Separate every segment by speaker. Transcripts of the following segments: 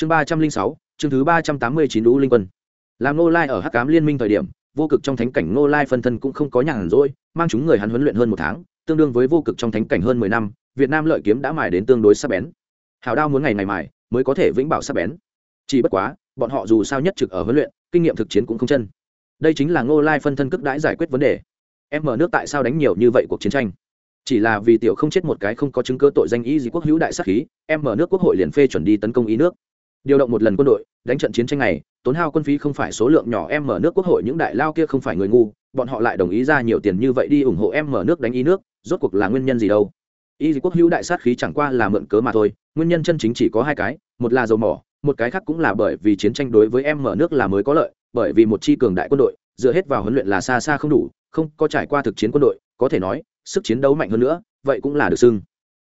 Speaker 1: chương ba trăm linh sáu, chương thứ ba trăm tám mươi chín lũ linh quân. Làm ngô lai ở hắc cám liên minh thời điểm, vô cực trong thánh cảnh ngô lai phân thân cũng không có nhàn rỗi, mang chúng người hắn huấn luyện hơn một tháng, tương đương với vô cực trong thánh cảnh hơn mười năm, việt nam lợi kiếm đã mài đến tương đối sắc bén. Hào đao muốn ngày ngày mài, mới có thể vĩnh bảo sắc bén. Chỉ bất quá, bọn họ dù sao nhất trực ở huấn luyện, kinh nghiệm thực chiến cũng không chân. Đây chính là ngô lai phân thân cước đãi giải quyết vấn đề. Em mở nước tại sao đánh nhiều như vậy cuộc chiến tranh? Chỉ là vì tiểu không chết một cái không có chứng cơ tội danh y gì quốc hữu đại sắc khí, em mở nước quốc hội liền phê chuẩn đi tấn công ý nước điều động một lần quân đội, đánh trận chiến tranh này, tốn hao quân phí không phải số lượng nhỏ em mở nước quốc hội những đại lao kia không phải người ngu, bọn họ lại đồng ý ra nhiều tiền như vậy đi ủng hộ em mở nước đánh ý nước, rốt cuộc là nguyên nhân gì đâu? Y quốc hữu đại sát khí chẳng qua là mượn cớ mà thôi, nguyên nhân chân chính chỉ có hai cái, một là dầu mỏ, một cái khác cũng là bởi vì chiến tranh đối với em mở nước là mới có lợi, bởi vì một chi cường đại quân đội, dựa hết vào huấn luyện là xa xa không đủ, không có trải qua thực chiến quân đội, có thể nói, sức chiến đấu mạnh hơn nữa, vậy cũng là được xưng.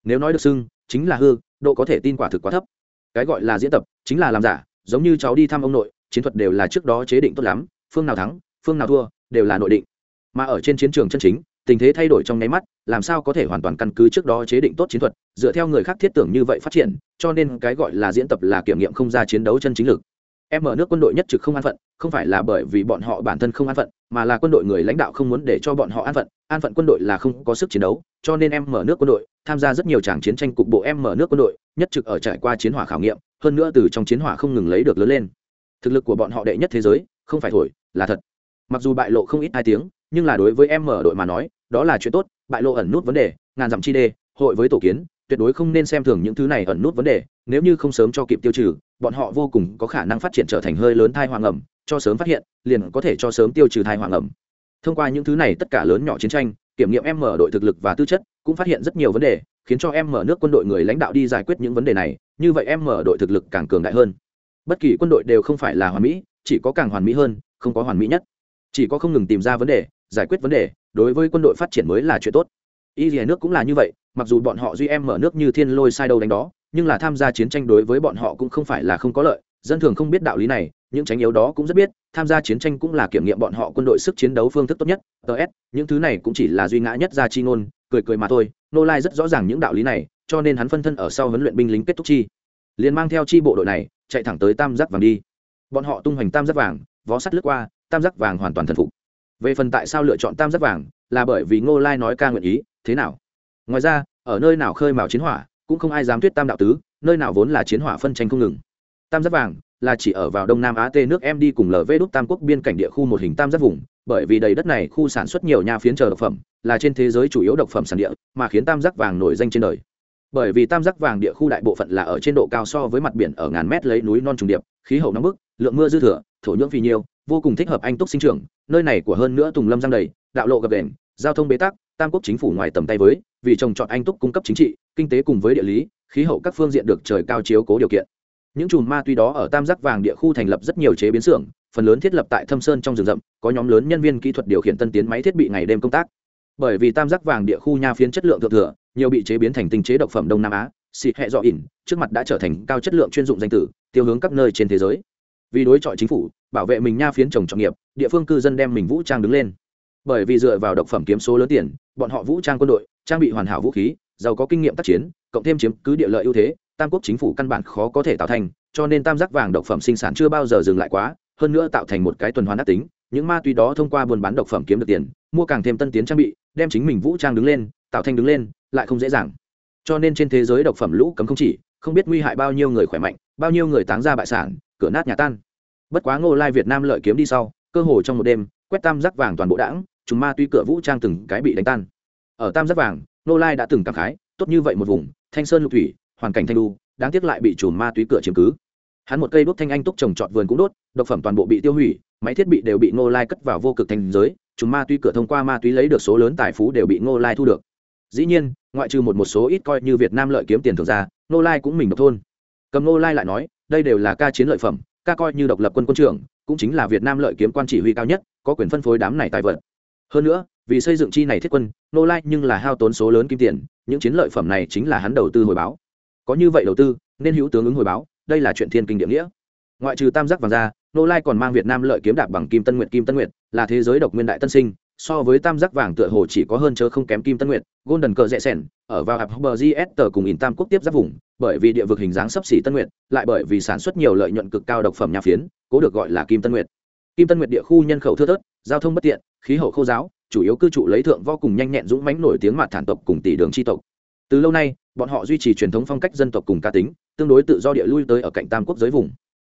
Speaker 1: Nếu nói được xưng, chính là hư, độ có thể tin quả thực quá thấp cái gọi là diễn tập chính là làm giả, giống như cháu đi thăm ông nội, chiến thuật đều là trước đó chế định tốt lắm, phương nào thắng, phương nào thua, đều là nội định. Mà ở trên chiến trường chân chính, tình thế thay đổi trong nháy mắt, làm sao có thể hoàn toàn căn cứ trước đó chế định tốt chiến thuật, dựa theo người khác thiết tưởng như vậy phát triển, cho nên cái gọi là diễn tập là kiểm nghiệm không ra chiến đấu chân chính lực em mở nước quân đội nhất trực không an phận, không phải là bởi vì bọn họ bản thân không an phận, mà là quân đội người lãnh đạo không muốn để cho bọn họ an phận. An phận quân đội là không có sức chiến đấu, cho nên em mở nước quân đội, tham gia rất nhiều tràng chiến tranh cục bộ em mở nước quân đội, nhất trực ở trải qua chiến hỏa khảo nghiệm, hơn nữa từ trong chiến hỏa không ngừng lấy được lớn lên. Thực lực của bọn họ đệ nhất thế giới, không phải thổi, là thật. Mặc dù bại lộ không ít hai tiếng, nhưng là đối với em mở đội mà nói, đó là chuyện tốt, bại lộ ẩn nút vấn đề, ngàn dặm chi đê, hội với tổ kiến, tuyệt đối không nên xem thường những thứ này ẩn nút vấn đề, nếu như không sớm cho kịp tiêu trừ bọn họ vô cùng có khả năng phát triển trở thành hơi lớn thai hoàng ẩm, cho sớm phát hiện, liền có thể cho sớm tiêu trừ thai hoàng ẩm. Thông qua những thứ này tất cả lớn nhỏ chiến tranh, kiểm nghiệm em mở đội thực lực và tư chất, cũng phát hiện rất nhiều vấn đề, khiến cho em mở nước quân đội người lãnh đạo đi giải quyết những vấn đề này, như vậy em mở đội thực lực càng cường đại hơn. Bất kỳ quân đội đều không phải là hoàn mỹ, chỉ có càng hoàn mỹ hơn, không có hoàn mỹ nhất. Chỉ có không ngừng tìm ra vấn đề, giải quyết vấn đề, đối với quân đội phát triển mới là chuyện tốt. Y dì nước cũng là như vậy, mặc dù bọn họ duy em mở nước như thiên lôi sai đâu đánh đó nhưng là tham gia chiến tranh đối với bọn họ cũng không phải là không có lợi, dân thường không biết đạo lý này, những tránh yếu đó cũng rất biết, tham gia chiến tranh cũng là kiểm nghiệm bọn họ quân đội sức chiến đấu phương thức tốt nhất. Ts những thứ này cũng chỉ là duy ngã nhất ra chi ngôn, cười cười mà thôi, nô lai rất rõ ràng những đạo lý này, cho nên hắn phân thân ở sau huấn luyện binh lính kết thúc chi. Liền mang theo chi bộ đội này, chạy thẳng tới tam giác vàng đi. Bọn họ tung hoành tam giác vàng, vó sắt lướt qua, tam giác vàng hoàn toàn thần phục. Về phần tại sao lựa chọn tam giác vàng, là bởi vì ngô lai nói ca nguyện ý, thế nào? Ngoài ra, ở nơi nào khơi mào chiến hỏa cũng không ai dám thuyết tam đạo tứ, nơi nào vốn là chiến hỏa phân tranh không ngừng. Tam giác vàng là chỉ ở vào đông nam á tê nước em đi cùng lv đúc tam quốc biên cảnh địa khu một hình tam giác vùng, bởi vì đầy đất này khu sản xuất nhiều nha phiến chờ độc phẩm, là trên thế giới chủ yếu độc phẩm sản địa, mà khiến tam giác vàng nổi danh trên đời. Bởi vì tam giác vàng địa khu đại bộ phận là ở trên độ cao so với mặt biển ở ngàn mét lấy núi non trùng điệp, khí hậu nóng bức, lượng mưa dư thừa, thổ nhưỡng phì nhiêu, vô cùng thích hợp anh túc sinh trưởng, nơi này của hơn nữa tùng lâm giang đầy, đạo lộ gập đền, giao thông bế tắc, tam quốc chính phủ ngoài tầm tay với, vì trồng trọt anh túc cung cấp chính trị kinh tế cùng với địa lý, khí hậu các phương diện được trời cao chiếu cố điều kiện. Những chùm ma túy đó ở tam giác vàng địa khu thành lập rất nhiều chế biến xưởng, phần lớn thiết lập tại thâm sơn trong rừng rậm, có nhóm lớn nhân viên kỹ thuật điều khiển tân tiến máy thiết bị ngày đêm công tác. Bởi vì tam giác vàng địa khu nha phiến chất lượng thượng thừa, nhiều bị chế biến thành tinh chế độc phẩm đông nam á, xịt hẹ dọ ỉn, trước mặt đã trở thành cao chất lượng chuyên dụng danh tử, tiêu hướng các nơi trên thế giới. Vì đối chọi chính phủ, bảo vệ mình nha phiến trồng trọng nghiệp, địa phương cư dân đem mình vũ trang đứng lên. Bởi vì dựa vào độc phẩm kiếm số lớn tiền, bọn họ vũ trang quân đội, trang bị hoàn hảo vũ khí giàu có kinh nghiệm tác chiến, cộng thêm chiếm cứ địa lợi ưu thế, tam quốc chính phủ căn bản khó có thể tạo thành, cho nên tam giác vàng độc phẩm sinh sản chưa bao giờ dừng lại quá, hơn nữa tạo thành một cái tuần hoàn ác tính, những ma túy đó thông qua buôn bán độc phẩm kiếm được tiền, mua càng thêm tân tiến trang bị, đem chính mình vũ trang đứng lên, tạo thành đứng lên, lại không dễ dàng. Cho nên trên thế giới độc phẩm lũ cấm không chỉ, không biết nguy hại bao nhiêu người khỏe mạnh, bao nhiêu người táng ra bại sản, cửa nát nhà tan. Bất quá ngô lai việt nam lợi kiếm đi sau, cơ hồ trong một đêm, quét tam giác vàng toàn bộ đảng, chúng ma túy cửa vũ trang từng cái bị đánh tan. Ở tam giác vàng Nô lai đã từng cảm khái, tốt như vậy một vùng, thanh sơn lục thủy, hoàn cảnh thanh lu đáng tiếc lại bị chùm ma túy cửa chiếm cứ. Hắn một cây đốt thanh anh túc trồng trọt vườn cũng đốt, độc phẩm toàn bộ bị tiêu hủy, máy thiết bị đều bị Nô lai cất vào vô cực thành giới, Chùm ma túy cửa thông qua ma túy lấy được số lớn tài phú đều bị Nô lai thu được. Dĩ nhiên, ngoại trừ một một số ít coi như việt nam lợi kiếm tiền thường ra Nô lai cũng mình độc thôn. Cầm Nô lai lại nói, đây đều là ca chiến lợi phẩm, ca coi như độc lập quân quân trưởng, cũng chính là việt nam lợi kiếm quan chỉ huy cao nhất, có quyền phân phối đám này tài vật. Hơn nữa vì xây dựng chi này thiết quân, nô lai nhưng là hao tốn số lớn kim tiền, những chiến lợi phẩm này chính là hắn đầu tư hồi báo. Có như vậy đầu tư, nên hữu tướng ứng hồi báo, đây là chuyện thiên kinh địa nghĩa. Ngoại trừ tam giác vàng ra, nô lai còn mang việt nam lợi kiếm đạp bằng kim tân nguyệt. Kim tân nguyệt là thế giới độc nguyên đại tân sinh, so với tam giác vàng tựa hồ chỉ có hơn chớ không kém kim tân nguyệt, golden cờ rẽ sẻn, ở vào hạp bờ gs tờ cùng in tam quốc tiếp giáp vùng, bởi vì địa vực hình dáng sấp xỉ tân nguyệt, lại bởi vì sản xuất nhiều lợi nhuận cực cao độc phẩm nhà phiến, cố được gọi là kim tân nguyệt. Kim tân nguyệt địa khu nhân khẩu thưa thớt, giao thông bất tiện, khí hậu khô giáo chủ yếu cư trụ lấy thượng vô cùng nhanh nhẹn dũng mãnh nổi tiếng mặt thản tộc cùng tỷ đường tri tộc. Từ lâu nay, bọn họ duy trì truyền thống phong cách dân tộc cùng cá tính, tương đối tự do địa lui tới ở cạnh tam quốc giới vùng.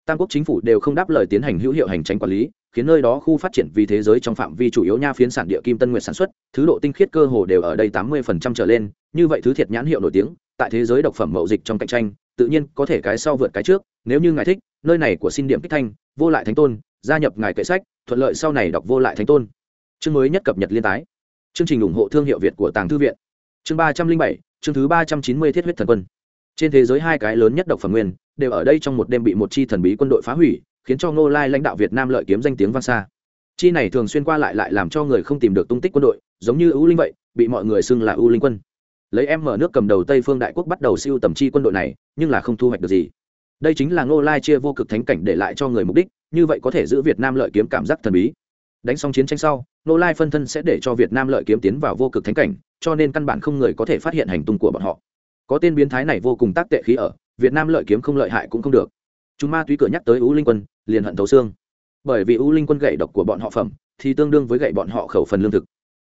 Speaker 1: Tam quốc chính phủ đều không đáp lời tiến hành hữu hiệu hành tránh quản lý, khiến nơi đó khu phát triển vì thế giới trong phạm vi chủ yếu nha phiến sản địa kim tân nguyệt sản xuất, thứ độ tinh khiết cơ hồ đều ở đây tám mươi trở lên, như vậy thứ thiệt nhãn hiệu nổi tiếng, tại thế giới độc phẩm mậu dịch trong cạnh tranh, tự nhiên có thể cái sau vượt cái trước, nếu như ngài thích, nơi này của xin điểm kích thanh, vô lại thánh tôn, gia nhập ngài kệ sách, thuận lợi sau này đọc vô lại thánh tôn chương mới nhất cập nhật liên tái. Chương trình ủng hộ thương hiệu việt của tàng thư viện. Chương ba trăm linh bảy, chương thứ ba trăm chín mươi thiết huyết thần quân. Trên thế giới hai cái lớn nhất độc phẩm nguyên, đều ở đây trong một đêm bị một chi thần bí quân đội phá hủy, khiến cho ngô lai lãnh đạo việt nam lợi kiếm danh tiếng vang xa. Chi này thường xuyên qua lại lại làm cho người không tìm được tung tích quân đội, giống như ưu linh vậy, bị mọi người xưng là ưu linh quân. Lấy em mở nước cầm đầu tây phương đại quốc bắt đầu siêu tầm chi quân đội này, nhưng là không thu hoạch được gì. Đây chính là ngô lai chia vô cực thánh cảnh để lại cho người mục đích, như vậy có thể giữ việt nam lợi kiếm cảm giác thần bí đánh xong chiến tranh sau, Nô lai phân thân sẽ để cho việt nam lợi kiếm tiến vào vô cực thánh cảnh, cho nên căn bản không người có thể phát hiện hành tung của bọn họ. Có tên biến thái này vô cùng tác tệ khí ở, việt nam lợi kiếm không lợi hại cũng không được. Chúng ma túy cửa nhắc tới ú linh quân, liền hận thấu xương. Bởi vì ú linh quân gậy độc của bọn họ phẩm, thì tương đương với gậy bọn họ khẩu phần lương thực.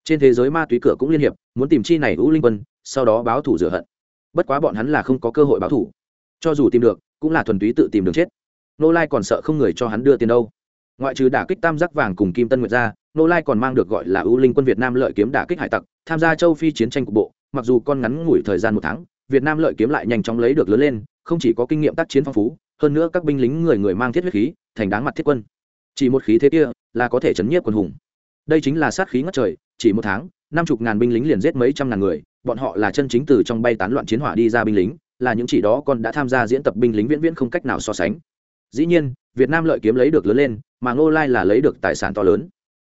Speaker 1: Trên thế giới ma túy cửa cũng liên hiệp, muốn tìm chi này ú linh quân, sau đó báo thủ rửa hận. Bất quá bọn hắn là không có cơ hội báo thủ cho dù tìm được, cũng là thuần túy tự tìm đường chết. Nô lai còn sợ không người cho hắn đưa tiền đâu ngoại trừ đả kích tam giác vàng cùng kim tân nguyệt ra, nô lai còn mang được gọi là ưu linh quân việt nam lợi kiếm đả kích hải tặc, tham gia châu phi chiến tranh cục bộ. Mặc dù con ngắn ngủi thời gian một tháng, việt nam lợi kiếm lại nhanh chóng lấy được lớn lên, không chỉ có kinh nghiệm tác chiến phong phú, hơn nữa các binh lính người người mang thiết huyết khí, thành đáng mặt thiết quân. Chỉ một khí thế kia là có thể chấn nhiếp quân hùng. Đây chính là sát khí ngất trời, chỉ một tháng, năm chục ngàn binh lính liền giết mấy trăm ngàn người, bọn họ là chân chính từ trong bay tán loạn chiến hỏa đi ra binh lính, là những chỉ đó còn đã tham gia diễn tập binh lính viễn viễn không cách nào so sánh. Dĩ nhiên việt nam lợi kiếm lấy được lớn lên, mà ngô lai là lấy được tài sản to lớn.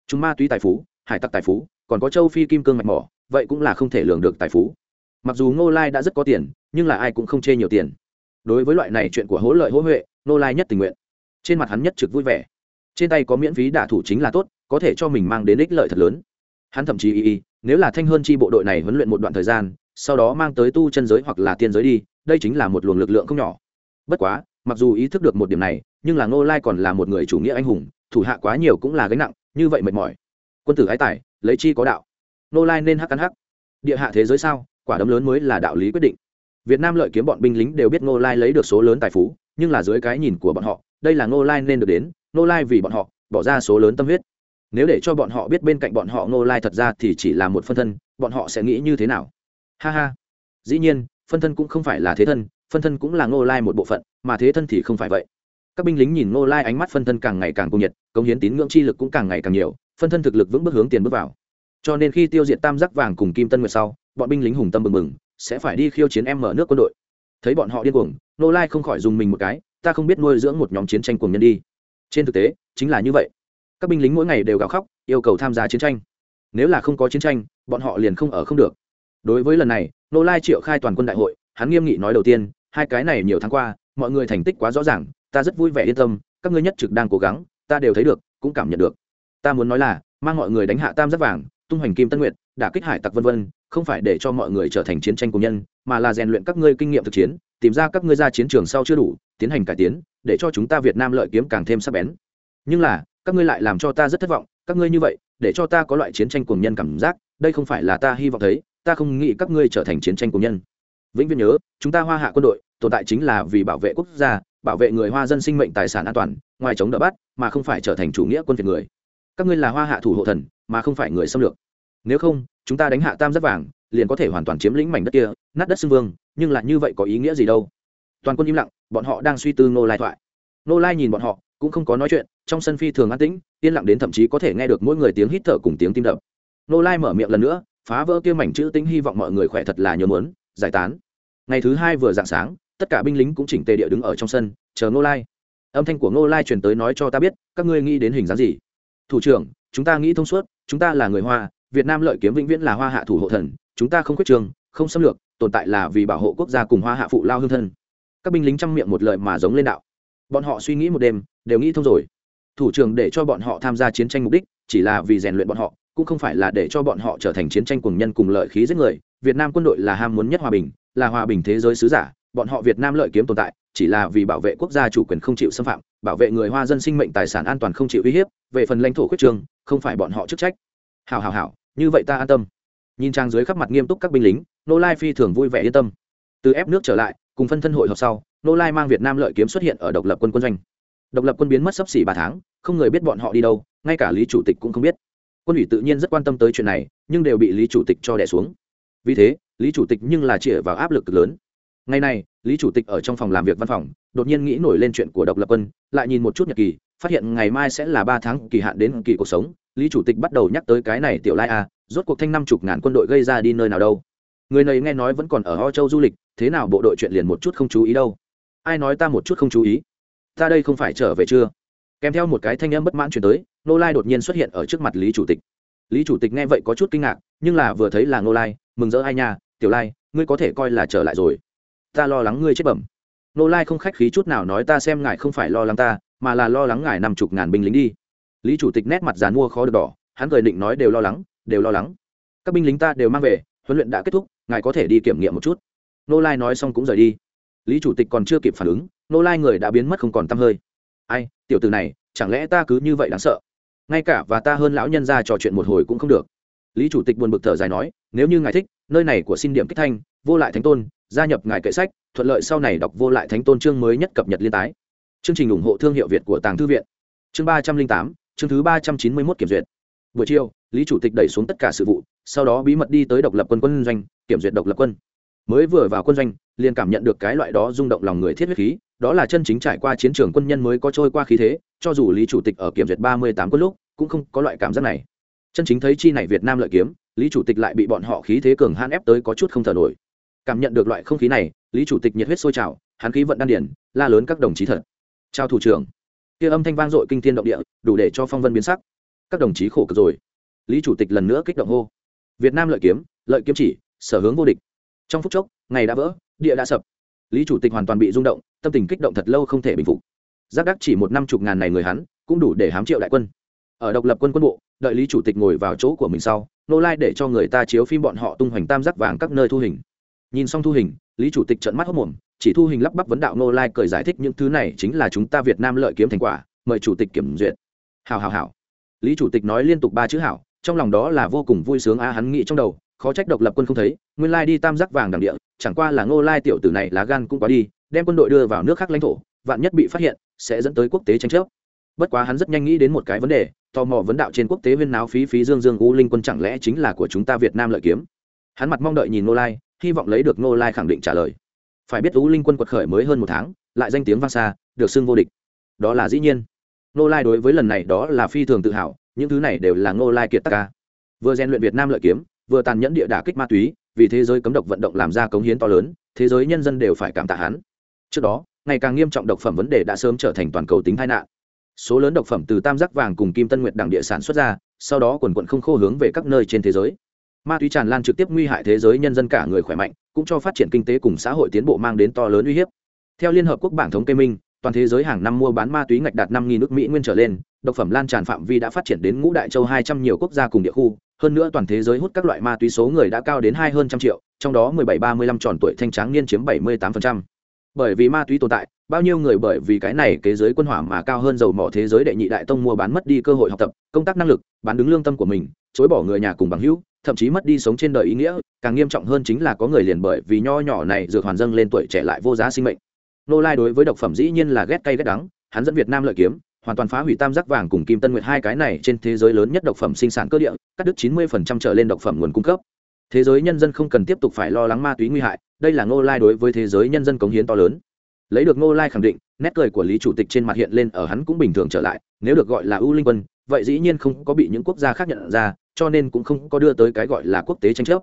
Speaker 1: Chúng ma túy tài phú, hải tặc tài phú, còn có châu phi kim cương mạch mỏ, vậy cũng là không thể lường được tài phú. Mặc dù ngô lai đã rất có tiền, nhưng là ai cũng không chê nhiều tiền. Đối với loại này chuyện của hỗ lợi hỗ huệ, ngô lai nhất tình nguyện. Trên mặt hắn nhất trực vui vẻ. Trên tay có miễn phí đả thủ chính là tốt, có thể cho mình mang đến ích lợi thật lớn. Hắn thậm chí y y nếu là thanh hơn chi bộ đội này huấn luyện một đoạn thời gian, sau đó mang tới tu chân giới hoặc là tiên giới đi, đây chính là một luồng lực lượng không nhỏ. Bất quá mặc dù ý thức được một điểm này, nhưng là ngô lai còn là một người chủ nghĩa anh hùng, thủ hạ quá nhiều cũng là gánh nặng, như vậy mệt mỏi. Quân tử ái tài, lấy chi có đạo? Ngô lai nên hắc ăn hắc. Địa hạ thế giới sao? Quả đấm lớn mới là đạo lý quyết định. Việt nam lợi kiếm bọn binh lính đều biết ngô lai lấy được số lớn tài phú, nhưng là dưới cái nhìn của bọn họ, đây là ngô lai nên được đến, ngô lai vì bọn họ, bỏ ra số lớn tâm huyết. Nếu để cho bọn họ biết bên cạnh bọn họ ngô lai thật ra thì chỉ là một phân thân, bọn họ sẽ nghĩ như thế nào? Ha ha. Dĩ nhiên, phân thân cũng không phải là thế thân phân thân cũng là ngô lai một bộ phận, mà thế thân thì không phải vậy. Các binh lính nhìn ngô lai ánh mắt phân thân càng ngày càng cung nhiệt, cống hiến tín ngưỡng chi lực cũng càng ngày càng nhiều, phân thân thực lực vững bước hướng tiền bước vào. Cho nên khi tiêu diệt tam giác vàng cùng kim tân nguyệt sau, bọn binh lính hùng tâm mừng mừng sẽ phải đi khiêu chiến em mở nước quân đội. Thấy bọn họ điên cuồng, ngô lai không khỏi dùng mình một cái, ta không biết nuôi dưỡng một nhóm chiến tranh cuồng nhân đi. Trên thực tế, chính là như vậy. Các binh lính mỗi ngày đều gào khóc, yêu cầu tham gia chiến tranh. Nếu là không có chiến tranh, bọn họ liền không ở không được. Đối với lần này nô lai triệu khai toàn quân đại hội, hắn nghiêm nghị nói đầu tiên hai cái này nhiều tháng qua, mọi người thành tích quá rõ ràng, ta rất vui vẻ yên tâm, các ngươi nhất trực đang cố gắng, ta đều thấy được, cũng cảm nhận được. Ta muốn nói là, mang mọi người đánh hạ tam giác vàng, tung hoành kim tân nguyện đả kích hải tặc vân vân, không phải để cho mọi người trở thành chiến tranh công nhân, mà là rèn luyện các ngươi kinh nghiệm thực chiến, tìm ra các ngươi ra chiến trường sau chưa đủ, tiến hành cải tiến, để cho chúng ta việt nam lợi kiếm càng thêm sắc bén. Nhưng là, các ngươi lại làm cho ta rất thất vọng, các ngươi như vậy, để cho ta có loại chiến tranh cuồng nhân cảm giác, đây không phải là ta hy vọng thấy, ta không nghĩ các ngươi trở thành chiến tranh cuồng nhân. Vĩnh viễn nhớ, chúng ta hoa hạ quân đội tồn tại chính là vì bảo vệ quốc gia, bảo vệ người hoa dân sinh mệnh tài sản an toàn, ngoài chống đỡ bắt, mà không phải trở thành chủ nghĩa quân việt người. Các ngươi là hoa hạ thủ hộ thần, mà không phải người xâm lược. Nếu không, chúng ta đánh hạ tam giác vàng, liền có thể hoàn toàn chiếm lĩnh mảnh đất kia, nát đất xưng vương, nhưng lại như vậy có ý nghĩa gì đâu? Toàn quân im lặng, bọn họ đang suy tư nô lai thoại. Nô lai nhìn bọn họ, cũng không có nói chuyện, trong sân phi thường an tĩnh, yên lặng đến thậm chí có thể nghe được mỗi người tiếng hít thở cùng tiếng tim đập. Nô lai mở miệng lần nữa, phá vỡ kia mảnh chữ tính hy vọng mọi người khỏe thật là nhớ muốn giải tán. Ngày thứ hai vừa dạng sáng tất cả binh lính cũng chỉnh tề địa đứng ở trong sân, chờ Ngô lai. Âm thanh của Ngô lai truyền tới nói cho ta biết, các ngươi nghĩ đến hình dáng gì? Thủ trưởng, chúng ta nghĩ thông suốt, chúng ta là người hoa, việt nam lợi kiếm vĩnh viễn là hoa hạ thủ hộ thần, chúng ta không quyết trường, không xâm lược, tồn tại là vì bảo hộ quốc gia cùng hoa hạ phụ lao hương thân. Các binh lính chăm miệng một lời mà giống lên đạo. Bọn họ suy nghĩ một đêm, đều nghĩ thông rồi. Thủ trưởng để cho bọn họ tham gia chiến tranh mục đích, chỉ là vì rèn luyện bọn họ, cũng không phải là để cho bọn họ trở thành chiến tranh cùng nhân cùng lợi khí giết người. Việt nam quân đội là ham muốn nhất hòa bình, là hòa bình thế giới sứ giả bọn họ việt nam lợi kiếm tồn tại, chỉ là vì bảo vệ quốc gia chủ quyền không chịu xâm phạm, bảo vệ người hoa dân sinh mệnh tài sản an toàn không chịu uy hiếp, về phần lãnh thổ khuyết trường, không phải bọn họ chức trách. Hào hào hào như vậy ta an tâm. Nhìn trang dưới khắp mặt nghiêm túc các binh lính, nô lai phi thường vui vẻ yên tâm. Từ ép nước trở lại, cùng phân thân hội họp sau, nô lai mang việt nam lợi kiếm xuất hiện ở độc lập quân quân doanh. Độc lập quân biến mất sấp xỉ ba tháng, không người biết bọn họ đi đâu, ngay cả lý chủ tịch cũng không biết. Quân ủy tự nhiên rất quan tâm tới chuyện này, nhưng đều bị lý chủ tịch cho đẻ xuống. Vì thế, lý chủ tịch nhưng là chĩa vào áp lực lớn ngày này, lý chủ tịch ở trong phòng làm việc văn phòng, đột nhiên nghĩ nổi lên chuyện của độc lập quân, lại nhìn một chút nhật kỳ, phát hiện ngày mai sẽ là ba tháng kỳ hạn đến kỳ cuộc sống, lý chủ tịch bắt đầu nhắc tới cái này tiểu lai a, rốt cuộc thanh năm chục ngàn quân đội gây ra đi nơi nào đâu. Người này nghe nói vẫn còn ở ho châu du lịch, thế nào bộ đội chuyện liền một chút không chú ý đâu. Ai nói ta một chút không chú ý? Ta đây không phải trở về chưa? Kèm theo một cái thanh âm bất mãn chuyển tới nô lai đột nhiên xuất hiện ở trước mặt lý chủ tịch. Lý chủ tịch nghe vậy có chút kinh ngạc, nhưng là vừa thấy là nô lai, mừng rỡ ai nha, tiểu lai, ngươi có thể coi là trở lại rồi ta lo lắng ngươi chết bẩm. Nô lai không khách khí chút nào nói ta xem ngài không phải lo lắng ta, mà là lo lắng ngài năm chục ngàn binh lính đi. Lý chủ tịch nét mặt dàn mua khó được đỏ, hắn cười định nói đều lo lắng, đều lo lắng. Các binh lính ta đều mang về, huấn luyện đã kết thúc, ngài có thể đi kiểm nghiệm một chút. Nô lai nói xong cũng rời đi. Lý chủ tịch còn chưa kịp phản ứng, nô lai người đã biến mất không còn t hơi. Ai, tiểu từ này, chẳng lẽ ta cứ như vậy đáng sợ? Ngay cả và ta hơn lão nhân ra trò chuyện một hồi cũng không được. Lý chủ tịch buồn bực thở dài nói, nếu như ngài thích, nơi này của xin điểm kích thanh, vô lại thánh tôn gia nhập ngài kệ sách, thuận lợi sau này đọc vô lại thánh tôn chương mới nhất cập nhật liên tái. Chương trình ủng hộ thương hiệu việt của tàng thư viện. Chương ba trăm linh tám, chương thứ ba trăm chín mươi mốt kiểm duyệt. Buổi chiều, lý chủ tịch đẩy xuống tất cả sự vụ, sau đó bí mật đi tới độc lập quân quân doanh, kiểm duyệt độc lập quân. Mới vừa vào quân doanh, liền cảm nhận được cái loại đó rung động lòng người thiết huyết khí, đó là chân chính trải qua chiến trường quân nhân mới có trôi qua khí thế, cho dù lý chủ tịch ở kiểm duyệt ba mươi tám quân lúc, cũng không có loại cảm giác này. Chân chính thấy chi này việt nam lợi kiếm, lý chủ tịch lại bị bọn họ khí thế cường han ép tới có chút không thở nổi cảm nhận được loại không khí này, lý chủ tịch nhiệt huyết sôi trào, hắn khí vận đan điển la lớn các đồng chí thật. Chào thủ trưởng. Kia âm thanh vang dội kinh thiên động địa, đủ để cho phong vân biến sắc. Các đồng chí khổ cực rồi. Lý chủ tịch lần nữa kích động hô. Việt nam lợi kiếm lợi kiếm chỉ, sở hướng vô địch. Trong phút chốc, ngày đã vỡ, địa đã sập. Lý chủ tịch hoàn toàn bị rung động, tâm tình kích động thật lâu không thể bình phục. Giác đắc chỉ một năm chục ngàn này người hắn, cũng đủ để hám triệu đại quân. Ở độc lập quân quân bộ, đợi lý chủ tịch ngồi vào chỗ của mình sau, nô lai để cho người ta chiếu phim bọn họ tung hoành tam giác vàng các nơi thu hình nhìn xong thu hình, lý chủ tịch trận mắt hốc mồm, chỉ thu hình lắp bắp vấn đạo nô lai cười giải thích những thứ này chính là chúng ta việt nam lợi kiếm thành quả, mời chủ tịch kiểm duyệt. Hào hào hào lý chủ tịch nói liên tục ba chữ hảo, trong lòng đó là vô cùng vui sướng a hắn nghĩ trong đầu, khó trách độc lập quân không thấy, nguyên lai đi tam giác vàng đằng địa, chẳng qua là ngô lai tiểu tử này lá gan cũng quá đi, đem quân đội đưa vào nước khác lãnh thổ, vạn nhất bị phát hiện, sẽ dẫn tới quốc tế tranh chấp. Bất quá hắn rất nhanh nghĩ đến một cái vấn đề, tò mò vấn đạo trên quốc tế viên náo phí phí dương dương u linh quân chẳng lẽ chính là của chúng ta việt nam lợi kiếm? Hắn mặt mong đợi nhìn ngô lai hy vọng lấy được ngô lai khẳng định trả lời. Phải biết u linh quân quật khởi mới hơn một tháng, lại danh tiếng vang xa, được xưng vô địch. Đó là dĩ nhiên. Ngô lai đối với lần này đó là phi thường tự hào, những thứ này đều là ngô lai kiệt tác ca. Vừa rèn luyện việt nam lợi kiếm, vừa tàn nhẫn địa đả kích ma túy, vì thế giới cấm độc vận động làm ra cống hiến to lớn, thế giới nhân dân đều phải cảm tạ hắn. Trước đó, ngày càng nghiêm trọng độc phẩm vấn đề đã sớm trở thành toàn cầu tính tai nạn. Số lớn độc phẩm từ tam giác vàng cùng kim tân nguyệt đảng địa sản xuất ra, sau đó quần quận không khô hướng về các nơi trên thế giới ma túy tràn lan trực tiếp nguy hại thế giới nhân dân cả người khỏe mạnh, cũng cho phát triển kinh tế cùng xã hội tiến bộ mang đến to lớn uy hiếp. Theo liên hợp quốc bảng thống kê minh, toàn thế giới hàng năm mua bán ma túy ngạch đạt năm nghìn nước mỹ nguyên trở lên, độc phẩm lan tràn phạm vi đã phát triển đến ngũ đại châu hai trăm nhiều quốc gia cùng địa khu, hơn nữa toàn thế giới hút các loại ma túy số người đã cao đến hai hơn trăm triệu, trong đó mười bảy ba mươi lăm tròn tuổi thanh tráng niên chiếm bảy mươi tám phần trăm. Bởi vì ma túy tồn tại, bao nhiêu người bởi vì cái này kế giới quân hỏa mà cao hơn dầu mỏ thế giới đệ nhị đại tông mua bán mất đi cơ hội học tập, công tác năng lực, bán đứng lương tâm của mình, chối bỏ người nhà cùng bằng hữu thậm chí mất đi sống trên đời ý nghĩa, càng nghiêm trọng hơn chính là có người liền bởi vì nho nhỏ này dược hoàn dâng lên tuổi trẻ lại vô giá sinh mệnh. Nô lai đối với độc phẩm dĩ nhiên là ghét cay ghét đắng, hắn dẫn việt nam lợi kiếm, hoàn toàn phá hủy tam giác vàng cùng kim tân nguyệt hai cái này trên thế giới lớn nhất độc phẩm sinh sản cơ địa, cắt đứt chín mươi trở lên độc phẩm nguồn cung cấp. Thế giới nhân dân không cần tiếp tục phải lo lắng ma túy nguy hại, đây là ngô lai đối với thế giới nhân dân cống hiến to lớn. Lấy được ngô lai khẳng định, nét cười của lý chủ tịch trên mặt hiện lên ở hắn cũng bình thường trở lại, nếu được gọi là ưu linh quân, vậy dĩ nhiên không có bị những quốc gia khác nhận ra cho nên cũng không có đưa tới cái gọi là quốc tế tranh chấp.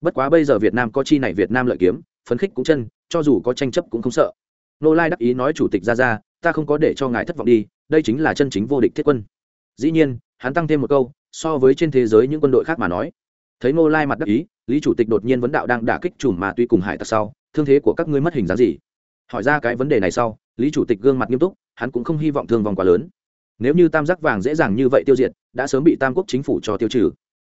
Speaker 1: Bất quá bây giờ việt nam có chi này việt nam lợi kiếm, phấn khích cũng chân, cho dù có tranh chấp cũng không sợ. Nô lai đắc ý nói chủ tịch ra ra, ta không có để cho ngài thất vọng đi, đây chính là chân chính vô địch thiết quân. Dĩ nhiên, hắn tăng thêm một câu, so với trên thế giới những quân đội khác mà nói. Thấy nô lai mặt đắc ý, lý chủ tịch đột nhiên vấn đạo đang đả kích chùm mà tuy cùng hải tặc sau, thương thế của các ngươi mất hình dáng gì? Hỏi ra cái vấn đề này sau, lý chủ tịch gương mặt nghiêm túc, hắn cũng không hy vọng thương vong quá lớn nếu như tam giác vàng dễ dàng như vậy tiêu diệt, đã sớm bị tam quốc chính phủ cho tiêu trừ.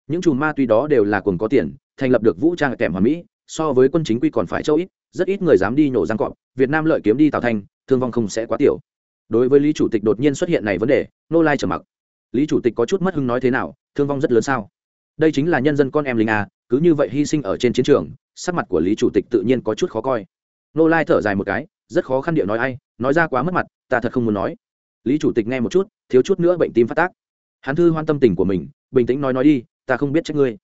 Speaker 1: Những chùm ma túy đó đều là cùng có tiền, thành lập được vũ trang kèm hòa mỹ, so với quân chính quy còn phải châu ít, rất ít người dám đi nhổ răng cọp, việt nam lợi kiếm đi tào thanh, thương vong không sẽ quá tiểu. Đối với lý chủ tịch đột nhiên xuất hiện này vấn đề, nô lai trở mặc. Lý chủ tịch có chút mất hứng nói thế nào, thương vong rất lớn sao? Đây chính là nhân dân con em linh a à, cứ như vậy hy sinh ở trên chiến trường, sắc mặt của lý chủ tịch tự nhiên có chút khó coi. Nô lai thở dài một cái, rất khó khăn điệu nói ai, nói ra quá mất mặt, ta thật không muốn nói lý chủ tịch nghe một chút, thiếu chút nữa bệnh tim phát tác. Hắn thư hoan tâm tình của mình, bình tĩnh nói nói đi, ta không biết trách ngươi.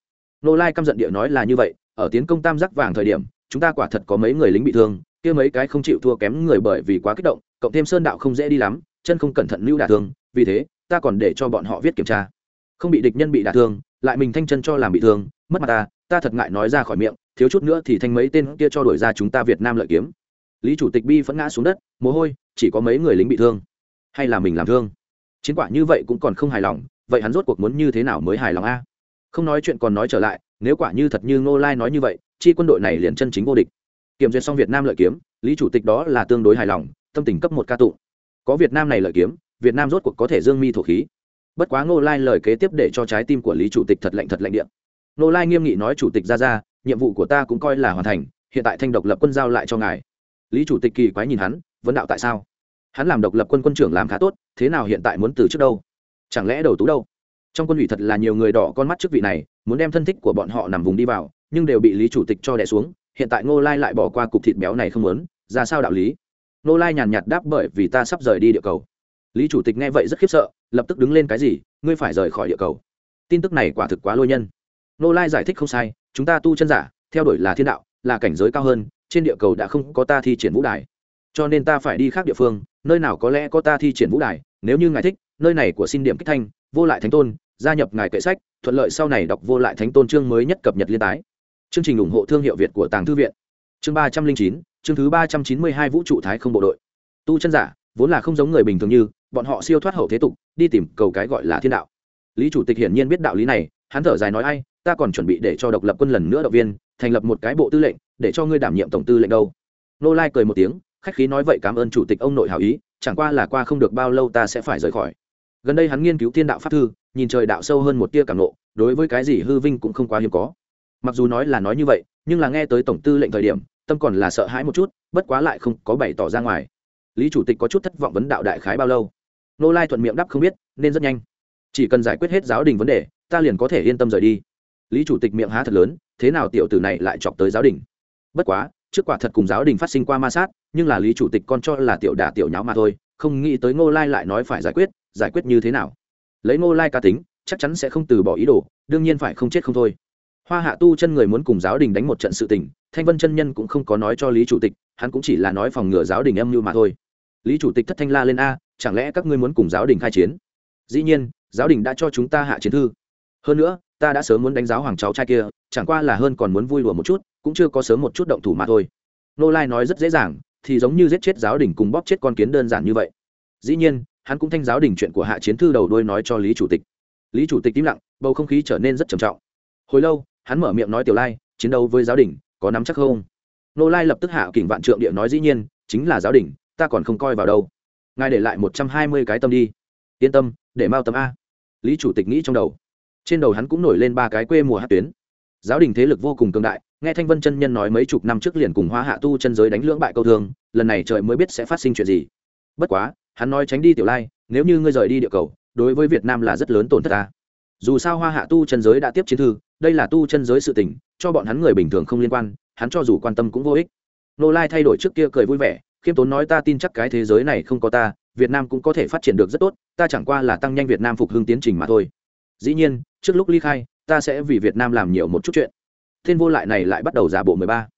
Speaker 1: Nô lai căm giận địa nói là như vậy, ở tiến công tam giác vàng thời điểm, chúng ta quả thật có mấy người lính bị thương, kia mấy cái không chịu thua kém người bởi vì quá kích động, cộng thêm sơn đạo không dễ đi lắm, chân không cẩn thận lưu đả thương, vì thế, ta còn để cho bọn họ viết kiểm tra. Không bị địch nhân bị đả thương, lại mình thanh chân cho làm bị thương, mất mặt ta ta thật ngại nói ra khỏi miệng, thiếu chút nữa thì thanh mấy tên kia cho đổi ra chúng ta việt nam lợi kiếm. Lý chủ tịch bi phẫn ngã xuống đất, mồ hôi, chỉ có mấy người lính bị thương hay là mình làm thương? Chiến quả như vậy cũng còn không hài lòng vậy hắn rốt cuộc muốn như thế nào mới hài lòng a? Không nói chuyện còn nói trở lại nếu quả như thật như ngô lai nói như vậy chi quân đội này liền chân chính vô địch. Kiểm duyệt xong việt nam lợi kiếm lý chủ tịch đó là tương đối hài lòng tâm tình cấp một ca tụ, có việt nam này lợi kiếm việt nam rốt cuộc có thể dương mi thổ khí. Bất quá ngô lai lời kế tiếp để cho trái tim của lý chủ tịch thật lạnh thật lạnh điện ngô lai nghiêm nghị nói chủ tịch ra ra nhiệm vụ của ta cũng coi là hoàn thành hiện tại thanh độc lập quân giao lại cho ngài. Lý chủ tịch kỳ quái nhìn hắn vấn đạo tại sao? Hắn làm độc lập quân quân trưởng làm khá tốt, thế nào hiện tại muốn từ trước đâu? Chẳng lẽ đầu tú đâu? Trong quân ủy thật là nhiều người đỏ con mắt trước vị này, muốn đem thân thích của bọn họ nằm vùng đi vào, nhưng đều bị lý chủ tịch cho đẻ xuống, hiện tại ngô lai lại bỏ qua cục thịt béo này không muốn, ra sao đạo lý? Ngô lai nhàn nhạt đáp bởi vì ta sắp rời đi địa cầu. Lý chủ tịch nghe vậy rất khiếp sợ, lập tức đứng lên cái gì? Ngươi phải rời khỏi địa cầu. Tin tức này quả thực quá lôi nhân. Ngô lai giải thích không sai, chúng ta tu chân giả, theo đuổi là thiên đạo, là cảnh giới cao hơn, trên địa cầu đã không có ta thi triển vũ đài. Cho nên ta phải đi khác địa phương nơi nào có lẽ có ta thi triển vũ đài, nếu như ngài thích, nơi này của xin điểm kích thanh, vô lại thánh tôn, gia nhập ngài kệ sách, thuận lợi sau này đọc vô lại thánh tôn chương mới nhất cập nhật liên tái. Chương trình ủng hộ thương hiệu việt của tàng thư viện. Chương ba trăm linh chín, chương thứ ba trăm chín mươi hai vũ trụ thái không bộ đội. Tu chân giả, vốn là không giống người bình thường như, bọn họ siêu thoát hậu thế tục, đi tìm cầu cái gọi là thiên đạo. Lý chủ tịch hiển nhiên biết đạo lý này, hắn thở dài nói ai, ta còn chuẩn bị để cho độc lập quân lần nữa động viên, thành lập một cái bộ tư lệnh, để cho ngươi đảm nhiệm tổng tư lệnh đâu. Nô lai cười một tiếng khách khí nói vậy cảm ơn chủ tịch ông nội hảo ý, chẳng qua là qua không được bao lâu ta sẽ phải rời khỏi. Gần đây hắn nghiên cứu thiên đạo pháp thư, nhìn trời đạo sâu hơn một tia cảm nộ đối với cái gì hư vinh cũng không quá hiếm có. Mặc dù nói là nói như vậy, nhưng là nghe tới tổng tư lệnh thời điểm, tâm còn là sợ hãi một chút, bất quá lại không có bày tỏ ra ngoài. Lý chủ tịch có chút thất vọng vấn đạo đại khái bao lâu? Nô lai thuận miệng đáp không biết, nên rất nhanh. Chỉ cần giải quyết hết giáo đình vấn đề, ta liền có thể yên tâm rời đi. Lý chủ tịch miệng há thật lớn, thế nào tiểu tử này lại chọc tới giáo đình? Bất quá trước quả thật cùng giáo đình phát sinh qua ma sát, nhưng là lý chủ tịch con cho là tiểu đả tiểu nháo mà thôi, không nghĩ tới ngô lai lại nói phải giải quyết giải quyết như thế nào? Lấy ngô lai ca tính, chắc chắn sẽ không từ bỏ ý đồ, đương nhiên phải không chết không thôi. Hoa hạ tu chân người muốn cùng giáo đình đánh một trận sự tình, thanh vân chân nhân cũng không có nói cho lý chủ tịch, hắn cũng chỉ là nói phòng ngừa giáo đình âm mưu mà thôi. Lý chủ tịch thất thanh la lên a, chẳng lẽ các ngươi muốn cùng giáo đình khai chiến? Dĩ nhiên, giáo đình đã cho chúng ta hạ chiến thư. Hơn nữa, ta đã sớm muốn đánh giáo hoàng cháu trai kia, chẳng qua là hơn còn muốn vui đùa một chút cũng chưa có sớm một chút động thủ mà thôi. Nô lai nói rất dễ dàng, thì giống như giết chết giáo đình cùng bóp chết con kiến đơn giản như vậy. Dĩ nhiên, hắn cũng thanh giáo đình chuyện của hạ chiến thư đầu đôi nói cho lý chủ tịch. Lý chủ tịch im lặng, bầu không khí trở nên rất trầm trọng. Hồi lâu, hắn mở miệng nói tiểu lai, chiến đấu với giáo đình, có nắm chắc không? Nô lai lập tức hạ kỉnh vạn trượng địa nói dĩ nhiên, chính là giáo đình, ta còn không coi vào đâu. Ngài để lại một trăm hai mươi cái tâm đi. Yên tâm, để mau tâm a. Lý chủ tịch nghĩ trong đầu. Trên đầu hắn cũng nổi lên ba cái quê mùa hát tuyến. Giáo đình thế lực vô cùng cường đại nghe thanh vân chân nhân nói mấy chục năm trước liền cùng hoa hạ tu chân giới đánh lưỡng bại câu thương, lần này trời mới biết sẽ phát sinh chuyện gì. Bất quá, hắn nói tránh đi tiểu lai, nếu như ngươi rời đi địa cầu, đối với việt nam là rất lớn tổn thất ta. Dù sao hoa hạ tu chân giới đã tiếp chiến thư, đây là tu chân giới sự tình, cho bọn hắn người bình thường không liên quan, hắn cho dù quan tâm cũng vô ích. Nô lai thay đổi trước kia cười vui vẻ, khiêm tốn nói ta tin chắc cái thế giới này không có ta, việt nam cũng có thể phát triển được rất tốt, ta chẳng qua là tăng nhanh việt nam phục hưng tiến trình mà thôi. Dĩ nhiên, trước lúc ly khai, ta sẽ vì việt nam làm nhiều một chút chuyện thiên vô lại này lại bắt đầu giả bộ mười ba.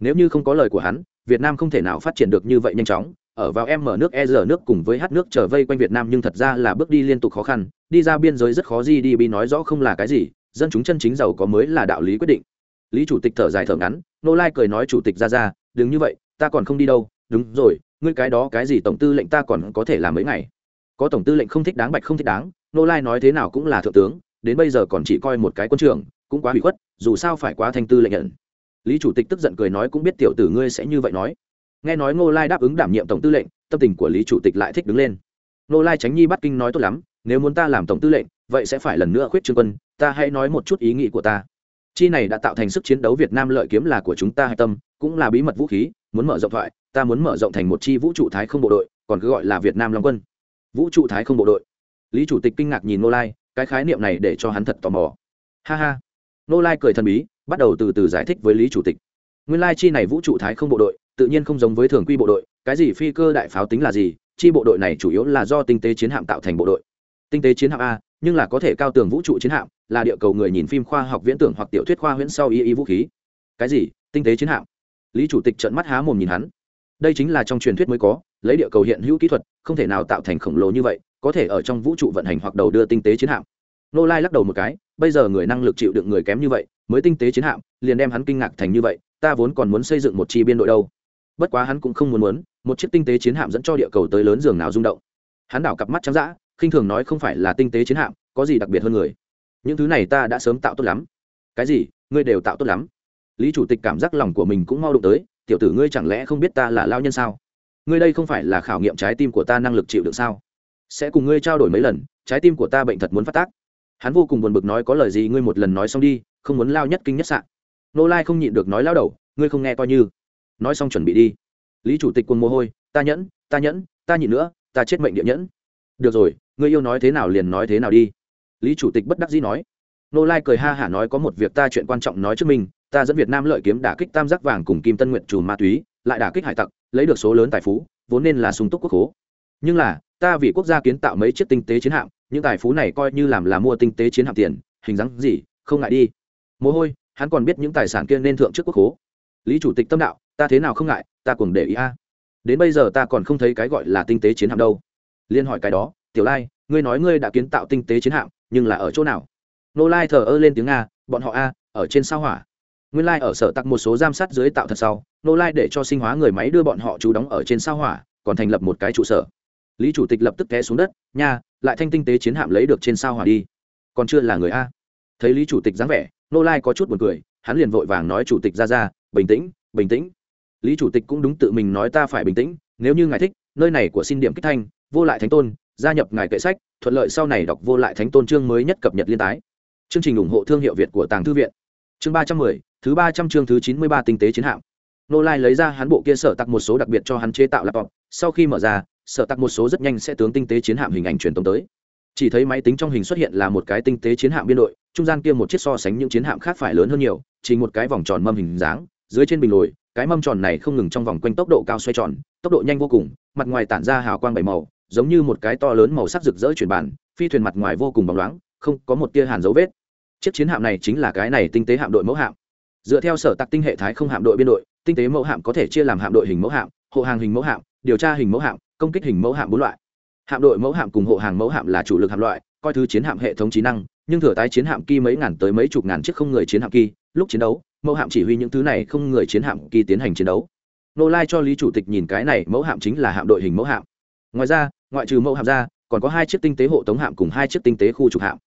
Speaker 1: Nếu như không có lời của hắn, việt nam không thể nào phát triển được như vậy nhanh chóng. Ở vào em mở nước e nước cùng với hát nước trở vây quanh việt nam nhưng thật ra là bước đi liên tục khó khăn. Đi ra biên giới rất khó gì đi bi nói rõ không là cái gì. Dân chúng chân chính giàu có mới là đạo lý quyết định. Lý chủ tịch thở dài thở ngắn, nô lai cười nói chủ tịch ra ra, đừng như vậy, ta còn không đi đâu. Đúng rồi, ngươi cái đó cái gì tổng tư lệnh ta còn có thể làm mấy ngày. Có tổng tư lệnh không thích đáng bạch không thích đáng. Nô lai nói thế nào cũng là thượng tướng, đến bây giờ còn chỉ coi một cái quân trường cũng quá hủy khuất, dù sao phải quá thanh tư lệnh nhận. Lý chủ tịch tức giận cười nói cũng biết tiểu tử ngươi sẽ như vậy nói. Nghe nói ngô lai đáp ứng đảm nhiệm tổng tư lệnh, tâm tình của lý chủ tịch lại thích đứng lên. Ngô lai tránh nhi bắt kinh nói tốt lắm, nếu muốn ta làm tổng tư lệnh, vậy sẽ phải lần nữa khuyết trương quân, ta hãy nói một chút ý nghĩ của ta. Chi này đã tạo thành sức chiến đấu việt nam lợi kiếm là của chúng ta hạch tâm, cũng là bí mật vũ khí, muốn mở rộng thoại, ta muốn mở rộng thành một chi vũ trụ thái không bộ đội, còn cứ gọi là việt nam long quân. Vũ trụ thái không bộ đội. Lý chủ tịch kinh ngạc nhìn Ngô lai, cái khái niệm này để cho hắn thật tò mò. Ha ha nô lai cười thần bí, bắt đầu từ từ giải thích với lý chủ tịch. Nguyên lai chi này vũ trụ thái không bộ đội, tự nhiên không giống với thường quy bộ đội, cái gì phi cơ đại pháo tính là gì, chi bộ đội này chủ yếu là do tinh tế chiến hạm tạo thành bộ đội. Tinh tế chiến hạm a, nhưng là có thể cao tường vũ trụ chiến hạm, là địa cầu người nhìn phim khoa học viễn tưởng hoặc tiểu thuyết khoa huyễn sau y y vũ khí. Cái gì? Tinh tế chiến hạm? Lý chủ tịch trợn mắt há mồm nhìn hắn. Đây chính là trong truyền thuyết mới có, lấy địa cầu hiện hữu kỹ thuật, không thể nào tạo thành khổng lồ như vậy, có thể ở trong vũ trụ vận hành hoặc đầu đưa tinh tế chiến hạm. Nô lai lắc đầu một cái bây giờ người năng lực chịu đựng người kém như vậy, mới tinh tế chiến hạm, liền đem hắn kinh ngạc thành như vậy, ta vốn còn muốn xây dựng một chi biên đội đâu. Bất quá hắn cũng không muốn muốn, một chiếc tinh tế chiến hạm dẫn cho địa cầu tới lớn giường nào rung động. Hắn đảo cặp mắt trắng d ã khinh thường nói không phải là tinh tế chiến hạm, có gì đặc biệt hơn người? Những thứ này ta đã sớm tạo tốt lắm. Cái gì? Ngươi đều tạo tốt lắm. Lý chủ tịch cảm giác lòng của mình cũng mau đụng tới, tiểu tử ngươi chẳng lẽ không biết ta là lao nhân sao? Ngươi đây không phải là khảo nghiệm trái tim của ta năng lực chịu đựng sao? Sẽ cùng ngươi trao đổi mấy lần, trái tim của ta bệnh thật muốn phát tác hắn vô cùng buồn bực nói có lời gì ngươi một lần nói xong đi, không muốn lao nhất kinh nhất sạn nô lai không nhịn được nói lao đầu, ngươi không nghe coi như. Nói xong chuẩn bị đi. Lý chủ tịch quân mồ hôi, ta nhẫn ta nhẫn, ta nhịn nữa, ta chết mệnh địa nhẫn. Được rồi, ngươi yêu nói thế nào liền nói thế nào đi. Lý chủ tịch bất đắc dĩ nói. Nô lai cười ha hả nói có một việc ta chuyện quan trọng nói trước mình, ta dẫn việt nam lợi kiếm đả kích tam giác vàng cùng kim tân nguyện trùm ma túy, lại đả kích hải tặc, lấy được số lớn tài phú, vốn nên là sung túc quốc hố nhưng là, ta vì quốc gia kiến tạo mấy chiếc tinh tế chiến hạm những tài phú này coi như làm là mua tinh tế chiến hạm tiền, hình dáng gì, không ngại đi. Mồ hôi, hắn còn biết những tài sản kia nên thượng trước quốc hố lý chủ tịch tâm đạo, ta thế nào không ngại, ta cùng để ý a. Đến bây giờ ta còn không thấy cái gọi là tinh tế chiến hạm đâu. Liên hỏi cái đó, tiểu lai, ngươi nói ngươi đã kiến tạo tinh tế chiến hạm, nhưng là ở chỗ nào? Nô lai thờ ơ lên tiếng nga, bọn họ a, ở trên sao hỏa. Nguyên lai ở sở tặc một số giam sát dưới tạo thật sau, nô lai để cho sinh hóa người máy đưa bọn họ trú đóng ở trên sao hỏa, còn thành lập một cái trụ sở lý chủ tịch lập tức té xuống đất, nha, lại thanh tinh tế chiến hạm lấy được trên sao hỏa đi. Còn chưa là người a. Thấy lý chủ tịch dáng vẻ nô lai có chút buồn cười, hắn liền vội vàng nói, chủ tịch ra ra, bình tĩnh bình tĩnh. Lý chủ tịch cũng đúng tự mình nói, ta phải bình tĩnh, nếu như ngài thích, nơi này của xin điểm kích thanh, vô lại thánh tôn, gia nhập ngài kệ sách, thuận lợi sau này đọc vô lại thánh tôn chương mới nhất cập nhật liên tái. Chương trình ủng hộ thương hiệu việt của tàng thư viện. Chương ba trăm mười, thứ ba trăm chương thứ chín mươi ba tinh tế chiến hạm. Nô lai lấy ra hắn bộ kia sở tặc một số đặc biệt cho hắn chế tạo lạp vọng. sau khi mở ra sở tặc một số rất nhanh sẽ tướng tinh tế chiến hạm hình ảnh truyền tống tới. Chỉ thấy máy tính trong hình xuất hiện là một cái tinh tế chiến hạm biên đội, trung gian kia một chiếc so sánh những chiến hạm khác phải lớn hơn nhiều, chỉ một cái vòng tròn mâm hình dáng, dưới trên bình lồi, cái mâm tròn này không ngừng trong vòng quanh tốc độ cao xoay tròn, tốc độ nhanh vô cùng, mặt ngoài tản ra hào quang bảy màu, giống như một cái to lớn màu sắc rực rỡ chuyển bản phi thuyền mặt ngoài vô cùng bóng loáng, không có một tia hàn dấu vết. Chiếc chiến hạm này chính là cái này tinh tế hạm đội mẫu hạm. Dựa theo sở tạc tinh hệ thái không hạm đội biên đội, tinh tế mẫu hạm có thể chia làm hạm đội hình mẫu hạm, hộ hàng hình mẫu hạm, điều tra hình mẫu hạm công kích hình mẫu hạm bốn loại. Hạm đội mẫu hạm cùng hộ hàng mẫu hạm là chủ lực hạm loại, coi thứ chiến hạm hệ thống trí năng, nhưng thừa tái chiến hạm kỳ mấy ngàn tới mấy chục ngàn chiếc không người chiến hạm kỳ, lúc chiến đấu, mẫu hạm chỉ huy những thứ này không người chiến hạm kỳ tiến hành chiến đấu. Nô lai cho lý chủ tịch nhìn cái này, mẫu hạm chính là hạm đội hình mẫu hạm. Ngoài ra, ngoại trừ mẫu hạm ra, còn có hai chiếc tinh tế hộ tống hạm cùng hai chiếc tinh tế khu trục hạm.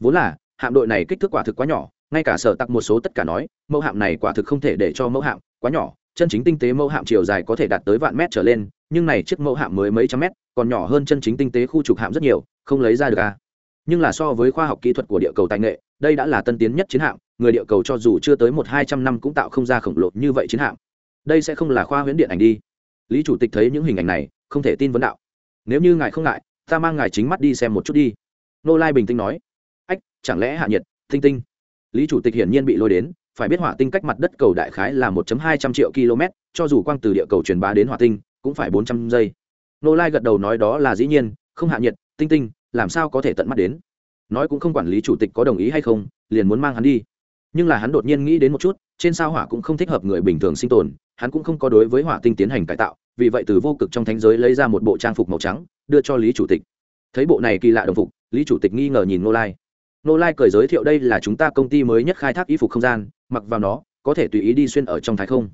Speaker 1: Vốn là, hạm đội này kích thước quả thực quá nhỏ, ngay cả sở tặc một số tất cả nói, mẫu hạm này quả thực không thể để cho mẫu hạm quá nhỏ, chân chính tinh tế mẫu hạm chiều dài có thể đạt tới vạn mét trở lên nhưng này chiếc mẫu hạm mới mấy trăm mét, còn nhỏ hơn chân chính tinh tế khu trục hạm rất nhiều, không lấy ra được à. nhưng là so với khoa học kỹ thuật của địa cầu tài nghệ, đây đã là tân tiến nhất chiến hạm, người địa cầu cho dù chưa tới một hai trăm năm cũng tạo không ra khổng lồ như vậy chiến hạm. Đây sẽ không là khoa huyễn điện ảnh đi. Lý chủ tịch thấy những hình ảnh này, không thể tin vấn đạo. Nếu như ngài không ngại, ta mang ngài chính mắt đi xem một chút đi. Nô lai bình tĩnh nói. Ách, chẳng lẽ hạ nhiệt, Thinh tinh. Lý chủ tịch hiển nhiên bị lôi đến, phải biết hỏa tinh cách mặt đất cầu đại khái là 1 hai trăm triệu km cho dù quang từ địa cầu truyền bá đến hỏa tinh cũng phải bốn trăm giây. Nô lai gật đầu nói đó là dĩ nhiên, không hạ nhiệt, tinh tinh, làm sao có thể tận mắt đến? Nói cũng không quản lý chủ tịch có đồng ý hay không, liền muốn mang hắn đi. Nhưng là hắn đột nhiên nghĩ đến một chút, trên sao hỏa cũng không thích hợp người bình thường sinh tồn, hắn cũng không có đối với hỏa tinh tiến hành cải tạo, vì vậy từ vô cực trong thánh giới lấy ra một bộ trang phục màu trắng, đưa cho lý chủ tịch. Thấy bộ này kỳ lạ đồng phục, lý chủ tịch nghi ngờ nhìn nô lai. Nô lai cười giới thiệu đây là chúng ta công ty mới nhất khai thác y phục không gian, mặc vào nó, có thể tùy ý đi xuyên ở trong thái không.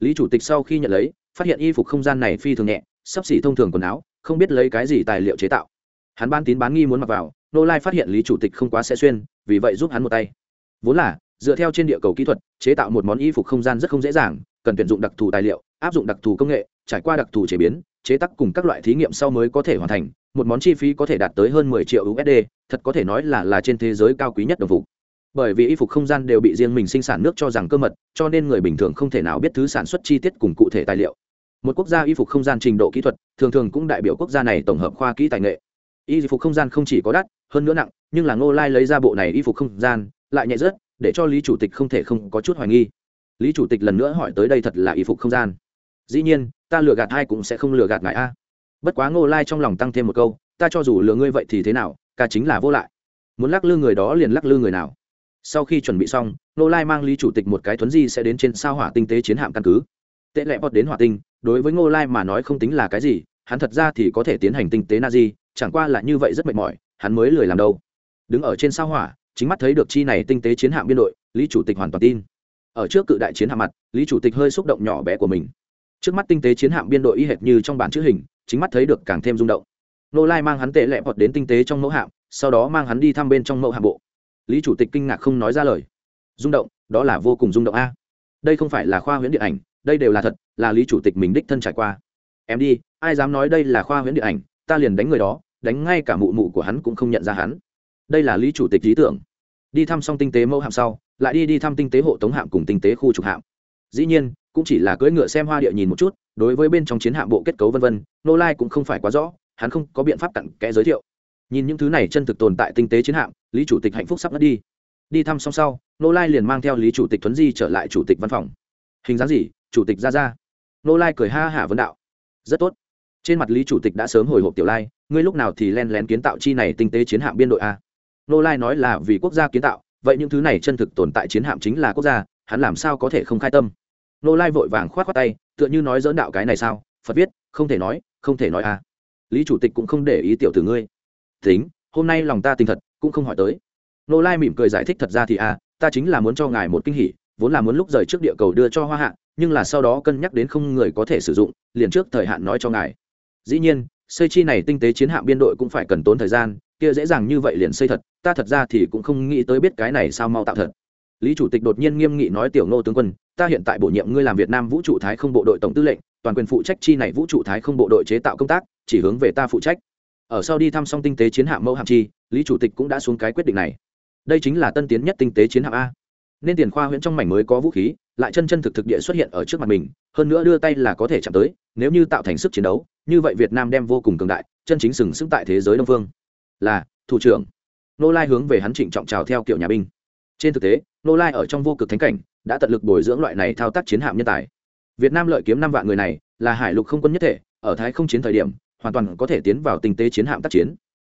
Speaker 1: Lý chủ tịch sau khi nhận lấy phát hiện y phục không gian này phi thường nhẹ, sắp xỉ thông thường quần áo, không biết lấy cái gì tài liệu chế tạo. Hắn ban tín bán nghi muốn mặc vào, nô lai phát hiện lý chủ tịch không quá sẽ xuyên, vì vậy giúp hắn một tay. Vốn là, dựa theo trên địa cầu kỹ thuật, chế tạo một món y phục không gian rất không dễ dàng, cần tuyển dụng đặc thù tài liệu, áp dụng đặc thù công nghệ, trải qua đặc thù chế biến, chế tác cùng các loại thí nghiệm sau mới có thể hoàn thành, một món chi phí có thể đạt tới hơn 10 triệu usd thật có thể nói là là trên thế giới cao quý nhất đồng phục. Bởi vì y phục không gian đều bị riêng mình sinh sản nước cho rằng cơ mật, cho nên người bình thường không thể nào biết thứ sản xuất chi tiết cùng cụ thể tài liệu một quốc gia y phục không gian trình độ kỹ thuật, thường thường cũng đại biểu quốc gia này tổng hợp khoa kỹ tài nghệ. Y phục không gian không chỉ có đắt, hơn nữa nặng, nhưng là ngô lai lấy ra bộ này y phục không gian, lại nhẹ rớt để cho lý chủ tịch không thể không có chút hoài nghi. Lý chủ tịch lần nữa hỏi tới đây thật là y phục không gian. Dĩ nhiên, ta lừa gạt ai cũng sẽ không lừa gạt ngài a. Bất quá ngô lai trong lòng tăng thêm một câu, ta cho dù lừa ngươi vậy thì thế nào, ca chính là vô lại. Muốn lắc lư người đó liền lắc lư người nào. Sau khi chuẩn bị xong, ngô lai mang lý chủ tịch một cái thuấn di sẽ đến trên sao hỏa tinh tế chiến hạm căn cứ tệ lẹ bọt đến hỏa tinh, đối với ngô lai mà nói không tính là cái gì, hắn thật ra thì có thể tiến hành tinh tế na di chẳng qua là như vậy rất mệt mỏi, hắn mới lười làm đâu. Đứng ở trên sao hỏa, chính mắt thấy được chi này tinh tế chiến hạm biên đội, lý chủ tịch hoàn toàn tin. Ở trước cự đại chiến hạm mặt, lý chủ tịch hơi xúc động nhỏ bé của mình. Trước mắt tinh tế chiến hạm biên đội y hệt như trong bản chữ hình, chính mắt thấy được càng thêm rung động. Nô lai mang hắn tệ lẹ bọt đến tinh tế trong mẫu hạm, sau đó mang hắn đi thăm bên trong mẫu hạm bộ. Lý chủ tịch kinh ngạc không nói ra lời. Rung động, đó là vô cùng rung động a. Đây không phải là khoa huyễn điện ảnh đây đều là thật, là lý chủ tịch mình đích thân trải qua. Em đi, ai dám nói đây là khoa huyễn điện ảnh, ta liền đánh người đó, đánh ngay cả mụ mụ của hắn cũng không nhận ra hắn. Đây là lý chủ tịch lý tưởng. Đi thăm xong tinh tế mẫu hạm sau, lại đi đi thăm tinh tế hộ tống hạm cùng tinh tế khu trục hạm. Dĩ nhiên, cũng chỉ là cưỡi ngựa xem hoa địa nhìn một chút, đối với bên trong chiến hạm bộ kết cấu vân vân, nô lai cũng không phải quá rõ, hắn không có biện pháp cặn kẽ giới thiệu. Nhìn những thứ này chân thực tồn tại tinh tế chiến hạm, lý chủ tịch hạnh phúc sắp mất đi. Đi thăm xong sau, nô lai liền mang theo lý chủ tịch thuấn di trở lại chủ tịch văn phòng. Hình dáng gì? Chủ tịch ra ra. Nô lai cười ha hả vấn đạo. Rất tốt. Trên mặt lý chủ tịch đã sớm hồi hộp tiểu lai, ngươi lúc nào thì len lén kiến tạo chi này tinh tế chiến hạm biên đội a? Nô lai nói là vì quốc gia kiến tạo, vậy những thứ này chân thực tồn tại chiến hạm chính là quốc gia, hắn làm sao có thể không khai tâm? Nô lai vội vàng k h o á t khoác tay, tựa như nói dỡn đạo cái này sao? Phật viết, không thể nói, không thể nói a. Lý chủ tịch cũng không để ý tiểu tử ngươi. Tính, hôm nay lòng ta tình thật, cũng không hỏi tới. Nô lai mỉm cười giải thích thật ra thì a, ta chính là muốn cho ngài một kinh hỉ vốn là muốn lúc rời trước địa cầu đưa cho hoa hạ, nhưng là sau đó cân nhắc đến không người có thể sử dụng, liền trước thời hạn nói cho ngài. Dĩ nhiên, xây chi này tinh tế chiến hạm biên đội cũng phải cần tốn thời gian, kia dễ dàng như vậy liền xây thật, ta thật ra thì cũng không nghĩ tới biết cái này sao mau tạo thật. Lý chủ tịch đột nhiên nghiêm nghị nói tiểu ngô tướng quân, ta hiện tại bổ nhiệm ngươi làm việt nam vũ trụ thái không bộ đội tổng tư lệnh, toàn quyền phụ trách chi này vũ trụ thái không bộ đội chế tạo công tác, chỉ hướng về ta phụ trách. Ở sau đi thăm xong tinh tế chiến hạm mẫu hạm chi, lý chủ tịch cũng đã xuống cái quyết định này. Đây chính là tân tiến nhất tinh tế chiến hạm a nên tiền khoa huyễn trong mảnh mới có vũ khí, lại chân chân thực thực địa xuất hiện ở trước mặt mình, hơn nữa đưa tay là có thể chạm tới, nếu như tạo thành sức chiến đấu, như vậy việt nam đem vô cùng cường đại, chân chính sừng sững tại thế giới đông phương. Là, thủ trưởng. Nô lai hướng về hắn trịnh trọng trào theo kiểu nhà binh. Trên thực tế, nô lai ở trong vô cực thánh cảnh, đã tận lực bồi dưỡng loại này thao tác chiến hạm nhân tài. Việt nam lợi kiếm năm vạn người này, là hải lục không quân nhất thể, ở thái không chiến thời điểm, hoàn toàn có thể tiến vào tinh tế chiến hạm tác chiến.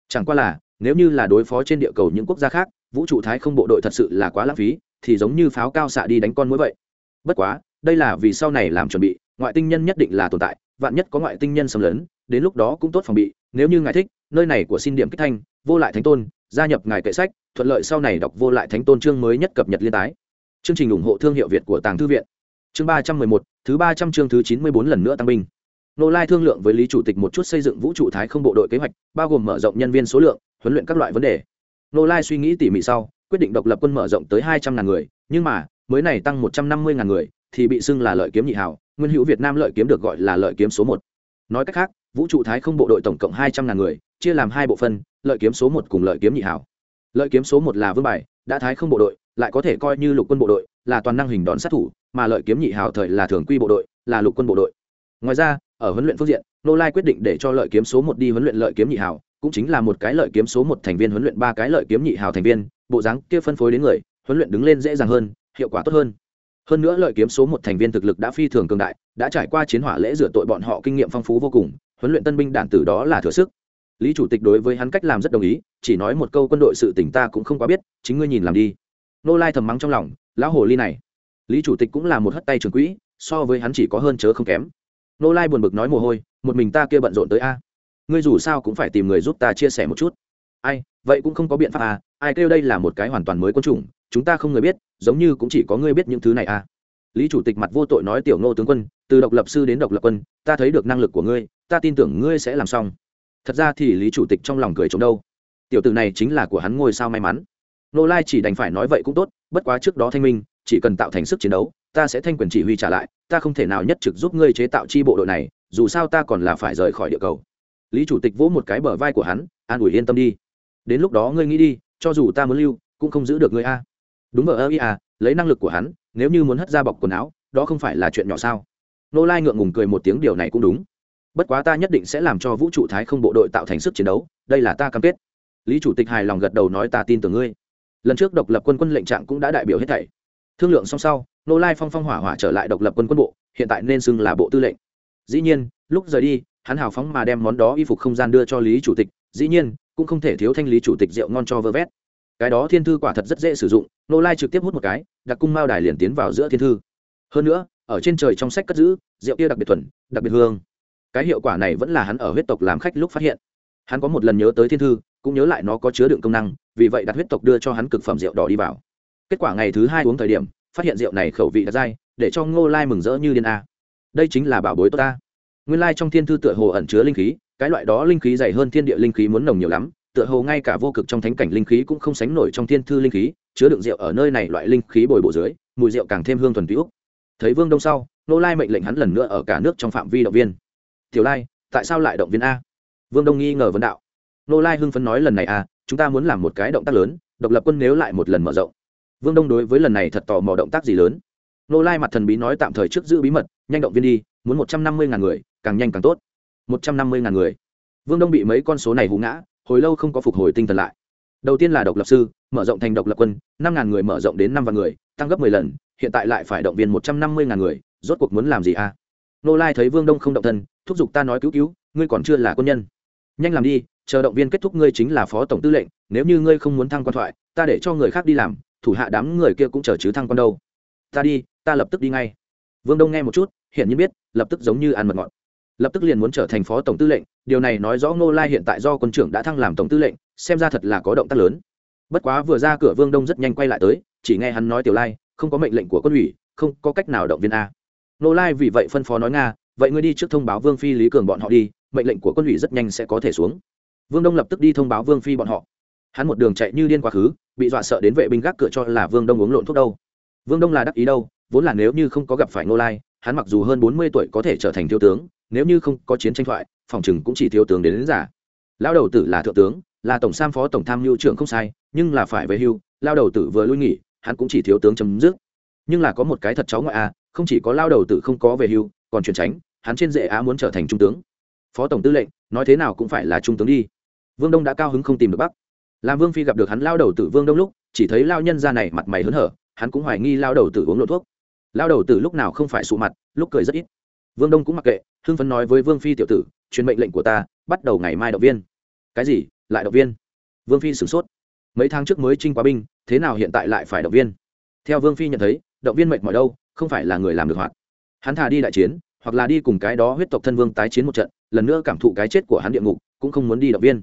Speaker 1: Chẳng qua là, nếu như là đối phó trên địa cầu những quốc gia khác, vũ trụ thái không bộ đội thật sự là quá lãng phí thì giống như pháo cao xạ đi đánh con mũi vậy. Bất quá, đây là vì sau này làm chuẩn bị, ngoại tinh nhân nhất định là tồn tại, vạn nhất có ngoại tinh nhân xâm lấn, đến lúc đó cũng tốt phòng bị, nếu như ngài thích, nơi này của xin điểm kích thanh, vô lại thánh tôn, gia nhập ngài kệ sách, thuận lợi sau này đọc vô lại thánh tôn chương mới nhất cập nhật liên tái. Chương trình ủng hộ thương hiệu việt của tàng thư viện. Chương ba trăm mười một, thứ ba trăm chương thứ chín mươi bốn lần nữa tăng binh. Nô lai thương lượng với lý chủ tịch một chút xây dựng vũ trụ thái không bộ đội kế hoạch, bao gồm mở rộng nhân viên số lượng, huấn luyện các loại vấn đề. Nô lai suy nghĩ tỉ mỉ sau quyết định độc lập quân mở rộng tới hai trăm ngàn người nhưng mà mới này tăng một trăm năm mươi ngàn người thì bị xưng là lợi kiếm nhị hảo nguyên hữu việt nam lợi kiếm được gọi là lợi kiếm số một nói cách khác vũ trụ thái không bộ đội tổng cộng hai trăm ngàn người chia làm hai bộ phân lợi kiếm số một cùng lợi kiếm nhị hảo lợi kiếm số một là vương bài đã thái không bộ đội lại có thể coi như lục quân bộ đội là toàn năng hình đón sát thủ mà lợi kiếm nhị hào thời là thường quy bộ đội là lục quân bộ đội ngoài ra ở huấn luyện phương diện nô lai quyết định để cho lợi kiếm số một đi huấn luyện lợi kiếm nhị hào, cũng chính là một cái lợi kiếm số một thành viên huấn luyện ba cái lợi kiếm nhị hào thành viên bộ dáng kia phân phối đến người, huấn luyện đứng lên dễ dàng hơn, hiệu quả tốt hơn. Hơn nữa lợi kiếm số một thành viên thực lực đã phi thường cường đại, đã trải qua chiến hỏa lễ rửa tội bọn họ kinh nghiệm phong phú vô cùng, huấn luyện tân binh đản tử đó là thừa sức. Lý chủ tịch đối với hắn cách làm rất đồng ý, chỉ nói một câu quân đội sự tỉnh ta cũng không quá biết, chính ngươi nhìn làm đi. Nô lai thầm mắng trong lòng, lão hồ ly này. Lý chủ tịch cũng là một hất tay trường quỹ, so với hắn chỉ có hơn chớ không kém. Nô lai buồn bực nói mồ hôi, một mình ta kia bận rộn tới a. Ngươi dù sao cũng phải tìm người giúp ta chia sẻ một chút. Ai, vậy cũng không có biện pháp à ai kêu đây là một cái hoàn toàn mới quân chủng, chúng ta không người biết, giống như cũng chỉ có ngươi biết những thứ này à. Lý chủ tịch mặt vô tội nói tiểu ngô tướng quân, từ độc lập sư đến độc lập quân, ta thấy được năng lực của ngươi, ta tin tưởng ngươi sẽ làm xong. Thật ra thì lý chủ tịch trong lòng cười chống đâu. Tiểu tử này chính là của hắn ngôi sao may mắn. Nô lai chỉ đành phải nói vậy cũng tốt, bất quá trước đó thanh minh, chỉ cần tạo thành sức chiến đấu, ta sẽ thanh quyền chỉ huy trả lại, ta không thể nào nhất trực giúp ngươi chế tạo chi bộ đội này, dù sao ta còn là phải rời khỏi địa cầu. Lý chủ tịch vỗ một cái bờ vai của hắn, an ủi yên tâm đi. Đến lúc đó ngươi nghĩ đi cho dù ta muốn lưu, cũng không giữ được ngươi a. Đúng vợ ơ ý à lấy năng lực của hắn, nếu như muốn hất ra bọc quần áo, đó không phải là chuyện nhỏ sao? Nô lai ngượng ngùng cười một tiếng, điều này cũng đúng. Bất quá ta nhất định sẽ làm cho vũ trụ thái không bộ đội tạo thành sức chiến đấu, đây là ta cam kết. Lý chủ tịch hài lòng gật đầu nói ta tin tưởng ngươi. Lần trước độc lập quân quân lệnh trạng cũng đã đại biểu hết thảy. Thương lượng xong sau, nô lai phong phong hỏa hỏa trở lại độc lập quân quân bộ, hiện tại nên xưng là bộ tư lệnh. Dĩ nhiên, lúc rời đi, hắn hào phóng mà đem món đó y phục không gian đưa cho lý chủ tịch. Dĩ nhiên cũng không thể thiếu thanh lý chủ tịch rượu ngon cho vơ vét. Cái đó thiên thư quả thật rất dễ sử dụng, nô lai trực tiếp hút một cái, đặc cung mao đài liền tiến vào giữa thiên thư. Hơn nữa, ở trên trời trong sách cất giữ, rượu kia đặc biệt thuần, đặc biệt hương. Cái hiệu quả này vẫn là hắn ở huyết tộc làm khách lúc phát hiện. Hắn có một lần nhớ tới thiên thư, cũng nhớ lại nó có chứa đựng công năng, vì vậy đặt huyết tộc đưa cho hắn cực phẩm rượu đỏ đi vào. Kết quả ngày thứ hai uống thời điểm, phát hiện rượu này khẩu vị đặc dai, để cho ngô lai mừng rỡ như điên a. Đây chính là bảo bối tốt ta. Nguyên lai trong thiên thư tựa hồ ẩn chứa linh khí cái loại đó linh khí dày hơn thiên địa linh khí muốn nồng nhiều lắm, tựa hồ ngay cả vô cực trong thánh cảnh linh khí cũng không sánh nổi trong thiên thư linh khí, chứa đựng rượu ở nơi này loại linh khí bồi bổ dưới, mùi rượu càng thêm hương thuần túy úc. Thấy vương đông sau nô lai mệnh lệnh hắn lần nữa ở cả nước trong phạm vi động viên. Tiểu lai, tại sao lại động viên a? Vương đông nghi ngờ vấn đạo. Nô lai hưng phấn nói lần này a chúng ta muốn làm một cái động tác lớn, độc lập quân nếu lại một lần mở rộng. Vương đông đối với lần này thật tò mò động tác gì lớn. Nô lai mặt thần bí nói tạm thời trước giữ bí mật, nhanh động viên đi, muốn một trăm năm mươi ngàn người, càng nhanh càng tốt một trăm năm mươi ngàn người. Vương đông bị mấy con số này hú ngã, hồi lâu không có phục hồi tinh thần lại. Đầu tiên là độc lập sư, mở rộng thành độc lập quân, năm ngàn người mở rộng đến năm vạn người, tăng gấp mười lần, hiện tại lại phải động viên một trăm năm mươi ngàn người, rốt cuộc muốn làm gì a? nô lai thấy vương đông không động thân, thúc giục ta nói cứu cứu, ngươi còn chưa là quân nhân. Nhanh làm đi, chờ động viên kết thúc ngươi chính là phó tổng tư lệnh, nếu như ngươi không muốn thăng quan thoại, ta để cho người khác đi làm, thủ hạ đám người kia cũng chờ chứ thăng quan đâu. Ta đi, ta lập tức đi ngay. Vương đông nghe một chút hiện nhiên biết, lập tức giống như ăn mật ngọt lập tức liền muốn trở thành phó tổng tư lệnh, điều này nói rõ ngô lai hiện tại do quân trưởng đã thăng làm tổng tư lệnh, xem ra thật là có động tác lớn. Bất quá vừa ra cửa vương đông rất nhanh quay lại tới, chỉ nghe hắn nói tiểu lai, không có mệnh lệnh của quân ủy, không có cách nào động viên a. Ngô lai vì vậy phân phó nói nga, vậy ngươi đi trước thông báo vương phi lý cường bọn họ đi, mệnh lệnh của quân ủy rất nhanh sẽ có thể xuống. Vương đông lập tức đi thông báo vương phi bọn họ. Hắn một đường chạy như điên quá khứ, bị dọa sợ đến vệ binh gác cửa cho là vương đông uống lộn thuốc đâu. Vương đông là đắc ý đâu, vốn là nếu như không có gặp phải ngô lai, hắn mặc dù hơn bốn mươi tuổi có thể trở thành thiếu tướng nếu như không có chiến tranh thoại phòng chừng cũng chỉ thiếu tướng đến, đến giả. Lao đầu tử là thượng tướng là tổng sam phó tổng tham mưu trưởng không sai nhưng là phải về hưu lao đầu tử vừa lui nghỉ hắn cũng chỉ thiếu tướng chấm dứt. Nhưng là có một cái thật cháu ngoại a không chỉ có lao đầu tử không có về hưu còn chuyển tránh hắn trên dễ á muốn trở thành trung tướng. Phó tổng tư lệnh nói thế nào cũng phải là trung tướng đi. Vương đông đã cao hứng không tìm được bắc. Làm vương phi gặp được hắn lao đầu tử vương đông lúc chỉ thấy lao nhân ra này mặt mày hớn hở hắn cũng hoài nghi lao đầu tử uống lộ thuốc. Lao đầu tử lúc nào không phải sụ mặt lúc cười rất ít. Vương đông cũng mặc kệ hưng phấn nói với vương phi tiểu tử, truyền mệnh lệnh của ta, bắt đầu ngày mai động viên. Cái gì? Lại động viên? Vương phi sửng sốt. Mấy tháng trước mới trinh quá binh, thế nào hiện tại lại phải động viên? Theo vương phi nhận thấy, động viên mệnh mọi đâu, không phải là người làm được hoạt. Hắn thà đi đại chiến, hoặc là đi cùng cái đó huyết tộc thân vương tái chiến một trận, lần nữa cảm thụ cái chết của hắn địa ngục, cũng không muốn đi động viên.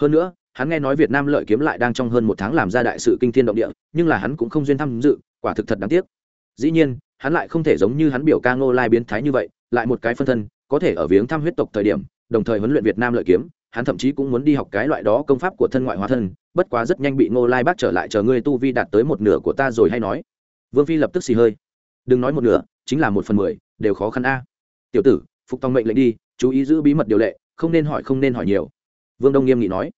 Speaker 1: Hơn nữa, hắn nghe nói việt nam lợi kiếm lại đang trong hơn một tháng làm ra đại sự kinh thiên động địa, nhưng là hắn cũng không duyên tham dự, quả thực thật đáng tiếc. Dĩ nhiên, hắn lại không thể giống như hắn biểu ca ngô lai biến thái như vậy lại một cái phân thân, có thể ở viếng thăm huyết tộc thời điểm, đồng thời huấn luyện việt nam lợi kiếm, hắn thậm chí cũng muốn đi học cái loại đó công pháp của thân ngoại hóa thân, bất quá rất nhanh bị ngô lai bác trở lại chờ ngươi tu vi đạt tới một nửa của ta rồi hay nói. Vương phi lập tức xì hơi. Đừng nói một nửa, chính là một phần mười, đều khó khăn a. Tiểu tử, phục tòng mệnh lệnh đi, chú ý giữ bí mật điều lệ, không nên hỏi không nên hỏi nhiều. Vương đông nghiêm nghị nói.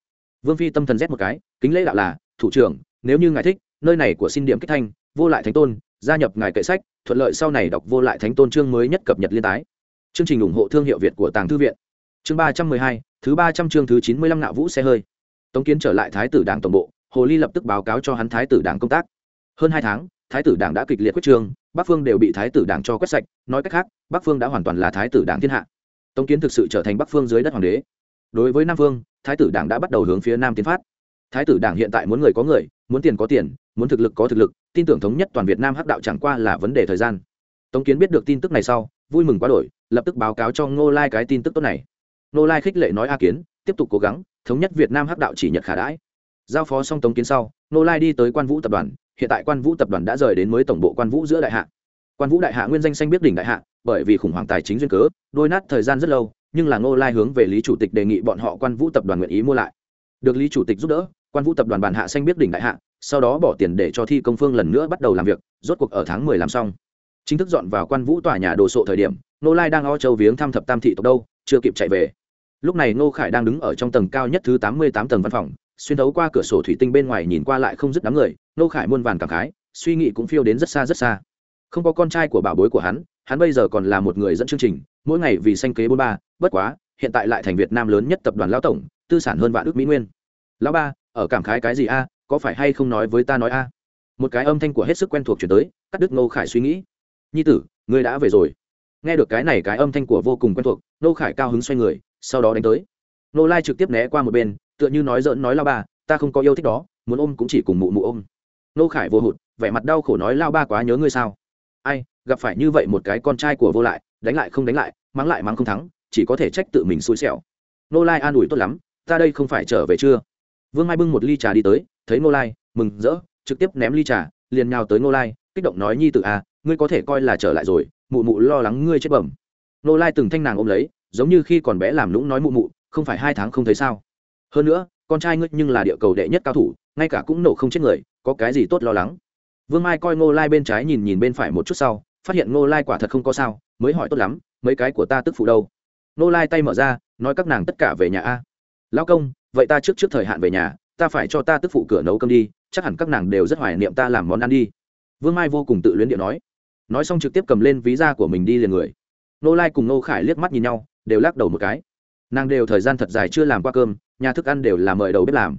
Speaker 1: Vương phi tâm thần rét một cái, kính lễ đạo là, thủ trưởng, nếu như ngài thích, nơi này của xin điểm kích thanh, vô lại thánh tôn gia nhập ngài kệ sách, thuận lợi sau này đọc vô lại thánh tôn chương mới nhất cập nhật liên tái. Chương trình ủng hộ thương hiệu việt của tàng thư viện. Chương ba trăm mười hai, thứ ba trăm chương thứ chín mươi lăm nạo vũ xe hơi. Tống kiến trở lại thái tử đảng tổng bộ, hồ ly lập tức báo cáo cho hắn thái tử đảng công tác. Hơn hai tháng, thái tử đảng đã kịch liệt quyết trương bắc phương đều bị thái tử đảng cho quét sạch, nói cách khác, bắc phương đã hoàn toàn là thái tử đảng thiên hạ. Tống kiến thực sự trở thành bắc phương dưới đất hoàng đế. Đối với nam phương, thái tử đảng đã bắt đầu hướng phía nam tiến phát. Thái tử đảng hiện tại muốn người có người, muốn tiền có tiền, muốn thực lực có thực lực tin tưởng thống nhất toàn việt nam hắc đạo chẳng qua là vấn đề thời gian. Tống kiến biết được tin tức này sau, vui mừng quá đổi, lập tức báo cáo cho ngô lai cái tin tức tốt này. Ngô lai khích lệ nói a kiến, tiếp tục cố gắng, thống nhất việt nam hắc đạo chỉ nhật khả đãi. Giao phó xong tống kiến sau, ngô lai đi tới quan vũ tập đoàn, hiện tại quan vũ tập đoàn đã rời đến mới tổng bộ quan vũ giữa đại hạ. Quan vũ đại hạ nguyên danh xanh biết đỉnh đại hạ, bởi vì khủng hoảng tài chính duyên cớ, đôi nát thời gian rất lâu, nhưng là ngô lai hướng về lý chủ tịch đề nghị bọn họ quan vũ tập đoàn nguyện ý mua lại. Được lý chủ tịch giúp đỡ quan vũ tập đoàn bàn hạ xanh biết đỉnh đại hạ, sau đó bỏ tiền để cho thi công phương lần nữa bắt đầu làm việc, rốt cuộc ở tháng mười làm xong. Chính thức dọn vào quan vũ tòa nhà đồ sộ thời điểm nô lai đang o châu viếng thăm thập tam thị tộc đâu, chưa kịp chạy về. Lúc này ngô khải đang đứng ở trong tầng cao nhất thứ tám mươi tám tầng văn phòng, xuyên thấu qua cửa sổ thủy tinh bên ngoài nhìn qua lại không dứt đám người nô khải muôn vàn cảm khái, suy nghĩ cũng phiêu đến rất xa rất xa. Không có con trai của bảo bối của hắn hắn bây giờ còn là một người dẫn chương trình, mỗi ngày vì sanh kế bốn ba, bất quá, hiện tại lại thành việt nam lớn nhất tập đoàn lão tổng, tư sản hơn vạn ước mỹ nguyên. Lão ba ở cảm khái cái gì a, có phải hay không nói với ta nói a? Một cái âm thanh của hết sức quen thuộc chuyển tới, cắt đứt ngô khải suy nghĩ. Nhi tử, ngươi đã về rồi. Nghe được cái này, cái âm thanh của vô cùng quen thuộc, ngô khải cao hứng xoay người, sau đó đánh tới. Nô lai trực tiếp né qua một bên, tựa như nói dỡn nói lao ba, ta không có yêu thích đó, muốn ôm cũng chỉ cùng mụ mụ ôm. Nô khải vô hụt, vẻ mặt đau khổ nói lao ba quá nhớ ngươi sao? Ai, gặp phải như vậy một cái con trai của vô lại, đánh lại không đánh lại, mắng lại mắng không thắng, chỉ có thể trách tự mình xui xẻo. Nô lai an ủi tốt lắm, ta đây không phải trở về chưa? Vương mai bưng một ly trà đi tới, thấy Ngô lai, mừng rỡ, trực tiếp ném ly trà, liền nhào tới Ngô lai, kích động nói, nhi tự a à, ngươi có thể coi là trở lại rồi, mụ mụ lo lắng ngươi chết bẩm. Ngô lai từng thanh nàng ôm lấy, giống như khi còn bé làm lũng nói mụ mụ, không phải hai tháng không thấy sao? Hơn nữa, con trai ngươi nhưng là địa cầu đệ nhất cao thủ, ngay cả cũng nổ không chết người, có cái gì tốt lo lắng? Vương mai coi ngô lai bên trái nhìn nhìn bên phải một chút sau, phát hiện ngô lai quả thật không có sao, mới hỏi, tốt lắm, mấy cái của ta tức phụ đâu? Ngô lai tay mở ra, nói, các nàng tất cả về nhà a. Lão công vậy ta trước trước thời hạn về nhà, ta phải cho ta tức phụ cửa nấu cơm đi, chắc hẳn các nàng đều rất hoài niệm ta làm món ăn đi. Vương mai vô cùng tự luyến điện nói. Nói xong trực tiếp cầm lên ví da của mình đi liền người. Nô lai cùng nô khải liếc mắt nhìn nhau, đều lắc đầu một cái. Nàng đều thời gian thật dài chưa làm qua cơm, nhà thức ăn đều là mời đầu bếp làm.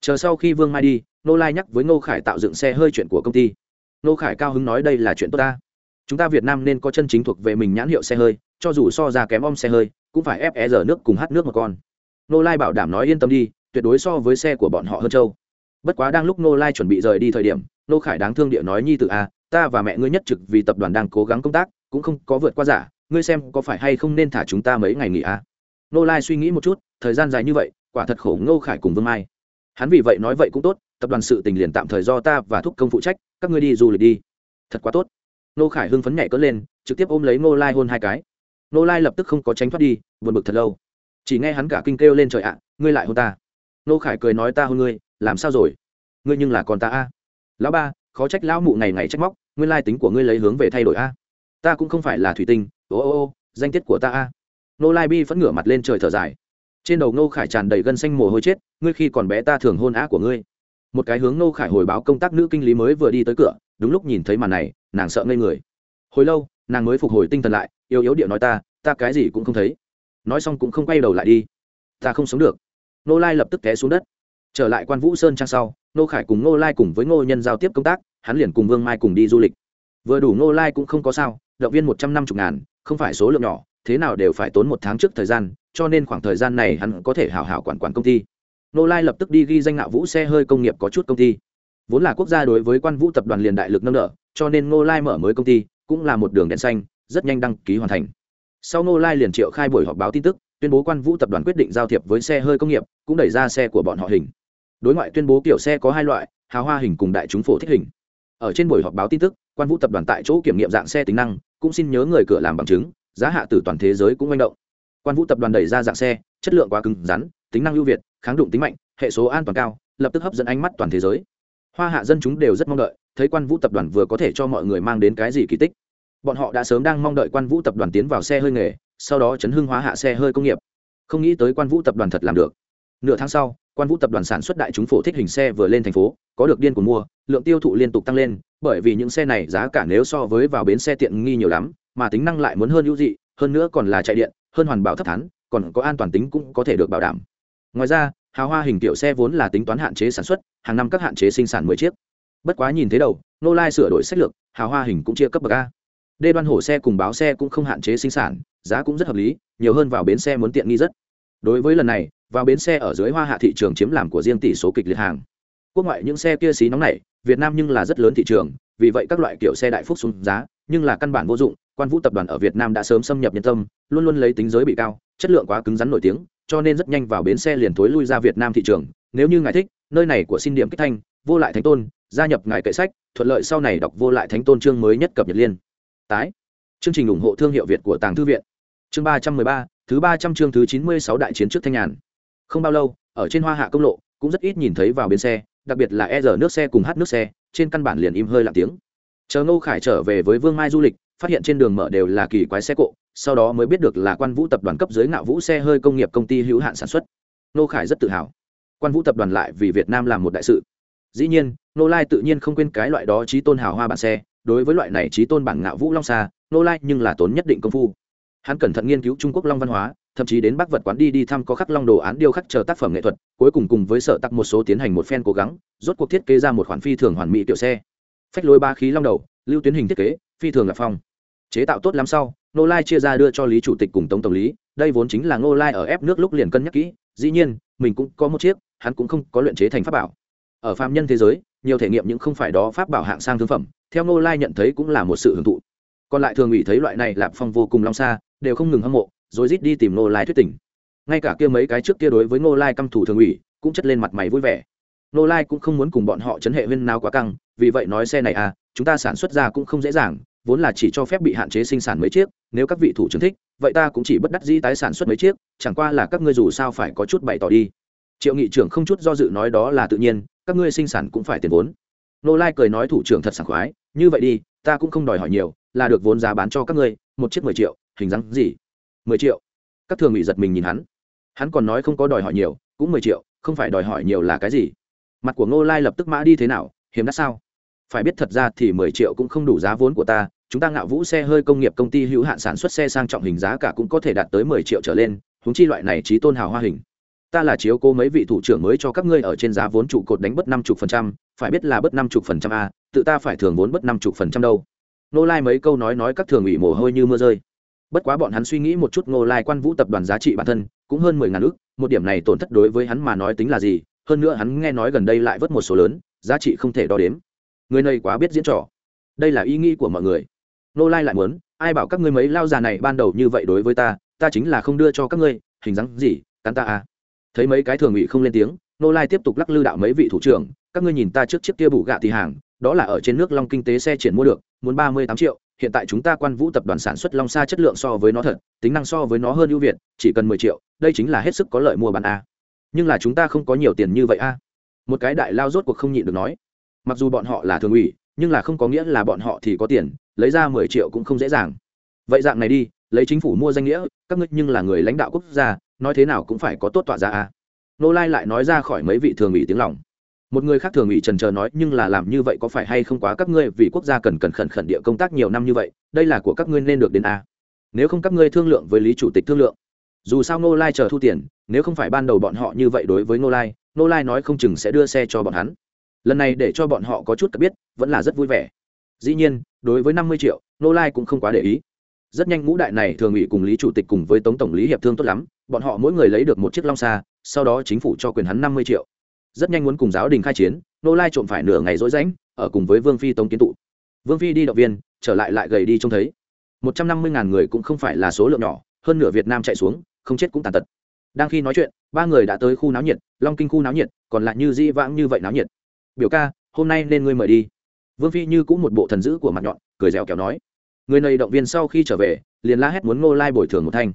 Speaker 1: Chờ sau khi vương mai đi, nô lai nhắc với nô khải tạo dựng xe hơi chuyện của công ty. Nô khải cao hứng nói đây là chuyện tốt ta. Chúng ta việt nam nên có chân chính thuộc về mình nhãn hiệu xe hơi, cho dù so ra kém om xe hơi, cũng phải ép e giờ nước cùng hát nước một con nô lai bảo đảm nói yên tâm đi, tuyệt đối so với xe của bọn họ hơn châu. Bất quá đang lúc nô lai chuẩn bị rời đi thời điểm nô khải đáng thương địa nói nhi tự a à, ta và mẹ ngươi nhất trực vì tập đoàn đang cố gắng công tác, cũng không có vượt qua giả, ngươi xem có phải hay không nên thả chúng ta mấy ngày nghỉ à? a nô lai suy nghĩ một chút, thời gian dài như vậy, quả thật khổ ngô khải cùng vương mai. Hắn vì vậy nói vậy cũng tốt, tập đoàn sự tình liền tạm thời do ta và thúc công phụ trách, các ngươi đi du lịch đi. Thật quá tốt. Nô khải hưng phấn nhảy cất lên, trực tiếp ôm lấy nô lai hôn hai cái. Nô lai lập tức không có tránh thoát đi vượt bực thật lâu chỉ nghe hắn cả kinh kêu lên trời ạ, ngươi lại hôn ta. Nô khải cười nói ta hôn ngươi, làm sao rồi? Ngươi nhưng là con ta a. Lão ba, khó trách lão mụ ngày ngày trách móc, nguyên lai tính của ngươi lấy hướng về thay đổi a. Ta cũng không phải là thủy tinh, ô ô ô, danh tiết của ta a. Nô lai bi phẫn ngửa mặt lên trời thở dài. Trên đầu nô khải tràn đầy gân xanh mồ hôi chết, ngươi khi còn bé ta thường hôn á của ngươi. Một cái hướng nô khải hồi báo công tác nữ kinh lý mới vừa đi tới cửa, đúng lúc nhìn thấy màn này, nàng sợ ngây người. Hồi lâu, nàng mới phục hồi tinh thần lại, yếu yếu điệu nói ta ta cái gì cũng không thấy nói xong cũng không quay đầu lại đi. Ta không sống được. Nô lai lập tức té xuống đất. Trở lại quan vũ sơn trang sau nô khải cùng nô lai cùng với ngô nhân giao tiếp công tác, hắn liền cùng vương mai cùng đi du lịch. Vừa đủ nô lai cũng không có sao, động viên một trăm năm mươi ngàn, không phải số lượng nhỏ, thế nào đều phải tốn một tháng trước thời gian, cho nên khoảng thời gian này hắn có thể hào hào quản quản công ty. Nô lai lập tức đi ghi danh nạo vũ xe hơi công nghiệp có chút công ty. Vốn là quốc gia đối với quan vũ tập đoàn liền đại lực nâng đỡ, cho nên nô lai mở mới công ty, cũng là một đường đèn xanh, rất nhanh đăng ký hoàn thành sau nô lai liền triệu khai buổi họp báo tin tức, tuyên bố quan vũ tập đoàn quyết định giao thiệp với xe hơi công nghiệp, cũng đẩy ra xe của bọn họ hình. Đối ngoại tuyên bố kiểu xe có hai loại, hào hoa hình cùng đại chúng phổ thích hình. Ở trên buổi họp báo tin tức, quan vũ tập đoàn tại chỗ kiểm nghiệm dạng xe tính năng, cũng xin nhớ người cửa làm bằng chứng, giá hạ từ toàn thế giới cũng manh động. Quan vũ tập đoàn đẩy ra dạng xe, chất lượng quá cứng rắn, tính năng ưu việt, kháng đụng tính mạnh, hệ số an toàn cao, lập tức hấp dẫn ánh mắt toàn thế giới. Hoa hạ dân chúng đều rất mong đợi, thấy quan vũ tập đoàn vừa có thể cho mọi người mang đến cái gì kỳ tích bọn họ đã sớm đang mong đợi quan vũ tập đoàn tiến vào xe hơi nghề, sau đó chấn hưng hóa hạ xe hơi công nghiệp. Không nghĩ tới quan vũ tập đoàn thật làm được. Nửa tháng sau, quan vũ tập đoàn sản xuất đại chúng phổ thích hình xe vừa lên thành phố, có được điên cuồng mua, lượng tiêu thụ liên tục tăng lên, bởi vì những xe này giá cả nếu so với vào bến xe tiện nghi nhiều lắm, mà tính năng lại muốn hơn hữu dị, hơn nữa còn là chạy điện, hơn hoàn bảo thấp thắn, còn có an toàn tính cũng có thể được bảo đảm. Ngoài ra, hào hoa hình kiểu xe vốn là tính toán hạn chế sản xuất, hàng năm các hạn chế sinh sản mười chiếc. Bất quá nhìn thấy đầu, nô lai sửa đổi sách lược, hào hoa hình cũng chia cấp bậc a đê đoan hổ xe cùng báo xe cũng không hạn chế sinh sản, giá cũng rất hợp lý, nhiều hơn vào bến xe muốn tiện nghi rất. Đối với lần này, vào bến xe ở dưới hoa hạ thị trường chiếm làm của riêng tỷ số kịch liệt hàng. Quốc ngoại những xe kia xí nóng này, việt nam nhưng là rất lớn thị trường, vì vậy các loại kiểu xe đại phúc xuống giá, nhưng là căn bản vô dụng, quan vũ tập đoàn ở việt nam đã sớm xâm nhập nhân tâm, luôn luôn lấy tính giới bị cao, chất lượng quá cứng rắn nổi tiếng, cho nên rất nhanh vào bến xe liền thối lui ra việt nam thị trường. Nếu như ngài thích, nơi này của xin điểm kích thanh, vô lại thánh tôn, gia nhập ngài kệ sách, thuận lợi sau này đọc vô lại thánh tôn chương mới nhất cập nhật liên tái. Chương trình ủng hộ thương hiệu việt của tàng thư viện. Chương ba trăm mười ba, thứ ba trăm chương thứ chín mươi sáu đại chiến trước thanh nhàn. Không bao lâu, ở trên hoa hạ công lộ, cũng rất ít nhìn thấy vào bến xe, đặc biệt là e r nước xe cùng hát nước xe, trên căn bản liền im hơi lặng tiếng. Chờ ngô khải trở về với vương mai du lịch, phát hiện trên đường mở đều là kỳ quái xe cộ, sau đó mới biết được là quan vũ tập đoàn cấp dưới ngạo vũ xe hơi công nghiệp công ty hữu hạn sản xuất. Ngô khải rất tự hào. Quan vũ tập đoàn lại vì việt nam làm một đại sự. Dĩ nhiên nô lai tự nhiên không quên cái loại đó trí tôn hào hoa bản xe đối với loại này trí tôn bản ngạo vũ long xa, nô lai nhưng là tốn nhất định công phu. Hắn cẩn thận nghiên cứu trung quốc long văn hóa, thậm chí đến bắc vật quán đi đi thăm có khắc long đồ án điêu khắc chờ tác phẩm nghệ thuật, cuối cùng cùng với sở tắc một số tiến hành một phen cố gắng, rốt cuộc thiết kế ra một khoản phi thường hoàn mỹ tiểu xe. Phách lối ba khí long đầu, lưu tuyến hình thiết kế, phi thường là phong. Chế tạo tốt lắm sau, nô lai chia ra đưa cho lý chủ tịch cùng tổng tổng lý, đây vốn chính là nô lai ở ép nước lúc liền cân nhắc kỹ, dĩ nhiên, mình cũng có một chiếc, hắn cũng không có luyện chế thành pháp bảo. Ở phạm nhân thế giới, nhiều thể nghiệm những không phải đó pháp bảo hạng sang thương phẩm theo nô lai nhận thấy cũng là một sự hưởng thụ. Còn lại thường ủy thấy loại này lạp phong vô cùng long xa, đều không ngừng hâm mộ, rồi rít đi tìm nô lai thuyết tình. Ngay cả kia mấy cái trước kia đối với nô lai căm thủ thường ủy, cũng chất lên mặt mày vui vẻ. Nô lai cũng không muốn cùng bọn họ chấn hệ huyên nào quá căng, vì vậy nói xe này à chúng ta sản xuất ra cũng không dễ dàng, vốn là chỉ cho phép bị hạn chế sinh sản mấy chiếc, nếu các vị thủ trưởng thích, vậy ta cũng chỉ bất đắc dĩ tái sản xuất mấy chiếc, chẳng qua là các ngươi dù sao phải có chút bày tỏ đi. Triệu nghị trưởng không chút do dự nói đó là tự nhiên, các ngươi sinh sản cũng phải tiền vốn nô lai cười nói, thủ trưởng thật sảng khoái, như vậy đi, ta cũng không đòi hỏi nhiều, là được vốn giá bán cho các ngươi, một chiếc mười triệu, hình dáng gì? Mười triệu. Các thường ủy giật mình nhìn hắn. Hắn còn nói không có đòi hỏi nhiều, cũng mười triệu, không phải đòi hỏi nhiều là cái gì? Mặt của ngô lai lập tức mã đi thế nào, hiếm đắt sao? Phải biết thật ra thì mười triệu cũng không đủ giá vốn của ta, chúng ta ngạo vũ xe hơi công nghiệp công ty hữu hạn sản xuất xe sang trọng hình giá cả cũng có thể đạt tới mười triệu trở lên húng chi loại này trí tôn hào hoa hình. Ta là chiếu cố mấy vị thủ trưởng mới cho các ngươi ở trên giá vốn trụ cột đánh bất năm chục phần trăm phải biết là bất năm chục phần trăm a, tự ta phải thường vốn bất năm chục phần trăm đâu. Nô lai mấy câu nói nói các thường ủy mồ hôi như mưa rơi. Bất quá bọn hắn suy nghĩ một chút, ngô lai quan vũ tập đoàn giá trị bản thân cũng hơn mười ngàn ước một điểm này tổn thất đối với hắn mà nói tính là gì, hơn nữa hắn nghe nói gần đây lại vớt một số lớn, giá trị không thể đo đếm. Người này quá biết diễn trò. Đây là ý nghĩ của mọi người. Nô lai lại muốn, ai bảo các ngươi mấy lao già này ban đầu như vậy đối với ta ta chính là không đưa cho các ngươi, hình dáng gì, cắn ta à? Thấy mấy cái thường ủy không lên tiếng nô lai tiếp tục lắc lư đạo mấy vị thủ trưởng các ngươi nhìn ta trước chiếc kia bù gạ thì hàng, đó là ở trên nước long kinh tế xe triển mua được, muốn ba mươi tám triệu, hiện tại chúng ta quan vũ tập đoàn sản xuất long sa chất lượng so với nó thật, tính năng so với nó hơn ưu việt, chỉ cần mười triệu, đây chính là hết sức có lợi mua bán a. Nhưng là chúng ta không có nhiều tiền như vậy a. Một cái đại lao rốt cuộc không nhịn được nói. Mặc dù bọn họ là thường ủy, nhưng là không có nghĩa là bọn họ thì có tiền, lấy ra mười triệu cũng không dễ dàng. Vậy dạng này đi, lấy chính phủ mua danh nghĩa, các ngươi nhưng là người lãnh đạo quốc gia, nói thế nào cũng phải có tốt tọa ra a. Nô lai lại nói ra khỏi mấy vị thường ủy tiếng lòng một người khác thường ủy trần chờ nói, nhưng là làm như vậy có phải hay không quá các ngươi, vì quốc gia cần cần khẩn khẩn địa công tác nhiều năm như vậy, đây là của các ngươi nên được đến a. Nếu không các ngươi thương lượng với lý chủ tịch thương lượng. Dù sao nô lai chờ thu tiền, nếu không phải ban đầu bọn họ như vậy đối với nô lai nô lai nói không chừng sẽ đưa xe cho bọn hắn. Lần này để cho bọn họ có chút cập biết, vẫn là rất vui vẻ. Dĩ nhiên, đối với năm mươi triệu nô lai cũng không quá để ý. Rất nhanh ngũ đại này thường ủy cùng lý chủ tịch cùng với tống tổng lý hiệp thương tốt lắm, bọn họ mỗi người lấy được một chiếc long xa sau đó chính phủ cho quyền hắn năm mươi triệu rất nhanh muốn cùng giáo đình khai chiến, nô lai trộm phải nửa ngày rỗi rãnh, ở cùng với vương phi tống kiến tụ. Vương phi đi động viên, trở lại lại gầy đi trông thấy. Một trăm năm mươi ngàn người cũng không phải là số lượng nhỏ, hơn nửa việt nam chạy xuống, không chết cũng tàn tật. Đang khi nói chuyện, ba người đã tới khu náo nhiệt, long kinh khu náo nhiệt, còn lại như dĩ vãng như vậy náo nhiệt. Biểu ca, hôm nay nên ngươi mời đi. Vương phi như cũng một bộ thần dữ của mặt nhọn, cười dẻo kéo nói. Người này động viên sau khi trở về, liền la hét muốn ngô lai bồi thường một thanh.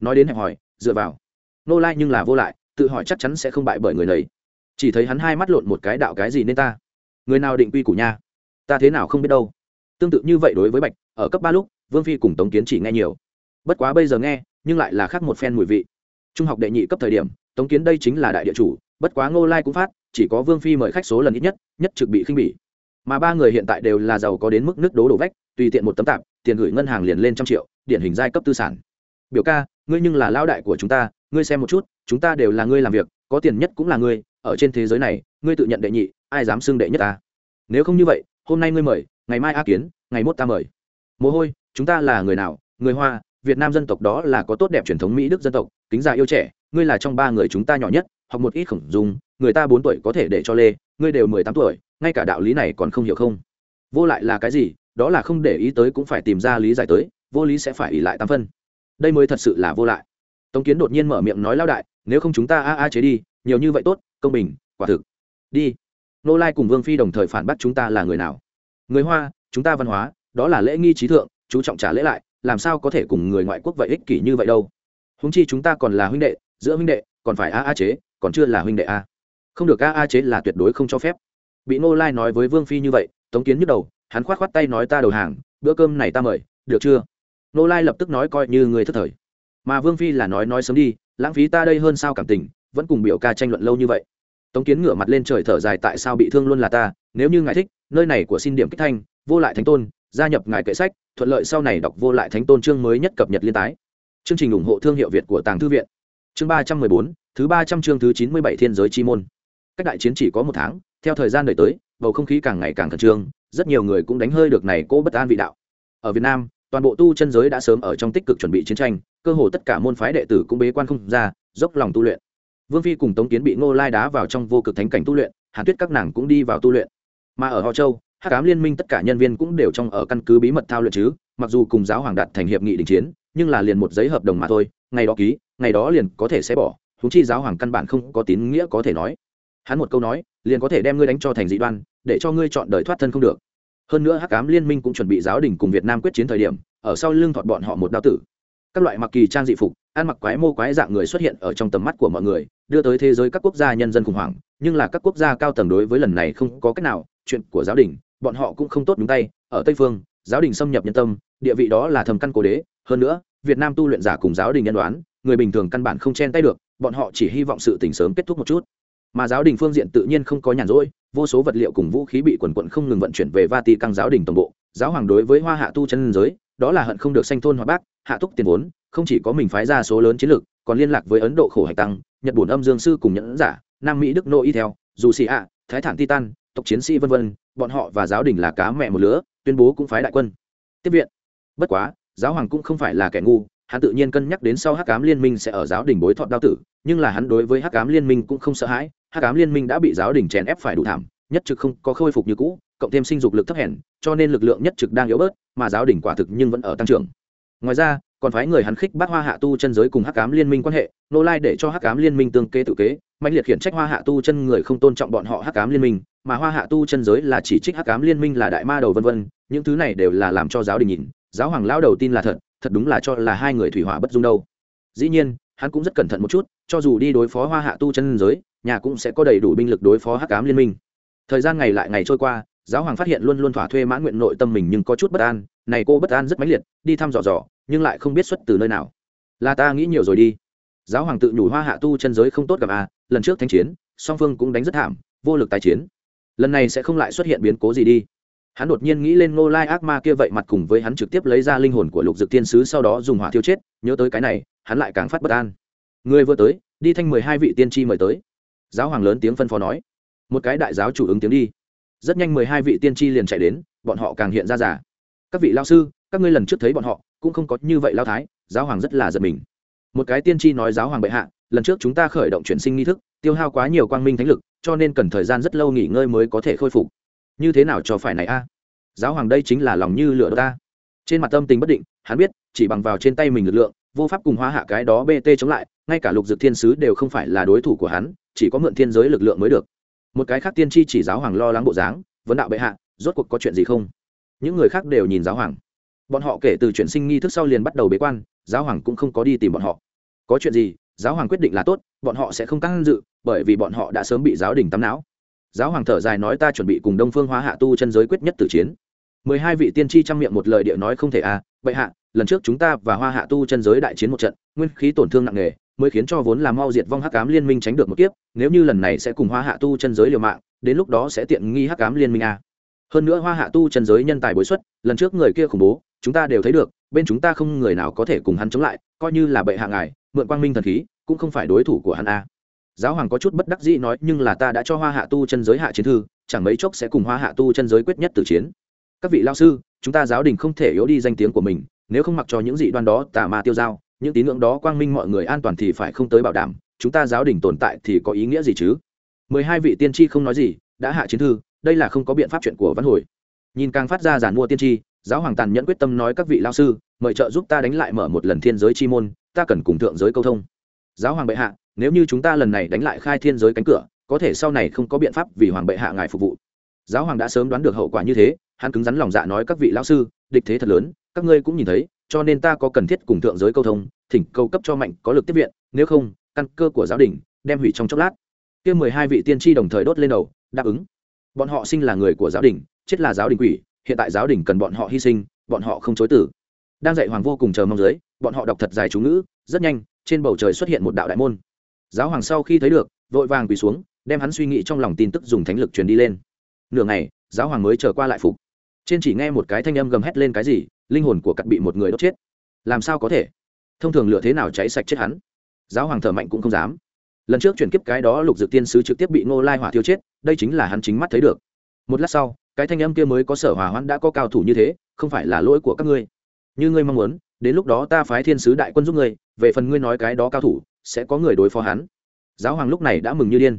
Speaker 1: Nói đến hẹp hỏi, dựa vào. Ngô lai nhưng là vô lại, tự hỏi chắc chắn sẽ không bại bởi người này chỉ thấy hắn hai mắt lộn một cái đạo cái gì nên ta? Người nào định quy củ nha? Ta thế nào không biết đâu. Tương tự như vậy đối với bạch, ở cấp ba lúc, vương phi cùng tống kiến chỉ nghe nhiều. Bất quá bây giờ nghe, nhưng lại là khác một phen mùi vị. Trung học đệ nhị cấp thời điểm, tống kiến đây chính là đại địa chủ, bất quá ngô lai cũng phát, chỉ có vương phi mời khách số lần ít nhất nhất trực bị khinh bỉ. Mà ba người hiện tại đều là giàu có đến mức nước đố đổ vách, tùy tiện một tấm tạp, tiền gửi ngân hàng liền lên trăm triệu, điển hình giai cấp tư sản. Biểu ca, ngươi nhưng là lao đại của chúng ta, ngươi xem một chút, chúng ta đều là ngươi làm việc, có tiền nhất cũng là ngươi ở trên thế giới này, ngươi tự nhận đệ nhị, ai dám xưng đệ nhất ta? Nếu không như vậy, hôm nay ngươi mời, ngày mai a kiến, ngày mốt ta mời. Mồ hôi, chúng ta là người nào? Người hoa, việt nam dân tộc đó là có tốt đẹp truyền thống mỹ đức dân tộc, kính già yêu trẻ, ngươi là trong ba người chúng ta nhỏ nhất hoặc một ít khổng dung, người ta bốn tuổi có thể để cho lê, ngươi đều mười tám tuổi, ngay cả đạo lý này còn không hiểu không? Vô lại là cái gì? Đó là không để ý tới cũng phải tìm ra lý giải tới, vô lý sẽ phải ỉ lại tam phân. Đây mới thật sự là vô lại. Tống kiến đột nhiên mở miệng nói lao đại nếu không chúng ta a a chế đi, nhiều như vậy tốt, công bình, quả thực. Đi. Nô lai cùng vương phi đồng thời phản bác chúng ta là người nào? Người hoa, chúng ta văn hóa, đó là lễ nghi trí thượng, chú trọng trả lễ lại, làm sao có thể cùng người ngoại quốc vậy ích kỷ như vậy đâu? Húng chi chúng ta còn là huynh đệ, giữa huynh đệ, còn phải a a chế, còn chưa là huynh đệ a. Không được a a chế là tuyệt đối không cho phép. Bị nô lai nói với vương phi như vậy, tống kiến nhức đầu, hắn khoát khoát tay nói ta đầu hàng, bữa cơm này ta mời, được chưa? Nô lai lập tức nói coi như người thất thời. Mà vương phi là nói nói sớm đi lãng phí ta đây hơn sao cảm tình, vẫn cùng biểu ca tranh luận lâu như vậy. Tống kiến ngửa mặt lên trời thở dài tại sao bị thương luôn là ta, nếu như ngài thích, nơi này của xin điểm kích thanh, vô lại thánh tôn, gia nhập ngài kệ sách, thuận lợi sau này đọc vô lại thánh tôn chương mới nhất cập nhật liên tái. Chương trình ủng hộ thương hiệu việt của tàng thư viện. Chương ba trăm mười bốn, thứ ba trăm chương thứ chín mươi bảy thiên giới chi môn. Cách đại chiến chỉ có một tháng, theo thời gian đời tới, bầu không khí càng ngày càng khẩn trương, rất nhiều người cũng đánh hơi được này cô bất an vị đạo. Ở việt nam, toàn bộ tu chân giới đã sớm ở trong tích cực chuẩn bị chiến tranh cơ hồ tất cả môn phái đệ tử cũng bế quan không ra, dốc lòng tu luyện. Vương phi cùng tống kiến bị ngô lai đá vào trong vô cực thánh cảnh tu luyện, hàn tuyết các nàng cũng đi vào tu luyện. Mà ở họ châu, hắc ám liên minh tất cả nhân viên cũng đều trong ở căn cứ bí mật thao luyện chứ, mặc dù cùng giáo hoàng đạt thành hiệp nghị đình chiến, nhưng là liền một giấy hợp đồng mà thôi, ngày đó ký, ngày đó liền có thể sẽ bỏ húng chi giáo hoàng căn bản không có tín nghĩa có thể nói. Hắn một câu nói, liền có thể đem ngươi đánh cho thành dị đoan, để cho ngươi chọn đời thoát thân không được. Hơn nữa hắc ám liên minh cũng chuẩn bị giáo đình cùng việt nam quyết chiến thời điểm, ở sau lưng thọt bọn họ một đao tử các loại mặc kỳ trang dị phục, ăn mặc quái mô quái dạng người xuất hiện ở trong tầm mắt của mọi người, đưa tới thế giới các quốc gia nhân dân khủng hoảng. Nhưng là các quốc gia cao tầng đối với lần này không có cách nào, chuyện của giáo đình, bọn họ cũng không tốt đúng tay. Ở tây phương, giáo đình xâm nhập nhân tâm, địa vị đó là thầm căn cố đế. Hơn nữa, việt nam tu luyện giả cùng giáo đình nhân đoán, người bình thường căn bản không chen tay được, bọn họ chỉ hy vọng sự tình sớm kết thúc một chút. Mà giáo đình phương diện tự nhiên không có nhàn rỗi, vô số vật liệu cùng vũ khí bị quần quận không ngừng vận chuyển về vati căng giáo đình tổng bộ. Giáo hoàng đối với hoa hạ tu chân giới đó là hận không được sanh thôn hoa bác, hạ túc tiền vốn, không chỉ có mình phái ra số lớn chiến lược, còn liên lạc với ấn độ khổ hải tăng, nhật bổn âm dương sư cùng nhẫn giả, nam mỹ đức nô y theo, dù xì ạ, thái thản titan, tộc chiến sĩ vân vân, bọn họ và giáo đình là cá mẹ một lứa, tuyên bố cũng phái đại quân. Tiếp viện. Bất quá, giáo hoàng cũng không phải là kẻ ngu, hắn tự nhiên cân nhắc đến sau hắc cám liên minh sẽ ở giáo đình bối thọ đao tử, nhưng là hắn đối với hắc cám liên minh cũng không sợ hãi, hắc cám liên minh đã bị giáo đình chèn ép phải đủ thảm nhất trực không có khôi phục như cũ, cộng thêm sinh dục lực thấp hèn, cho nên lực lượng nhất trực đang yếu bớt, mà giáo đỉnh quả thực nhưng vẫn ở tăng trưởng. Ngoài ra, còn phái người hắn khích bắt hoa hạ tu chân giới cùng hắc Cám liên minh quan hệ, nô lai để cho hắc Cám liên minh tương kế tự kế, mạnh liệt khiển trách hoa hạ tu chân người không tôn trọng bọn họ hắc Cám liên minh, mà hoa hạ tu chân giới là chỉ trích hắc Cám liên minh là đại ma đầu vân vân, những thứ này đều là làm cho giáo đình nhìn, giáo hoàng lao đầu tin là thật thật đúng là cho là hai người thủy hỏa bất dung đâu. Dĩ nhiên, hắn cũng rất cẩn thận một chút, cho dù đi đối phó hoa hạ tu chân giới, nhà cũng sẽ có đầy đủ binh lực đối phó hắc Cám liên minh thời gian ngày lại ngày trôi qua, giáo hoàng phát hiện luôn luôn thỏa thuê mãn nguyện nội tâm mình nhưng có chút bất an, này cô bất an rất mãnh liệt, đi thăm dò dò, nhưng lại không biết xuất từ nơi nào. Là ta nghĩ nhiều rồi đi. Giáo hoàng tự nhủ hoa hạ tu chân giới không tốt gặp à lần trước thanh chiến, song phương cũng đánh rất thảm, vô lực tài chiến. Lần này sẽ không lại xuất hiện biến cố gì đi. Hắn đột nhiên nghĩ lên ngô lai ác ma kia vậy mặt cùng với hắn trực tiếp lấy ra linh hồn của lục dực tiên sứ sau đó dùng hỏa thiêu chết, nhớ tới cái này, hắn lại càng phát bất an. Người vừa tới, đi thanh mười hai vị tiên tri mời tới. Giáo hoàng lớn tiếng phân phó nói một cái đại giáo chủ ứng tiếng đi. Rất nhanh mười hai vị tiên tri liền chạy đến, bọn họ càng hiện ra giả các vị lao sư, các ngươi lần trước thấy bọn họ, cũng không có như vậy lao thái, giáo hoàng rất là giật mình. Một cái tiên tri nói giáo hoàng bệ hạ, lần trước chúng ta khởi động chuyển sinh nghi thức, tiêu hao quá nhiều quang minh thánh lực, cho nên cần thời gian rất lâu nghỉ ngơi mới có thể khôi phục. Như thế nào cho phải này a? Giáo hoàng đây chính là lòng như lửa ta. Trên mặt tâm tình bất định, hắn biết, chỉ bằng vào trên tay mình lực lượng, vô pháp cùng hóa hạ cái đó bt chống lại, ngay cả lục dược thiên sứ đều không phải là đối thủ của hắn, chỉ có mượn thiên giới lực lượng mới được một cái khác tiên tri chỉ giáo hoàng lo lắng bộ dáng, vấn đạo bệ hạ, rốt cuộc có chuyện gì không? Những người khác đều nhìn giáo hoàng. Bọn họ kể từ chuyển sinh nghi thức sau liền bắt đầu bế quan, giáo hoàng cũng không có đi tìm bọn họ. Có chuyện gì, giáo hoàng quyết định là tốt, bọn họ sẽ không tăng dự, bởi vì bọn họ đã sớm bị giáo đình tắm não. Giáo hoàng thở dài nói, ta chuẩn bị cùng đông phương hóa hạ tu chân giới quyết nhất tử chiến. Mười hai vị tiên tri trang miệng một lời địa nói, không thể à vậy hạ, lần trước chúng ta và hoa hạ tu chân giới đại chiến một trận, nguyên khí tổn thương nặng nề mới khiến cho vốn là mau diệt vong hắc cám liên minh tránh được một kiếp, nếu như lần này sẽ cùng hoa hạ tu chân giới liều mạng, đến lúc đó sẽ tiện nghi hắc cám liên minh à. hơn nữa hoa hạ tu chân giới nhân tài bối xuất, lần trước người kia khủng bố, chúng ta đều thấy được, bên chúng ta không người nào có thể cùng hắn chống lại, coi như là bệ hạ ngài, mượn quang minh thần khí, cũng không phải đối thủ của hắn a. Giáo hoàng có chút bất đắc dĩ nói, nhưng là ta đã cho hoa hạ tu chân giới hạ chiến thư, chẳng mấy chốc sẽ cùng hoa hạ tu chân giới quyết nhất tử chiến. Các vị lao sư, chúng ta giáo đình không thể yếu đi danh tiếng của mình, nếu không mặc cho những dị đoan đó tà ma tiêu dao những tín ngưỡng đó quang minh mọi người an toàn thì phải không tới bảo đảm, chúng ta giáo đình tồn tại thì có ý nghĩa gì chứ? Mười hai vị tiên tri không nói gì, đã hạ chiến thư, đây là không có biện pháp chuyện của văn hồi. Nhìn càng phát ra giản mua tiên tri, giáo hoàng tàn nhẫn quyết tâm nói các vị lao sư, mời trợ giúp ta đánh lại mở một lần thiên giới chi môn, ta cần cùng thượng giới câu thông. Giáo hoàng bệ hạ, nếu như chúng ta lần này đánh lại khai thiên giới cánh cửa, có thể sau này không có biện pháp vì hoàng bệ hạ ngài phục vụ. Giáo hoàng đã sớm đoán được hậu quả như thế, hắn cứng rắn lòng dạ nói các vị lao sư, địch thế thật lớn, các ngươi cũng nhìn thấy cho nên ta có cần thiết cùng thượng giới câu thông, thỉnh cầu cấp cho mạnh có lực tiếp viện, nếu không, căn cơ của giáo đình đem hủy trong chốc lát. Kia mười hai vị tiên tri đồng thời đốt lên đầu, đáp ứng. Bọn họ sinh là người của giáo đình, chết là giáo đình quỷ, hiện tại giáo đình cần bọn họ hy sinh, bọn họ không chối tử đang dạy hoàng vô cùng chờ mong dưới, bọn họ đọc thật dài chú ngữ, rất nhanh, trên bầu trời xuất hiện một đạo đại môn. Giáo hoàng sau khi thấy được, vội vàng quỳ xuống, đem hắn suy nghĩ trong lòng tin tức dùng thánh lực truyền đi lên. Nửa ngày, giáo hoàng mới trở qua lại phục trên chỉ nghe một cái thanh âm gầm hét lên cái gì, linh hồn của cặp bị một người đốt chết. Làm sao có thể? Thông thường lựa thế nào cháy sạch chết hắn? Giáo hoàng thở mạnh cũng không dám. Lần trước chuyển kiếp cái đó lục dự tiên sứ trực tiếp bị ngô lai hỏa thiêu chết, đây chính là hắn chính mắt thấy được. Một lát sau, cái thanh âm kia mới có sở hòa hoãn đã có cao thủ như thế, không phải là lỗi của các ngươi. Như ngươi mong muốn, đến lúc đó ta phái thiên sứ đại quân giúp ngươi, về phần ngươi nói cái đó cao thủ, sẽ có người đối phó hắn. Giáo hoàng lúc này đã mừng như điên.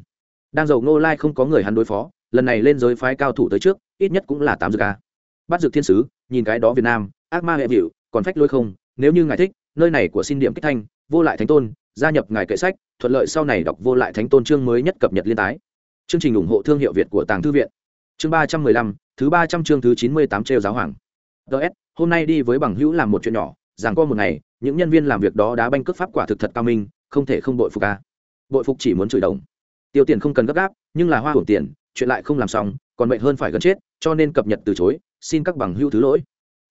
Speaker 1: Đang giàu ngô lai không có người hắn đối phó, lần này lên giới phái cao thủ tới trước, ít nhất cũng là tám dược ca bắt dược thiên sứ, nhìn cái đó việt nam, ác ma hệ vịu, còn phách lôi không? Nếu như ngài thích, nơi này của xin điểm kích thanh, vô lại thánh tôn, gia nhập ngài kệ sách, thuận lợi sau này đọc vô lại thánh tôn chương mới nhất cập nhật liên tái. Chương trình ủng hộ thương hiệu việt của tàng thư viện. Chương ba trăm mười lăm, thứ ba trăm chương thứ chín mươi tám trêu giáo hoàng. Ts hôm nay đi với bằng hữu làm một chuyện nhỏ, rằng qua một ngày, những nhân viên làm việc đó đã banh cướp pháp quả thực thật cao minh, không thể không bội phục ca bội phục chỉ muốn chửi đồng. Tiêu tiền không cần gấp gáp, nhưng là hoa hưởng tiền, chuyện lại không làm xong, còn mệnh hơn phải gần chết cho nên cập nhật từ chối, xin các bằng hữu thứ lỗi.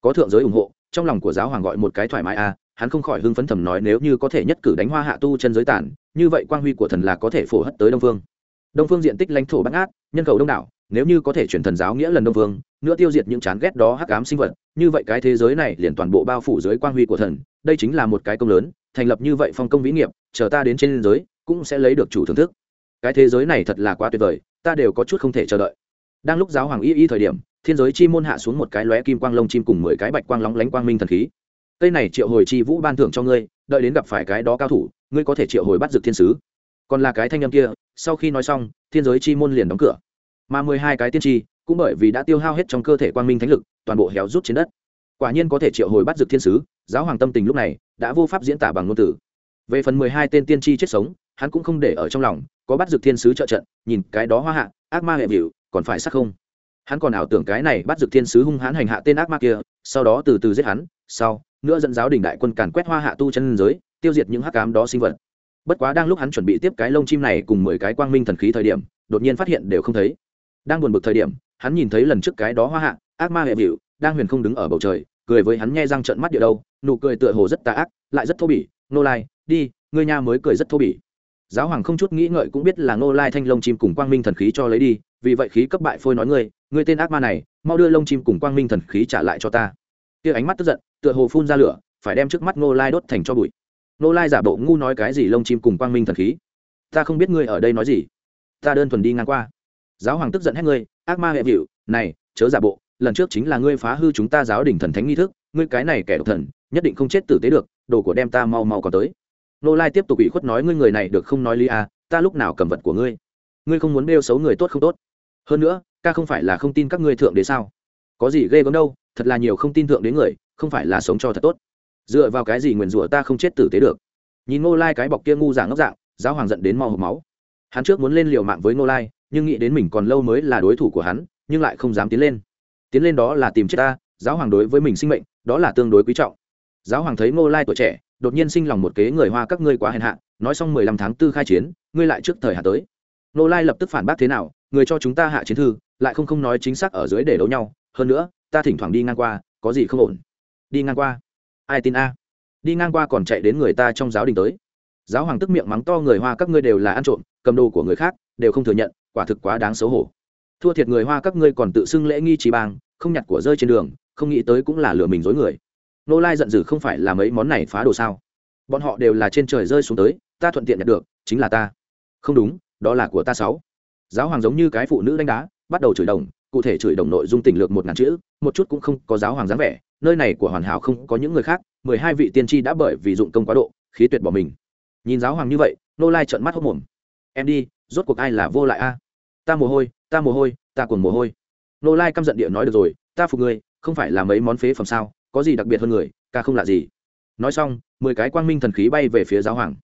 Speaker 1: Có thượng giới ủng hộ, trong lòng của giáo hoàng gọi một cái thoải mái a hắn không khỏi hưng phấn thầm nói nếu như có thể nhất cử đánh hoa hạ tu chân giới tản, như vậy quang huy của thần là có thể phổ hất tới đông phương. Đông phương diện tích lãnh thổ bắc ngát, nhân khẩu đông đảo, nếu như có thể chuyển thần giáo nghĩa lần đông phương, nữa tiêu diệt những chán ghét đó hắc ám sinh vật, như vậy cái thế giới này liền toàn bộ bao phủ dưới quang huy của thần, đây chính là một cái công lớn, thành lập như vậy phong công vĩ nghiệp, chờ ta đến trên giới, cũng sẽ lấy được chủ thưởng thức. Cái thế giới này thật là quá tuyệt vời, ta đều có chút không thể chờ đợi đang lúc giáo hoàng y y thời điểm, thiên giới chi môn hạ xuống một cái lóe kim quang lông chim cùng mười cái bạch quang lóng lánh quang minh thần khí. Cây này triệu hồi chi vũ ban thưởng cho ngươi, đợi đến gặp phải cái đó cao thủ, ngươi có thể triệu hồi bắt dược thiên sứ. Còn là cái thanh âm kia, sau khi nói xong, thiên giới chi môn liền đóng cửa. Mà mười hai cái tiên tri, cũng bởi vì đã tiêu hao hết trong cơ thể quang minh thánh lực, toàn bộ héo rút trên đất. Quả nhiên có thể triệu hồi bắt dược thiên sứ, giáo hoàng tâm tình lúc này đã vô pháp diễn tả bằng ngôn từ. Về phần mười hai tên tiên tri chết sống, hắn cũng không để ở trong lòng, có bắt dược thiên sứ trợ trận, nhìn cái đó hoa hạ ác ma hệ vịu, còn phải sắc không? Hắn còn ảo tưởng cái này bắt dược thiên sứ hung hãn hành hạ tên ác ma kia, sau đó từ từ giết hắn, sau, nữa dẫn giáo đình đại quân càn quét hoa hạ tu chân giới, tiêu diệt những hắc cám đó sinh vật. Bất quá đang lúc hắn chuẩn bị tiếp cái lông chim này cùng mười cái quang minh thần khí thời điểm, đột nhiên phát hiện đều không thấy. Đang buồn bực thời điểm, hắn nhìn thấy lần trước cái đó hoa hạ, ác ma hệ vịu, đang huyền không đứng ở bầu trời, cười với hắn nghe răng trợn mắt địa đâu, nụ cười tựa hồ rất tà ác, lại rất thô bỉ, nô lai, đi, ngươi nha mới cười rất thô bỉ giáo hoàng không chút nghĩ ngợi cũng biết là Ngô lai thanh lông chim cùng quang minh thần khí cho lấy đi, vì vậy khí cấp bại phôi nói ngươi ngươi tên ác ma này, mau đưa lông chim cùng quang minh thần khí trả lại cho ta. Tia ánh mắt tức giận, tựa hồ phun ra lửa, phải đem trước mắt Ngô lai đốt thành cho bụi. Ngô lai giả bộ ngu nói cái gì lông chim cùng quang minh thần khí? Ta không biết ngươi ở đây nói gì. Ta đơn thuần đi ngang qua. Giáo hoàng tức giận hết ngươi, ác ma hệ vịu này, chớ giả bộ, lần trước chính là ngươi phá hư chúng ta giáo đình thần thánh nghi thức, ngươi cái này kẻ độc thần, nhất định không chết tử tế được, đồ của đem ta mau mau có tới nô lai tiếp tục bị khuất nói, ngươi người này được không nói lý à ta lúc nào cầm vật của ngươi? Ngươi không muốn bêu xấu người tốt không tốt? Hơn nữa, ca không phải là không tin các ngươi thượng đế sao? Có gì ghê gớm đâu, thật là nhiều không tin thượng đế người, không phải là sống cho thật tốt. Dựa vào cái gì nguyền rủa ta không chết tử tế được? Nhìn ngô lai cái bọc kia ngu dạng ngốc dạng, giáo hoàng giận đến mò hộp máu. Hắn trước muốn lên liều mạng với ngô lai, nhưng nghĩ đến mình còn lâu mới là đối thủ của hắn, nhưng lại không dám tiến lên. Tiến lên đó là tìm chết ta, giáo hoàng đối với mình sinh mệnh, đó là tương đối quý trọng. Giáo hoàng thấy ngô lai tuổi trẻ đột nhiên sinh lòng một kế người hoa các ngươi quá hèn hạ, nói xong mười lăm tháng tư khai chiến, ngươi lại trước thời hạ tới. Nô lai lập tức phản bác thế nào, người cho chúng ta hạ chiến thư, lại không không nói chính xác ở dưới để đấu nhau, hơn nữa, ta thỉnh thoảng đi ngang qua, có gì không ổn? Đi ngang qua. Ai tin a? Đi ngang qua còn chạy đến người ta trong giáo đình tới. Giáo hoàng tức miệng mắng to người hoa các ngươi đều là ăn trộm, cầm đồ của người khác, đều không thừa nhận, quả thực quá đáng xấu hổ. Thua thiệt người hoa các ngươi còn tự xưng lễ nghi trí bang, không nhặt của rơi trên đường, không nghĩ tới cũng là lừa mình dối người nô lai giận dữ không phải là mấy món này phá đồ sao? Bọn họ đều là trên trời rơi xuống tới, ta thuận tiện nhận được, chính là ta. Không đúng, đó là của ta sáu. Giáo hoàng giống như cái phụ nữ đánh đá, bắt đầu chửi đồng, cụ thể chửi đồng nội dung tình lược một ngàn chữ, một chút cũng không có giáo hoàng dáng vẻ, nơi này của hoàn hảo không có những người khác, mười hai vị tiên tri đã bởi vì dụng công quá độ, khí tuyệt bỏ mình. Nhìn giáo hoàng như vậy nô lai trợn mắt hốc mồm. Em đi, rốt cuộc ai là vô lại a? Ta mồ hôi, ta mồ hôi, ta cuồng mồ hôi. Nô lai căm giận địa nói được rồi, ta phục ngươi, không phải là mấy món phế phẩm sao? Có gì đặc biệt hơn người, ca không lạ gì. Nói xong, mười cái quang minh thần khí bay về phía giáo hoàng.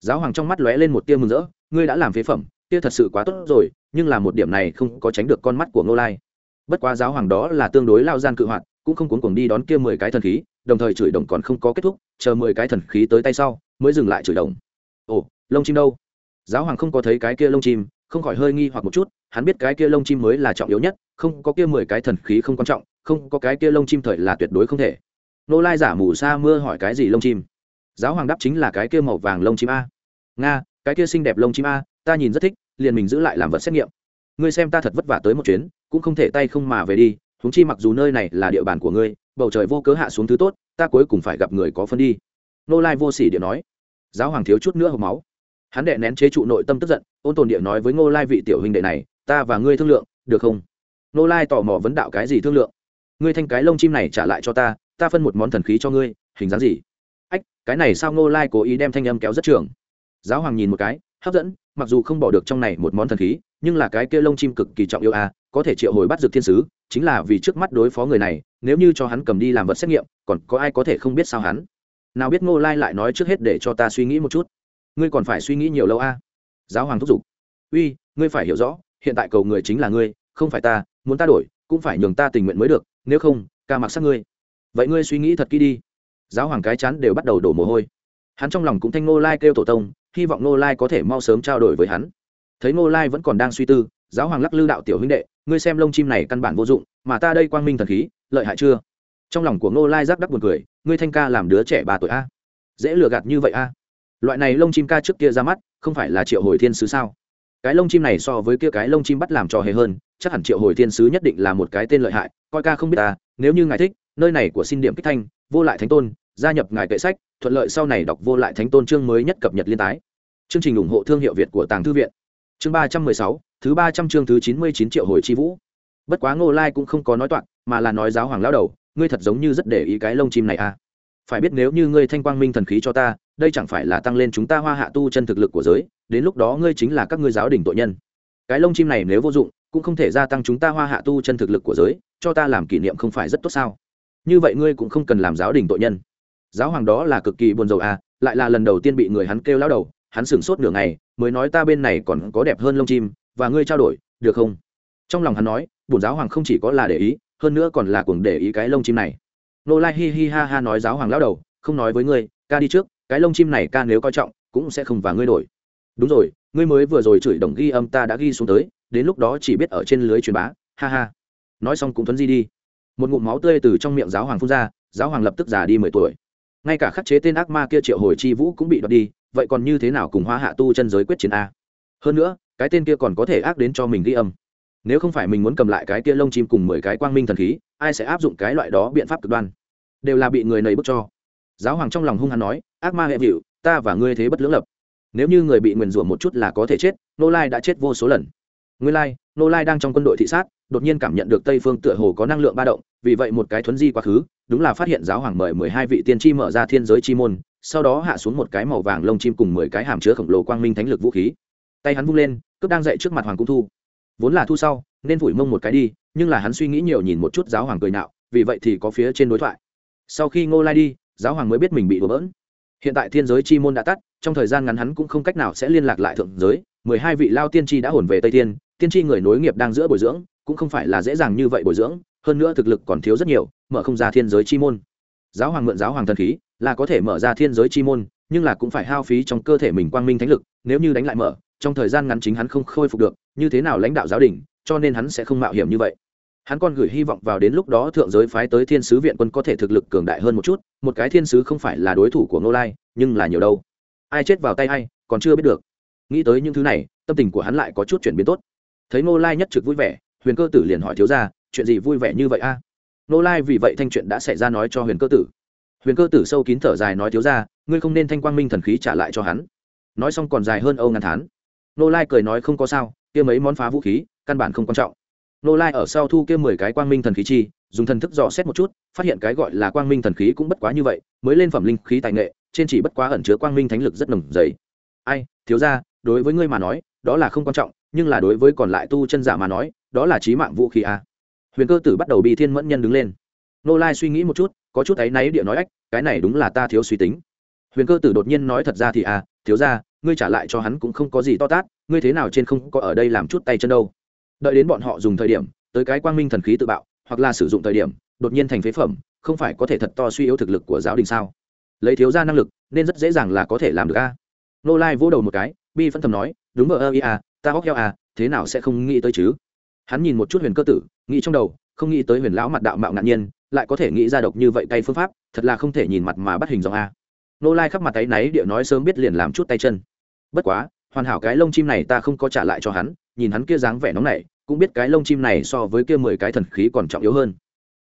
Speaker 1: Giáo hoàng trong mắt lóe lên một tia mừng rỡ, ngươi đã làm phế phẩm tia thật sự quá tốt rồi, nhưng là một điểm này không có tránh được con mắt của ngô lai. Bất quá giáo hoàng đó là tương đối lao gian cự hoạt, cũng không cuốn cuồng đi đón kia mười cái thần khí, đồng thời chửi đồng còn không có kết thúc, chờ mười cái thần khí tới tay sau, mới dừng lại chửi đồng. Ồ, lông chim đâu? Giáo hoàng không có thấy cái kia lông chim, không khỏi hơi nghi hoặc một chút, hắn biết cái kia lông chim mới là trọng yếu nhất, không có kia mười cái thần khí không quan trọng không có cái kia lông chim thời là tuyệt đối không thể. Nô lai giả mù sa mưa hỏi cái gì lông chim? Giáo hoàng đáp chính là cái kia màu vàng lông chim a. Nga, cái kia xinh đẹp lông chim a, ta nhìn rất thích, liền mình giữ lại làm vật xét nghiệm. Ngươi xem ta thật vất vả tới một chuyến, cũng không thể tay không mà về đi, huống chi mặc dù nơi này là địa bàn của ngươi, bầu trời vô cớ hạ xuống thứ tốt, ta cuối cùng phải gặp người có phân đi. Nô lai vô sỉ địa nói. Giáo hoàng thiếu chút nữa hộc máu. Hắn đệ nén chế trụ nội tâm tức giận, ôn tồn địa nói với ngô lai vị tiểu huynh đệ này, ta và ngươi thương lượng, được không? Nô lai tò mò vấn đạo cái gì thương lượng? Ngươi thanh cái lông chim này trả lại cho ta ta phân một món thần khí cho ngươi, hình dáng gì? Ách, cái này sao ngô lai cố ý đem thanh âm kéo rất trường? Giáo hoàng nhìn một cái, hấp dẫn, mặc dù không bỏ được trong này một món thần khí, nhưng là cái kia lông chim cực kỳ trọng yêu a có thể triệu hồi bắt dược thiên sứ, chính là vì trước mắt đối phó người này, nếu như cho hắn cầm đi làm vật xét nghiệm, còn có ai có thể không biết sao hắn? Nào biết ngô lai lại nói trước hết để cho ta suy nghĩ một chút. Ngươi còn phải suy nghĩ nhiều lâu a giáo hoàng thúc giục. Uy, ngươi phải hiểu rõ, hiện tại cầu người chính là ngươi, không phải ta, muốn ta đổi, cũng phải nhường ta tình nguyện mới được nếu không, ca mặc sắc ngươi. Vậy ngươi suy nghĩ thật kỹ đi. Giáo hoàng cái chán đều bắt đầu đổ mồ hôi. Hắn trong lòng cũng thanh ngô lai kêu tổ tông, hy vọng ngô lai có thể mau sớm trao đổi với hắn. Thấy ngô lai vẫn còn đang suy tư, giáo hoàng lắc lư đạo tiểu huynh đệ, ngươi xem lông chim này căn bản vô dụng, mà ta đây quang minh thần khí, lợi hại chưa? Trong lòng của ngô lai giác đắc buồn cười, ngươi thanh ca làm đứa trẻ ba tuổi a. Dễ lừa gạt như vậy a. Loại này lông chim ca trước kia ra mắt, không phải là triệu hồi thiên sứ sao? Cái lông chim này so với kia cái lông chim bắt làm trò hề hơn, chắc hẳn triệu hồi thiên sứ nhất định là một cái tên lợi hại, coi ca không biết ta, nếu như ngài thích, nơi này của xin điểm kích thanh, vô lại thánh tôn, gia nhập ngài kệ sách, thuận lợi sau này đọc vô lại thánh tôn chương mới nhất cập nhật liên tái. Chương trình ủng hộ thương hiệu việt của tàng thư viện. Chương ba trăm mười sáu, thứ ba trăm chương thứ chín mươi chín triệu hồi chi vũ. Bất quá ngô lai cũng không có nói toạc, mà là nói giáo hoàng lao đầu, ngươi thật giống như rất để ý cái lông chim này à. Phải biết nếu như ngươi thanh quang minh thần khí cho ta, đây chẳng phải là tăng lên chúng ta hoa hạ tu chân thực lực của giới đến lúc đó ngươi chính là các ngươi giáo đình tội nhân. Cái lông chim này nếu vô dụng, cũng không thể gia tăng chúng ta hoa hạ tu chân thực lực của giới, cho ta làm kỷ niệm không phải rất tốt sao? Như vậy ngươi cũng không cần làm giáo đình tội nhân. Giáo hoàng đó là cực kỳ buồn rầu à lại là lần đầu tiên bị người hắn kêu lao đầu, hắn sửng sốt nửa ngày, mới nói ta bên này còn có đẹp hơn lông chim, và ngươi trao đổi, được không? Trong lòng hắn nói, bổn giáo hoàng không chỉ có là để ý, hơn nữa còn là cuồng để ý cái lông chim này. Nô lai hi hi ha ha nói giáo hoàng lao đầu, không nói với ngươi, ca đi trước, cái lông chim này ca nếu coi trọng, cũng sẽ không và ngươi đổi đúng rồi, ngươi mới vừa rồi chửi đồng ghi âm ta đã ghi xuống tới, đến lúc đó chỉ biết ở trên lưới truyền bá, ha ha. Nói xong cũng thuấn di đi. Một ngụm máu tươi từ trong miệng giáo hoàng phun ra, giáo hoàng lập tức già đi mười tuổi. Ngay cả khắc chế tên ác ma kia triệu hồi chi vũ cũng bị đoạt đi, vậy còn như thế nào cùng hoa hạ tu chân giới quyết chiến a? Hơn nữa, cái tên kia còn có thể ác đến cho mình ghi âm. Nếu không phải mình muốn cầm lại cái kia lông chim cùng mười cái quang minh thần khí, ai sẽ áp dụng cái loại đó biện pháp cực đoan? Đều là bị người nầy bức cho. Giáo hoàng trong lòng hung hăng nói, ác ma hệ vịu, ta và ngươi thế bất lưỡng lập nếu như người bị nguyền rủa một chút là có thể chết nô lai đã chết vô số lần. Nguyên lai nô lai đang trong quân đội thị sát, đột nhiên cảm nhận được tây phương tựa hồ có năng lượng ba động, vì vậy một cái thuấn di quá khứ, đúng là phát hiện giáo hoàng mời mười hai vị tiên tri mở ra thiên giới chi môn, sau đó hạ xuống một cái màu vàng lông chim cùng mười cái hàm chứa khổng lồ quang minh thánh lực vũ khí. Tay hắn vung lên, cướp đang dậy trước mặt hoàng cung thu. Vốn là thu sau, nên vùi mông một cái đi, nhưng là hắn suy nghĩ nhiều nhìn một chút giáo hoàng cười nạo, vì vậy thì có phía trên đối thoại. Sau khi ngô lai đi, giáo hoàng mới biết mình bị đổ bỡn. Hiện tại thiên giới chi môn đã tắt trong thời gian ngắn hắn cũng không cách nào sẽ liên lạc lại thượng giới. mười hai vị lao tiên tri đã hồn về tây thiên, tiên tri người nối nghiệp đang giữa bồi dưỡng, cũng không phải là dễ dàng như vậy bồi dưỡng, hơn nữa thực lực còn thiếu rất nhiều, mở không ra thiên giới chi môn. Giáo hoàng mượn giáo hoàng thần khí, là có thể mở ra thiên giới chi môn, nhưng là cũng phải hao phí trong cơ thể mình quang minh thánh lực, nếu như đánh lại mở, trong thời gian ngắn chính hắn không khôi phục được, như thế nào lãnh đạo giáo đình, cho nên hắn sẽ không mạo hiểm như vậy. Hắn còn gửi hy vọng vào đến lúc đó thượng giới phái tới thiên sứ viện quân có thể thực lực cường đại hơn một chút, một cái thiên sứ không phải là đối thủ của ngô lai, nhưng là nhiều đâu ai chết vào tay hay còn chưa biết được. Nghĩ tới những thứ này, tâm tình của hắn lại có chút chuyển biến tốt. Thấy ngô lai nhất trực vui vẻ, huyền cơ tử liền hỏi thiếu ra chuyện gì vui vẻ như vậy a? À? ngô lai vì vậy thanh chuyện đã xảy ra nói cho huyền cơ tử. Huyền cơ tử sâu kín thở dài nói thiếu ra ngươi không nên thanh quang minh thần khí trả lại cho hắn. Nói xong còn dài hơn âu ngàn thán. Ngô lai cười nói không có sao, kia mấy món phá vũ khí, căn bản không quan trọng. Nô lai ở sau thu kia mười cái quang minh thần khí chi, dùng thần thức dò xét một chút, phát hiện cái gọi là quang minh thần khí cũng bất quá như vậy, mới lên phẩm linh khí tài nghệ trên chỉ bất quá ẩn chứa quang minh thánh lực rất nồng dày. Ai, thiếu ra đối với ngươi mà nói, đó là không quan trọng, nhưng là đối với còn lại tu chân giả mà nói, đó là trí mạng vũ khí a à. huyền cơ tử bắt đầu bị thiên mẫn nhân đứng lên. Nô lai suy nghĩ một chút, có chút áy náy địa nói ách, cái này đúng là ta thiếu suy tính. Huyền cơ tử đột nhiên nói thật ra thì à thiếu ra ngươi trả lại cho hắn cũng không có gì to tát, ngươi thế nào trên không có ở đây làm chút tay chân đâu. Đợi đến bọn họ dùng thời điểm, tới cái quang minh thần khí tự bạo, hoặc là sử dụng thời điểm, đột nhiên thành phế phẩm, không phải có thể thật to suy yếu thực lực của giáo đình sao? Lấy thiếu ra năng lực, nên rất dễ dàng là có thể làm được a. Nô lai vỗ đầu một cái, bi phân thầm nói, đúng vợ ơ ý à ta hóc heo à thế nào sẽ không nghĩ tới chứ? Hắn nhìn một chút huyền cơ tử, nghĩ trong đầu, không nghĩ tới huyền lão mặt đạo mạo ngạn nhiên, lại có thể nghĩ ra độc như vậy tay phương pháp, thật là không thể nhìn mặt mà bắt hình dòng a. Nô lai khắp mặt tay náy địa nói sớm biết liền làm chút tay chân. Bất quá, hoàn hảo cái lông chim này ta không có trả lại cho hắn, nhìn hắn kia dáng vẻ nóng này cũng biết cái lông chim này so với kia mười cái thần khí còn trọng yếu hơn.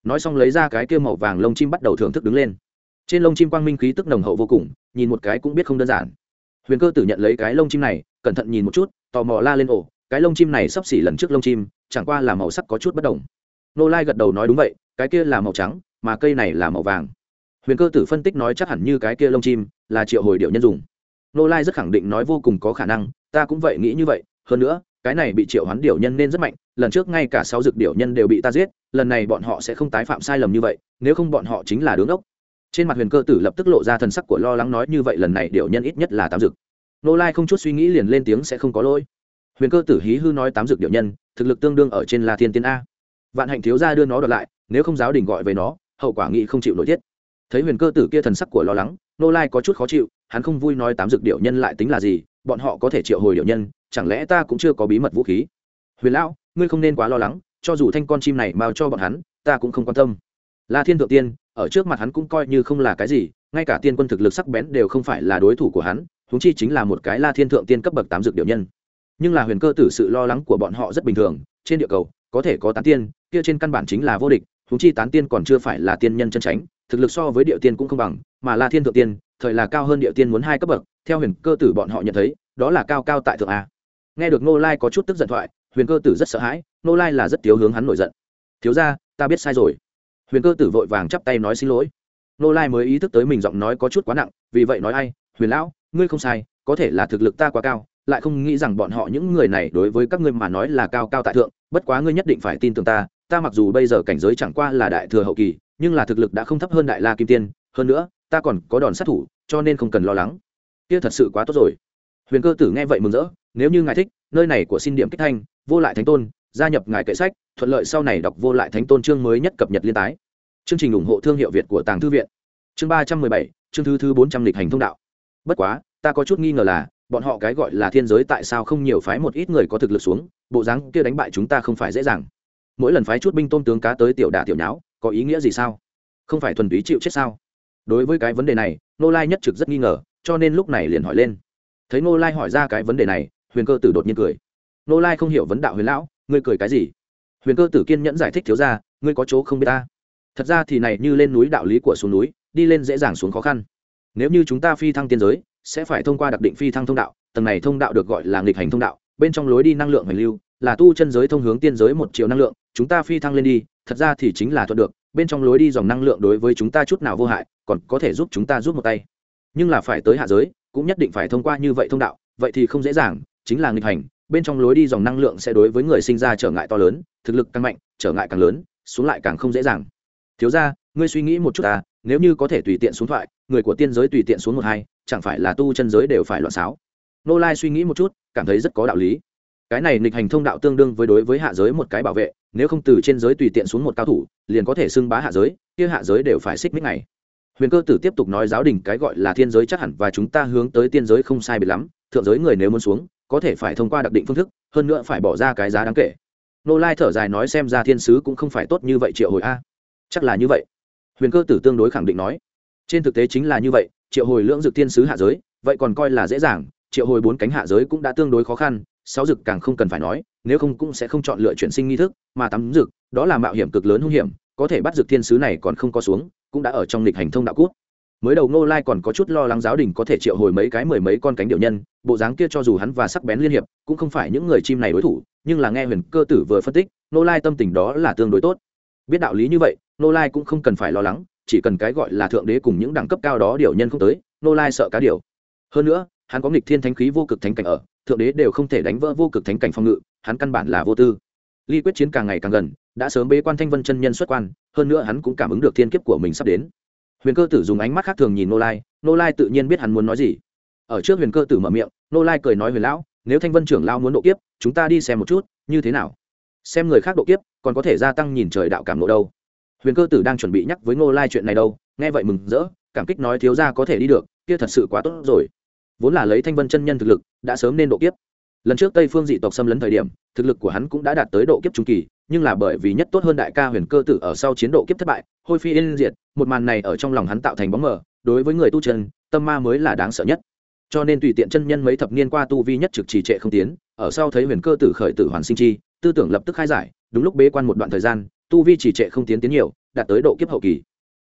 Speaker 1: Nói xong lấy ra cái kia màu vàng lông chim bắt đầu thưởng thức đứng lên trên lông chim quang minh khí tức nồng hậu vô cùng, nhìn một cái cũng biết không đơn giản. Huyền cơ tử nhận lấy cái lông chim này, cẩn thận nhìn một chút, tò mò la lên ổ, cái lông chim này sắp xỉ lần trước lông chim, chẳng qua là màu sắc có chút bất đồng. Nô lai gật đầu nói đúng vậy, cái kia là màu trắng, mà cây này là màu vàng. Huyền cơ tử phân tích nói chắc hẳn như cái kia lông chim là triệu hồi điệu nhân dùng. Nô lai rất khẳng định nói vô cùng có khả năng, ta cũng vậy nghĩ như vậy, hơn nữa, cái này bị triệu hoán điệu nhân nên rất mạnh, lần trước ngay cả sáu dược điệu nhân đều bị ta giết, lần này bọn họ sẽ không tái phạm sai lầm như vậy, nếu không bọn họ chính là đứng ốc trên mặt huyền cơ tử lập tức lộ ra thần sắc của lo lắng nói như vậy lần này điệu nhân ít nhất là tám dược nô lai không chút suy nghĩ liền lên tiếng sẽ không có lỗi. Huyền cơ tử hí hư nói tám dược điệu nhân, thực lực tương đương ở trên la thiên tiên a. Vạn hạnh thiếu gia đưa nó đợt lại, nếu không giáo đình gọi về nó, hậu quả nghị không chịu nổi tiết. Thấy huyền cơ tử kia thần sắc của lo lắng nô lai có chút khó chịu, hắn không vui nói tám dược điệu nhân lại tính là gì, bọn họ có thể triệu hồi điệu nhân, chẳng lẽ ta cũng chưa có bí mật vũ khí? Huyền lão, ngươi không nên quá lo lắng, cho dù thanh con chim này bao cho bọn hắn, ta cũng không quan tâm. La thiên thượng tiên ở trước mặt hắn cũng coi như không là cái gì, ngay cả tiên quân thực lực sắc bén đều không phải là đối thủ của hắn húng chi chính là một cái la thiên thượng tiên cấp bậc tám dược điệu nhân. Nhưng là huyền cơ tử sự lo lắng của bọn họ rất bình thường, trên địa cầu, có thể có tán tiên, kia trên căn bản chính là vô địch húng chi tán tiên còn chưa phải là tiên nhân chân tránh thực lực so với địa tiên cũng không bằng, mà la thiên thượng tiên, thời là cao hơn địa tiên muốn hai cấp bậc, theo huyền cơ tử bọn họ nhận thấy, đó là cao cao tại thượng a. Nghe được nô lai có chút tức giận thoại, huyền cơ tử rất sợ hãi nô lai là rất thiếu hướng hắn nổi giận. Thiếu ra ta biết sai rồi huyền cơ tử vội vàng chắp tay nói xin lỗi. Nô lai mới ý thức tới mình giọng nói có chút quá nặng, vì vậy nói ai, huyền lão, ngươi không sai, có thể là thực lực ta quá cao, lại không nghĩ rằng bọn họ những người này đối với các ngươi mà nói là cao cao tại thượng, bất quá ngươi nhất định phải tin tưởng ta ta mặc dù bây giờ cảnh giới chẳng qua là đại thừa hậu kỳ, nhưng là thực lực đã không thấp hơn đại la kim tiên, hơn nữa, ta còn có đòn sát thủ, cho nên không cần lo lắng. Kia thật sự quá tốt rồi. Huyền cơ tử nghe vậy mừng rỡ, nếu như ngài thích, nơi này của xin điểm kích thanh, vô lại thánh tôn gia nhập ngài kệ sách, thuận lợi sau này đọc vô lại thánh tôn chương mới nhất cập nhật liên tái. Chương trình ủng hộ thương hiệu việt của tàng thư viện. Chương ba trăm mười bảy, chương thứ thứ bốn trăm lịch hành thông đạo. Bất quá, ta có chút nghi ngờ là, bọn họ cái gọi là thiên giới tại sao không nhiều phái một ít người có thực lực xuống, bộ dáng kia đánh bại chúng ta không phải dễ dàng. Mỗi lần phái chút binh tôm tướng cá tới tiểu đả tiểu nháo, có ý nghĩa gì sao? Không phải thuần túy chịu chết sao? Đối với cái vấn đề này nô lai nhất trực rất nghi ngờ, cho nên lúc này liền hỏi lên. Thấy nô lai hỏi ra cái vấn đề này, huyền cơ tử đột nhiên cười. Nô lai không hiểu vấn đạo huyền lão ngươi cười cái gì? Huyền cơ tử kiên nhẫn giải thích thiếu ra ngươi có chỗ không biết ta. Thật ra thì này như lên núi đạo lý của xuống núi, đi lên dễ dàng xuống khó khăn. Nếu như chúng ta phi thăng tiên giới, sẽ phải thông qua đặc định phi thăng thông đạo, tầng này thông đạo được gọi là nghịch hành thông đạo, bên trong lối đi năng lượng hành lưu, là tu chân giới thông hướng tiên giới một triệu năng lượng, chúng ta phi thăng lên đi, thật ra thì chính là thuận được, bên trong lối đi dòng năng lượng đối với chúng ta chút nào vô hại, còn có thể giúp chúng ta giúp một tay. Nhưng là phải tới hạ giới, cũng nhất định phải thông qua như vậy thông đạo, vậy thì không dễ dàng, chính là nghịch hành bên trong lối đi dòng năng lượng sẽ đối với người sinh ra trở ngại to lớn, thực lực càng mạnh, trở ngại càng lớn, xuống lại càng không dễ dàng. Thiếu ra ngươi suy nghĩ một chút ta, nếu như có thể tùy tiện xuống thoại, người của tiên giới tùy tiện xuống một hai, chẳng phải là tu chân giới đều phải loạn xáo? Nô lai suy nghĩ một chút, cảm thấy rất có đạo lý. Cái này nịch hành thông đạo tương đương với đối với hạ giới một cái bảo vệ, nếu không từ trên giới tùy tiện xuống một cao thủ, liền có thể xưng bá hạ giới, kia hạ giới đều phải xích mít này. Huyền cơ tử tiếp tục nói giáo đình cái gọi là thiên giới chắc hẳn và chúng ta hướng tới tiên giới không sai biệt lắm, thượng giới người nếu muốn xuống có thể phải thông qua đặc định phương thức, hơn nữa phải bỏ ra cái giá đáng kể. Nô lai thở dài nói xem ra thiên sứ cũng không phải tốt như vậy triệu hồi a. Chắc là như vậy. Huyền cơ tử tương đối khẳng định nói. Trên thực tế chính là như vậy, triệu hồi lưỡng dực thiên sứ hạ giới, vậy còn coi là dễ dàng, triệu hồi bốn cánh hạ giới cũng đã tương đối khó khăn, sáu dực càng không cần phải nói, nếu không cũng sẽ không chọn lựa chuyển sinh nghi thức, mà tắm dực, đó là mạo hiểm cực lớn hung hiểm, có thể bắt dực thiên sứ này còn không có xuống, cũng đã ở trong lịch hành thông đạo cút mới đầu ngô lai còn có chút lo lắng giáo đình có thể triệu hồi mấy cái mười mấy con cánh điệu nhân, bộ dáng kia cho dù hắn và sắc bén liên hiệp, cũng không phải những người chim này đối thủ, nhưng là nghe huyền cơ tử vừa phân tích, ngô lai tâm tình đó là tương đối tốt. Biết đạo lý như vậy, ngô lai cũng không cần phải lo lắng, chỉ cần cái gọi là thượng đế cùng những đẳng cấp cao đó điệu nhân không tới, ngô lai sợ cá điều hơn nữa, hắn có nghịch thiên thánh khí vô cực thánh cảnh ở, thượng đế đều không thể đánh vỡ vô cực thánh cảnh phòng ngự, hắn căn bản là vô tư. Ly quyết chiến càng ngày càng gần, đã sớm bế quan thanh vân chân nhân xuất quan, hơn nữa hắn cũng cảm ứng được thiên kiếp của mình sắp đến huyền cơ tử dùng ánh mắt khác thường nhìn nô lai nô lai tự nhiên biết hắn muốn nói gì. Ở trước huyền cơ tử mở miệng, nô lai cười nói huyền lão, nếu thanh vân trưởng lao muốn độ kiếp, chúng ta đi xem một chút, như thế nào? Xem người khác độ kiếp, còn có thể gia tăng nhìn trời đạo cảm nộ đâu. Huyền cơ tử đang chuẩn bị nhắc với nô lai chuyện này đâu, nghe vậy mừng rỡ, cảm kích nói, thiếu ra có thể đi được, kia thật sự quá tốt rồi. Vốn là lấy thanh vân chân nhân thực lực, đã sớm nên độ kiếp lần trước tây phương dị tộc xâm lấn thời điểm, thực lực của hắn cũng đã đạt tới độ kiếp trung kỳ, nhưng là bởi vì nhất tốt hơn đại ca huyền cơ tử ở sau chiến độ kiếp thất bại, hôi phi yên diệt, một màn này ở trong lòng hắn tạo thành bóng mờ, đối với người tu chân, tâm ma mới là đáng sợ nhất. Cho nên tùy tiện chân nhân mấy thập niên qua tu vi nhất trực trì trệ không tiến, ở sau thấy huyền cơ tử khởi tử hoàn sinh chi, tư tưởng lập tức khai giải, đúng lúc bế quan một đoạn thời gian, tu vi trì trệ không tiến tiến nhiều, đạt tới độ kiếp hậu kỳ.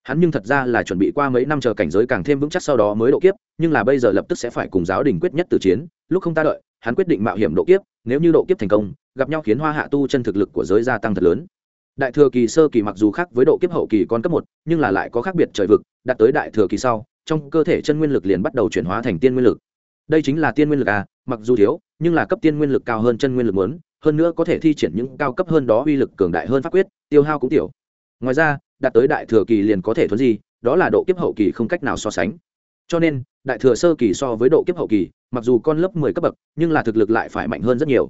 Speaker 1: Hắn nhưng thật ra là chuẩn bị qua mấy năm chờ cảnh giới càng thêm vững chắc sau đó mới độ kiếp, nhưng là bây giờ lập tức sẽ phải cùng giáo đình quyết nhất từ chiến, lúc không ta đợi hắn quyết định mạo hiểm độ kiếp, nếu như độ kiếp thành công, gặp nhau khiến hoa hạ tu chân thực lực của giới gia tăng thật lớn. Đại thừa kỳ sơ kỳ mặc dù khác với độ kiếp hậu kỳ con cấp một, nhưng là lại có khác biệt trời vực, đạt tới đại thừa kỳ sau, trong cơ thể chân nguyên lực liền bắt đầu chuyển hóa thành tiên nguyên lực. Đây chính là tiên nguyên lực à mặc dù thiếu, nhưng là cấp tiên nguyên lực cao hơn chân nguyên lực muốn, hơn nữa có thể thi triển những cao cấp hơn đó uy lực cường đại hơn pháp quyết, tiêu hao cũng tiểu. Ngoài ra, đạt tới đại thừa kỳ liền có thể thuấn gì đó là độ kiếp hậu kỳ không cách nào so sánh cho nên, đại thừa sơ kỳ so với độ kiếp hậu kỳ, mặc dù con lớp mười cấp bậc, nhưng là thực lực lại phải mạnh hơn rất nhiều.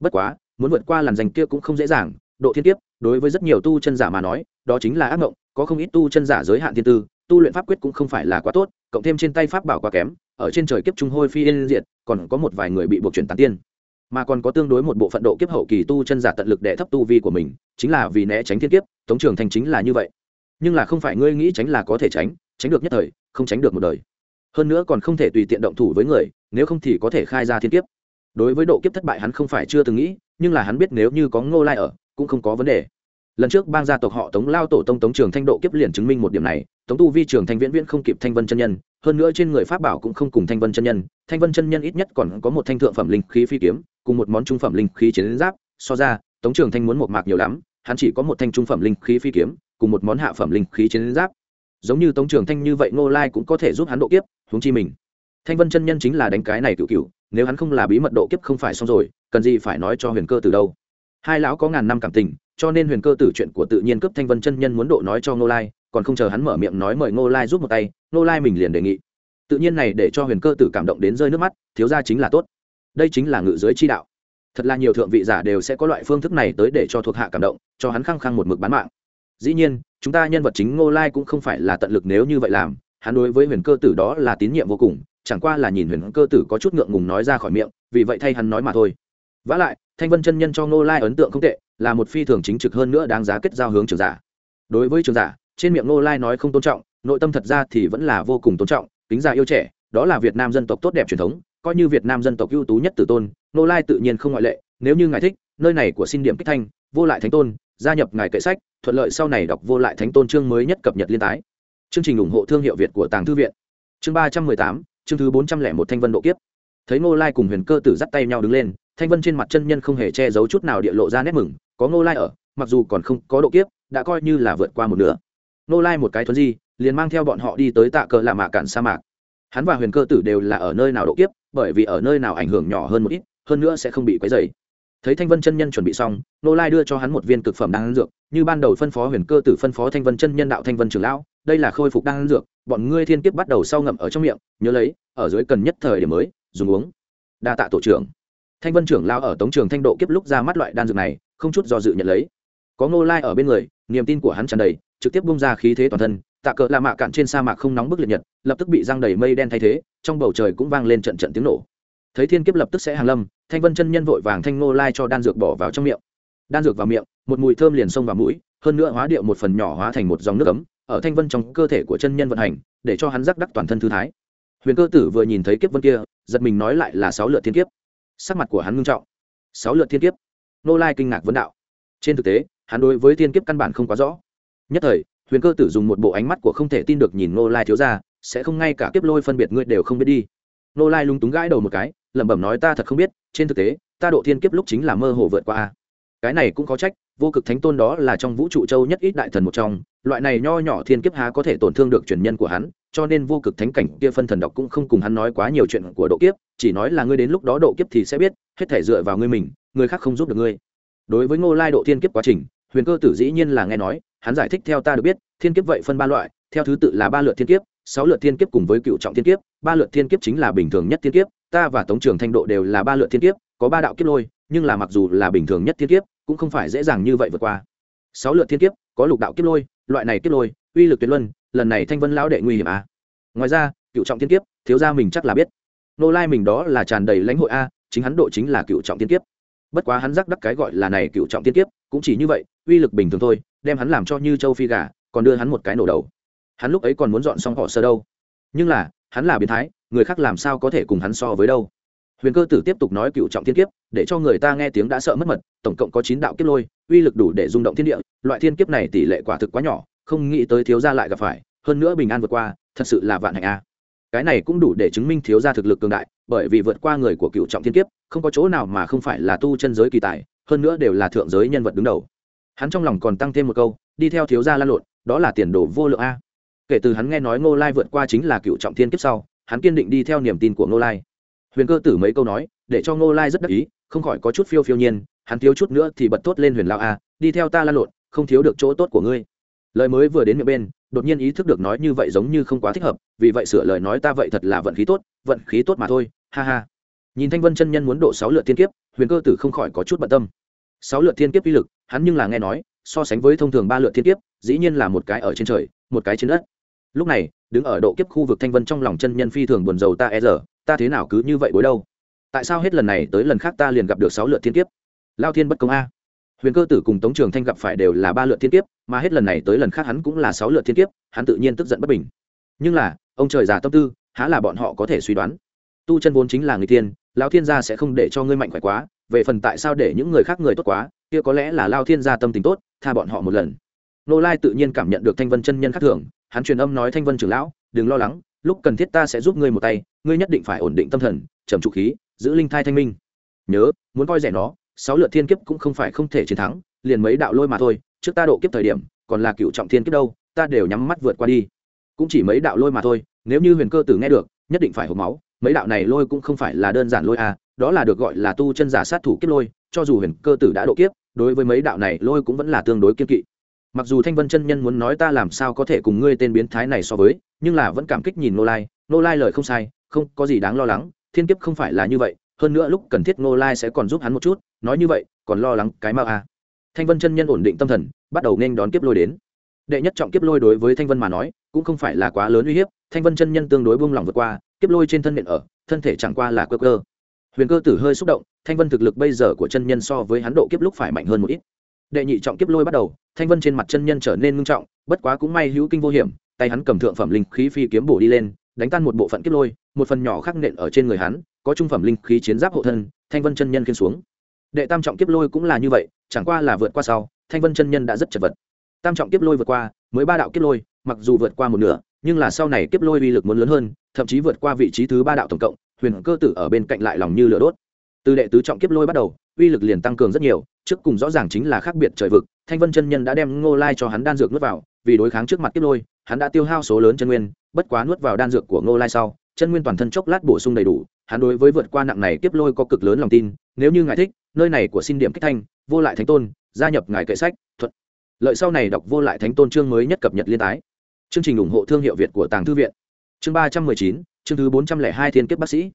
Speaker 1: Bất quá, muốn vượt qua làn danh kia cũng không dễ dàng, độ thiên kiếp, đối với rất nhiều tu chân giả mà nói, đó chính là ác mộng, có không ít tu chân giả giới hạn thiên tư, tu luyện pháp quyết cũng không phải là quá tốt, cộng thêm trên tay pháp bảo quá kém, ở trên trời kiếp trung hôi phi yên diệt, còn có một vài người bị buộc chuyển tán tiên. Mà còn có tương đối một bộ phận độ kiếp hậu kỳ tu chân giả tận lực để thấp tu vi của mình, chính là vì né tránh thiên kiếp, tống trường thành chính là như vậy. Nhưng là không phải ngươi nghĩ tránh là có thể tránh tránh được nhất thời, không tránh được một đời hơn nữa còn không thể tùy tiện động thủ với người, nếu không thì có thể khai ra thiên kiếp. Đối với độ kiếp thất bại hắn không phải chưa từng nghĩ, nhưng là hắn biết nếu như có ngô lai ở, cũng không có vấn đề. Lần trước bang gia tộc họ tống lao tổ tông tống trường thanh độ kiếp liền chứng minh một điểm này, tống tu vi trường thanh viễn viễn không kịp thanh vân chân nhân, hơn nữa trên người pháp bảo cũng không cùng thanh vân chân nhân, thanh vân chân nhân ít nhất còn có một thanh thượng phẩm linh khí phi kiếm, cùng một món trung phẩm linh khí chiến giáp, so ra, tống trường thanh muốn một mạc nhiều lắm, hắn chỉ có một thanh trung phẩm linh khí phi kiếm, cùng một món hạ phẩm linh khí chiến giáp giống như tống trường thanh như vậy ngô lai cũng có thể giúp hắn độ kiếp, huống chi mình. Thanh vân chân nhân chính là đánh cái này cựu cựu, nếu hắn không là bí mật độ kiếp không phải xong rồi, cần gì phải nói cho huyền cơ từ đâu. Hai lão có ngàn năm cảm tình, cho nên huyền cơ tử chuyện của tự nhiên cấp thanh vân chân nhân muốn độ nói cho ngô lai, còn không chờ hắn mở miệng nói mời ngô lai giúp một tay, ngô lai mình liền đề nghị. Tự nhiên này để cho huyền cơ tử cảm động đến rơi nước mắt, thiếu ra chính là tốt. Đây chính là ngự giới chi đạo. Thật là nhiều thượng vị giả đều sẽ có loại phương thức này tới để cho thuộc hạ cảm động, cho hắn khăng khăng một mực bán mạng dĩ nhiên, chúng ta nhân vật chính ngô lai cũng không phải là tận lực nếu như vậy làm, hắn đối với huyền cơ tử đó là tín nhiệm vô cùng, chẳng qua là nhìn huyền cơ tử có chút ngượng ngùng nói ra khỏi miệng, vì vậy thay hắn nói mà thôi. Vả lại, thanh vân chân nhân cho ngô lai ấn tượng không tệ, là một phi thường chính trực hơn nữa đáng giá kết giao hướng trường giả. Đối với trường giả, trên miệng ngô lai nói không tôn trọng, nội tâm thật ra thì vẫn là vô cùng tôn trọng tính giả yêu trẻ, đó là việt nam dân tộc tốt đẹp truyền thống, coi như việt nam dân tộc ưu tú nhất tử tôn, ngô lai tự nhiên không ngoại lệ, nếu như ngài thích, nơi này của xin điểm kích thanh, vô lại thánh tôn gia nhập ngài kệ sách, thuận lợi sau này đọc vô lại thánh tôn chương mới nhất cập nhật liên tái. Chương trình ủng hộ thương hiệu việt của tàng thư viện. Chương ba trăm mười tám, chương thứ bốn trăm lẻ một thanh vân độ kiếp. Thấy ngô lai cùng huyền cơ tử dắt tay nhau đứng lên, thanh vân trên mặt chân nhân không hề che giấu chút nào địa lộ ra nét mừng, có ngô lai ở, mặc dù còn không có độ kiếp, đã coi như là vượt qua một nửa. Ngô lai một cái thuấn di, liền mang theo bọn họ đi tới tạ cờ lạ mạ cản sa mạc. Hắn và huyền cơ tử đều là ở nơi nào độ kiếp, bởi vì ở nơi nào ảnh hưởng nhỏ hơn một ít, hơn nữa sẽ không bị quấy dày thấy thanh vân chân nhân chuẩn bị xong nô lai đưa cho hắn một viên cực phẩm đan dược, như ban đầu phân phó huyền cơ tử phân phó thanh vân chân nhân đạo thanh vân trường lão, đây là khôi phục đan dược, bọn ngươi thiên kiếp bắt đầu sau ngậm ở trong miệng, nhớ lấy, ở dưới cần nhất thời điểm mới, dùng uống. Đa tạ tổ trưởng. Thanh vân trưởng lao ở tống trường thanh độ kiếp lúc ra mắt loại đan dược này, không chút do dự nhận lấy. Có nô lai ở bên người, niềm tin của hắn tràn đầy, trực tiếp bung ra khí thế toàn thân, tạ cờ là mạ cạn trên sa mạc không nóng bức liệt nhật, lập tức bị giang đầy mây đen thay thế, trong bầu trời cũng vang lên trận trận tiếng nổ. Thấy thiên kiếp lập tức sẽ hàng lâm thanh vân chân nhân vội vàng thanh ngô lai cho đan dược bỏ vào trong miệng. Đan dược vào miệng, một mùi thơm liền xông vào mũi, hơn nữa hóa điệu một phần nhỏ hóa thành một dòng nước ấm, ở thanh vân trong cơ thể của chân nhân vận hành, để cho hắn rắc đắc toàn thân thư thái. Huyền cơ tử vừa nhìn thấy kiếp vân kia, giật mình nói lại là sáu lượt thiên kiếp. Sắc mặt của hắn ngưng trọng. Sáu lượt thiên kiếp? Nô lai kinh ngạc vấn đạo. Trên thực tế, hắn đối với thiên kiếp căn bản không quá rõ. Nhất thời, huyền cơ tử dùng một bộ ánh mắt của không thể tin được nhìn nô lai thiếu ra sẽ không ngay cả kiếp lôi phân biệt ngươi đều không biết đi. Nô lai lúng túng gãi đầu một cái lẩm bẩm nói ta thật không biết, trên thực tế, ta độ thiên kiếp lúc chính là mơ hồ vượt qua cái này cũng có trách, vô cực thánh tôn đó là trong vũ trụ châu nhất ít đại thần một trong, loại này nho nhỏ thiên kiếp há có thể tổn thương được truyền nhân của hắn, cho nên vô cực thánh cảnh kia phân thần đọc cũng không cùng hắn nói quá nhiều chuyện của độ kiếp, chỉ nói là ngươi đến lúc đó độ kiếp thì sẽ biết, hết thể dựa vào ngươi mình, người khác không giúp được ngươi. Đối với ngô lai độ thiên kiếp quá trình, huyền cơ tử dĩ nhiên là nghe nói, hắn giải thích theo ta được biết, thiên kiếp vậy phân ba loại, theo thứ tự là ba lượt thiên kiếp, sáu lượt thiên kiếp cùng với cựu trọng thiên kiếp, ba lượt thiên kiếp chính là bình thường nhất thiên kiếp ta và tống trường thanh độ đều là ba lượt thiên kiếp, có ba đạo kiếp lôi, nhưng là mặc dù là bình thường nhất thiên kiếp, cũng không phải dễ dàng như vậy vượt qua. Sáu lượt thiên kiếp, có lục đạo kiếp lôi, loại này kiếp lôi, uy lực tuyệt luân, lần này thanh vân lão đệ nguy hiểm à. ngoài ra, cựu trọng thiên kiếp, thiếu gia mình chắc là biết. Nô lai mình đó là tràn đầy lãnh hội a, chính hắn độ chính là cựu trọng thiên kiếp. Bất quá hắn rắc đắc cái gọi là này cựu trọng thiên kiếp, cũng chỉ như vậy, uy lực bình thường thôi, đem hắn làm cho như châu phi gà, còn đưa hắn một cái nổ đầu. Hắn lúc ấy còn muốn dọn xong họ sơ đâu. Nhưng là, hắn là biến thái người khác làm sao có thể cùng hắn so với đâu. Huyền cơ tử tiếp tục nói cựu trọng thiên kiếp, để cho người ta nghe tiếng đã sợ mất mật, tổng cộng có chín đạo kiếp lôi, uy lực đủ để rung động thiên địa, loại thiên kiếp này tỷ lệ quả thực quá nhỏ, không nghĩ tới thiếu gia lại gặp phải, hơn nữa bình an vượt qua, thật sự là vạn hạnh a. Cái này cũng đủ để chứng minh thiếu gia thực lực cường đại, bởi vì vượt qua người của cựu trọng thiên kiếp, không có chỗ nào mà không phải là tu chân giới kỳ tài, hơn nữa đều là thượng giới nhân vật đứng đầu. Hắn trong lòng còn tăng thêm một câu, đi theo thiếu gia lan lộn, đó là tiền đồ vô lượng a. Kể từ hắn nghe nói ngô lai vượt qua chính là cựu trọng thiên kiếp sau hắn kiên định đi theo niềm tin của ngô lai. Huyền cơ tử mấy câu nói, để cho ngô lai rất đắc ý, không khỏi có chút phiêu phiêu nhiên, hắn thiếu chút nữa thì bật tốt lên huyền lao a, đi theo ta lan lộn, không thiếu được chỗ tốt của ngươi. Lời mới vừa đến miệng bên, đột nhiên ý thức được nói như vậy giống như không quá thích hợp, vì vậy sửa lời nói ta vậy thật là vận khí tốt, vận khí tốt mà thôi, ha ha. Nhìn thanh vân chân nhân muốn độ sáu lượt thiên kiếp, huyền cơ tử không khỏi có chút bận tâm. Sáu lượt thiên kiếp uy lực, hắn nhưng là nghe nói, so sánh với thông thường ba lượt thiên kiếp, dĩ nhiên là một cái ở trên trời, một cái trên đất lúc này, đứng ở độ kiếp khu vực thanh vân trong lòng chân nhân phi thường buồn rầu ta e giờ ta thế nào cứ như vậy bối đâu? Tại sao hết lần này tới lần khác ta liền gặp được sáu lượt thiên kiếp? Lao thiên bất công a. Huyền cơ tử cùng tống trường thanh gặp phải đều là ba lượt thiên kiếp, mà hết lần này tới lần khác hắn cũng là sáu lượt thiên kiếp, hắn tự nhiên tức giận bất bình. Nhưng là, ông trời già tâm tư, há là bọn họ có thể suy đoán? Tu chân vốn chính là người tiên, lao thiên gia sẽ không để cho ngươi mạnh khỏe quá, về phần tại sao để những người khác người tốt quá, kia có lẽ là lao thiên gia tâm tình tốt, tha bọn họ một lần. Nô lai tự nhiên cảm nhận được thanh vân chân nhân khác thường hắn truyền âm nói thanh vân trưởng lão, đừng lo lắng, lúc cần thiết ta sẽ giúp ngươi một tay, ngươi nhất định phải ổn định tâm thần, trầm trụ khí, giữ linh thai thanh minh. Nhớ, muốn coi rẻ nó, sáu lượt thiên kiếp cũng không phải không thể chiến thắng, liền mấy đạo lôi mà thôi, trước ta độ kiếp thời điểm, còn là cựu trọng thiên kiếp đâu, ta đều nhắm mắt vượt qua đi. Cũng chỉ mấy đạo lôi mà thôi, nếu như huyền cơ tử nghe được, nhất định phải hộp máu, mấy đạo này lôi cũng không phải là đơn giản lôi à đó là được gọi là tu chân giả sát thủ kiếp lôi, cho dù huyền cơ tử đã độ kiếp, đối với mấy đạo này lôi cũng vẫn là tương đối kiên kỵ mặc dù thanh vân chân nhân muốn nói ta làm sao có thể cùng ngươi tên biến thái này so với, nhưng là vẫn cảm kích nhìn nô lai. Nô lai lời không sai, không có gì đáng lo lắng, thiên kiếp không phải là như vậy. Hơn nữa lúc cần thiết nô lai sẽ còn giúp hắn một chút, nói như vậy, còn lo lắng cái mau à. thanh vân chân nhân ổn định tâm thần, bắt đầu nên đón kiếp lôi đến. Đệ nhất trọng kiếp lôi đối với thanh vân mà nói, cũng không phải là quá lớn uy hiếp, thanh vân chân nhân tương đối buông lỏng vượt qua, kiếp lôi trên thân miệng ở, thân thể chẳng qua là cơ cơ huyền cơ tử hơi xúc động, thanh vân thực lực bây giờ của chân nhân so với hắn độ kiếp lúc phải mạnh hơn một ít đệ nhị trọng kiếp lôi bắt đầu, thanh vân trên mặt chân nhân trở nên ngưng trọng, bất quá cũng may hữu kinh vô hiểm, tay hắn cầm thượng phẩm linh khí phi kiếm bổ đi lên, đánh tan một bộ phận kiếp lôi, một phần nhỏ khắc nện ở trên người hắn, có trung phẩm linh khí chiến giáp hộ thân, thanh vân chân nhân khiên xuống. Đệ tam trọng kiếp lôi cũng là như vậy, chẳng qua là vượt qua sau, thanh vân chân nhân đã rất chật vật. Tam trọng kiếp lôi vượt qua, mới ba đạo kiếp lôi, mặc dù vượt qua một nửa, nhưng là sau này kiếp lôi uy lực muốn lớn hơn, thậm chí vượt qua vị trí thứ ba đạo tổng cộng, huyền cơ tử ở bên cạnh lại lòng như lửa đốt. Từ đệ tứ trọng kiếp lôi bắt đầu uy lực liền tăng cường rất nhiều, trước cùng rõ ràng chính là khác biệt trời vực, thanh vân chân nhân đã đem ngô lai cho hắn đan dược nuốt vào, vì đối kháng trước mặt kiếp lôi, hắn đã tiêu hao số lớn chân nguyên, bất quá nuốt vào đan dược của ngô lai sau, chân nguyên toàn thân chốc lát bổ sung đầy đủ, hắn đối với vượt qua nặng này kiếp lôi có cực lớn lòng tin, nếu như ngài thích, nơi này của xin điểm kích thanh, vô lại thánh tôn, gia nhập ngài kệ sách thuận lợi sau này đọc vô lại thánh tôn chương mới nhất cập nhật liên tái. Chương trình ủng hộ thương hiệu việt của tàng thư viện. Chương ba trăm mười chín, chương thứ bốn trăm lẻ hai thiên kiếp bác sĩ.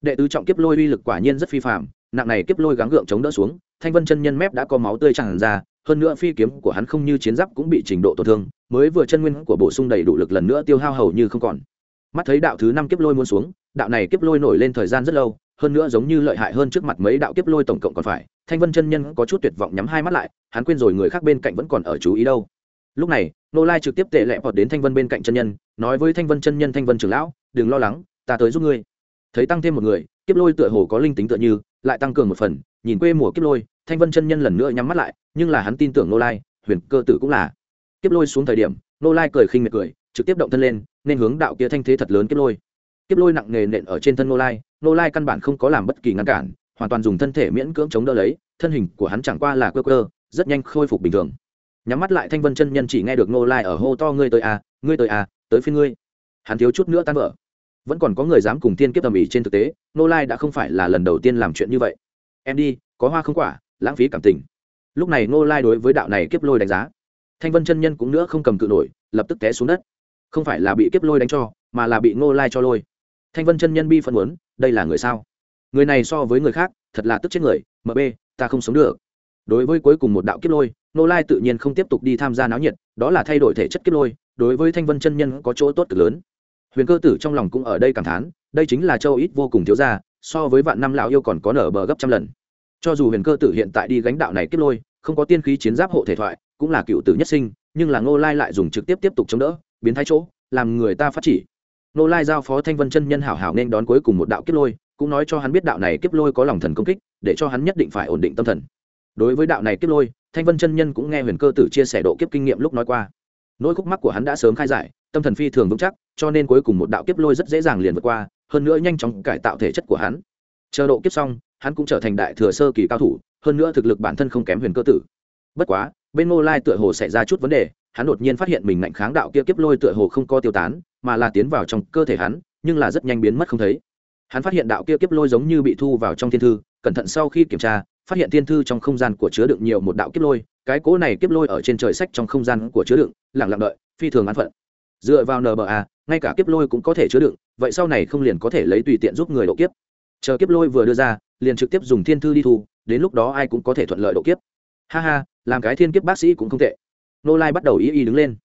Speaker 1: Đệ tứ trọng kiếp lôi uy lực quả nhiên rất phi phạm nặng này kiếp lôi gắng gượng chống đỡ xuống, thanh vân chân nhân mép đã có máu tươi tràn ra, hơn nữa phi kiếm của hắn không như chiến giáp cũng bị trình độ tổn thương, mới vừa chân nguyên của bổ sung đầy đủ lực lần nữa tiêu hao hầu như không còn. Mắt thấy đạo thứ năm kiếp lôi muốn xuống, đạo này kiếp lôi nổi lên thời gian rất lâu, hơn nữa giống như lợi hại hơn trước mặt mấy đạo kiếp lôi tổng cộng còn phải, thanh vân chân nhân có chút tuyệt vọng nhắm hai mắt lại, hắn quên rồi người khác bên cạnh vẫn còn ở chú ý đâu. Lúc này nô lai trực tiếp tệ lẹ vọt đến thanh vân bên cạnh chân nhân, nói với thanh vân chân nhân thanh vân trưởng lão, đừng lo lắng, ta tới giúp ngươi. Thấy tăng thêm một người kiếp lôi tựa hồ có linh tính tựa như, lại tăng cường một phần, nhìn quê mùa kiếp lôi, thanh vân chân nhân lần nữa nhắm mắt lại, nhưng là hắn tin tưởng nô lai, huyền cơ tử cũng là. Kiếp lôi xuống thời điểm nô lai cười khinh miệt cười, trực tiếp động thân lên, nên hướng đạo kia thanh thế thật lớn kiếp lôi. Kiếp lôi nặng nề nện ở trên thân nô lai nô lai căn bản không có làm bất kỳ ngăn cản, hoàn toàn dùng thân thể miễn cưỡng chống đỡ lấy, thân hình của hắn chẳng qua là cơ cơ rất nhanh khôi phục bình thường. Nhắm mắt lại thanh vân chân nhân chỉ nghe được nô lai ở hô to, ngươi tới à ngươi tới à tới phía ngươi. Hắn thiếu chút nữa tan vỡ vẫn còn có người dám cùng tiên kiếp tầm ỉ trên thực tế, nô lai đã không phải là lần đầu tiên làm chuyện như vậy. Em đi, có hoa không quả, lãng phí cảm tình. Lúc này nô lai đối với đạo này kiếp lôi đánh giá. Thanh vân chân nhân cũng nữa không cầm cự nổi, lập tức té xuống đất. Không phải là bị kiếp lôi đánh cho, mà là bị nô lai cho lôi. Thanh vân chân nhân bi phân muốn, đây là người sao? Người này so với người khác, thật là tức chết người mb ta không sống được. Đối với cuối cùng một đạo kiếp lôi, nô lai tự nhiên không tiếp tục đi tham gia náo nhiệt, đó là thay đổi thể chất kiếp lôi, đối với thanh vân chân nhân có chỗ tốt cực lớn huyền cơ tử trong lòng cũng ở đây cảm thán, đây chính là châu ít vô cùng thiếu gia, so với vạn năm lão yêu còn có nở bờ gấp trăm lần. Cho dù huyền cơ tử hiện tại đi gánh đạo này kết lôi, không có tiên khí chiến giáp hộ thể thoại, cũng là cựu tử nhất sinh, nhưng là ngô lai lại dùng trực tiếp tiếp tục chống đỡ, biến thái chỗ, làm người ta phát chỉ. Nô lai giao phó thanh vân chân nhân hảo hảo nên đón cuối cùng một đạo kiếp lôi, cũng nói cho hắn biết đạo này kiếp lôi có lòng thần công kích, để cho hắn nhất định phải ổn định tâm thần. Đối với đạo này kiếp lôi, thanh vân chân nhân cũng nghe huyền cơ tử chia sẻ độ kiếp kinh nghiệm lúc nói qua. Nỗi khúc mắc của hắn đã sớm khai giải, tâm thần phi thường vững chắc cho nên cuối cùng một đạo kiếp lôi rất dễ dàng liền vượt qua, hơn nữa nhanh chóng cải tạo thể chất của hắn. Chờ độ kiếp xong, hắn cũng trở thành đại thừa sơ kỳ cao thủ, hơn nữa thực lực bản thân không kém huyền cơ tử. Bất quá, bên ngô lai tựa hồ xảy ra chút vấn đề, hắn đột nhiên phát hiện mình ngạnh kháng đạo kia kiếp lôi tựa hồ không có tiêu tán, mà là tiến vào trong cơ thể hắn, nhưng là rất nhanh biến mất không thấy. Hắn phát hiện đạo kia kiếp lôi giống như bị thu vào trong thiên thư, cẩn thận sau khi kiểm tra, phát hiện thiên thư trong không gian của chứa đựng nhiều một đạo kiếp lôi, cái cố này kiếp lôi ở trên trời sách trong không gian của chứa đựng lẳng lặng đợi, phi thường an phận dựa vào nba à, ngay cả kiếp lôi cũng có thể chứa đựng, vậy sau này không liền có thể lấy tùy tiện giúp người độ kiếp. Chờ kiếp lôi vừa đưa ra, liền trực tiếp dùng thiên thư đi thu, đến lúc đó ai cũng có thể thuận lợi độ kiếp. Ha ha, làm cái thiên kiếp bác sĩ cũng không tệ. Nô lai bắt đầu ý ý đứng lên.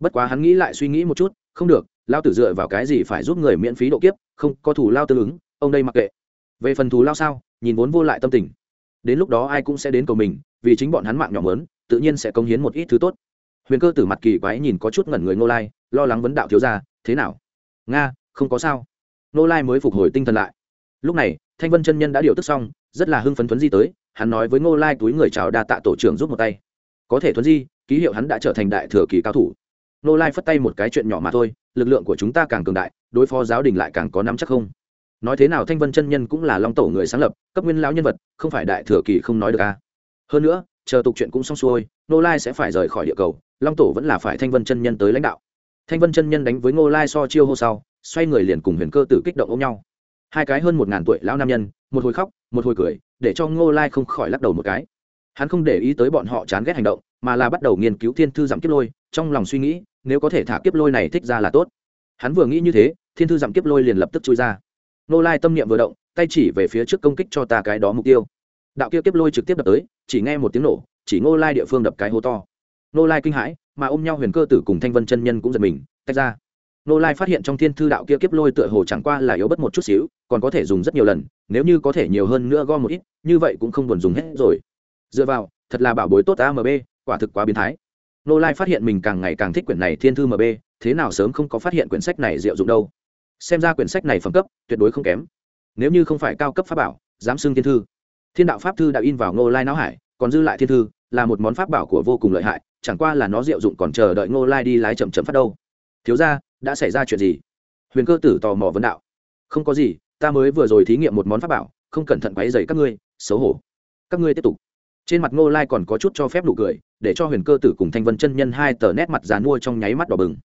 Speaker 1: Bất quá hắn nghĩ lại suy nghĩ một chút, không được, lao tử dựa vào cái gì phải giúp người miễn phí độ kiếp, không, có thủ lao tương ứng, ông đây mặc kệ. Về phần thù lao sao, nhìn vốn vô lại tâm tình. Đến lúc đó ai cũng sẽ đến cầu mình, vì chính bọn hắn mạng nhỏ mớn, tự nhiên sẽ công hiến một ít thứ tốt huyền cơ tử mặt kỳ quái nhìn có chút ngẩn người ngô lai, lo lắng vấn đạo thiếu ra thế nào? Nga, không có sao. Ngô lai mới phục hồi tinh thần lại. Lúc này, thanh vân chân nhân đã điều tức xong, rất là hưng phấn thuấn di tới, hắn nói với ngô lai túi người chào đa tạ tổ trưởng giúp một tay. Có thể thuấn di, ký hiệu hắn đã trở thành đại thừa kỳ cao thủ. Ngô lai phất tay một cái chuyện nhỏ mà thôi, lực lượng của chúng ta càng cường đại, đối phó giáo đình lại càng có nắm chắc không? Nói thế nào thanh vân chân nhân cũng là long tổ người sáng lập, cấp nguyên lão nhân vật, không phải đại thừa kỳ không nói được à. hơn nữa chờ tục chuyện cũng xong xuôi nô lai sẽ phải rời khỏi địa cầu, long tổ vẫn là phải thanh vân chân nhân tới lãnh đạo. Thanh vân chân nhân đánh với ngô lai so chiêu hô sau, xoay người liền cùng huyền cơ tử kích động ôm nhau. Hai cái hơn một ngàn tuổi lão nam nhân, một hồi khóc, một hồi cười, để cho ngô lai không khỏi lắc đầu một cái. Hắn không để ý tới bọn họ chán ghét hành động, mà là bắt đầu nghiên cứu thiên thư giảm kiếp lôi, trong lòng suy nghĩ, nếu có thể thả kiếp lôi này thích ra là tốt. Hắn vừa nghĩ như thế, thiên thư giảm kiếp lôi liền lập tức chui ra. Nô lai tâm niệm vừa động, tay chỉ về phía trước công kích cho ta cái đó mục tiêu đạo kia kiếp lôi trực tiếp đập tới, chỉ nghe một tiếng nổ, chỉ ngô lai địa phương đập cái hố to. Nô lai kinh hãi, mà ôm nhau huyền cơ tử cùng thanh vân chân nhân cũng giật mình, tách ra. Nô lai phát hiện trong thiên thư đạo kia kiếp lôi tựa hồ chẳng qua là yếu bất một chút xíu, còn có thể dùng rất nhiều lần, nếu như có thể nhiều hơn nữa gom một ít, như vậy cũng không buồn dùng hết rồi. Dựa vào, thật là bảo bối tốt amb quả thực quá biến thái. Nô lai phát hiện mình càng ngày càng thích quyển này thiên thư mb thế nào sớm không có phát hiện quyển sách này diệu dụng đâu. Xem ra quyển sách này phẩm cấp tuyệt đối không kém. Nếu như không phải cao cấp pháp bảo, dám xưng thiên thư thiên đạo pháp thư đã in vào ngô lai não hải, còn dư lại thiên thư, là một món pháp bảo của vô cùng lợi hại, chẳng qua là nó diệu dụng còn chờ đợi ngô lai đi lái chậm chậm phát đâu. Thiếu ra đã xảy ra chuyện gì? Huyền cơ tử tò mò vấn đạo. Không có gì, ta mới vừa rồi thí nghiệm một món pháp bảo, không cẩn thận quáy dày các ngươi, xấu hổ. Các ngươi tiếp tục. Trên mặt ngô lai còn có chút cho phép nụ cười, để cho huyền cơ tử cùng thanh vân chân nhân hai tờ nét mặt dán mua trong nháy mắt đỏ bừng.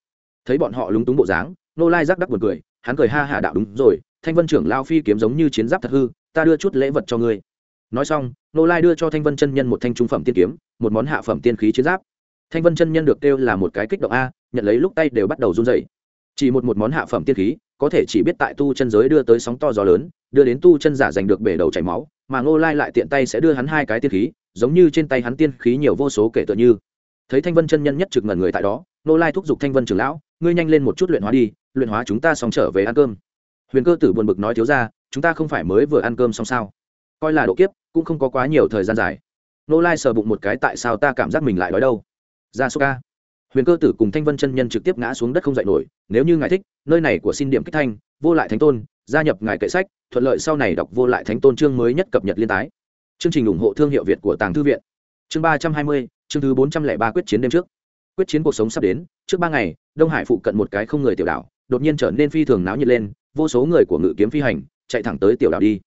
Speaker 1: Thấy bọn họ lúng túng bộ dáng, ngô lai rắc đắc buồn cười, hắn cười ha hà đạo đúng rồi, thanh vân trưởng lao phi kiếm giống như chiến giáp thật hư, ta đưa chút lễ vật cho ngươi nói xong nô lai đưa cho thanh vân chân nhân một thanh trung phẩm tiên kiếm, một món hạ phẩm tiên khí chiến giáp. Thanh vân chân nhân được kêu là một cái kích động a, nhận lấy lúc tay đều bắt đầu run dày chỉ một một món hạ phẩm tiên khí, có thể chỉ biết tại tu chân giới đưa tới sóng to gió lớn, đưa đến tu chân giả giành được bể đầu chảy máu, mà ngô lai lại tiện tay sẽ đưa hắn hai cái tiên khí, giống như trên tay hắn tiên khí nhiều vô số kể tựa như. Thấy thanh vân chân nhân nhất trực ngẩn người tại đó, ngô lai thúc giục thanh vân trưởng lão, ngươi nhanh lên một chút luyện hóa đi, luyện hóa chúng ta xong trở về ăn cơm. Huyền cơ tử buồn bực nói thiếu ra chúng ta không phải mới vừa ăn cơm xong sao? Coi là độ kiếp, cũng không có quá nhiều thời gian dài. Nô lai sờ bụng một cái, tại sao ta cảm giác mình lại đói đâu? Ra số ca huyền cơ tử cùng thanh vân chân nhân trực tiếp ngã xuống đất không dậy nổi, nếu như ngài thích, nơi này của xin điểm kích thanh, vô lại thánh tôn, gia nhập ngài kệ sách, thuận lợi sau này đọc vô lại thánh tôn chương mới nhất cập nhật liên tái. Chương trình ủng hộ thương hiệu việt của tàng thư viện. Chương ba trăm hai mươi, chương thứ bốn trăm lẻ ba quyết chiến đêm trước. Quyết chiến cuộc sống sắp đến, trước ba ngày, đông hải phụ cận một cái không người tiểu đảo, đột nhiên trở nên phi thường náo nhiệt lên, vô số người của ngự kiếm phi hành, chạy thẳng tới tiểu đảo đi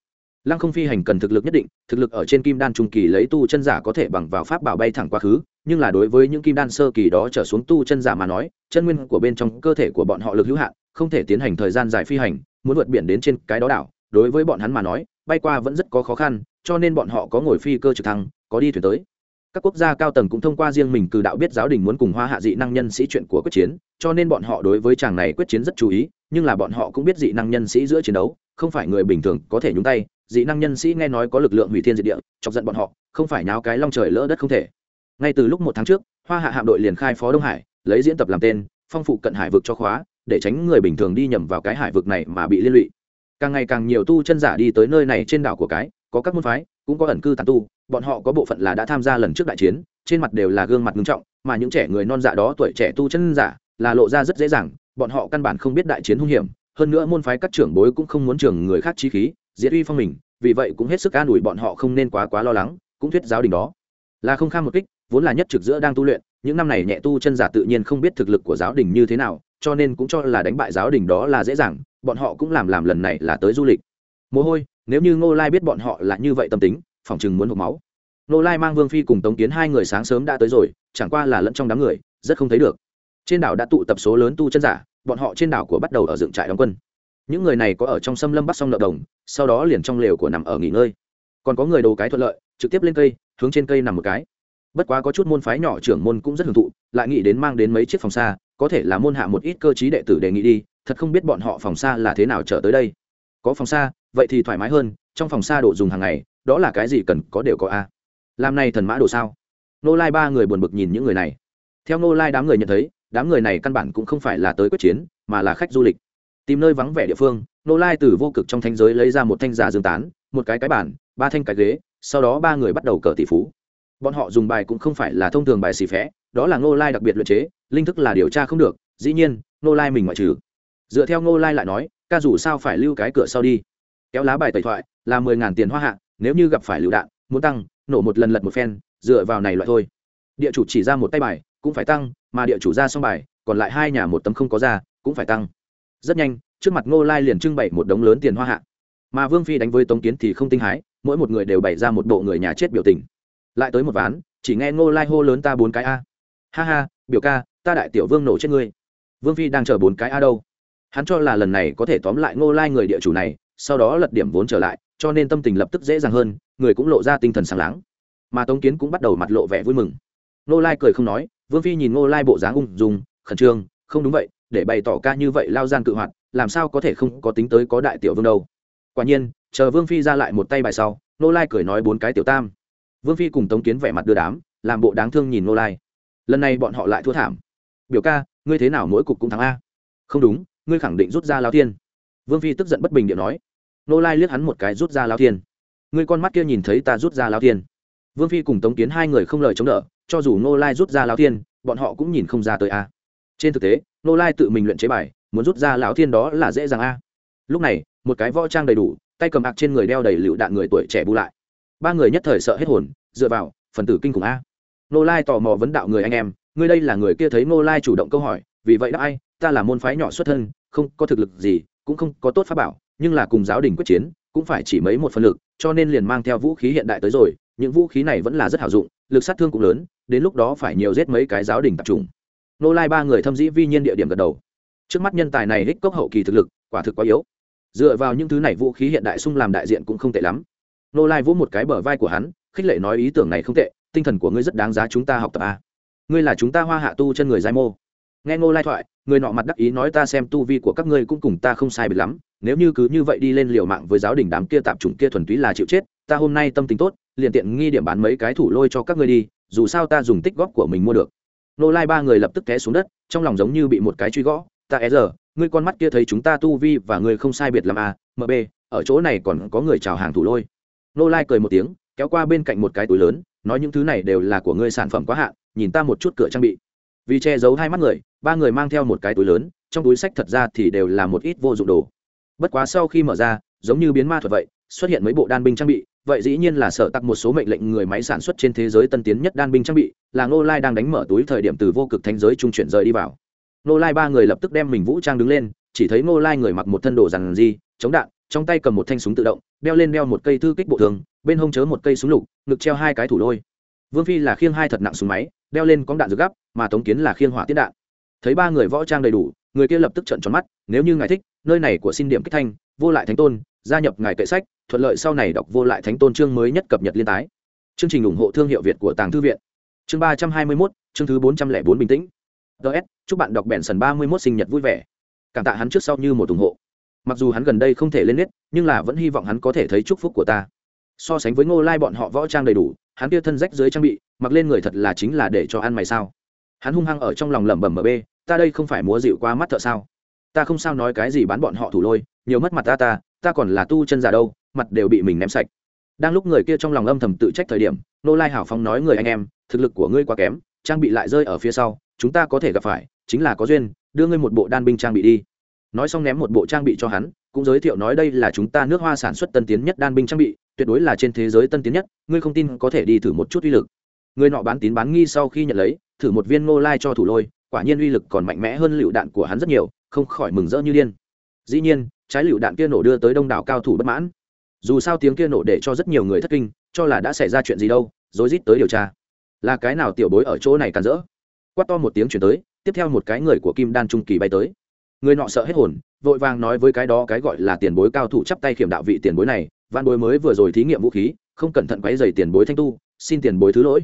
Speaker 1: lăng không phi hành cần thực lực nhất định, thực lực ở trên kim đan trung kỳ lấy tu chân giả có thể bằng vào pháp bảo bay thẳng quá khứ, nhưng là đối với những kim đan sơ kỳ đó trở xuống tu chân giả mà nói, chân nguyên của bên trong cơ thể của bọn họ lực hữu hạn, không thể tiến hành thời gian dài phi hành, muốn vượt biển đến trên cái đó đảo. Đối với bọn hắn mà nói, bay qua vẫn rất có khó khăn, cho nên bọn họ có ngồi phi cơ trực thăng, có đi thuyền tới. Các quốc gia cao tầng cũng thông qua riêng mình cử đạo biết giáo đình muốn cùng hoa hạ dị năng nhân sĩ chuyện của quyết chiến, cho nên bọn họ đối với chàng này quyết chiến rất chú ý, nhưng là bọn họ cũng biết dị năng nhân sĩ giữa chiến đấu, không phải người bình thường có thể nhúng tay dị năng nhân sĩ nghe nói có lực lượng hủy thiên diệt địa, chọc giận bọn họ, không phải nháo cái long trời lỡ đất không thể. Ngay từ lúc một tháng trước, hoa hạ hạm đội liền khai phó đông hải, lấy diễn tập làm tên, phong phụ cận hải vực cho khóa, để tránh người bình thường đi nhầm vào cái hải vực này mà bị liên lụy. Càng ngày càng nhiều tu chân giả đi tới nơi này trên đảo của cái, có các môn phái, cũng có ẩn cư tàn tu, bọn họ có bộ phận là đã tham gia lần trước đại chiến, trên mặt đều là gương mặt nghiêm trọng, mà những trẻ người non dạ đó tuổi trẻ tu chân giả, là lộ ra rất dễ dàng, bọn họ căn bản không biết đại chiến hung hiểm, hơn nữa môn phái các trưởng bối cũng không muốn trường người khác chi khí diệt uy phong mình, vì vậy cũng hết sức an ủi bọn họ không nên quá quá lo lắng, cũng thuyết giáo đình đó. Là không kham một kích, vốn là nhất trực giữa đang tu luyện, những năm này nhẹ tu chân giả tự nhiên không biết thực lực của giáo đình như thế nào, cho nên cũng cho là đánh bại giáo đình đó là dễ dàng, bọn họ cũng làm làm lần này là tới du lịch. Mồ hôi, nếu như ngô lai biết bọn họ là như vậy tâm tính, phòng chừng muốn hộp máu. Ngô lai mang vương phi cùng tống kiến hai người sáng sớm đã tới rồi, chẳng qua là lẫn trong đám người, rất không thấy được. Trên đảo đã tụ tập số lớn tu chân giả, bọn họ trên đảo của bắt đầu ở dựng trại đóng quân những người này có ở trong xâm lâm bắt xong nợ đồng, sau đó liền trong lều của nằm ở nghỉ ngơi. Còn có người đồ cái thuận lợi, trực tiếp lên cây, hướng trên cây nằm một cái. Bất quá có chút môn phái nhỏ trưởng môn cũng rất hưởng thụ, lại nghĩ đến mang đến mấy chiếc phòng xa, có thể là môn hạ một ít cơ chí đệ tử đề nghị đi, thật không biết bọn họ phòng xa là thế nào trở tới đây. Có phòng xa, vậy thì thoải mái hơn, trong phòng xa đồ dùng hàng ngày, đó là cái gì cần có đều có a. Làm này thần mã đồ sao? Nô lai ba người buồn bực nhìn những người này. Theo nô lai đám người nhận thấy, đám người này căn bản cũng không phải là tới quyết chiến, mà là khách du lịch tìm nơi vắng vẻ địa phương, nô lai từ vô cực trong thanh giới lấy ra một thanh giả dương tán, một cái cái bản ba thanh cái ghế, sau đó ba người bắt đầu cờ tỷ phú. Bọn họ dùng bài cũng không phải là thông thường bài xì phé, đó là nô lai đặc biệt luyện chế, linh thức là điều tra không được, dĩ nhiên nô lai mình ngoại trừ. Dựa theo nô lai lại nói, ca dù sao phải lưu cái cửa sau đi. Kéo lá bài tẩy thoại, là mười ngàn tiền hoa hạ, nếu như gặp phải lựu đạn, muốn tăng, nổ một lần lật một phen, dựa vào này loại thôi. Địa chủ chỉ ra một tay bài, cũng phải tăng, mà địa chủ ra xong bài, còn lại hai nhà một tấm không có ra, cũng phải tăng rất nhanh, trước mặt ngô lai liền trưng bày một đống lớn tiền hoa hạ. Mà vương phi đánh với tống kiến thì không tinh hái, mỗi một người đều bày ra một bộ người nhà chết biểu tình. Lại tới một ván, chỉ nghe ngô lai hô lớn ta bốn cái a. Ha ha, biểu ca, ta đại tiểu vương nổ chết ngươi. Vương phi đang chờ bốn cái a đâu. Hắn cho là lần này có thể tóm lại ngô lai người địa chủ này, sau đó lật điểm vốn trở lại, cho nên tâm tình lập tức dễ dàng hơn, người cũng lộ ra tinh thần sáng láng. Mà tống kiến cũng bắt đầu mặt lộ vẻ vui mừng. Ngô lai cười không nói, vương phi nhìn ngô lai bộ dáng ung dung, khẩn trương, không đúng vậy để bày tỏ ca như vậy lao gian cự hoạt, làm sao có thể không có tính tới có đại tiểu vương đâu. Quả nhiên, chờ vương phi ra lại một tay bài sau nô lai cười nói bốn cái tiểu tam. Vương phi cùng tống kiến vẻ mặt đưa đám, làm bộ đáng thương nhìn nô lai. Lần này bọn họ lại thua thảm. Biểu ca, ngươi thế nào mỗi cục cũng thắng a? Không đúng, ngươi khẳng định rút ra lao thiên. Vương phi tức giận bất bình điện nói. Nô lai liếc hắn một cái rút ra lao thiên. Ngươi con mắt kia nhìn thấy ta rút ra lao thiên. Vương phi cùng tống kiến hai người không lời chống đỡ, cho dù nô lai rút ra lao thiên, bọn họ cũng nhìn không ra tới a. Trên thực tế nô lai tự mình luyện chế bài, muốn rút ra lão thiên đó là dễ dàng a. Lúc này, một cái võ trang đầy đủ, tay cầm ạc trên người đeo đầy lựu đạn người tuổi trẻ bu lại. Ba người nhất thời sợ hết hồn, dựa vào, phần tử kinh khủng a. Nô lai tò mò vấn đạo người anh em, ngươi đây là người kia thấy nô lai chủ động câu hỏi, vì vậy đã ai, ta là môn phái nhỏ xuất thân, không có thực lực gì, cũng không có tốt pháp bảo, nhưng là cùng giáo đình quyết chiến, cũng phải chỉ mấy một phần lực, cho nên liền mang theo vũ khí hiện đại tới rồi, những vũ khí này vẫn là rất hảo dụng, lực sát thương cũng lớn, đến lúc đó phải nhiều giết mấy cái giáo đình tập trung nô lai ba người thâm dĩ vi nhiên địa điểm gật đầu. Trước mắt nhân tài này hích cốc hậu kỳ thực lực, quả thực quá yếu. Dựa vào những thứ này vũ khí hiện đại xung làm đại diện cũng không tệ lắm. Nô lai vỗ một cái bờ vai của hắn, khích lệ nói ý tưởng này không tệ, tinh thần của ngươi rất đáng giá chúng ta học tập a. Ngươi là chúng ta hoa hạ tu chân người giai mô. Nghe ngô lai thoại, người nọ mặt đắc ý nói ta xem tu vi của các ngươi cũng cùng ta không sai biệt lắm, nếu như cứ như vậy đi lên liều mạng với giáo đình đám kia tạp chủng kia thuần túy là chịu chết, ta hôm nay tâm tính tốt, liền tiện nghi điểm bán mấy cái thủ lôi cho các ngươi đi, dù sao ta dùng tích góp của mình mua được nô lai ba người lập tức té xuống đất, trong lòng giống như bị một cái truy gõ. Ta é giờ, ngươi con mắt kia thấy chúng ta tu vi và ngươi không sai biệt làm à mb ở chỗ này còn có người chào hàng thủ lôi. Nô lai cười một tiếng, kéo qua bên cạnh một cái túi lớn, nói những thứ này đều là của ngươi sản phẩm quá hạn, nhìn ta một chút cửa trang bị. Vì che giấu hai mắt người, ba người mang theo một cái túi lớn, trong túi sách thật ra thì đều là một ít vô dụng đồ. Bất quá sau khi mở ra, giống như biến ma thuật vậy, xuất hiện mấy bộ đan binh trang bị vậy dĩ nhiên là sợ tặc một số mệnh lệnh người máy sản xuất trên thế giới tân tiến nhất đan binh trang bị, là ngô lai đang đánh mở túi thời điểm từ vô cực thanh giới trung chuyển rời đi vào. Ngô lai ba người lập tức đem mình vũ trang đứng lên, chỉ thấy ngô lai người mặc một thân đồ rằng gì chống đạn, trong tay cầm một thanh súng tự động, đeo lên đeo một cây thư kích bộ thường, bên hông chớ một cây súng lục, ngực treo hai cái thủ lôi. Vương phi là khiêng hai thật nặng súng máy, đeo lên có đạn rực gắp, mà tống kiến là khiêng hỏa tiết đạn. Thấy ba người võ trang đầy đủ, người kia lập tức trận tròn mắt, nếu như ngài thích, nơi này của xin điểm kích thanh, vô lại thánh tôn gia nhập ngài kệ sách, thuận lợi sau này đọc vô lại thánh tôn chương mới nhất cập nhật liên tái. Chương trình ủng hộ thương hiệu việt của tàng thư viện. Chương ba trăm hai mươi mốt, chương thứ bốn trăm lẻ bốn bình tĩnh. Ts chúc bạn đọc bèn sần ba mươi mốt sinh nhật vui vẻ. Cảm tạ hắn trước sau như một ủng hộ. Mặc dù hắn gần đây không thể lên nết, nhưng là vẫn hy vọng hắn có thể thấy chúc phúc của ta. So sánh với ngô lai bọn họ võ trang đầy đủ, hắn kia thân rách dưới trang bị, mặc lên người thật là chính là để cho ăn mày sao. Hắn hung hăng ở trong lòng lẩm bẩm mb ta đây không phải múa dịu qua mắt thợ sao? Ta không sao nói cái gì bán bọn họ thủ lôi, nhiều mất mặt ta ta ta còn là tu chân giả đâu, mặt đều bị mình ném sạch. Đang lúc người kia trong lòng âm thầm tự trách thời điểm, nô lai hảo phong nói người anh em, thực lực của ngươi quá kém, trang bị lại rơi ở phía sau, chúng ta có thể gặp phải, chính là có duyên, đưa ngươi một bộ đan binh trang bị đi. Nói xong ném một bộ trang bị cho hắn, cũng giới thiệu nói đây là chúng ta nước hoa sản xuất tân tiến nhất đan binh trang bị, tuyệt đối là trên thế giới tân tiến nhất, ngươi không tin có thể đi thử một chút uy lực. Người nọ bán tín bán nghi sau khi nhận lấy, thử một viên ngô lai cho thủ lôi, quả nhiên uy lực còn mạnh mẽ hơn lựu đạn của hắn rất nhiều, không khỏi mừng rỡ như điên. Dĩ nhiên trái lựu đạn kia nổ đưa tới đông đảo cao thủ bất mãn. Dù sao tiếng kia nổ để cho rất nhiều người thất kinh, cho là đã xảy ra chuyện gì đâu, rối rít tới điều tra. Là cái nào tiểu bối ở chỗ này càn rỡ? Quát to một tiếng chuyển tới, tiếp theo một cái người của kim đan trung kỳ bay tới. Người nọ sợ hết hồn, vội vàng nói với cái đó cái gọi là tiền bối cao thủ chắp tay khiểm đạo vị tiền bối này văn bối mới vừa rồi thí nghiệm vũ khí, không cẩn thận quấy dày tiền bối thanh tu, xin tiền bối thứ lỗi.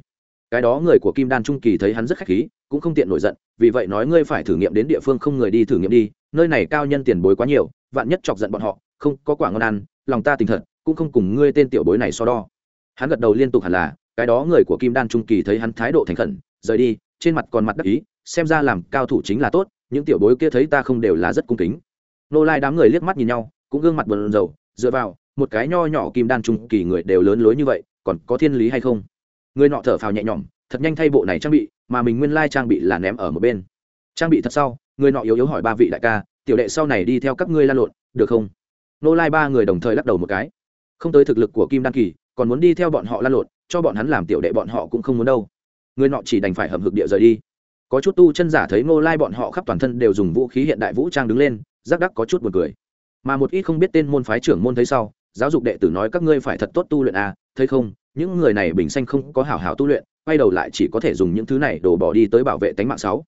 Speaker 1: Cái đó người của kim đan trung kỳ thấy hắn rất khách khí, cũng không tiện nổi giận, vì vậy nói ngươi phải thử nghiệm đến địa phương không người đi thử nghiệm đi, nơi này cao nhân tiền bối quá nhiều vạn nhất chọc giận bọn họ, không có quả ngon ăn, lòng ta tình thật, cũng không cùng ngươi tên tiểu bối này so đo. Hắn gật đầu liên tục hẳn là, cái đó người của kim đan trung kỳ thấy hắn thái độ thành khẩn, rời đi, trên mặt còn mặt đắc ý, xem ra làm cao thủ chính là tốt, những tiểu bối kia thấy ta không đều là rất cung kính. Nô lai đám người liếc mắt nhìn nhau, cũng gương mặt buồn rầu, dựa vào, một cái nho nhỏ kim đan trung kỳ người đều lớn lối như vậy, còn có thiên lý hay không? Người nọ thở phào nhẹ nhõm, thật nhanh thay bộ này trang bị, mà mình nguyên lai trang bị là ném ở một bên. Trang bị thật sau, người nọ yếu yếu hỏi ba vị đại ca tiểu đệ sau này đi theo các ngươi lan lộn, được không? Nô lai ba người đồng thời lắc đầu một cái. Không tới thực lực của kim đan kỳ, còn muốn đi theo bọn họ lan lộn, cho bọn hắn làm tiểu đệ bọn họ cũng không muốn đâu. Người nọ chỉ đành phải hầm hực địa rời đi. Có chút tu chân giả thấy ngô lai bọn họ khắp toàn thân đều dùng vũ khí hiện đại vũ trang đứng lên giác đắc có chút buồn cười. Mà một ít không biết tên môn phái trưởng môn thấy sau, giáo dục đệ tử nói các ngươi phải thật tốt tu luyện à thấy không? Những người này bình xanh không có hảo hảo tu luyện, quay đầu lại chỉ có thể dùng những thứ này đổ bỏ đi tới bảo vệ tánh mạng sáu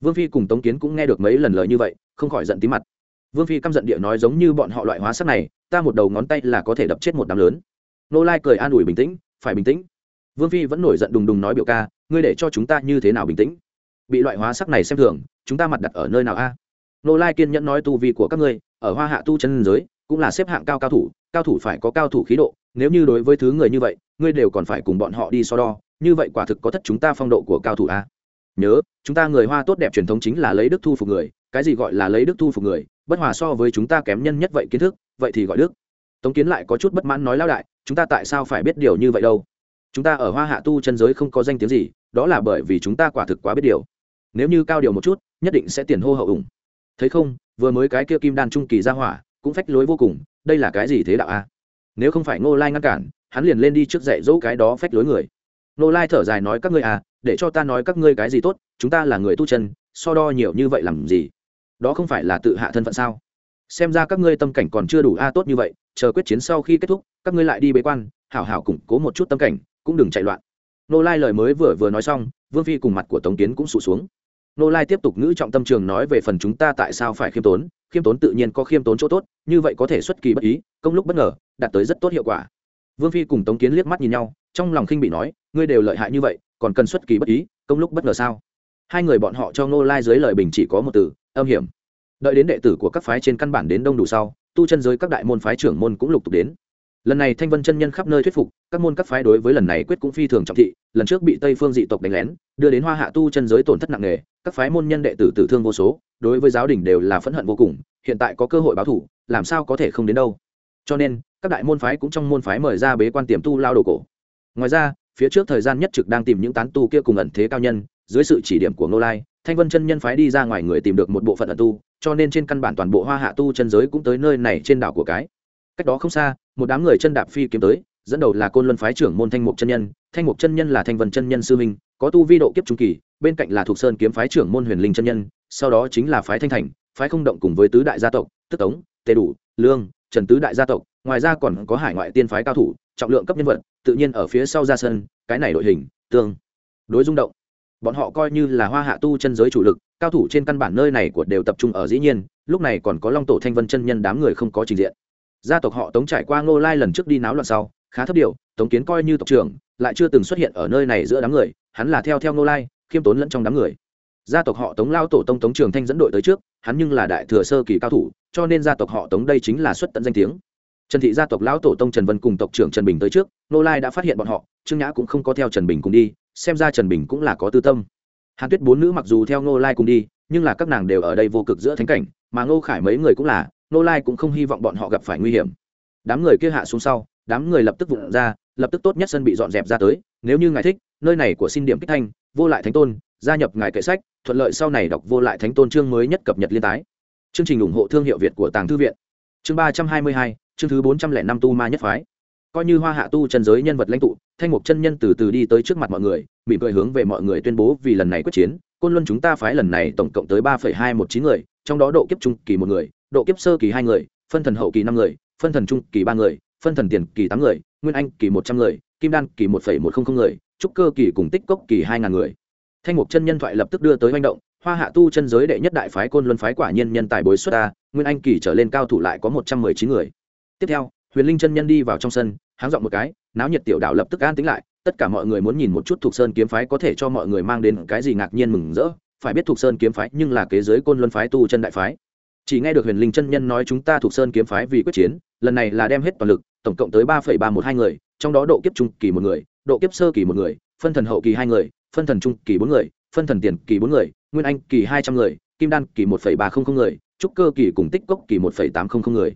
Speaker 1: vương phi cùng tống kiến cũng nghe được mấy lần lời như vậy, không khỏi giận tí mặt. Vương phi căm giận địa nói giống như bọn họ loại hóa sắc này, ta một đầu ngón tay là có thể đập chết một đám lớn. Nô lai cười an ủi bình tĩnh, phải bình tĩnh. Vương phi vẫn nổi giận đùng đùng nói biểu ca, ngươi để cho chúng ta như thế nào bình tĩnh? Bị loại hóa sắc này xem thường, chúng ta mặt đặt ở nơi nào a? Nô lai kiên nhẫn nói, tu vi của các ngươi, ở hoa hạ tu chân giới, cũng là xếp hạng cao cao thủ cao thủ phải có cao thủ khí độ, nếu như đối với thứ người như vậy, ngươi đều còn phải cùng bọn họ đi so đo, như vậy quả thực có thất chúng ta phong độ của cao thủ a nhớ, chúng ta người hoa tốt đẹp truyền thống chính là lấy đức thu phục người, cái gì gọi là lấy đức thu phục người, bất hòa so với chúng ta kém nhân nhất vậy kiến thức, vậy thì gọi đức. Tống kiến lại có chút bất mãn nói lao đại, chúng ta tại sao phải biết điều như vậy đâu? Chúng ta ở hoa hạ tu chân giới không có danh tiếng gì, đó là bởi vì chúng ta quả thực quá biết điều. Nếu như cao điều một chút, nhất định sẽ tiền hô hậu ủng. Thấy không, vừa mới cái kia kim đan trung kỳ ra hỏa, cũng phách lối vô cùng, đây là cái gì thế đạo a? Nếu không phải ngô lai ngăn cản, hắn liền lên đi trước dạy dỗ cái đó phách lối người. Nô lai thở dài nói, các ngươi à để cho ta nói các ngươi cái gì tốt, chúng ta là người tu chân, so đo nhiều như vậy làm gì? Đó không phải là tự hạ thân phận sao? Xem ra các ngươi tâm cảnh còn chưa đủ a, tốt như vậy, chờ quyết chiến sau khi kết thúc, các ngươi lại đi bế quan, hảo hảo củng cố một chút tâm cảnh, cũng đừng chạy loạn. Nô lai lời mới vừa vừa nói xong, vương phi cùng mặt của tống kiến cũng sụt xuống. Nô lai tiếp tục ngữ trọng tâm trường nói về phần chúng ta tại sao phải khiêm tốn khiêm tốn tự nhiên có khiêm tốn chỗ tốt, như vậy có thể xuất kỳ bất ý, công lúc bất ngờ, đạt tới rất tốt hiệu quả. Vương phi cùng tống kiến liếc mắt nhìn nhau, trong lòng khinh bị nói ngươi đều lợi hại như vậy, còn cần xuất kỳ bất ý, công lúc bất ngờ sao? Hai người bọn họ cho Ngô lai dưới lời bình chỉ có một từ, âm hiểm. Đợi đến đệ tử của các phái trên căn bản đến đông đủ sau, tu chân giới các đại môn phái trưởng môn cũng lục tục đến. Lần này thanh vân chân nhân khắp nơi thuyết phục, các môn các phái đối với lần này quyết cũng phi thường trọng thị, lần trước bị tây phương dị tộc đánh lén, đưa đến hoa hạ tu chân giới tổn thất nặng nề, các phái môn nhân đệ tử tử thương vô số, đối với giáo đình đều là phẫn hận vô cùng, hiện tại có cơ hội báo thủ, làm sao có thể không đến đâu? Cho nên, các đại môn phái cũng trong môn phái mời ra bế quan tiềm tu lao đồ cổ. Ngoài ra phía trước thời gian nhất trực đang tìm những tán tu kia cùng ẩn thế cao nhân, dưới sự chỉ điểm của ngô lai, thanh vân chân nhân phái đi ra ngoài người tìm được một bộ phận ẩn tu, cho nên trên căn bản toàn bộ hoa hạ tu chân giới cũng tới nơi này trên đảo của cái. Cách đó không xa, một đám người chân đạp phi kiếm tới, dẫn đầu là côn luân phái trưởng môn thanh mục chân nhân, thanh mục chân nhân là thanh vân chân nhân sư minh có tu vi độ kiếp trung kỳ, bên cạnh là thuộc sơn kiếm phái trưởng môn huyền linh chân nhân, sau đó chính là phái thanh thành, phái không động cùng với tứ đại gia tộc, tức tống, tề đủ, lương, trần tứ đại gia tộc, ngoài ra còn có hải ngoại tiên phái cao thủ, trọng lượng cấp nhân vật tự nhiên ở phía sau ra sân, cái này đội hình, tương đối rung động. Bọn họ coi như là hoa hạ tu chân giới chủ lực, cao thủ trên căn bản nơi này của đều tập trung ở dĩ nhiên, lúc này còn có long tổ thanh vân chân nhân đám người không có trình diện. Gia tộc họ tống trải qua ngô lai lần trước đi náo loạn sau, khá thấp điều, tống kiến coi như tộc trưởng, lại chưa từng xuất hiện ở nơi này giữa đám người, hắn là theo theo ngô lai, khiêm tốn lẫn trong đám người. Gia tộc họ tống lao tổ tông tống trường thanh dẫn đội tới trước, hắn nhưng là đại thừa sơ kỳ cao thủ, cho nên gia tộc họ tống đây chính là xuất tận danh tiếng trần thị gia tộc lão tổ tông trần vân cùng tộc trưởng trần bình tới trước Ngô lai đã phát hiện bọn họ, trương nhã cũng không có theo trần bình cùng đi, xem ra trần bình cũng là có tư tâm. Hàn tuyết bốn nữ mặc dù theo ngô lai cùng đi, nhưng là các nàng đều ở đây vô cực giữa thánh cảnh, mà ngô khải mấy người cũng là ngô lai cũng không hy vọng bọn họ gặp phải nguy hiểm. Đám người kia hạ xuống sau, đám người lập tức vụn ra, lập tức tốt nhất sân bị dọn dẹp ra tới, nếu như ngài thích, nơi này của xin điểm kích thanh, vô lại thánh tôn, gia nhập ngài kệ sách, thuận lợi sau này đọc vô lại thánh tôn chương mới nhất cập nhật liên tái. Chương trình ủng hộ thương hiệu việt của tàng thư viện. Chương ba trăm hai mươi hai chương thứ bốn trăm lẻ năm tu ma nhất phái. Coi như hoa hạ tu chân giới nhân vật lãnh tụ, thanh mục chân nhân từ từ đi tới trước mặt mọi người, mỉm cười hướng về mọi người tuyên bố vì lần này quyết chiến, côn luân chúng ta phái lần này tổng cộng tới ba phẩy hai một chín người, trong đó độ kiếp trung kỳ một người, độ kiếp sơ kỳ hai người, phân thần hậu kỳ năm người, phân thần trung kỳ ba người, phân thần tiền kỳ tám người, nguyên anh kỳ một trăm người, kim đan kỳ một phẩy một không không người, trúc cơ kỳ cùng tích cốc kỳ hai ngàn người. Thanh mục chân nhân thoại lập tức đưa tới manh động, hoa hạ tu chân giới đệ nhất đại phái côn luân phái quả nhiên nhân tài bối xuất ta nguyên anh kỳ trở lên cao thủ lại có một trăm mười chín người tiếp theo, huyền linh chân nhân đi vào trong sân, háng dọn một cái, náo nhiệt tiểu đạo lập tức an tính lại, tất cả mọi người muốn nhìn một chút thuộc sơn kiếm phái có thể cho mọi người mang đến cái gì ngạc nhiên mừng rỡ. Phải biết thuộc sơn kiếm phái nhưng là kế giới côn luân phái tu chân đại phái. Chỉ nghe được huyền linh chân nhân nói chúng ta thuộc sơn kiếm phái vì quyết chiến, lần này là đem hết toàn lực, tổng cộng tới ba phẩy ba một hai người, trong đó độ kiếp trung kỳ một người, độ kiếp sơ kỳ một người, phân thần hậu kỳ hai người, phân thần trung kỳ bốn người, phân thần tiền kỳ bốn người, nguyên anh kỳ hai trăm người, kim đan kỳ một phẩy ba không không người, trúc cơ kỳ cùng tích cốc kỳ một phẩy tám không không người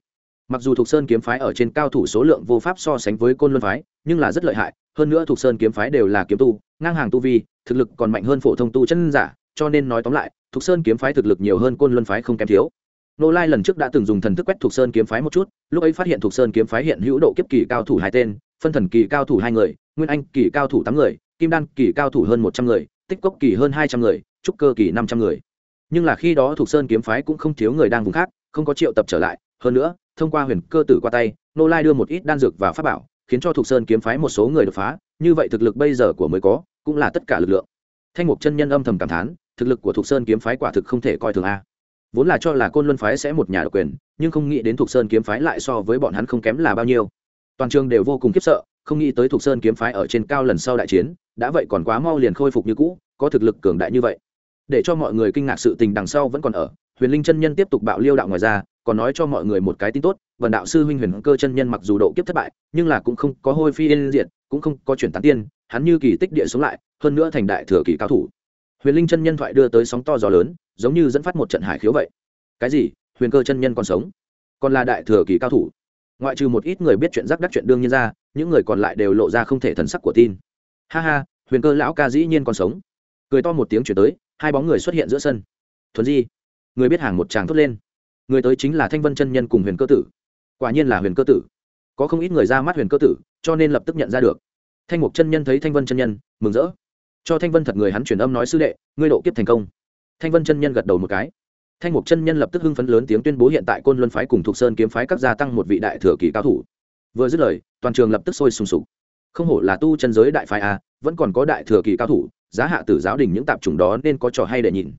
Speaker 1: mặc dù thuộc sơn kiếm phái ở trên cao thủ số lượng vô pháp so sánh với côn luân phái, nhưng là rất lợi hại, hơn nữa thuộc sơn kiếm phái đều là kiếm tu, ngang hàng tu vi, thực lực còn mạnh hơn phổ thông tu chân giả, cho nên nói tóm lại thuộc sơn kiếm phái thực lực nhiều hơn côn luân phái không kém thiếu. Nô lai lần trước đã từng dùng thần thức quét thuộc sơn kiếm phái một chút, lúc ấy phát hiện thuộc sơn kiếm phái hiện hữu độ kiếp kỳ cao thủ hai tên, phân thần kỳ cao thủ hai người, nguyên anh kỳ cao thủ tám người, kim đan kỳ cao thủ hơn một trăm người, tích cốc kỳ hơn hai trăm người, trúc cơ kỳ năm trăm người. Nhưng là khi đó thuộc sơn kiếm phái cũng không thiếu người đang vùng khác, không có triệu tập trở lại, hơn nữa thông qua huyền cơ tử qua tay, nô lai đưa một ít đan dược và pháp bảo, khiến cho thuộc sơn kiếm phái một số người đột phá. Như vậy thực lực bây giờ của mới có, cũng là tất cả lực lượng. Thanh mục chân nhân âm thầm cảm thán, thực lực của thuộc sơn kiếm phái quả thực không thể coi thường a. Vốn là cho là côn luân phái sẽ một nhà độc quyền, nhưng không nghĩ đến thuộc sơn kiếm phái lại so với bọn hắn không kém là bao nhiêu. Toàn trường đều vô cùng khiếp sợ, không nghĩ tới thuộc sơn kiếm phái ở trên cao lần sau đại chiến, đã vậy còn quá mau liền khôi phục như cũ, có thực lực cường đại như vậy. Để cho mọi người kinh ngạc sự tình đằng sau vẫn còn ở, huyền linh chân nhân tiếp tục bạo liêu đạo ngoài ra còn nói cho mọi người một cái tin tốt, vần đạo sư huynh huyền cơ chân nhân mặc dù độ kiếp thất bại, nhưng là cũng không có hôi phi yên diện cũng không có chuyển tán tiên, hắn như kỳ tích địa sống lại, hơn nữa thành đại thừa kỳ cao thủ. Huyền linh chân nhân thoại đưa tới sóng to gió lớn, giống như dẫn phát một trận hải khiếu vậy. Cái gì? Huyền cơ chân nhân còn sống? Còn là đại thừa kỳ cao thủ? Ngoại trừ một ít người biết chuyện rắc đắc chuyện đương nhiên ra, những người còn lại đều lộ ra không thể thần sắc của tin. Ha ha, huyền cơ lão ca dĩ nhiên còn sống. Cười to một tiếng chuyển tới, hai bóng người xuất hiện giữa sân. Thuần di, người biết hàng một tràng thốt lên người tới chính là thanh vân chân nhân cùng huyền cơ tử. Quả nhiên là huyền cơ tử. Có không ít người ra mắt huyền cơ tử, cho nên lập tức nhận ra được. Thanh mục chân nhân thấy thanh vân chân nhân, mừng rỡ. Cho thanh vân thật người hắn truyền âm nói sư đệ, ngươi độ kiếp thành công. Thanh vân chân nhân gật đầu một cái. Thanh mục chân nhân lập tức hưng phấn lớn tiếng tuyên bố hiện tại côn luân phái cùng thuộc sơn kiếm phái các gia tăng một vị đại thừa kỳ cao thủ. Vừa dứt lời, toàn trường lập tức sôi sùng sục. Không hổ là tu chân giới đại phái a, vẫn còn có đại thừa kỳ cao thủ, giá hạ tử giáo đình những tạp chủng đó nên có trò hay để nhìn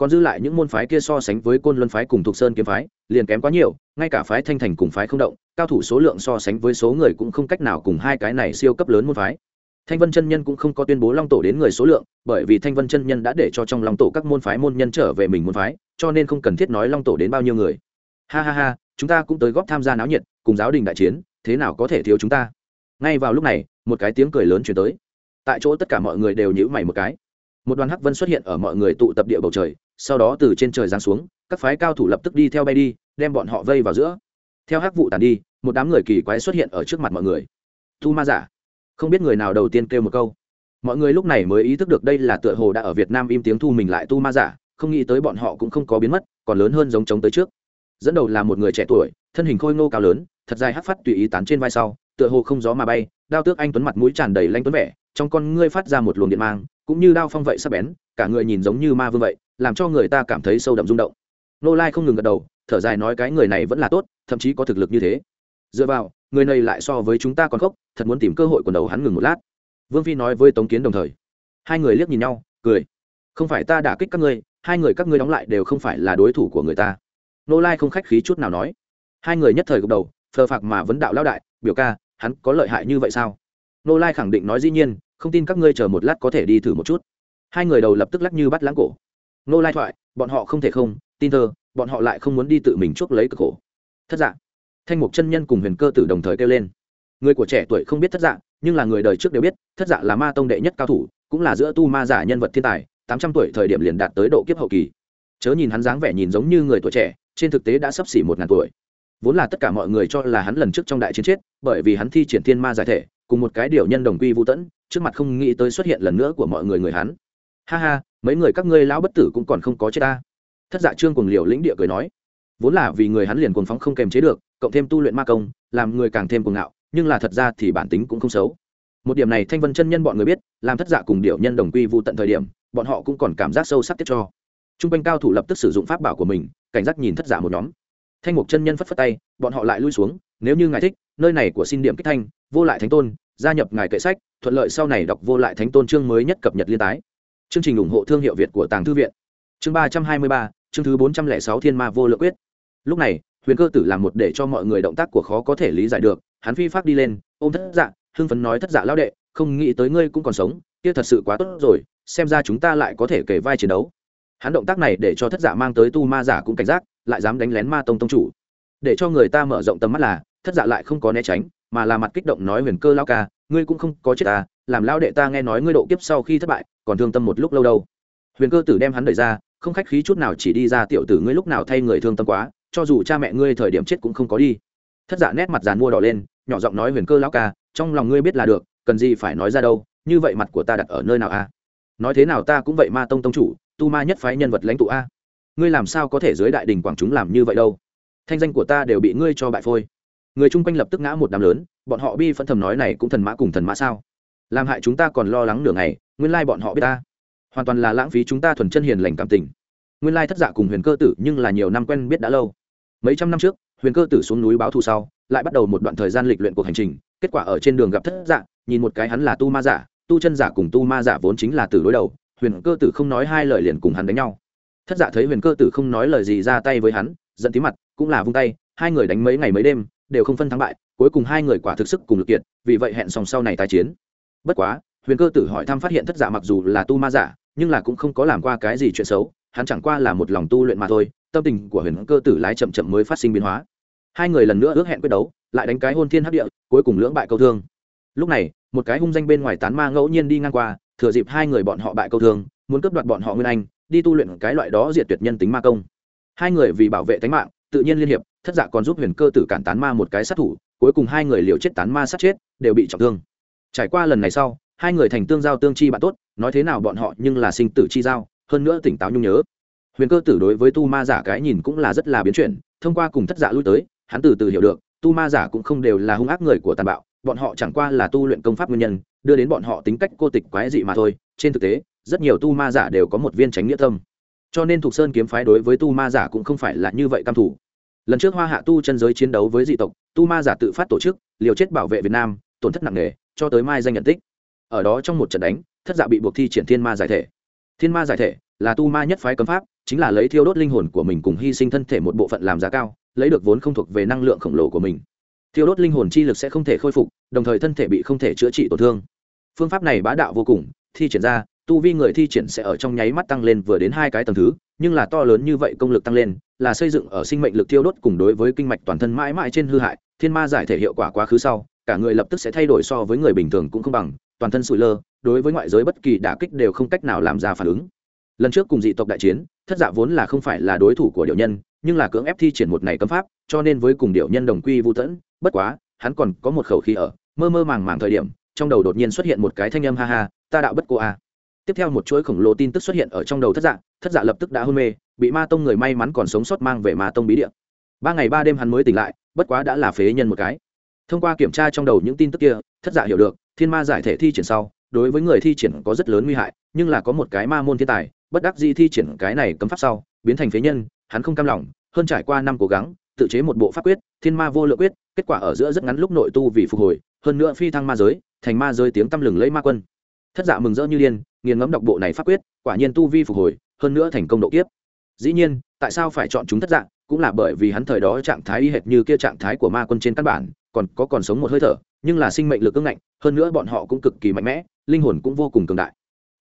Speaker 1: còn dư lại những môn phái kia so sánh với côn luân phái cùng thuộc sơn kiếm phái, liền kém quá nhiều, ngay cả phái thanh thành cùng phái không động, cao thủ số lượng so sánh với số người cũng không cách nào cùng hai cái này siêu cấp lớn môn phái. Thanh vân chân nhân cũng không có tuyên bố long tổ đến người số lượng, bởi vì thanh vân chân nhân đã để cho trong long tổ các môn phái môn nhân trở về mình môn phái, cho nên không cần thiết nói long tổ đến bao nhiêu người. Ha ha ha, chúng ta cũng tới góp tham gia náo nhiệt, cùng giáo đình đại chiến, thế nào có thể thiếu chúng ta? Ngay vào lúc này, một cái tiếng cười lớn chuyển tới. Tại chỗ tất cả mọi người đều nhữ mày một cái. Một đoàn hắc vân xuất hiện ở mọi người tụ tập địa bầu trời sau đó từ trên trời giáng xuống, các phái cao thủ lập tức đi theo bay đi, đem bọn họ vây vào giữa. Theo hắc vụ tàn đi, một đám người kỳ quái xuất hiện ở trước mặt mọi người. Thu ma giả, không biết người nào đầu tiên kêu một câu. Mọi người lúc này mới ý thức được đây là tựa hồ đã ở việt nam im tiếng thu mình lại tu ma giả, không nghĩ tới bọn họ cũng không có biến mất, còn lớn hơn giống trống tới trước. Dẫn đầu là một người trẻ tuổi, thân hình khôi ngô cao lớn, thật dài hắc phát tùy ý tán trên vai sau, tựa hồ không gió mà bay, đao tước anh tuấn mặt mũi tràn đầy lanh tuấn vẻ, trong con ngươi phát ra một luồng điện mang, cũng như đao phong vậy sắc bén, cả người nhìn giống như ma vương vậy làm cho người ta cảm thấy sâu đậm rung động. Nô lai không ngừng gật đầu, thở dài nói cái người này vẫn là tốt, thậm chí có thực lực như thế. Dựa vào, người này lại so với chúng ta còn khóc thật muốn tìm cơ hội quần đầu hắn ngừng một lát. Vương phi nói với tống kiến đồng thời. Hai người liếc nhìn nhau, cười. Không phải ta đả kích các ngươi, hai người các ngươi đóng lại đều không phải là đối thủ của người ta. Nô lai không khách khí chút nào nói. Hai người nhất thời gục đầu, phờ phạc mà vấn đạo lão đại, biểu ca, hắn có lợi hại như vậy sao? Nô lai khẳng định nói dĩ nhiên, không tin các ngươi chờ một lát có thể đi thử một chút. Hai người đầu lập tức lắc như bắt lãng cổ nô lai thoại, bọn họ không thể không, tin thơ bọn họ lại không muốn đi tự mình chuốc lấy cực khổ. Thất dạng thanh mục chân nhân cùng huyền cơ tử đồng thời kêu lên. Người của trẻ tuổi không biết thất dạng nhưng là người đời trước đều biết, thất dạng là ma tông đệ nhất cao thủ, cũng là giữa tu ma giả nhân vật thiên tài, tám trăm tuổi thời điểm liền đạt tới độ kiếp hậu kỳ. Chớ nhìn hắn dáng vẻ nhìn giống như người tuổi trẻ, trên thực tế đã sắp xỉ một ngàn tuổi. Vốn là tất cả mọi người cho là hắn lần trước trong đại chiến chết, bởi vì hắn thi triển thiên ma giải thể, cùng một cái điều nhân đồng quy vũ tẫn, trước mặt không nghĩ tới xuất hiện lần nữa của mọi người người hắn ha ha, mấy người các ngươi lão bất tử cũng còn không có chết ta. Thất dạ trương cùng liều lĩnh địa cười nói. Vốn là vì người hắn liền cuồng phóng không kềm chế được, cộng thêm tu luyện ma công, làm người càng thêm cuồng ngạo, nhưng là thật ra thì bản tính cũng không xấu. Một điểm này thanh vân chân nhân bọn người biết, làm thất dạ cùng điệu nhân đồng quy vụ tận thời điểm, bọn họ cũng còn cảm giác sâu sắc tiếp cho. T r u n g quanh cao thủ lập tức sử dụng pháp bảo của mình, cảnh giác nhìn thất giả dạ một nhóm. Thanh mục chân nhân phất phất tay, bọn họ lại lui xuống, nếu như ngài thích, nơi này của xin điểm kích thanh, vô lại thánh tôn, gia nhập ngài kệ sách, thuận lợi sau này đọc vô lại thánh tôn chương mới nhất cập nhật liên tái chương trình ủng hộ thương hiệu việt của tàng thư viện. Chương ba trăm hai mươi ba, chương thứ bốn trăm lẻ sáu thiên ma vô lượng quyết. Lúc này, huyền cơ tử làm một để cho mọi người động tác của khó có thể lý giải được. Hắn phi pháp đi lên, ôm thất dạ hưng phấn nói thất dạ lao đệ, không nghĩ tới ngươi cũng còn sống, kia thật sự quá tốt rồi, xem ra chúng ta lại có thể kể vai chiến đấu. Hắn động tác này để cho thất dạ mang tới tu ma giả cũng cảnh giác, lại dám đánh lén ma tông tông chủ. Để cho người ta mở rộng tầm mắt là, thất dạ lại không có né tránh mà là mặt kích động nói huyền cơ lao ca, ngươi cũng không có chết ta làm lao đệ ta nghe nói ngươi độ kiếp sau khi thất bại, còn thương tâm một lúc lâu đâu. Huyền cơ tử đem hắn đẩy ra, không khách khí chút nào chỉ đi ra tiểu tử ngươi lúc nào thay người thương tâm quá, cho dù cha mẹ ngươi thời điểm chết cũng không có đi. Thất dạ nét mặt dàn mua đỏ lên, nhỏ giọng nói huyền cơ lão ca, trong lòng ngươi biết là được, cần gì phải nói ra đâu, như vậy mặt của ta đặt ở nơi nào a nói thế nào ta cũng vậy ma tông tông chủ, tu ma nhất phái nhân vật lãnh tụ a. Ngươi làm sao có thể dưới đại đình quảng chúng làm như vậy đâu? Thanh danh của ta đều bị ngươi cho bại phôi người chung quanh lập tức ngã một đám lớn, bọn họ bi phẫn thầm nói này cũng thần mã cùng thần mã sao? Làm hại chúng ta còn lo lắng nửa ngày, nguyên lai bọn họ biết ta. Hoàn toàn là lãng phí chúng ta thuần chân hiền lành cảm tình. Nguyên lai thất dạ cùng huyền cơ tử nhưng là nhiều năm quen biết đã lâu. Mấy trăm năm trước, huyền cơ tử xuống núi báo thù sau, lại bắt đầu một đoạn thời gian lịch luyện cuộc hành trình, kết quả ở trên đường gặp thất dạ nhìn một cái hắn là tu ma giả, tu chân giả cùng tu ma giả vốn chính là từ đối đầu, huyền cơ tử không nói hai lời liền cùng hắn đánh nhau. Thất dạ thấy huyền cơ tử không nói lời gì ra tay với hắn, giận tí mặt, cũng là vung tay, hai người đánh mấy ngày mấy đêm đều không phân thắng bại, cuối cùng hai người quả thực sức cùng lực kiệt, vì vậy hẹn sòng sau này tái chiến. Bất quá, huyền cơ tử hỏi thăm phát hiện thất giả mặc dù là tu ma giả, nhưng là cũng không có làm qua cái gì chuyện xấu, hắn chẳng qua là một lòng tu luyện mà thôi, tâm tình của huyền cơ tử lái chậm chậm mới phát sinh biến hóa. Hai người lần nữa ước hẹn quyết đấu, lại đánh cái hôn thiên hấp địa, cuối cùng lưỡng bại câu thương. Lúc này, một cái hung danh bên ngoài tán ma ngẫu nhiên đi ngang qua, thừa dịp hai người bọn họ bại câu thương, muốn cướp đoạt bọn họ nguyên anh, đi tu luyện cái loại đó diệt tuyệt nhân tính ma công. Hai người vì bảo vệ tính mạng, tự nhiên liên hiệp thất dạ còn giúp huyền cơ tử cản tán ma một cái sát thủ, cuối cùng hai người liều chết tán ma sát chết, đều bị trọng thương. Trải qua lần này sau, hai người thành tương giao tương chi bạn tốt, nói thế nào bọn họ nhưng là sinh tử chi giao, hơn nữa tỉnh táo nhung nhớ. Huyền cơ tử đối với tu ma giả cái nhìn cũng là rất là biến chuyển, thông qua cùng thất dạ lui tới, hắn từ từ hiểu được, tu ma giả cũng không đều là hung ác người của tàn bạo, bọn họ chẳng qua là tu luyện công pháp nguyên nhân, đưa đến bọn họ tính cách cô tịch quái dị mà thôi, trên thực tế, rất nhiều tu ma giả đều có một viên tránh nghĩa tâm. Cho nên thục sơn kiếm phái đối với tu ma giả cũng không phải là như vậy cam thủ lần trước hoa hạ tu chân giới chiến đấu với dị tộc, tu ma giả tự phát tổ chức, liều chết bảo vệ việt nam, tổn thất nặng nề, cho tới mai danh nhận tích. Ở đó trong một trận đánh, thất dạ bị buộc thi triển thiên ma giải thể. Thiên ma giải thể là tu ma nhất phái cấm pháp, chính là lấy thiêu đốt linh hồn của mình cùng hy sinh thân thể một bộ phận làm giá cao, lấy được vốn không thuộc về năng lượng khổng lồ của mình. Thiêu đốt linh hồn chi lực sẽ không thể khôi phục, đồng thời thân thể bị không thể chữa trị tổn thương. Phương pháp này bá đạo vô cùng, thi triển ra tu vi người thi triển sẽ ở trong nháy mắt tăng lên vừa đến hai cái tầng thứ, nhưng là to lớn như vậy công lực tăng lên, là xây dựng ở sinh mệnh lực thiêu đốt cùng đối với kinh mạch toàn thân mãi mãi trên hư hại, thiên ma giải thể hiệu quả quá khứ sau, cả người lập tức sẽ thay đổi so với người bình thường cũng không bằng, toàn thân sụi lơ, đối với ngoại giới bất kỳ đả kích đều không cách nào làm ra phản ứng. Lần trước cùng dị tộc đại chiến, thất dạ vốn là không phải là đối thủ của điệu nhân, nhưng là cưỡng ép thi triển một này cấm pháp, cho nên với cùng điệu nhân đồng quy vũ tẫn bất quá, hắn còn có một khẩu khí ở, mơ mơ màng màng thời điểm, trong đầu đột nhiên xuất hiện một cái thanh âm ha ha, ta đạo bất cô a tiếp theo một chuỗi khổng lồ tin tức xuất hiện ở trong đầu thất dạ thất dạ lập tức đã hôn mê, bị ma tông người may mắn còn sống sót mang về ma tông bí địa. Ba ngày ba đêm hắn mới tỉnh lại, bất quá đã là phế nhân một cái. Thông qua kiểm tra trong đầu những tin tức kia, thất dạ hiểu được, thiên ma giải thể thi triển sau, đối với người thi triển có rất lớn nguy hại, nhưng là có một cái ma môn thiên tài, bất đắc dĩ thi triển cái này cấm pháp sau, biến thành phế nhân, hắn không cam lòng, hơn trải qua năm cố gắng, tự chế một bộ pháp quyết, thiên ma vô lượng quyết, kết quả ở giữa rất ngắn lúc nội tu vì phục hồi, hơn nữa phi thăng ma giới, thành ma giới tiếng tăm lừng lấy ma quân. Thất dạ mừng rỡ như điên nghiền ngẫm đọc bộ này pháp quyết, quả nhiên tu vi phục hồi, hơn nữa thành công độ kiếp. Dĩ nhiên, tại sao phải chọn chúng thất dạng? cũng là bởi vì hắn thời đó trạng thái y hệt như kia trạng thái của ma quân trên căn bản, còn có còn sống một hơi thở, nhưng là sinh mệnh lực ưng ngạnh, hơn nữa bọn họ cũng cực kỳ mạnh mẽ, linh hồn cũng vô cùng cường đại.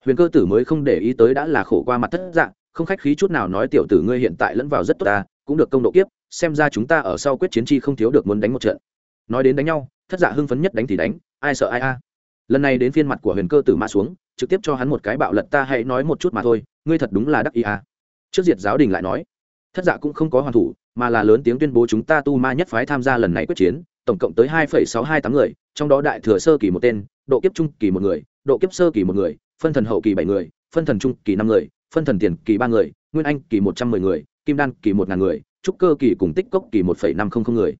Speaker 1: Huyền cơ tử mới không để ý tới đã là khổ qua mặt thất dạng, không khách khí chút nào nói, tiểu tử ngươi hiện tại lẫn vào rất tốt ta, cũng được công độ kiếp, xem ra chúng ta ở sau quyết chiến chi không thiếu được muốn đánh một trận. Nói đến đánh nhau, thất dạ hưng phấn nhất đánh thì đánh, ai sợ ai a. Lần này đến phiên mặt của huyền cơ tử mã xuống trực tiếp cho hắn một cái bạo lật ta hãy nói một chút mà thôi, ngươi thật đúng là đắc ý à. Trước diệt giáo đình lại nói, thất dạ cũng không có hoàn thủ, mà là lớn tiếng tuyên bố chúng ta tu ma nhất phái tham gia lần này quyết chiến, tổng cộng tới hai sáu hai tám người, trong đó đại thừa sơ kỳ một tên, độ kiếp trung kỳ một người, độ kiếp sơ kỳ một người, phân thần hậu kỳ bảy người, phân thần trung kỳ năm người, phân thần tiền kỳ ba người, nguyên anh kỳ một trăm mười người, kim đan kỳ một ngàn người, trúc cơ kỳ cùng tích cốc kỳ một phẩy năm không không người.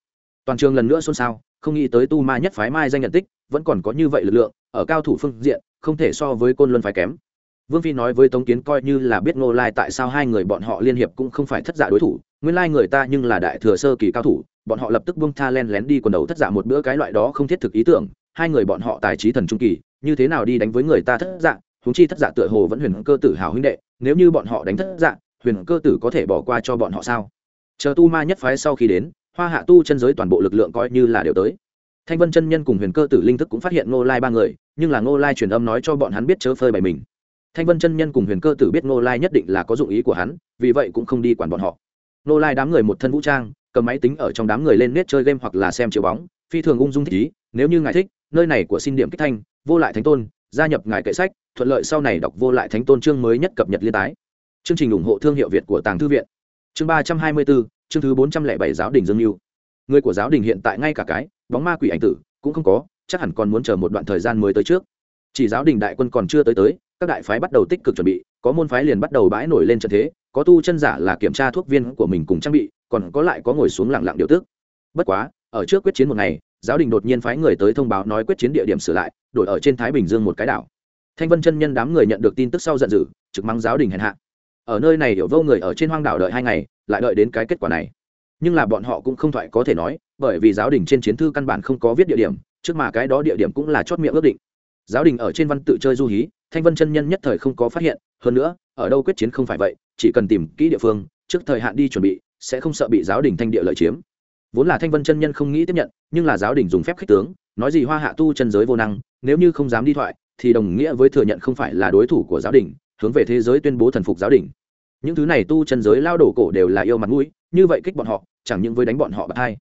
Speaker 1: Toàn trường lần nữa xôn xao, không nghĩ tới tu ma nhất phái mai danh nhận tích, vẫn còn có như vậy lực lượng ở cao thủ phương diện, không thể so với côn luân phái kém. Vương phi nói với tống kiến coi như là biết ngô lai tại sao hai người bọn họ liên hiệp cũng không phải thất giả đối thủ, nguyên lai người ta nhưng là đại thừa sơ kỳ cao thủ, bọn họ lập tức buông tha len lén đi quần đầu thất giả một bữa cái loại đó không thiết thực ý tưởng, hai người bọn họ tài trí thần trung kỳ, như thế nào đi đánh với người ta thất giả húng chi thất giả tựa hồ vẫn huyền cơ tử hào huynh đệ, nếu như bọn họ đánh thất giả, huyền cơ tử có thể bỏ qua cho bọn họ sao? Chờ tu ma nhất phái sau khi đến, hoa hạ tu chân giới toàn bộ lực lượng coi như là đều tới thanh vân chân nhân cùng huyền cơ tử linh thức cũng phát hiện ngô lai ba người, nhưng là ngô lai truyền âm nói cho bọn hắn biết chớ phơi bày mình. Thanh vân chân nhân cùng huyền cơ tử biết ngô lai nhất định là có dụng ý của hắn, vì vậy cũng không đi quản bọn họ. Ngô lai đám người một thân vũ trang, cầm máy tính ở trong đám người lên nét chơi game hoặc là xem chiếu bóng, phi thường ung dung thích ý, nếu như ngài thích, nơi này của xin điểm kích thanh, vô lại thánh tôn, gia nhập ngài kệ sách, thuận lợi sau này đọc vô lại thánh tôn chương mới nhất cập nhật liên tái. Chương trình ủng hộ thương hiệu việt của tàng thư viện. Chương ba trăm hai mươi bốn chương thứ bốn trăm lẻ bảy giáo đình dương mưu người của giáo đình hiện tại ngay cả cái bóng ma quỷ ảnh tử, cũng không có, chắc hẳn còn muốn chờ một đoạn thời gian mới tới trước. Chỉ giáo đình đại quân còn chưa tới tới, các đại phái bắt đầu tích cực chuẩn bị, có môn phái liền bắt đầu bãi nổi lên trận thế, có tu chân giả là kiểm tra thuốc viên của mình cùng trang bị, còn có lại có ngồi xuống lặng lặng điều tức. Bất quá, ở trước quyết chiến một ngày, giáo đình đột nhiên phái người tới thông báo nói quyết chiến địa điểm sửa lại, đổi ở trên thái bình dương một cái đảo. Thanh vân chân nhân đám người nhận được tin tức sau giận dữ, trực mắng giáo đình hẹn hạ. Ở nơi này hiểu vô người ở trên hoang đảo đợi hai ngày, lại đợi đến cái kết quả này. Nhưng là bọn họ cũng không thoại có thể nói bởi vì giáo đình trên chiến thư căn bản không có viết địa điểm, trước mà cái đó địa điểm cũng là chót miệng ước định. Giáo đình ở trên văn tự chơi du hí, thanh vân chân nhân nhất thời không có phát hiện, hơn nữa, ở đâu quyết chiến không phải vậy, chỉ cần tìm kỹ địa phương, trước thời hạn đi chuẩn bị, sẽ không sợ bị giáo đình thanh địa lợi chiếm. Vốn là thanh vân chân nhân không nghĩ tiếp nhận, nhưng là giáo đình dùng phép khích tướng, nói gì hoa hạ tu chân giới vô năng, nếu như không dám đi thoại, thì đồng nghĩa với thừa nhận không phải là đối thủ của giáo đình, hướng về thế giới tuyên bố thần phục giáo đình. Những thứ này tu chân giới lao đổ cổ đều là yêu mặt mũi, như vậy kích bọn họ, chẳng những với đánh bọn họ bật hai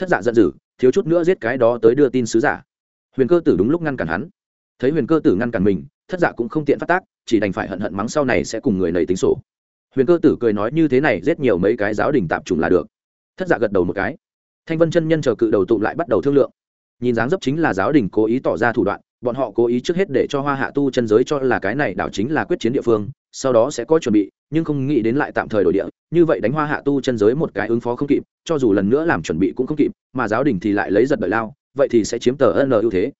Speaker 1: thất dạ giận dữ, thiếu chút nữa giết cái đó tới đưa tin sứ giả. Huyền cơ tử đúng lúc ngăn cản hắn. Thấy huyền cơ tử ngăn cản mình, thất dạ cũng không tiện phát tác, chỉ đành phải hận hận mắng sau này sẽ cùng người nầy tính sổ. Huyền cơ tử cười nói như thế này giết nhiều mấy cái giáo đình tạp trùng là được. Thất dạ gật đầu một cái. Thanh vân chân nhân chờ cự đầu tụ lại bắt đầu thương lượng. Nhìn dáng dấp chính là giáo đình cố ý tỏ ra thủ đoạn, bọn họ cố ý trước hết để cho hoa hạ tu chân giới cho là cái này đảo chính là quyết chiến địa phương, sau đó sẽ có chuẩn bị nhưng không nghĩ đến lại tạm thời đổi địa, như vậy đánh hoa hạ tu chân giới một cái ứng phó không kịp, cho dù lần nữa làm chuẩn bị cũng không kịp, mà giáo đình thì lại lấy giật đợi lao, vậy thì sẽ chiếm tờ n ưu thế.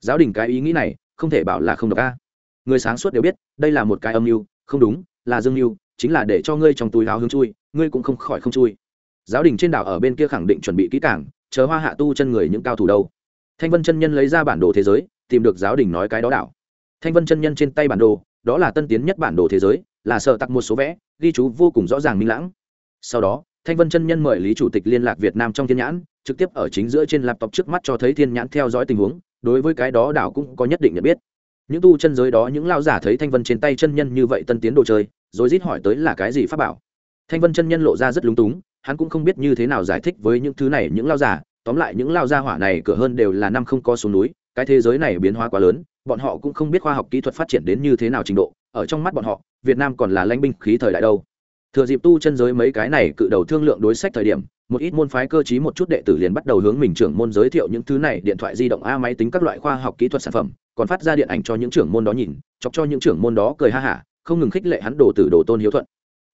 Speaker 1: Giáo đình cái ý nghĩ này, không thể bảo là không được a. Người sáng suốt đều biết, đây là một cái âm mưu, không đúng, là dương mưu, chính là để cho ngươi trong túi áo hướng chui, ngươi cũng không khỏi không chui. Giáo đình trên đảo ở bên kia khẳng định chuẩn bị kỹ càng, chờ hoa hạ tu chân người những cao thủ đâu. Thanh vân chân nhân lấy ra bản đồ thế giới, tìm được giáo đình nói cái đó đảo. Thanh vân chân nhân trên tay bản đồ, đó là tân tiến nhất bản đồ thế giới là sợ tặc một số vẽ, ghi chú vô cùng rõ ràng minh lãng. Sau đó, thanh vân chân nhân mời lý chủ tịch liên lạc việt nam trong thiên nhãn, trực tiếp ở chính giữa trên laptop trước mắt cho thấy thiên nhãn theo dõi tình huống, đối với cái đó đảo cũng có nhất định nhận biết. Những tu chân giới đó những lao giả thấy thanh vân trên tay chân nhân như vậy tân tiến đồ chơi, rồi rít hỏi tới là cái gì pháp bảo. Thanh vân chân nhân lộ ra rất lúng túng, hắn cũng không biết như thế nào giải thích với những thứ này, những lao giả, tóm lại những lao gia hỏa này cửa hơn đều là năm không có xuống núi, cái thế giới này biến hóa quá lớn, bọn họ cũng không biết khoa học kỹ thuật phát triển đến như thế nào trình độ ở trong mắt bọn họ, việt nam còn là lãnh binh khí thời đại đâu. Thừa dịp tu chân giới mấy cái này cự đầu thương lượng đối sách thời điểm, một ít môn phái cơ trí một chút đệ tử liền bắt đầu hướng mình trưởng môn giới thiệu những thứ này, điện thoại di động, a máy tính các loại khoa học kỹ thuật sản phẩm, còn phát ra điện ảnh cho những trưởng môn đó nhìn, chọc cho những trưởng môn đó cười ha hả, không ngừng khích lệ hắn đồ tử đồ tôn hiếu thuận.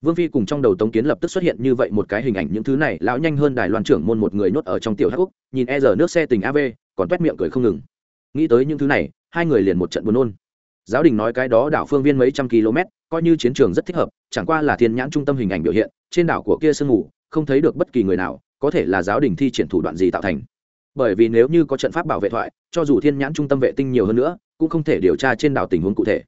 Speaker 1: Vương phi cùng trong đầu tống kiến lập tức xuất hiện như vậy một cái hình ảnh những thứ này, lão nhanh hơn đài loan trưởng môn một người nhốt ở trong tiểu hắc úc, nhìn e giờ nước xe tình av còn toét miệng cười không ngừng. Nghĩ tới những thứ này, hai người liền một trận buồn nôn giáo đình nói cái đó đảo phương viên mấy trăm km, coi như chiến trường rất thích hợp, chẳng qua là thiên nhãn trung tâm hình ảnh biểu hiện, trên đảo của kia sương mù, không thấy được bất kỳ người nào, có thể là giáo đình thi triển thủ đoạn gì tạo thành. Bởi vì nếu như có trận pháp bảo vệ thoại, cho dù thiên nhãn trung tâm vệ tinh nhiều hơn nữa, cũng không thể điều tra trên đảo tình huống cụ thể.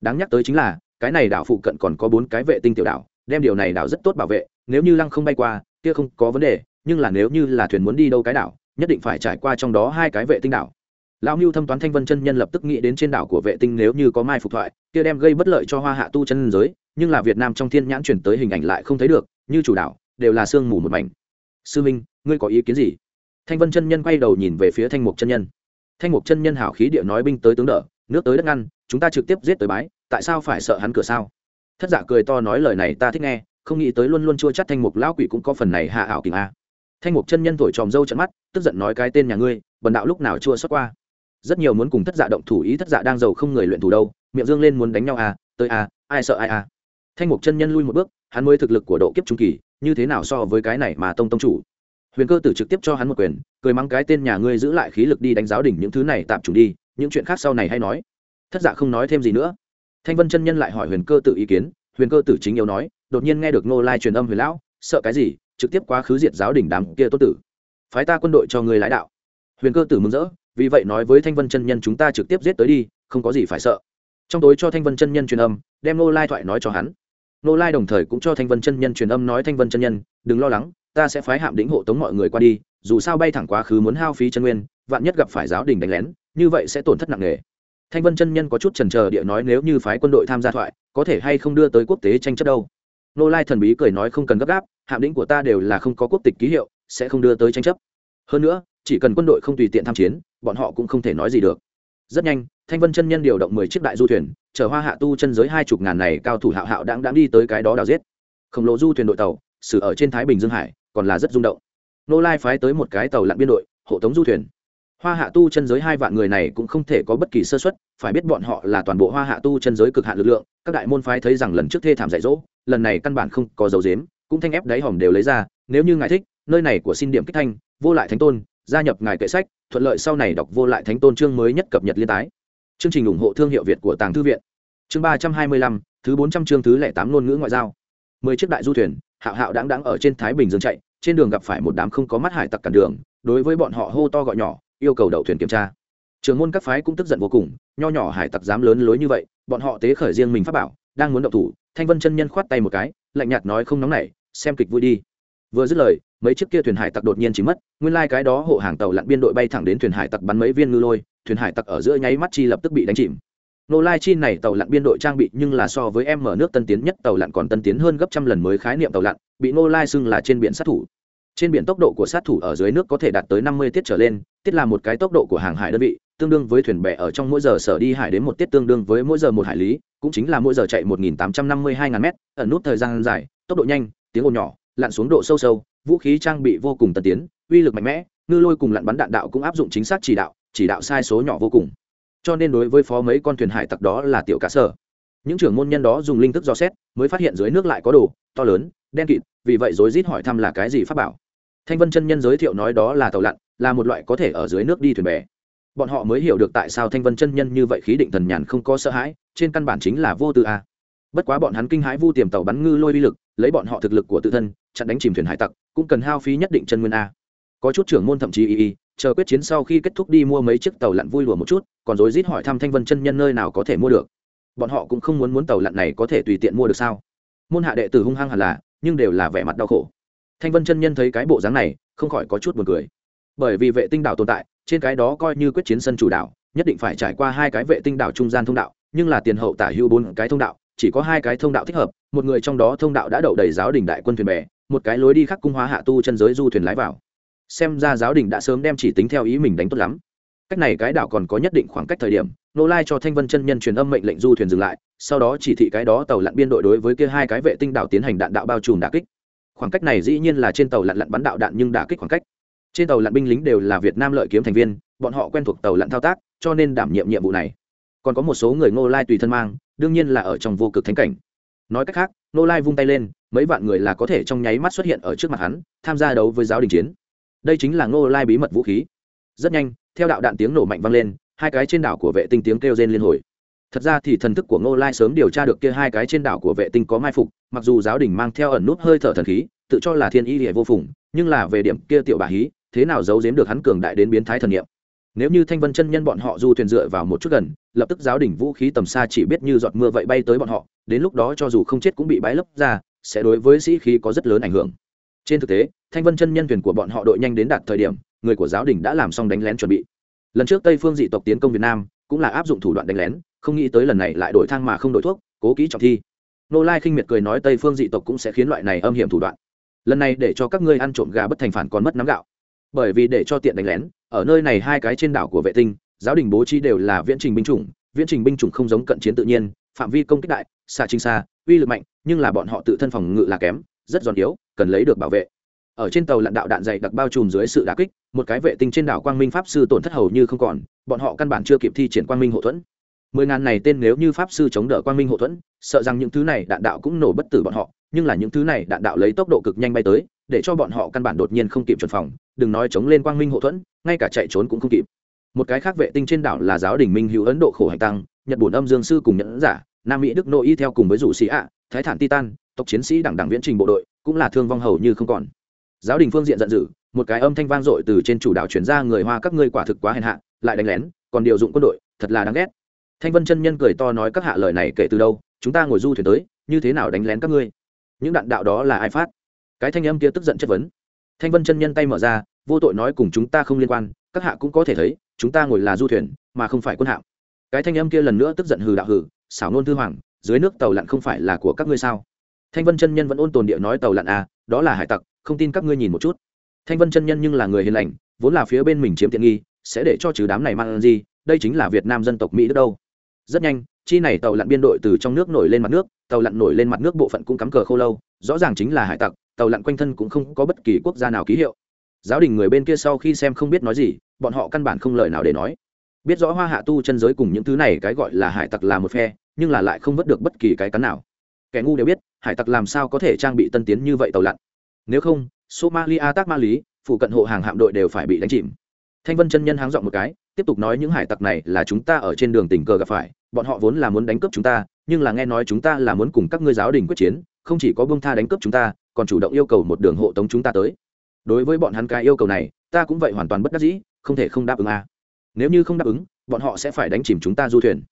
Speaker 1: Đáng nhắc tới chính là, cái này đảo phụ cận còn có bốn cái vệ tinh tiểu đảo, đem điều này đảo rất tốt bảo vệ, nếu như lăng không bay qua, kia không có vấn đề, nhưng là nếu như là thuyền muốn đi đâu cái đảo, nhất định phải trải qua trong đó hai cái vệ tinh đảo lão mưu thâm toán thanh vân chân nhân lập tức nghĩ đến trên đảo của vệ tinh nếu như có mai phục thoại, kia đem gây bất lợi cho hoa hạ tu chân giới, nhưng là việt nam trong thiên nhãn chuyển tới hình ảnh lại không thấy được, như chủ đảo, đều là sương mù một mảnh. Sư minh, ngươi có ý kiến gì? Thanh vân chân nhân quay đầu nhìn về phía thanh mục chân nhân. Thanh mục chân nhân hảo khí địa nói binh tới tướng đỡ, nước tới đất ngăn, chúng ta trực tiếp giết tới bái, tại sao phải sợ hắn cửa sao? Thất giả cười to nói lời này ta thích nghe, không nghĩ tới luôn luôn chua chắt thanh mục lão quỷ cũng có phần này hạ ảo kình a. Thanh mục chân nhân thổi tròm dâu trận mắt, tức giận nói cái tên nhà ngươi, bần đạo lúc nào chua xuất qua? Rất nhiều muốn cùng thất dạ động thủ ý thất dạ đang giàu không người luyện thủ đâu, miệng dương lên muốn đánh nhau à tới à ai sợ ai à. Thanh mục chân nhân lui một bước, hắn mới thực lực của độ kiếp trung kỳ, như thế nào so với cái này mà tông tông chủ? Huyền cơ tử trực tiếp cho hắn một quyền, cười mắng cái tên nhà ngươi giữ lại khí lực đi đánh giáo đỉnh những thứ này tạm chủ đi, những chuyện khác sau này hay nói. Thất dạ không nói thêm gì nữa. Thanh vân chân nhân lại hỏi huyền cơ tử ý kiến, huyền cơ tử chính yếu nói, đột nhiên nghe được nô lai truyền âm huyền lão, sợ cái gì, trực tiếp quá khứ diệt giáo đỉnh đám kia tốt tử. Phái ta quân đội cho người lái đạo. Huyền cơ tử mừng rỡ vì vậy nói với thanh vân chân nhân chúng ta trực tiếp giết tới đi, không có gì phải sợ. Trong tối cho thanh vân chân nhân truyền âm, đem nô lai thoại nói cho hắn. Nô lai đồng thời cũng cho thanh vân chân nhân truyền âm nói thanh vân chân nhân, đừng lo lắng, ta sẽ phái hạm đĩnh hộ tống mọi người qua đi, dù sao bay thẳng quá khứ muốn hao phí chân nguyên, vạn nhất gặp phải giáo đình đánh lén, như vậy sẽ tổn thất nặng nề. Thanh vân chân nhân có chút trần trờ địa nói, nếu như phái quân đội tham gia thoại, có thể hay không đưa tới quốc tế tranh chấp đâu? Nô lai thần bí cười nói, không cần gấp gáp, hạm đĩnh của ta đều là không có quốc tịch ký hiệu, sẽ không đưa tới tranh chấp. Hơn nữa chỉ cần quân đội không tùy tiện tham chiến, bọn họ cũng không thể nói gì được. Rất nhanh, thanh vân chân nhân điều động mười chiếc đại du thuyền, chở hoa hạ tu chân giới hai chục ngàn này cao thủ hạo hạo đáng đáng đi tới cái đó đào giết. Khổng lồ du thuyền đội tàu, xử ở trên thái bình dương hải, còn là rất rung động. Nô lai phái tới một cái tàu lặn biên đội, hộ tống du thuyền. Hoa hạ tu chân giới hai vạn người này cũng không thể có bất kỳ sơ xuất phải biết bọn họ là toàn bộ hoa hạ tu chân giới cực hạn lực lượng, các đại môn phái thấy rằng lần trước thê thảm dạy dỗ, lần này căn bản không có dấu dếm cũng thanh ép đáy hòm đều lấy ra, nếu như ngài thích, nơi này của xin điểm kích thanh, vô lại thánh tôn gia nhập ngài kệ sách, thuận lợi sau này đọc vô lại thánh tôn chương mới nhất cập nhật liên tái. Chương trình ủng hộ thương hiệu việt của tàng thư viện. Chương ba trăm hai mươi lăm, thứ bốn trăm chương thứ lẻ tám ngôn ngữ ngoại giao. Mười chiếc đại du thuyền, hạo hạo đáng đáng ở trên thái bình dương chạy, trên đường gặp phải một đám không có mắt hải tặc cản đường, đối với bọn họ hô to gọi nhỏ, yêu cầu đậu thuyền kiểm tra. Trường môn các phái cũng tức giận vô cùng, nho nhỏ hải tặc dám lớn lối như vậy, bọn họ tế khởi riêng mình pháp bảo, đang muốn đậu thủ, thanh vân chân nhân khoát tay một cái, lạnh nhạt nói không nóng nảy, xem kịch vui đi. Vừa dứt lời mấy chiếc kia thuyền hải tặc đột nhiên chỉ mất, nguyên lai cái đó hộ hàng tàu lặn biên đội bay thẳng đến thuyền hải tặc bắn mấy viên ngư lôi, thuyền hải tặc ở giữa nháy mắt chi lập tức bị đánh chìm. Nô lai chi này tàu lặn biên đội trang bị nhưng là so với em mở nước tân tiến nhất tàu lặn còn tân tiến hơn gấp trăm lần mới khái niệm tàu lặn, bị nô lai xưng là trên biển sát thủ. Trên biển tốc độ của sát thủ ở dưới nước có thể đạt tới năm mươi tiết trở lên, tiết là một cái tốc độ của hàng hải đơn vị, tương đương với thuyền bè ở trong mỗi giờ sở đi hải đến một tiết tương đương với mỗi giờ một hải lý, cũng chính là mỗi giờ chạy một nghìn tám trăm năm mươi hai ngàn mét, ẩn nút thời gian dài, tốc độ nhanh, tiếng ồn nhỏ, lặn xuống độ sâu sâu vũ khí trang bị vô cùng tân tiến, uy lực mạnh mẽ, ngư lôi cùng lặn bắn đạn đạo cũng áp dụng chính xác chỉ đạo chỉ đạo sai số nhỏ vô cùng. Cho nên đối với phó mấy con thuyền hải tặc đó là tiểu cá sở. Những trưởng môn nhân đó dùng linh thức do xét, mới phát hiện dưới nước lại có đồ, to lớn, đen kịt, vì vậy rối rít hỏi thăm là cái gì pháp bảo. Thanh vân chân nhân giới thiệu nói đó là tàu lặn, là một loại có thể ở dưới nước đi thuyền bè. Bọn họ mới hiểu được tại sao thanh vân chân nhân như vậy khí định thần nhàn không có sợ hãi, trên căn bản chính là vô tư a. Bất quá bọn hắn kinh hãi vu tiềm tàu bắn ngư lôi uy lực, lấy bọn họ thực lực của tự thân, chặn đánh chìm thuyền hải tặc cũng cần hao phí nhất định chân nguyên a. Có chút trưởng môn thậm chí y y, chờ quyết chiến sau khi kết thúc đi mua mấy chiếc tàu lặn vui lùa một chút, còn rối rít hỏi thăm thanh vân chân nhân nơi nào có thể mua được. Bọn họ cũng không muốn muốn tàu lặn này có thể tùy tiện mua được sao? Môn hạ đệ tử hung hăng hẳn là, nhưng đều là vẻ mặt đau khổ. Thanh vân chân nhân thấy cái bộ dáng này, không khỏi có chút buồn cười. Bởi vì vệ tinh đảo tồn tại, trên cái đó coi như quyết chiến sân chủ đảo, nhất định phải trải qua hai cái vệ tinh đảo trung gian thông đạo, nhưng là tiền hậu tả hưu bốn cái thông đạo, chỉ có hai cái thông đạo thích hợp, một người trong đó thông đạo đã đậu đầy giáo đình đại quân thuyền bè một cái lối đi khắc cung hóa hạ tu chân giới du thuyền lái vào. Xem ra giáo đình đã sớm đem chỉ tính theo ý mình đánh tốt lắm. Cách này cái đảo còn có nhất định khoảng cách thời điểm, nô lai cho thanh vân chân nhân truyền âm mệnh lệnh du thuyền dừng lại, sau đó chỉ thị cái đó tàu lặn biên đội đối với kia hai cái vệ tinh đảo tiến hành đạn đạo bao trùm đà kích. Khoảng cách này dĩ nhiên là trên tàu lặn lặn bắn đạo đạn nhưng đà kích khoảng cách. Trên tàu lặn binh lính đều là việt nam lợi kiếm thành viên, bọn họ quen thuộc tàu lặn thao tác, cho nên đảm nhiệm nhiệm vụ này. Còn có một số người ngô lai tùy thân mang, đương nhiên là ở trong vô cực thánh cảnh. Nói cách khác ngô lai vung tay lên mấy vạn người là có thể trong nháy mắt xuất hiện ở trước mặt hắn, tham gia đấu với giáo đình chiến. Đây chính là ngô lai bí mật vũ khí. Rất nhanh, theo đạo đạn tiếng nổ mạnh vang lên, hai cái trên đảo của vệ tinh tiếng kêu rên liên hồi. Thật ra thì thần thức của ngô lai sớm điều tra được kia hai cái trên đảo của vệ tinh có mai phục, mặc dù giáo đình mang theo ẩn nút hơi thở thần khí, tự cho là thiên y hệ vô phùng, nhưng là về điểm kia tiểu bà hí, thế nào giấu giếm được hắn cường đại đến biến thái thần nghiệm nếu như thanh vân chân nhân bọn họ du thuyền dựa vào một chút gần, lập tức giáo đình vũ khí tầm xa chỉ biết như giọt mưa vậy bay tới bọn họ, đến lúc đó cho dù không chết cũng bị bãi lấp ra sẽ đối với sĩ khí có rất lớn ảnh hưởng. Trên thực tế, thanh vân chân nhân thuyền của bọn họ đội nhanh đến đạt thời điểm, người của giáo đình đã làm xong đánh lén chuẩn bị. Lần trước tây phương dị tộc tiến công việt nam, cũng là áp dụng thủ đoạn đánh lén, không nghĩ tới lần này lại đổi thang mà không đổi thuốc, cố kỹ trọng thi. Nô lai khinh miệt cười nói tây phương dị tộc cũng sẽ khiến loại này âm hiểm thủ đoạn. Lần này để cho các ngươi ăn trộm gà bất thành phản còn mất nắm gạo. Bởi vì để cho tiện đánh lén, ở nơi này hai cái trên đảo của vệ tinh, giáo đình bố trí đều là viễn trình binh chủng, viễn trình binh chủng không giống cận chiến tự nhiên, phạm vi công kích đại, xa chính xa, uy lực mạnh nhưng là bọn họ tự thân phòng ngự là kém, rất giòn yếu, cần lấy được bảo vệ. Ở trên tàu lặn đạo đạn dày đặc bao trùm dưới sự đà kích, một cái vệ tinh trên đảo quang minh pháp sư tổn thất hầu như không còn, bọn họ căn bản chưa kịp thi triển quang minh hậu thuẫn. Mười ngàn này tên nếu như pháp sư chống đỡ quang minh hậu thuẫn, sợ rằng những thứ này đạn đạo cũng nổ bất tử bọn họ, nhưng là những thứ này đạn đạo lấy tốc độ cực nhanh bay tới, để cho bọn họ căn bản đột nhiên không kịp chuẩn phòng, đừng nói chống lên quang minh hậu thuẫn, ngay cả chạy trốn cũng không kịp. Một cái khác vệ tinh trên đảo là giáo đình minh hữu ấn độ khổ hành tăng, nhật bổn âm dương sư cùng nhẫn giả, nam mỹ đức nội y theo cùng với rủ sĩ ạ thái thản titan, tộc chiến sĩ đảng đảng viễn trình bộ đội, cũng là thương vong hầu như không còn. Giáo đình phương diện giận dữ, một cái âm thanh vang dội từ trên chủ đạo chuyển ra, người hoa các ngươi quả thực quá hèn hạ, lại đánh lén, còn điều dụng quân đội, thật là đáng ghét. Thanh vân chân nhân cười to nói các hạ lời này kể từ đâu, chúng ta ngồi du thuyền tới, như thế nào đánh lén các ngươi? Những đạn đạo đó là ai phát? Cái thanh âm kia tức giận chất vấn. Thanh vân chân nhân tay mở ra, vô tội nói cùng chúng ta không liên quan, các hạ cũng có thể thấy, chúng ta ngồi là du thuyền, mà không phải quân hạm. Cái thanh âm kia lần nữa tức giận hừ đạo hừ, xảo nôn thư hoàng dưới nước tàu lặn không phải là của các ngươi sao? Thanh vân chân nhân vẫn ôn tồn địa nói tàu lặn à đó là hải tặc, không tin các ngươi nhìn một chút. Thanh vân chân nhân nhưng là người hiền lành, vốn là phía bên mình chiếm tiện nghi, sẽ để cho trừ đám này mang gì, đây chính là việt nam dân tộc mỹ đất đâu. Rất nhanh, chi này tàu lặn biên đội từ trong nước nổi lên mặt nước, tàu lặn nổi lên mặt nước bộ phận cũng cắm cờ khô lâu, rõ ràng chính là hải tặc, tàu lặn quanh thân cũng không có bất kỳ quốc gia nào ký hiệu. Giáo đình người bên kia sau khi xem không biết nói gì, bọn họ căn bản không lời nào để nói. Biết rõ hoa hạ tu chân giới cùng những thứ này, cái gọi là hải tặc là một phe nhưng là lại không vớt được bất kỳ cái cắn nào. Kẻ ngu đều biết, hải tặc làm sao có thể trang bị tân tiến như vậy tàu lặn. Nếu không, somalia tác ma lý, phụ cận hộ hàng hạm đội đều phải bị đánh chìm. Thanh vân chân nhân háng dọn một cái, tiếp tục nói những hải tặc này là chúng ta ở trên đường tình cờ gặp phải, bọn họ vốn là muốn đánh cướp chúng ta, nhưng là nghe nói chúng ta là muốn cùng các ngươi giáo đình quyết chiến, không chỉ có bông tha đánh cướp chúng ta, còn chủ động yêu cầu một đường hộ tống chúng ta tới. Đối với bọn hắn cái yêu cầu này, ta cũng vậy hoàn toàn bất đắc dĩ, không thể không đáp ứng à. nếu như không đáp ứng, bọn họ sẽ phải đánh chìm chúng ta du thuyền.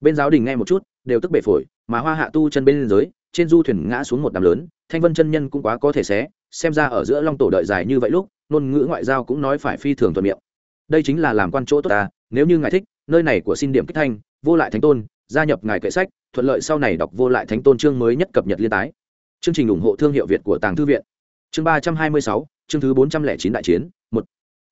Speaker 1: Bên giáo đình nghe một chút đều tức bể phổi, mà hoa hạ tu chân bên dưới, trên du thuyền ngã xuống một đám lớn, thanh vân chân nhân cũng quá có thể xé, xem ra ở giữa long tổ đợi dài như vậy lúc, ngôn ngữ ngoại giao cũng nói phải phi thường thuận miệng. Đây chính là làm quan chỗ tốt ta, nếu như ngài thích, nơi này của xin điểm kích thanh, vô lại thánh tôn, gia nhập ngài kệ sách, thuận lợi sau này đọc vô lại thánh tôn chương mới nhất cập nhật liên tái. Chương trình ủng hộ thương hiệu việt của tàng thư viện. Chương ba trăm hai mươi sáu, chương thứ bốn trăm lẻ chín đại chiến, một.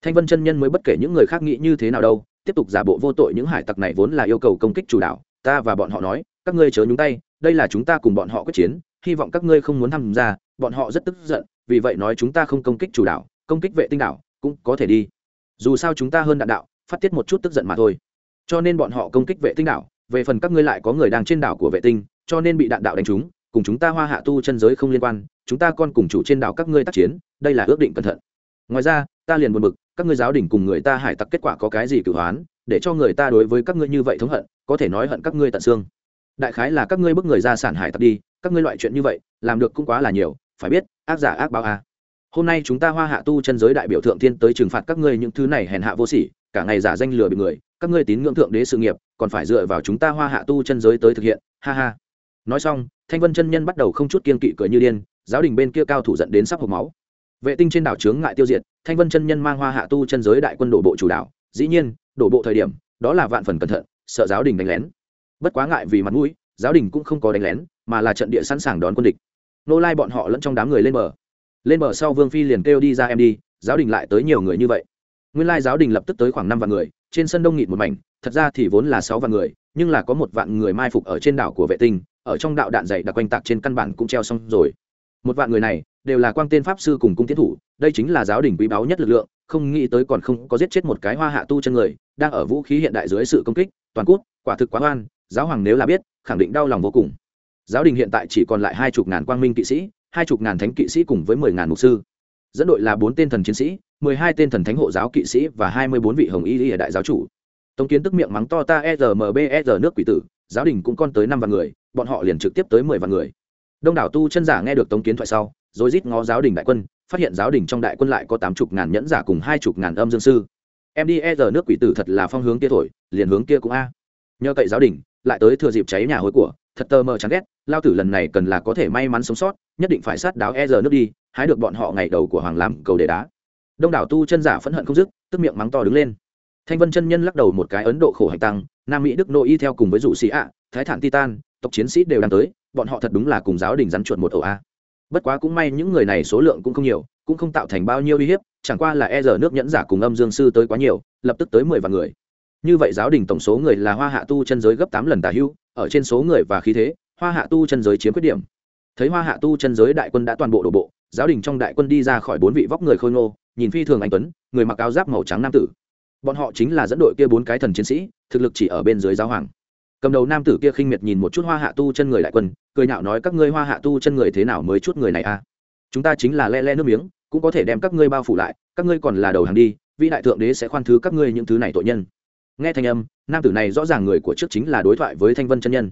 Speaker 1: Thanh vân chân nhân mới bất kể những người khác nghĩ như thế nào đâu, tiếp tục giả bộ vô tội những hải tặc này vốn là yêu cầu công kích chủ đạo ta và bọn họ nói, các ngươi chớ nhúng tay, đây là chúng ta cùng bọn họ quyết chiến, hy vọng các ngươi không muốn tham gia, bọn họ rất tức giận, vì vậy nói chúng ta không công kích chủ đạo, công kích vệ tinh đảo, cũng có thể đi. Dù sao chúng ta hơn đạn đạo, phát tiết một chút tức giận mà thôi. Cho nên bọn họ công kích vệ tinh đảo, về phần các ngươi lại có người đang trên đảo của vệ tinh, cho nên bị đạn đạo đánh trúng, cùng chúng ta hoa hạ tu chân giới không liên quan, chúng ta còn cùng chủ trên đảo các ngươi tác chiến, đây là ước định cẩn thận. Ngoài ra, ta liền buồn bực các ngươi giáo đình cùng người ta hải tặc kết quả có cái gì cửu hoán, để cho người ta đối với các ngươi như vậy thống hận, có thể nói hận các ngươi tận xương. Đại khái là các ngươi bức người ra sản hải tặc đi, các ngươi loại chuyện như vậy, làm được cũng quá là nhiều, phải biết, ác giả ác báo a. Hôm nay chúng ta hoa hạ tu chân giới đại biểu thượng thiên tới trừng phạt các ngươi những thứ này hèn hạ vô sỉ, cả ngày giả danh lừa bị người, các ngươi tín ngưỡng thượng đế sự nghiệp, còn phải dựa vào chúng ta hoa hạ tu chân giới tới thực hiện, ha ha. Nói xong, thanh vân chân nhân bắt đầu không chút kiên kỵ cười như điên, giáo đình bên kia cao thủ dẫn đến sắp hộp máu vệ tinh trên đảo chướng ngại tiêu diệt, thanh vân chân nhân mang hoa hạ tu chân giới đại quân đổ bộ chủ đảo. Dĩ nhiên, đổ bộ thời điểm, đó là vạn phần cẩn thận, sợ giáo đình đánh lén. Bất quá ngại vì mặt mũi, giáo đình cũng không có đánh lén, mà là trận địa sẵn sàng đón quân địch. Nô lai bọn họ lẫn trong đám người lên bờ. Lên bờ sau vương phi liền kêu đi ra em đi, giáo đình lại tới nhiều người như vậy. Nguyên lai giáo đình lập tức tới khoảng năm vạn người, trên sân đông nghịt một mảnh, thật ra thì vốn là sáu vạn người, nhưng là có một vạn người mai phục ở trên đảo của vệ tinh, ở trong đạo đạn dày đặc quanh tạc trên căn bản cũng treo xong rồi một vạn người này đều là quang tên pháp sư cùng cung tiến thủ, đây chính là giáo đình quý báu nhất lực lượng, không nghĩ tới còn không có giết chết một cái hoa hạ tu chân người, đang ở vũ khí hiện đại dưới sự công kích, toàn quốc quả thực quá oan, giáo hoàng nếu là biết, khẳng định đau lòng vô cùng. Giáo đình hiện tại chỉ còn lại hai chục ngàn quang minh kỵ sĩ, hai chục ngàn thánh kỵ sĩ cùng với mười ngàn mục sư. Dẫn đội là bốn tên thần chiến sĩ, mười hai tên thần thánh hộ giáo kỵ sĩ và hai mươi bốn vị hồng y lý đại giáo chủ. Tống kiến tức miệng mắng to ta e r m b e r nước quỷ tử, giáo đình cũng con tới năm vạn người, bọn họ liền trực tiếp tới mười vạn người đông đảo tu chân giả nghe được tống kiến thoại sau, rồi rít ngó giáo đình đại quân, phát hiện giáo đình trong đại quân lại có tám chục ngàn nhẫn giả cùng hai chục ngàn âm dương sư. Em đi e giờ nước quỷ tử thật là phong hướng kia thổi, liền hướng kia cũng a. Nhờ cậy giáo đình, lại tới thừa dịp cháy nhà hối của, thật tơ mờ chán ghét, lao tử lần này cần là có thể may mắn sống sót, nhất định phải sát đáo e giờ nước đi, hái được bọn họ ngày đầu của hoàng làm cầu đề đá. Đông đảo tu chân giả phẫn hận không dứt, tức miệng mắng to đứng lên. Thanh vân chân nhân lắc đầu một cái ấn độ khổ hành tăng, nam mỹ đức nội y theo cùng với rủ sĩ ạ, thái thản titan tộc chiến sĩ đều đang tới bọn họ thật đúng là cùng giáo đình rắn chuột một ổ a. Bất quá cũng may những người này số lượng cũng không nhiều, cũng không tạo thành bao nhiêu uy hiếp, chẳng qua là e giờ nước nhẫn giả cùng âm dương sư tới quá nhiều, lập tức tới mười vạn người. Như vậy giáo đình tổng số người là hoa hạ tu chân giới gấp tám lần tà hưu, ở trên số người và khí thế, hoa hạ tu chân giới chiếm khuyết điểm. Thấy hoa hạ tu chân giới đại quân đã toàn bộ đổ bộ, giáo đình trong đại quân đi ra khỏi bốn vị vóc người khôi ngô, nhìn phi thường anh tuấn, người mặc áo giáp màu trắng nam tử. Bọn họ chính là dẫn đội kia bốn cái thần chiến sĩ, thực lực chỉ ở bên dưới giáo hoàng cầm đầu nam tử kia khinh miệt nhìn một chút hoa hạ tu chân người đại quân, cười nhạo nói, các ngươi hoa hạ tu chân người thế nào mới chút người này a chúng ta chính là le le nước miếng, cũng có thể đem các ngươi bao phủ lại, các ngươi còn là đầu hàng đi, vị đại thượng đế sẽ khoan thứ các ngươi những thứ này tội nhân. Nghe thanh âm, nam tử này rõ ràng người của trước chính là đối thoại với thanh vân chân nhân.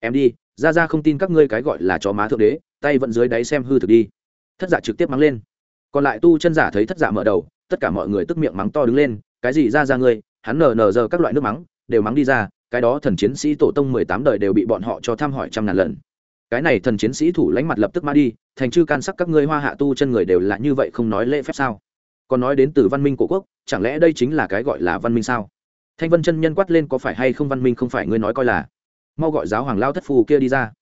Speaker 1: Em đi, ra ra không tin các ngươi cái gọi là chó má thượng đế, tay vẫn dưới đáy xem hư thực đi. Thất giả trực tiếp mắng lên. Còn lại tu chân giả thấy thất giả mở đầu, tất cả mọi người tức miệng mắng to đứng lên, cái gì ra ra ngươi, hắn nờ nờ giờ các loại nước mắng, đều mắng đi ra cái đó thần chiến sĩ tổ tông mười tám đời đều bị bọn họ cho thăm hỏi trăm ngàn lần. Cái này thần chiến sĩ thủ lãnh mặt lập tức ma đi, thành chư can sắc các ngươi hoa hạ tu chân người đều là như vậy không nói lễ phép sao? Còn nói đến từ văn minh của quốc, chẳng lẽ đây chính là cái gọi là văn minh sao? Thanh vân chân nhân quát lên có phải hay không văn minh không phải ngươi nói coi là? Mau gọi giáo hoàng lao thất phù kia đi ra.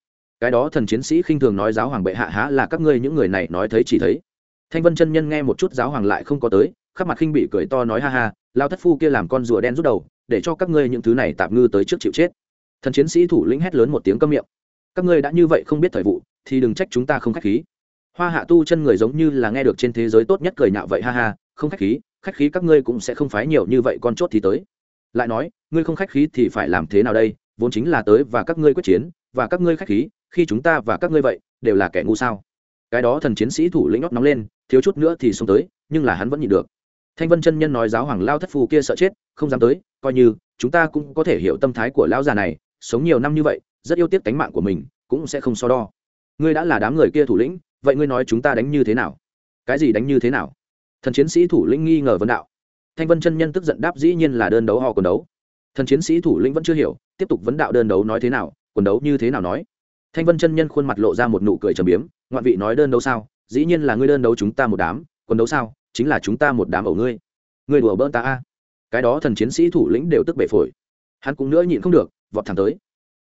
Speaker 1: Cái đó thần chiến sĩ khinh thường nói giáo hoàng bệ hạ há là các ngươi những người này nói thấy chỉ thấy. Thanh vân chân nhân nghe một chút giáo hoàng lại không có tới, khắp mặt khinh bị cười to nói ha ha, lao thất phu kia làm con rùa đen rút đầu để cho các ngươi những thứ này tạm ngư tới trước chịu chết. Thần chiến sĩ thủ lĩnh hét lớn một tiếng câm miệng. Các ngươi đã như vậy không biết thời vụ, thì đừng trách chúng ta không khách khí. Hoa hạ tu chân người giống như là nghe được trên thế giới tốt nhất cười nhạo vậy, ha ha, không khách khí khách khí các ngươi cũng sẽ không phái nhiều như vậy con chốt thì tới. Lại nói, ngươi không khách khí thì phải làm thế nào đây? Vốn chính là tới và các ngươi quyết chiến, và các ngươi khách khí, khi chúng ta và các ngươi vậy, đều là kẻ ngu sao? Cái đó thần chiến sĩ thủ lĩnh nót nóng lên, thiếu chút nữa thì xông tới, nhưng là hắn vẫn nhịn được thanh vân chân nhân nói giáo hoàng lao thất phù kia sợ chết, không dám tới, coi như, chúng ta cũng có thể hiểu tâm thái của lão già này, sống nhiều năm như vậy, rất yêu tiếc tánh mạng của mình, cũng sẽ không so đo. Ngươi đã là đám người kia thủ lĩnh, vậy ngươi nói chúng ta đánh như thế nào? Cái gì đánh như thế nào? Thần chiến sĩ thủ lĩnh nghi ngờ vấn đạo. Thanh vân chân nhân tức giận đáp dĩ nhiên là đơn đấu họ quần đấu. Thần chiến sĩ thủ lĩnh vẫn chưa hiểu, tiếp tục vấn đạo đơn đấu nói thế nào, quần đấu như thế nào nói. Thanh vân chân nhân khuôn mặt lộ ra một nụ cười trầm biếm, ngoạn vị nói đơn đấu sao? Dĩ nhiên là ngươi đơn đấu chúng ta một đám, quần đấu sao? Chính là chúng ta một đám ẩu ngươi. Ngươi đùa bỡn ta a. Cái đó thần chiến sĩ thủ lĩnh đều tức bể phổi. Hắn cũng nữa nhịn không được, vọt thẳng tới.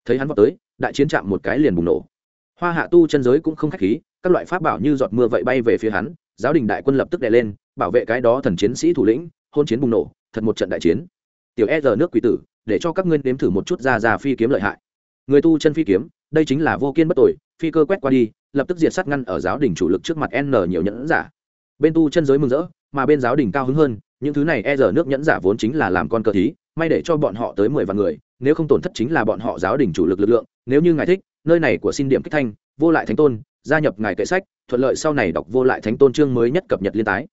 Speaker 1: Thấy hắn vọt tới, đại chiến chạm một cái liền bùng nổ. Hoa hạ tu chân giới cũng không khách khí, các loại pháp bảo như giọt mưa vậy bay về phía hắn, giáo đình đại quân lập tức đè lên, bảo vệ cái đó thần chiến sĩ thủ lĩnh, hôn chiến bùng nổ, thật một trận đại chiến. Tiểu e giờ nước quỷ tử, để cho các ngươi nếm thử một chút ra ra phi kiếm lợi hại. Người tu chân phi kiếm, đây chính là vô kiên bất tội phi cơ quét qua đi, lập tức diệt sát ngăn ở giáo đình chủ lực trước mặt n nhiều nhẫn giả bên tu chân giới mừng rỡ, mà bên giáo đình cao hứng hơn, những thứ này e giờ nước nhẫn giả vốn chính là làm con cờ thí, may để cho bọn họ tới mười vạn người, nếu không tổn thất chính là bọn họ giáo đình chủ lực lực lượng, nếu như ngài thích, nơi này của xin điểm kích thanh, vô lại thánh tôn, gia nhập ngài kệ sách, thuận lợi sau này đọc vô lại thánh tôn chương mới nhất cập nhật liên tái.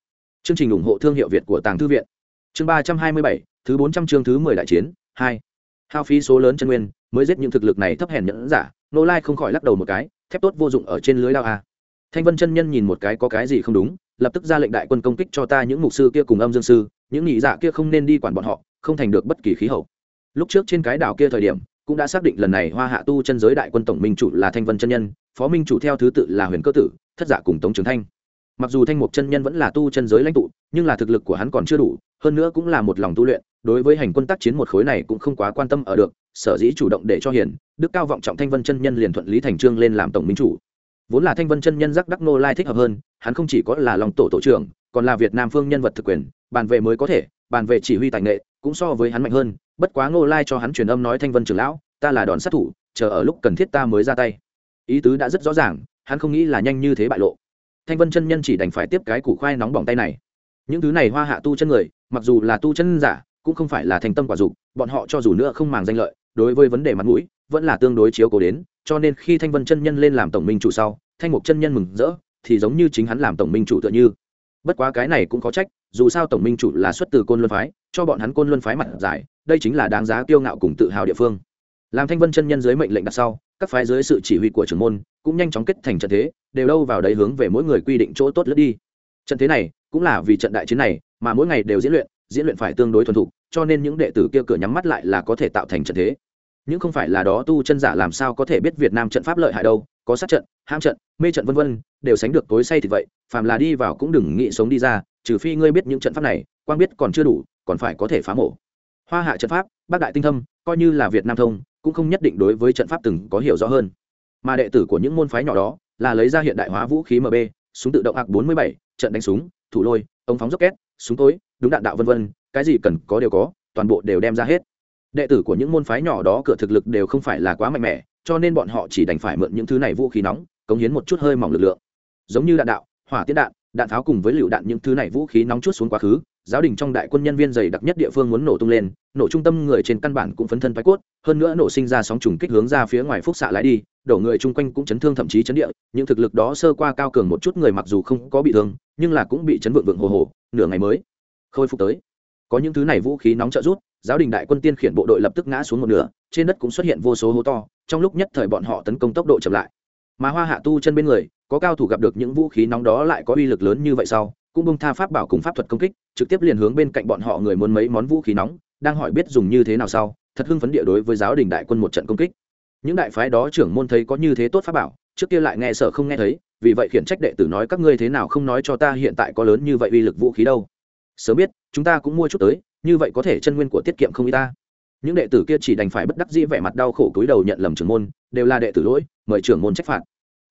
Speaker 1: Chương trình ủng hộ thương hiệu việt của tàng thư viện. Chương ba trăm hai mươi bảy, thứ bốn trăm chương thứ mười đại chiến, hai. Hao phí số lớn chân nguyên, mới giết những thực lực này thấp hèn nhẫn giả, nô lai không khỏi lắc đầu một cái, thép tốt vô dụng ở trên lưới lao a. Thanh vân chân nhân nhìn một cái có cái gì không đúng lập tức ra lệnh đại quân công kích cho ta những mục sư kia cùng âm dương sư, những nhị dạ kia không nên đi quản bọn họ, không thành được bất kỳ khí hậu. Lúc trước trên cái đảo kia thời điểm, cũng đã xác định lần này hoa hạ tu chân giới đại quân tổng minh chủ là thanh vân chân nhân, phó minh chủ theo thứ tự là huyền cơ tử, thất giả cùng tống trường thanh. Mặc dù thanh mục chân nhân vẫn là tu chân giới lãnh tụ, nhưng là thực lực của hắn còn chưa đủ, hơn nữa cũng là một lòng tu luyện, đối với hành quân tác chiến một khối này cũng không quá quan tâm ở được, sở dĩ chủ động để cho hiền, đức cao vọng trọng thanh vân chân nhân liền thuận lý thành trương lên làm tổng minh chủ vốn là thanh vân chân nhân giác đắc nô lai thích hợp hơn, hắn không chỉ có là lòng tổ tổ trưởng, còn là việt nam phương nhân vật thực quyền, bàn về mới có thể, bàn về chỉ huy tài nghệ, cũng so với hắn mạnh hơn, bất quá nô lai cho hắn truyền âm nói thanh vân trưởng lão, ta là đòn sát thủ, chờ ở lúc cần thiết ta mới ra tay. Ý tứ đã rất rõ ràng, hắn không nghĩ là nhanh như thế bại lộ. Thanh vân chân nhân chỉ đành phải tiếp cái củ khoai nóng bỏng tay này. Những thứ này hoa hạ tu chân người, mặc dù là tu chân giả, cũng không phải là thành tâm quả dục, bọn họ cho dù nữa không màng danh lợi, đối với vấn đề mặt mũi, vẫn là tương đối chiếu cố đến cho nên khi thanh vân chân nhân lên làm tổng minh chủ sau, thanh mục chân nhân mừng rỡ, thì giống như chính hắn làm tổng minh chủ tựa như. Bất quá cái này cũng có trách, dù sao tổng minh chủ là xuất từ côn luân phái, cho bọn hắn côn luân phái mặt giải, đây chính là đáng giá kiêu ngạo cùng tự hào địa phương. Làm thanh vân chân nhân dưới mệnh lệnh đặt sau, các phái dưới sự chỉ huy của trưởng môn cũng nhanh chóng kết thành trận thế, đều đâu vào đấy hướng về mỗi người quy định chỗ tốt lướt đi. Trận thế này cũng là vì trận đại chiến này mà mỗi ngày đều diễn luyện diễn luyện phải tương đối thuần thục, cho nên những đệ tử kia cửa nhắm mắt lại là có thể tạo thành trận thế những không phải là đó tu chân giả làm sao có thể biết việt nam trận pháp lợi hại đâu có sát trận ham trận mê trận vân vân đều sánh được tối say thì vậy phàm là đi vào cũng đừng nghĩ sống đi ra trừ phi ngươi biết những trận pháp này quang biết còn chưa đủ còn phải có thể phá mổ. Hoa hạ trận pháp bác đại tinh thâm coi như là việt nam thông cũng không nhất định đối với trận pháp từng có hiểu rõ hơn. Mà đệ tử của những môn phái nhỏ đó là lấy ra hiện đại hóa vũ khí mb súng tự động ạc 47, trận đánh súng thủ lôi ống phóng rocket súng tối đúng đạn đạo vân vân cái gì cần có đều có toàn bộ đều đem ra hết đệ tử của những môn phái nhỏ đó cửa thực lực đều không phải là quá mạnh mẽ, cho nên bọn họ chỉ đành phải mượn những thứ này vũ khí nóng, cống hiến một chút hơi mỏng lực lượng. Giống như đạn đạo, hỏa tiết đạn đạn pháo cùng với lựu đạn những thứ này vũ khí nóng chút xuống quá khứ, giáo đình trong đại quân nhân viên dày đặc nhất địa phương muốn nổ tung lên, nổ trung tâm người trên căn bản cũng phấn thân phái cốt, hơn nữa nổ sinh ra sóng trùng kích hướng ra phía ngoài phúc xạ lái đi, đổ người chung quanh cũng chấn thương thậm chí chấn địa, những thực lực đó sơ qua cao cường một chút người mặc dù không có bị thương, nhưng là cũng bị chấn vượng vượng hồ hồ, nửa ngày mới khôi phục tới. Có những thứ này vũ khí nóng trợ rút giáo đình đại quân tiên khiển bộ đội lập tức ngã xuống một nửa, trên đất cũng xuất hiện vô số hố to, trong lúc nhất thời bọn họ tấn công tốc độ chậm lại. Mà hoa hạ tu chân bên người, có cao thủ gặp được những vũ khí nóng đó lại có uy lực lớn như vậy sau, cũng bông tha pháp bảo cùng pháp thuật công kích, trực tiếp liền hướng bên cạnh bọn họ người muốn mấy món vũ khí nóng, đang hỏi biết dùng như thế nào sau, thật hưng phấn địa đối với giáo đình đại quân một trận công kích. Những đại phái đó trưởng môn thấy có như thế tốt pháp bảo, trước kia lại nghe sợ không nghe thấy, vì vậy khiển trách đệ tử nói các ngươi thế nào không nói cho ta hiện tại có lớn như vậy uy lực vũ khí đâu. Sớm biết, chúng ta cũng mua chút tới như vậy có thể chân nguyên của tiết kiệm không y ta? Những đệ tử kia chỉ đành phải bất đắc dĩ vẻ mặt đau khổ cúi đầu nhận lầm trưởng môn, đều là đệ tử lỗi, mời trưởng môn trách phạt.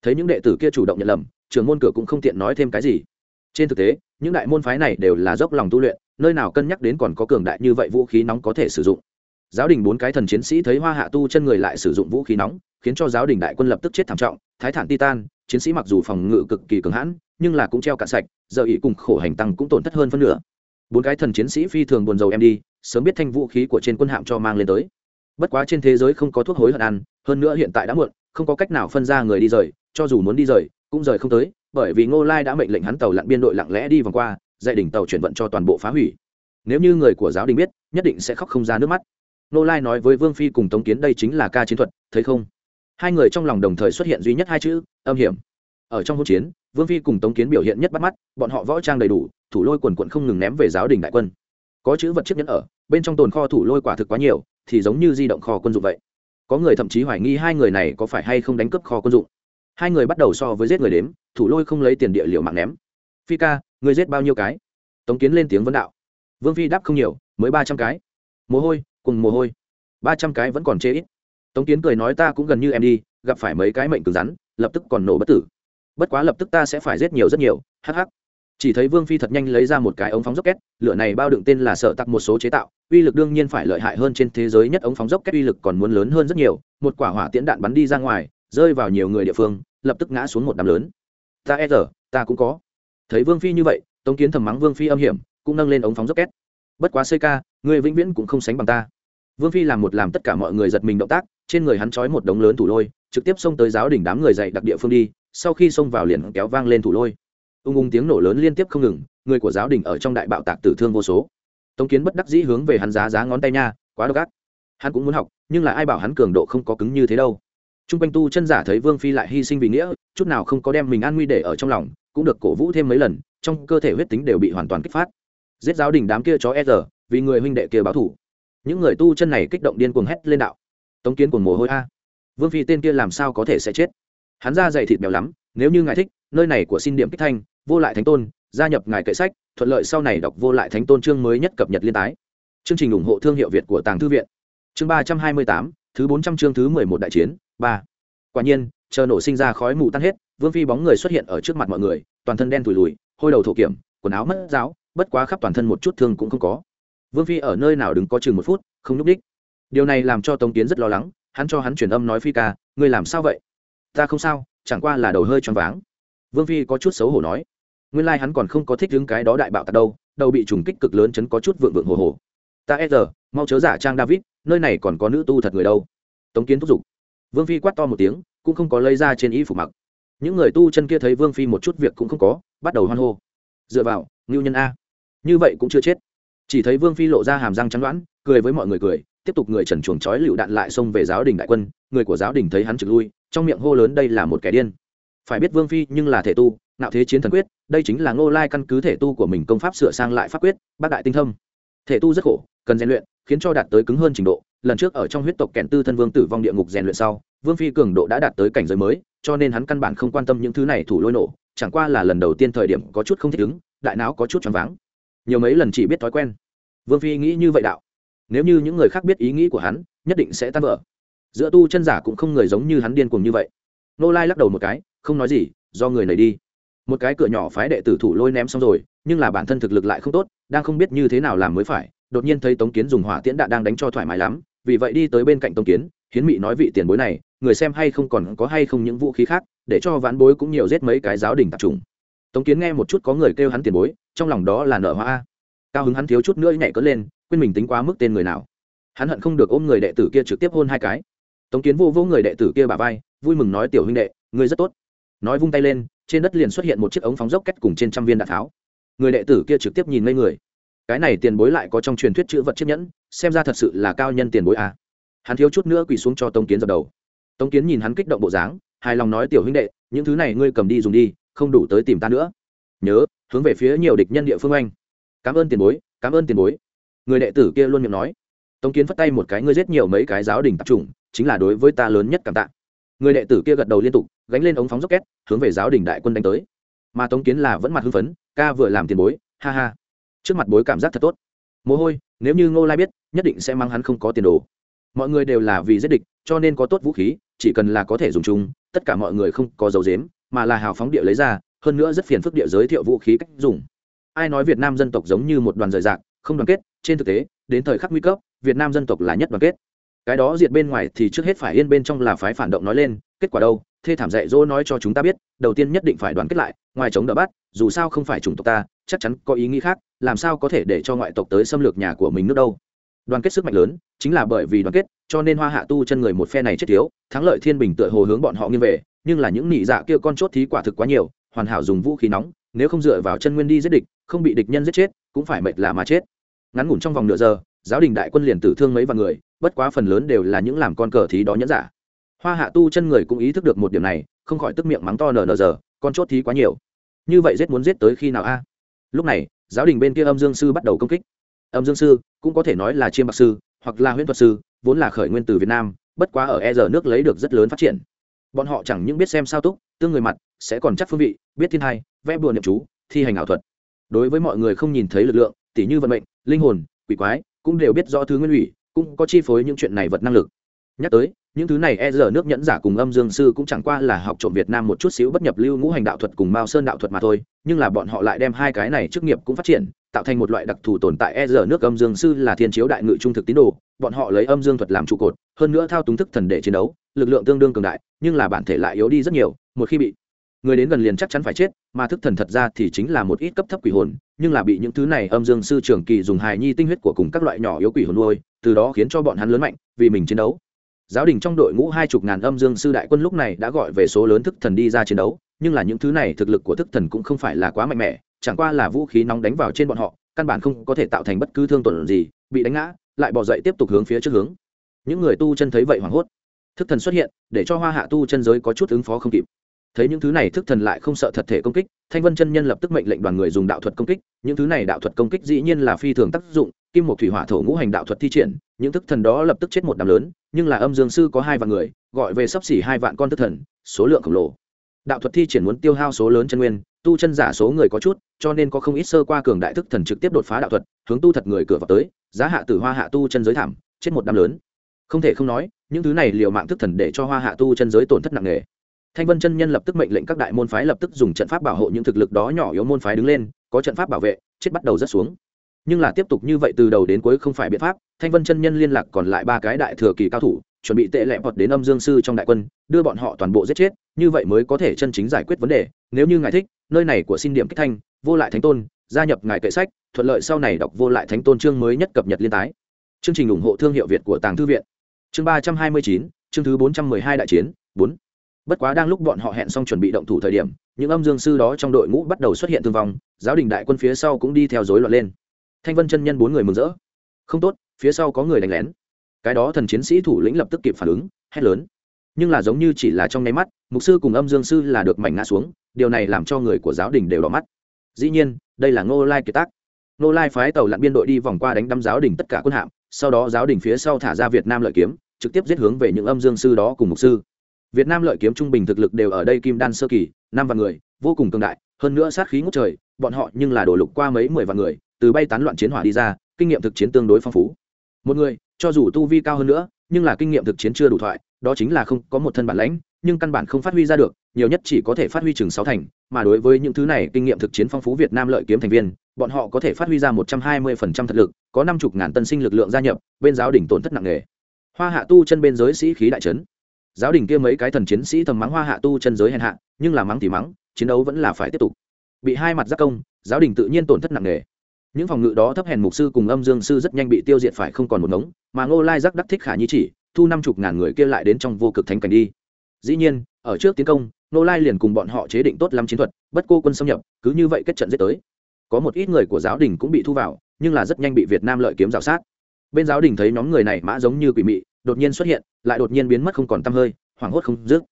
Speaker 1: Thấy những đệ tử kia chủ động nhận lầm, trưởng môn cửa cũng không tiện nói thêm cái gì. Trên thực tế, những đại môn phái này đều là dốc lòng tu luyện, nơi nào cân nhắc đến còn có cường đại như vậy vũ khí nóng có thể sử dụng. Giáo đình bốn cái thần chiến sĩ thấy hoa hạ tu chân người lại sử dụng vũ khí nóng, khiến cho giáo đình đại quân lập tức chết thảm trọng, thái thản titan, chiến sĩ mặc dù phòng ngự cực kỳ cường hãn, nhưng là cũng treo cạn sạch, giờ ý cùng khổ hành tăng cũng tổn thất hơn phân nửa bốn cái thần chiến sĩ phi thường buồn rầu em đi, sớm biết thanh vũ khí của trên quân hạm cho mang lên tới. Bất quá trên thế giới không có thuốc hối hận ăn, hơn nữa hiện tại đã muộn, không có cách nào phân ra người đi rời, cho dù muốn đi rời, cũng rời không tới, bởi vì ngô lai đã mệnh lệnh hắn tàu lặn biên đội lặng lẽ đi vòng qua, dạy đỉnh tàu chuyển vận cho toàn bộ phá hủy. Nếu như người của giáo đình biết, nhất định sẽ khóc không ra nước mắt. Ngô lai nói với vương phi cùng tống kiến, đây chính là ca chiến thuật, thấy không? Hai người trong lòng đồng thời xuất hiện duy nhất hai chữ, âm hiểm. Ở trong hỗn chiến, vương phi cùng tống kiến biểu hiện nhất bắt mắt, bọn họ võ trang đầy đủ thủ lôi quần quận không ngừng ném về giáo đình đại quân. Có chữ vật chiếc nhẫn ở, bên trong tồn kho thủ lôi quả thực quá nhiều, thì giống như di động kho quân dụng vậy. Có người thậm chí hoài nghi hai người này có phải hay không đánh cướp kho quân dụng. Hai người bắt đầu so với giết người đếm, thủ lôi không lấy tiền địa liệu mạng ném. Phi ca, người giết bao nhiêu cái? Tống kiến lên tiếng vấn đạo. Vương phi đáp không nhiều, mới ba trăm cái. Mồ hôi, cùng mồ hôi. Ba trăm cái vẫn còn chê ít. Tống kiến cười nói ta cũng gần như em đi, gặp phải mấy cái mệnh cứng rắn, lập tức còn nổ bất tử. Bất quá lập tức ta sẽ phải giết nhiều rất nhiều hh chỉ thấy vương phi thật nhanh lấy ra một cái ống phóng dốc két, lửa này bao đựng tên là sợ tặc một số chế tạo, uy lực đương nhiên phải lợi hại hơn trên thế giới nhất ống phóng dốc két uy lực còn muốn lớn hơn rất nhiều, một quả hỏa tiễn đạn bắn đi ra ngoài, rơi vào nhiều người địa phương, lập tức ngã xuống một đám lớn. Ta e rờ, ta cũng có. Thấy vương phi như vậy, tống kiến thầm mắng vương phi âm hiểm, cũng nâng lên ống phóng dốc két. Bất quá ck người vĩnh viễn cũng không sánh bằng ta. Vương phi làm một làm tất cả mọi người giật mình động tác, trên người hắn trói một đống lớn thủ lôi, trực tiếp xông tới giáo đỉnh đám người dạy đặc địa phương đi, sau khi xông vào liền kéo vang lên thủ lôi ung ung tiếng nổ lớn liên tiếp không ngừng, người của giáo đình ở trong đại bạo tạc tử thương vô số. Tống kiến bất đắc dĩ hướng về hắn giá giá ngón tay nha, quá độc ác. Hắn cũng muốn học, nhưng là ai bảo hắn cường độ không có cứng như thế đâu. T r u n g quanh tu chân giả thấy vương phi lại hy sinh vì nghĩa, chút nào không có đem mình an nguy để ở trong lòng, cũng được cổ vũ thêm mấy lần, trong cơ thể huyết tính đều bị hoàn toàn kích phát. Giết giáo đình đám kia chó e rờ vì người huynh đệ kia báo thủ những người tu chân này kích động điên cuồng hét lên đạo. Tống kiến cuồng mồ hôi a. Vương phi tên kia làm sao có thể sẽ chết? Hắn ra dày thịt béo lắm, nếu như ngài thích nơi này của xin điểm kích thanh, vô lại thánh tôn, gia nhập ngài kệ sách, thuận lợi sau này đọc vô lại thánh tôn chương mới nhất cập nhật liên tái. Chương trình ủng hộ thương hiệu việt của tàng thư viện. Chương ba trăm hai mươi tám, thứ bốn trăm chương thứ mười một đại chiến, ba. Quả nhiên, chờ nổ sinh ra khói mù tan hết, vương phi bóng người xuất hiện ở trước mặt mọi người, toàn thân đen thùi lùi, hôi đầu thổ kiểm, quần áo mất giáo bất quá khắp toàn thân một chút thương cũng không có. Vương phi ở nơi nào đứng có chừng một phút, không nhúc đích điều này làm cho tống tiến rất lo lắng, hắn cho hắn truyền âm nói phi ca, ngươi làm sao vậy? Ta không sao, chẳng qua là đầu hơi choáng váng vương phi có chút xấu hổ nói, nguyên lai hắn còn không có thích đứng cái đó đại bạo tạc đâu, đầu bị trùng kích cực lớn chấn có chút vượng vượng hồ hồ. Ta e giờ, mau chớ giả trang david, nơi này còn có nữ tu thật người đâu. Tống kiến thúc giục. Vương phi quát to một tiếng, cũng không có lấy ra trên y phục mặc. Những người tu chân kia thấy vương phi một chút việc cũng không có, bắt đầu hoan hô. Dựa vào, ngưu nhân a. Như vậy cũng chưa chết. Chỉ thấy vương phi lộ ra hàm răng trắng đoán, cười với mọi người cười, tiếp tục người trần chuồng trói lựu đạn lại xông về giáo đình đại quân. Người của giáo đình thấy hắn trực lui, trong miệng hô lớn đây là một kẻ điên phải biết vương phi nhưng là thể tu nạo thế chiến thần quyết, đây chính là ngô lai căn cứ thể tu của mình công pháp sửa sang lại pháp quyết, bác đại tinh thâm. Thể tu rất khổ, cần rèn luyện, khiến cho đạt tới cứng hơn trình độ. Lần trước ở trong huyết tộc kẹn tư thân vương tử vong địa ngục rèn luyện sau, vương phi cường độ đã đạt tới cảnh giới mới, cho nên hắn căn bản không quan tâm những thứ này thủ lôi nổ, chẳng qua là lần đầu tiên thời điểm có chút không thích ứng, đại não có chút choáng váng. Nhiều mấy lần chỉ biết thói quen. Vương phi nghĩ như vậy đạo. Nếu như những người khác biết ý nghĩ của hắn, nhất định sẽ tan vỡ. Giữa tu chân giả cũng không người giống như hắn điên cuồng như vậy. Nô lai lắc đầu một cái không nói gì, do người này đi. Một cái cửa nhỏ phái đệ tử thủ lôi ném xong rồi, nhưng là bản thân thực lực lại không tốt, đang không biết như thế nào làm mới phải, đột nhiên thấy tống kiến dùng hỏa tiễn đạn đang đánh cho thoải mái lắm, vì vậy đi tới bên cạnh tống kiến, hiến mị nói vị tiền bối này, người xem hay không còn có hay không những vũ khí khác, để cho ván bối cũng nhiều giết mấy cái giáo đình tạp trùng. tống kiến nghe một chút có người kêu hắn tiền bối, trong lòng đó là nợ hoa. Cao hứng hắn thiếu chút nữa nhảy cỡ lên, quên mình tính quá mức tên người nào. Hắn hận không được ôm người đệ tử kia trực tiếp hôn hai cái. Tống kiến vô vô người đệ tử kia bà vai, vui mừng nói, tiểu huynh đệ, ngươi rất tốt nói vung tay lên, trên đất liền xuất hiện một chiếc ống phóng dốc cách cùng trên trăm viên đạn tháo. Người đệ tử kia trực tiếp nhìn ngây người. Cái này tiền bối lại có trong truyền thuyết chữ vật chiếc nhẫn, xem ra thật sự là cao nhân tiền bối à. hắn thiếu chút nữa quỳ xuống cho tống kiến dập đầu. Tống kiến nhìn hắn kích động bộ dáng, hài lòng nói, tiểu huynh đệ, những thứ này ngươi cầm đi dùng đi, không đủ tới tìm ta nữa. Nhớ, hướng về phía nhiều địch nhân địa phương anh. Cảm ơn tiền bối, cảm ơn tiền bối. Người đệ tử kia luôn miệng nói. Tống kiến phất tay một cái, ngươi giết nhiều mấy cái giáo đình tập trung chính là đối với ta lớn nhất cảm tạ người đệ tử kia gật đầu liên tục, gánh lên ống phóng rocket, hướng về giáo đình đại quân đánh tới. Mà tống kiến là vẫn mặt hưng phấn, ca vừa làm tiền bối, ha ha. Trước mặt bối cảm giác thật tốt. Mồ hôi, nếu như ngô lai biết, nhất định sẽ mang hắn không có tiền đồ. Mọi người đều là vì giết địch, cho nên có tốt vũ khí, chỉ cần là có thể dùng chung, tất cả mọi người không có dấu dếm mà là hào phóng địa lấy ra, hơn nữa rất phiền phức địa giới thiệu vũ khí cách dùng. Ai nói việt nam dân tộc giống như một đoàn rời rạc, không đoàn kết, trên thực tế, đến thời khắc nguy cấp, việt nam dân tộc là nhất đoàn kết cái đó diệt bên ngoài thì trước hết phải yên bên trong là phái phản động nói lên, kết quả đâu? Thê thảm dạy dỗ nói cho chúng ta biết, đầu tiên nhất định phải đoàn kết lại, ngoài chống đỡ bắt, dù sao không phải chủng tộc ta, chắc chắn có ý nghĩ khác, làm sao có thể để cho ngoại tộc tới xâm lược nhà của mình nước đâu? Đoàn kết sức mạnh lớn, chính là bởi vì đoàn kết, cho nên hoa hạ tu chân người một phe này chết thiếu, thắng lợi thiên bình tựa hồ hướng bọn họ nghiêng về, nhưng là những nị dạ kia con chốt thí quả thực quá nhiều, hoàn hảo dùng vũ khí nóng, nếu không dựa vào chân nguyên đi giết địch, không bị địch nhân giết chết, cũng phải mệt là mà chết. Ngắn ngủn trong vòng nửa giờ, giáo đình đại quân liền tử thương mấy vạn người bất quá phần lớn đều là những làm con cờ thí đó nhẫn giả. Hoa hạ tu chân người cũng ý thức được một điểm này, không khỏi tức miệng mắng to nờ nờ giờ, con chốt thí quá nhiều. Như vậy giết muốn giết tới khi nào a? Lúc này, giáo đình bên kia âm dương sư bắt đầu công kích. Âm dương sư cũng có thể nói là chiêm bạc sư, hoặc là huyễn thuật sư, vốn là khởi nguyên từ việt nam, bất quá ở e giờ nước lấy được rất lớn phát triển. Bọn họ chẳng những biết xem sao túc, tương người mặt, sẽ còn chắc phương vị, biết thiên hai vẽ bùa niệm chú, thi hành ảo thuật. Đối với mọi người không nhìn thấy lực lượng, tỉ như vận mệnh, linh hồn, quỷ quái, cũng đều biết rõ thứ nguyên ủy cũng có chi phối những chuyện này vật năng lực. Nhắc tới, những thứ này e giờ nước nhẫn giả cùng âm dương sư cũng chẳng qua là học trộm việt nam một chút xíu bất nhập lưu ngũ hành đạo thuật cùng mao sơn đạo thuật mà thôi, nhưng là bọn họ lại đem hai cái này chức nghiệp cũng phát triển, tạo thành một loại đặc thù tồn tại e giờ nước âm dương sư là thiên chiếu đại ngự trung thực tín đồ, bọn họ lấy âm dương thuật làm trụ cột, hơn nữa thao túng thức thần để chiến đấu, lực lượng tương đương cường đại, nhưng là bản thể lại yếu đi rất nhiều, một khi bị người đến gần liền chắc chắn phải chết, mà thức thần thật ra thì chính là một ít cấp thấp quỷ hồn nhưng là bị những thứ này âm dương sư trưởng kỳ dùng hài nhi tinh huyết của cùng các loại nhỏ yếu quỷ hồn nuôi, từ đó khiến cho bọn hắn lớn mạnh, vì mình chiến đấu. Giáo đình trong đội ngũ hai chục ngàn âm dương sư đại quân lúc này đã gọi về số lớn thức thần đi ra chiến đấu, nhưng là những thứ này thực lực của thức thần cũng không phải là quá mạnh mẽ, chẳng qua là vũ khí nóng đánh vào trên bọn họ, căn bản không có thể tạo thành bất cứ thương tổn gì, bị đánh ngã, lại bỏ dậy tiếp tục hướng phía trước hướng. Những người tu chân thấy vậy hoảng hốt. Thức thần xuất hiện, để cho hoa hạ tu chân giới có chút ứng phó không kịp thấy những thứ này thức thần lại không sợ thật thể công kích, thanh vân chân nhân lập tức mệnh lệnh đoàn người dùng đạo thuật công kích, những thứ này đạo thuật công kích dĩ nhiên là phi thường tác dụng, kim một thủy hỏa thổ ngũ hành đạo thuật thi triển, những thức thần đó lập tức chết một đám lớn, nhưng là âm dương sư có hai vạn người, gọi về sắp xỉ hai vạn con thức thần, số lượng khổng lồ. Đạo thuật thi triển muốn tiêu hao số lớn chân nguyên, tu chân giả số người có chút, cho nên có không ít sơ qua cường đại thức thần trực tiếp đột phá đạo thuật, hướng tu thật người cửa vào tới, giá hạ tử hoa hạ tu chân giới thảm, chết một đám lớn. Không thể không nói, những thứ này liều mạng thức thần để cho hoa hạ tu chân giới tổn thất nặng nề thanh vân chân nhân lập tức mệnh lệnh các đại môn phái lập tức dùng trận pháp bảo hộ những thực lực đó nhỏ yếu môn phái đứng lên, có trận pháp bảo vệ, chết bắt đầu rất xuống. Nhưng là tiếp tục như vậy từ đầu đến cuối không phải biện pháp, thanh vân chân nhân liên lạc còn lại ba cái đại thừa kỳ cao thủ, chuẩn bị tệ lẹ hoặc đến âm dương sư trong đại quân, đưa bọn họ toàn bộ giết chết, như vậy mới có thể chân chính giải quyết vấn đề. Nếu như ngài thích, nơi này của xin điểm kích thanh, vô lại thánh tôn, gia nhập ngài kệ sách, thuận lợi sau này đọc vô lại thánh tôn chương mới nhất cập nhật liên tái. Chương trình ủng hộ thương hiệu việt của tàng thư viện. Chương ba trăm hai mươi chín, chương thứ bốn trăm mười hai đại chiến, bốn bất quá đang lúc bọn họ hẹn xong chuẩn bị động thủ thời điểm, những âm dương sư đó trong đội ngũ bắt đầu xuất hiện thương vong, giáo đình đại quân phía sau cũng đi theo dối loạn lên. Thanh vân chân nhân bốn người mừng rỡ. Không tốt, phía sau có người đánh lén. Cái đó thần chiến sĩ thủ lĩnh lập tức kịp phản ứng, hét lớn. Nhưng là giống như chỉ là trong nháy mắt, mục sư cùng âm dương sư là được mảnh ngã xuống, điều này làm cho người của giáo đình đều đỏ mắt. Dĩ nhiên, đây là ngô lai kiệt tác. Ngô lai phái tàu lặn biên đội đi vòng qua đánh đâm giáo đình tất cả quân hạm, sau đó giáo đình phía sau thả ra việt nam lợi kiếm, trực tiếp giết hướng về những âm dương sư đó cùng mục sư việt nam lợi kiếm trung bình thực lực đều ở đây kim đan sơ kỳ, năm vạn người, vô cùng cường đại, hơn nữa sát khí ngút trời, bọn họ nhưng là đổ lục qua mấy mười vạn người, từ bay tán loạn chiến hỏa đi ra, kinh nghiệm thực chiến tương đối phong phú. Một người, cho dù tu vi cao hơn nữa, nhưng là kinh nghiệm thực chiến chưa đủ thoại, đó chính là không có một thân bản lãnh, nhưng căn bản không phát huy ra được, nhiều nhất chỉ có thể phát huy chừng sáu thành, mà đối với những thứ này, kinh nghiệm thực chiến phong phú việt nam lợi kiếm thành viên, bọn họ có thể phát huy ra một trăm hai mươi phần trăm thật lực, có năm chục ngàn tân sinh lực lượng gia nhập, bên giáo đỉnh tổn thất nặng nề. Hoa hạ tu chân bên giới sĩ khí đại trấn giáo đình kia mấy cái thần chiến sĩ thầm mắng hoa hạ tu chân giới hèn hạ, nhưng là mắng thì mắng, chiến đấu vẫn là phải tiếp tục. Bị hai mặt giác công, giáo đình tự nhiên tổn thất nặng nề. Những phòng ngự đó thấp hèn mục sư cùng âm dương sư rất nhanh bị tiêu diệt phải không còn một ngống, mà ngô lai giác đắc thích khả nhi chỉ, thu năm chục ngàn người kia lại đến trong vô cực thánh cảnh đi. Dĩ nhiên, ở trước tiến công, ngô lai liền cùng bọn họ chế định tốt lắm chiến thuật, bất cô quân xâm nhập, cứ như vậy kết trận giết tới. Có một ít người của giáo đình cũng bị thu vào, nhưng là rất nhanh bị việt nam lợi kiếm rào sát. Bên giáo đình thấy nhóm người này mã giống như quỷ mị đột nhiên xuất hiện, lại đột nhiên biến mất không còn t hơi, hoảng hốt không dứt.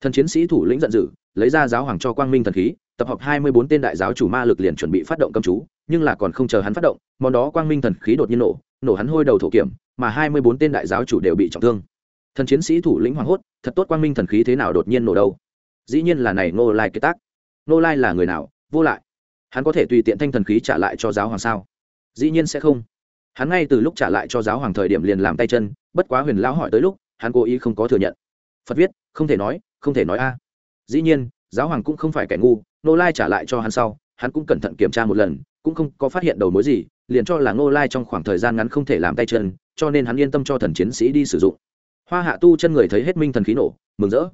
Speaker 1: Thần chiến sĩ thủ lĩnh giận dữ, lấy ra giáo hoàng cho quang minh thần khí, tập hợp hai mươi bốn tên đại giáo chủ ma lực liền chuẩn bị phát động cầm chú, nhưng là còn không chờ hắn phát động, món đó quang minh thần khí đột nhiên nổ nổ hắn hôi đầu thổ kiểm, mà hai mươi bốn tên đại giáo chủ đều bị trọng thương. Thần chiến sĩ thủ lĩnh hoảng hốt, thật tốt quang minh thần khí thế nào đột nhiên nổ đâu? Dĩ nhiên là này nô lai kế tác. Nô lai là người nào? Vô lại. Hắn có thể tùy tiện thanh thần khí trả lại cho giáo hoàng sao? Dĩ nhiên sẽ không. Hắn ngay từ lúc trả lại cho giáo hoàng thời điểm liền làm tay chân bất quá huyền lão hỏi tới lúc, hắn cố ý không có thừa nhận. Phật viết, không thể nói, không thể nói a. Dĩ nhiên, giáo hoàng cũng không phải kẻ ngu nô lai trả lại cho hắn sau, hắn cũng cẩn thận kiểm tra một lần, cũng không có phát hiện đầu mối gì, liền cho là nô lai trong khoảng thời gian ngắn không thể làm tay chân, cho nên hắn yên tâm cho thần chiến sĩ đi sử dụng. Hoa hạ tu chân người thấy hết minh thần khí nổ, mừng rỡ.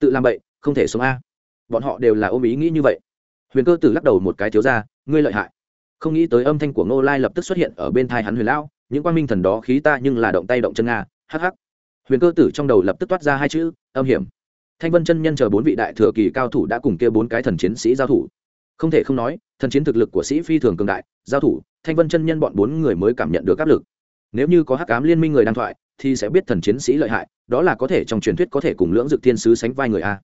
Speaker 1: Tự làm bậy, không thể sống a. Bọn họ đều là ôm ý nghĩ như vậy. Huyền cơ tử lắc đầu một cái thiếu ra ngươi lợi hại. Không nghĩ tới âm thanh của ngô lai lập tức xuất hiện ở bên thai hắn huyền lão những quan minh thần đó khí ta nhưng là động tay động chân nga hh huyền cơ tử trong đầu lập tức toát ra hai chữ, âm hiểm. Thanh vân chân nhân chờ bốn vị đại thừa kỳ cao thủ đã cùng kia bốn cái thần chiến sĩ giao thủ. Không thể không nói, thần chiến thực lực của sĩ phi thường cường đại, giao thủ, thanh vân chân nhân bọn bốn người mới cảm nhận được áp lực. Nếu như có hắc ám liên minh người đang thoại, thì sẽ biết thần chiến sĩ lợi hại, đó là có thể trong truyền thuyết có thể cùng lưỡng dự thiên sứ sánh vai người a.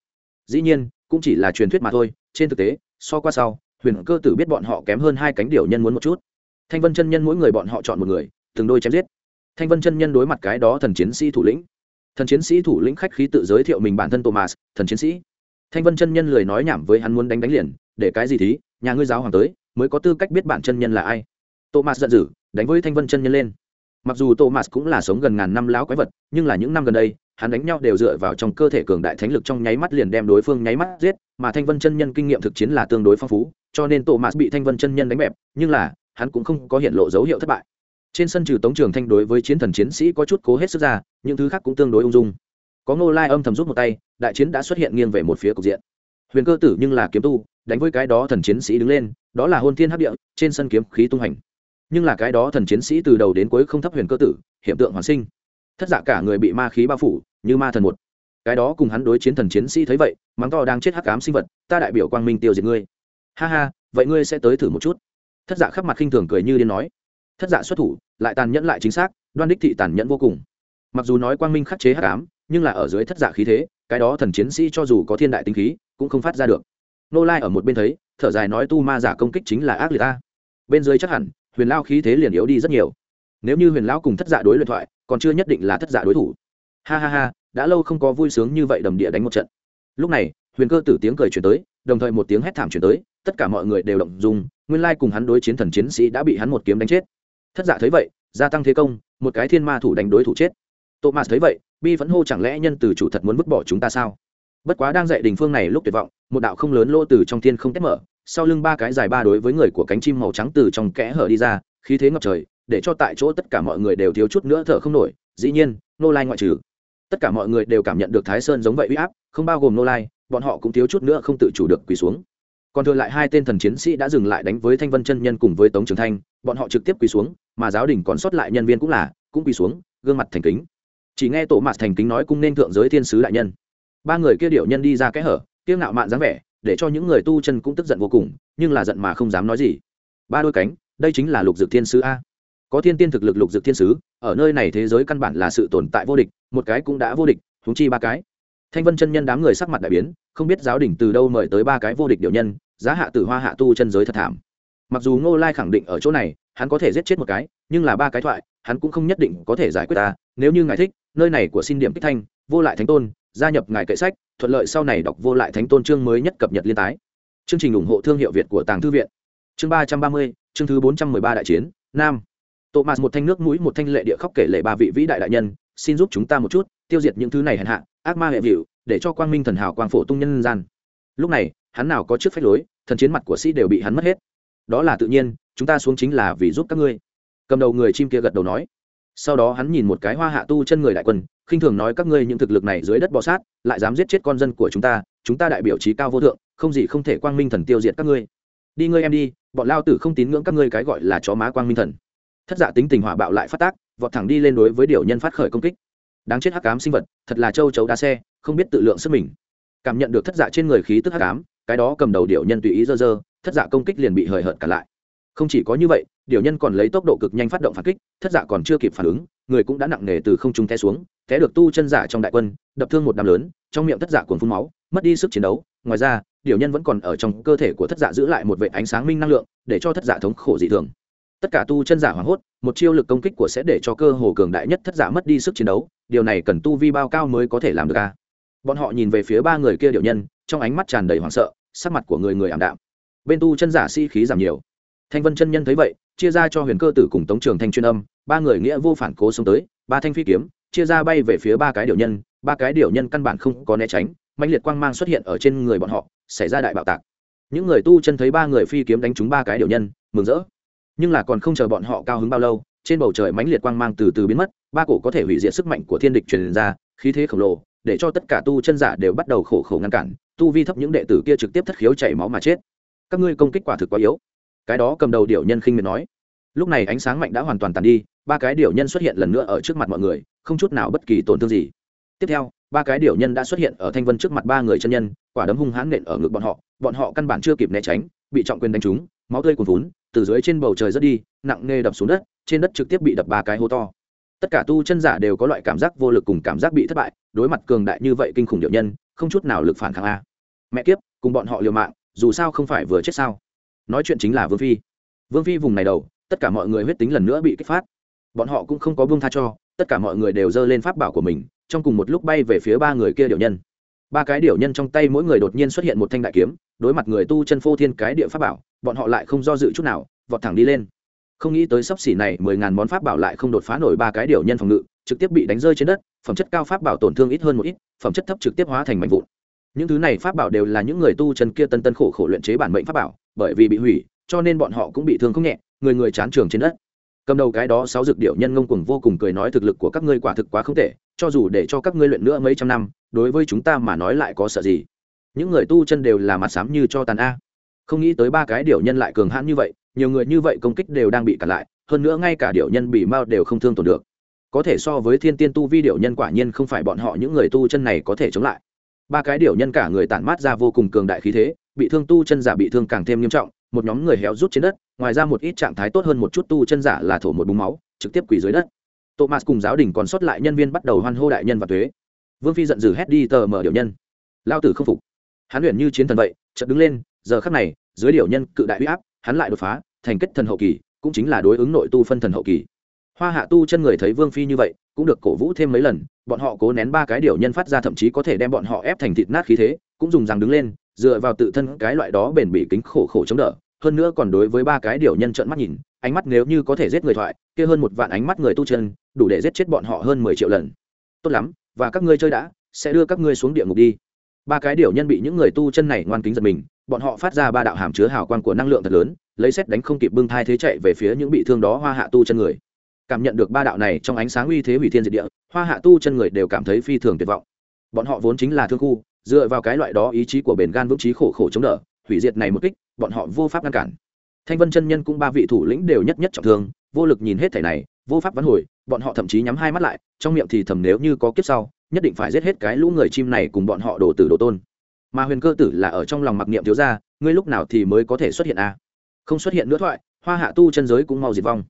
Speaker 1: Dĩ nhiên, cũng chỉ là truyền thuyết mà thôi, trên thực tế, so qua sau, huyền cơ tử biết bọn họ kém hơn hai cánh điều nhân muốn một chút. Thanh vân chân nhân mỗi người bọn họ chọn một người từng đôi chém giết. Thanh vân chân nhân đối mặt cái đó thần chiến sĩ thủ lĩnh. Thần chiến sĩ thủ lĩnh khách khí tự giới thiệu mình bản thân thomas, thần chiến sĩ. Thanh vân chân nhân lười nói nhảm với hắn muốn đánh đánh liền, để cái gì thí, nhà ngươi giáo hoàng tới, mới có tư cách biết bản chân nhân là ai. Thomas giận dữ, đánh với thanh vân chân nhân lên. Mặc dù thomas cũng là sống gần ngàn năm lão quái vật, nhưng là những năm gần đây, hắn đánh nhau đều dựa vào trong cơ thể cường đại thánh lực trong nháy mắt liền đem đối phương nháy mắt giết, mà thanh vân chân nhân kinh nghiệm thực chiến là tương đối phong phú, cho nên thomas bị thanh vân chân nhân đánh bẹp, nhưng là, hắn cũng không có hiện lộ dấu hiệu thất bại trên sân trừ tống trường thanh đối với chiến thần chiến sĩ có chút cố hết sức ra, những thứ khác cũng tương đối ung dung. Có ngô lai âm thầm rút một tay, đại chiến đã xuất hiện nghiêng về một phía cục diện. Huyền cơ tử nhưng là kiếm tu, đánh với cái đó thần chiến sĩ đứng lên, đó là hôn thiên hấp địa, trên sân kiếm khí tung hành. Nhưng là cái đó thần chiến sĩ từ đầu đến cuối không thấp huyền cơ tử hiện tượng hoàn sinh. Thất giả cả người bị ma khí bao phủ, như ma thần một. Cái đó cùng hắn đối chiến thần chiến sĩ thấy vậy, mắng to đang chết hắc ám sinh vật, ta đại biểu quang minh tiêu diệt ngươi. Ha ha, vậy ngươi sẽ tới thử một chút. Thất giả khắp mặt khinh thường cười như điên nói. Thất giả xuất thủ lại tàn nhẫn lại chính xác, đoan đích thị tàn nhẫn vô cùng. Mặc dù nói quang minh khắc chế hắc ám, nhưng là ở dưới thất giả khí thế, cái đó thần chiến sĩ cho dù có thiên đại tinh khí, cũng không phát ra được. Nô lai ở một bên thấy, thở dài nói tu ma giả công kích chính là ác liệt ta. Bên dưới chắc hẳn, huyền lao khí thế liền yếu đi rất nhiều. Nếu như huyền lão cùng thất giả đối luyện thoại, còn chưa nhất định là thất giả đối thủ. Ha ha ha, đã lâu không có vui sướng như vậy đầm địa đánh một trận. Lúc này, huyền cơ tử tiếng cười chuyển tới, đồng thời một tiếng hét thảm chuyển tới, tất cả mọi người đều động dung, nguyên lai cùng hắn đối chiến thần chiến sĩ đã bị hắn một kiếm đánh chết thất giả thấy vậy, gia tăng thế công, một cái thiên ma thủ đánh đối thủ chết. Thomas thấy vậy, bi vẫn hô chẳng lẽ nhân từ chủ thật muốn vứt bỏ chúng ta sao? Bất quá đang dạy đình phương này lúc tuyệt vọng, một đạo không lớn lô từ trong thiên không tét mở, sau lưng ba cái dài ba đối với người của cánh chim màu trắng từ trong kẽ hở đi ra, khí thế ngập trời, để cho tại chỗ tất cả mọi người đều thiếu chút nữa thở không nổi, dĩ nhiên, nô lai ngoại trừ. Tất cả mọi người đều cảm nhận được thái sơn giống vậy uy áp, không bao gồm nô lai, bọn họ cũng thiếu chút nữa không tự chủ được quỳ xuống. Còn thừa lại hai tên thần chiến sĩ đã dừng lại đánh với thanh vân chân nhân cùng với tống trường thanh, bọn họ trực tiếp quỳ xuống mà giáo đình còn sót lại nhân viên cũng là, cũng quỳ xuống, gương mặt thành kính. Chỉ nghe tổ mặt thành kính nói cung nên thượng giới thiên sứ đại nhân. Ba người kia điệu nhân đi ra kẽ hở kiêng ngạo mạn dáng vẻ, để cho những người tu chân cũng tức giận vô cùng, nhưng là giận mà không dám nói gì. Ba đôi cánh, đây chính là lục dược thiên sứ a. Có thiên tiên thực lực lục dược thiên sứ, ở nơi này thế giới căn bản là sự tồn tại vô địch, một cái cũng đã vô địch thúng chi ba cái. Thanh vân chân nhân đám người sắc mặt đại biến, không biết giáo đình từ đâu mời tới ba cái vô địch điệu nhân, giá hạ tử hoa hạ tu chân giới thật thảm mặc dù ngô lai khẳng định ở chỗ này, hắn có thể giết chết một cái, nhưng là ba cái thoại, hắn cũng không nhất định có thể giải quyết ta. Nếu như ngài thích, nơi này của xin điểm kích thanh, vô lại thánh tôn, gia nhập ngài kệ sách, thuận lợi sau này đọc vô lại thánh tôn chương mới nhất cập nhật liên tái. Chương trình ủng hộ thương hiệu việt của tàng thư viện. Chương ba trăm ba mươi, chương thứ bốn trăm mười ba đại chiến, nam. Thomas một thanh nước mũi, một thanh lệ địa khóc kể lệ ba vị vĩ đại đại nhân, xin giúp chúng ta một chút, tiêu diệt những thứ này hèn hạ, ác ma hệ vịu, để cho quang minh thần hào quang phổ tung nhân gian. Lúc này, hắn nào có trước phách lối, thần chiến mặt của sĩ đều bị hắn mất hết đó là tự nhiên, chúng ta xuống chính là vì giúp các ngươi. Cầm đầu người chim kia gật đầu nói. Sau đó hắn nhìn một cái hoa hạ tu chân người đại quân, khinh thường nói, các ngươi những thực lực này dưới đất bò sát, lại dám giết chết con dân của chúng ta chúng ta đại biểu trí cao vô thượng, không gì không thể quang minh thần tiêu diệt các ngươi. Đi ngươi em đi, bọn lao tử không tín ngưỡng các ngươi cái gọi là chó má quang minh thần. Thất dạ tính tình hỏa bạo lại phát tác, vọt thẳng đi lên đối với điều nhân phát khởi công kích. Đáng chết hắc cám sinh vật, thật là châu chấu đá xe, không biết tự lượng sức mình. Cảm nhận được thất dạ trên người khí tức hắc cám cái đó cầm đầu điệu nhân tùy ý dơ dơ thất dạ công kích liền bị hời hợt cả lại. Không chỉ có như vậy, điều nhân còn lấy tốc độ cực nhanh phát động phản kích, thất dạ còn chưa kịp phản ứng, người cũng đã nặng nề từ không trung té xuống, té được tu chân giả trong đại quân, đập thương một đám lớn, trong miệng thất dạ cuồng phun máu, mất đi sức chiến đấu. Ngoài ra, điều nhân vẫn còn ở trong cơ thể của thất dạ giữ lại một vệ ánh sáng minh năng lượng, để cho thất dạ thống khổ dị thường. Tất cả tu chân giả hoảng hốt, một chiêu lực công kích của sẽ để cho cơ hồ cường đại nhất thất giả mất đi sức chiến đấu, điều này cần tu vi bao cao mới có thể làm được ca bọn họ nhìn về phía ba người kia điệu nhân, trong ánh mắt tràn đầy hoảng sợ, sắc mặt của người người ảm đạm bên tu chân giả si khí giảm nhiều. Thanh vân chân nhân thấy vậy, chia ra cho huyền cơ tử cùng tống trường thanh chuyên âm, ba người nghĩa vô phản cố xông tới, ba thanh phi kiếm, chia ra bay về phía ba cái điều nhân, ba cái điều nhân căn bản không có né tránh mạnh liệt quang mang xuất hiện ở trên người bọn họ, xảy ra đại bạo tạc. Những người tu chân thấy ba người phi kiếm đánh trúng ba cái điều nhân, mừng rỡ. Nhưng là còn không chờ bọn họ cao hứng bao lâu, trên bầu trời mãnh liệt quang mang từ từ biến mất, ba cổ có thể hủy diệt sức mạnh của thiên địch truyền ra, khí thế khổng lồ, để cho tất cả tu chân giả đều bắt đầu khổ khổ ngăn cản, tu vi thấp những đệ tử kia trực tiếp thất khiếu chảy máu mà chết các ngươi công kích quả thực quá yếu. Cái đó cầm đầu điệu nhân khinh miệt nói. Lúc này ánh sáng mạnh đã hoàn toàn tàn đi, ba cái điệu nhân xuất hiện lần nữa ở trước mặt mọi người, không chút nào bất kỳ tổn thương gì. Tiếp theo, ba cái điệu nhân đã xuất hiện ở thanh vân trước mặt ba người chân nhân, quả đấm hung hãn nện ở ngực bọn họ bọn họ căn bản chưa kịp né tránh, bị trọng quyền đánh trúng, máu tươi cuồn vốn từ dưới trên bầu trời rớt đi, nặng nề đập xuống đất, trên đất trực tiếp bị đập ba cái hố to. Tất cả tu chân giả đều có loại cảm giác vô lực cùng cảm giác bị thất bại, đối mặt cường đại như vậy kinh khủng điệu nhân, không chút nào lực phản kháng a. Mẹ kiếp, cùng bọn họ liều mạng dù sao không phải vừa chết sao? Nói chuyện chính là vương phi. Vương phi vùng này đầu, tất cả mọi người huyết tính lần nữa bị kích phát. Bọn họ cũng không có vương tha cho, tất cả mọi người đều giơ lên pháp bảo của mình, trong cùng một lúc bay về phía ba người kia điệu nhân. Ba cái điệu nhân trong tay mỗi người đột nhiên xuất hiện một thanh đại kiếm, đối mặt người tu chân phô thiên cái địa pháp bảo, bọn họ lại không do dự chút nào, vọt thẳng đi lên. Không nghĩ tới sắp xỉ này mười ngàn món pháp bảo lại không đột phá nổi ba cái điệu nhân phòng ngự, trực tiếp bị đánh rơi trên đất, phẩm chất cao pháp bảo tổn thương ít hơn một ít, phẩm chất thấp trực tiếp hóa thành mảnh vụn những thứ này pháp bảo đều là những người tu chân kia tân tân khổ khổ luyện chế bản mệnh pháp bảo, bởi vì bị hủy, cho nên bọn họ cũng bị thương không nhẹ, người người chán trường trên đất. Cầm đầu cái đó sáu dược điệu nhân ngông cuồng vô cùng cười nói thực lực của các ngươi quả thực quá không tệ, cho dù để cho các ngươi luyện nữa mấy trăm năm, đối với chúng ta mà nói lại có sợ gì? Những người tu chân đều là mặt sám như cho tàn a. Không nghĩ tới ba cái điệu nhân lại cường hãn như vậy, nhiều người như vậy công kích đều đang bị cản lại, hơn nữa ngay cả điệu nhân bị mao đều không thương tổn được. Có thể so với thiên tiên tu vi điệu nhân quả nhiên không phải bọn họ những người tu chân này có thể chống lại ba cái điệu nhân cả người tản mát ra vô cùng cường đại khí thế, bị thương tu chân giả bị thương càng thêm nghiêm trọng, một nhóm người héo rút trên đất, ngoài ra một ít trạng thái tốt hơn một chút tu chân giả là thổ một búng máu, trực tiếp quỳ dưới đất. Thomas cùng giáo đình còn sót lại nhân viên bắt đầu hoan hô đại nhân và thuế vương phi giận dữ hét đi tờ mở điệu nhân. Lao tử không phục. Hắn luyện như chiến thần vậy, chợt đứng lên, giờ khắc này, dưới điệu nhân cự đại huy áp, hắn lại đột phá, thành kết thần hậu kỳ, cũng chính là đối ứng nội tu phân thần hậu kỳ hoa hạ tu chân người thấy vương phi như vậy, cũng được cổ vũ thêm mấy lần, bọn họ cố nén ba cái điều nhân phát ra thậm chí có thể đem bọn họ ép thành thịt nát khí thế, cũng dùng rằng đứng lên, dựa vào tự thân cái loại đó bền bỉ kính khổ khổ chống đỡ. Hơn nữa còn đối với ba cái điều nhân trợn mắt nhìn, ánh mắt nếu như có thể giết người thoại, kia hơn một vạn ánh mắt người tu chân, đủ để giết chết bọn họ hơn mười triệu lần. Tốt lắm, và các ngươi chơi đã, sẽ đưa các ngươi xuống địa ngục đi. Ba cái điều nhân bị những người tu chân này ngoan kính giật mình, bọn họ phát ra ba đạo hàm chứa hào quang của năng lượng thật lớn, lấy xét đánh không kịp bưng thai thế chạy về phía những bị thương đó hoa hạ tu chân người cảm nhận được ba đạo này trong ánh sáng uy thế hủy thiên diệt địa, hoa hạ tu chân người đều cảm thấy phi thường tuyệt vọng. Bọn họ vốn chính là thương khu, dựa vào cái loại đó ý chí của bền gan vững chí khổ khổ chống đỡ, hủy diệt này một kích, bọn họ vô pháp ngăn cản. Thanh vân chân nhân cũng ba vị thủ lĩnh đều nhất nhất trọng thương, vô lực nhìn hết thể này, vô pháp vắn hồi, bọn họ thậm chí nhắm hai mắt lại, trong miệng thì thầm nếu như có kiếp sau, nhất định phải giết hết cái lũ người chim này cùng bọn họ đổ tử đổ tôn. Mà huyền cơ tử là ở trong lòng mặc niệm thiếu ra ngươi lúc nào thì mới có thể xuất hiện a à? không xuất hiện nữa thoại, hoa hạ tu chân giới cũng mau diệt vong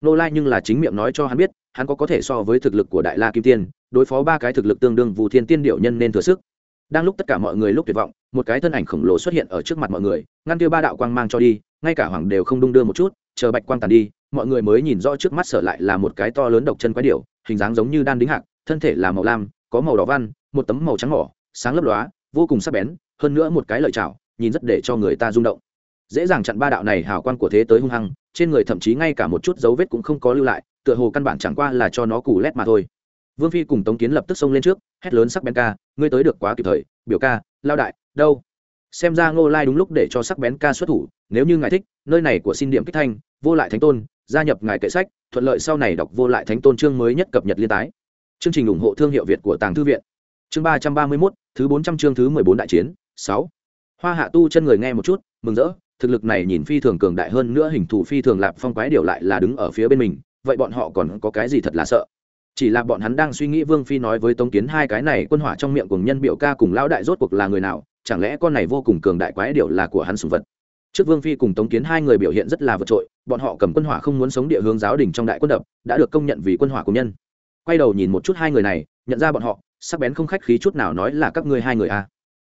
Speaker 1: nô lai nhưng là chính miệng nói cho hắn biết, hắn có có thể so với thực lực của đại la kim tiên, đối phó ba cái thực lực tương đương vụ thiên tiên điệu nhân nên thừa sức. Đang lúc tất cả mọi người lúc tuyệt vọng, một cái thân ảnh khổng lồ xuất hiện ở trước mặt mọi người, ngăn kia ba đạo quang mang cho đi, ngay cả hoàng đều không đung đưa một chút, chờ bạch quang tàn đi, mọi người mới nhìn rõ trước mắt sở lại là một cái to lớn độc chân quái điệu hình dáng giống như đan đính hạc, thân thể là màu lam, có màu đỏ văn, một tấm màu trắng mỏ, sáng lấp lóa, vô cùng sắc bén, hơn nữa một cái lợi chảo, nhìn rất để cho người ta rung động dễ dàng chặn ba đạo này hào quang của thế tới hung hăng, trên người thậm chí ngay cả một chút dấu vết cũng không có lưu lại, tựa hồ căn bản chẳng qua là cho nó củ lét mà thôi. Vương phi cùng tống kiến lập tức xông lên trước, hét lớn sắc bén ca, ngươi tới được quá kịp thời, biểu ca, lao đại, đâu? Xem ra ngô lai đúng lúc để cho sắc bén ca xuất thủ, nếu như ngài thích, nơi này của xin điểm kích thanh, vô lại thánh tôn, gia nhập ngài kệ sách, thuận lợi sau này đọc vô lại thánh tôn chương mới nhất cập nhật liên tái. Chương trình ủng hộ thương hiệu việt của tàng thư viện. Chương ba trăm ba mươi mốt, thứ bốn trăm chương thứ mười bốn đại chiến, sáu. Hoa hạ tu chân người nghe một chút, mừng rỡ thực lực này nhìn phi thường cường đại hơn nữa hình thù phi thường lạp phong quái điều lại là đứng ở phía bên mình, vậy bọn họ còn có cái gì thật là sợ? Chỉ là bọn hắn đang suy nghĩ vương phi nói với tống kiến hai cái này quân hỏa trong miệng cùng nhân biểu ca cùng lão đại rốt cuộc là người nào, chẳng lẽ con này vô cùng cường đại quái điệu là của hắn sùng vật? Trước vương phi cùng tống kiến hai người biểu hiện rất là vượt trội, bọn họ cầm quân hỏa không muốn sống địa hướng giáo đình trong đại quân đập, đã được công nhận vì quân hỏa của nhân. Quay đầu nhìn một chút hai người này, nhận ra bọn họ, sắc bén không khách khí chút nào nói là các ngươi hai người a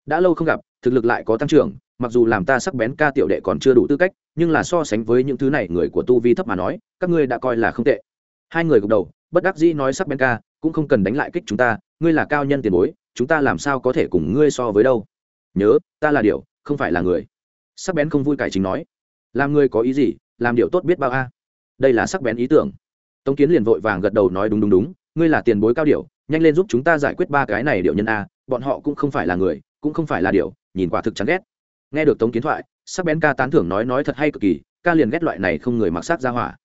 Speaker 1: đã lâu không gặp, thực lực lại có tăng trưởng mặc dù làm ta sắc bén ca tiểu đệ còn chưa đủ tư cách, nhưng là so sánh với những thứ này, người của tu vi thấp mà nói, các ngươi đã coi là không tệ. Hai người gục đầu, bất đắc dĩ nói sắc bén ca, cũng không cần đánh lại kích chúng ta, ngươi là cao nhân tiền bối, chúng ta làm sao có thể cùng ngươi so với đâu? Nhớ, ta là điều không phải là người. Sắc bén không vui cải chính nói. Làm ngươi có ý gì, làm điều tốt biết bao a. Đây là sắc bén ý tưởng. Tống kiến liền vội vàng gật đầu nói đúng đúng đúng, ngươi là tiền bối cao điệu nhanh lên giúp chúng ta giải quyết ba cái này điệu nhân a, bọn họ cũng không phải là người, cũng không phải là điệu nhìn quả thực chán ghét nghe được tống kiến thoại, sắc bén ca tán thưởng nói nói thật hay cực kỳ, ca liền ghét loại này không người mặc sát ra hỏa.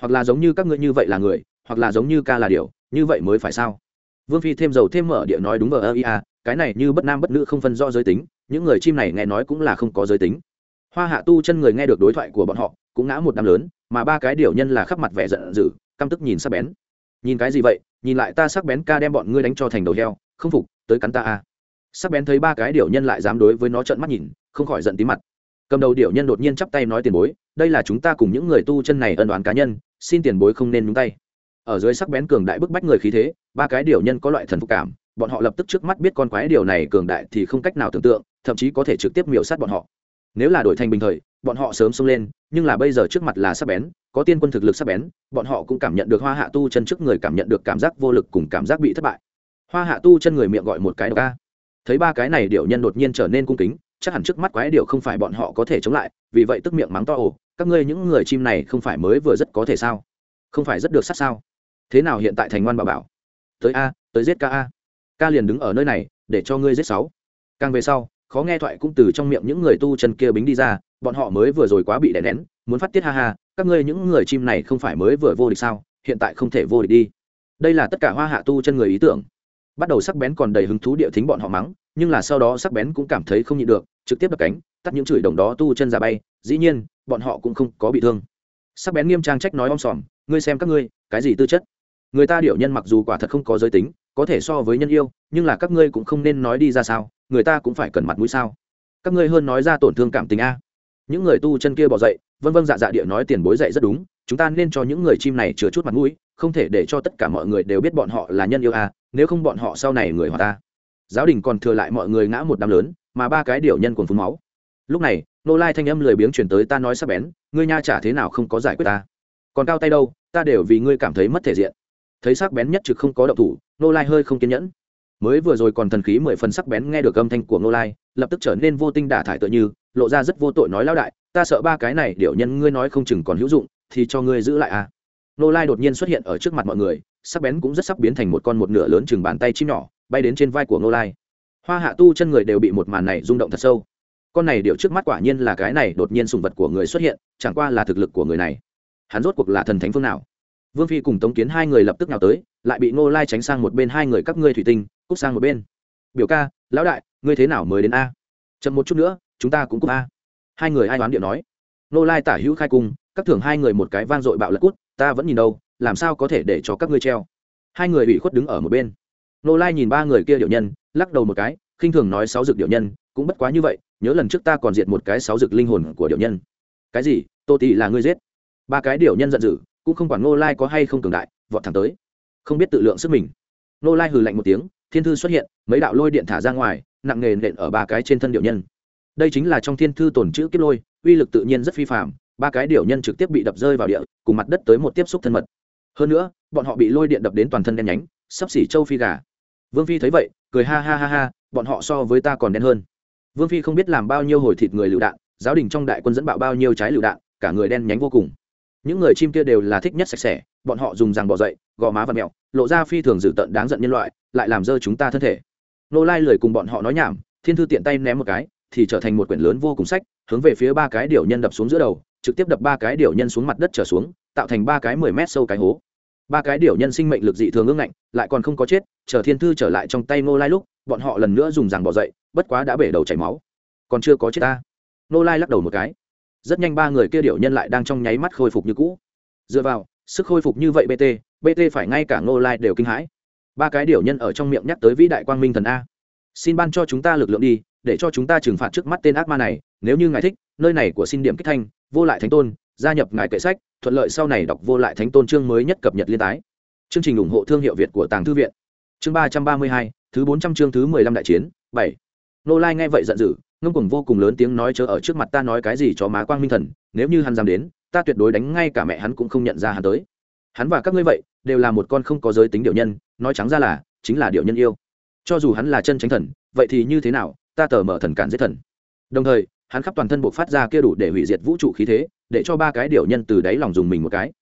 Speaker 1: Hoặc là giống như các ngươi như vậy là người, hoặc là giống như ca là điều, như vậy mới phải sao? Vương phi thêm dầu thêm mở địa nói đúng vờ, ơ, ia, cái này như bất nam bất nữ không phân rõ giới tính, những người chim này nghe nói cũng là không có giới tính. Hoa hạ tu chân người nghe được đối thoại của bọn họ, cũng ngã một năm lớn, mà ba cái điều nhân là khắp mặt vẻ giận dữ, căm tức nhìn sắc bén. Nhìn cái gì vậy? Nhìn lại ta sắc bén ca đem bọn ngươi đánh cho thành đầu heo, không phục, tới cắn ta a. Sắc bén thấy ba cái điều nhân lại dám đối với nó trợn mắt nhìn không khỏi giận tí mặt. Cầm đầu điệu nhân đột nhiên chắp tay nói tiền bối, đây là chúng ta cùng những người tu chân này ân đoán cá nhân, xin tiền bối không nên nhúng tay. Ở dưới sắc bén cường đại bức bách người khí thế, ba cái điệu nhân có loại thần phục cảm, bọn họ lập tức trước mắt biết con quái điều này cường đại thì không cách nào tưởng tượng, thậm chí có thể trực tiếp miểu sát bọn họ. Nếu là đổi thành bình thời, bọn họ sớm xông lên, nhưng là bây giờ trước mặt là sắc bén, có tiên quân thực lực sắc bén, bọn họ cũng cảm nhận được hoa hạ tu chân trước người cảm nhận được cảm giác vô lực cùng cảm giác bị thất bại. Hoa hạ tu chân người miệng gọi một cái đ ca thấy ba cái này điệu nhân đột nhiên trở nên cung kính chắc hẳn trước mắt quái điệu không phải bọn họ có thể chống lại, vì vậy tức miệng mắng to ồ, các ngươi những người chim này không phải mới vừa rất có thể sao? Không phải rất được sát sao? Thế nào hiện tại thành ngoan bà bảo? Tới a, tới giết ca a. Ca liền đứng ở nơi này, để cho ngươi giết sáu. Càng về sau, khó nghe thoại cũng từ trong miệng những người tu chân kia bính đi ra, bọn họ mới vừa rồi quá bị đè nén, muốn phát tiết ha ha, các ngươi những người chim này không phải mới vừa vô địch sao? Hiện tại không thể vô địch đi. Đây là tất cả hoa hạ tu chân người ý tưởng. Bắt đầu sắc bén còn đầy hứng thú địa thính bọn họ mắng, nhưng là sau đó sắc bén cũng cảm thấy không nhịn được trực tiếp đập cánh, tắt những chửi đồng đó tu chân ra bay, dĩ nhiên, bọn họ cũng không có bị thương. Sắc bén nghiêm trang trách nói om sòm, ngươi xem các ngươi, cái gì tư chất? Người ta điệu nhân mặc dù quả thật không có giới tính, có thể so với nhân yêu, nhưng là các ngươi cũng không nên nói đi ra sao, người ta cũng phải cần mặt mũi sao? Các ngươi hơn nói ra tổn thương cảm tình a. Những người tu chân kia bỏ dậy, vân vân dạ dạ địa nói tiền bối dậy rất đúng, chúng ta nên cho những người chim này chứa chút mặt mũi, không thể để cho tất cả mọi người đều biết bọn họ là nhân yêu a, nếu không bọn họ sau này người họ ta. Giáo đình còn thừa lại mọi người ngã một đám lớn mà ba cái điệu nhân cuồng phun máu. Lúc này, nô lai thanh âm lười biếng chuyển tới, ta nói sắp bén, ngươi nha trả thế nào không có giải quyết ta? Còn cao tay đâu, ta đều vì ngươi cảm thấy mất thể diện. Thấy sắc bén nhất trực không có động thủ, nô lai hơi không kiên nhẫn. Mới vừa rồi còn thần khí mười phần sắc bén nghe được âm thanh của nô lai, lập tức trở nên vô tinh đả thải tựa như, lộ ra rất vô tội nói lão đại, ta sợ ba cái này điệu nhân ngươi nói không chừng còn hữu dụng, thì cho ngươi giữ lại à nô lai đột nhiên xuất hiện ở trước mặt mọi người, sắc bén cũng rất sắp biến thành một con một nửa lớn chừng bàn tay chim nhỏ, bay đến trên vai của nô lai hoa hạ tu chân người đều bị một màn này rung động thật sâu. Con này điệu trước mắt quả nhiên là cái này đột nhiên sùng vật của người xuất hiện, chẳng qua là thực lực của người này. Hắn rốt cuộc là thần thánh phương nào? Vương phi cùng tống kiến hai người lập tức nào tới, lại bị ngô lai tránh sang một bên hai người các ngươi thủy tinh, cút sang một bên. Biểu ca, lão đại, ngươi thế nào mới đến a? Chậm một chút nữa, chúng ta cũng cút a. Hai người ai đoán điệu nói. Ngô lai tả hữu khai cung, các thưởng hai người một cái vang dội bạo lật cút, ta vẫn nhìn đâu, làm sao có thể để cho các ngươi treo? Hai người ủy khuất đứng ở một bên. Ngô lai nhìn ba người kia điệu nhân lắc đầu một cái, khinh thường nói sáu dược điệu nhân, cũng bất quá như vậy, nhớ lần trước ta còn diệt một cái sáu dược linh hồn của điệu nhân. Cái gì? Tô tỷ là ngươi giết. Ba cái điệu nhân giận dữ, cũng không quản ngô lai có hay không cường đại, vọt thẳng tới. Không biết tự lượng sức mình. Ngô lai hừ lạnh một tiếng, thiên thư xuất hiện, mấy đạo lôi điện thả ra ngoài, nặng nề nện ở ba cái trên thân điệu nhân. Đây chính là trong thiên thư tồn chữ kiếp lôi, uy lực tự nhiên rất phi phạm ba cái điệu nhân trực tiếp bị đập rơi vào địa, cùng mặt đất tới một tiếp xúc thân mật. Hơn nữa, bọn họ bị lôi điện đập đến toàn thân đen nhánh, sắp xỉ châu phi gà vương phi thấy vậy, cười ha ha ha ha, bọn họ so với ta còn đen hơn. Vương phi không biết làm bao nhiêu hồi thịt người lựu đạn, giáo đình trong đại quân dẫn bạo bao nhiêu trái lựu đạn, cả người đen nhánh vô cùng. Những người chim kia đều là thích nhất sạch sẽ, bọn họ dùng răng bỏ dậy, gò má và mẹo lộ ra phi thường dữ tợn đáng giận nhân loại, lại làm dơ chúng ta thân thể. Nô lai lười cùng bọn họ nói nhảm, thiên thư tiện tay ném một cái, thì trở thành một quyển lớn vô cùng sách, hướng về phía ba cái điểu nhân đập xuống giữa đầu, trực tiếp đập ba cái điểu nhân xuống mặt đất trở xuống, tạo thành ba cái mười mét sâu cái hố ba cái điểu nhân sinh mệnh lực dị thường ương ngạnh, lại còn không có chết, chờ thiên thư trở lại trong tay ngô lai lúc, bọn họ lần nữa dùng răng bỏ dậy, bất quá đã bể đầu chảy máu. Còn chưa có chết ta. Ngô lai lắc đầu một cái. Rất nhanh ba người kia điệu nhân lại đang trong nháy mắt khôi phục như cũ. Dựa vào, sức khôi phục như vậy bt bt phải ngay cả ngô lai đều kinh hãi. Ba cái điệu nhân ở trong miệng nhắc tới vĩ đại quang minh thần a. Xin ban cho chúng ta lực lượng đi, để cho chúng ta trừng phạt trước mắt tên ác ma này, nếu như ngài thích, nơi này của xin điểm kích thanh, vô lại thánh tôn, gia nhập ngài kệ sách thuận lợi sau này đọc vô lại thánh tôn chương mới nhất cập nhật liên tái. Chương trình ủng hộ thương hiệu việt của tàng thư viện. Chương ba trăm ba mươi hai, thứ bốn trăm chương thứ mười lăm đại chiến, bảy. Nô lai nghe vậy giận dữ, ngông cùng vô cùng lớn tiếng nói chớ ở trước mặt ta nói cái gì cho má quang minh thần, nếu như hắn dám đến, ta tuyệt đối đánh ngay cả mẹ hắn cũng không nhận ra hắn tới. Hắn và các ngươi vậy, đều là một con không có giới tính điệu nhân, nói trắng ra là, chính là điệu nhân yêu. Cho dù hắn là chân tránh thần, vậy thì như thế nào, ta tờ mở thần cản giết thần. Đồng thời, hắn khắp toàn thân buộc phát ra kia đủ để hủy diệt vũ trụ khí thế để cho ba cái điều nhân từ đáy lòng dùng mình một cái.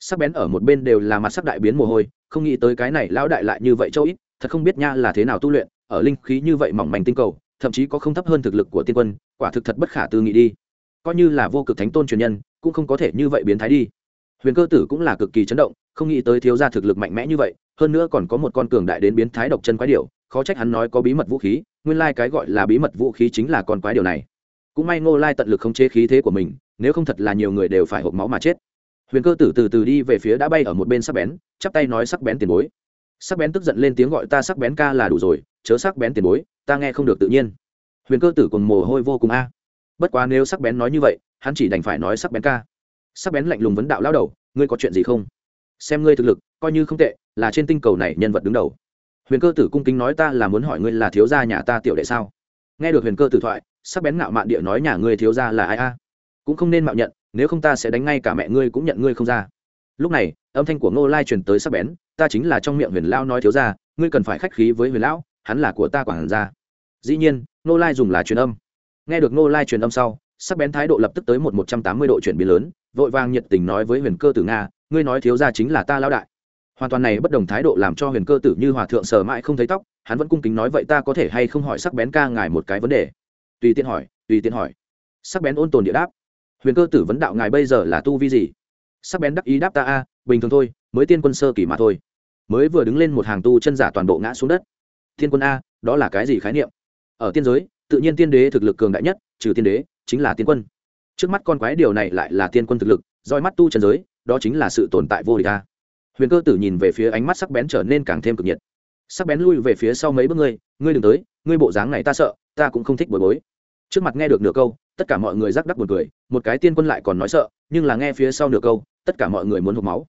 Speaker 1: Sắc bén ở một bên đều là mặt sắc đại biến mồ hôi, không nghĩ tới cái này lão đại lại như vậy châu ít, thật không biết nha là thế nào tu luyện, ở linh khí như vậy mỏng manh tinh cầu, thậm chí có không thấp hơn thực lực của tiên quân, quả thực thật bất khả tư nghị đi. Coi như là vô cực thánh tôn truyền nhân, cũng không có thể như vậy biến thái đi. Huyền cơ tử cũng là cực kỳ chấn động, không nghĩ tới thiếu gia thực lực mạnh mẽ như vậy, hơn nữa còn có một con cường đại đến biến thái độc chân quái điểu, khó trách hắn nói có bí mật vũ khí, nguyên lai cái gọi là bí mật vũ khí chính là con quái điều này. Cũng may ngô lai tận lực không chế khí thế của mình nếu không thật là nhiều người đều phải hộp máu mà chết. Huyền cơ tử từ từ đi về phía đã bay ở một bên sắc bén, chắp tay nói sắc bén tiền bối. Sắc bén tức giận lên tiếng gọi ta sắc bén ca là đủ rồi, chớ sắc bén tiền bối, ta nghe không được tự nhiên. Huyền cơ tử còn mồ hôi vô cùng a. Bất quá nếu sắc bén nói như vậy, hắn chỉ đành phải nói sắc bén ca. Sắc bén lạnh lùng vấn đạo lao đầu, ngươi có chuyện gì không? Xem ngươi thực lực, coi như không tệ, là trên tinh cầu này nhân vật đứng đầu. Huyền cơ tử cung kính nói ta là muốn hỏi ngươi là thiếu gia nhà ta tiểu đệ sao? Nghe được huyền cơ tử thoại, sắc bén ngạo mạn địa nói nhà ngươi thiếu gia là ai a? Cũng không nên mạo nhận, nếu không ta sẽ đánh ngay cả mẹ ngươi cũng nhận ngươi không ra. Lúc này, âm thanh của ngô lai truyền tới sắc bén, ta chính là trong miệng huyền lao nói thiếu gia ngươi cần phải khách khí với huyền lão, hắn là của ta quản ra. dĩ nhiên, ngô lai dùng là truyền âm. Nghe được ngô lai truyền âm sau, sắc bén thái độ lập tức tới một một trăm tám mươi độ chuyển biến lớn, vội vàng nhiệt tình nói với huyền cơ tử nga, ngươi nói thiếu gia chính là ta lão đại. Hoàn toàn này bất đồng thái độ làm cho huyền cơ tử như hòa thượng sờ mãi không thấy tóc, hắn vẫn cung kính nói vậy ta có thể hay không hỏi sắc bén ca ngài một cái vấn đề? Tùy tiện hỏi, tùy tiện hỏi. Sắc bén ôn tồn địa đáp huyền cơ tử vấn đạo ngài bây giờ là tu vi gì? Sắc bén đắc ý đáp ta a, bình thường thôi, mới tiên quân sơ kỳ mà thôi. Mới vừa đứng lên một hàng tu chân giả toàn bộ ngã xuống đất. Thiên quân a, đó là cái gì khái niệm? Ở tiên giới, tự nhiên tiên đế thực lực cường đại nhất, trừ tiên đế, chính là tiên quân. Trước mắt con quái điều này lại là tiên quân thực lực, roi mắt tu chân giới, đó chính là sự tồn tại vô địch a. Huyền cơ tử nhìn về phía ánh mắt sắc bén trở nên càng thêm cực nhiệt. Sắc bén lui về phía sau mấy bước ngươi ngươi đừng tới, ngươi bộ dáng này ta sợ, ta cũng không thích bồi bối. Trước mặt nghe được nửa câu tất cả mọi người rắc đắc một cười, một cái tiên quân lại còn nói sợ, nhưng là nghe phía sau nửa câu, tất cả mọi người muốn hộp máu.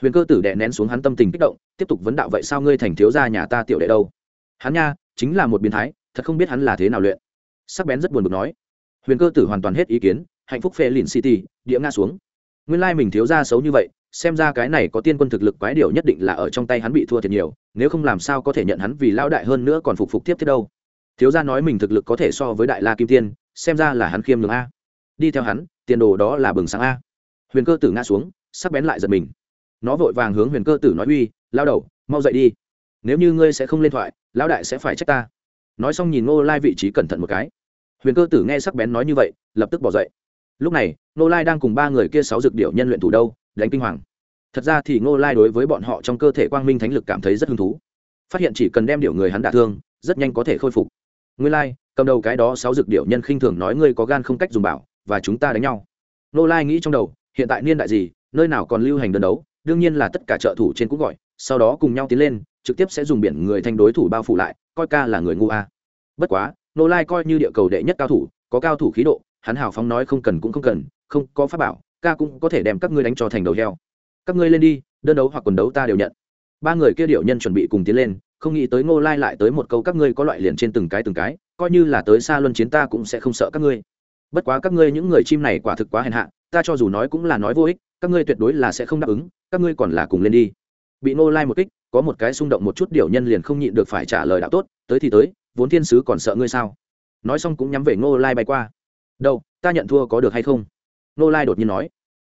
Speaker 1: Huyền cơ tử đè nén xuống hắn tâm tình kích động, tiếp tục vấn đạo vậy sao ngươi thành thiếu gia nhà ta tiểu đệ đâu? Hắn nha, chính là một biến thái, thật không biết hắn là thế nào luyện. Sắc bén rất buồn bực nói. Huyền cơ tử hoàn toàn hết ý kiến, hạnh phúc phê lìn city địa nga xuống. Nguyên lai mình thiếu gia xấu như vậy, xem ra cái này có tiên quân thực lực quái điều nhất định là ở trong tay hắn bị thua thiệt nhiều, nếu không làm sao có thể nhận hắn vì lao đại hơn nữa còn phục phục tiếp thế đâu. Thiếu gia nói mình thực lực có thể so với đại la kim tiên xem ra là hắn khiêm nhường a. Đi theo hắn, tiền đồ đó là bừng sáng a. Huyền cơ tử ngã xuống, sắc bén lại giật mình. Nó vội vàng hướng huyền cơ tử nói uy, lao đầu, mau dậy đi. Nếu như ngươi sẽ không lên thoại, lão đại sẽ phải trách ta. Nói xong nhìn ngô lai vị trí cẩn thận một cái. Huyền cơ tử nghe sắc bén nói như vậy, lập tức bỏ dậy. Lúc này, ngô lai đang cùng ba người kia sáu dược điệu nhân luyện thủ đâu, đánh kinh hoàng. Thật ra thì ngô lai đối với bọn họ trong cơ thể quang minh thánh lực cảm thấy rất hứng thú. Phát hiện chỉ cần đem điệu người hắn đả thương, rất nhanh có thể khôi phục. Nguyên lai cầm đầu cái đó sáu dược điệu nhân khinh thường nói ngươi có gan không cách dùng bảo, và chúng ta đánh nhau. Ngô lai nghĩ trong đầu, hiện tại niên đại gì, nơi nào còn lưu hành đơn đấu, đương nhiên là tất cả trợ thủ trên cũng gọi, sau đó cùng nhau tiến lên, trực tiếp sẽ dùng biển người thanh đối thủ bao phủ lại, coi ca là người ngu a. Bất quá nô lai coi như địa cầu đệ nhất cao thủ, có cao thủ khí độ, hắn hào phóng nói không cần cũng không cần, không có pháp bảo, ca cũng có thể đem các ngươi đánh cho thành đầu heo. Các ngươi lên đi, đơn đấu hoặc quần đấu ta đều nhận. Ba người kia điệu nhân chuẩn bị cùng tiến lên, không nghĩ tới ngô lai lại tới một câu các ngươi có loại liền trên từng cái từng cái coi như là tới xa luân chiến ta cũng sẽ không sợ các ngươi. Bất quá các ngươi những người chim này quả thực quá hèn hạ, ta cho dù nói cũng là nói vô ích, các ngươi tuyệt đối là sẽ không đáp ứng, các ngươi còn là cùng lên đi. Bị ngô lai một kích, có một cái xung động một chút điều nhân liền không nhịn được phải trả lời đạo tốt, tới thì tới, vốn thiên sứ còn sợ ngươi sao? Nói xong cũng nhắm về ngô lai bay qua. Đâu, ta nhận thua có được hay không? Ngô lai đột nhiên nói.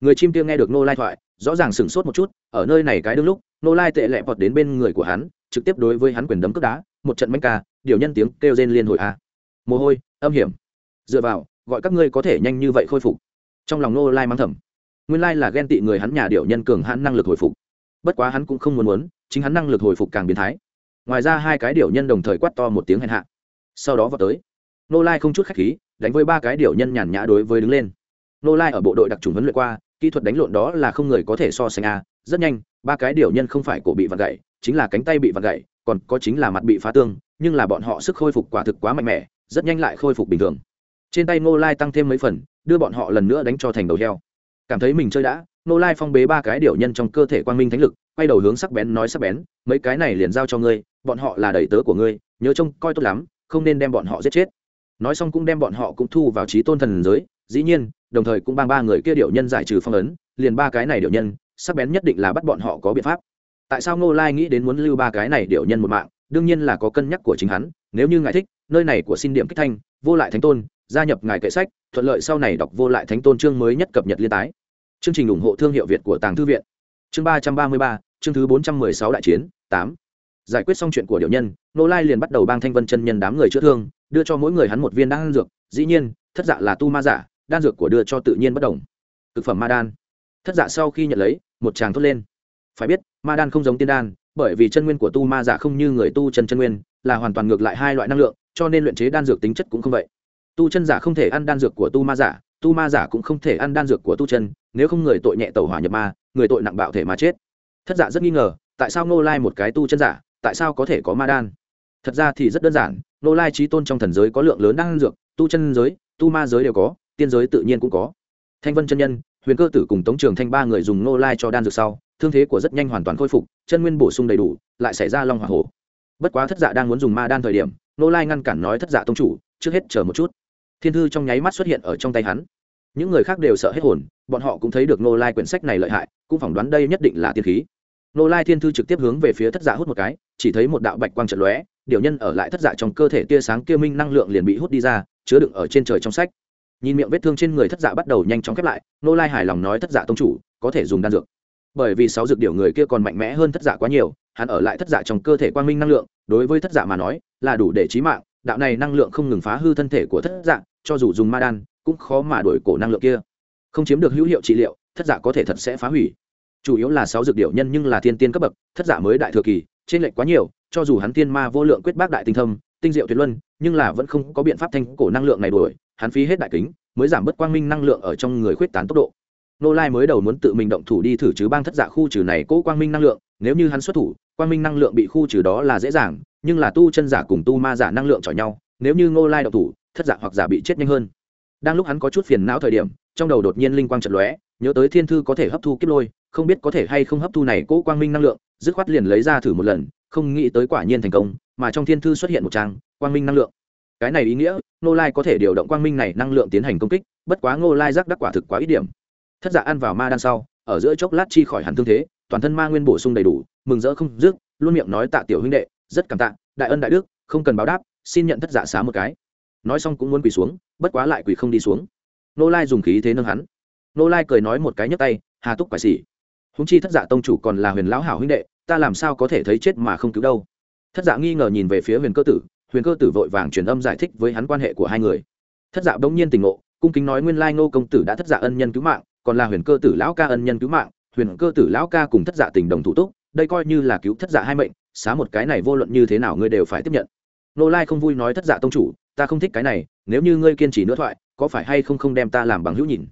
Speaker 1: Người chim kia nghe được ngô lai thoại, rõ ràng sửng sốt một chút, ở nơi này cái đương lúc ngô lai tệ lẹ vọt đến bên người của hắn, trực tiếp đối với hắn quyền đấm cướp đá, một trận manh ca điều nhân tiếng kêu rên liên hồi a mồ hôi, âm hiểm. Dựa vào, gọi các ngươi có thể nhanh như vậy khôi phục. Trong lòng nô lai mắng thầm. Nguyên lai là ghen tị người hắn nhà điệu nhân cường hãn năng lực hồi phục. Bất quá hắn cũng không muốn muốn, chính hắn năng lực hồi phục càng biến thái. Ngoài ra hai cái điệu nhân đồng thời quát to một tiếng hèn hạ. Sau đó vào tới. Nô lai không chút khách khí, đánh với ba cái điệu nhân nhàn nhã đối với đứng lên. Nô lai ở bộ đội đặc trùng huấn luyện qua, kỹ thuật đánh lộn đó là không người có thể so sánh a rất nhanh, ba cái điều nhân không phải cổ bị vặt gậy, chính là cánh tay bị vặt gậy còn có chính là mặt bị phá tương, nhưng là bọn họ sức khôi phục quả thực quá mạnh mẽ, rất nhanh lại khôi phục bình thường. Trên tay Ngô lai tăng thêm mấy phần, đưa bọn họ lần nữa đánh cho thành đầu heo. Cảm thấy mình chơi đã, Ngô lai phong bế ba cái điều nhân trong cơ thể quang minh thánh lực, quay đầu hướng sắc bén nói sắc bén, mấy cái này liền giao cho ngươi, bọn họ là đầy tớ của ngươi, nhớ trông coi tốt lắm, không nên đem bọn họ giết chết. Nói xong cũng đem bọn họ cũng thu vào trí tôn thần giới, dĩ nhiên, đồng thời cũng bang ba người kia điệu nhân giải trừ phong ấn, liền ba cái này điệu nhân, sắc bén nhất định là bắt bọn họ có biện pháp tại sao ngô lai nghĩ đến muốn lưu ba cái này điệu nhân một mạng? Đương nhiên là có cân nhắc của chính hắn, nếu như ngài thích, nơi này của xin điểm kích thanh, vô lại thánh tôn, gia nhập ngài kệ sách, thuận lợi sau này đọc vô lại thánh tôn chương mới nhất cập nhật liên tái. Chương trình ủng hộ thương hiệu việt của tàng thư viện. Chương ba trăm ba mươi ba, chương thứ bốn trăm mười sáu đại chiến, tám. Giải quyết xong chuyện của điệu nhân nô lai liền bắt đầu bang thanh vân chân nhân đám người chữa thương, đưa cho mỗi người hắn một viên đan dược, dĩ nhiên, thất dạ là tu ma giả, đan dược của đưa cho tự nhiên bất đồng. Thực phẩm ma đan. Thất dạ sau khi nhận lấy, một tràng thốt lên phải biết, ma đan không giống tiên đan, bởi vì chân nguyên của tu ma giả không như người tu chân chân nguyên, là hoàn toàn ngược lại hai loại năng lượng, cho nên luyện chế đan dược tính chất cũng không vậy. Tu chân giả không thể ăn đan dược của tu ma giả, tu ma giả cũng không thể ăn đan dược của tu chân, nếu không người tội nhẹ tẩu hỏa nhập ma, người tội nặng bạo thể mà chết. Thất giả rất nghi ngờ, tại sao ngô lai một cái tu chân giả, tại sao có thể có ma đan? Thật ra thì rất đơn giản, ngô lai trí tôn trong thần giới có lượng lớn đan dược, tu chân giới, tu ma giới đều có, tiên giới tự nhiên cũng có. Thanh vân chân nhân huyền cơ tử cùng tống trường thanh ba người dùng Nô lai cho đan dược sau, thương thế của rất nhanh hoàn toàn khôi phục, chân nguyên bổ sung đầy đủ, lại xảy ra long hỏa hổ. Bất quá thất dạ đang muốn dùng ma đan thời điểm, Nô lai ngăn cản nói thất dạ tông chủ, trước hết chờ một chút. Thiên thư trong nháy mắt xuất hiện ở trong tay hắn. Những người khác đều sợ hết hồn, bọn họ cũng thấy được nô lai quyển sách này lợi hại, cũng phỏng đoán đây nhất định là tiên khí. Nô lai thiên thư trực tiếp hướng về phía thất dạ hút một cái, chỉ thấy một đạo bạch quang trận lóe, điều nhân ở lại thất dạ trong cơ thể tia sáng kia minh năng lượng liền bị hút đi ra, chứa đựng ở trên trời trong sách nhìn miệng vết thương trên người thất dạ bắt đầu nhanh chóng khép lại nô lai hài lòng nói thất dạ tông chủ, có thể dùng đan dược. Bởi vì sáu dược điều người kia còn mạnh mẽ hơn thất dạ quá nhiều, hắn ở lại thất dạ trong cơ thể quang minh năng lượng, đối với thất dạ mà nói, là đủ để trí mạng, đạo này năng lượng không ngừng phá hư thân thể của thất dạ cho dù dùng ma đan, cũng khó mà đổi cổ năng lượng kia. Không chiếm được hữu hiệu trị liệu, thất dạ có thể thật sẽ phá hủy. Chủ yếu là sáu dược điệu nhân nhưng là thiên tiên cấp bậc, thất dạ mới đại thừa kỳ, trên lệch quá nhiều, cho dù hắn tiên ma vô lượng quyết bác đại tinh thâm, tinh diệu tuyệt luân, nhưng là vẫn không có biện pháp thanh cổ năng lượng này đuổi hắn phí hết đại kính, mới giảm bớt quang minh năng lượng ở trong người khuyết tán tốc độ. Nô lai mới đầu muốn tự mình động thủ đi thử chứ bang thất dạ khu trừ này cố quang minh năng lượng, nếu như hắn xuất thủ, quang minh năng lượng bị khu trừ đó là dễ dàng, nhưng là tu chân giả cùng tu ma giả năng lượng chọi nhau, nếu như ngô lai động thủ, thất giả hoặc giả bị chết nhanh hơn. Đang lúc hắn có chút phiền não thời điểm, trong đầu đột nhiên linh quang trận lóe, nhớ tới thiên thư có thể hấp thu kiếp lôi, không biết có thể hay không hấp thu này cố quang minh năng lượng, dứt khoát liền lấy ra thử một lần, không nghĩ tới quả nhiên thành công, mà trong thiên thư xuất hiện một trang, quang minh năng lượng cái này ý nghĩa, ngô lai có thể điều động quang minh này năng lượng tiến hành công kích, bất quá ngô lai giác đắc quả thực quá ít điểm. Thất giả ăn vào ma đan sau, ở giữa chốc lát chi khỏi hẳn thương thế, toàn thân ma nguyên bổ sung đầy đủ, mừng rỡ không dứt, luôn miệng nói tạ tiểu huynh đệ, rất cảm tạ, đại ân đại đức, không cần báo đáp, xin nhận thất giả xá một cái. Nói xong cũng muốn quỳ xuống, bất quá lại quỳ không đi xuống. Nô lai dùng khí thế nâng hắn. Nô lai cười nói một cái nhấc tay, hà túc quả xỉ húng chi thất giả tông chủ còn là huyền lão hảo huynh đệ, ta làm sao có thể thấy chết mà không cứu đâu? Thất giả nghi ngờ nhìn về phía huyền cơ tử huyền cơ tử vội vàng truyền âm giải thích với hắn quan hệ của hai người. Thất dạ bỗng nhiên tình ngộ, cung kính nói nguyên lai ngô công tử đã thất dạ ân nhân cứu mạng, còn là huyền cơ tử lão ca ân nhân cứu mạng, huyền cơ tử lão ca cùng thất dạ tình đồng thủ túc, đây coi như là cứu thất dạ hai mệnh, xá một cái này vô luận như thế nào ngươi đều phải tiếp nhận. Nô lai không vui nói thất dạ tông chủ, ta không thích cái này, nếu như ngươi kiên trì nữa thoại, có phải hay không không đem ta làm bằng hữu nhìn?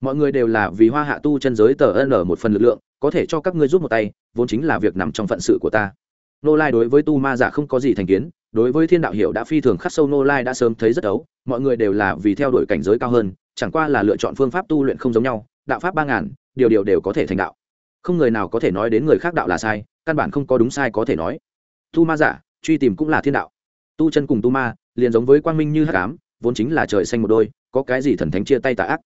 Speaker 1: Mọi người đều là vì hoa hạ tu chân giới tờ ân ở một phần lực lượng, có thể cho các ngươi giúp một tay, vốn chính là việc nằm trong phận sự của ta. Nô lai đối với tu ma giả không có gì thành kiến đối với thiên đạo hiểu đã phi thường khắc sâu nô lai đã sớm thấy rất ấu. Mọi người đều là vì theo đuổi cảnh giới cao hơn, chẳng qua là lựa chọn phương pháp tu luyện không giống nhau, đạo pháp ba ngàn, điều điều đều có thể thành đạo. Không người nào có thể nói đến người khác đạo là sai, căn bản không có đúng sai có thể nói. Tu ma giả, truy tìm cũng là thiên đạo. Tu chân cùng tu ma, liền giống với quang minh như hắc ám, vốn chính là trời xanh một đôi, có cái gì thần thánh chia tay tà ác?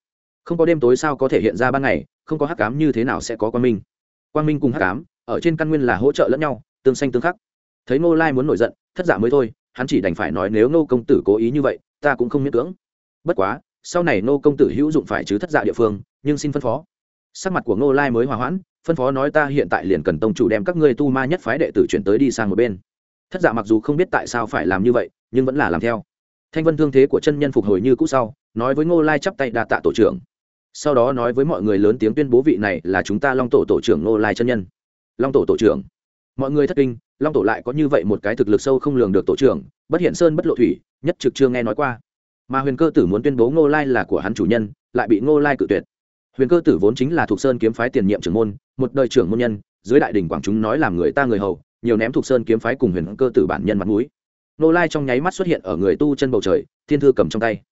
Speaker 1: Không có đêm tối sao có thể hiện ra ban ngày, không có hắc ám như thế nào sẽ có quang minh? Quang minh cùng hắc ám, ở trên căn nguyên là hỗ trợ lẫn nhau, tương xanh tương khắc thấy ngô lai muốn nổi giận, thất giả mới thôi, hắn chỉ đành phải nói nếu ngô công tử cố ý như vậy, ta cũng không miễn cưỡng. Bất quá, sau này ngô công tử hữu dụng phải chứ thất giả địa phương, nhưng xin phân phó. Sắc mặt của ngô lai mới hòa hoãn, phân phó nói ta hiện tại liền cần tông chủ đem các ngươi tu ma nhất phái đệ tử chuyển tới đi sang một bên. Thất giả mặc dù không biết tại sao phải làm như vậy, nhưng vẫn là làm theo. Thanh vân thương thế của chân nhân phục hồi như cũ sau, nói với ngô lai chắp tay đa tạ tổ trưởng. Sau đó nói với mọi người lớn tiếng tuyên bố vị này là chúng ta long tổ tổ trưởng ngô lai chân nhân. Long tổ tổ trưởng. Mọi người thất kinh long tổ lại có như vậy một cái thực lực sâu không lường được tổ trưởng, bất hiện sơn bất lộ thủy, nhất trực chưa nghe nói qua. Mà huyền cơ tử muốn tuyên bố ngô lai là của hắn chủ nhân, lại bị ngô lai cự tuyệt. Huyền cơ tử vốn chính là thuộc sơn kiếm phái tiền nhiệm trưởng môn, một đời trưởng môn nhân, dưới đại đình quảng chúng nói làm người ta người hầu, nhiều ném thuộc sơn kiếm phái cùng huyền cơ tử bản nhân mặt mũi. Ngô lai trong nháy mắt xuất hiện ở người tu chân bầu trời, thiên thư cầm trong tay.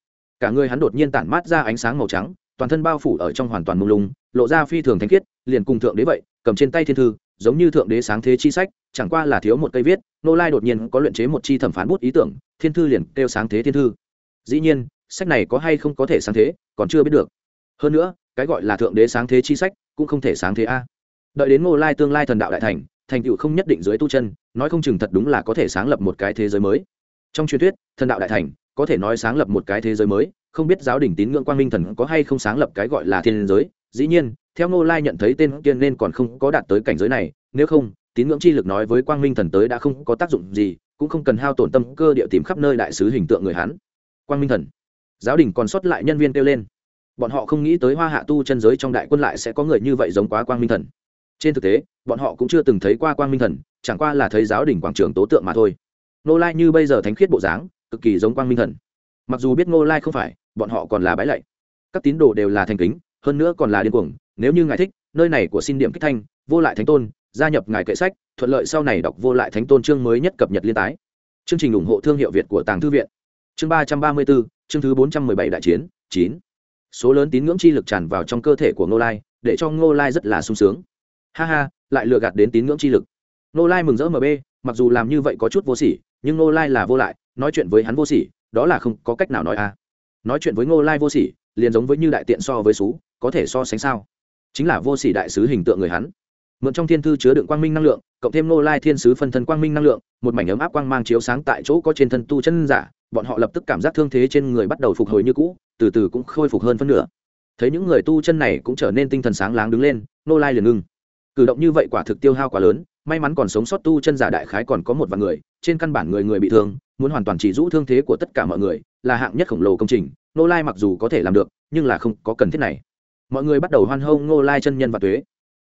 Speaker 1: Cả người hắn đột nhiên tản mát ra ánh sáng màu trắng, toàn thân bao phủ ở trong hoàn toàn mông lung, lộ ra phi thường thanh khiết, liền cùng thượng đế vậy, cầm trên tay thiên thư giống như thượng đế sáng thế chi sách, chẳng qua là thiếu một cây viết nô lai đột nhiên có luyện chế một chi thẩm phán bút ý tưởng, thiên thư liền kêu sáng thế thiên thư. Dĩ nhiên, sách này có hay không có thể sáng thế, còn chưa biết được. Hơn nữa, cái gọi là thượng đế sáng thế chi sách cũng không thể sáng thế a. Đợi đến ngô lai tương lai thần đạo đại thành thành tựu không nhất định dưới tu chân, nói không chừng thật đúng là có thể sáng lập một cái thế giới mới. Trong truyền thuyết, thần đạo đại thành có thể nói sáng lập một cái thế giới mới, không biết giáo đình tín ngưỡng quang minh thần có hay không sáng lập cái gọi là thiên giới dĩ nhiên, theo ngô lai nhận thấy tên kia nên còn không có đạt tới cảnh giới này, nếu không, tín ngưỡng chi lực nói với quang minh thần tới đã không có tác dụng gì, cũng không cần hao tổn tâm cơ địa tìm khắp nơi đại sứ hình tượng người Hán. quang minh thần, giáo đình còn sót lại nhân viên kêu lên. Bọn họ không nghĩ tới hoa hạ tu chân giới trong đại quân lại sẽ có người như vậy giống quá quang minh thần. Trên thực tế, bọn họ cũng chưa từng thấy qua quang minh thần, chẳng qua là thấy giáo đình quảng trường tố tượng mà thôi. Nô lai như bây giờ thánh khiết bộ dáng, cực kỳ giống quang minh thần. Mặc dù biết nô lai không phải, bọn họ còn là bái lạy. Các tín đồ đều là thành kính hơn nữa còn là điên cuồng, nếu như ngài thích, nơi này của xin điểm kích thanh, vô lại thánh tôn, gia nhập ngài kệ sách, thuận lợi sau này đọc vô lại thánh tôn chương mới nhất cập nhật liên tái. Chương trình ủng hộ thương hiệu việt của tàng thư viện. Chương ba trăm ba mươi bốn chương thứ bốn trăm mười bảy đại chiến, chín. Số lớn tín ngưỡng chi lực tràn vào trong cơ thể của ngô lai, để cho ngô lai rất là sung sướng. Ha ha, lại lừa gạt đến tín ngưỡng chi lực. Ngô lai mừng rỡ mb mặc dù làm như vậy có chút vô sỉ, nhưng ngô lai là vô lại, nói chuyện với hắn vô sỉ, đó là không có cách nào nói a. Nói chuyện với ngô lai vô sỉ, liền giống với như đại tiện so với xú có thể so sánh sao? Chính là vô sỉ đại sứ hình tượng người hắn. Mượn trong thiên thư chứa đựng quang minh năng lượng, cộng thêm Nô lai thiên sứ phân thân quang minh năng lượng, một mảnh ấm áp quang mang chiếu sáng tại chỗ có trên thân tu chân giả, bọn họ lập tức cảm giác thương thế trên người bắt đầu phục hồi như cũ, từ từ cũng khôi phục hơn phân nửa. Thấy những người tu chân này cũng trở nên tinh thần sáng láng đứng lên nô lai liền ngưng. Cử động như vậy quả thực tiêu hao quá lớn, may mắn còn sống sót tu chân giả đại khái còn có một vài người, trên căn bản người người bị thương, muốn hoàn toàn chỉ rũ thương thế của tất cả mọi người, là hạng nhất khổng lồ công trình nô lai mặc dù có thể làm được, nhưng là không có cần thiết này mọi người bắt đầu hoan hô Ngô lai chân nhân và tuế.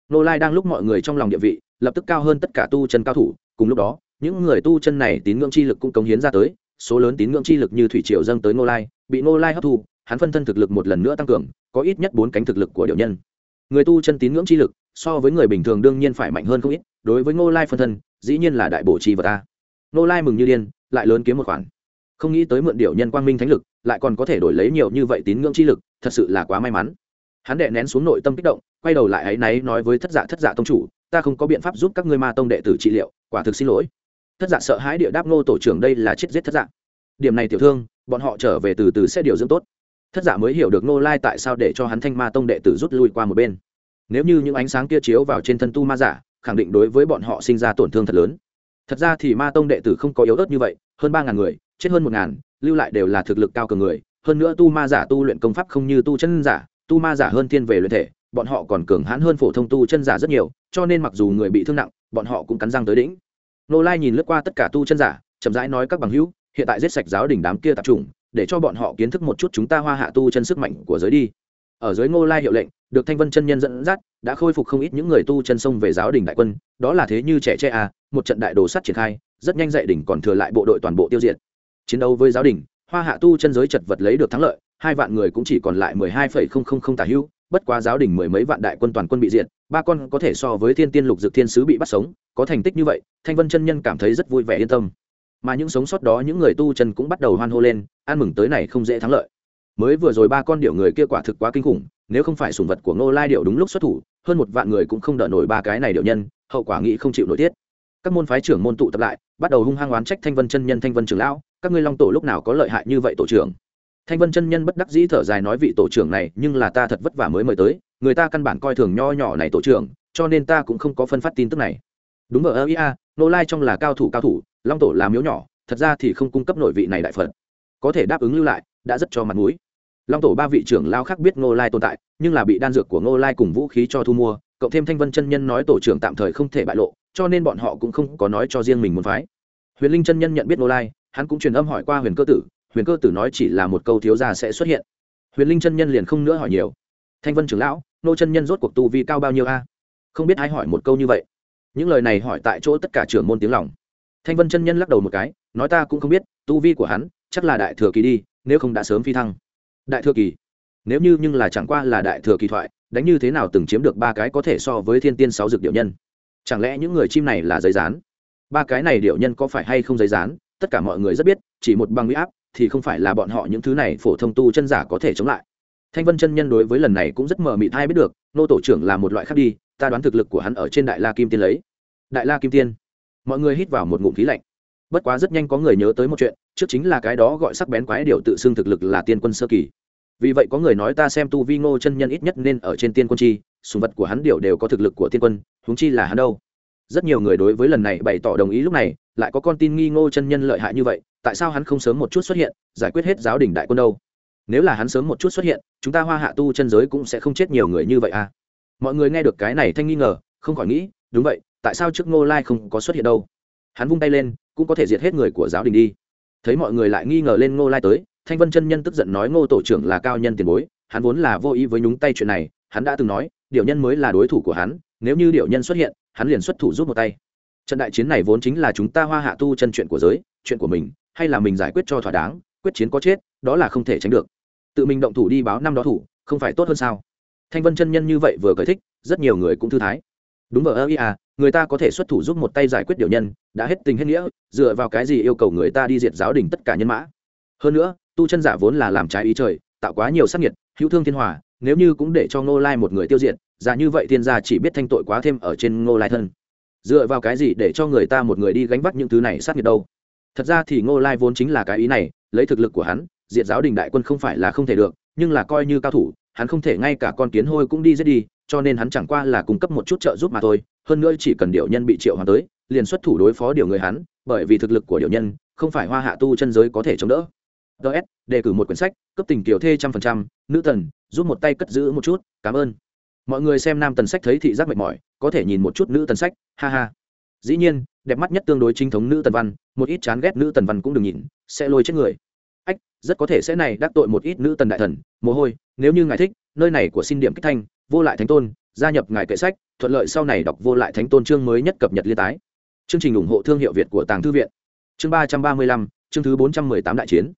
Speaker 1: Ngô lai đang lúc mọi người trong lòng địa vị, lập tức cao hơn tất cả tu chân cao thủ. Cùng lúc đó, những người tu chân này tín ngưỡng chi lực cũng cống hiến ra tới, số lớn tín ngưỡng chi lực như thủy triều dâng tới Ngô lai, bị Ngô lai hấp thu, hắn phân thân thực lực một lần nữa tăng cường, có ít nhất bốn cánh thực lực của điệu nhân. Người tu chân tín ngưỡng chi lực, so với người bình thường đương nhiên phải mạnh hơn không ít, đối với ngô lai phân thân, dĩ nhiên là đại bổ chi vật ta ngô lai mừng như điên, lại lớn kiếm một khoản. Không nghĩ tới mượn điệu nhân quang minh thánh lực, lại còn có thể đổi lấy nhiều như vậy tín ngưỡng chi lực, thật sự là quá may mắn hắn đệ nén xuống nội tâm kích động, quay đầu lại áy náy nói với thất dạ thất dạ tông chủ, ta không có biện pháp giúp các ngươi ma tông đệ tử trị liệu, quả thực xin lỗi. Thất dạ sợ hãi địa đáp, ngô tổ trưởng, đây là chết giết thất dạ. Điểm này tiểu thương, bọn họ trở về từ từ sẽ điều dưỡng tốt. Thất giả mới hiểu được nô lai tại sao để cho hắn thanh ma tông đệ tử rút lui qua một bên. Nếu như những ánh sáng kia chiếu vào trên thân tu ma giả, khẳng định đối với bọn họ sinh ra tổn thương thật lớn. Thật ra thì ma tông đệ tử không có yếu ớt như vậy, hơn ba ngàn người, chết hơn một ngàn, lưu lại đều là thực lực cao cường người. Hơn nữa tu ma giả tu luyện công pháp không như tu chân giả tu ma giả hơn thiên về luyện thể, bọn họ còn cường hãn hơn phổ thông tu chân giả rất nhiều, cho nên mặc dù người bị thương nặng, bọn họ cũng cắn răng tới đỉnh. Nô lai nhìn lướt qua tất cả tu chân giả, chậm rãi nói các bằng hữu, hiện tại giết sạch giáo đình đám kia tập trung để cho bọn họ kiến thức một chút chúng ta hoa hạ tu chân sức mạnh của giới đi. Ở dưới ngô lai hiệu lệnh, được thanh vân chân nhân dẫn dắt, đã khôi phục không ít những người tu chân sông về giáo đình đại quân, đó là thế như trẻ tre à một trận đại đồ sắt triển khai, rất nhanh dạy đỉnh còn thừa lại bộ đội toàn bộ tiêu diệt. Chiến đấu với giáo đình hoa hạ tu chân giới chật vật lấy được thắng lợi, hai vạn người cũng chỉ còn lại mười hai phẩy không không không tả hưu, bất quá giáo đình mười mấy vạn đại quân toàn quân bị diệt, ba con có thể so với thiên tiên lục dược thiên sứ bị bắt sống, có thành tích như vậy, thanh vân chân nhân cảm thấy rất vui vẻ yên tâm. Mà những sống sót đó những người tu chân cũng bắt đầu hoan hô lên ăn mừng tới này không dễ thắng lợi. Mới vừa rồi ba con điệu người kia quả thực quá kinh khủng, nếu không phải sùng vật của ngô lai điệu đúng lúc xuất thủ, hơn một vạn người cũng không đỡ nổi ba cái này điệu nhân, hậu quả nghĩ không chịu nổi tiết các môn phái trưởng môn tụ tập lại, bắt đầu hung hăng oán trách thanh vân chân nhân, thanh vân trưởng lão các ngươi long tổ lúc nào có lợi hại như vậy tổ trưởng? Thanh vân chân nhân bất đắc dĩ thở dài nói vị tổ trưởng này, nhưng là ta thật vất vả mới mời tới, người ta căn bản coi thường nho nhỏ này tổ trưởng, cho nên ta cũng không có phân phát tin tức này. Đúng ở ơ ia nô lai trong là cao thủ cao thủ, long tổ là miếu nhỏ, thật ra thì không cung cấp nội vị này đại phật. Có thể đáp ứng lưu lại, đã rất cho mặt mũi. Long tổ ba vị trưởng lao khác biết ngô lai tồn tại, nhưng là bị đan dược của ngô lai cùng vũ khí cho thu mua, cộng thêm thanh vân chân nhân nói tổ trưởng tạm thời không thể bại lộ, cho nên bọn họ cũng không có nói cho riêng mình muốn phái. Huyền linh chân nhân nhận biết ngô lai hắn cũng truyền âm hỏi qua huyền cơ tử, huyền cơ tử nói chỉ là một câu thiếu gia sẽ xuất hiện. Huyền linh chân nhân liền không nữa hỏi nhiều. Thanh vân trưởng lão, nô chân nhân rốt cuộc tu vi cao bao nhiêu a? Không biết ai hỏi một câu như vậy. Những lời này hỏi tại chỗ tất cả trưởng môn tiếng lòng. Thanh vân chân nhân lắc đầu một cái, nói ta cũng không biết, tu vi của hắn, chắc là đại thừa kỳ đi, nếu không đã sớm phi thăng. Đại thừa kỳ? Nếu như nhưng là chẳng qua là đại thừa kỳ thoại, đánh như thế nào từng chiếm được ba cái có thể so với thiên tiên sáu dược điệu nhân? Chẳng lẽ những người chim này là giấy rán ba cái này điệu nhân có phải hay không giấy rán tất cả mọi người rất biết, chỉ một bằng huy áp thì không phải là bọn họ những thứ này phổ thông tu chân giả có thể chống lại. Thanh vân chân nhân đối với lần này cũng rất mờ mịt hay biết được, nô tổ trưởng là một loại khác đi, ta đoán thực lực của hắn ở trên đại la kim tiên lấy. Đại la kim tiên. Mọi người hít vào một ngụm khí lạnh. Bất quá rất nhanh có người nhớ tới một chuyện, trước chính là cái đó gọi sắc bén quái điều tự xưng thực lực là tiên quân sơ kỳ. Vì vậy có người nói ta xem tu vi ngô chân nhân ít nhất nên ở trên tiên quân chi, sùng vật của hắn điều đều có thực lực của tiên quân, huống chi là hắn đâu? Rất nhiều người đối với lần này bày tỏ đồng ý lúc này, lại có con tin nghi ngô chân nhân lợi hại như vậy, tại sao hắn không sớm một chút xuất hiện, giải quyết hết giáo đình đại quân đâu? Nếu là hắn sớm một chút xuất hiện, chúng ta hoa hạ tu chân giới cũng sẽ không chết nhiều người như vậy à? Mọi người nghe được cái này thanh nghi ngờ, không khỏi nghĩ, đúng vậy, tại sao trước ngô lai không có xuất hiện đâu? Hắn vung tay lên, cũng có thể diệt hết người của giáo đình đi. Thấy mọi người lại nghi ngờ lên ngô lai tới, thanh vân chân nhân tức giận nói, ngô tổ trưởng là cao nhân tiền bối, hắn vốn là vô ý với nhúng tay chuyện này, hắn đã từng nói, điều nhân mới là đối thủ của hắn nếu như điệu nhân xuất hiện, hắn liền xuất thủ giúp một tay. Trận đại chiến này vốn chính là chúng ta hoa hạ tu chân chuyện của giới, chuyện của mình, hay là mình giải quyết cho thỏa đáng, quyết chiến có chết, đó là không thể tránh được. Tự mình động thủ đi báo năm đó thủ, không phải tốt hơn sao? Thanh vân chân nhân như vậy vừa cởi thích, rất nhiều người cũng thư thái. Đúng vợ ơ, ý à người ta có thể xuất thủ giúp một tay giải quyết điều nhân, đã hết tình hết nghĩa, dựa vào cái gì yêu cầu người ta đi diệt giáo đình tất cả nhân mã? Hơn nữa, tu chân giả vốn là làm trái ý trời, tạo quá nhiều sắc nhiệt hữu thương thiên hòa nếu như cũng để cho ngô lai một người tiêu diệt, giả như vậy thiên gia chỉ biết thanh tội quá thêm ở trên ngô lai thân. Dựa vào cái gì để cho người ta một người đi gánh vác những thứ này sát nghiệp đâu? Thật ra thì ngô lai vốn chính là cái ý này, lấy thực lực của hắn, diệt giáo đình đại quân không phải là không thể được, nhưng là coi như cao thủ, hắn không thể ngay cả con kiến hôi cũng đi giết đi, cho nên hắn chẳng qua là cung cấp một chút trợ giúp mà thôi, hơn nữa chỉ cần điều nhân bị triệu hoàng tới, liền xuất thủ đối phó điều người hắn, bởi vì thực lực của điều nhân, không phải hoa hạ tu chân giới có thể chống đỡ ts đề cử một quyển sách, cấp tình kiểu thê trăm phần trăm, nữ tần giúp một tay cất giữ một chút, cảm ơn. Mọi người xem nam tần sách thấy thị giác mệt mỏi, có thể nhìn một chút nữ tần sách, ha ha. Dĩ nhiên, đẹp mắt nhất tương đối chính thống nữ tần văn, một ít chán ghét nữ tần văn cũng đừng nhìn, sẽ lôi chết người. Ách, rất có thể sẽ này đắc tội một ít nữ tần đại thần, mồ hôi, nếu như ngài thích, nơi này của xin điểm kích thanh, vô lại thánh tôn, gia nhập ngài kệ sách, thuận lợi sau này đọc vô lại thánh tôn chương mới nhất cập nhật liên tái. Chương trình ủng hộ thương hiệu việt của tàng thư viện. Chương ba trăm ba mươi lăm, chương thứ bốn trăm mười tám đại chiến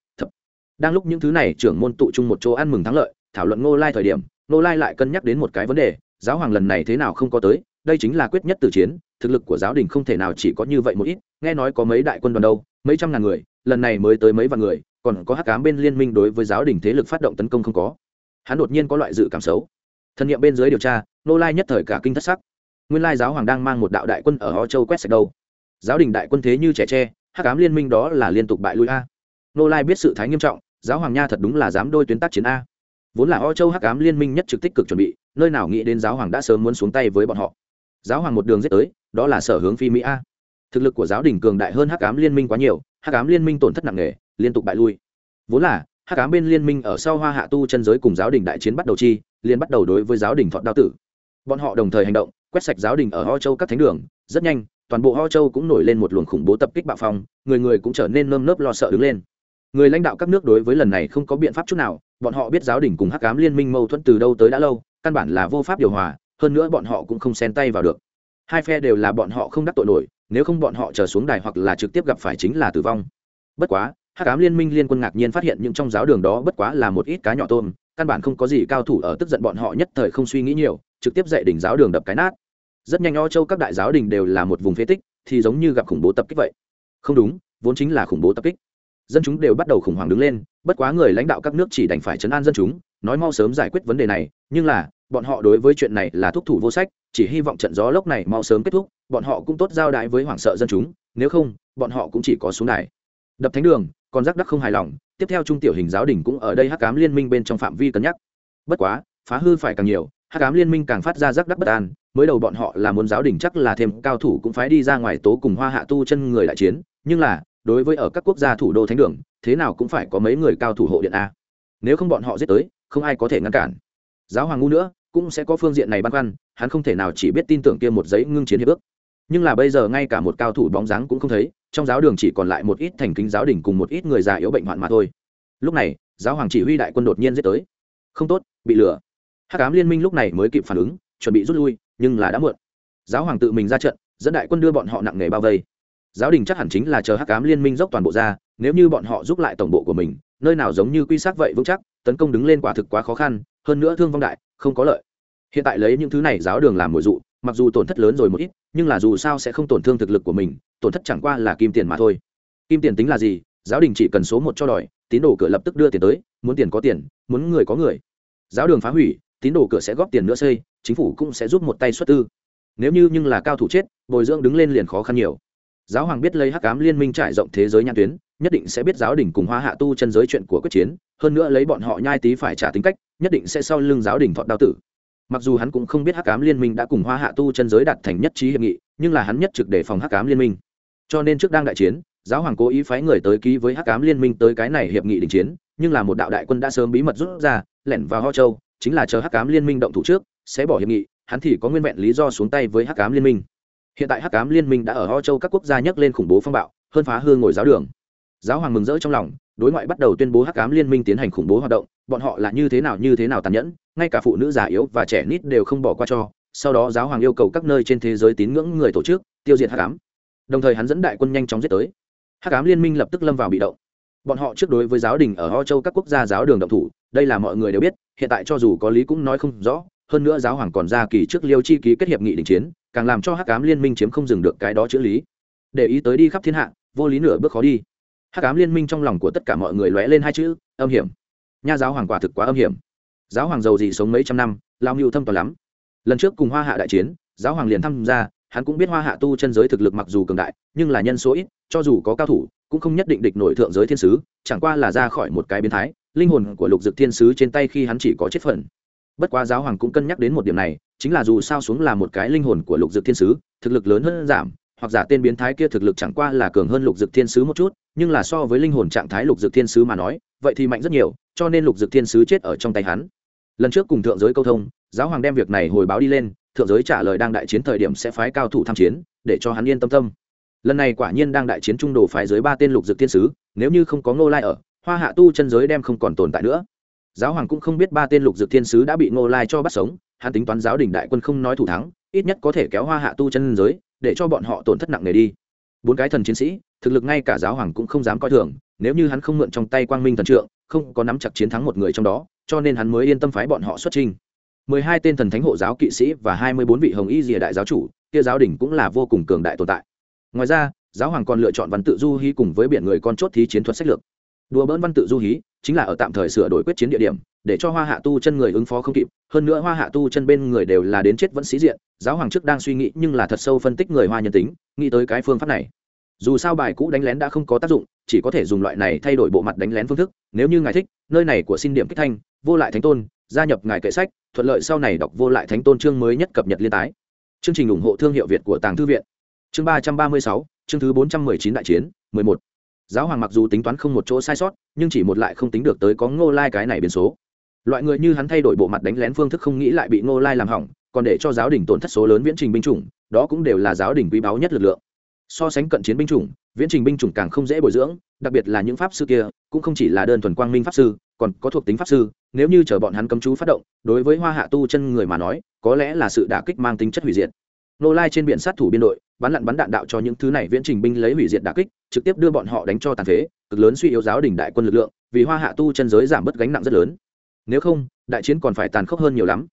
Speaker 1: đang lúc những thứ này trưởng môn tụ chung một chỗ ăn mừng thắng lợi, thảo luận ngô lai thời điểm, ngô lai lại cân nhắc đến một cái vấn đề, giáo hoàng lần này thế nào không có tới, đây chính là quyết nhất từ chiến, thực lực của giáo đình không thể nào chỉ có như vậy một ít, nghe nói có mấy đại quân đoàn đâu, mấy trăm ngàn người, lần này mới tới mấy vạn người, còn có hắc cám bên liên minh đối với giáo đình thế lực phát động tấn công không có. Hắn đột nhiên có loại dự cảm xấu. Thân nhiệm bên dưới điều tra nô lai nhất thời cả kinh thất sắc. Nguyên lai giáo hoàng đang mang một đạo đại quân ở ho châu quét sạch đâu. Giáo đình đại quân thế như trẻ tre, hắc cám liên minh đó là liên tục bại lui a nô lai biết sự thái nghiêm trọng, giáo hoàng nha thật đúng là dám đôi tuyến tác chiến a. Vốn là ho châu hắc ám liên minh nhất trực tích cực chuẩn bị, nơi nào nghĩ đến giáo hoàng đã sớm muốn xuống tay với bọn họ. Giáo hoàng một đường giết tới, đó là sở hướng phi mỹ a. Thực lực của giáo đình cường đại hơn hắc ám liên minh quá nhiều, hắc ám liên minh tổn thất nặng nề, liên tục bại lui. Vốn là, hắc ám bên liên minh ở sau hoa hạ tu chân giới cùng giáo đình đại chiến bắt đầu chi liên bắt đầu đối với giáo đình thọ đao tử. Bọn họ đồng thời hành động, quét sạch giáo đình ở ho châu các thánh đường, rất nhanh, toàn bộ ho châu cũng nổi lên một luồng khủng bố tập kích bạo phong, người người cũng trở nên nơm nớp lo sợ đứng lên người lãnh đạo các nước đối với lần này không có biện pháp chút nào, bọn họ biết giáo đình cùng hắc ám liên minh mâu thuẫn từ đâu tới đã lâu, căn bản là vô pháp điều hòa, hơn nữa bọn họ cũng không xen tay vào được. Hai phe đều là bọn họ không đắc tội nổi, nếu không bọn họ trở xuống đài hoặc là trực tiếp gặp phải chính là tử vong. Bất quá, hắc ám liên minh liên quân ngạc nhiên phát hiện những trong giáo đường đó bất quá là một ít cá nhỏ tôm, căn bản không có gì cao thủ ở tức giận bọn họ nhất thời không suy nghĩ nhiều, trực tiếp dạy đỉnh giáo đường đập cái nát. Rất nhanh o châu các đại giáo đình đều là một vùng phế tích, thì giống như gặp khủng bố tập kích vậy. Không đúng, vốn chính là khủng bố tập kích dân chúng đều bắt đầu khủng hoảng đứng lên, bất quá người lãnh đạo các nước chỉ đành phải chấn an dân chúng, nói mau sớm giải quyết vấn đề này, nhưng là, bọn họ đối với chuyện này là thúc thủ vô sách, chỉ hy vọng trận gió lốc này mau sớm kết thúc, bọn họ cũng tốt giao đái với hoảng sợ dân chúng, nếu không, bọn họ cũng chỉ có xuống đài. Đập thánh đường còn giác đắc không hài lòng, tiếp theo trung tiểu hình giáo đình cũng ở đây hắc cám liên minh bên trong phạm vi cân nhắc. Bất quá, phá hư phải càng nhiều, hắc cám liên minh càng phát ra giác đắc bất an, mới đầu bọn họ là muốn giáo đình chắc là thêm cao thủ cũng phải đi ra ngoài tố cùng hoa hạ tu chân người đại chiến, nhưng là đối với ở các quốc gia thủ đô thánh đường, thế nào cũng phải có mấy người cao thủ hộ điện a. Nếu không bọn họ giết tới, không ai có thể ngăn cản. Giáo hoàng ngu nữa, cũng sẽ có phương diện này băn khoăn, hắn không thể nào chỉ biết tin tưởng kia một giấy ngưng chiến hiệp ước. Nhưng là bây giờ ngay cả một cao thủ bóng dáng cũng không thấy, trong giáo đường chỉ còn lại một ít thành kính giáo đình cùng một ít người già yếu bệnh hoạn mà thôi. Lúc này, giáo hoàng chỉ huy đại quân đột nhiên giết tới. Không tốt, bị lừa. Hắc ám liên minh lúc này mới kịp phản ứng, chuẩn bị rút lui, nhưng là đã muộn. Giáo hoàng tự mình ra trận, dẫn đại quân đưa bọn họ nặng nề bao vây giáo đình chắc hẳn chính là chờ hắc cám liên minh dốc toàn bộ ra, nếu như bọn họ giúp lại tổng bộ của mình, nơi nào giống như quy sắc vậy vững chắc, tấn công đứng lên quả thực quá khó khăn, hơn nữa thương vong đại, không có lợi. Hiện tại lấy những thứ này giáo đường làm mồi dụ, mặc dù tổn thất lớn rồi một ít, nhưng là dù sao sẽ không tổn thương thực lực của mình, tổn thất chẳng qua là kim tiền mà thôi. Kim tiền tính là gì? Giáo đình chỉ cần số một cho đòi, tín đồ cửa lập tức đưa tiền tới, muốn tiền có tiền, muốn người có người. Giáo đường phá hủy, tín đồ cửa sẽ góp tiền nữa xây, chính phủ cũng sẽ giúp một tay xuất tư. Nếu như nhưng là cao thủ chết, bồi dưỡng đứng lên liền khó khăn nhiều giáo hoàng biết lấy hắc ám liên minh trải rộng thế giới nhãn tuyến, nhất định sẽ biết giáo đình cùng hoa hạ tu chân giới chuyện của quyết chiến, hơn nữa lấy bọn họ nhai tí phải trả tính cách, nhất định sẽ sau lưng giáo đình thọt đao tử. Mặc dù hắn cũng không biết hắc ám liên minh đã cùng hoa hạ tu chân giới đạt thành nhất trí hiệp nghị, nhưng là hắn nhất trực để phòng hắc ám liên minh. Cho nên trước đang đại chiến, giáo hoàng cố ý phái người tới ký với hắc ám liên minh tới cái này hiệp nghị đình chiến, nhưng là một đạo đại quân đã sớm bí mật rút ra, lẻn vào ho châu, chính là chờ hắc ám liên minh động thủ trước, sẽ bỏ hiệp nghị, hắn thì có nguyên vẹn lý do xuống tay với hắc ám liên minh hiện tại hắc Cám liên minh đã ở ho châu các quốc gia nhấc lên khủng bố phong bạo, hơn phá hương ngồi giáo đường. Giáo hoàng mừng rỡ trong lòng, đối ngoại bắt đầu tuyên bố hắc Cám liên minh tiến hành khủng bố hoạt động, bọn họ là như thế nào như thế nào tàn nhẫn, ngay cả phụ nữ già yếu và trẻ nít đều không bỏ qua cho. Sau đó giáo hoàng yêu cầu các nơi trên thế giới tín ngưỡng người tổ chức, tiêu diệt hắc Cám. đồng thời hắn dẫn đại quân nhanh chóng giết tới. Hắc Cám liên minh lập tức lâm vào bị động. Bọn họ trước đối với giáo đình ở ho châu các quốc gia giáo đường động thủ, đây là mọi người đều biết, hiện tại cho dù có lý cũng nói không rõ, hơn nữa giáo hoàng còn ra kỳ trước liêu chi ký kết hiệp nghị đình chiến càng làm cho hắc ám liên minh chiếm không dừng được cái đó chữ lý. Để ý tới đi khắp thiên hạ, vô lý nửa bước khó đi. Hắc ám liên minh trong lòng của tất cả mọi người lóe lên hai chữ, âm hiểm. Nha giáo hoàng quả thực quá âm hiểm. Giáo hoàng giàu gì sống mấy trăm năm lao mưu thâm toàn lắm. Lần trước cùng hoa hạ đại chiến, giáo hoàng liền tham gia hắn cũng biết hoa hạ tu chân giới thực lực mặc dù cường đại, nhưng là nhân số ít, cho dù có cao thủ, cũng không nhất định địch nổi thượng giới thiên sứ, chẳng qua là ra khỏi một cái biến thái, linh hồn của lục dực thiên sứ trên tay khi hắn chỉ có chết phần bất quá giáo hoàng cũng cân nhắc đến một điểm này, chính là dù sao xuống là một cái linh hồn của lục dực thiên sứ, thực lực lớn hơn giảm, hoặc giả tên biến thái kia thực lực chẳng qua là cường hơn lục dực thiên sứ một chút, nhưng là so với linh hồn trạng thái lục dực thiên sứ mà nói, vậy thì mạnh rất nhiều, cho nên lục dực thiên sứ chết ở trong tay hắn. Lần trước cùng thượng giới câu thông, giáo hoàng đem việc này hồi báo đi lên, thượng giới trả lời đang đại chiến thời điểm sẽ phái cao thủ tham chiến, để cho hắn yên tâm tâm. Lần này quả nhiên đang đại chiến trung đồ phái dưới ba tên lục dực thiên sứ, nếu như không có ngô lai ở, hoa hạ tu chân giới đem không còn tồn tại nữa giáo hoàng cũng không biết ba tên lục Dược thiên sứ đã bị ngô lai cho bắt sống, hắn tính toán giáo đình đại quân không nói thủ thắng, ít nhất có thể kéo hoa hạ tu chân giới, để cho bọn họ tổn thất nặng nề đi. Bốn cái thần chiến sĩ, thực lực ngay cả giáo hoàng cũng không dám coi thường, nếu như hắn không mượn trong tay quang minh thần trượng, không có nắm chặt chiến thắng một người trong đó, cho nên hắn mới yên tâm phái bọn họ xuất trình mười hai tên thần thánh hộ giáo kỵ sĩ và hai mươi bốn vị hồng y rìa đại giáo chủ, kia giáo đình cũng là vô cùng cường đại tồn tại. Ngoài ra, giáo hoàng còn lựa chọn văn tự du hy cùng với biển người con chốt thí chiến thuật sách lược đùa bỡn văn tự du hí, chính là ở tạm thời sửa đổi quyết chiến địa điểm, để cho hoa hạ tu chân người ứng phó không kịp. Hơn nữa hoa hạ tu chân bên người đều là đến chết vẫn sĩ diện, giáo hoàng trước đang suy nghĩ nhưng là thật sâu phân tích người hoa nhân tính, nghĩ tới cái phương pháp này. Dù sao bài cũ đánh lén đã không có tác dụng, chỉ có thể dùng loại này thay đổi bộ mặt đánh lén phương thức. Nếu như ngài thích, nơi này của xin điểm kích thanh, vô lại thánh tôn, gia nhập ngài kệ sách, thuận lợi sau này đọc vô lại thánh tôn chương mới nhất cập nhật liên tái. Chương trình ủng hộ thương hiệu việt của tàng thư viện. Chương ba trăm ba mươi sáu, chương thứ bốn trăm mười chín đại chiến, mười một giáo hoàng mặc dù tính toán không một chỗ sai sót, nhưng chỉ một lại không tính được tới có ngô lai cái này biến số. Loại người như hắn thay đổi bộ mặt đánh lén phương thức không nghĩ lại bị ngô lai làm hỏng, còn để cho giáo đình tổn thất số lớn viễn trình binh chủng, đó cũng đều là giáo đình quý báu nhất lực lượng. So sánh cận chiến binh chủng, viễn trình binh chủng càng không dễ bồi dưỡng, đặc biệt là những pháp sư kia, cũng không chỉ là đơn thuần quang minh pháp sư, còn có thuộc tính pháp sư, nếu như chờ bọn hắn cấm chú phát động, đối với hoa hạ tu chân người mà nói, có lẽ là sự đả kích mang tính chất hủy diệt nô lai trên biển sát thủ biên đội, bắn lặn bắn đạn đạo cho những thứ này viễn trình binh lấy hủy diệt đả kích, trực tiếp đưa bọn họ đánh cho tàn phế, cực lớn suy yếu giáo đình đại quân lực lượng, vì hoa hạ tu chân giới giảm bớt gánh nặng rất lớn. Nếu không, đại chiến còn phải tàn khốc hơn nhiều lắm.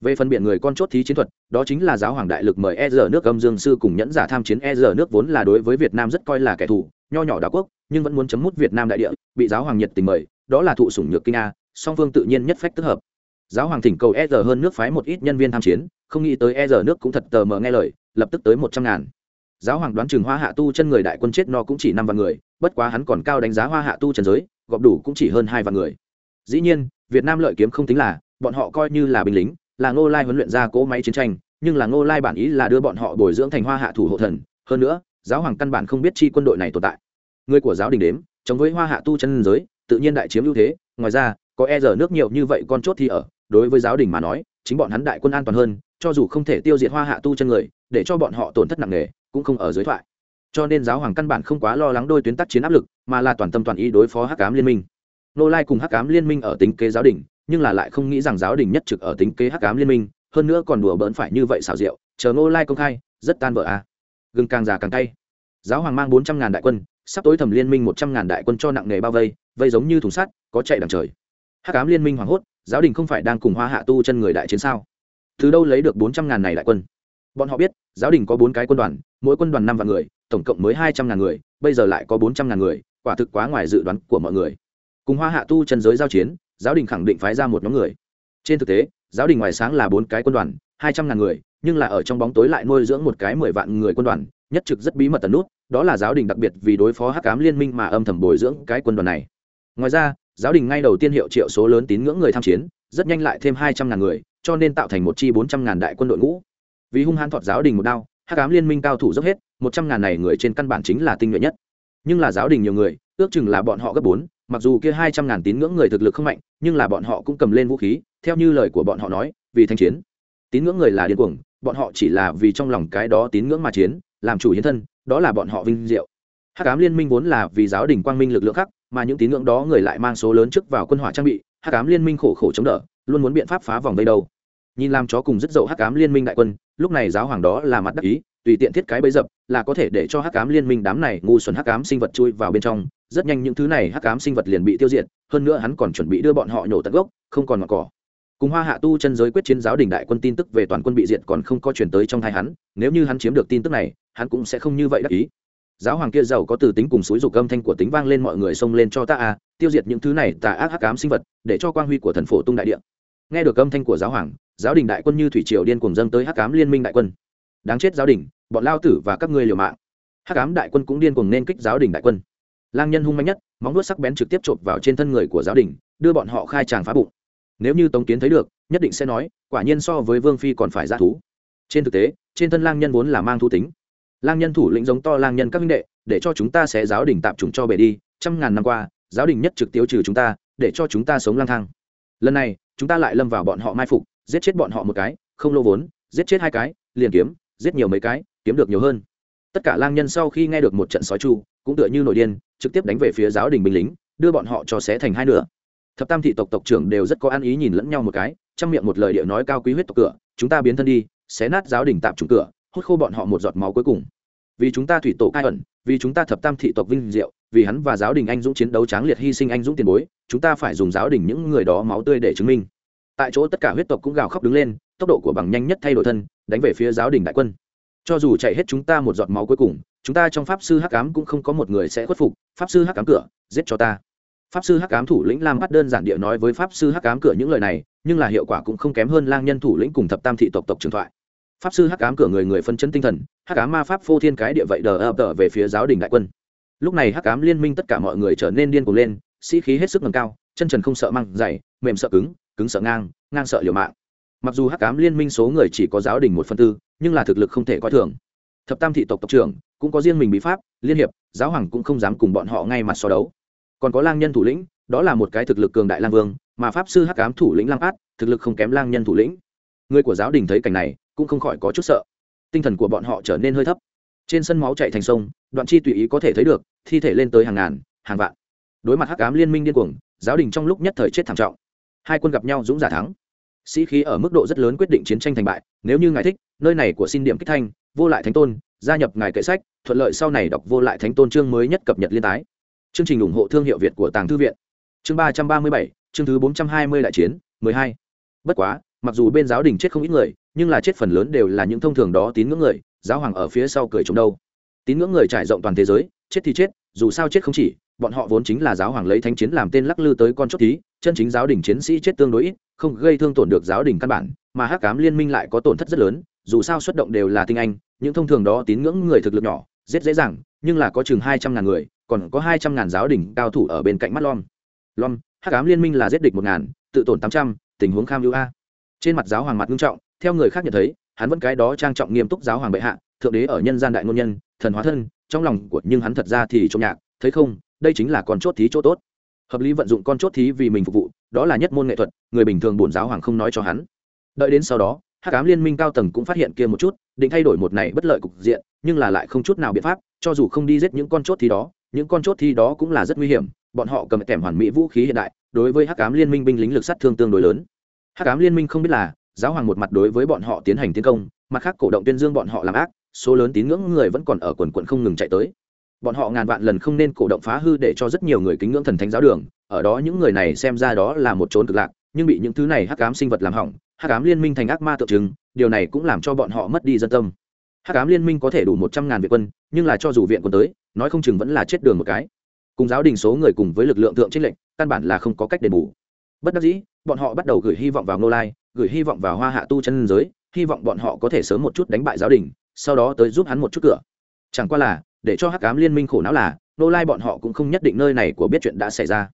Speaker 1: Về phần biện người con chốt thí chiến thuật, đó chính là giáo hoàng đại lực mời e r nước âm dương sư cùng nhẫn giả tham chiến. E r nước vốn là đối với việt nam rất coi là kẻ thù, nho nhỏ đảo quốc, nhưng vẫn muốn chấm mút việt nam đại địa, bị giáo hoàng nhiệt tình mời, đó là thụ sủng nhược kinh a, song phương tự nhiên nhất phách tức hợp giáo hoàng thỉnh cầu e r hơn nước phái một ít nhân viên tham chiến, không nghĩ tới e r nước cũng thật tờ mờ nghe lời, lập tức tới một trăm ngàn. Giáo hoàng đoán chừng hoa hạ tu chân người đại quân chết no cũng chỉ năm vạn người, bất quá hắn còn cao đánh giá hoa hạ tu trần giới, gọp đủ cũng chỉ hơn hai vạn người. Dĩ nhiên, việt nam lợi kiếm không tính là, bọn họ coi như là binh lính, là ngô lai huấn luyện ra cỗ máy chiến tranh, nhưng là ngô lai bản ý là đưa bọn họ bồi dưỡng thành hoa hạ thủ hộ thần. Hơn nữa, giáo hoàng căn bản không biết chi quân đội này tồn tại. Người của giáo đình đếm, chống với hoa hạ tu chân giới, tự nhiên đại chiếm ưu thế, ngoài ra, có e giờ nước nhiều như vậy con chốt thì ở đối với giáo đình mà nói, chính bọn hắn đại quân an toàn hơn, cho dù không thể tiêu diệt hoa hạ tu chân người, để cho bọn họ tổn thất nặng nề, cũng không ở dưới thoại. Cho nên giáo hoàng căn bản không quá lo lắng đôi tuyến tác chiến áp lực, mà là toàn tâm toàn ý đối phó hắc cám liên minh. Nô lai cùng hắc cám liên minh ở tính kế giáo đình, nhưng là lại không nghĩ rằng giáo đình nhất trực ở tính kế hắc cám liên minh, hơn nữa còn đùa bỡn phải như vậy xảo diệu, chờ nô lai công khai, rất tan vợ à. gừng càng già càng cay. Giáo hoàng mang bốn trăm ngàn đại quân, sắp tối thẩm liên minh một trăm ngàn đại quân cho nặng nề bao vây vây giống như thùng sắt, có chạy đằng trời. Hắc ám liên minh hoảng hốt giáo đình không phải đang cùng hoa hạ tu chân người đại chiến sao? Từ đâu lấy được bốn trăm ngàn này đại quân? Bọn họ biết, giáo đình có bốn cái quân đoàn, mỗi quân đoàn năm vạn người, tổng cộng mới hai trăm ngàn người, bây giờ lại có bốn trăm ngàn người, quả thực quá ngoài dự đoán của mọi người. Cùng hoa hạ tu chân giới giao chiến, giáo đình khẳng định phái ra một nhóm người. Trên thực tế, giáo đình ngoài sáng là bốn cái quân đoàn, hai trăm ngàn người, nhưng là ở trong bóng tối lại nuôi dưỡng một cái mười vạn người quân đoàn, nhất trực rất bí mật tần nút, đó là giáo đình đặc biệt vì đối phó hắc cám liên minh mà âm thầm bồi dưỡng cái quân đoàn này. Ngoài ra giáo đình ngay đầu tiên hiệu triệu số lớn tín ngưỡng người tham chiến, rất nhanh lại thêm hai trăm ngàn người, cho nên tạo thành một chi bốn trăm ngàn đại quân đội ngũ. Vì hung hãn thọt giáo đình một đao, hắc cám liên minh cao thủ dốc hết, một trăm ngàn này người trên căn bản chính là tinh nhuệ nhất. Nhưng là giáo đình nhiều người, ước chừng là bọn họ gấp bốn, mặc dù kia hai trăm ngàn tín ngưỡng người thực lực không mạnh, nhưng là bọn họ cũng cầm lên vũ khí, theo như lời của bọn họ nói, vì thanh chiến. Tín ngưỡng người là điên cuồng, bọn họ chỉ là vì trong lòng cái đó tín ngưỡng mà chiến, làm chủ hiến thân, đó là bọn họ vinh diệu. Hắc ám liên minh vốn là vì giáo đình quang minh lực lượng khác mà những tín ngưỡng đó người lại mang số lớn trước vào quân hỏa trang bị, hắc ám liên minh khổ khổ chống đỡ, luôn muốn biện pháp phá vòng vây đâu. Nhìn làm chó cùng rất dậu hắc ám liên minh đại quân, lúc này giáo hoàng đó là mặt đắc ý, tùy tiện thiết cái bấy dập, là có thể để cho hắc ám liên minh đám này ngu xuẩn hắc ám sinh vật chui vào bên trong, rất nhanh những thứ này hắc ám sinh vật liền bị tiêu diệt, hơn nữa hắn còn chuẩn bị đưa bọn họ nhổ tận gốc, không còn ngọn cỏ. Cùng hoa hạ tu chân giới quyết chiến giáo đình đại quân tin tức về toàn quân bị diệt còn không có chuyển tới trong thai hắn, nếu như hắn chiếm được tin tức này, hắn cũng sẽ không như vậy đắc ý giáo hoàng kia giàu có từ tính cùng suối dục âm thanh của tính vang lên mọi người xông lên cho ta a, tiêu diệt những thứ này tà ác hắc ám sinh vật, để cho quang huy của thần phổ tung đại địa. Nghe được âm thanh của giáo hoàng, giáo đình đại quân như thủy triều điên cuồng dâng tới hắc ám liên minh đại quân. Đáng chết giáo đình, bọn lao tử và các ngươi liều mạng. Hắc ám đại quân cũng điên cuồng nên kích giáo đình đại quân. Lang nhân hung mạnh nhất, móng vuốt sắc bén trực tiếp chộp vào trên thân người của giáo đình, đưa bọn họ khai tràng phá bụng. Nếu như tống kiến thấy được, nhất định sẽ nói, quả nhiên so với vương phi còn phải ra thú. Trên thực tế, trên thân lang nhân vốn là mang thú tính lang nhân thủ lĩnh giống to lang nhân các minh đệ, để cho chúng ta sẽ giáo đình tạm trùng cho bể đi, trăm ngàn năm qua, giáo đình nhất trực tiêu trừ chúng ta, để cho chúng ta sống lang thang. Lần này, chúng ta lại lâm vào bọn họ mai phục, giết chết bọn họ một cái, không lô vốn, giết chết hai cái, liền kiếm, giết nhiều mấy cái, kiếm được nhiều hơn. Tất cả lang nhân sau khi nghe được một trận sói chu, cũng tựa như nổi điên, trực tiếp đánh về phía giáo đình binh lính, đưa bọn họ cho xé thành hai nửa. Thập tam thị tộc tộc trưởng đều rất có ăn ý nhìn lẫn nhau một cái, trong miệng một lời điệu nói cao quý huyết tộc cửa, chúng ta biến thân đi, xé nát giáo đình tạm trùng cửa hút khô bọn họ một giọt máu cuối cùng. Vì chúng ta thủy tổ cai ẩn, vì chúng ta thập tam thị tộc vinh diệu, vì hắn và giáo đình anh dũng chiến đấu tráng liệt hy sinh anh dũng tiền bối, chúng ta phải dùng giáo đình những người đó máu tươi để chứng minh. Tại chỗ tất cả huyết tộc cũng gào khóc đứng lên, tốc độ của bằng nhanh nhất thay đổi thân, đánh về phía giáo đình đại quân. Cho dù chạy hết chúng ta một giọt máu cuối cùng, chúng ta trong pháp sư hắc ám cũng không có một người sẽ khuất phục, pháp sư hắc ám cửa, giết cho ta. Pháp sư hắc ám thủ lĩnh lam bắt đơn giản địa nói với pháp sư hắc ám cửa những lời này, nhưng là hiệu quả cũng không kém hơn lang nhân thủ lĩnh cùng thập tam thị tộc tộc trường thoại pháp sư hắc ám cửa người người phân chấn tinh thần, hắc ám ma pháp phô thiên cái địa vậy đờ ập đờ về phía giáo đình đại quân. Lúc này hắc ám liên minh tất cả mọi người trở nên điên cuồng lên, sĩ khí hết sức ngầm cao, chân trần không sợ măng, dày, mềm sợ cứng cứng sợ ngang ngang sợ liều mạng. Mặc dù hắc ám liên minh số người chỉ có giáo đình một phần tư, nhưng là thực lực không thể coi thường. Thập tam thị tộc tộc trưởng cũng có riêng mình bí pháp, liên hiệp, giáo hoàng cũng không dám cùng bọn họ ngay mặt so đấu. Còn có lang nhân thủ lĩnh, đó là một cái thực lực cường đại lang vương, mà pháp sư hắc ám thủ lĩnh lang át, thực lực không kém lang nhân thủ lĩnh. Người của giáo đình thấy cảnh này cũng không khỏi có chút sợ. Tinh thần của bọn họ trở nên hơi thấp. Trên sân máu chạy thành sông, đoạn chi tùy ý có thể thấy được, thi thể lên tới hàng ngàn, hàng vạn. Đối mặt hắc ám liên minh điên cuồng, giáo đình trong lúc nhất thời chết thảm trọng. Hai quân gặp nhau dũng giả thắng. Sĩ khí ở mức độ rất lớn quyết định chiến tranh thành bại, nếu như ngài thích, nơi này của xin điểm kích thanh, vô lại thánh tôn, gia nhập ngài kệ sách, thuận lợi sau này đọc vô lại thánh tôn chương mới nhất cập nhật liên tái. Chương trình ủng hộ thương hiệu việt của tàng thư viện. Chương ba trăm ba mươi bảy, chương thứ bốn trăm hai mươi đại chiến, mười hai. Bất quá mặc dù bên giáo đình chết không ít người, nhưng là chết phần lớn đều là những thông thường đó tín ngưỡng người, giáo hoàng ở phía sau cười chống đâu. Tín ngưỡng người trải rộng toàn thế giới, chết thì chết, dù sao chết không chỉ, bọn họ vốn chính là giáo hoàng lấy thánh chiến làm tên lắc lư tới con chốt thí, chân chính giáo đình chiến sĩ chết tương đối ít, không gây thương tổn được giáo đình căn bản, mà hắc cám liên minh lại có tổn thất rất lớn, dù sao xuất động đều là tinh anh, những thông thường đó tín ngưỡng người thực lực nhỏ, rất dễ dàng, nhưng là có chừng hai trăm ngàn người, còn có hai trăm ngàn giáo đình cao thủ ở bên cạnh mắt lom. Lom, hắc ám liên minh là giết địch một ngàn, tự tổn tám trăm, tình huống kham ưu a trên mặt giáo hoàng mặt nghiêm trọng, theo người khác nhận thấy, hắn vẫn cái đó trang trọng nghiêm túc giáo hoàng bệ hạ, thượng đế ở nhân gian đại ngôn nhân, thần hóa thân, trong lòng của nhưng hắn thật ra thì trộm nhạc, thấy không, đây chính là con chốt thí chỗ tốt. Hợp lý vận dụng con chốt thí vì mình phục vụ, đó là nhất môn nghệ thuật, người bình thường bổn giáo hoàng không nói cho hắn. Đợi đến sau đó, hắc ám liên minh cao tầng cũng phát hiện kia một chút, định thay đổi một này bất lợi cục diện, nhưng là lại không chút nào biện pháp, cho dù không đi giết những con chốt thí đó, những con chốt thí đó cũng là rất nguy hiểm, bọn họ cầm kèm hoàn mỹ vũ khí hiện đại, đối với hắc ám liên minh binh lính lực sát thương tương đối lớn hắc ám liên minh không biết là, giáo hoàng một mặt đối với bọn họ tiến hành tiến công, mặt khác cổ động tuyên dương bọn họ làm ác, số lớn tín ngưỡng người vẫn còn ở quần quận không ngừng chạy tới. Bọn họ ngàn vạn lần không nên cổ động phá hư để cho rất nhiều người kính ngưỡng thần thánh giáo đường, ở đó những người này xem ra đó là một trốn cực lạc, nhưng bị những thứ này hắc ám sinh vật làm hỏng, hắc ám liên minh thành ác ma tượng trưng, điều này cũng làm cho bọn họ mất đi dân tâm. Hắc ám liên minh có thể đủ một trăm ngàn viện quân, nhưng là cho dù viện quân tới, nói không chừng vẫn là chết đường một cái. Cùng giáo đình số người cùng với lực lượng tượng trích lệnh căn bản là không có cách đền bù bất đắc dĩ, bọn họ bắt đầu gửi hy vọng vào ngô lai, gửi hy vọng vào hoa hạ tu chân giới, hy vọng bọn họ có thể sớm một chút đánh bại giáo đình, sau đó tới giúp hắn một chút cửa. Chẳng qua là, để cho hắc ám liên minh khổ não là, ngô lai bọn họ cũng không nhất định nơi này của biết chuyện đã xảy ra.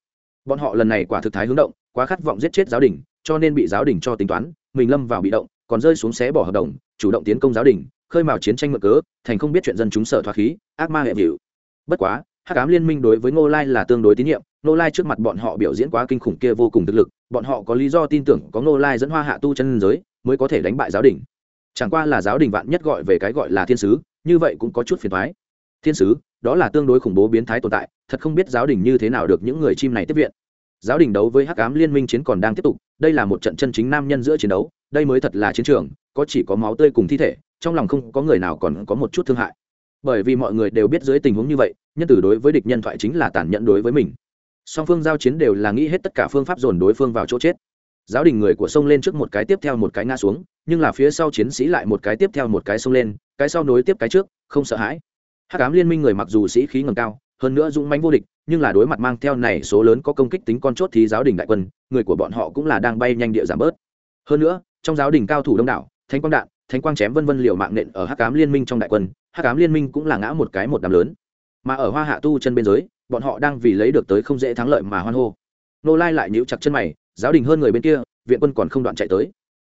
Speaker 1: Bọn họ lần này quả thực thái hướng động, quá khát vọng giết chết giáo đình, cho nên bị giáo đình cho tính toán, mình lâm vào bị động, còn rơi xuống xé bỏ hợp đồng, chủ động tiến công giáo đình, khơi mào chiến tranh mượn cớ, thành không biết chuyện dân chúng sợ thoát khí, ác ma hệ vịu. Bất quá, hắc ám liên minh đối với ngô lai là tương đối tín nhiệm Nô-lai trước mặt bọn họ biểu diễn quá kinh khủng kia vô cùng thực lực, bọn họ có lý do tin tưởng có Nô-lai dẫn hoa hạ tu chân giới mới có thể đánh bại giáo đình. Chẳng qua là giáo đình vạn nhất gọi về cái gọi là thiên sứ, như vậy cũng có chút phiền thoái thiên sứ, đó là tương đối khủng bố biến thái tồn tại, thật không biết giáo đình như thế nào được những người chim này tiếp viện. Giáo đình đấu với hắc ám liên minh chiến còn đang tiếp tục, đây là một trận chân chính nam nhân giữa chiến đấu, đây mới thật là chiến trường, có chỉ có máu tươi cùng thi thể, trong lòng không có người nào còn có một chút thương hại. Bởi vì mọi người đều biết dưới tình huống như vậy, nhân tử đối với địch nhân thoại chính là tàn nhẫn đối với mình song phương giao chiến đều là nghĩ hết tất cả phương pháp dồn đối phương vào chỗ chết. Giáo đình người của sông lên trước một cái tiếp theo một cái ngã xuống, nhưng là phía sau chiến sĩ lại một cái tiếp theo một cái sông lên, cái sau nối tiếp cái trước, không sợ hãi. Hắc ám liên minh người mặc dù sĩ khí ngầm cao, hơn nữa dũng mãnh vô địch, nhưng là đối mặt mang theo này số lớn có công kích tính con chốt thì giáo đình đại quân, người của bọn họ cũng là đang bay nhanh địa giảm bớt. Hơn nữa, trong giáo đình cao thủ đông đảo thanh quang đạn thanh quang chém vân vân liều mạng nện ở hắc ám liên minh trong đại quân, hắc ám liên minh cũng là ngã một cái một đám lớn mà ở hoa hạ tu chân bên giới, bọn họ đang vì lấy được tới không dễ thắng lợi mà hoan hô. Nô lai lại nhíu chặt chân mày, giáo đình hơn người bên kia, viện quân còn không đoạn chạy tới.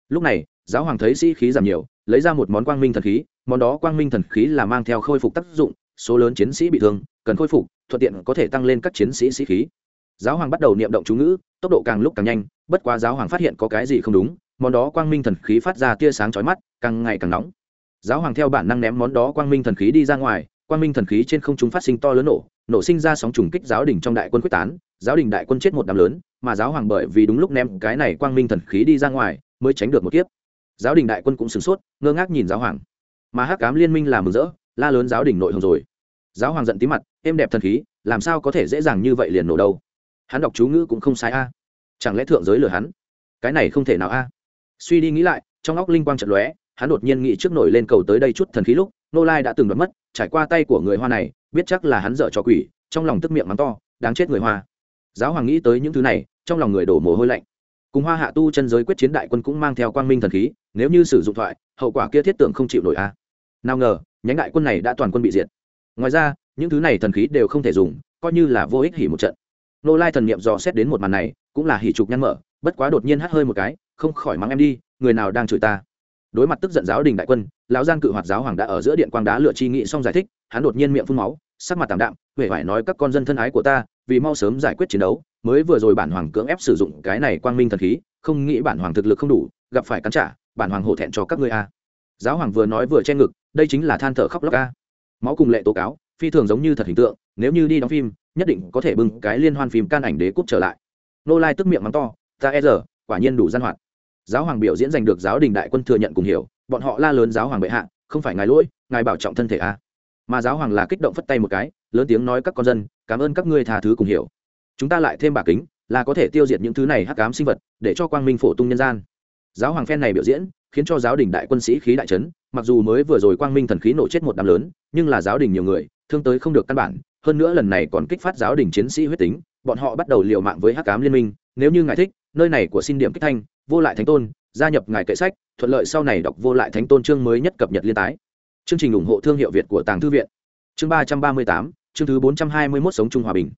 Speaker 1: Lúc này, giáo hoàng thấy sĩ khí giảm nhiều, lấy ra một món quang minh thần khí, món đó quang minh thần khí là mang theo khôi phục tác dụng, số lớn chiến sĩ bị thương, cần khôi phục, thuận tiện có thể tăng lên các chiến sĩ sĩ khí. Giáo hoàng bắt đầu niệm động chú ngữ, tốc độ càng lúc càng nhanh, bất quá giáo hoàng phát hiện có cái gì không đúng, món đó quang minh thần khí phát ra tia sáng chói mắt, càng ngày càng nóng. Giáo hoàng theo bản năng ném món đó quang minh thần khí đi ra ngoài quang minh thần khí trên không trung phát sinh to lớn nổ nổ sinh ra sóng trùng kích giáo đình trong đại quân quyết tán, giáo đình đại quân chết một đám lớn, mà giáo hoàng bởi vì đúng lúc ném cái này quang minh thần khí đi ra ngoài, mới tránh được một kiếp. Giáo đình đại quân cũng sửng sốt, ngơ ngác nhìn giáo hoàng. Mà hắc cám liên minh làm mừng rỡ, la lớn giáo đình nội hồng rồi. Giáo hoàng giận tí mặt, êm đẹp thần khí, làm sao có thể dễ dàng như vậy liền nổ đâu? Hắn đọc chú ngữ cũng không sai a. Chẳng lẽ thượng giới lừa hắn? Cái này không thể nào a. Suy đi nghĩ lại, trong óc linh quang trận lóe, hắn đột nhiên nghĩ trước nổi lên cầu tới đây chút thần khí lúc, nô lai đã từng đoán mất trải qua tay của người hoa này, biết chắc là hắn dở cho quỷ, trong lòng tức miệng mắng to, đáng chết người hoa. Giáo hoàng nghĩ tới những thứ này, trong lòng người đổ mồ hôi lạnh. Cùng hoa hạ tu chân giới quyết chiến đại quân cũng mang theo quang minh thần khí, nếu như sử dụng thoại, hậu quả kia thiết tưởng không chịu nổi a. Nào ngờ, nhánh đại quân này đã toàn quân bị diệt. Ngoài ra, những thứ này thần khí đều không thể dùng, coi như là vô ích hỉ một trận. Nô lai thần niệm dò xét đến một màn này, cũng là hỉ trục nhăn mở, bất quá đột nhiên hắt hơi một cái, không khỏi mắng em đi, người nào đang chửi ta? Đối mặt tức giận giáo đình đại quân, lão giang cự hoạt giáo hoàng đã ở giữa điện quang đá lựa chi nghị xong giải thích, hắn đột nhiên miệng phun máu, sắc mặt tảm đạm huệ phải nói các con dân thân ái của ta, vì mau sớm giải quyết chiến đấu, mới vừa rồi bản hoàng cưỡng ép sử dụng cái này quang minh thần khí, không nghĩ bản hoàng thực lực không đủ, gặp phải cắn trả, bản hoàng hổ thẹn cho các ngươi a. Giáo hoàng vừa nói vừa che ngực, đây chính là than thở khóc lóc a. Máu cùng lệ tố cáo, phi thường giống như thật hình tượng, nếu như đi đóng phim, nhất định có thể bưng cái liên hoan phim can ảnh đế cúp trở lại. Nô lai tức miệng mắng to, ta e giờ, quả nhiên đủ gian hoạt giáo hoàng biểu diễn giành được giáo đình đại quân thừa nhận cùng hiểu, bọn họ la lớn giáo hoàng bệ hạ, không phải ngài lỗi, ngài bảo trọng thân thể a mà giáo hoàng là kích động phất tay một cái, lớn tiếng nói các con dân, cảm ơn các ngươi tha thứ cùng hiểu. Chúng ta lại thêm bà kính, là có thể tiêu diệt những thứ này hắc cám sinh vật, để cho quang minh phổ tung nhân gian. Giáo hoàng phen này biểu diễn, khiến cho giáo đình đại quân sĩ khí đại trấn mặc dù mới vừa rồi quang minh thần khí nổ chết một đám lớn, nhưng là giáo đình nhiều người, thương tới không được căn bản. Hơn nữa lần này còn kích phát giáo đình chiến sĩ huyết tính, bọn họ bắt đầu liều mạng với hắc cám liên minh, nếu như ngài thích, nơi này của xin điểm kích thanh vô lại thánh tôn, gia nhập ngài kệ sách, thuận lợi sau này đọc vô lại thánh tôn chương mới nhất cập nhật liên tái. Chương trình ủng hộ thương hiệu việt của tàng thư viện. Chương ba trăm ba mươi tám, chương thứ bốn trăm hai mươi mốt sống chung hòa bình.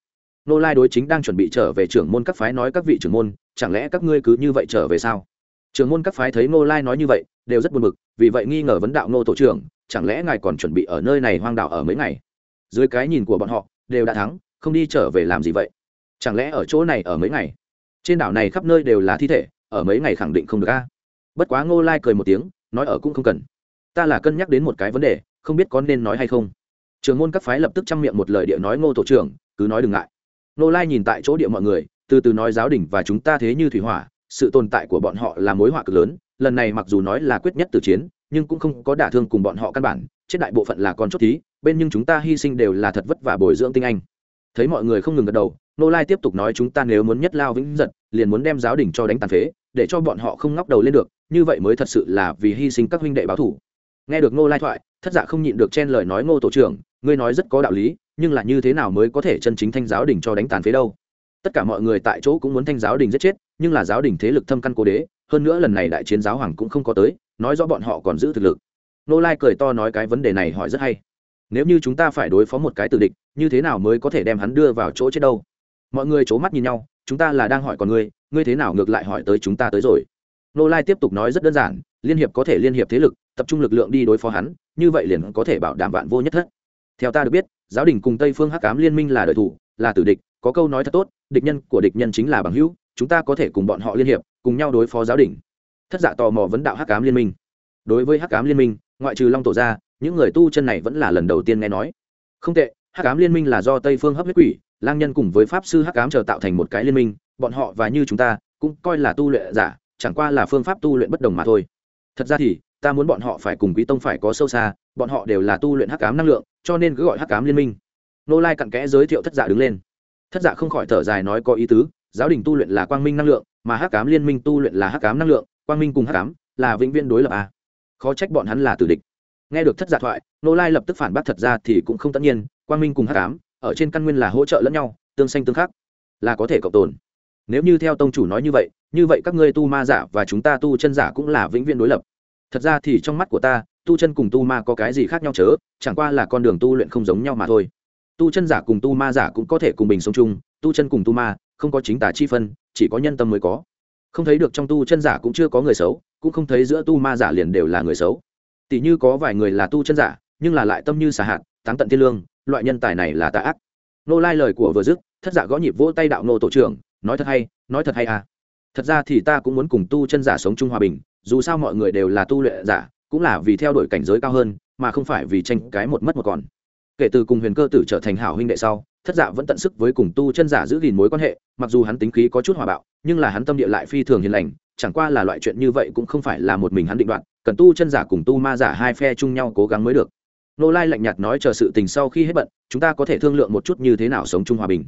Speaker 1: Nô lai đối chính đang chuẩn bị trở về trưởng môn các phái nói các vị trưởng môn, chẳng lẽ các ngươi cứ như vậy trở về sao? Trưởng môn các phái thấy nô lai nói như vậy, đều rất buồn bực, vì vậy nghi ngờ vấn đạo nô tổ trưởng, chẳng lẽ ngài còn chuẩn bị ở nơi này hoang đạo ở mấy ngày? Dưới cái nhìn của bọn họ, đều đã thắng, không đi trở về làm gì vậy? Chẳng lẽ ở chỗ này ở mấy ngày? Trên đảo này khắp nơi đều là thi thể ở mấy ngày khẳng định không được a. Bất quá ngô lai cười một tiếng, nói ở cũng không cần. Ta là cân nhắc đến một cái vấn đề, không biết có nên nói hay không. Trường môn các phái lập tức chăm miệng một lời địa nói ngô tổ trưởng, cứ nói đừng ngại. Ngô lai nhìn tại chỗ địa mọi người, từ từ nói giáo đình và chúng ta thế như thủy hỏa, sự tồn tại của bọn họ là mối họa cực lớn, lần này mặc dù nói là quyết nhất từ chiến, nhưng cũng không có đả thương cùng bọn họ căn bản, chết đại bộ phận là con chốt thí, bên nhưng chúng ta hy sinh đều là thật vất vả bồi dưỡng tinh anh. Thấy mọi người không ngừng gật đầu nô lai tiếp tục nói chúng ta nếu muốn nhất lao vĩnh giật, liền muốn đem giáo đình cho đánh tàn phế, để cho bọn họ không ngóc đầu lên được, như vậy mới thật sự là vì hy sinh các huynh đệ báo thủ. Nghe được nô lai thoại, thất dạ không nhịn được chen lời nói ngô tổ trưởng, ngươi nói rất có đạo lý, nhưng là như thế nào mới có thể chân chính thanh giáo đình cho đánh tàn phế đâu? Tất cả mọi người tại chỗ cũng muốn thanh giáo đình giết chết, nhưng là giáo đình thế lực thâm căn cố đế, hơn nữa lần này đại chiến giáo hoàng cũng không có tới, nói rõ bọn họ còn giữ thực lực. Nô lai cười to nói cái vấn đề này hỏi rất hay. Nếu như chúng ta phải đối phó một cái tử địch, như thế nào mới có thể đem hắn đưa vào chỗ chết đâu? Mọi người c h ố mắt nhìn nhau, chúng ta là đang hỏi còn ngươi ngươi thế nào ngược lại hỏi tới chúng ta tới rồi. Nô lai tiếp tục nói rất đơn giản, liên hiệp có thể liên hiệp thế lực, tập trung lực lượng đi đối phó hắn, như vậy liền có thể bảo đảm vạn vô nhất thất. Theo ta được biết, giáo đình cùng tây phương hắc cám liên minh là đời thủ, là tử địch, có câu nói thật tốt, địch nhân của địch nhân chính là bằng hữu, chúng ta có thể cùng bọn họ liên hiệp, cùng nhau đối phó giáo đình. Thất dạ tò mò vấn đạo hắc cám liên minh. Đối với hắc cám liên minh, ngoại trừ long tổ ra, những người tu chân này vẫn là lần đầu tiên nghe nói. Không tệ, hắc ám liên minh là do tây phương hấp huyết quỷ lang nhân cùng với pháp sư hắc ám chờ tạo thành một cái liên minh, bọn họ và như chúng ta, cũng coi là tu luyện giả, chẳng qua là phương pháp tu luyện bất đồng mà thôi. Thật ra thì, ta muốn bọn họ phải cùng quý tông phải có sâu xa, bọn họ đều là tu luyện hắc ám năng lượng, cho nên cứ gọi hắc ám liên minh. Nô lai cặn kẽ giới thiệu thất giả đứng lên. Thất giả không khỏi thở dài nói có ý tứ, giáo đình tu luyện là quang minh năng lượng, mà hắc ám liên minh tu luyện là hắc ám năng lượng, quang minh cùng hắc ám là vĩnh viễn đối lập à. khó trách bọn hắn là tử địch. Nghe được thất giả thoại, nô lai lập tức phản bác thật ra thì cũng không tất nhiên, quang minh cùng Hắc cám ở trên căn nguyên là hỗ trợ lẫn nhau, tương xanh tương khắc, là có thể cộng tồn. Nếu như theo tông chủ nói như vậy như vậy các ngươi tu ma giả và chúng ta tu chân giả cũng là vĩnh viễn đối lập. Thật ra thì trong mắt của ta, tu chân cùng tu ma có cái gì khác nhau chớ, chẳng qua là con đường tu luyện không giống nhau mà thôi. Tu chân giả cùng tu ma giả cũng có thể cùng bình sống chung, tu chân cùng tu ma, không có chính tả chi phân, chỉ có nhân tâm mới có. Không thấy được trong tu chân giả cũng chưa có người xấu, cũng không thấy giữa tu ma giả liền đều là người xấu. Tỷ như có vài người là tu chân giả, nhưng là lại tâm như xà hạt, táng tận thiên lương loại nhân tài này là tà ác. Nô lai lời của vừa dứt, thất giả gõ nhịp vỗ tay đạo nô tổ trưởng, nói thật hay, nói thật hay à. Thật ra thì ta cũng muốn cùng tu chân giả sống chung hòa bình, dù sao mọi người đều là tu luyện giả, cũng là vì theo đuổi cảnh giới cao hơn, mà không phải vì tranh cái một mất một còn. Kể từ cùng huyền cơ tử trở thành hảo huynh đệ sau, thất dạ vẫn tận sức với cùng tu chân giả giữ gìn mối quan hệ, mặc dù hắn tính khí có chút hòa bạo, nhưng là hắn tâm địa lại phi thường hiền lành, chẳng qua là loại chuyện như vậy cũng không phải là một mình hắn định đoạt, cần tu chân giả cùng tu ma giả hai phe chung nhau cố gắng mới được nô lai lạnh nhạt nói, chờ sự tình sau khi hết bận, chúng ta có thể thương lượng một chút như thế nào sống chung hòa bình.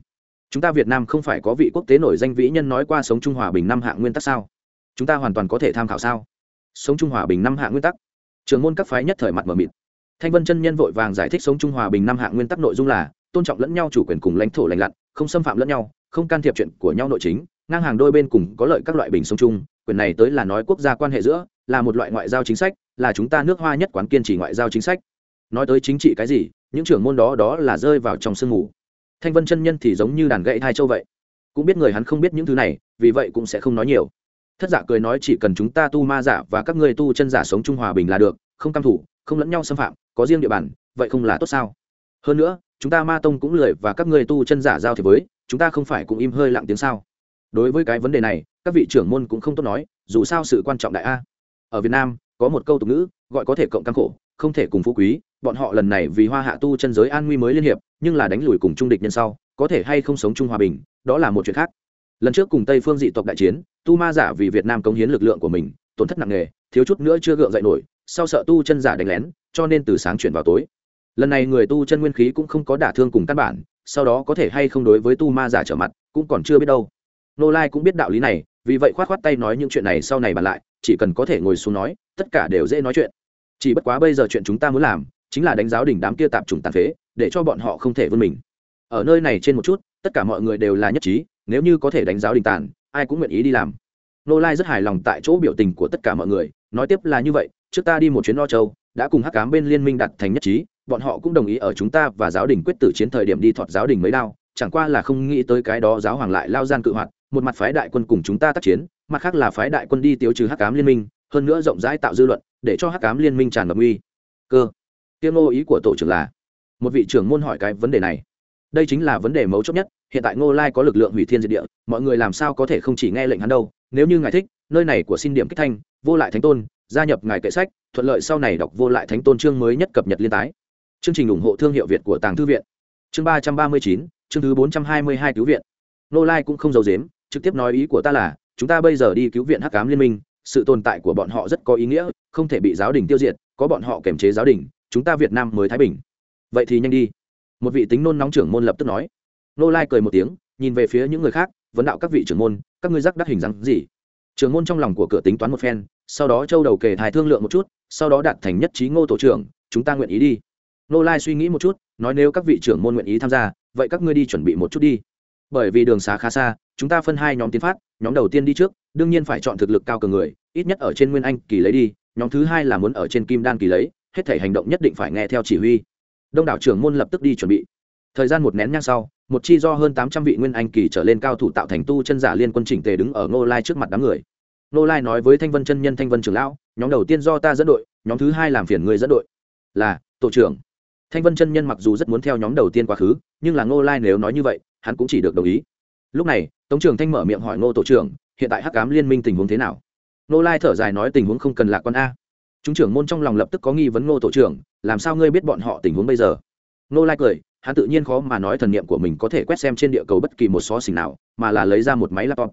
Speaker 1: Chúng ta việt nam không phải có vị quốc tế nổi danh vĩ nhân nói qua sống chung hòa bình năm hạng nguyên tắc sao? Chúng ta hoàn toàn có thể tham khảo sao? Sống chung hòa bình năm hạng nguyên tắc. Trường môn các phái nhất thời mặt mờ mịt. Thanh vân chân nhân vội vàng giải thích sống chung hòa bình năm hạng nguyên tắc nội dung là, tôn trọng lẫn nhau chủ quyền cùng lãnh thổ lành lặn, không xâm phạm lẫn nhau, không can thiệp chuyện của nhau nội chính, ngang hàng đôi bên cùng có lợi các loại bình sống chung, quyền này tới là nói quốc gia quan hệ giữa, là một loại ngoại giao chính sách, là chúng ta nước hoa nhất quán kiên trì ngoại giao chính sách nói tới chính trị cái gì, những trưởng môn đó đó là rơi vào trong sương mù. Thanh vân chân nhân thì giống như đàn gậy hai châu vậy. Cũng biết người hắn không biết những thứ này, vì vậy cũng sẽ không nói nhiều. Thất giả cười nói chỉ cần chúng ta tu ma giả và các người tu chân giả sống trung hòa bình là được, không căm thủ, không lẫn nhau xâm phạm, có riêng địa bàn, vậy không là tốt sao? Hơn nữa, chúng ta ma tông cũng lười và các người tu chân giả giao thì với, chúng ta không phải cũng im hơi lặng tiếng sao? Đối với cái vấn đề này, các vị trưởng môn cũng không tốt nói, dù sao sự quan trọng đại a. Ở việt nam, có một câu tục ngữ, gọi có thể cộng căng khổ không thể cùng phú quý, bọn họ lần này vì hoa hạ tu chân giới an nguy mới liên hiệp, nhưng là đánh lùi cùng trung địch nhân sau, có thể hay không sống chung hòa bình, đó là một chuyện khác. Lần trước cùng tây phương dị tộc đại chiến, tu ma giả vì việt nam cống hiến lực lượng của mình, tổn thất nặng nề, thiếu chút nữa chưa gượng dậy nổi, sau sợ tu chân giả đánh lén, cho nên từ sáng chuyển vào tối. Lần này người tu chân nguyên khí cũng không có đả thương cùng căn bản, sau đó có thể hay không đối với tu ma giả trở mặt, cũng còn chưa biết đâu. Nô lai cũng biết đạo lý này, vì vậy khoát khoát tay nói những chuyện này sau này bàn lại, chỉ cần có thể ngồi xuống nói, tất cả đều dễ nói chuyện chỉ bất quá bây giờ chuyện chúng ta muốn làm, chính là đánh giáo đỉnh đám kia tạp chủng tàn phế, để cho bọn họ không thể vươn mình. Ở nơi này trên một chút, tất cả mọi người đều là nhất trí, nếu như có thể đánh giáo đình tàn, ai cũng nguyện ý đi làm. Nô lai rất hài lòng tại chỗ biểu tình của tất cả mọi người, nói tiếp là như vậy, trước ta đi một chuyến lo châu, đã cùng hắc cám bên liên minh đặt thành nhất trí, bọn họ cũng đồng ý ở chúng ta và giáo đình quyết tử chiến thời điểm đi thọt giáo đình mấy đao, chẳng qua là không nghĩ tới cái đó giáo hoàng lại lao gian cự hoạt, một mặt phái đại quân cùng chúng ta tác chiến, mặt khác là phái đại quân đi tiêu trừ hắc cám liên minh, hơn nữa rộng rãi tạo dư luận để cho hắc cám liên minh tràn ngập uy cơ. Tiêm ngô ý của tổ trưởng là, một vị trưởng môn hỏi cái vấn đề này. Đây chính là vấn đề mấu chốt nhất, hiện tại ngô lai có lực lượng hủy thiên diệt địa, mọi người làm sao có thể không chỉ nghe lệnh hắn đâu. Nếu như ngài thích, nơi này của xin điểm kích thanh, vô lại thánh tôn, gia nhập ngài kệ sách, thuận lợi sau này đọc vô lại thánh tôn chương mới nhất cập nhật liên tái. Chương trình ủng hộ thương hiệu việt của tàng thư viện. Chương ba trăm ba mươi chín, chương thứ bốn trăm hai mươi hai cứu viện. Ngô lai cũng không giấu dếm trực tiếp nói ý của ta là, chúng ta bây giờ đi cứu viện hắc cám liên minh sự tồn tại của bọn họ rất có ý nghĩa, không thể bị giáo đình tiêu diệt, có bọn họ kiềm chế giáo đình, chúng ta việt nam mới thái bình. Vậy thì nhanh đi. Một vị tính nôn nóng trưởng môn lập tức nói. Nô lai cười một tiếng, nhìn về phía những người khác, vấn đạo các vị trưởng môn, các ngươi rắc đắc hình dáng gì? Trưởng môn trong lòng của cửa tính toán một phen, sau đó châu đầu kề thai thương lượng một chút, sau đó đạt thành nhất trí ngô tổ trưởng, chúng ta nguyện ý đi. Nô lai suy nghĩ một chút, nói, nếu các vị trưởng môn nguyện ý tham gia, vậy các ngươi đi chuẩn bị một chút đi. Bởi vì đường xá khá xa chúng ta phân hai nhóm tiến phát, nhóm đầu tiên đi trước, đương nhiên phải chọn thực lực cao cường người, ít nhất ở trên nguyên anh kỳ lấy đi, nhóm thứ hai là muốn ở trên kim đan kỳ lấy, hết thể hành động nhất định phải nghe theo chỉ huy. Đông đảo trưởng môn lập tức đi chuẩn bị. Thời gian một nén nhang sau, một chi do hơn tám trăm vị nguyên anh kỳ trở lên cao thủ tạo thành tu chân giả liên quân chỉnh tề đứng ở ngô lai trước mặt đám người. Ngô lai nói với thanh vân chân nhân thanh vân trưởng lão, nhóm đầu tiên do ta dẫn đội, nhóm thứ hai làm phiền người dẫn đội. Là, tổ trưởng. Thanh vân chân nhân mặc dù rất muốn theo nhóm đầu tiên quá khứ, nhưng là ngô lai nếu nói như vậy, hắn cũng chỉ được đồng ý. Lúc này tống trưởng thanh mở miệng hỏi ngô tổ trưởng, hiện tại hắc cám liên minh tình huống thế nào? Ngô lai thở dài nói tình huống không cần lạc con a. Chúng trưởng môn trong lòng lập tức có nghi vấn ngô tổ trưởng, làm sao ngươi biết bọn họ tình huống bây giờ? Ngô lai cười, hắn tự nhiên khó mà nói thần niệm của mình có thể quét xem trên địa cầu bất kỳ một xó xỉnh nào, mà là lấy ra một máy laptop.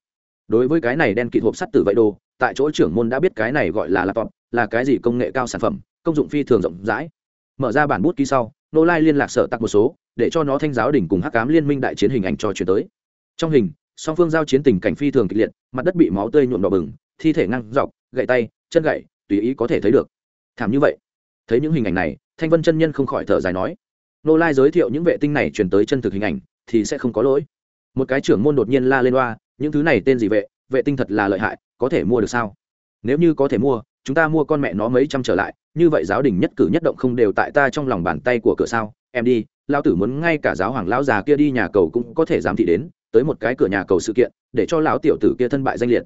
Speaker 1: Đối với cái này đen kịt hộp sắt tử vậy đồ, tại chỗ trưởng môn đã biết cái này gọi là laptop, là cái gì công nghệ cao sản phẩm, công dụng phi thường rộng rãi. Mở ra bản bút ký sau nô lai liên lạc sở tặc một số, để cho nó thanh giáo đỉnh cùng hắc cám liên minh đại chiến hình ảnh cho chuyển tới. Trong hình song phương giao chiến tình cảnh phi thường kịch liệt, mặt đất bị máu tươi nhuộm đỏ bừng, thi thể ngăn dọc gậy tay, chân gậy tùy ý có thể thấy được. Thảm như vậy. Thấy những hình ảnh này, thanh vân chân nhân không khỏi thở dài nói, nô lai giới thiệu những vệ tinh này chuyển tới chân thực hình ảnh, thì sẽ không có lỗi. Một cái trưởng môn đột nhiên la lên loa những thứ này tên gì vệ? Vệ tinh thật là lợi hại, có thể mua được sao? Nếu như có thể mua, chúng ta mua con mẹ nó mấy trăm trở lại, như vậy giáo đình nhất cử nhất động không đều tại ta trong lòng bàn tay của cửa sao? Em đi lao tử muốn ngay cả giáo hoàng lão già kia đi nhà cầu cũng có thể giám thị đến tới một cái cửa nhà cầu sự kiện, để cho lão tiểu tử kia thân bại danh liệt.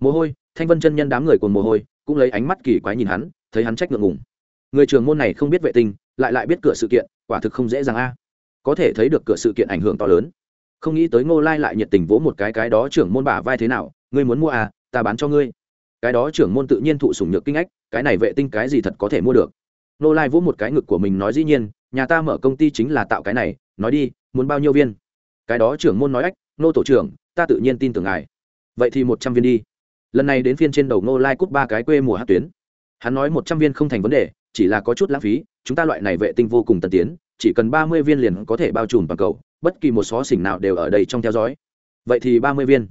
Speaker 1: Mồ hôi, thanh vân chân nhân đám người cùng mồ hôi, cũng lấy ánh mắt kỳ quái nhìn hắn, thấy hắn trách ngượng ngùng. Người trường môn này không biết vệ tinh, lại lại biết cửa sự kiện, quả thực không dễ dàng a. Có thể thấy được cửa sự kiện ảnh hưởng to lớn. Không nghĩ tới ngô lai lại nhiệt tình vỗ một cái cái đó trưởng môn bả vai thế nào, ngươi muốn mua à ta bán cho ngươi. Cái đó trưởng môn tự nhiên thụ sủng nhược kinh ách, cái này vệ tinh cái gì thật có thể mua được. Ngô lai vỗ một cái ngực của mình nói dĩ nhiên, nhà ta mở công ty chính là tạo cái này, nói đi, muốn bao nhiêu viên? Cái đó trưởng môn nói ách nô tổ trưởng, ta tự nhiên tin tưởng ngài. Vậy thì một trăm viên đi. Lần này đến phiên trên đầu ngô lai cút ba cái quê mùa hát tuyến. Hắn nói một trăm viên không thành vấn đề, chỉ là có chút lãng phí, chúng ta loại này vệ tinh vô cùng tân tiến, chỉ cần ba mươi viên liền có thể bao trùm toàn cầu, bất kỳ một xó xỉnh nào đều ở đây trong theo dõi. Vậy thì ba mươi viên.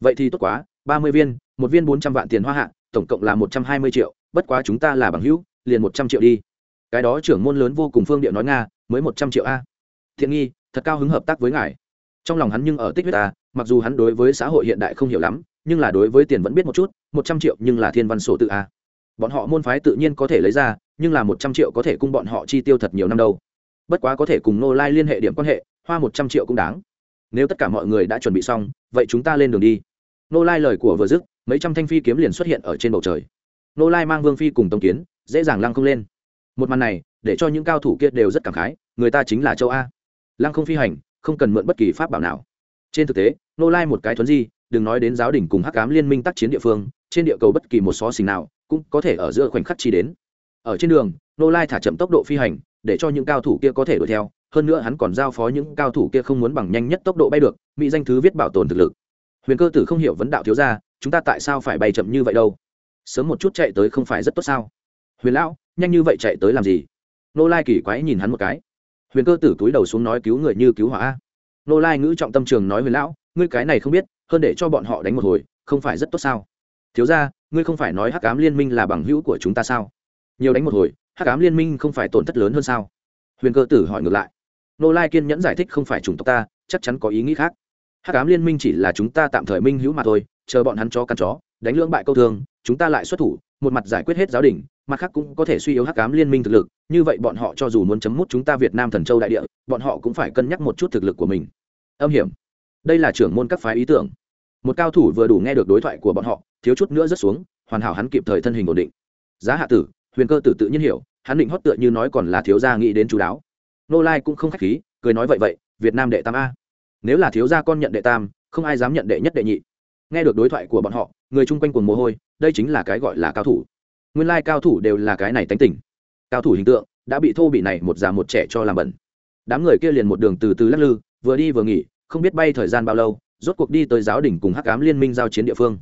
Speaker 1: Vậy thì tốt quá, ba mươi viên, một viên bốn trăm vạn tiền hoa hạ, tổng cộng là một trăm hai mươi triệu, bất quá chúng ta là bằng hữu, liền một trăm triệu đi. Cái đó trưởng môn lớn vô cùng phương điệu nói nga, mới một trăm triệu a. Thiện nghi, thật cao hứng hợp tác với ngài trong lòng hắn nhưng ở tích huyết ta, mặc dù hắn đối với xã hội hiện đại không hiểu lắm, nhưng là đối với tiền vẫn biết một chút, một trăm triệu nhưng là thiên văn sổ tự a. Bọn họ môn phái tự nhiên có thể lấy ra, nhưng là một trăm triệu có thể cung bọn họ chi tiêu thật nhiều năm đâu. Bất quá có thể cùng nô lai liên hệ điểm quan hệ, hoa một trăm triệu cũng đáng. Nếu tất cả mọi người đã chuẩn bị xong, vậy chúng ta lên đường đi. Nô lai lời của vừa dứt, mấy trăm thanh phi kiếm liền xuất hiện ở trên bầu trời. Nô lai mang vương phi cùng tông kiến, dễ dàng lăng không lên. Một màn này, để cho những cao thủ kia đều rất cảm khái, người ta chính là châu a. Lăng không phi hành không cần mượn bất kỳ pháp bảo nào. Trên thực tế, nô lai một cái thuấn di, đừng nói đến giáo đình cùng hắc cám liên minh tác chiến địa phương, trên địa cầu bất kỳ một xó xình nào cũng có thể ở giữa khoảnh khắc chi đến. Ở trên đường, nô lai thả chậm tốc độ phi hành, để cho những cao thủ kia có thể đuổi theo, hơn nữa hắn còn giao phó những cao thủ kia không muốn bằng nhanh nhất tốc độ bay được, mỹ danh thứ viết bảo tồn thực lực. Huyền cơ tử không hiểu vấn đạo thiếu ra chúng ta tại sao phải bay chậm như vậy đâu? Sớm một chút chạy tới không phải rất tốt sao? Huyền lão, nhanh như vậy chạy tới làm gì? Nô lai kỳ quái nhìn hắn một cái huyền cơ tử túi đầu xuống nói cứu người như cứu hỏa nô lai ngữ trọng tâm trường nói huyền lão, ngươi cái này không biết, hơn để cho bọn họ đánh một hồi, không phải rất tốt sao? Thiếu ra ngươi không phải nói hắc cám liên minh là bằng hữu của chúng ta sao? Nhiều đánh một hồi, hắc cám liên minh không phải tổn thất lớn hơn sao? Huyền cơ tử hỏi ngược lại. Nô lai kiên nhẫn giải thích không phải chủng tộc ta, chắc chắn có ý nghĩ khác. Hắc cám liên minh chỉ là chúng ta tạm thời minh hữu mà thôi, chờ bọn hắn cho căn chó, đánh lưỡng bại câu thương, chúng ta lại xuất thủ một mặt giải quyết hết giáo đình, mặt khác cũng có thể suy yếu hắc cám liên minh thực lực, như vậy bọn họ cho dù muốn chấm mút chúng ta việt nam thần châu đại địa, bọn họ cũng phải cân nhắc một chút thực lực của mình. Âm hiểm. Đây là trưởng môn các phái ý tưởng. Một cao thủ vừa đủ nghe được đối thoại của bọn họ, thiếu chút nữa rất xuống, hoàn hảo hắn kịp thời thân hình ổn định. Giá hạ tử, huyền cơ tử tự nhiên hiểu, hắn định hót tựa như nói còn là thiếu gia nghĩ đến chú đáo. Nô lai cũng không khách khí, cười nói vậy vậy, việt nam đệ tam a. Nếu là thiếu gia con nhận đệ tam, không ai dám nhận đệ nhất đệ nhị nghe được đối thoại của bọn họ, người chung quanh cùng mồ hôi, đây chính là cái gọi là cao thủ. Nguyên lai cao thủ đều là cái này tánh tỉnh cao thủ hình tượng đã bị thô bị này một già một trẻ cho làm bẩn. Đám người kia liền một đường từ từ lắc lư, vừa đi vừa nghỉ, không biết bay thời gian bao lâu, rốt cuộc đi tới giáo đình cùng hắc cám liên minh giao chiến địa phương.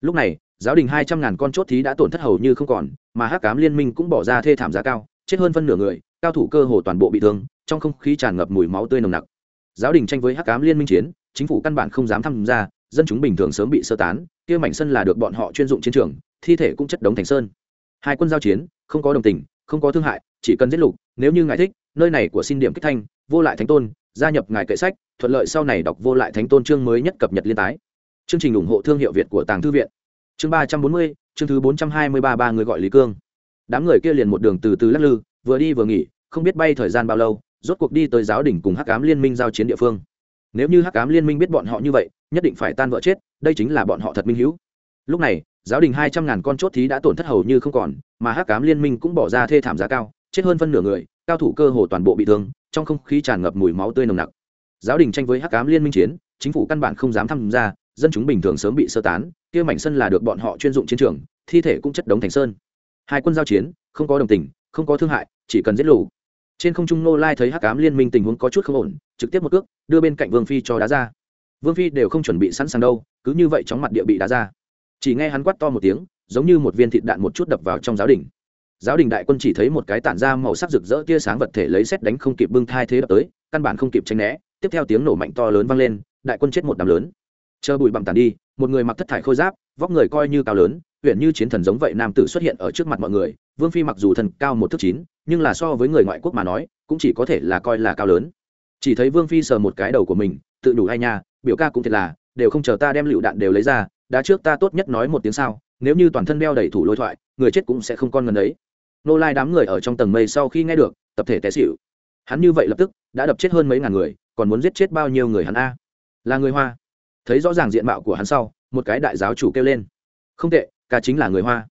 Speaker 1: Lúc này, giáo đình hai trăm ngàn con chốt thí đã tổn thất hầu như không còn, mà hắc cám liên minh cũng bỏ ra thê thảm giá cao, chết hơn phân nửa người, cao thủ cơ hồ toàn bộ bị thương, trong không khí tràn ngập mùi máu tươi nồng nặc. Giáo đình tranh với hắc cám liên minh chiến, chính phủ căn bản không dám tham gia dân chúng bình thường sớm bị sơ tán, kia mảnh sân là được bọn họ chuyên dụng chiến trường, thi thể cũng chất đống thành sơn. Hai quân giao chiến, không có đồng tình, không có thương hại, chỉ cần giết lục, nếu như ngài thích, nơi này của xin điểm kích thanh, vô lại thánh tôn, gia nhập ngài kệ sách, thuận lợi sau này đọc vô lại thánh tôn chương mới nhất cập nhật liên tái. Chương trình ủng hộ thương hiệu việt của tàng thư viện. Chương ba trăm bốn mươi, chương thứ bốn trăm hai mươi ba ba người gọi lý cương. Đám người kia liền một đường từ từ lắc lư, vừa đi vừa nghỉ, không biết bay thời gian bao lâu, rốt cuộc đi tới giáo đỉnh cùng hắc cám liên minh giao chiến địa phương nếu như hắc cám liên minh biết bọn họ như vậy, nhất định phải tan vỡ chết, đây chính là bọn họ thật minh hữu lúc này, giáo đình hai trăm ngàn con chốt thí đã tổn thất hầu như không còn, mà hắc cám liên minh cũng bỏ ra thê thảm giá cao, chết hơn phân nửa người, cao thủ cơ hồ toàn bộ bị thương, trong không khí tràn ngập mùi máu tươi nồng nặc. Giáo đình tranh với hắc cám liên minh chiến, chính phủ căn bản không dám tham gia, dân chúng bình thường sớm bị sơ tán, kia mảnh sân là được bọn họ chuyên dụng chiến trường, thi thể cũng chất đống thành sơn. Hai quân giao chiến, không có đồng tình, không có thương hại, chỉ cần giết lù trên không trung nô lai thấy hắc cám liên minh tình huống có chút không ổn, trực tiếp một cước, đưa bên cạnh vương phi cho đá ra. Vương phi đều không chuẩn bị sẵn sàng đâu, cứ như vậy chóng mặt địa bị đá ra. Chỉ nghe hắn quát to một tiếng, giống như một viên thịt đạn một chút đập vào trong giáo đình. Giáo đình đại quân chỉ thấy một cái tản ra màu sắc rực rỡ tia sáng vật thể lấy xét đánh không kịp bưng thai thế đập tới, căn bản không kịp tránh né, tiếp theo tiếng nổ mạnh to lớn vang lên, đại quân chết một đám lớn. Chờ bụi bặm tàn đi, một người mặc thất thải khôi giáp, vóc người coi như cao lớn huyện như chiến thần giống vậy nam tử xuất hiện ở trước mặt mọi người, vương phi mặc dù thần cao một thước chín nhưng là so với người ngoại quốc mà nói, cũng chỉ có thể là coi là cao lớn. Chỉ thấy vương phi sờ một cái đầu của mình, tự đủ hay nha, biểu ca cũng thiệt là, đều không chờ ta đem lựu đạn đều lấy ra, đã trước ta tốt nhất nói một tiếng sao, nếu như toàn thân đeo đầy thủ lôi thoại, người chết cũng sẽ không con gần đấy nô lai đám người ở trong tầng mây sau khi nghe được, tập thể té xịu hắn như vậy lập tức, đã đập chết hơn mấy ngàn người, còn muốn giết chết bao nhiêu người hắn a? Là người hoa. Thấy rõ ràng diện mạo của hắn sau, một cái đại giáo chủ kêu lên. Không tệ, ca chính là người hoa.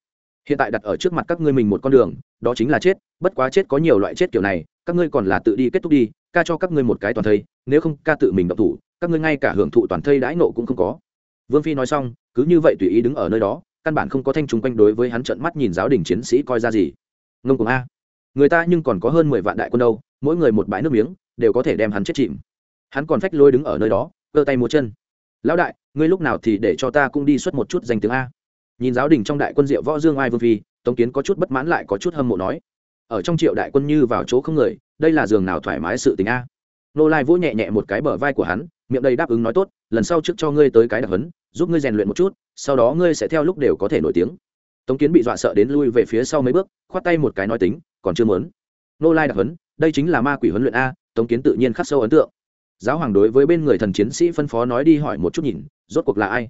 Speaker 1: Hiện tại đặt ở trước mặt các ngươi mình một con đường đó chính là chết, bất quá chết có nhiều loại chết kiểu này, các ngươi còn là tự đi kết thúc đi, ca cho các ngươi một cái toàn thây, nếu không ca tự mình động thủ, các ngươi ngay cả hưởng thụ toàn thây đãi nộ cũng không có. Vương phi nói xong, cứ như vậy tùy ý đứng ở nơi đó, căn bản không có thanh chúng quanh đối với hắn trận mắt nhìn giáo đình chiến sĩ coi ra gì. Ngông cùng a. Người ta nhưng còn có hơn mười vạn đại quân đâu, mỗi người một bãi nước miếng, đều có thể đem hắn chết chìm. Hắn còn phách lôi đứng ở nơi đó cơ tay múa chân. Lão đại, ngươi lúc nào thì để cho ta cũng đi xuất một chút danh tiếng a. Nhìn giáo đình trong đại quân diệu võ dương ai vương phi tống kiến có chút bất mãn lại có chút hâm mộ nói, ở trong triệu đại quân như vào chỗ không người, đây là giường nào thoải mái sự tình a? Nô lai vỗ nhẹ nhẹ một cái bờ vai của hắn, miệng đầy đáp ứng nói tốt, lần sau trước cho ngươi tới cái đặc hấn, giúp ngươi rèn luyện một chút, sau đó ngươi sẽ theo lúc đều có thể nổi tiếng. Tống kiến bị dọa sợ đến lui về phía sau mấy bước, khoát tay một cái nói tính, còn chưa muốn. Nô lai đặc hấn, đây chính là ma quỷ huấn luyện a. Tống kiến tự nhiên khắc sâu ấn tượng. Giáo hoàng đối với bên người thần chiến sĩ phân phó nói đi hỏi một chút nhìn, rốt cuộc là ai?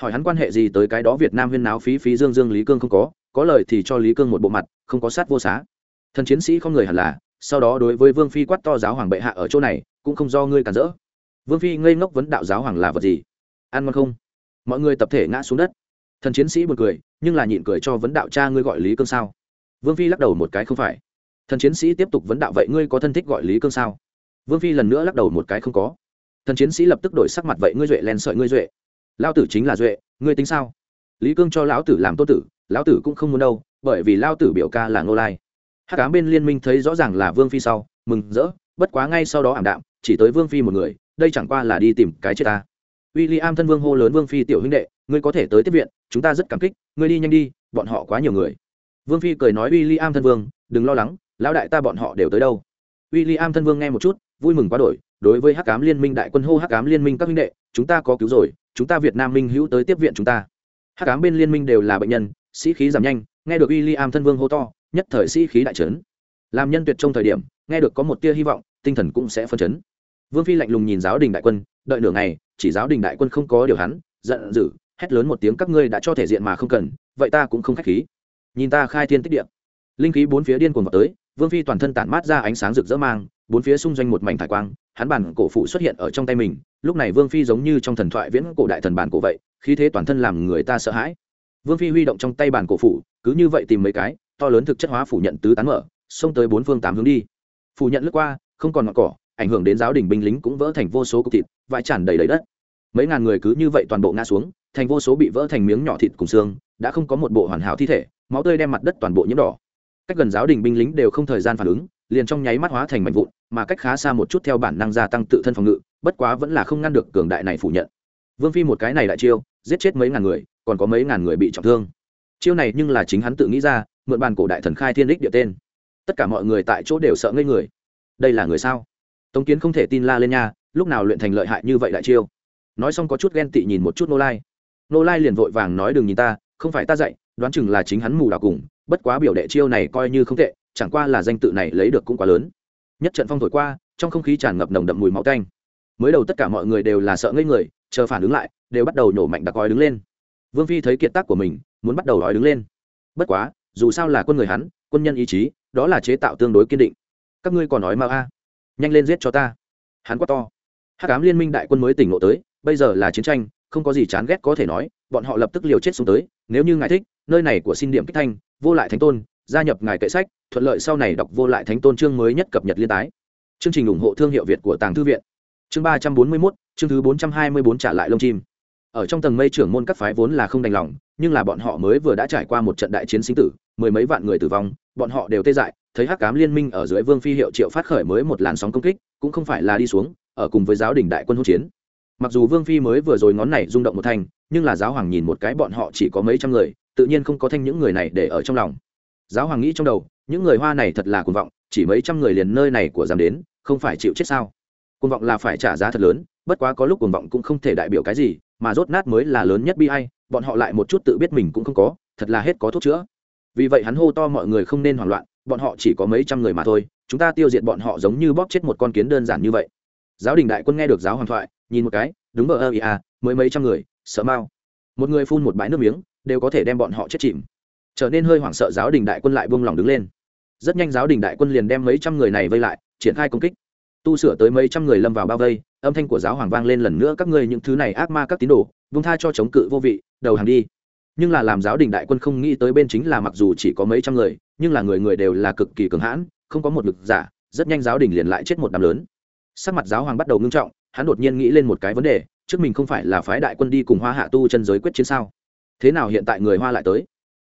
Speaker 1: Hỏi hắn quan hệ gì tới cái đó việt nam huyên náo phí phí dương dương lý cương không có có lời thì cho lý cương một bộ mặt, không có sát vô xá. Thần chiến sĩ không người hẳn là, sau đó đối với vương phi quát to giáo hoàng bệ hạ ở chỗ này, cũng không do ngươi cản rỡ. Vương phi ngây ngốc vấn đạo giáo hoàng là vật gì? Ăn ngon không? Mọi người tập thể ngã xuống đất. Thần chiến sĩ b u ồ n cười, nhưng là nhịn cười cho vấn đạo cha ngươi gọi lý cương sao? Vương phi lắc đầu một cái không phải. Thần chiến sĩ tiếp tục vấn đạo vậy ngươi có thân thích gọi lý cương sao? Vương phi lần nữa lắc đầu một cái không có. Thần chiến sĩ lập tức đổi sắc mặt vậy ngươi duệ len sợi ngươi duệ. Lao tử chính là duệ, ngươi tính sao? Lý cương cho lão tử làm tô tử lão tử cũng không muốn đâu, bởi vì lao tử biểu ca là ngô lai. Hát cám bên liên minh thấy rõ ràng là vương phi sau, mừng rỡ, bất quá ngay sau đó ảm đạm, chỉ tới vương phi một người, đây chẳng qua là đi tìm cái chết ta. W i l l i am thân vương hô lớn, vương phi tiểu huynh đệ, ngươi có thể tới tiếp viện, chúng ta rất cảm kích, ngươi đi nhanh đi, bọn họ quá nhiều người. Vương phi cười nói w i l l i am thân vương, đừng lo lắng, lão đại ta bọn họ đều tới đâu. W i l l i am thân vương nghe một chút, vui mừng quá đổi, đối với hắc cám liên minh đại quân hô, hắc cám liên minh các huynh đệ, chúng ta có cứu rồi, chúng ta việt nam minh hữu tới tiếp viện chúng ta. Hắc cám bên liên minh đều là bệnh nhân sĩ khí giảm nhanh, nghe được w i l l i am thân vương hô to, nhất thời sĩ khí đại trấn. Làm nhân tuyệt trong thời điểm, nghe được có một tia hy vọng, tinh thần cũng sẽ phân chấn. Vương phi lạnh lùng nhìn giáo đình đại quân, đợi nửa ngày, chỉ giáo đình đại quân không có điều hắn, giận dữ, hét lớn một tiếng, các ngươi đã cho thể diện mà không cần, vậy ta cũng không k h á c h khí. Nhìn ta khai thiên tích điện linh khí bốn phía điên cuồng vào tới, vương phi toàn thân tản mát ra ánh sáng rực rỡ mang, bốn phía xung doanh một mảnh thải quang, hắn bản cổ phụ xuất hiện ở trong tay mình, lúc này vương phi giống như trong thần thoại viễn cổ đại thần bản cổ vậy, khí thế toàn thân làm người ta sợ hãi vương phi huy động trong tay bản cổ phủ, cứ như vậy tìm mấy cái to lớn thực chất hóa phủ nhận tứ tán mở xông tới bốn phương tám hướng đi. Phủ nhận lướt qua không còn ngọn cỏ ảnh hưởng đến giáo đình binh lính cũng vỡ thành vô số cục thịt vãi tràn đầy đầy đất. Mấy ngàn người cứ như vậy toàn bộ ngã xuống thành vô số bị vỡ thành miếng nhỏ thịt cùng xương đã không có một bộ hoàn hảo thi thể máu tươi đem mặt đất toàn bộ nhiễm đỏ. Cách gần giáo đình binh lính đều không thời gian phản ứng liền trong nháy mắt hóa thành mảnh vụn mà cách khá xa một chút theo bản năng gia tăng tự thân phòng ngự bất quá vẫn là không ngăn được cường đại này phủ nhận. Vương phi một cái này đại chiêu giết chết mấy ngàn người, còn có mấy ngàn người bị trọng thương. Chiêu này nhưng là chính hắn tự nghĩ ra, mượn bàn cổ đại thần khai thiên đích địa tên. Tất cả mọi người tại chỗ đều sợ ngây người. Đây là người sao? Tống kiến không thể tin la lên nha, lúc nào luyện thành lợi hại như vậy đại chiêu? Nói xong có chút ghen tị nhìn một chút nô lai. Nô lai liền vội vàng nói đừng nhìn ta, không phải ta dạy, đoán chừng là chính hắn mù đào cùng, bất quá biểu đệ chiêu này coi như không tệ, chẳng qua là danh tự này lấy được cũng quá lớn. Nhất trận phong thổi qua, trong không khí tràn ngập nồng đậm mùi máu canh mới đầu tất cả mọi người đều là sợ ngây người, chờ phản ứng lại đều bắt đầu nổ mạnh đặc gói đứng lên. Vương phi thấy kiệt tác của mình, muốn bắt đầu nói đứng lên. Bất quá, dù sao là quân người hắn, quân nhân ý chí, đó là chế tạo tương đối kiên định. Các ngươi còn nói mà a? Nhanh lên giết cho ta. Hắn quát to. Hắc ám liên minh đại quân mới tỉnh ngộ tới, bây giờ là chiến tranh, không có gì chán ghét có thể nói, bọn họ lập tức liều chết xuống tới. Nếu như ngài thích, nơi này của xin điểm kích thanh, vô lại thánh tôn, gia nhập ngài kệ sách, thuận lợi sau này đọc vô lại thánh tôn chương mới nhất cập nhật liên tái. Chương trình ủng hộ thương hiệu việt của tàng thư viện. Chương ba trăm bốn mươi mốt, chương thứ bốn trăm hai mươi bốn trả lại lông chim ở trong tầng mây trưởng môn các phái vốn là không đành lòng, nhưng là bọn họ mới vừa đã trải qua một trận đại chiến sinh tử, mười mấy vạn người tử vong, bọn họ đều tê dại, thấy hắc cám liên minh ở dưới vương phi hiệu triệu phát khởi mới một làn sóng công kích, cũng không phải là đi xuống, ở cùng với giáo đình đại quân hỗn chiến. Mặc dù vương phi mới vừa rồi ngón này rung động một thành nhưng là giáo hoàng nhìn một cái bọn họ chỉ có mấy trăm người, tự nhiên không có thanh những người này để ở trong lòng. Giáo hoàng nghĩ trong đầu, những người hoa này thật là cuồng vọng, chỉ mấy trăm người liền nơi này của dám đến, không phải chịu chết sao? Cuồng vọng là phải trả giá thật lớn bất quá có lúc cuồng vọng cũng không thể đại biểu cái gì, mà rốt nát mới là lớn nhất bi ai, bọn họ lại một chút tự biết mình cũng không có, thật là hết có thuốc chữa. Vì vậy hắn hô to mọi người không nên hoảng loạn, bọn họ chỉ có mấy trăm người mà thôi, chúng ta tiêu diệt bọn họ giống như bóp chết một con kiến đơn giản như vậy. Giáo đình đại quân nghe được giáo hoàng thoại, nhìn một cái, đúng bờ ơ, ý à mới mấy trăm người, sợ mau. Một người phun một bãi nước miếng, đều có thể đem bọn họ chết chìm. Trở nên hơi hoảng sợ giáo đình đại quân lại buông lỏng đứng lên. Rất nhanh giáo đình đại quân liền đem mấy trăm người này vây lại, triển khai công kích tu sửa tới mấy trăm người lâm vào bao vây, âm thanh của giáo hoàng vang lên lần nữa, các ngươi những thứ này ác ma các tín đồ, vung tha cho chống cự vô vị, đầu hàng đi. Nhưng là làm giáo đình đại quân không nghĩ tới bên chính là mặc dù chỉ có mấy trăm người, nhưng là người người đều là cực kỳ cường hãn, không có một lực giả, rất nhanh giáo đình liền lại chết một đám lớn. Sắc mặt giáo hoàng bắt đầu ngưng trọng, hắn đột nhiên nghĩ lên một cái vấn đề, trước mình không phải là phái đại quân đi cùng hoa hạ tu chân giới quyết chiến sao? Thế nào hiện tại người hoa lại tới?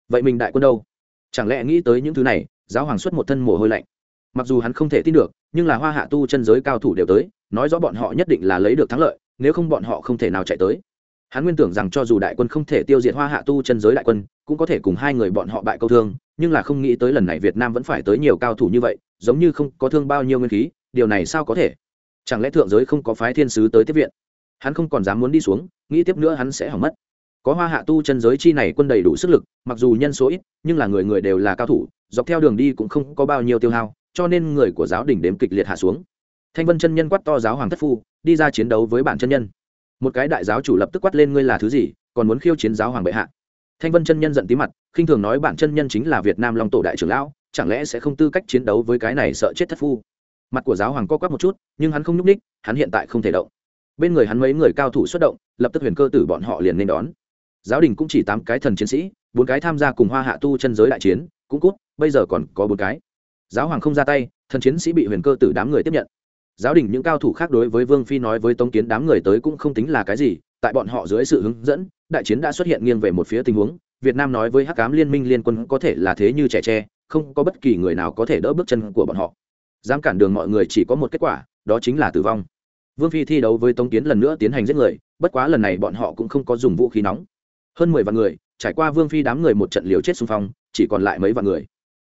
Speaker 1: Vậy mình đại quân đâu? Chẳng lẽ nghĩ tới những thứ này, giáo hoàng xuất một thân mồ hôi lạnh mặc dù hắn không thể tin được, nhưng là hoa hạ tu chân giới cao thủ đều tới, nói rõ bọn họ nhất định là lấy được thắng lợi, nếu không bọn họ không thể nào chạy tới. Hắn nguyên tưởng rằng cho dù đại quân không thể tiêu diệt hoa hạ tu chân giới đại quân, cũng có thể cùng hai người bọn họ bại câu thương, nhưng là không nghĩ tới lần này việt nam vẫn phải tới nhiều cao thủ như vậy, giống như không có thương bao nhiêu nguyên khí, điều này sao có thể? Chẳng lẽ thượng giới không có phái thiên sứ tới tiếp viện? Hắn không còn dám muốn đi xuống, nghĩ tiếp nữa hắn sẽ hỏng mất. Có hoa hạ tu chân giới chi này quân đầy đủ sức lực, mặc dù nhân số ít, nhưng là người người đều là cao thủ, dọc theo đường đi cũng không có bao nhiêu tiêu hao cho nên người của giáo đình đếm kịch liệt hạ xuống. Thanh vân chân nhân quát to giáo hoàng thất phu, đi ra chiến đấu với bản chân nhân. Một cái đại giáo chủ lập tức quát lên ngươi là thứ gì, còn muốn khiêu chiến giáo hoàng bệ hạ. Thanh vân chân nhân giận tí mặt, khinh thường nói bản chân nhân chính là việt nam long tổ đại trưởng lão, chẳng lẽ sẽ không tư cách chiến đấu với cái này sợ chết thất phu? Mặt của giáo hoàng co quắp một chút, nhưng hắn không nhúc ních hắn hiện tại không thể động. Bên người hắn mấy người cao thủ xuất động, lập tức huyền cơ tử bọn họ liền nên đón. Giáo đình cũng chỉ tám cái thần chiến sĩ, bốn cái tham gia cùng hoa hạ tu chân giới đại chiến, cũng cút, bây giờ còn có bốn cái giáo hoàng không ra tay, thần chiến sĩ bị huyền cơ tử đám người tiếp nhận. Giáo đình những cao thủ khác đối với vương phi nói với tống kiến đám người tới cũng không tính là cái gì, tại bọn họ dưới sự hướng dẫn, đại chiến đã xuất hiện nghiêng về một phía tình huống. Việt nam nói với hắc cám liên minh liên quân có thể là thế như trẻ tre, không có bất kỳ người nào có thể đỡ bước chân của bọn họ. Dám cản đường mọi người chỉ có một kết quả, đó chính là tử vong. Vương phi thi đấu với tống kiến lần nữa tiến hành giết người, bất quá lần này bọn họ cũng không có dùng vũ khí nóng. Hơn mười vạn người, trải qua vương phi đám người một trận liều chết xung phong, chỉ còn lại mấy vạn người.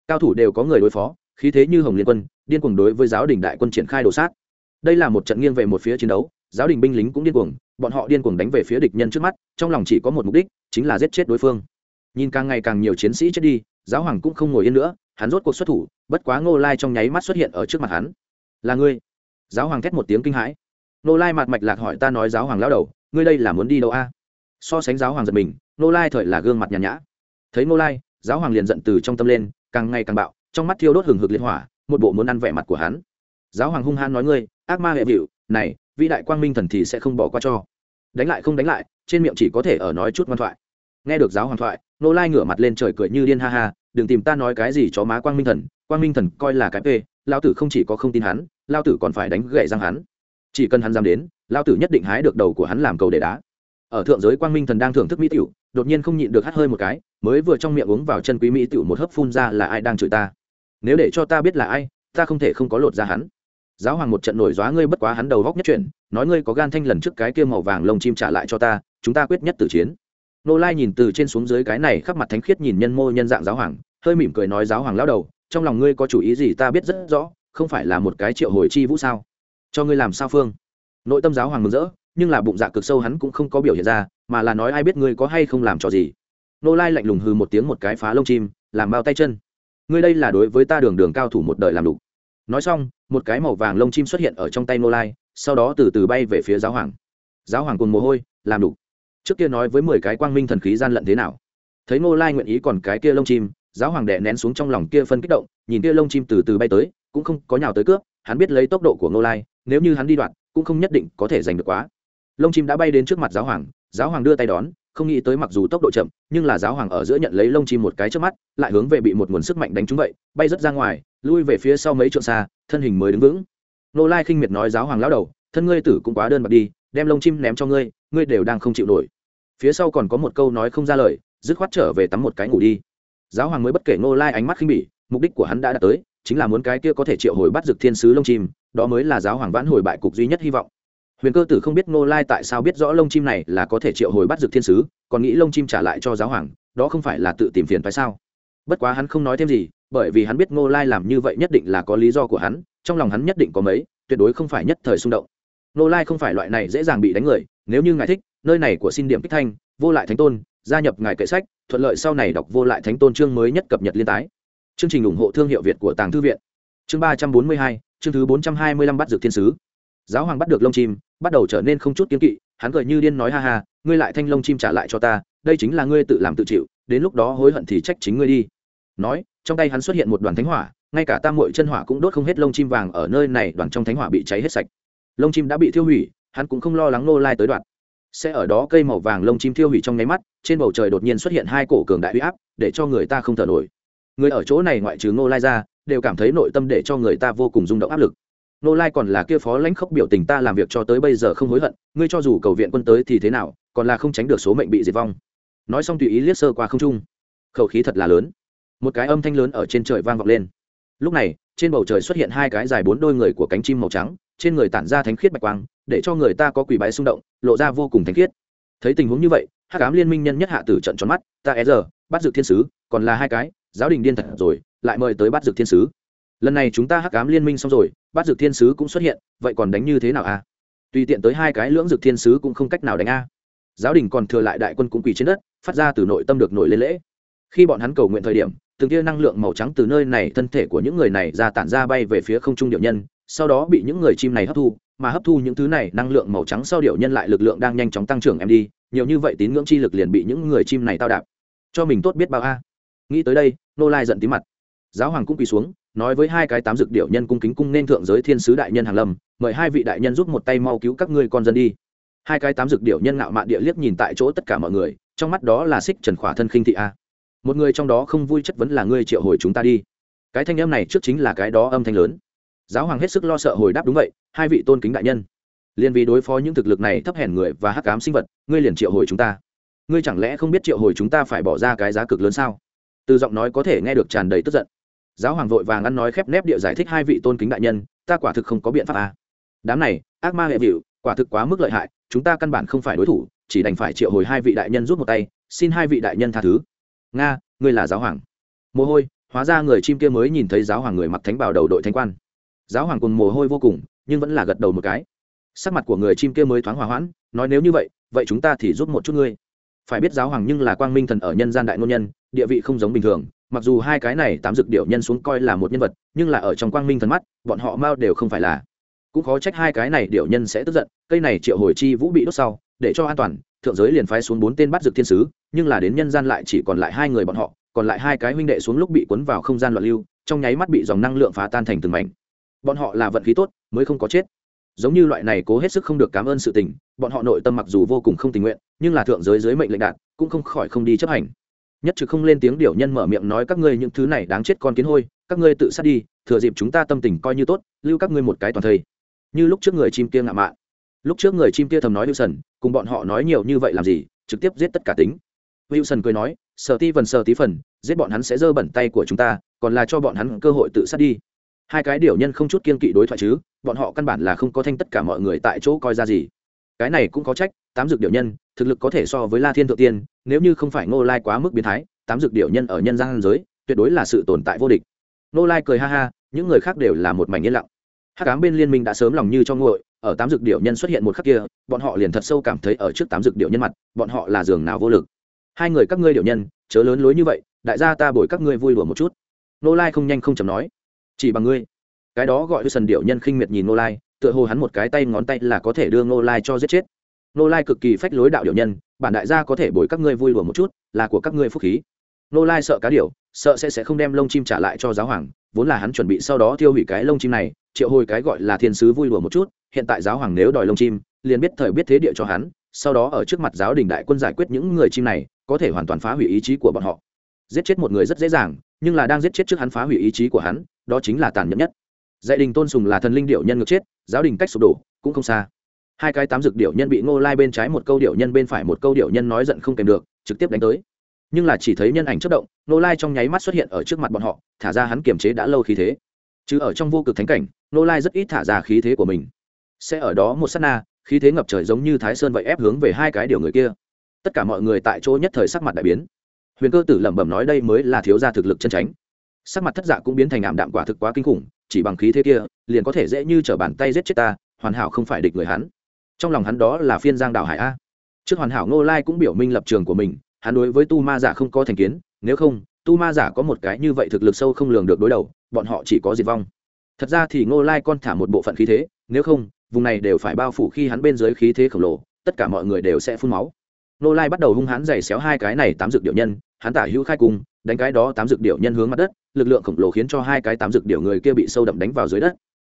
Speaker 1: Cao thủ đều có người đối phó khí thế như hồng liên quân, điên cuồng đối với giáo đình đại quân triển khai đồ sát. Đây là một trận nghiêng về một phía chiến đấu, giáo đình binh lính cũng điên cuồng, bọn họ điên cuồng đánh về phía địch nhân trước mắt, trong lòng chỉ có một mục đích, chính là giết chết đối phương. Nhìn càng ngày càng nhiều chiến sĩ chết đi, giáo hoàng cũng không ngồi yên nữa, hắn rốt cuộc xuất thủ, bất quá ngô lai trong nháy mắt xuất hiện ở trước mặt hắn. Là ngươi? Giáo hoàng thét một tiếng kinh hãi. Ngô lai mặt mạch lạc hỏi, ta nói giáo hoàng lao đầu, ngươi đây là muốn đi đâu a? So sánh giáo hoàng giật mình, ngô lai thời là gương mặt nhàn nhã. Thấy ngô lai, giáo hoàng liền giận từ trong tâm lên, càng ngày càng bạo trong mắt thiêu đốt hừng hực liên hỏa, một bộ muốn ăn vẻ mặt của hắn. Giáo hoàng hung hăng nói ngươi, ác ma hệ vịu, này, vĩ đại quang minh thần thì sẽ không bỏ qua cho. Đánh lại không đánh lại, trên miệng chỉ có thể ở nói chút ngoan thoại. Nghe được giáo hoàng thoại, nô lai ngửa mặt lên trời cười như điên ha ha, đừng tìm ta nói cái gì cho má quang minh thần, quang minh thần coi là cái p lao tử không chỉ có không tin hắn lao tử còn phải đánh gậy răng hắn. Chỉ cần hắn dám đến lao tử nhất định hái được đầu của hắn làm cầu để đá. Ở thượng giới quang minh thần đang thưởng thức mỹ tiểu, đột nhiên không nhịn được hắt hơi một cái, mới vừa trong miệng uống vào chân quý mỹ tiểu một hớp phun ra là ai đang chửi ta nếu để cho ta biết là ai, ta không thể không có lột ra hắn. Giáo hoàng một trận nổi dóa ngươi bất quá hắn đầu góc nhất chuyển, nói ngươi có gan thanh lần trước cái kia màu vàng lông chim trả lại cho ta, chúng ta quyết nhất tử chiến. Nô lai nhìn từ trên xuống dưới cái này khắp mặt thánh khiết nhìn nhân mô nhân dạng giáo hoàng, hơi mỉm cười nói giáo hoàng lão đầu, trong lòng ngươi có chủ ý gì ta biết rất rõ, không phải là một cái triệu hồi chi vũ sao? Cho ngươi làm sao phương? Nội tâm giáo hoàng mừng rỡ, nhưng là bụng dạ cực sâu hắn cũng không có biểu hiện ra, mà là nói ai biết ngươi có hay không làm trò gì. Nô lai lạnh lùng hư một tiếng một cái phá lông chim, làm bao tay chân ngươi đây là đối với ta đường đường cao thủ một đời làm đủ nói xong, một cái màu vàng lông chim xuất hiện ở trong tay nô lai, sau đó từ từ bay về phía giáo hoàng. Giáo hoàng cùng mồ hôi, làm đủ trước kia nói với mười cái quang minh thần khí gian lận thế nào? Thấy nô lai nguyện ý còn cái kia lông chim, giáo hoàng đè nén xuống trong lòng kia phân kích động, nhìn kia lông chim từ từ bay tới, cũng không có nhào tới cướp, hắn biết lấy tốc độ của nô lai, nếu như hắn đi đoạn, cũng không nhất định có thể giành được quá. Lông chim đã bay đến trước mặt giáo hoàng giáo hoàng đưa tay đón không nghĩ tới mặc dù tốc độ chậm, nhưng là giáo hoàng ở giữa nhận lấy lông chim một cái trước mắt, lại hướng về bị một nguồn sức mạnh đánh trúng vậy, bay rất ra ngoài, lui về phía sau mấy trượng xa, thân hình mới đứng vững. Nô lai khinh miệt nói giáo hoàng lão đầu, thân ngươi tử cũng quá đơn bạc đi, đem lông chim ném cho ngươi ngươi đều đang không chịu nổi. Phía sau còn có một câu nói không ra lời, dứt khoát trở về tắm một cái ngủ đi. Giáo hoàng mới bất kể nô lai ánh mắt khinh bỉ, mục đích của hắn đã đạt tới, chính là muốn cái kia có thể triệu hồi bắt dực thiên sứ lông chim, đó mới là giáo hoàng vãn hồi bại cục duy nhất hy vọng huyền cơ tử không biết Ngô lai tại sao biết rõ lông chim này là có thể triệu hồi bắt dược thiên sứ, còn nghĩ lông chim trả lại cho giáo hoàng, đó không phải là tự tìm phiền phải sao? Bất quá hắn không nói thêm gì, bởi vì hắn biết Ngô lai làm như vậy nhất định là có lý do của hắn, trong lòng hắn nhất định có mấy, tuyệt đối không phải nhất thời xung động. Ngô lai không phải loại này dễ dàng bị đánh người, nếu như ngài thích, nơi này của xin điểm kích thanh, vô lại thánh tôn, gia nhập ngài kệ sách, thuận lợi sau này đọc vô lại thánh tôn chương mới nhất cập nhật liên tái. Chương trình ủng hộ thương hiệu việt của tàng thư viện. Chương ba trăm bốn mươi hai, chương thứ bốn trăm hai mươi lăm bắt dược thiên sứ giáo hoàng bắt được lông chim, bắt đầu trở nên không chút kiên kỵ, hắn cười như điên nói, ha ha, ngươi lại thanh lông chim trả lại cho ta, đây chính là ngươi tự làm tự chịu, đến lúc đó hối hận thì trách chính ngươi đi. Nói, trong tay hắn xuất hiện một đoàn thánh hỏa, ngay cả tam mội chân hỏa cũng đốt không hết lông chim vàng ở nơi này, đoàn trong thánh hỏa bị cháy hết sạch. Lông chim đã bị thiêu hủy, hắn cũng không lo lắng nô lai tới đoạn. Sẽ ở đó cây màu vàng lông chim thiêu hủy trong nháy mắt, trên bầu trời đột nhiên xuất hiện hai cổ cường đại huy áp, để cho người ta không thở nổi. Người ở chỗ này ngoại trừ nô lai ra, đều cảm thấy nội tâm để cho người ta vô cùng rung động áp lực nô lai còn là kia phó lãnh khốc biểu tình ta làm việc cho tới bây giờ không hối hận, ngươi cho dù cầu viện quân tới thì thế nào, còn là không tránh được số mệnh bị diệt vong. Nói xong tùy ý liếc sơ qua không trung. Khẩu khí thật là lớn. Một cái âm thanh lớn ở trên trời vang vọng lên. Lúc này, trên bầu trời xuất hiện hai cái dài bốn đôi người của cánh chim màu trắng, trên người tản ra thánh khiết bạch quang, để cho người ta có quỷ bái xung động, lộ ra vô cùng thánh khiết. Thấy tình huống như vậy hát cám liên minh nhân nhất hạ tử trận tròn mắt, ta e giờ, bắt dược thiên sứ, còn là hai cái, giáo đình điên thật rồi, lại mời tới bắt dược thiên sứ lần này chúng ta hắc ám liên minh xong rồi bắt dược thiên sứ cũng xuất hiện, vậy còn đánh như thế nào a à? tùy tiện tới hai cái lưỡng dược thiên sứ cũng không cách nào đánh a. Giáo đình còn thừa lại đại quân cũng quỳ trên đất, phát ra từ nội tâm được nổi lên lễ. Khi bọn hắn cầu nguyện thời điểm, từng tia năng lượng màu trắng từ nơi này thân thể của những người này ra tản ra bay về phía không trung điệu nhân, sau đó bị những người chim này hấp thu, mà hấp thu những thứ này, năng lượng màu trắng sau điệu nhân lại lực lượng đang nhanh chóng tăng trưởng em đi, nhiều như vậy tín ngưỡng chi lực liền bị những người chim này tao đạp. Cho mình tốt biết bao a. Nghĩ tới đây, nô lai giận tí mặt. Giáo hoàng cũng quỳ xuống nói với hai cái tám dược điệu nhân cung kính cung nên thượng giới thiên sứ đại nhân hàng lâm, mời hai vị đại nhân giúp một tay mau cứu các ngươi con dân đi. Hai cái tám dược điệu nhân ngạo mạn địa liếc nhìn tại chỗ tất cả mọi người, trong mắt đó là xích trần khỏa thân khinh thị a. Một người trong đó không vui chất vấn là ngươi triệu hồi chúng ta đi. Cái thanh âm này trước chính là cái đó âm thanh lớn. Giáo hoàng hết sức lo sợ hồi đáp đúng vậy, hai vị tôn kính đại nhân. Liền vì đối phó những thực lực này thấp hèn người và hắc cám sinh vật, ngươi liền triệu hồi chúng ta. Ngươi chẳng lẽ không biết triệu hồi chúng ta phải bỏ ra cái giá cực lớn sao? Từ giọng nói có thể nghe được tràn đầy tức giận giáo hoàng vội vàng ăn nói khép nép địa giải thích hai vị tôn kính đại nhân, ta quả thực không có biện pháp à. đám này, ác ma hệ vịu, quả thực quá mức lợi hại, chúng ta căn bản không phải đối thủ, chỉ đành phải triệu hồi hai vị đại nhân rút một tay, xin hai vị đại nhân tha thứ. Nga, ngươi là giáo hoàng. Mồ hôi, hóa ra người chim kia mới nhìn thấy giáo hoàng người mặc thánh bảo đầu đội thanh quan. Giáo hoàng cùng mồ hôi vô cùng, nhưng vẫn là gật đầu một cái. Sắc mặt của người chim kia mới thoáng hòa hoãn, nói nếu như vậy vậy chúng ta thì giúp một chút ngươi. Phải biết giáo hoàng nhưng là quang minh thần ở nhân gian đại ngôn nhân, địa vị không giống bình thường mặc dù hai cái này tám dược điệu nhân xuống coi là một nhân vật, nhưng là ở trong quang minh thần mắt, bọn họ mao đều không phải là. Cũng khó trách hai cái này điệu nhân sẽ tức giận, cây này triệu hồi chi vũ bị đốt sau, để cho an toàn, thượng giới liền phái xuống bốn tên bắt dược thiên sứ, nhưng là đến nhân gian lại chỉ còn lại hai người bọn họ, còn lại hai cái huynh đệ xuống lúc bị cuốn vào không gian loạn lưu, trong nháy mắt bị dòng năng lượng phá tan thành từng mảnh. Bọn họ là vận khí tốt, mới không có chết. Giống như loại này cố hết sức không được cảm ơn sự tình, bọn họ nội tâm mặc dù vô cùng không tình nguyện, nhưng là thượng giới dưới mệnh lệnh đạt, cũng không khỏi không đi chấp hành nhất trực không lên tiếng điều nhân mở miệng nói các ngươi những thứ này đáng chết con kiến hôi, các ngươi tự sát đi, thừa dịp chúng ta tâm tình coi như tốt, lưu các ngươi một cái toàn thây. Như lúc trước người chim kia ngạ mạn. Lúc trước người chim kia thầm nói wilson, cùng bọn họ nói nhiều như vậy làm gì, trực tiếp giết tất cả tính. Wilson cười nói sợ ti vần sợ tí phần, giết bọn hắn sẽ dơ bẩn tay của chúng ta, còn là cho bọn hắn cơ hội tự sát đi. Hai cái điều nhân không chút kiên kỵ đối thoại chứ, bọn họ căn bản là không có thanh tất cả mọi người tại chỗ coi ra gì. Cái này cũng có trách, tám dược điều nhân, thực lực có thể so với la thiên thượng tiên nếu như không phải ngô lai quá mức biến thái, tám dược Điểu nhân ở nhân gian giới, tuyệt đối là sự tồn tại vô địch. Ngô lai cười ha ha, những người khác đều là một mảnh yên lặng. Hắc ám bên liên minh đã sớm lòng như cho nguội, ở tám dược điệu nhân xuất hiện một khắc kia, bọn họ liền thật sâu cảm thấy ở trước tám dược điệu nhân mặt, bọn họ là giường nào vô lực. Hai người các ngươi điệu nhân, chớ lớn lối như vậy, đại gia ta bồi các ngươi vui đùa một chút. Nô lai không nhanh không chầm nói. Chỉ bằng ngươi. Cái đó gọi sần điệu nhân khinh miệt nhìn nô lai, tựa hồ hắn một cái tay ngón tay là có thể đưa nô lai cho giết chết. Nô lai cực kỳ phách lối đạo điệu nhân bản đại gia có thể bồi các ngươi vui đùa một chút, là của các ngươi phúc khí. Nô lai sợ cá điều sợ sẽ sẽ không đem lông chim trả lại cho giáo hoàng, vốn là hắn chuẩn bị sau đó tiêu hủy cái lông chim này, triệu hồi cái gọi là thiên sứ vui đùa một chút, hiện tại giáo hoàng nếu đòi lông chim, liền biết thời biết thế địa cho hắn, sau đó ở trước mặt giáo đình đại quân giải quyết những người chim này, có thể hoàn toàn phá hủy ý chí của bọn họ. Giết chết một người rất dễ dàng, nhưng là đang giết chết trước hắn phá hủy ý chí của hắn, đó chính là tàn nhẫn nhất. Dạy đình tôn sùng là thần linh điệu nhân ngược chết, giáo đình cách sụp đổ, cũng không xa hai cái tám dược điệu nhân bị ngô lai bên trái một câu điệu nhân bên phải một câu điệu nhân nói giận không kèm được, trực tiếp đánh tới. Nhưng là chỉ thấy nhân ảnh chất động, ngô lai trong nháy mắt xuất hiện ở trước mặt bọn họ, thả ra hắn kiềm chế đã lâu khí thế. Chứ ở trong vô cực thánh cảnh, ngô lai rất ít thả ra khí thế của mình. Sẽ ở đó một s á t na, khí thế ngập trời giống như thái sơn vậy ép hướng về hai cái điều người kia. Tất cả mọi người tại chỗ nhất thời sắc mặt đại biến. Huyền cơ tử lẩm bẩm nói đây mới là thiếu gia thực lực chân tránh sắc mặt thất dạ cũng biến thành ảm đạm quả thực quá kinh khủng, chỉ bằng khí thế kia, liền có thể dễ như t r ở bàn tay giết chết ta, hoàn hảo không phải địch người hắn trong lòng hắn đó là phiên giang đảo hải a. Trước hoàn hảo ngô lai cũng biểu minh lập trường của mình, hắn đối với tu ma giả không có thành kiến, nếu không, tu ma giả có một cái như vậy thực lực sâu không lường được đối đầu, bọn họ chỉ có diệt vong. Thật ra thì ngô lai con thả một bộ phận khí thế, nếu không, vùng này đều phải bao phủ khi hắn bên dưới khí thế khổng lồ, tất cả mọi người đều sẽ phun máu. Ngô lai bắt đầu hung hãn giày xéo hai cái này tám dược điệu nhân, hắn tả hữu khai cùng đánh cái đó tám dược điệu nhân hướng mặt đất, lực lượng khổng lồ khiến cho hai cái tám dược điệu người kia bị sâu đậm đánh vào dưới đất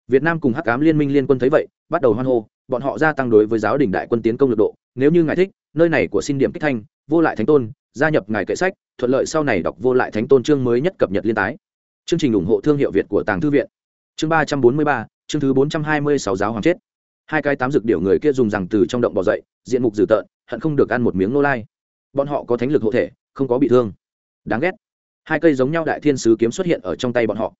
Speaker 1: việt nam cùng hắc Ám liên minh liên quân thấy vậy, bắt đầu hoan hô, bọn họ gia tăng đối với giáo đình đại quân tiến công lực độ, nếu như ngài thích, nơi này của xin điểm kích thanh, vô lại thánh tôn, gia nhập ngài kệ sách, thuận lợi sau này đọc vô lại thánh tôn chương mới nhất cập nhật liên tái. Chương trình ủng hộ thương hiệu việt của tàng thư viện. Chương ba trăm bốn mươi ba, chương thứ bốn trăm hai mươi sáu giáo hoàng chết. Hai cái tám dược điểu người kia dùng rằng từ trong động bò dậy, diện mục dữ tợn, hận không được ăn một miếng nô lai. Bọn họ có thánh lực hộ thể, không có bị thương. Đáng ghét. Hai cây giống nhau đại thiên sứ kiếm xuất hiện ở trong tay bọn họ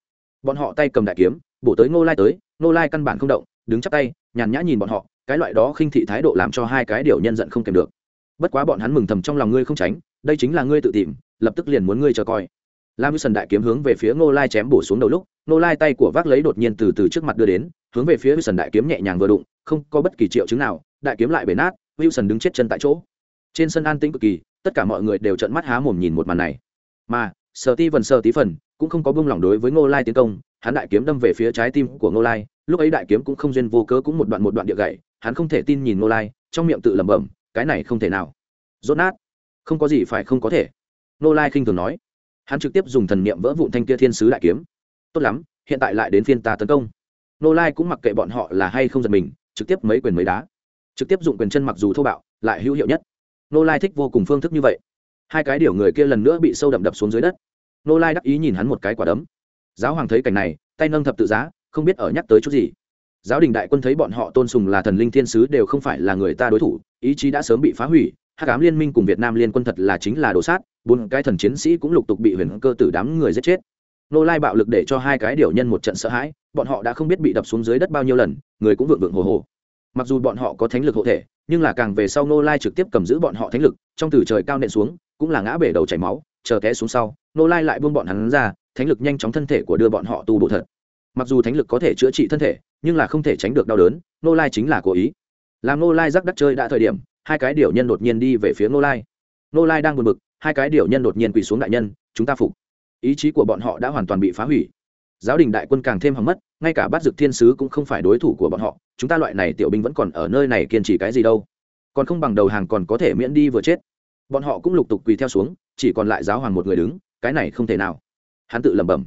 Speaker 1: bọn họ tay cầm đại kiếm, bổ tới ngô lai tới, ngô lai căn bản không động, đứng chắp tay, nhàn nhã nhìn bọn họ, cái loại đó khinh thị thái độ làm cho hai cái điều nhân giận không kèm được. Bất quá bọn hắn mừng thầm trong lòng ngươi không tránh, đây chính là ngươi tự tìm, lập tức liền muốn ngươi chờ coi. Lam sần đại kiếm hướng về phía ngô lai chém bổ xuống đầu lúc, ngô lai tay của vác lấy đột nhiên từ từ trước mặt đưa đến, hướng về phía sần đại kiếm nhẹ nhàng vừa đụng, không có bất kỳ triệu chứng nào, đại kiếm lại bể nát wilson đứng chết chân tại chỗ. Trên sân an tĩnh cực kỳ, tất cả mọi người đều trợn mắt há mồm nhìn một màn này. Mà sờ ti vần sờ tí phần cũng không có buông lỏng đối với ngô lai tiến công, hắn đại kiếm đâm về phía trái tim của ngô lai, lúc ấy đại kiếm cũng không duyên vô cớ cũng một đoạn một đoạn địa gậy, hắn không thể tin nhìn ngô lai, trong miệng tự lẩm bẩm, cái này không thể nào. Rốt nát. Không có gì phải không có thể. Ngô lai khinh thường nói. Hắn trực tiếp dùng thần niệm vỡ vụn thanh kia thiên sứ đại kiếm. Tốt lắm, hiện tại lại đến phiên ta tấn công. Ngô lai cũng mặc kệ bọn họ là hay không giật mình, trực tiếp mấy quyền mấy đá. Trực tiếp dụng quyền chân mặc dù thô bạo, lại hữu hiệu nhất. Ngô lai thích vô cùng phương thức như vậy. Hai cái điều người kia lần nữa bị sâu đậm đập xuống dưới đất nô lai đắc ý nhìn hắn một cái quả đấm. Giáo hoàng thấy cảnh này, tay nâng thập tự giá, không biết ở nhắc tới chút gì. Giáo đình đại quân thấy bọn họ tôn sùng là thần linh thiên sứ đều không phải là người ta đối thủ, ý chí đã sớm bị phá hủy, hắc ám liên minh cùng việt nam liên quân thật là chính là đồ sát, bốn cái thần chiến sĩ cũng lục tục bị huyền cơ tử đám người giết chết. Nô lai bạo lực để cho hai cái điều nhân một trận sợ hãi, bọn họ đã không biết bị đập xuống dưới đất bao nhiêu lần, người cũng vượng vượng hồ hồ. Mặc dù bọn họ có thánh lực hộ thể, nhưng là càng về sau nô lai trực tiếp cầm giữ bọn họ thánh lực, trong từ trời cao nện xuống, cũng là ngã bể đầu chảy máu chờ té xuống sau nô lai lại buông bọn hắn ra, thánh lực nhanh chóng thân thể của đưa bọn họ tu bổ thật. Mặc dù thánh lực có thể chữa trị thân thể, nhưng là không thể tránh được đau đớn nô lai chính là cố ý. Làm nô lai rắc đắc chơi đã thời điểm, hai cái điểu nhân đột nhiên đi về phía nô lai. Nô lai đang buồn bực, hai cái điểu nhân đột nhiên quỳ xuống đại nhân, chúng ta phục. Ý chí của bọn họ đã hoàn toàn bị phá hủy. Giáo đình đại quân càng thêm hỏng mất, ngay cả bát dực thiên sứ cũng không phải đối thủ của bọn họ, chúng ta loại này tiểu binh vẫn còn ở nơi này kiên trì cái gì đâu. Còn không bằng đầu hàng còn có thể miễn đi vừa chết bọn họ cũng lục tục quỳ theo xuống, chỉ còn lại giáo hoàng một người đứng, cái này không thể nào. Hắn tự lẩm bẩm.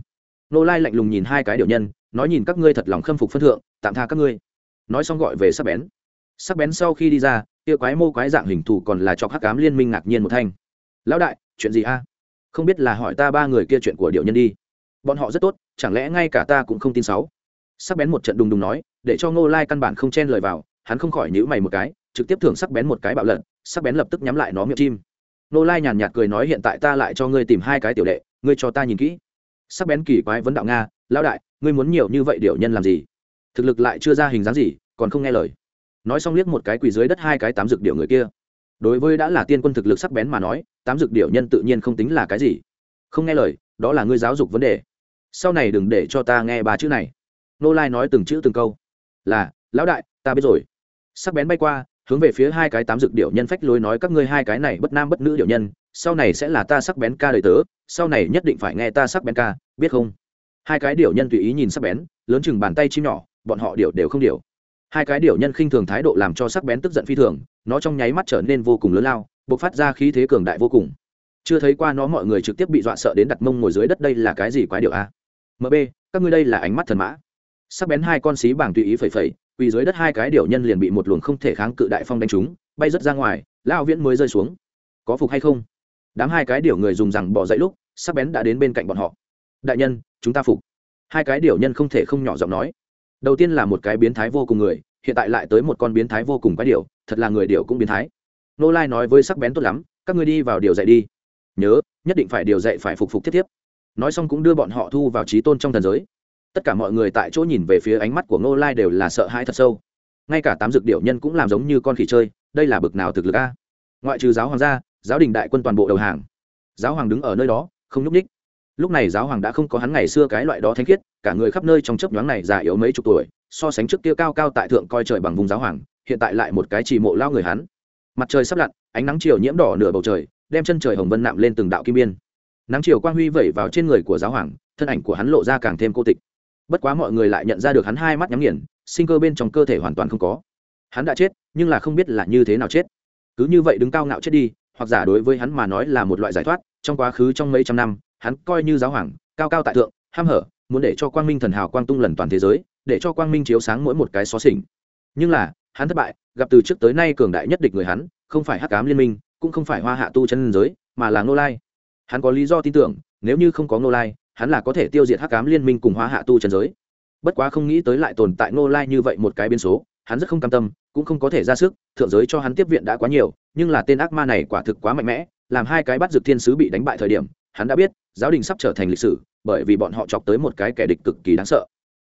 Speaker 1: Nô lai lạnh lùng nhìn hai cái điều nhân, nói nhìn các ngươi thật lòng khâm phục phân thượng, tạm tha các ngươi. Nói xong gọi về sắc bén. Sắc bén sau khi đi ra, kia quái mô quái dạng hình thù còn là cho hắc cám liên minh ngạc nhiên một thanh. Lão đại, chuyện gì a? Không biết là hỏi ta ba người kia chuyện của điệu nhân đi. Bọn họ rất tốt, chẳng lẽ ngay cả ta cũng không tin sáu? Sắc bén một trận đùng đùng nói, để cho ngô lai căn bản không chen lời vào, hắn không khỏi nhữ mày một cái, trực tiếp thưởng sắc bén một cái bạo lận sắc bén lập tức nhắm lại nó miệng chim nô lai nhàn nhạt cười nói, hiện tại ta lại cho ngươi tìm hai cái tiểu đệ, ngươi cho ta nhìn kỹ. Sắc bén kỳ quái vấn đạo nga, lão đại, ngươi muốn nhiều như vậy điệu nhân làm gì? Thực lực lại chưa ra hình dáng gì, còn không nghe lời. Nói xong liếc một cái quỳ dưới đất hai cái tám dược điệu người kia. Đối với đã là tiên quân thực lực sắc bén mà nói, tám dược điệu nhân tự nhiên không tính là cái gì. Không nghe lời, đó là ngươi giáo dục vấn đề. Sau này đừng để cho ta nghe ba chữ này. Nô lai nói từng chữ từng câu. Là, lão đại, ta biết rồi. Sắc bén bay qua hướng về phía hai cái tám dược điệu nhân phách lối nói các ngươi hai cái này bất nam bất nữ điệu nhân, sau này sẽ là ta sắc bén ca đời tớ, sau này nhất định phải nghe ta sắc bén ca, biết không? Hai cái điệu nhân tùy ý nhìn sắc bén, lớn chừng bàn tay chim nhỏ, bọn họ điệu đều không điệu hai cái điệu nhân khinh thường thái độ làm cho sắc bén tức giận phi thường, nó trong nháy mắt trở nên vô cùng lớn lao, bộc phát ra khí thế cường đại vô cùng. Chưa thấy qua nó mọi người trực tiếp bị dọa sợ đến đặt mông ngồi dưới đất đây là cái gì quái điệu a? Mb các ngươi đây là ánh mắt thần mã. Sắc bén hai con xí bảng tùy ý phẩy phẩy quỳ dưới đất hai cái điểu nhân liền bị một luồng không thể kháng cự đại phong đánh trúng, bay rớt ra ngoài lao viễn mới rơi xuống. Có phục hay không? Đám hai cái điểu người dùng rằng bỏ dậy lúc, sắc bén đã đến bên cạnh bọn họ. Đại nhân, chúng ta phục. Hai cái điểu nhân không thể không nhỏ giọng nói. Đầu tiên là một cái biến thái vô cùng người, hiện tại lại tới một con biến thái vô cùng quái điểu thật là người điểu cũng biến thái. Nô lai nói với sắc bén tốt lắm, các ngươi đi vào điều dạy đi. Nhớ, nhất định phải điều dạy phải phục phục thiết tiếp nói xong cũng đưa bọn họ thu vào trí tôn trong thần giới tất cả mọi người tại chỗ nhìn về phía ánh mắt của ngô lai đều là sợ hãi thật sâu. Ngay cả tám dược điệu nhân cũng làm giống như con khỉ chơi, đây là bực nào thực lực a? Ngoại trừ giáo hoàng gia, giáo đình đại quân toàn bộ đầu hàng. Giáo hoàng đứng ở nơi đó, không nhúc ních lúc này giáo hoàng đã không có hắn ngày xưa cái loại đó thanh khiết, cả người khắp nơi trong chấp nhoáng này già yếu mấy chục tuổi, so sánh trước kia cao cao tại thượng coi trời bằng vùng giáo hoàng, hiện tại lại một cái chỉ mộ lao người hắn. Mặt trời sắp lặn, ánh nắng chiều nhiễm đỏ nửa bầu trời, đem chân trời hồng vân nạm lên từng đạo kim biên. Nắng chiều quang huy vẩy vào trên người của giáo hoàng, thân ảnh của hắn lộ ra càng thêm cô tịch bất quá mọi người lại nhận ra được hắn hai mắt nhắm nghiền, sinh cơ bên trong cơ thể hoàn toàn không có. Hắn đã chết, nhưng là không biết là như thế nào chết. Cứ như vậy đứng cao ngạo chết đi, hoặc giả đối với hắn mà nói là một loại giải thoát, trong quá khứ trong mấy trăm năm, hắn coi như giáo hoàng, cao cao tại thượng, ham hở, muốn để cho quang minh thần hào quang tung lần toàn thế giới, để cho quang minh chiếu sáng mỗi một cái xó xỉnh. Nhưng là, hắn thất bại, gặp từ trước tới nay cường đại nhất địch người hắn, không phải hắc cám liên minh, cũng không phải hoa hạ tu chân giới, mà là ngô lai. Hắn có lý do tin tưởng, nếu như không có ngô lai hắn là có thể tiêu diệt hắc cám liên minh cùng hóa hạ tu trần giới. Bất quá không nghĩ tới lại tồn tại ngô lai như vậy một cái biến số, hắn rất không cam tâm, cũng không có thể ra sức, thượng giới cho hắn tiếp viện đã quá nhiều, nhưng là tên ác ma này quả thực quá mạnh mẽ, làm hai cái bắt dược thiên sứ bị đánh bại thời điểm, hắn đã biết, giáo đình sắp trở thành lịch sử, bởi vì bọn họ chọc tới một cái kẻ địch cực kỳ đáng sợ.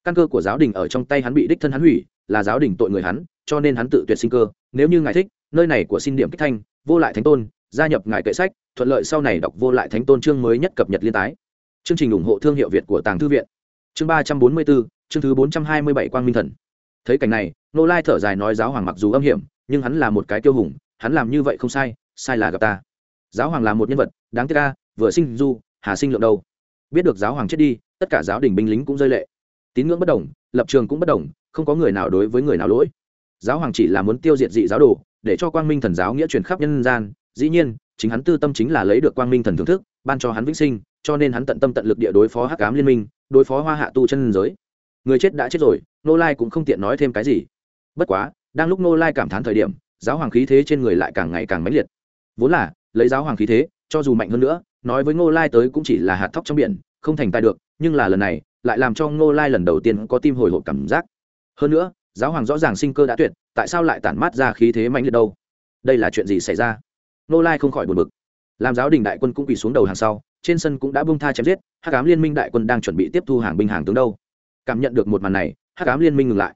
Speaker 1: Căn cơ của giáo đình ở trong tay hắn bị đích thân hắn hủy, là giáo đình tội người hắn, cho nên hắn tự tuyệt sinh cơ, nếu như ngài thích, nơi này của xin điểm kích thanh, vô lại thánh tôn, gia nhập ngài kệ sách, thuận lợi sau này đọc vô lại thánh tôn chương mới nhất cập nhật liên tái chương trình ủng hộ thương hiệu việt của tàng thư viện. Chương ba trăm bốn mươi bốn chương thứ bốn trăm hai mươi bảy quang minh thần. Thấy cảnh này nô lai thở dài nói giáo hoàng mặc dù âm hiểm, nhưng hắn là một cái tiêu hùng, hắn làm như vậy không sai sai là gặp ta. Giáo hoàng là một nhân vật, đáng tiếc ca vừa sinh du, hà sinh lượng đâu. Biết được giáo hoàng chết đi, tất cả giáo đình binh lính cũng rơi lệ. Tín ngưỡng bất đồng, lập trường cũng bất đồng, không có người nào đối với người nào lỗi. Giáo hoàng chỉ là muốn tiêu diệt dị giáo đồ, để cho quang minh thần giáo nghĩa truyền khắp nhân gian. Dĩ nhiên, chính hắn tư tâm chính là lấy được quang minh thần thưởng thức, ban cho hắn vĩnh sinh cho nên hắn tận tâm tận lực địa đối phó hắc ám liên minh, đối phó hoa hạ tu chân giới. Người chết đã chết rồi nô lai cũng không tiện nói thêm cái gì. Bất quá, đang lúc nô lai cảm thán thời điểm, giáo hoàng khí thế trên người lại càng ngày càng mãnh liệt. Vốn là, lấy giáo hoàng khí thế, cho dù mạnh hơn nữa, nói với ngô lai tới cũng chỉ là hạt thóc trong biển, không thành tài được, nhưng là lần này, lại làm cho ngô lai lần đầu tiên có tim hồi hộp cảm giác. Hơn nữa, giáo hoàng rõ ràng sinh cơ đã tuyệt, tại sao lại tản mát ra khí thế mạnh liệt đâu? Đây là chuyện gì xảy ra? Ngô lai không khỏi buồn bực. Làm giáo đình đại quân cũng quỳ xuống đầu hàng sau trên sân cũng đã bung tha chém giết, hắc ám liên minh đại quân đang chuẩn bị tiếp thu hàng binh hàng tướng đâu. Cảm nhận được một màn này, hắc ám liên minh ngừng lại.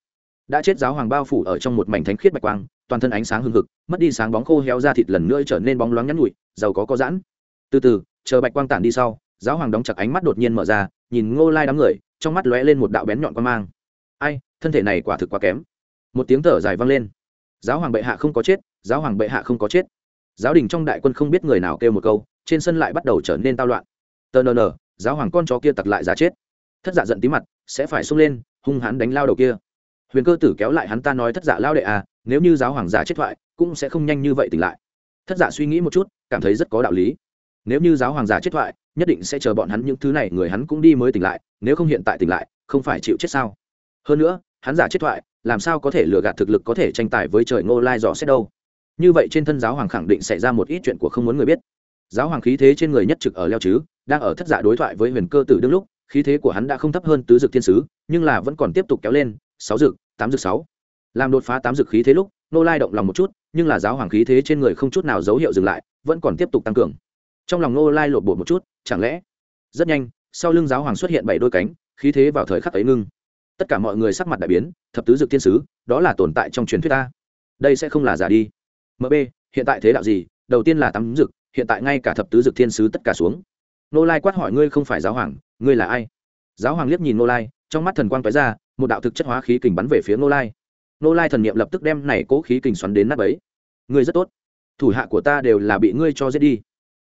Speaker 1: Đã chết giáo hoàng bao phủ ở trong một mảnh thánh khiết bạch quang, toàn thân ánh sáng hừng hực, mất đi sáng bóng khô héo ra thịt lần nữa trở nên bóng loáng nhắn nhụi giàu có có giãn. Từ từ, chờ bạch quang tản đi sau, giáo hoàng đóng chặt ánh mắt đột nhiên mở ra, nhìn ngô lai đám người, trong mắt lóe lên một đạo bén nhọn quan mang. Ai, thân thể này quả thực quá kém. Một tiếng thở dài vang lên. Giáo hoàng bệ hạ không có chết, giáo hoàng bệ hạ không có chết. Giáo đình trong đại quân không biết người nào kêu một câu trên sân lại bắt đầu trở nên tao loạn. Tờ nờ nờ, giáo hoàng con chó kia tặc lại giả chết. Thất dạ giận tí mặt, sẽ phải xông lên, hung hắn đánh lao đầu kia. Huyền cơ tử kéo lại hắn ta nói thất dạ lao đệ à nếu như giáo hoàng giả chết thoại, cũng sẽ không nhanh như vậy tỉnh lại. Thất dạ suy nghĩ một chút, cảm thấy rất có đạo lý. Nếu như giáo hoàng giả chết thoại, nhất định sẽ chờ bọn hắn những thứ này, người hắn cũng đi mới tỉnh lại, nếu không hiện tại tỉnh lại, không phải chịu chết sao? Hơn nữa, hắn giả chết thoại, làm sao có thể lừa gạt thực lực có thể tranh tài với trời ngô lai dò xét đâu? Như vậy trên thân giáo hoàng khẳng định xảy ra một ít chuyện của không muốn người biết giáo hoàng khí thế trên người nhất trực ở leo chứ, đang ở thất giả dạ đối thoại với huyền cơ tử đương lúc, khí thế của hắn đã không thấp hơn tứ dực thiên sứ, nhưng là vẫn còn tiếp tục kéo lên, sáu dực, tám dực sáu. Làm đột phá tám dực khí thế lúc, nô lai động lòng một chút, nhưng là giáo hoàng khí thế trên người không chút nào dấu hiệu dừng lại, vẫn còn tiếp tục tăng cường. Trong lòng nô lai lột bột một chút, chẳng lẽ? Rất nhanh, sau lưng giáo hoàng xuất hiện bảy đôi cánh, khí thế vào thời khắc ấy ngưng. Tất cả mọi người sắc mặt đại biến, thập tứ dực thiên sứ, đó là tồn tại trong truyền thuyết ta. Đây sẽ không là giả đi. Mb hiện tại thế đạo gì? Đầu tiên là tám dực hiện tại ngay cả thập tứ dực thiên sứ tất cả xuống. Nô lai quát hỏi ngươi không phải giáo hoàng, ngươi là ai? Giáo hoàng liếc nhìn nô lai, trong mắt thần quang tói ra, một đạo thực chất hóa khí kình bắn về phía nô lai. Nô lai thần niệm lập tức đem này cố khí kình xoắn đến nắp ấy ngươi rất tốt. Thủ hạ của ta đều là bị ngươi cho giết đi.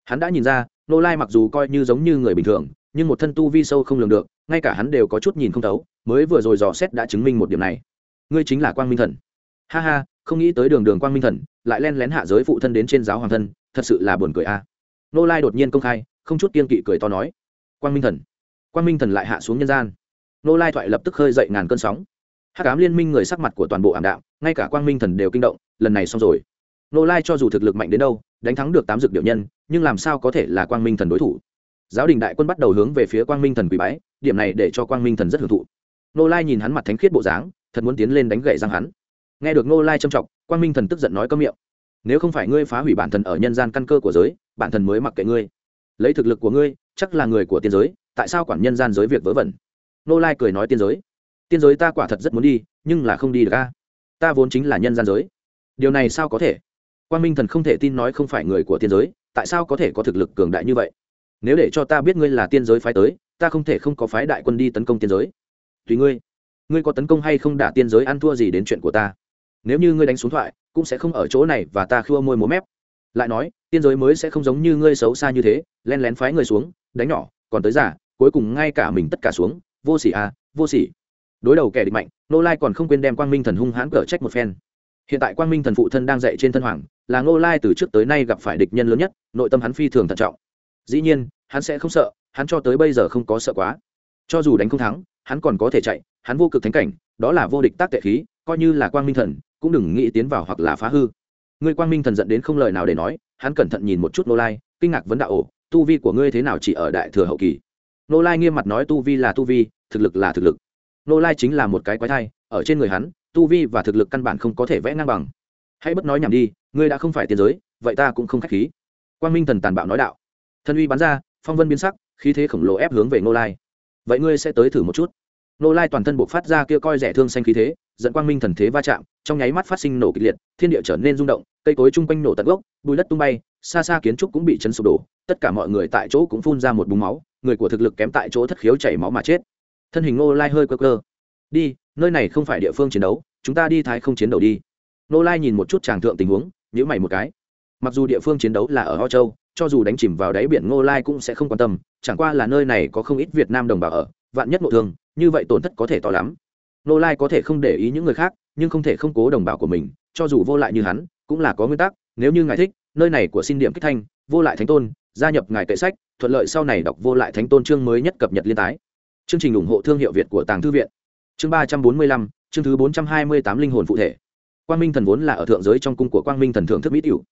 Speaker 1: Hắn đã nhìn ra, nô lai mặc dù coi như giống như người bình thường, nhưng một thân tu vi sâu không lường được, ngay cả hắn đều có chút nhìn không thấu, mới vừa rồi dò xét đã chứng minh một điểm này. Ngươi chính là quang minh thần. Ha ha, không nghĩ tới đường đường quang minh thần, lại len lén hạ giới phụ thân đến trên giáo hoàng thân thật sự là buồn cười a. Nô lai đột nhiên công khai, không chút kiên kỵ cười to nói. Quang minh thần. Quang minh thần lại hạ xuống nhân gian. Nô lai thoại lập tức khơi dậy ngàn cơn sóng. Hát cám liên minh người sắc mặt của toàn bộ ảm đạm, ngay cả quang minh thần đều kinh động, lần này xong rồi. Nô lai cho dù thực lực mạnh đến đâu, đánh thắng được tám dược điệu nhân, nhưng làm sao có thể là quang minh thần đối thủ? Giáo đình đại quân bắt đầu hướng về phía quang minh thần quỳ bái, điểm này để cho quang minh thần rất hưởng thụ. Nô lai nhìn hắn mặt thánh khiết bộ dáng, thật muốn tiến lên đánh gậy răng hắn. Nghe được nô lai châm trọng quang minh thần tức giận nói cấm miệng nếu không phải ngươi phá hủy bản thần ở nhân gian căn cơ của giới, bản thần mới mặc kệ ngươi. Lấy thực lực của ngươi, chắc là người của tiên giới, tại sao quản nhân gian giới việc vớ vẩn? Nô lai cười nói tiên giới. Tiên giới ta quả thật rất muốn đi, nhưng là không đi được ca ta vốn chính là nhân gian giới. Điều này sao có thể? Quan minh thần không thể tin nói không phải người của tiên giới, tại sao có thể có thực lực cường đại như vậy? Nếu để cho ta biết ngươi là tiên giới phái tới, ta không thể không có phái đại quân đi tấn công tiên giới. Tùy ngươi. Ngươi có tấn công hay không đả tiên giới ăn thua gì đến chuyện của ta. Nếu như ngươi đánh xuống thoại cũng sẽ không ở chỗ này và ta khua môi múa mép. Lại nói, tiên giới mới sẽ không giống như ngươi xấu xa như thế, len lén phái người xuống, đánh nhỏ, còn tới giả cuối cùng ngay cả mình tất cả xuống, vô sỉ à vô sỉ. Đối đầu kẻ địch mạnh nô lai còn không quên đem quang minh thần hung hãn cở trách một phen. Hiện tại quang minh thần phụ thân đang dạy trên thân hoàng, là nô lai từ trước tới nay gặp phải địch nhân lớn nhất, nội tâm hắn phi thường thận trọng. Dĩ nhiên, hắn sẽ không sợ, hắn cho tới bây giờ không có sợ quá. Cho dù đánh không thắng, hắn còn có thể chạy, hắn vô cực thánh cảnh, đó là vô địch tác tệ khí, coi như là quang minh thần cũng đừng nghĩ tiến vào hoặc là phá hư. Ngươi quang minh thần dẫn đến không lời nào để nói, hắn cẩn thận nhìn một chút nô lai, kinh ngạc vấn đạo ổ tu vi của ngươi thế nào chỉ ở đại thừa hậu kỳ? Nô lai nghiêm mặt nói, tu vi là tu vi, thực lực là thực lực. Nô lai chính là một cái quái thai, ở trên người hắn, tu vi và thực lực căn bản không có thể vẽ ngang bằng. Hãy bất nói nhảm đi, ngươi đã không phải tiền giới, vậy ta cũng không k h á c h khí. Quang minh thần tàn bạo nói đạo. Thân uy bắn ra, phong vân biến sắc, khí thế khổng lồ ép hướng về nô lai. Vậy ngươi sẽ tới thử một chút nô lai toàn thân buộc phát ra kia coi rẻ thương xanh khí thế, dẫn quang minh thần thế va chạm, trong nháy mắt phát sinh nổ kịch liệt, thiên địa trở nên rung động, cây cối chung quanh nổ tận gốc, bùi đất tung bay, xa xa kiến trúc cũng bị chấn sụp đổ, tất cả mọi người tại chỗ cũng phun ra một búng máu, người của thực lực kém tại chỗ thất khiếu chảy máu mà chết. Thân hình nô lai hơi cơ cơ đi, nơi này không phải địa phương chiến đấu, chúng ta đi thái không chiến đấu đi. Nô lai nhìn một chút tràng thượng tình huống nhữ mày một cái. Mặc dù địa phương chiến đấu là ở ho châu, cho dù đánh chìm vào đáy biển ngô lai cũng sẽ không quan tâm, chẳng qua là nơi này có không ít việt nam đồng bào ở, vạn nhất ngộ thương như vậy tổn thất có thể to lắm. Ngô lai có thể không để ý những người khác, nhưng không thể không cố đồng bào của mình, cho dù vô lại như hắn, cũng là có nguyên tắc, nếu như ngài thích, nơi này của xin điểm kích thanh, vô lại thánh tôn, gia nhập ngài kệ sách, thuận lợi sau này đọc vô lại thánh tôn chương mới nhất cập nhật liên tái. Chương trình ủng hộ thương hiệu việt của tàng thư viện. Chương ba trăm bốn mươi lăm, chương thứ bốn trăm hai mươi tám linh hồn phụ thể. Quang minh thần vốn là ở thượng giới trong cung của quang minh thần thượng thức mỹ tiểu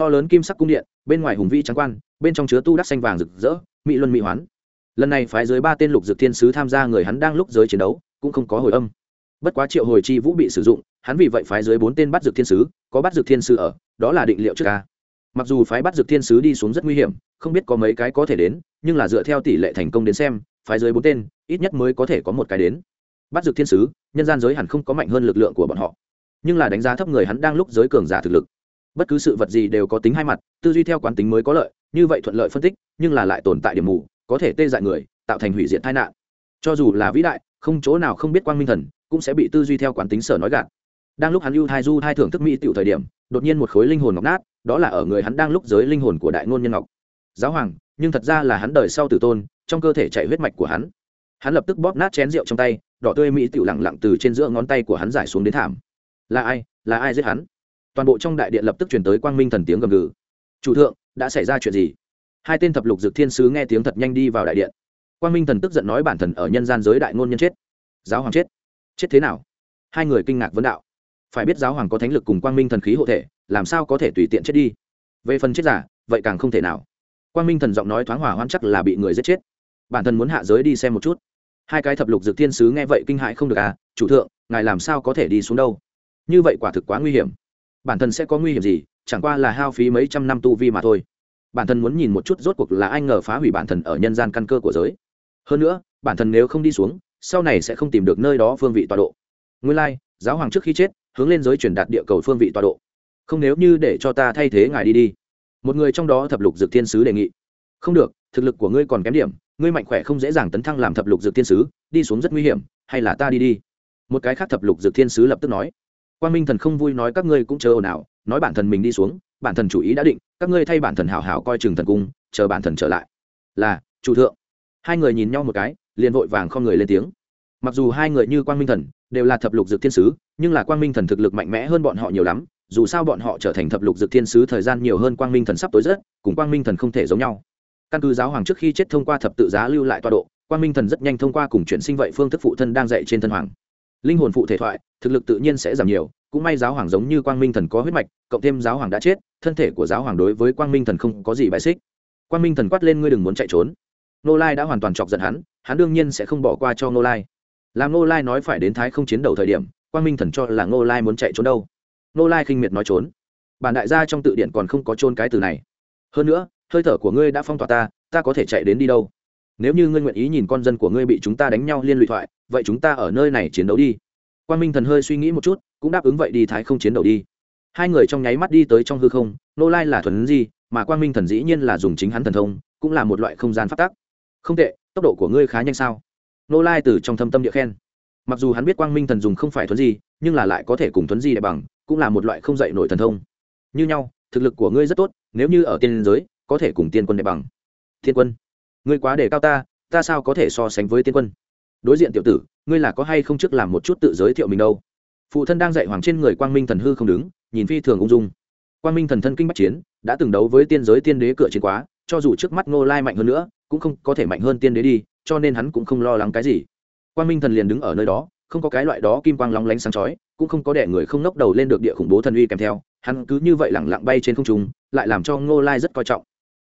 Speaker 1: to lớn kim sắc cung điện, bên ngoài hùng vĩ trắng quan, bên trong chứa tu đắc xanh vàng rực rỡ, mỹ luân mỹ hoán lần này phái dưới ba tên lục dược thiên sứ tham gia người hắn đang lúc giới chiến đấu, cũng không có hồi âm. Bất quá triệu hồi chi vũ bị sử dụng, hắn vì vậy phái dưới bốn tên bắt dược thiên sứ, có bắt dược thiên sứ ở, đó là định liệu trước ca. Mặc dù phái bắt dược thiên sứ đi xuống rất nguy hiểm, không biết có mấy cái có thể đến, nhưng là dựa theo tỷ lệ thành công đến xem, phái dưới bốn tên, ít nhất mới có thể có một cái đến. Bắt dược thiên sứ, nhân gian giới hẳn không có mạnh hơn lực lượng của bọn họ. Nhưng là đánh giá thấp người hắn đang lúc giới cường giả thực lực. Bất cứ sự vật gì đều có tính hai mặt, tư duy theo quán tính mới có lợi, như vậy thuận lợi phân tích, nhưng là lại tồn tại điểm mù có thể tê dại người, tạo thành hủy diệt tai nạn. Cho dù là vĩ đại, không chỗ nào không biết quang minh thần, cũng sẽ bị tư duy theo quán tính sở nói gạt. Đang lúc hắn ưu thai du thai thưởng thức mỹ tiểu thời điểm, đột nhiên một khối linh hồn ngọc nát, đó là ở người hắn đang lúc giới linh hồn của đại ngôn nhân ngọc. Giáo hoàng, nhưng thật ra là hắn đời sau tử tôn, trong cơ thể chạy huyết mạch của hắn. Hắn lập tức bóp nát chén rượu trong tay, đỏ tươi mỹ tiểu lẳng lặng từ trên giữa ngón tay của hắn giải xuống đến thảm. Là ai? Là ai giết hắn? Toàn bộ trong đại điện lập tức chuyển tới quang minh thần tiếng gầm gừ. Chủ thượng, đã xảy ra chuyện gì? Hai tên thập lục dược thiên sứ nghe tiếng thật nhanh đi vào đại điện. Quang minh thần tức giận nói bản thần ở nhân gian giới đại ngôn nhân chết. Giáo hoàng chết. Chết thế nào? Hai người kinh ngạc vấn đạo. Phải biết giáo hoàng có thánh lực cùng quang minh thần khí hộ thể, làm sao có thể tùy tiện chết đi? Về phần chết giả, vậy càng không thể nào. Quang minh thần giọng nói thoáng hỏa hoan chắc là bị người giết chết. Bản thân muốn hạ giới đi xem một chút. Hai cái thập lục dược thiên sứ nghe vậy kinh hại không được à chủ thượng, ngài làm sao có thể đi xuống đâu? Như vậy quả thực quá nguy hiểm. Bản thân sẽ có nguy hiểm gì, chẳng qua là hao phí mấy trăm năm tu vi mà thôi bản thân muốn nhìn một chút rốt cuộc là ai ngờ phá hủy bản thân ở nhân gian căn cơ của giới. Hơn nữa bản thân nếu không đi xuống sau này sẽ không tìm được nơi đó phương vị tọa độ. Nguyên lai、like, giáo hoàng trước khi chết hướng lên giới truyền đạt địa cầu phương vị tọa độ. Không nếu như để cho ta thay thế ngài đi đi. Một người trong đó thập lục dược thiên sứ đề nghị. Không được thực lực của ngươi còn kém điểm ngươi mạnh khỏe không dễ dàng tấn thăng làm thập lục dược thiên sứ đi xuống rất nguy hiểm hay là ta đi đi? Một cái khác thập lục dược thiên sứ lập tức nói. Quan minh thần không vui nói các ngươi cũng chờ ồn ào nói bản thân mình đi xuống bản thần chủ ý đã định, các ngươi thay bản thần hào hào coi chừng thần cung, chờ bản thần trở lại. Là, chủ thượng. Hai người nhìn nhau một cái, liền vội vàng không người lên tiếng. Mặc dù hai người như quang minh thần, đều là thập lục dược thiên sứ, nhưng là quang minh thần thực lực mạnh mẽ hơn bọn họ nhiều lắm, dù sao bọn họ trở thành thập lục dược thiên sứ thời gian nhiều hơn quang minh thần sắp tối rất cùng quang minh thần không thể giống nhau. Căn cứ giáo hoàng trước khi chết thông qua thập tự giá lưu lại tọa độ, quang minh thần rất nhanh thông qua cùng chuyển sinh vậy phương thức phụ thân đang dạy trên thân hoàng linh hồn phụ thể thoại, thực lực tự nhiên sẽ giảm nhiều, cũng may giáo hoàng giống như quang minh thần có huyết mạch, cộng thêm giáo hoàng đã chết, thân thể của giáo hoàng đối với quang minh thần không có gì bại xích. Quang minh thần quát lên ngươi đừng muốn chạy trốn. Nô lai đã hoàn toàn chọc giận hắn hắn đương nhiên sẽ không bỏ qua cho nô lai. Làm nô lai nói phải đến thái không chiến đầu thời điểm, quang minh thần cho là nô lai muốn chạy trốn đâu. Nô lai khinh miệt nói trốn. Bản đại gia trong tự điện còn không có trôn cái từ này. Hơn nữa, hơi thở của ngươi đã phong tỏa ta ta có thể chạy đến đi đâu? Nếu như ngươi nguyện ý nhìn con dân của ngươi bị chúng ta đánh nhau liên lụy thoại, vậy chúng ta ở nơi này chiến đấu đi. Quan minh thần hơi suy nghĩ một chút, cũng đáp ứng vậy đi thái không chiến đấu đi. Hai người trong nháy mắt đi tới trong hư không, nô lai là thuần gì mà quan minh thần dĩ nhiên là dùng chính hắn thần thông, cũng là một loại không gian phát tác. Không tệ, tốc độ của ngươi khá nhanh sao? Nô lai từ trong thâm tâm địa khen. Mặc dù hắn biết quang minh thần dùng không phải thuấn gì nhưng là lại có thể cùng thuấn gì để bằng, cũng là một loại không dạy nổi thần thông. Như nhau, thực lực của ngươi rất tốt, nếu như ở tiên giới, có thể cùng tiên quân để bằng. Thiên quân ngươi quá đề cao ta ta sao có thể so sánh với tiên quân? Đối diện tiểu tử, ngươi là có hay không trước làm một chút tự giới thiệu mình đâu? Phụ thân đang dạy hoàng trên người quang minh thần hư không đứng, nhìn phi thường ung dung. Quang minh thần thân kinh bắc chiến, đã từng đấu với tiên giới tiên đế cửa chiến quá, cho dù trước mắt ngô lai mạnh hơn nữa, cũng không có thể mạnh hơn tiên đế đi, cho nên hắn cũng không lo lắng cái gì. Quang minh thần liền đứng ở nơi đó, không có cái loại đó kim quang lóng lánh sáng chói, cũng không có đẻ người không nốc đầu lên được địa khủng bố thần uy kèm theo, hắn cứ như vậy lẳng lặng bay trên không trung, lại làm cho ngô lai rất coi trọng.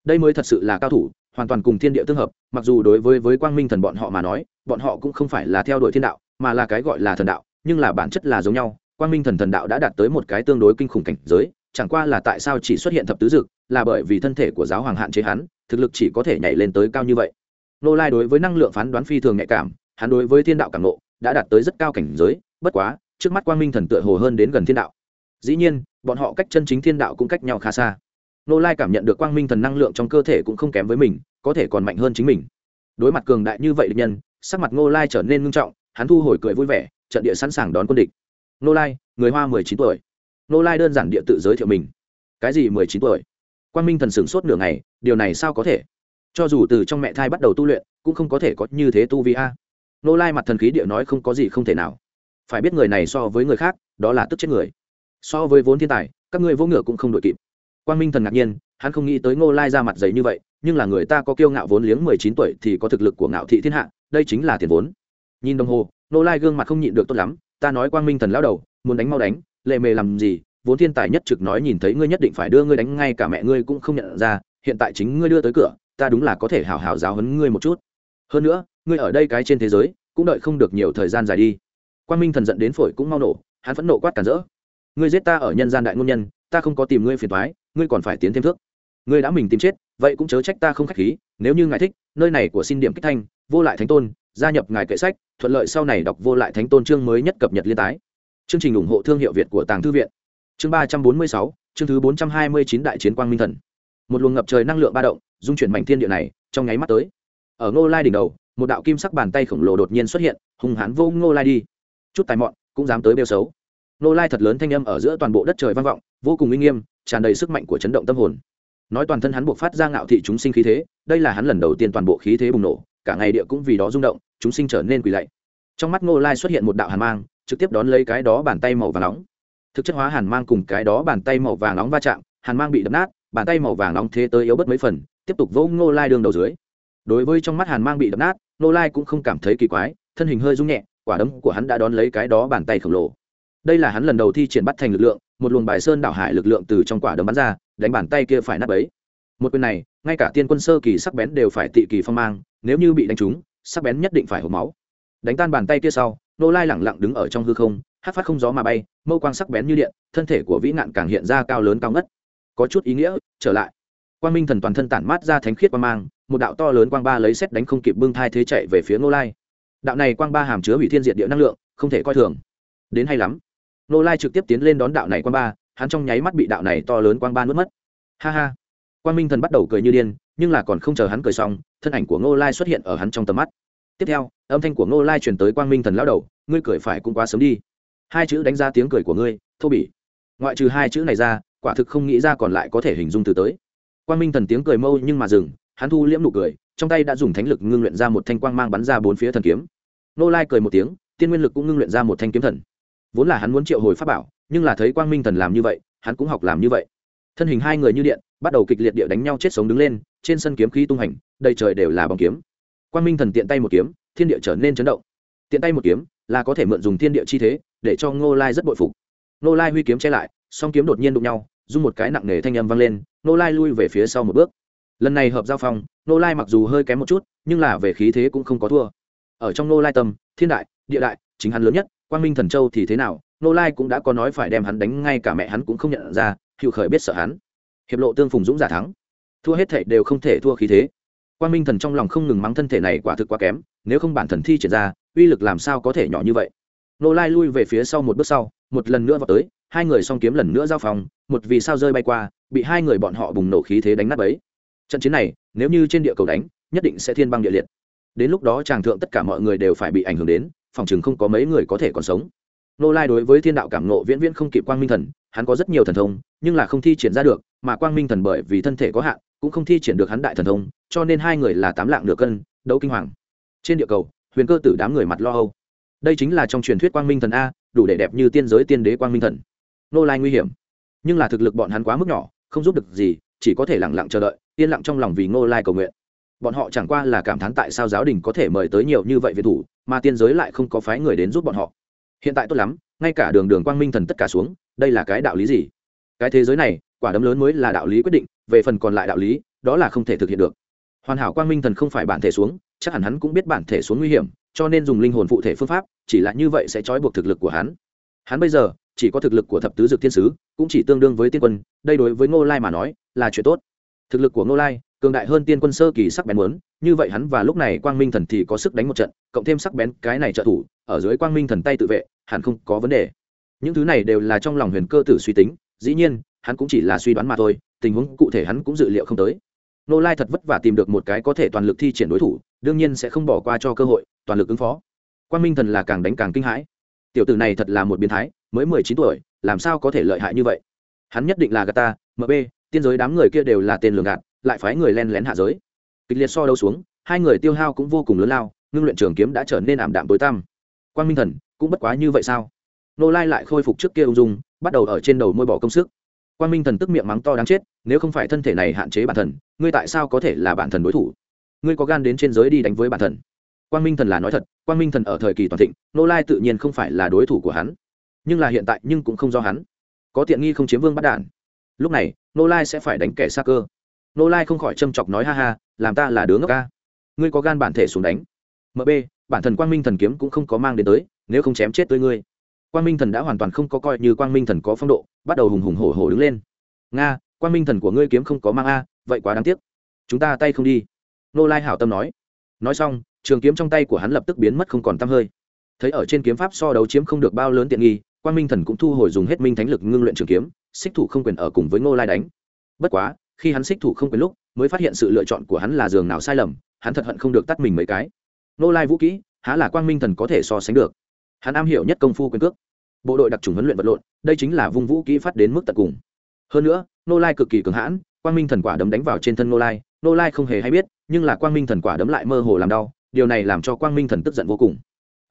Speaker 1: Đây mới thật sự là cao thủ hoàn toàn cùng thiên địa tương hợp, mặc dù đối với với quang minh thần bọn họ mà nói, bọn họ cũng không phải là theo đuổi thiên đạo, mà là cái gọi là thần đạo, nhưng là bản chất là giống nhau. Quang minh thần thần đạo đã đạt tới một cái tương đối kinh khủng cảnh giới, chẳng qua là tại sao chỉ xuất hiện thập tứ dực, là bởi vì thân thể của giáo hoàng hạn chế hắn, thực lực chỉ có thể nhảy lên tới cao như vậy. Nô lai đối với năng lượng phán đoán phi thường nhạy cảm, hắn đối với thiên đạo cảm nộ đã đạt tới rất cao cảnh giới, bất quá, trước mắt quang minh thần tựa hồ hơn đến gần thiên đạo. Dĩ nhiên, bọn họ cách chân chính thiên đạo cũng cách nhau khá xa nô lai cảm nhận được quang minh thần năng lượng trong cơ thể cũng không kém với mình, có thể còn mạnh hơn chính mình. Đối mặt cường đại như vậy địch nhân, sắc mặt nô lai trở nên ngưng trọng, hắn thu hồi cười vui vẻ, trận địa sẵn sàng đón quân địch. Nô lai, người hoa mười chín tuổi. Nô lai đơn giản địa tự giới thiệu mình. Cái gì mười chín tuổi? Quang minh thần sửng sốt nửa ngày, điều này sao có thể? Cho dù từ trong mẹ thai bắt đầu tu luyện, cũng không có thể có như thế tu vi a. Nô lai mặt thần khí địa nói không có gì không thể nào. Phải biết người này so với người khác, đó là tức chết người. So với vốn thiên tài, các ngươi vô ngựa cũng không đội kịp quang minh thần ngạc nhiên, hắn không nghĩ tới ngô lai ra mặt giấy như vậy, nhưng là người ta có kiêu ngạo vốn liếng mười chín tuổi thì có thực lực của ngạo thị thiên hạ, đây chính là tiền vốn. Nhìn đồng hồ, ngô lai gương mặt không nhịn được tốt lắm, ta nói quang minh thần lao đầu, muốn đánh mau đánh, lệ mề làm gì, vốn thiên tài nhất trực nói nhìn thấy ngươi nhất định phải đưa ngươi đánh ngay cả mẹ ngươi cũng không nhận ra, hiện tại chính ngươi đưa tới cửa, ta đúng là có thể hào hào giáo hấn ngươi một chút. Hơn nữa, ngươi ở đây cái trên thế giới, cũng đợi không được nhiều thời gian dài đi. Quang minh thần giận đến phổi cũng mau nổ, hắn phẫn nộ quát cản rỡ. Ngươi giết ta ở nhân gian đại ngôn nhân, ta không có tìm ngươi phiền thoái ngươi còn phải tiến thêm thước. Ngươi đã mình tìm chết, vậy cũng chớ trách ta không k h á c h khí, nếu như ngài thích, nơi này của xin điểm kích thanh, vô lại thánh tôn, gia nhập ngài kệ sách, thuận lợi sau này đọc vô lại thánh tôn chương mới nhất cập nhật liên tái. Chương trình ủng hộ thương hiệu việt của tàng thư viện. Chương ba trăm bốn mươi sáu, chương thứ bốn trăm hai mươi chín đại chiến quang minh thần. Một luồng ngập trời năng lượng ba động, dung chuyển mảnh thiên địa này, trong nháy mắt tới. Ở ngô lai đỉnh đầu, một đạo kim sắc bàn tay khổng lồ đột nhiên xuất hiện hùng hãn vô ngô lai đi. Chút tài mọn, cũng dám tới bêu xấu. Ngô lai thật lớn thanh âm ở giữa toàn bộ đất trời vang vọng, vô cùng uy nghiêm tràn đầy sức mạnh của chấn động tâm hồn. Nói toàn thân hắn buộc phát ra ngạo thị chúng sinh khí thế, đây là hắn lần đầu tiên toàn bộ khí thế bùng nổ, cả ngày địa cũng vì đó rung động, chúng sinh trở nên quỳ lạy. Trong mắt ngô lai xuất hiện một đạo hàn mang, trực tiếp đón lấy cái đó bàn tay màu vàng nóng. Thực chất hóa hàn mang cùng cái đó bàn tay màu vàng nóng va chạm, hàn mang bị đập nát, bàn tay màu vàng nóng thế tới yếu bớt mấy phần, tiếp tục vỗ ngô lai đường đầu dưới. Đối với trong mắt hàn mang bị đập nát, ngô lai cũng không cảm thấy kỳ quái, thân hình hơi rung nhẹ, quả đấm của hắn đã đón lấy cái đó bàn tay khổng lồ. Đây là hắn lần đầu thi triển bắt thành lực lượng một luồng bài sơn đảo hải lực lượng từ trong quả đấm bắn ra, đánh bàn tay kia phải nát bấy. Một quyền này, ngay cả tiên quân sơ kỳ sắc bén đều phải tị kỳ phong mang, nếu như bị đánh trúng, sắc bén nhất định phải hộp máu. Đánh tan bàn tay kia sau, nô lai lẳng lặng đứng ở trong hư không, hát phát không gió mà bay, mâu quang sắc bén như điện, thân thể của vĩ nạn càng hiện ra cao lớn cao ngất. Có chút ý nghĩa, trở lại. Quang minh thần toàn thân tản mát ra thánh khiết quang mang, một đạo to lớn quang ba lấy xét đánh không kịp bưng thai thế chạy về phía nô lai. Đạo này quang ba hàm chứa hủy thiên diệt địa năng lượng, không thể coi thường. Đến hay lắm nô lai trực tiếp tiến lên đón đạo này quang ba, hắn trong nháy mắt bị đạo này to lớn quang ba nuốt mất. Ha ha. Quang minh thần bắt đầu cười như điên, nhưng là còn không chờ hắn cười xong, thân ảnh của ngô lai xuất hiện ở hắn trong tầm mắt. Tiếp theo, âm thanh của ngô lai truyền tới quang minh thần lão đầu, ngươi cười phải cũng quá sớm đi. Hai chữ đánh ra tiếng cười của ngươi, thô bỉ. Ngoại trừ hai chữ này ra, quả thực không nghĩ ra còn lại có thể hình dung từ tới. Quang minh thần tiếng cười mâu nhưng mà dừng, hắn thu liễm nụ cười, trong tay đã dùng thánh lực ngưng luyện ra một thanh quang mang bắn ra bốn phía thần kiếm. Nô lai cười một tiếng, tiên nguyên lực cũng ngưng luyện ra một thanh kiếm thần vốn là hắn muốn triệu hồi pháp bảo, nhưng là thấy quang minh thần làm như vậy, hắn cũng học làm như vậy. Thân hình hai người như điện, bắt đầu kịch liệt địa đánh nhau chết sống đứng lên, trên sân kiếm khí tung hành, đầy trời đều là bóng kiếm. Quang minh thần tiện tay một kiếm, thiên địa trở nên chấn động. Tiện tay một kiếm, là có thể mượn dùng thiên địa chi thế, để cho ngô lai rất bội phục. Ngô lai huy kiếm che lại, song kiếm đột nhiên đụng nhau dùng một cái nặng nề thanh âm vang lên, ngô lai lui về phía sau một bước. Lần này hợp giao phong, ngô lai mặc dù hơi kém một chút, nhưng là về khí thế cũng không có thua. Ở trong ngô lai tâm, thiên đại, địa đại, chính hắn lớn nhất quang minh thần châu thì thế nào? Nô lai cũng đã có nói phải đem hắn đánh, ngay cả mẹ hắn cũng không nhận ra, hữu khởi biết sợ hắn. Hiệp lộ tương phùng dũng giả thắng. Thua hết thệ đều không thể thua khí thế. Quang minh thần trong lòng không ngừng mắng thân thể này quả thực quá kém, nếu không bản thần thi triển ra, uy lực làm sao có thể nhỏ như vậy? Nô lai lui về phía sau một bước sau, một lần nữa vào tới, hai người song kiếm lần nữa giao phòng, một vì sao rơi bay qua, bị hai người bọn họ bùng nổ khí thế đánh nát ấy trận chiến này, nếu như trên địa cầu đánh, nhất định sẽ thiên băng địa liệt. Đến lúc đó tràng thượng tất cả mọi người đều phải bị ảnh hưởng đến phòng chừng không có mấy người có thể còn sống. Nô lai đối với thiên đạo cảm nộ viễn viễn không kịp quang minh thần, hắn có rất nhiều thần thông, nhưng là không thi triển ra được, mà quang minh thần bởi vì thân thể có hạn, cũng không thi triển được hắn đại thần thông, cho nên hai người là tám lạng nửa cân, đấu kinh hoàng. Trên địa cầu, huyền cơ tử đám người mặt lo âu. Đây chính là trong truyền thuyết quang minh thần a, đủ để đẹp như tiên giới tiên đế quang minh thần. Nô lai nguy hiểm. Nhưng là thực lực bọn hắn quá mức nhỏ, không giúp được gì, chỉ có thể lẳng lặng chờ đợi, yên lặng trong lòng vì ngô lai cầu nguyện. Bọn họ chẳng qua là cảm thán tại sao giáo đình có thể mời tới nhiều như vậy vị thủ mà tiên giới lại không có phái người đến giúp bọn họ. Hiện tại tốt lắm, ngay cả đường đường quang minh thần tất cả xuống, đây là cái đạo lý gì? Cái thế giới này, quả đấm lớn mới là đạo lý quyết định, về phần còn lại đạo lý, đó là không thể thực hiện được. Hoàn hảo quang minh thần không phải bản thể xuống, chắc hẳn hắn cũng biết bản thể xuống nguy hiểm, cho nên dùng linh hồn phụ thể phương pháp, chỉ là như vậy sẽ trói buộc thực lực của hắn. Hắn bây giờ, chỉ có thực lực của thập tứ dược thiên sứ, cũng chỉ tương đương với tiên quân, đây đối với ngô lai mà nói, là chuyện tốt. Thực lực của ngô lai cường đại hơn tiên quân sơ kỳ sắc bén muốn, như vậy hắn và lúc này quang minh thần thì có sức đánh một trận, cộng thêm sắc bén cái này trợ thủ, ở dưới quang minh thần tay tự vệ, hẳn không có vấn đề. Những thứ này đều là trong lòng huyền cơ tử suy tính, dĩ nhiên, hắn cũng chỉ là suy đoán mà thôi, tình huống cụ thể hắn cũng dự liệu không tới. Nô lai thật vất vả tìm được một cái có thể toàn lực thi triển đối thủ, đương nhiên sẽ không bỏ qua cho cơ hội, toàn lực ứng phó. Quang minh thần là càng đánh càng kinh hãi. Tiểu tử này thật là một biến thái, mới mười chín tuổi, làm sao có thể lợi hại như vậy? Hắn nhất định là gà ta mb tiên giới đám người kia đều là tên lường gạt lại phái người len lén hạ giới. Kịch liệt so đâu xuống, hai người tiêu hao cũng vô cùng lớn lao, ngưng luyện trường kiếm đã trở nên ảm đạm tối tăm. Quan minh thần, cũng bất quá như vậy sao? Nô lai lại khôi phục trước kia ung dung, bắt đầu ở trên đầu môi bỏ công sức. Quan minh thần tức miệng mắng to đáng chết, nếu không phải thân thể này hạn chế bản thần ngươi tại sao có thể là bản thần đối thủ? Ngươi có gan đến trên giới đi đánh với bản thần quan minh thần là nói thật quan minh thần ở thời kỳ toàn thịnh, nô lai tự nhiên không phải là đối thủ của hắn. Nhưng là hiện tại nhưng cũng không do hắn. Có tiện nghi không chiếm vương bắt đản lúc này, nô lai sẽ phải đánh kẻ xa cơ nô lai không khỏi châm chọc nói, ha ha, làm ta là đứa ngốc ca. Ngươi có gan bản thể xuống đánh. Mb bản thần quang minh thần kiếm cũng không có mang đến tới, nếu không chém chết tới ngươi. Quang minh thần đã hoàn toàn không có coi như quang minh thần có phong độ, bắt đầu hùng hùng hổ hổ đứng lên. Nga, quang minh thần của ngươi kiếm không có mang a, vậy quá đáng tiếc. Chúng ta tay không đi. Nô lai hảo tâm nói. Nói xong, trường kiếm trong tay của hắn lập tức biến mất không còn t hơi. Thấy ở trên kiếm pháp so đấu chiếm không được bao lớn tiện nghi, quang minh thần cũng thu hồi dùng hết minh thánh lực ngưng luyện trường kiếm, xích thủ không quyền ở cùng với ngô lai đánh. Bất quá khi hắn xích thủ không quên lúc, mới phát hiện sự lựa chọn của hắn là giường nào sai lầm, hắn thật hận không được tắt mình mấy cái. Nô lai vũ kỹ, há là quang minh thần có thể so sánh được. Hắn am hiểu nhất công phu quyền cước. Bộ đội đặc trùng huấn luyện vật lộn, đây chính là vung vũ kỹ phát đến mức tận cùng. Hơn nữa, nô lai cực kỳ cường hãn, quang minh thần quả đấm đánh vào trên thân nô lai nô lai không hề hay biết, nhưng là quang minh thần quả đấm lại mơ hồ làm đau, điều này làm cho quang minh thần tức giận vô cùng.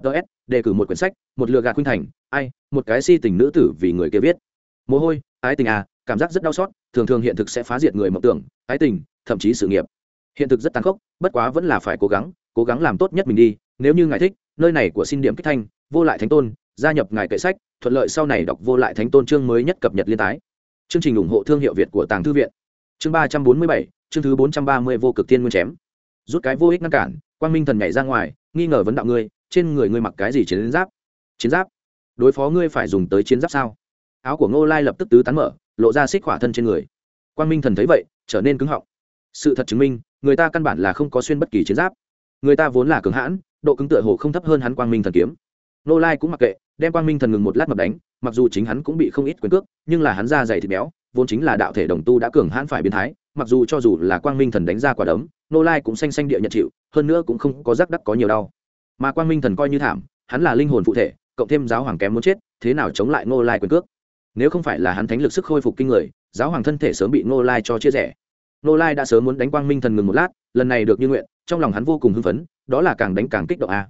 Speaker 1: Ts đề cử một quyển sách, một lừa gạt khuynh thành, ai, một cái si tình nữ tử vì người kia viết. Mồ hôi, ái tình à cảm giác rất đau xót thường thường hiện thực sẽ phá diệt người mộng tưởng, ái tình, thậm chí sự nghiệp. Hiện thực rất tàn khốc, bất quá vẫn là phải cố gắng cố gắng làm tốt nhất mình đi, nếu như ngài thích, nơi này của xin điểm kích thanh, vô lại thánh tôn, gia nhập ngài kệ sách, thuận lợi sau này đọc vô lại thánh tôn chương mới nhất cập nhật liên tái. Chương trình ủng hộ thương hiệu việt của tàng thư viện. Chương ba trăm bốn mươi bảy, chương thứ bốn trăm ba mươi vô cực tiên nguyên chém. Rút cái vô ích ngăn cản, quang minh thần nhảy ra ngoài, nghi ngờ vấn đạo ngươi, trên người ngươi mặc cái gì chiến giáp? Chiến giáp? Đối phó ngươi phải dùng tới chiến giáp sao? Áo của ngô lai lập tức tứ tán mở lộ ra xích hỏa thân trên người. Quang minh thần thấy vậy, trở nên cứng họng. Sự thật chứng minh, người ta căn bản là không có xuyên bất kỳ chiến giáp. Người ta vốn là cường hãn, độ cứng tựa hồ không thấp hơn hắn quang minh thần kiếm. Nô lai cũng mặc kệ, đem quang minh thần ngừng một lát mập đánh, mặc dù chính hắn cũng bị không ít quyền cước, nhưng là hắn da dày thịt béo, vốn chính là đạo thể đồng tu đã cường hãn phải biến thái, mặc dù cho dù là quang minh thần đánh ra quả đấm, nô lai cũng xanh xanh địa nhận chịu, hơn nữa cũng không có rắc đắc có nhiều đau. Mà quang minh thần coi như thảm, hắn là linh hồn phụ thể, cộng thêm giáo hoàng kém muốn chết, thế nào chống lại nô lai quyền cước? Nếu không phải là hắn thánh lực sức khôi phục kinh người, giáo hoàng thân thể sớm bị nô lai cho chia rẽ. Nô lai đã sớm muốn đánh quang minh thần ngừng một lát, lần này được như nguyện, trong lòng hắn vô cùng hưng phấn, đó là càng đánh càng kích động a.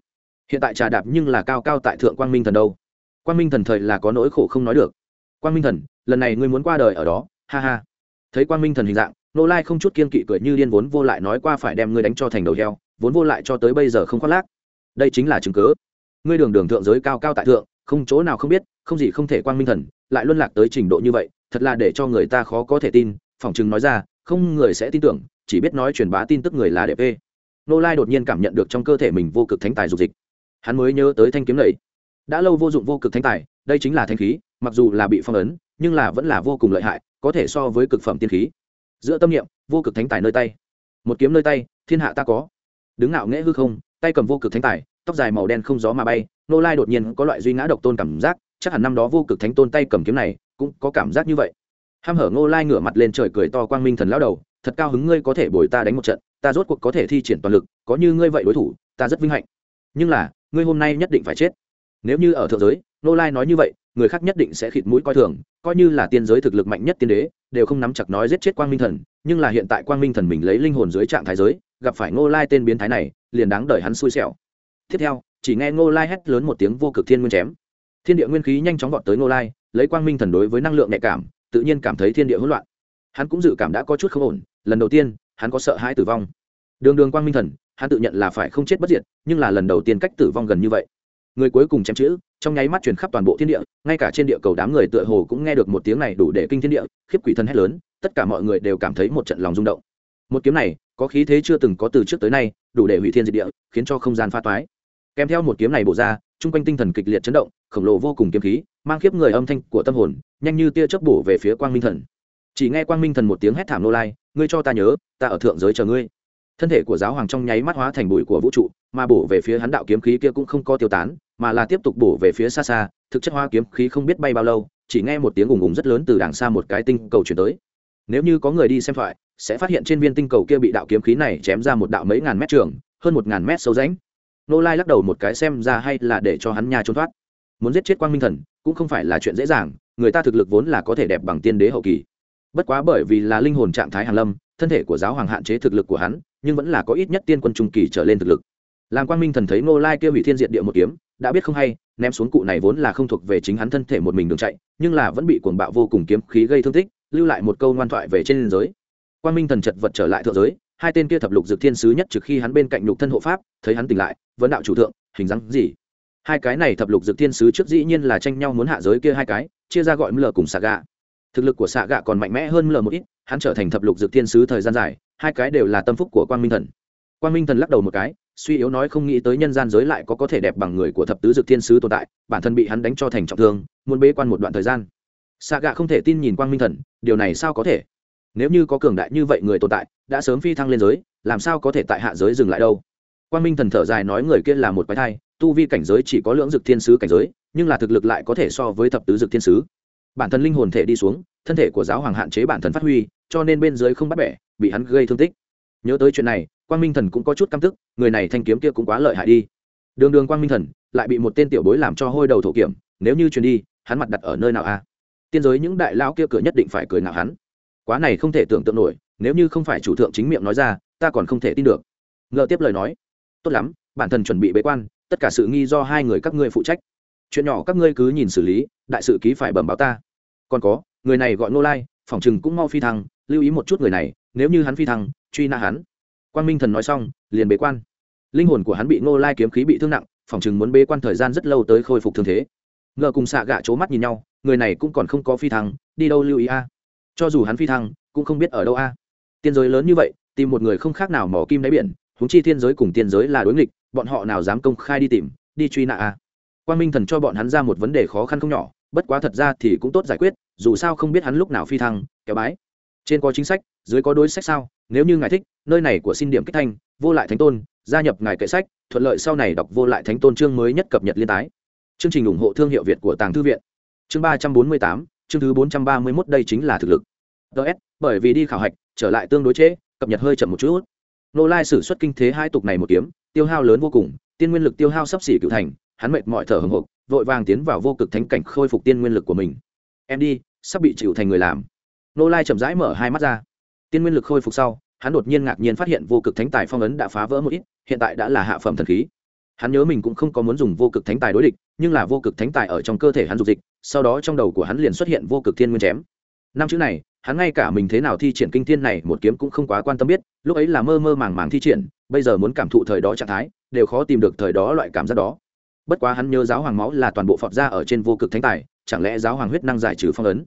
Speaker 1: Hiện tại trà đạp nhưng là cao cao tại thượng quang minh thần đâu. Quang minh thần thời là có nỗi khổ không nói được. Quang minh thần, lần này ngươi muốn qua đời ở đó, ha ha. Thấy quang minh thần hình dạng nô lai không chút kiên kỵ cười như điên vốn vô lại nói qua phải đem ngươi đánh cho thành đầu heo, vốn vô lại cho tới bây giờ không khoác lác. Đây chính là chứng cớ ngươi đường đường thượng giới cao cao tại thượng không chỗ nào không biết, không gì không thể quang minh thần, lại luân lạc tới trình độ như vậy, thật là để cho người ta khó có thể tin, phỏng chừng nói ra, không người sẽ tin tưởng, chỉ biết nói truyền bá tin tức người là đẹp ê nô lai đột nhiên cảm nhận được trong cơ thể mình vô cực thánh tài dục dịch. Hắn mới nhớ tới thanh kiếm lầy đã lâu vô dụng vô cực thánh tài, đây chính là thanh khí, mặc dù là bị phong ấn, nhưng là vẫn là vô cùng lợi hại, có thể so với cực phẩm tiên khí. Giữa tâm niệm, vô cực thánh tài nơi tay. Một kiếm nơi tay, thiên hạ ta có. Đứng ngạo nghễ hư không, tay cầm vô cực thánh tài tóc dài màu đen không gió mà bay nô lai đột nhiên có loại duy ngã độc tôn cảm giác, chắc hẳn năm đó vô cực thánh tôn tay cầm kiếm này cũng có cảm giác như vậy. Ham hở ngô lai ngửa mặt lên trời cười to quang minh thần lão đầu, thật cao hứng ngươi có thể bồi ta đánh một trận, ta rốt cuộc có thể thi triển toàn lực, có như ngươi vậy đối thủ, ta rất vinh hạnh. Nhưng là, ngươi hôm nay nhất định phải chết. Nếu như ở thượng giới nô lai nói như vậy, người khác nhất định sẽ khịt mũi coi thường, coi như là tiên giới thực lực mạnh nhất tiên đế, đều không nắm chặt nói giết chết quang minh thần, nhưng là hiện tại quang minh thần mình lấy linh hồn dưới trạng thái giới, gặp phải ngô lai tên biến thái này, liền đáng đợi hắn xui xẻo tiếp theo, chỉ nghe ngô lai hét lớn một tiếng vô cực thiên nguyên chém. Thiên địa nguyên khí nhanh chóng vọt tới ngô lai, lấy quang minh thần đối với năng lượng nhạy cảm, tự nhiên cảm thấy thiên địa hỗn loạn. Hắn cũng dự cảm đã có chút không ổn, lần đầu tiên, hắn có sợ hãi tử vong. Đường đường quang minh thần, hắn tự nhận là phải không chết bất diệt, nhưng là lần đầu tiên cách tử vong gần như vậy. Người cuối cùng chém chữ, trong nháy mắt truyền khắp toàn bộ thiên địa, ngay cả trên địa cầu đám người tựa hồ cũng nghe được một tiếng này đủ để kinh thiên địa, khiếp quỷ thân hét lớn, tất cả mọi người đều cảm thấy một trận lòng rung động. Một kiếm này, có khí thế chưa từng có từ trước tới nay, đủ để hủy thiên diệt địa, khiến cho không gian pha toái kèm theo một kiếm này bổ ra, chung quanh tinh thần kịch liệt chấn động, khổng lồ vô cùng kiếm khí, mang khiếp người âm thanh của tâm hồn, nhanh như tia chớp bổ về phía quang minh thần. Chỉ nghe quang minh thần một tiếng hét thảm nô lai, ngươi cho ta nhớ, ta ở thượng giới chờ ngươi. Thân thể của giáo hoàng trong nháy mắt hóa thành bụi của vũ trụ, mà bổ về phía hắn đạo kiếm khí kia cũng không có tiêu tán, mà là tiếp tục bổ về phía xa xa, thực chất hoa kiếm khí không biết bay bao lâu, chỉ nghe một tiếng ùng ùng rất lớn từ đằng xa một cái tinh cầu chuyển tới. Nếu như có người đi xem thoại, sẽ phát hiện trên viên tinh cầu kia bị đạo kiếm khí này chém ra một đạo mấy ngàn mét trường, hơn một ngàn mét sâu rãnh nô lai lắc đầu một cái xem ra hay là để cho hắn nhà trốn thoát. Muốn giết chết quang minh thần, cũng không phải là chuyện dễ dàng, người ta thực lực vốn là có thể đẹp bằng tiên đế hậu kỳ. Bất quá bởi vì là linh hồn trạng thái hàn lâm, thân thể của giáo hoàng hạn chế thực lực của hắn, nhưng vẫn là có ít nhất tiên quân trung kỳ trở lên thực lực. Làm quang minh thần thấy nô lai kia hủy thiên diệt địa một kiếm, đã biết không hay, ném xuống cụ này vốn là không thuộc về chính hắn thân thể một mình đường chạy, nhưng là vẫn bị cuồng bạo vô cùng kiếm khí gây thương tích, lưu lại một câu ngoan thoại về trên giới. Quang minh thần chật vật trở lại thượng giới hai tên kia thập lục dược thiên sứ nhất trực khi hắn bên cạnh nhục thân hộ pháp, thấy hắn tỉnh lại, vấn đạo chủ thượng, hình dáng gì? Hai cái này thập lục dược thiên sứ trước dĩ nhiên là tranh nhau muốn hạ giới kia hai cái, chia ra gọi mờ cùng xạ gạ. Thực lực của xạ gạ còn mạnh mẽ hơn mờ một ít, hắn trở thành thập lục dược thiên sứ thời gian dài, hai cái đều là tâm phúc của quang minh thần. Quang minh thần lắc đầu một cái, suy yếu nói không nghĩ tới nhân gian giới lại có có thể đẹp bằng người của thập tứ dược thiên sứ tồn tại, bản thân bị hắn đánh cho thành trọng thương, muốn bế quan một đoạn thời gian. Xạ gạ không thể tin nhìn quang minh thần, điều này sao có thể? Nếu như có cường đại như vậy người tồn tại, đã sớm phi thăng lên giới, làm sao có thể tại hạ giới dừng lại đâu? Quang minh thần thở dài nói người kia là một quái thai, tu vi cảnh giới chỉ có lưỡng dực thiên sứ cảnh giới, nhưng là thực lực lại có thể so với thập tứ dực thiên sứ. Bản thân linh hồn thể đi xuống, thân thể của giáo hoàng hạn chế bản thân phát huy, cho nên bên dưới không bắt bẻ, bị hắn gây thương tích. Nhớ tới chuyện này, quang minh thần cũng có chút căm tức, người này thanh kiếm kia cũng quá lợi hại đi. Đường đường quang minh thần, lại bị một tên tiểu bối làm cho hôi đầu thổ kiểm, nếu như truyền đi, hắn mặt đặt ở nơi nào a tiên giới những đại lao kia cửa nhất định phải cười nào hắn quá này không thể tưởng tượng nổi, nếu như không phải chủ thượng chính miệng nói ra, ta còn không thể tin được. Ngờ tiếp lời nói, tốt lắm, bản thân chuẩn bị bế quan, tất cả sự nghi do hai người các ngươi phụ trách. Chuyện nhỏ các ngươi cứ nhìn xử lý, đại sự ký phải bẩm báo ta. Còn có, người này gọi nô lai, phỏng chừng cũng mau phi thăng, lưu ý một chút người này, nếu như hắn phi thăng, truy nã hắn. Quang minh thần nói xong, liền bế quan. Linh hồn của hắn bị nô lai kiếm khí bị thương nặng, phỏng chừng muốn bế quan thời gian rất lâu tới khôi phục thương thế. Ngờ cùng xạ gạ c mắt nhìn nhau, người này cũng còn không có phi thăng, đi đâu lưu ý a? Cho dù hắn phi thăng, cũng không biết ở đâu a. Tiên giới lớn như vậy, tìm một người không khác nào mỏ kim đáy biển húng chi thiên giới cùng tiên giới là đối nghịch, bọn họ nào dám công khai đi tìm, đi truy nã a. Quan minh thần cho bọn hắn ra một vấn đề khó khăn không nhỏ, bất quá thật ra thì cũng tốt giải quyết, dù sao không biết hắn lúc nào phi thăng, kéo bái. Trên có chính sách, dưới có đối sách sao, nếu như ngài thích, nơi này của xin điểm kích thanh, vô lại thánh tôn, gia nhập ngài kệ sách, thuận lợi sau này đọc vô lại thánh tôn chương mới nhất cập nhật liên tái. Chương trình ủng hộ thương hiệu việt của tàng thư viện. Chương ba trăm bốn mươi tám chương thứ bốn trăm ba mươi mốt đây chính là thực lực. DS, bởi vì đi khảo hạch trở lại tương đối trễ cập nhật hơi chậm một chút. Nô lai sử xuất kinh thế hai tục này một kiếm tiêu hao lớn vô cùng tiên nguyên lực tiêu hao sắp xỉ cựu thành hắn mệt mỏi thở hổn hộc vội vàng tiến vào vô cực thánh cảnh khôi phục tiên nguyên lực của mình. Em đi sắp bị chịu thành người làm. Nô lai chậm rãi mở hai mắt ra. Tiên nguyên lực khôi phục sau hắn đột nhiên ngạc nhiên phát hiện vô cực thánh tài phong ấn đã phá vỡ một ít hiện tại đã là hạ phẩm thần khí hắn nhớ mình cũng không có muốn dùng vô cực thánh tài đối địch, nhưng là vô cực thánh tài ở trong cơ thể hắn dục dịch, sau đó trong đầu của hắn liền xuất hiện vô cực thiên nguyên chém. Năm chữ này, hắn ngay cả mình thế nào thi triển kinh thiên này một kiếm cũng không quá quan tâm biết, lúc ấy là mơ mơ màng màng thi triển, bây giờ muốn cảm thụ thời đó trạng thái, đều khó tìm được thời đó loại cảm giác đó. Bất quá hắn nhớ giáo hoàng máu là toàn bộ phọt ra ở trên vô cực thánh tài, chẳng lẽ giáo hoàng huyết năng giải trừ phong ấn?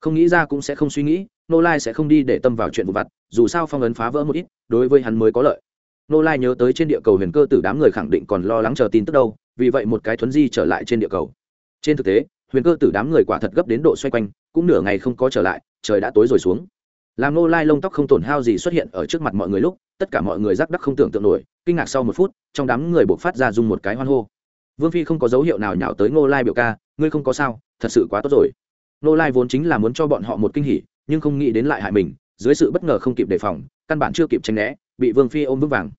Speaker 1: Không nghĩ ra cũng sẽ không suy nghĩ, nô lai sẽ không đi để tâm vào chuyện vụ vặt, dù sao phong ấn phá vỡ một ít, đối với hắn mới có lợi nô lai nhớ tới trên địa cầu huyền cơ tử đám người khẳng định còn lo lắng chờ tin tức đâu, vì vậy một cái thuấn di trở lại trên địa cầu. Trên thực tế, huyền cơ tử đám người quả thật gấp đến độ xoay quanh, cũng nửa ngày không có trở lại, trời đã tối rồi xuống. Làm nô lai lông tóc không tổn hao gì xuất hiện ở trước mặt mọi người lúc, tất cả mọi người rắc đắc không tưởng tượng nổi, kinh ngạc sau một phút, trong đám người buộc phát ra dùng một cái hoan hô. Vương phi không có dấu hiệu nào nhạo tới nô lai biểu ca, ngươi không có sao, thật sự quá tốt rồi. Nô lai vốn chính là muốn cho bọn họ một kinh hỉ, nhưng không nghĩ đến lại hại mình, dưới sự bất ngờ không kịp đề phòng, căn bản chưa kịp tranh né bị vương phi ôm vững vàng.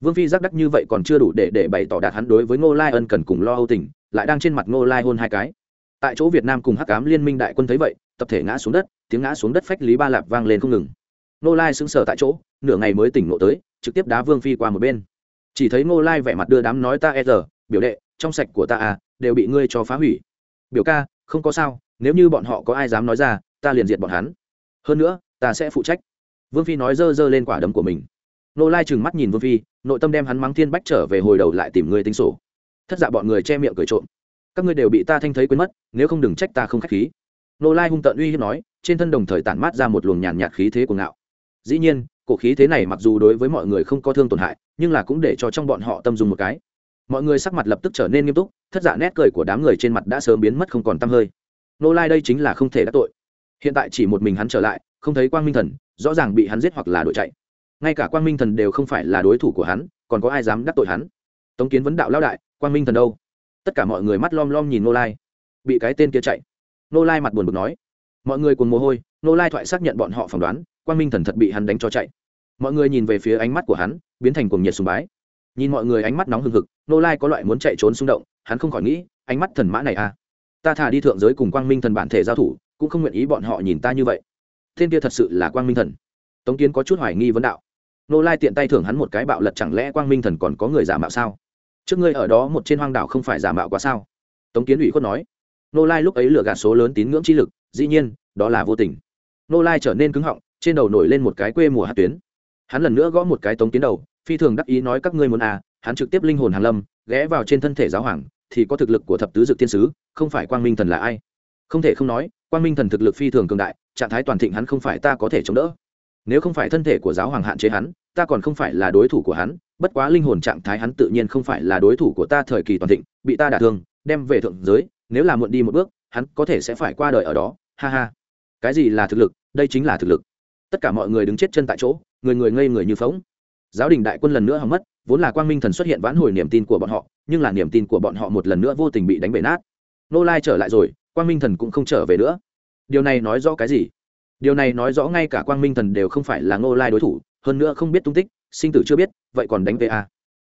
Speaker 1: Vương phi giác đắc như vậy còn chưa đủ để để bày tỏ đạt hắn đối với ngô lai ân cần cùng lo âu tình, lại đang trên mặt ngô lai hôn hai cái. Tại chỗ việt nam cùng hắc cám liên minh đại quân thấy vậy, tập thể ngã xuống đất, tiếng ngã xuống đất phách lý ba lạp vang lên không ngừng. Ngô lai sững sờ tại chỗ, nửa ngày mới tỉnh ngộ tới, trực tiếp đá vương phi qua một bên. Chỉ thấy ngô lai vẻ mặt đưa đám nói ta e rờ biểu đệ, trong sạch của ta à đều bị ngươi cho phá hủy. Biểu ca, không có sao, nếu như bọn họ có ai dám nói ra, ta liền diệt bọn hắn. Hơn nữa, ta sẽ phụ trách. Vương phi nói dơ dơ lên quả đấm của mình nô lai trừng mắt nhìn vương phi, nội tâm đem hắn mắng thiên bách trở về hồi đầu lại tìm người tính sổ. Thất dạ bọn người che miệng cười trộm. Các ngươi đều bị ta thanh thấy quên mất, nếu không đừng trách ta không k h á c h khí. Nô lai hung tận uy hiếp nói, trên thân đồng thời tản mát ra một luồng nhàn nhạt khí thế của ngạo. Dĩ nhiên, cổ khí thế này mặc dù đối với mọi người không có thương tổn hại, nhưng là cũng để cho trong bọn họ tâm dùng một cái. Mọi người sắc mặt lập tức trở nên nghiêm túc, thất dạ nét cười của đám người trên mặt đã sớm biến mất không còn t hơi. Nô lai đây chính là không thể đắc tội. Hiện tại chỉ một mình hắn trở lại, không thấy quang minh thần, rõ ràng bị hắn giết hoặc là đổi chạy ngay cả quang minh thần đều không phải là đối thủ của hắn, còn có ai dám đắc tội hắn? Tống kiến vấn đạo lao đại, quang minh thần đâu? Tất cả mọi người mắt lom lom nhìn nô lai. Bị cái tên kia chạy. Nô lai mặt buồn bực nói. Mọi người cùng mồ hôi nô lai thoại xác nhận bọn họ phỏng đoán, quang minh thần thật bị hắn đánh cho chạy. Mọi người nhìn về phía ánh mắt của hắn, biến thành cuồng nhiệt sùng bái. Nhìn mọi người ánh mắt nóng hừng hực nô lai có loại muốn chạy trốn xung động, hắn không khỏi nghĩ, ánh mắt thần mã này à? Ta thả đi thượng giới cùng quang minh thần bản thể giao thủ, cũng không nguyện ý bọn họ nhìn ta như vậy. Thiên kia thật sự là quang minh thần. Tống kiến có chút hoài nghi vấn đạo nô lai tiện tay thưởng hắn một cái bạo lật, chẳng lẽ quang minh thần còn có người giả mạo sao? Trước ngươi ở đó một trên hoang đảo không phải giả mạo quá sao? Tống kiến ủy khuất nói. Nô lai lúc ấy lừa gạt số lớn tín ngưỡng chi lực, dĩ nhiên, đó là vô tình. Nô lai trở nên cứng họng, trên đầu nổi lên một cái quê mùa hát tuyến. Hắn lần nữa gõ một cái tống kiến đầu, phi thường đắc ý nói, các ngươi muốn à? Hắn trực tiếp linh hồn hàn lâm, ghé vào trên thân thể giáo hoàng, thì có thực lực của thập tứ dực thiên sứ, không phải quang minh thần là ai? Không thể không nói, quang minh thần thực lực phi thường cường đại, trạng thái toàn thịnh hắn không phải ta có thể chống đỡ nếu không phải thân thể của giáo hoàng hạn chế hắn, ta còn không phải là đối thủ của hắn, bất quá linh hồn trạng thái hắn tự nhiên không phải là đối thủ của ta thời kỳ toàn thịnh, bị ta đả thương, đem về thượng giới, nếu là muộn đi một bước, hắn có thể sẽ phải qua đời ở đó, ha ha. Cái gì là thực lực? Đây chính là thực lực. Tất cả mọi người đứng chết chân tại chỗ, người người ngây người như phóng giáo đình đại quân lần nữa hỏng mất, vốn là quang minh thần xuất hiện vãn hồi niềm tin của bọn họ, nhưng là niềm tin của bọn họ một lần nữa vô tình bị đánh bể nát. Nô lai trở lại rồi, quang minh thần cũng không trở về nữa. Điều này nói rõ cái gì? Điều này nói rõ ngay cả quang minh thần đều không phải là ngô lai đối thủ, hơn nữa không biết tung tích, sinh tử chưa biết, vậy còn đánh va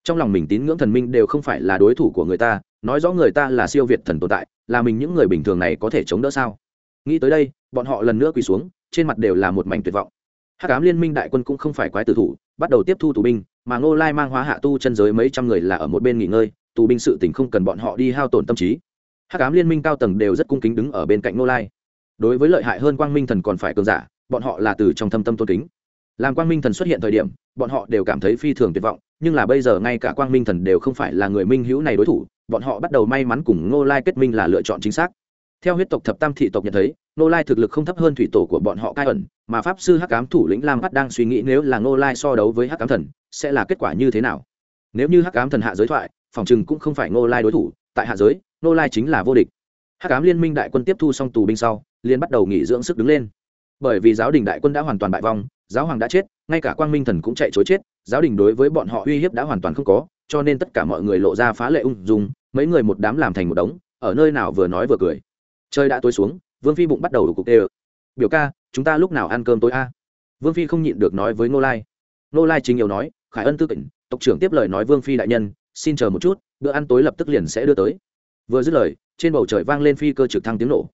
Speaker 1: trong lòng mình tín ngưỡng thần minh đều không phải là đối thủ của người ta, nói rõ người ta là siêu việt thần tồn tại, là mình những người bình thường này có thể chống đỡ sao? Nghĩ tới đây, bọn họ lần nữa quỳ xuống, trên mặt đều là một mảnh tuyệt vọng. Hát cám liên minh đại quân cũng không phải quái tử thủ, bắt đầu tiếp thu tù binh, mà ngô lai mang hóa hạ tu chân giới mấy trăm người là ở một bên nghỉ ngơi, tù binh sự tình không cần bọn họ đi hao tổn tâm trí. Hát cám liên minh cao tầng đều rất cung kính đứng ở bên cạnh ngô lai đối với lợi hại hơn quang minh thần còn phải cường giả, bọn họ là từ trong thâm tâm tôn kính. Làm quang minh thần xuất hiện thời điểm, bọn họ đều cảm thấy phi thường tuyệt vọng, nhưng là bây giờ ngay cả quang minh thần đều không phải là người minh hữu này đối thủ, bọn họ bắt đầu may mắn cùng ngô lai kết minh là lựa chọn chính xác. Theo huyết tộc thập tam thị tộc nhận thấy, ngô lai thực lực không thấp hơn thủy tổ của bọn họ cai ẩn, mà pháp sư hắc cám thủ lĩnh lam bắt đang suy nghĩ nếu là ngô lai so đấu với hắc cám thần, sẽ là kết quả như thế nào. Nếu như hắc cám thần hạ giới thoại, phòng chừng cũng không phải ngô lai đối thủ, tại hạ giới, ngô lai chính là vô địch hắc cám liên minh đại quân tiếp thu xong tù binh sau, liền bắt đầu nghỉ dưỡng sức đứng lên. Bởi vì giáo đình đại quân đã hoàn toàn bại vong, giáo hoàng đã chết, ngay cả quang minh thần cũng chạy chối chết, giáo đình đối với bọn họ uy hiếp đã hoàn toàn không có, cho nên tất cả mọi người lộ ra phá lệ ung dung, mấy người một đám làm thành một đống, ở nơi nào vừa nói vừa cười. Trời đã tối xuống, vương phi bụng bắt đầu đủ cục đều. biểu ca, chúng ta lúc nào ăn cơm tối a? Vương phi không nhịn được nói với ngô lai. Ngô lai chính yếu nói, khải ân tư tỉnh, tộc trưởng tiếp lời nói vương phi đại nhân, xin chờ một chút, bữa ăn tối lập tức liền sẽ đưa tới. Vừa dứt lời trên bầu trời vang lên phi cơ trực thăng tiếng nổ.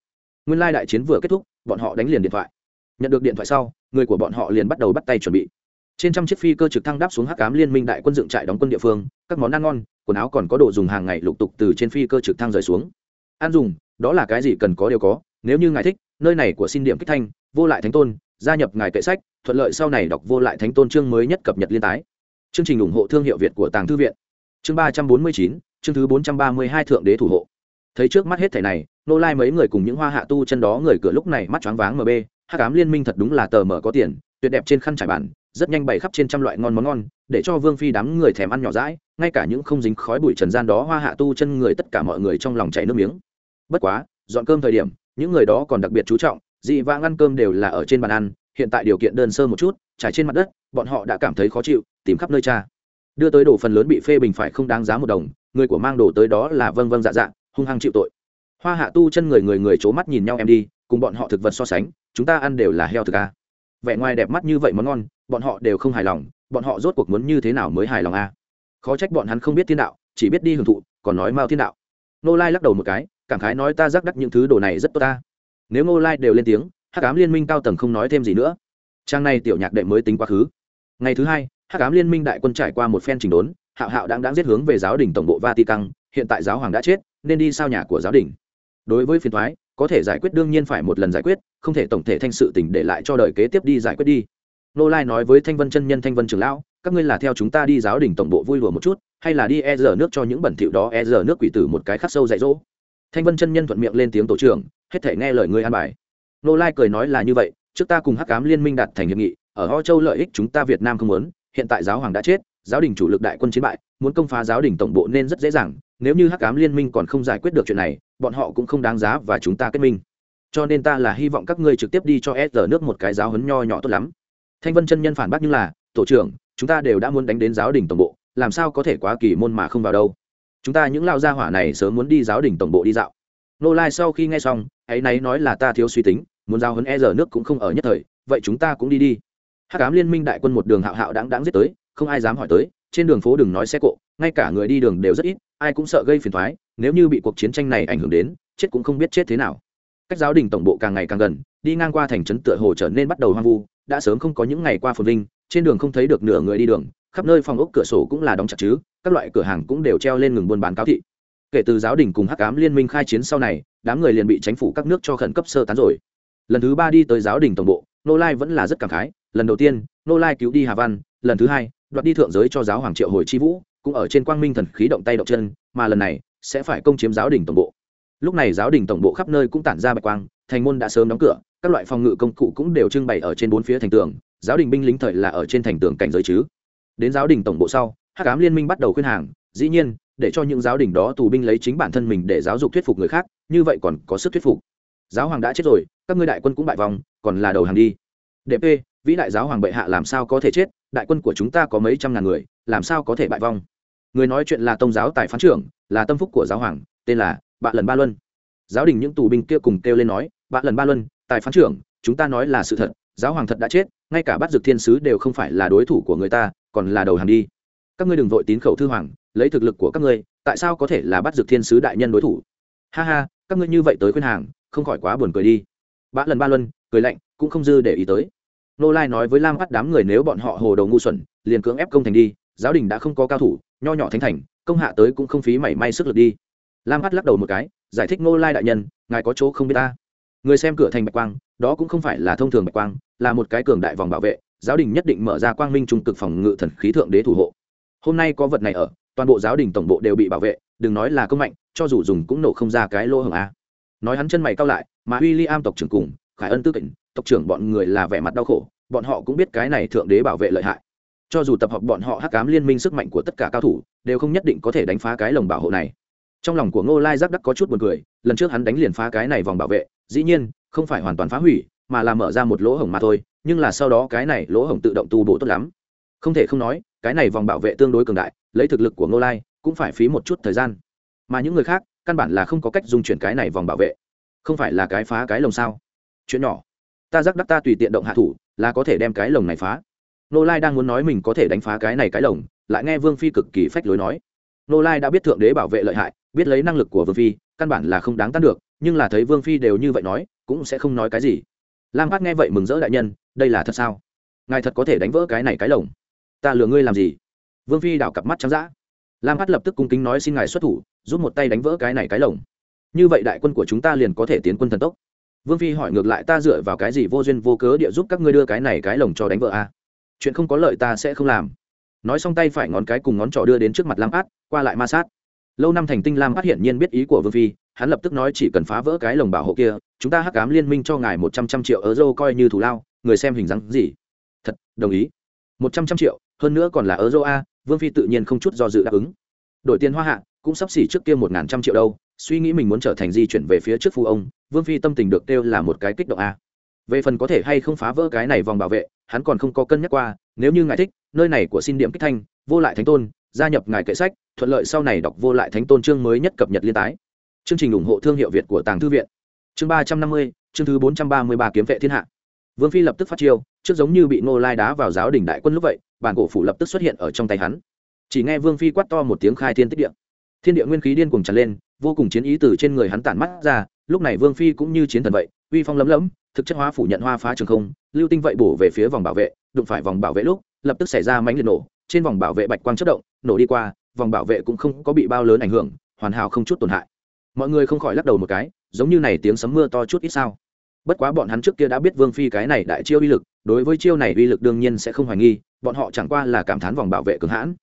Speaker 1: Nguyên lai đại chiến vừa kết thúc, bọn họ đánh liền điện thoại. Nhận được điện thoại sau, người của bọn họ liền bắt đầu bắt tay chuẩn bị. Trên trăm chiếc phi cơ trực thăng đáp xuống hắc cám liên minh đại quân dựng trại đóng quân địa phương, các món ăn ngon, quần áo còn có đồ dùng hàng ngày lục tục từ trên phi cơ trực thăng rời xuống. Ăn dùng, đó là cái gì cần có đều có, nếu như ngài thích, nơi này của xin điểm kích thanh, vô lại thánh tôn, gia nhập ngài kệ sách, thuận lợi sau này đọc vô lại thánh tôn chương mới nhất cập nhật liên tái. Chương trình ủng hộ thương hiệu việt của tàng thư viện. Chương ba trăm bốn mươi chín, chương thứ bốn trăm ba mươi hai thượng đế thủ hộ thấy trước mắt hết thể này, nô lai mấy người cùng những hoa hạ tu chân đó người cửa lúc này mắt choáng váng mb hát cám liên minh thật đúng là tờ mở có tiền, tuyệt đẹp trên khăn trải bản, rất nhanh bày khắp trên trăm loại ngon món ngon, để cho vương phi đám người thèm ăn nhỏ rãi ngay cả những không dính khói bụi trần gian đó hoa hạ tu chân người tất cả mọi người trong lòng chảy nước miếng. Bất quá, dọn cơm thời điểm, những người đó còn đặc biệt chú trọng, dị vãng ăn cơm đều là ở trên bàn ăn, hiện tại điều kiện đơn sơ một chút, trải trên mặt đất, bọn họ đã cảm thấy khó chịu, tìm khắp nơi cha. Đưa tới đồ phần lớn bị phê bình phải không đáng giá một đồng, người của mang đồ tới đó là vâng vâng dạ dạ hung hăng chịu tội. Hoa hạ tu chân người người người c h ố mắt nhìn nhau em đi, cùng bọn họ thực vật so sánh, chúng ta ăn đều là heo thực a. Vẻ ngoài đẹp mắt như vậy món ngon, bọn họ đều không hài lòng, bọn họ rốt cuộc muốn như thế nào mới hài lòng a? Khó trách bọn hắn không biết thiên đạo, chỉ biết đi hưởng thụ, còn nói mao thiên đạo. Nô lai lắc đầu một cái, cảm khái nói ta giác đắc những thứ đồ này rất tốt ta. Nếu nô lai đều lên tiếng, hắc ám liên minh cao tầng không nói thêm gì nữa. Trang này tiểu nhạc đệ mới tính quá khứ. Ngày thứ hai, hắc ám liên minh đại quân trải qua một phen trình đốn, hạo hạo đang đang giết hướng về giáo đình tổng bộ vatican hiện tại giáo hoàng đã chết, nên đi sao nhà của giáo đình. Đối với phiền thoái có thể giải quyết đương nhiên phải một lần giải quyết, không thể tổng thể thanh sự tỉnh để lại cho đời kế tiếp đi giải quyết đi. Nô lai nói với thanh vân chân nhân thanh vân trường lão, các ngươi là theo chúng ta đi giáo đình tổng bộ vui lùa một chút, hay là đi e rờ nước cho những bẩn thỉu đó e rờ nước quỷ tử một cái khắc sâu dạy dỗ. Thanh vân chân nhân thuận miệng lên tiếng tổ trưởng, hết thể nghe lời ngươi an bài. Nô lai cười nói là như vậy, trước ta cùng hắc cám liên minh đạt thành hiệp nghị, ở ho châu lợi ích chúng ta việt nam không muốn, hiện tại giáo hoàng đã chết, giáo đình chủ lực đại quân chiến bại, muốn công phá giáo đình tổng bộ nên rất dễ dàng nếu như hắc cám liên minh còn không giải quyết được chuyện này, bọn họ cũng không đáng giá và chúng ta kết minh. Cho nên ta là hy vọng các ngươi trực tiếp đi cho s nước một cái giáo hấn nho nhỏ tốt lắm. Thanh vân chân nhân phản bác như là, tổ trưởng, chúng ta đều đã muốn đánh đến giáo đình tổng bộ, làm sao có thể quá kỳ môn mà không vào đâu? Chúng ta những lao gia hỏa này sớm muốn đi giáo đình tổng bộ đi dạo. Nô lai sau khi nghe xong hãy náy nói là ta thiếu suy tính, muốn giao hấn e giờ nước cũng không ở nhất thời, vậy chúng ta cũng đi đi. Hắc ám liên minh đại quân một đường hạo hạo đáng đáng giết tới, không ai dám hỏi tới trên đường phố đừng nói xe cộ, ngay cả người đi đường đều rất ít, ai cũng sợ gây phiền thoái nếu như bị cuộc chiến tranh này ảnh hưởng đến, chết cũng không biết chết thế nào. Cách giáo đình tổng bộ càng ngày càng gần, đi ngang qua thành trấn tựa hồ trở nên bắt đầu hoang vu, đã sớm không có những ngày qua phồn vinh, trên đường không thấy được nửa người đi đường, khắp nơi phòng ốc cửa sổ cũng là đóng chặt chứ, các loại cửa hàng cũng đều treo lên ngừng buôn bán cáo thị. Kể từ giáo đình cùng hắc cám liên minh khai chiến sau này, đám người liền bị chính phủ các nước cho khẩn cấp sơ tán rồi. Lần thứ ba đi tới giáo đình tổng bộ, nô lai vẫn là rất cảm khái, lần đầu tiên, nô lai cứu đi hà văn, lần thứ hai đoạt đi thượng giới cho giáo hoàng triệu hồi chi vũ, cũng ở trên quang minh thần khí động tay động chân, mà lần này sẽ phải công chiếm giáo đình tổng bộ. Lúc này giáo đình tổng bộ khắp nơi cũng tản ra bạch quang, thành môn đã sớm đóng cửa, các loại phòng ngự công cụ cũng đều trưng bày ở trên bốn phía thành tường, giáo đình binh lính thời là ở trên thành tường cảnh giới chứ. Đến giáo đình tổng bộ sau hát cám liên minh bắt đầu khuyên hàng, dĩ nhiên, để cho những giáo đình đó tù binh lấy chính bản thân mình để giáo dục thuyết phục người khác, như vậy còn có sức thuyết phục. Giáo hoàng đã chết rồi, các ngươi đại quân cũng bại vòng còn là đầu hàng đi. Dp vĩ đại giáo hoàng bệ hạ làm sao có thể chết, đại quân của chúng ta có mấy trăm ngàn người, làm sao có thể bại vong? Người nói chuyện là tông giáo tài phán trưởng, là tâm phúc của giáo hoàng, tên là bạn lần ba luân. Giáo đình những tù binh kia cùng kêu lên nói bạn lần ba luân, tài phán trưởng, chúng ta nói là sự thật, giáo hoàng thật đã chết, ngay cả bắt dược thiên sứ đều không phải là đối thủ của người ta, còn là đầu hàng đi. Các ngươi đừng vội tín khẩu thư hoàng, lấy thực lực của các ngươi, tại sao có thể là bắt dược thiên sứ đại nhân đối thủ? Ha ha, các ngươi như vậy tới khuyên hàng, không khỏi quá buồn cười đi. Bạ lần ba luân cười lạnh, cũng không dư để ý tới nô lai nói với lam bắt đám người nếu bọn họ hồ đầu ngu xuẩn, liền cưỡng ép công thành đi, giáo đình đã không có cao thủ, nho nhỏ thánh thành, công hạ tới cũng không phí mảy may sức lực đi. Lam bắt lắc đầu một cái, giải thích nô lai đại nhân, ngài có chỗ không biết ta. Người xem cửa thành bạch quang, đó cũng không phải là thông thường bạch quang, là một cái cường đại vòng bảo vệ, giáo đình nhất định mở ra quang minh trung cực phòng ngự thần khí thượng đế thủ hộ. Hôm nay có vật này ở, toàn bộ giáo đình tổng bộ đều bị bảo vệ, đừng nói là công mạnh, cho dù dùng cũng nổ không ra cái lỗ hồng a. Nói hắn chân mày cao lại, mà w i l l i am tộc trưởng cùng, khải ân tư tỉnh tộc trưởng bọn người là vẻ mặt đau khổ, bọn họ cũng biết cái này thượng đế bảo vệ lợi hại. Cho dù tập hợp bọn họ hắc cám liên minh sức mạnh của tất cả cao thủ, đều không nhất định có thể đánh phá cái lồng bảo hộ này. Trong lòng của ngô lai giác đắc có chút b u ồ n cười, lần trước hắn đánh liền phá cái này vòng bảo vệ, dĩ nhiên, không phải hoàn toàn phá hủy, mà là mở ra một lỗ hổng mà thôi, nhưng là sau đó cái này lỗ hổng tự động tu bổ tốt lắm. Không thể không nói, cái này vòng bảo vệ tương đối cường đại, lấy thực lực của ngô lai, cũng phải phí một chút thời gian. Mà những người khác, căn bản là không có cách dung chuyển cái này vòng bảo vệ. Không phải là cái phá cái lồng sao? Chuyện nhỏ ta giác đắc ta tùy tiện động hạ thủ, là có thể đem cái lồng này phá. Nô lai đang muốn nói mình có thể đánh phá cái này cái lồng, lại nghe vương phi cực kỳ phách lối nói. Nô lai đã biết thượng đế bảo vệ lợi hại, biết lấy năng lực của vương phi, căn bản là không đáng tan được, nhưng là thấy vương phi đều như vậy nói, cũng sẽ không nói cái gì. Lam phát nghe vậy mừng rỡ đại nhân, đây là thật sao? Ngài thật có thể đánh vỡ cái này cái lồng? Ta lừa ngươi làm gì? Vương phi đảo cặp mắt trắng d ã lam phát lập tức cung kính nói xin ngài xuất thủ, giúp một tay đánh vỡ cái này cái lồng. Như vậy đại quân của chúng ta liền có thể tiến quân thần tốc vương phi hỏi ngược lại ta dựa vào cái gì vô duyên vô cớ địa giúp các ngươi đưa cái này cái lồng cho đánh vợ a à? chuyện không có lợi ta sẽ không làm. Nói xong tay phải ngón cái cùng ngón trỏ đưa đến trước mặt lam át, qua lại ma sát. Lâu năm thành tinh lam át hiển nhiên biết ý của vương phi, hắn lập tức nói chỉ cần phá vỡ cái lồng bảo hộ kia, chúng ta hắc cám liên minh cho ngài một trăm trăm triệu euro coi như thù lao, người xem hình dáng gì? Thật, đồng ý. Một trăm trăm triệu, hơn nữa còn là euro a, vương phi tự nhiên không chút do dự đáp ứng. Đổi tiền hoa hạ, cũng sắp xỉ trước kia một ngàn trăm triệu đâu suy nghĩ mình muốn trở thành di chuyển về phía trước phu ông, vương phi tâm tình được kêu là một cái kích động a. Về phần có thể hay không phá vỡ cái này vòng bảo vệ, hắn còn không có cân nhắc qua, nếu như ngài thích, nơi này của xin điểm kích thanh, vô lại thánh tôn, gia nhập ngài kệ sách, thuận lợi sau này đọc vô lại thánh tôn chương mới nhất cập nhật liên tái. Chương trình ủng hộ thương hiệu việt của tàng thư viện. Chương ba trăm năm mươi, chương thứ bốn trăm ba mươi ba kiếm vệ thiên hạ. Vương phi lập tức phát chiêu, trước giống như bị ngô lai đá vào giáo đình đại quân lúc vậy, bản cổ phủ lập tức xuất hiện ở trong tay hắn. Chỉ nghe vương phi quát to một tiếng khai thiên tích địa. Thiên địa nguyên khí điên cuồng tràn lên vô cùng chiến ý từ trên người hắn tản mắt ra, lúc này vương phi cũng như chiến thần vậy, uy phong lấm lấm, thực chất hóa phủ nhận hoa phá trường không, lưu tinh vậy bổ về phía vòng bảo vệ, đụng phải vòng bảo vệ lúc, lập tức xảy ra mánh liệt nổ, trên vòng bảo vệ bạch quang chất động, nổ đi qua, vòng bảo vệ cũng không có bị bao lớn ảnh hưởng, hoàn hảo không chút tổn hại. Mọi người không khỏi lắc đầu một cái, giống như này tiếng sấm mưa to chút ít sao. Bất quá bọn hắn trước kia đã biết vương phi cái này đại chiêu uy lực, đối với chiêu này uy lực đương nhiên sẽ không hoài nghi, bọn họ chẳng qua là cảm thán vòng bảo vệ cường hãn.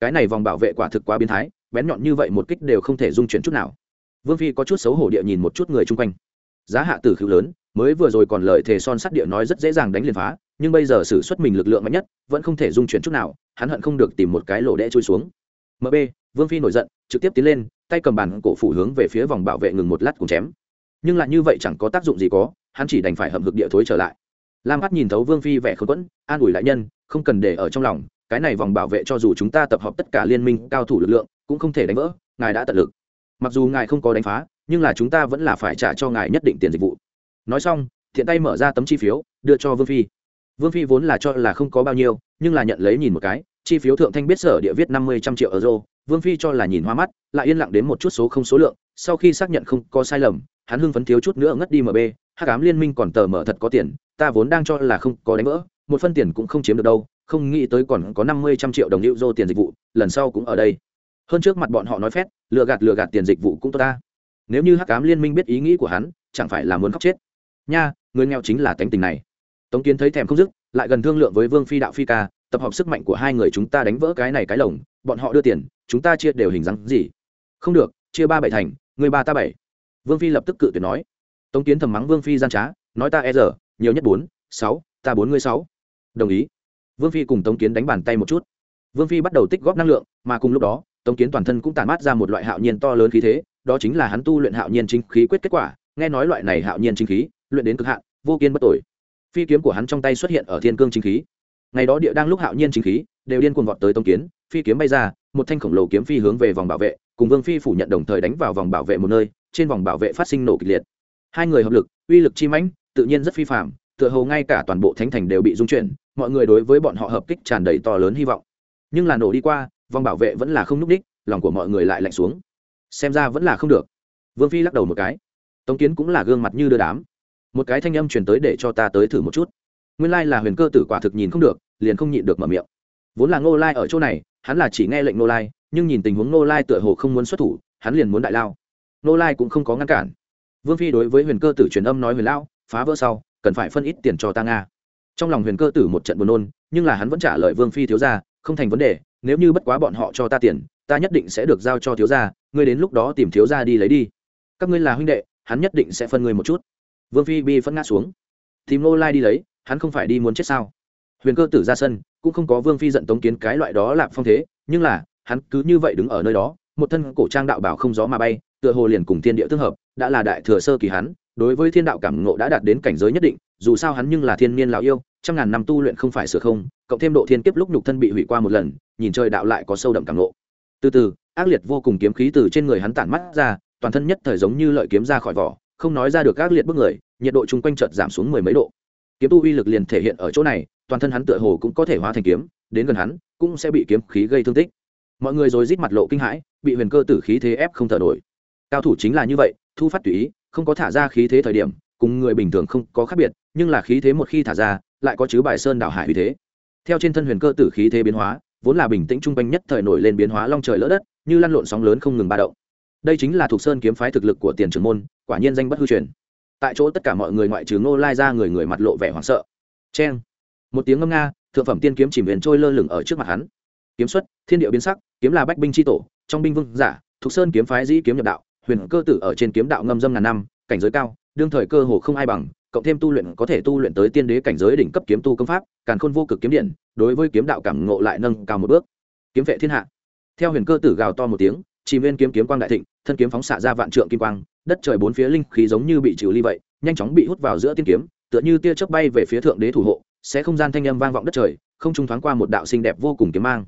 Speaker 1: Cái này vòng bảo vệ quả thực quá biến thái bén nhọn như vậy một kích đều không thể dung chuyển chút nào. Vương phi có chút xấu hổ địa nhìn một chút người chung quanh. Giá hạ tử khử lớn, mới vừa rồi còn lời thề son sắt địa nói rất dễ dàng đánh liền phá, nhưng bây giờ xử xuất mình lực lượng mạnh nhất, vẫn không thể dung chuyển chút nào, hắn hận không được tìm một cái lỗ đẽ trôi xuống. Mb vương phi nổi giận, trực tiếp tiến lên, tay cầm bàn cổ phủ hướng về phía vòng bảo vệ ngừng một lát cùng chém. Nhưng lại như vậy chẳng có tác dụng gì có, hắn chỉ đành phải hậm hực địa thối trở lại. Lam hát nhìn thấu vương phi vẻ khốn quẫn, an ủi lại nhân, không cần để ở trong lòng, cái này vòng bảo vệ cho dù chúng ta tập hợp tất cả liên minh, cao thủ lực lượng cũng không thể đánh vỡ, ngài đã tận lực. Mặc dù ngài không có đánh phá, nhưng là chúng ta vẫn là phải trả cho ngài nhất định tiền dịch vụ. Nói xong, thiện tay mở ra tấm chi phiếu, đưa cho vương phi. Vương phi vốn là cho là không có bao nhiêu, nhưng là nhận lấy nhìn một cái, chi phiếu thượng thanh biết sở địa viết năm mươi trăm triệu euro. Vương phi cho là nhìn hoa mắt, lại yên lặng đến một chút số không số lượng, sau khi xác nhận không có sai lầm, hắn hưng phấn thiếu chút nữa ngất đi mb hát cám liên minh còn tờ mở thật có tiền, ta vốn đang cho là không có đánh vỡ, một phân tiền cũng không chiếm được đâu, không nghĩ tới còn có năm mươi trăm triệu đồng hữu dô tiền dịch vụ, lần sau cũng ở đây hơn trước mặt bọn họ nói phét, lừa gạt lừa gạt tiền dịch vụ cũng tốt ta. Nếu như hắc cám liên minh biết ý nghĩ của hắn, chẳng phải là muốn khóc chết. Nha, người nghèo chính là tánh tình này. Tống kiến thấy thèm không dứt, lại gần thương lượng với vương phi đạo phi ca, tập hợp sức mạnh của hai người chúng ta đánh vỡ cái này cái lồng, bọn họ đưa tiền, chúng ta chia đều hình dáng gì? Không được, chia ba bảy thành, người ba ta bảy. Vương phi lập tức cự tuyệt nói. Tống kiến thầm mắng vương phi gian trá, nói ta e giờ, nhiều nhất bốn, sáu, ta bốn mươi sáu. Đồng ý. Vương phi cùng tống kiến đánh bàn tay một chút. Vương phi bắt đầu tích góp năng lượng, mà cùng lúc đó tống kiến toàn thân cũng tàn mát ra một loại hạo nhiên to lớn khí thế, đó chính là hắn tu luyện hạo nhiên chính khí quyết kết quả, nghe nói loại này hạo nhiên chính khí, luyện đến cực hạn, vô kiên bất tội phi kiếm của hắn trong tay xuất hiện ở thiên cương chính khí. Ngày đó địa đang lúc hạo nhiên chính khí, đều điên cuồng vọt tới tống kiến, phi kiếm bay ra, một thanh khổng lồ kiếm phi hướng về vòng bảo vệ, cùng vương phi phủ nhận đồng thời đánh vào vòng bảo vệ một nơi, trên vòng bảo vệ phát sinh nổ kịch liệt. Hai người hợp lực, uy lực chi mãnh, tự nhiên rất phi phạm tựa hồ ngay cả toàn bộ thánh thành đều bị dung chuyển, mọi người đối với bọn họ hợp kích tràn đầy to lớn hy vọng. Nhưng là nổ đi qua vòng bảo vệ vẫn là không n ú c đích, lòng của mọi người lại lạnh xuống. Xem ra vẫn là không được. Vương phi lắc đầu một cái. Tống kiến cũng là gương mặt như đưa đám. Một cái thanh âm truyền tới để cho ta tới thử một chút. Nguyên lai là huyền cơ tử quả thực nhìn không được, liền không nhịn được mở miệng. Vốn là ngô lai ở chỗ này, hắn là chỉ nghe lệnh ngô lai, nhưng nhìn tình huống ngô lai tựa hồ không muốn xuất thủ, hắn liền muốn đại lao. Ngô lai cũng không có ngăn cản. Vương phi đối với huyền cơ tử truyền âm nói huyền lao, phá vỡ sau, cần phải phân ít tiền cho ta nga. Trong lòng huyền cơ tử một trận buồn nôn, nhưng là hắn vẫn trả lời vương phi thiếu gia, không thành vấn đề nếu như bất quá bọn họ cho ta tiền, ta nhất định sẽ được giao cho thiếu gia, ngươi đến lúc đó tìm thiếu gia đi lấy đi. Các ngươi là huynh đệ, hắn nhất định sẽ phân ngươi một chút. Vương phi bi phân ngã xuống. Tìm nô lai đi lấy, hắn không phải đi muốn chết sao? Huyền cơ tử ra sân, cũng không có vương phi giận tống kiến cái loại đó lạp phong thế, nhưng là, hắn cứ như vậy đứng ở nơi đó, một thân cổ trang đạo bảo không gió mà bay, tựa hồ liền cùng thiên địa tương hợp, đã là đại thừa sơ kỳ hắn, đối với thiên đạo cảm ngộ đã đạt đến cảnh giới nhất định, dù sao hắn nhưng là thiên niên lão yêu trăm ngàn năm tu luyện không phải sửa không cộng thêm độ thiên kiếp lúc nhục thân bị hủy qua một lần nhìn trời đạo lại có sâu đậm cảm lộ, từ từ ác liệt vô cùng kiếm khí từ trên người hắn tản mắt ra toàn thân nhất thời giống như lợi kiếm ra khỏi vỏ không nói ra được ác liệt bức người nhiệt độ chung quanh chợt giảm xuống mười mấy độ. Kiếm tu uy lực liền thể hiện ở chỗ này toàn thân hắn tựa hồ cũng có thể hóa thành kiếm đến gần hắn cũng sẽ bị kiếm khí gây thương tích. Mọi người rồi rít mặt lộ kinh hãi bị huyền cơ tử khí thế ép không thở nổi. Cao thủ chính là như vậy thu phát tùy ý không có thả ra khí thế thời điểm cùng người bình thường không có khác biệt nhưng là khí thế một khi thả ra, lại có chứ bài sơn đảo hải uy thế. Theo trên thân huyền cơ tử khí thế biến hóa, vốn là bình tĩnh trung quanh nhất thời nổi lên biến hóa long trời lỡ đất, như lăn lộn sóng lớn không ngừng ba động. Đây chính là thuộc sơn kiếm phái thực lực của tiền trưởng môn, quả nhiên danh bất hư truyền. Tại chỗ tất cả mọi người ngoại trừ ngô lai ra người người mặt lộ vẻ hoảng sợ. Cheng! Một tiếng ngâm nga, thượng phẩm tiên kiếm chìm huyền trôi lơ lửng ở trước mặt hắn. Kiếm xuất, thiên địa biến sắc, kiếm là bách binh tri tổ, trong binh vương giả, thuộc sơn kiếm phái dĩ kiếm nhập đạo, huyền cơ tử ở trên kiếm đạo ngâm dâm ngàn năm, cảnh giới cao, đương thời cơ hồ không ai bằng cộng thêm tu luyện có thể tu luyện tới tiên đế cảnh giới đỉnh cấp kiếm tu công pháp, càn khôn vô cực kiếm điện, đối với kiếm đạo cảm ngộ lại nâng cao một bước. Kiếm vệ thiên hạ. Theo huyền cơ tử gào to một tiếng, chỉ viên kiếm kiếm quang đại thịnh, thân kiếm phóng xạ ra vạn trượng kim quang, đất trời bốn phía linh khí giống như bị chịu ly vậy, nhanh chóng bị hút vào giữa tiên kiếm, tựa như tia chớp bay về phía thượng đế thủ hộ, sẽ không gian thanh âm vang vọng đất trời, không trung thoáng qua một đạo xinh đẹp vô cùng kiếm mang.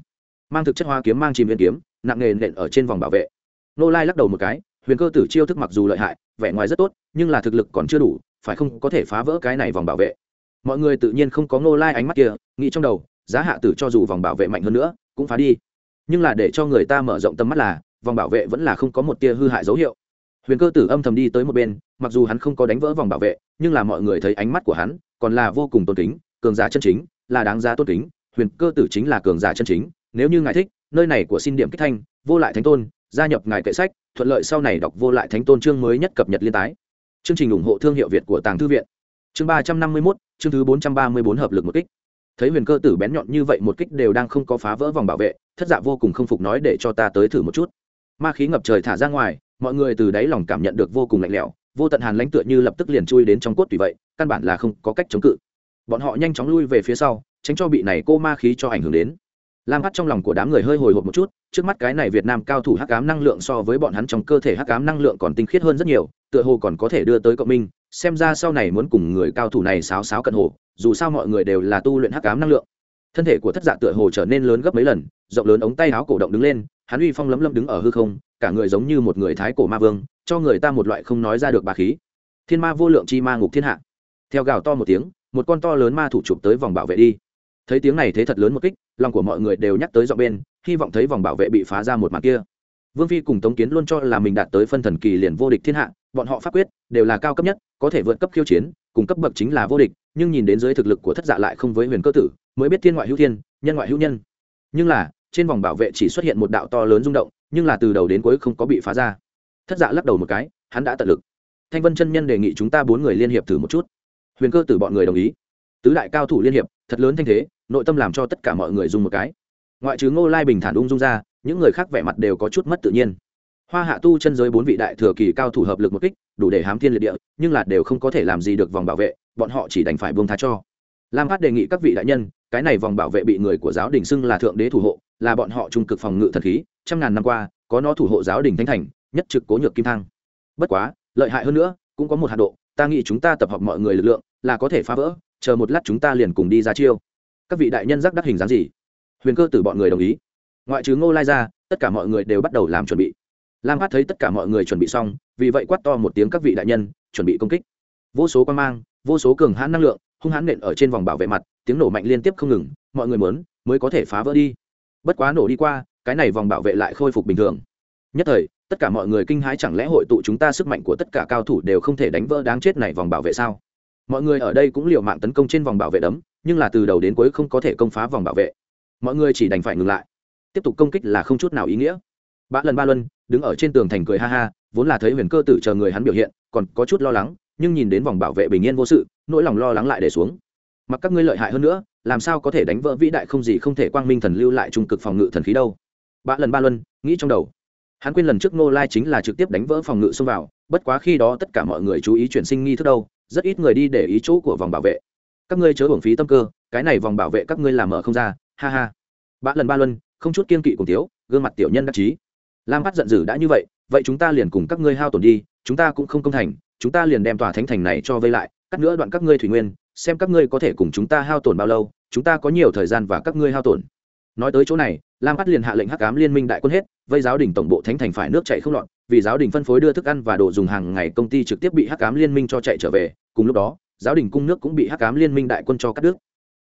Speaker 1: Mang thực chất hoa kiếm mang chìm viên kiếm, nặng nghề nện ở trên vòng bảo vệ. Nô lai lắc đầu một cái, huyền cơ tử chiêu thức mặc dù lợi hại, vẻ ngoài rất tốt, nhưng là thực lực còn chưa đủ phải không có thể phá vỡ cái này vòng bảo vệ? Mọi người tự nhiên không có nô lai ánh mắt kia, nghĩ trong đầu, giá hạ tử cho dù vòng bảo vệ mạnh hơn nữa, cũng phá đi. Nhưng là để cho người ta mở rộng tầm mắt là, vòng bảo vệ vẫn là không có một tia hư hại dấu hiệu. Huyền cơ tử âm thầm đi tới một bên, mặc dù hắn không có đánh vỡ vòng bảo vệ, nhưng là mọi người thấy ánh mắt của hắn còn là vô cùng tôn kính, cường giả chân chính, là đáng giá tôn kính. Huyền cơ tử chính là cường giả chân chính, nếu như ngài thích, nơi này của xin điểm kích thanh, vô lại thánh tôn, gia nhập ngài kệ sách, thuận lợi sau này đọc vô lại thánh tôn chương mới nhất cập nhật liên tái chương trình ủng hộ thương hiệu việt của tàng thư viện. Chương ba trăm năm mươi mốt, chương thứ bốn trăm ba mươi bốn hợp lực một kích. Thấy huyền cơ tử bén nhọn như vậy một kích đều đang không có phá vỡ vòng bảo vệ, thất dạ vô cùng không phục nói để cho ta tới thử một chút. Ma khí ngập trời thả ra ngoài, mọi người từ đáy lòng cảm nhận được vô cùng lạnh lẽo, vô tận hàn lãnh tựa như lập tức liền chui đến trong cốt tùy vậy, căn bản là không có cách chống cự. Bọn họ nhanh chóng lui về phía sau, tránh cho bị này cô ma khí cho ảnh hưởng đến lam hát trong lòng của đám người hơi hồi hộp một chút, trước mắt cái này việt nam cao thủ hắc ám năng lượng so với bọn hắn trong cơ thể hắc ám năng lượng còn tinh khiết hơn rất nhiều, tựa hồ còn có thể đưa tới cộng minh, xem ra sau này muốn cùng người cao thủ này sáo sáo cận hồ, dù sao mọi người đều là tu luyện hắc ám năng lượng. Thân thể của thất dạ tựa hồ trở nên lớn gấp mấy lần, rộng lớn ống tay áo cổ động đứng lên, hắn uy phong lấm lấm đứng ở hư không, cả người giống như một người thái cổ ma vương, cho người ta một loại không nói ra được bà khí. Thiên ma vô lượng chi ma ngục thiên hạ. Theo gào to một tiếng, một con to lớn ma thủ chụp tới vòng bảo vệ đi thấy tiếng này thế thật lớn một kích, lòng của mọi người đều nhắc tới dọn bên, hy vọng thấy vòng bảo vệ bị phá ra một mặt kia. Vương phi cùng tống kiến luôn cho là mình đạt tới phân thần kỳ liền vô địch thiên hạ, bọn họ pháp quyết đều là cao cấp nhất, có thể vượt cấp khiêu chiến, cùng cấp bậc chính là vô địch, nhưng nhìn đến dưới thực lực của thất dạ lại không với huyền cơ tử, mới biết thiên ngoại hữu thiên, nhân ngoại hữu nhân. Nhưng là, trên vòng bảo vệ chỉ xuất hiện một đạo to lớn rung động, nhưng là từ đầu đến cuối không có bị phá ra. Thất dạ lắc đầu một cái, hắn đã tận lực. Thanh vân chân nhân đề nghị chúng ta bốn người liên hiệp thử một chút. Huyền cơ tử bọn người đồng ý. Tứ đại cao thủ liên hiệp, thật lớn thanh thế nội tâm làm cho tất cả mọi người dùng một cái. Ngoại trừ ngô lai bình thản ung dung ra, những người khác vẻ mặt đều có chút mất tự nhiên. Hoa hạ tu chân giới bốn vị đại thừa kỳ cao thủ hợp lực một kích, đủ để hám thiên liệt địa, nhưng là đều không có thể làm gì được vòng bảo vệ, bọn họ chỉ đành phải buông tha cho. Lam hát đề nghị các vị đại nhân, cái này vòng bảo vệ bị người của giáo đình xưng là thượng đế thủ hộ, là bọn họ trung cực phòng ngự thần khí, trăm ngàn năm qua, có nó thủ hộ giáo đình thánh thành, nhất trực cố nhược kim thăng bất quá, lợi hại hơn nữa, cũng có một hạt độ, ta nghĩ chúng ta tập hợp mọi người lực lượng, là có thể phá vỡ, chờ một lát chúng ta liền cùng đi ra chiêu các vị đại nhân giác đắc hình dáng gì? Huyền cơ tử bọn người đồng ý. Ngoại trừ ngô lai ra, tất cả mọi người đều bắt đầu làm chuẩn bị. Lam hát thấy tất cả mọi người chuẩn bị xong, vì vậy quát to một tiếng các vị đại nhân, chuẩn bị công kích. Vô số quan mang, vô số cường hãn năng lượng, hung hãn nện ở trên vòng bảo vệ mặt, tiếng nổ mạnh liên tiếp không ngừng, mọi người muốn, mới có thể phá vỡ đi. Bất quá nổ đi qua, cái này vòng bảo vệ lại khôi phục bình thường. Nhất thời, tất cả mọi người kinh hãi chẳng lẽ hội tụ chúng ta sức mạnh của tất cả cao thủ đều không thể đánh vỡ đáng chết này vòng bảo vệ sao? Mọi người ở đây cũng liều mạng tấn công trên vòng bảo vệ đấm nhưng là từ đầu đến cuối không có thể công phá vòng bảo vệ. Mọi người chỉ đành phải ngừng lại. Tiếp tục công kích là không chút nào ý nghĩa. Ba lần ba luân đứng ở trên tường thành cười ha ha, vốn là thấy huyền cơ tử chờ người hắn biểu hiện, còn có chút lo lắng, nhưng nhìn đến vòng bảo vệ bình yên vô sự, nỗi lòng lo lắng lại để xuống. Mặc các ngươi lợi hại hơn nữa, làm sao có thể đánh vỡ vĩ đại không gì không thể quang minh thần lưu lại trung cực phòng ngự thần khí đâu? Ba lần ba luân nghĩ trong đầu. Hắn quên lần trước nô lai chính là trực tiếp đánh vỡ phòng ngự xông vào, bất quá khi đó tất cả mọi người chú ý chuyển sinh nghi thức đâu, rất ít người đi để ý chỗ của vòng bảo vệ các ngươi chớ hưởng phí tâm cơ, cái này vòng bảo vệ các ngươi làm mở không ra, ha ha. Bã lần ba luân, không chút kiên kỵ cùng tiếu gương mặt tiểu nhân đắc chí. Lam bắt giận dữ đã như vậy vậy chúng ta liền cùng các ngươi hao tổn đi, chúng ta cũng không công thành, chúng ta liền đem tòa thánh thành này cho vây lại, cắt nữa đoạn các ngươi thủy nguyên, xem các ngươi có thể cùng chúng ta hao tổn bao lâu, chúng ta có nhiều thời gian và các ngươi hao tổn. Nói tới chỗ này, lam bắt liền hạ lệnh hắc ám liên minh đại quân hết, vây giáo đình tổng bộ thánh thành phải nước chạy không lọt, vì giáo đình phân phối đưa thức ăn và đồ dùng hàng ngày, công ty trực tiếp bị hắc ám liên minh cho chạy trở về, cùng lúc đó giáo đình cung nước cũng bị hắc cám liên minh đại quân cho cắt đứt.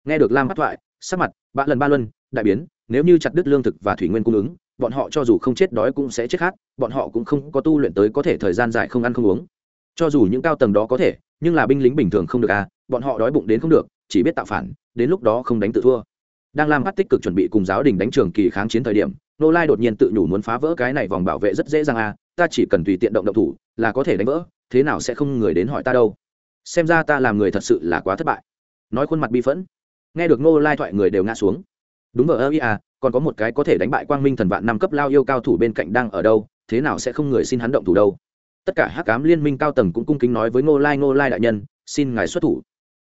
Speaker 1: Nghe được lam bắt thoại, sắc mặt ba lần ba luân, đại biến, nếu như chặt đứt lương thực và thủy nguyên cung ứng, bọn họ cho dù không chết đói cũng sẽ chết khát, bọn họ cũng không có tu luyện tới có thể thời gian dài không ăn không uống. Cho dù những cao tầng đó có thể, nhưng là binh lính bình thường không được à bọn họ đói bụng đến không được, chỉ biết tạo phản, đến lúc đó không đánh tự thua. Đang lam bắt tích cực chuẩn bị cùng giáo đình đánh trường kỳ kháng chiến thời điểm, nô lai đột nhiên tự nhủ muốn phá vỡ cái này vòng bảo vệ rất dễ dàng à ta chỉ cần tùy tiện động động thủ là có thể đánh vỡ, thế nào sẽ không người đến hỏi ta đâu xem ra ta làm người thật sự là quá thất bại. Nói khuôn mặt bi phẫn. Nghe được nô lai thoại người đều ngã xuống. Đúng vờ ơ ý à còn có một cái có thể đánh bại quang minh thần vạn năm cấp lao yêu cao thủ bên cạnh đang ở đâu, thế nào sẽ không người xin hắn động thủ đâu. Tất cả hắc cám liên minh cao tầng cũng cung kính nói với ngô lai ngô lai đại nhân, xin ngài xuất thủ.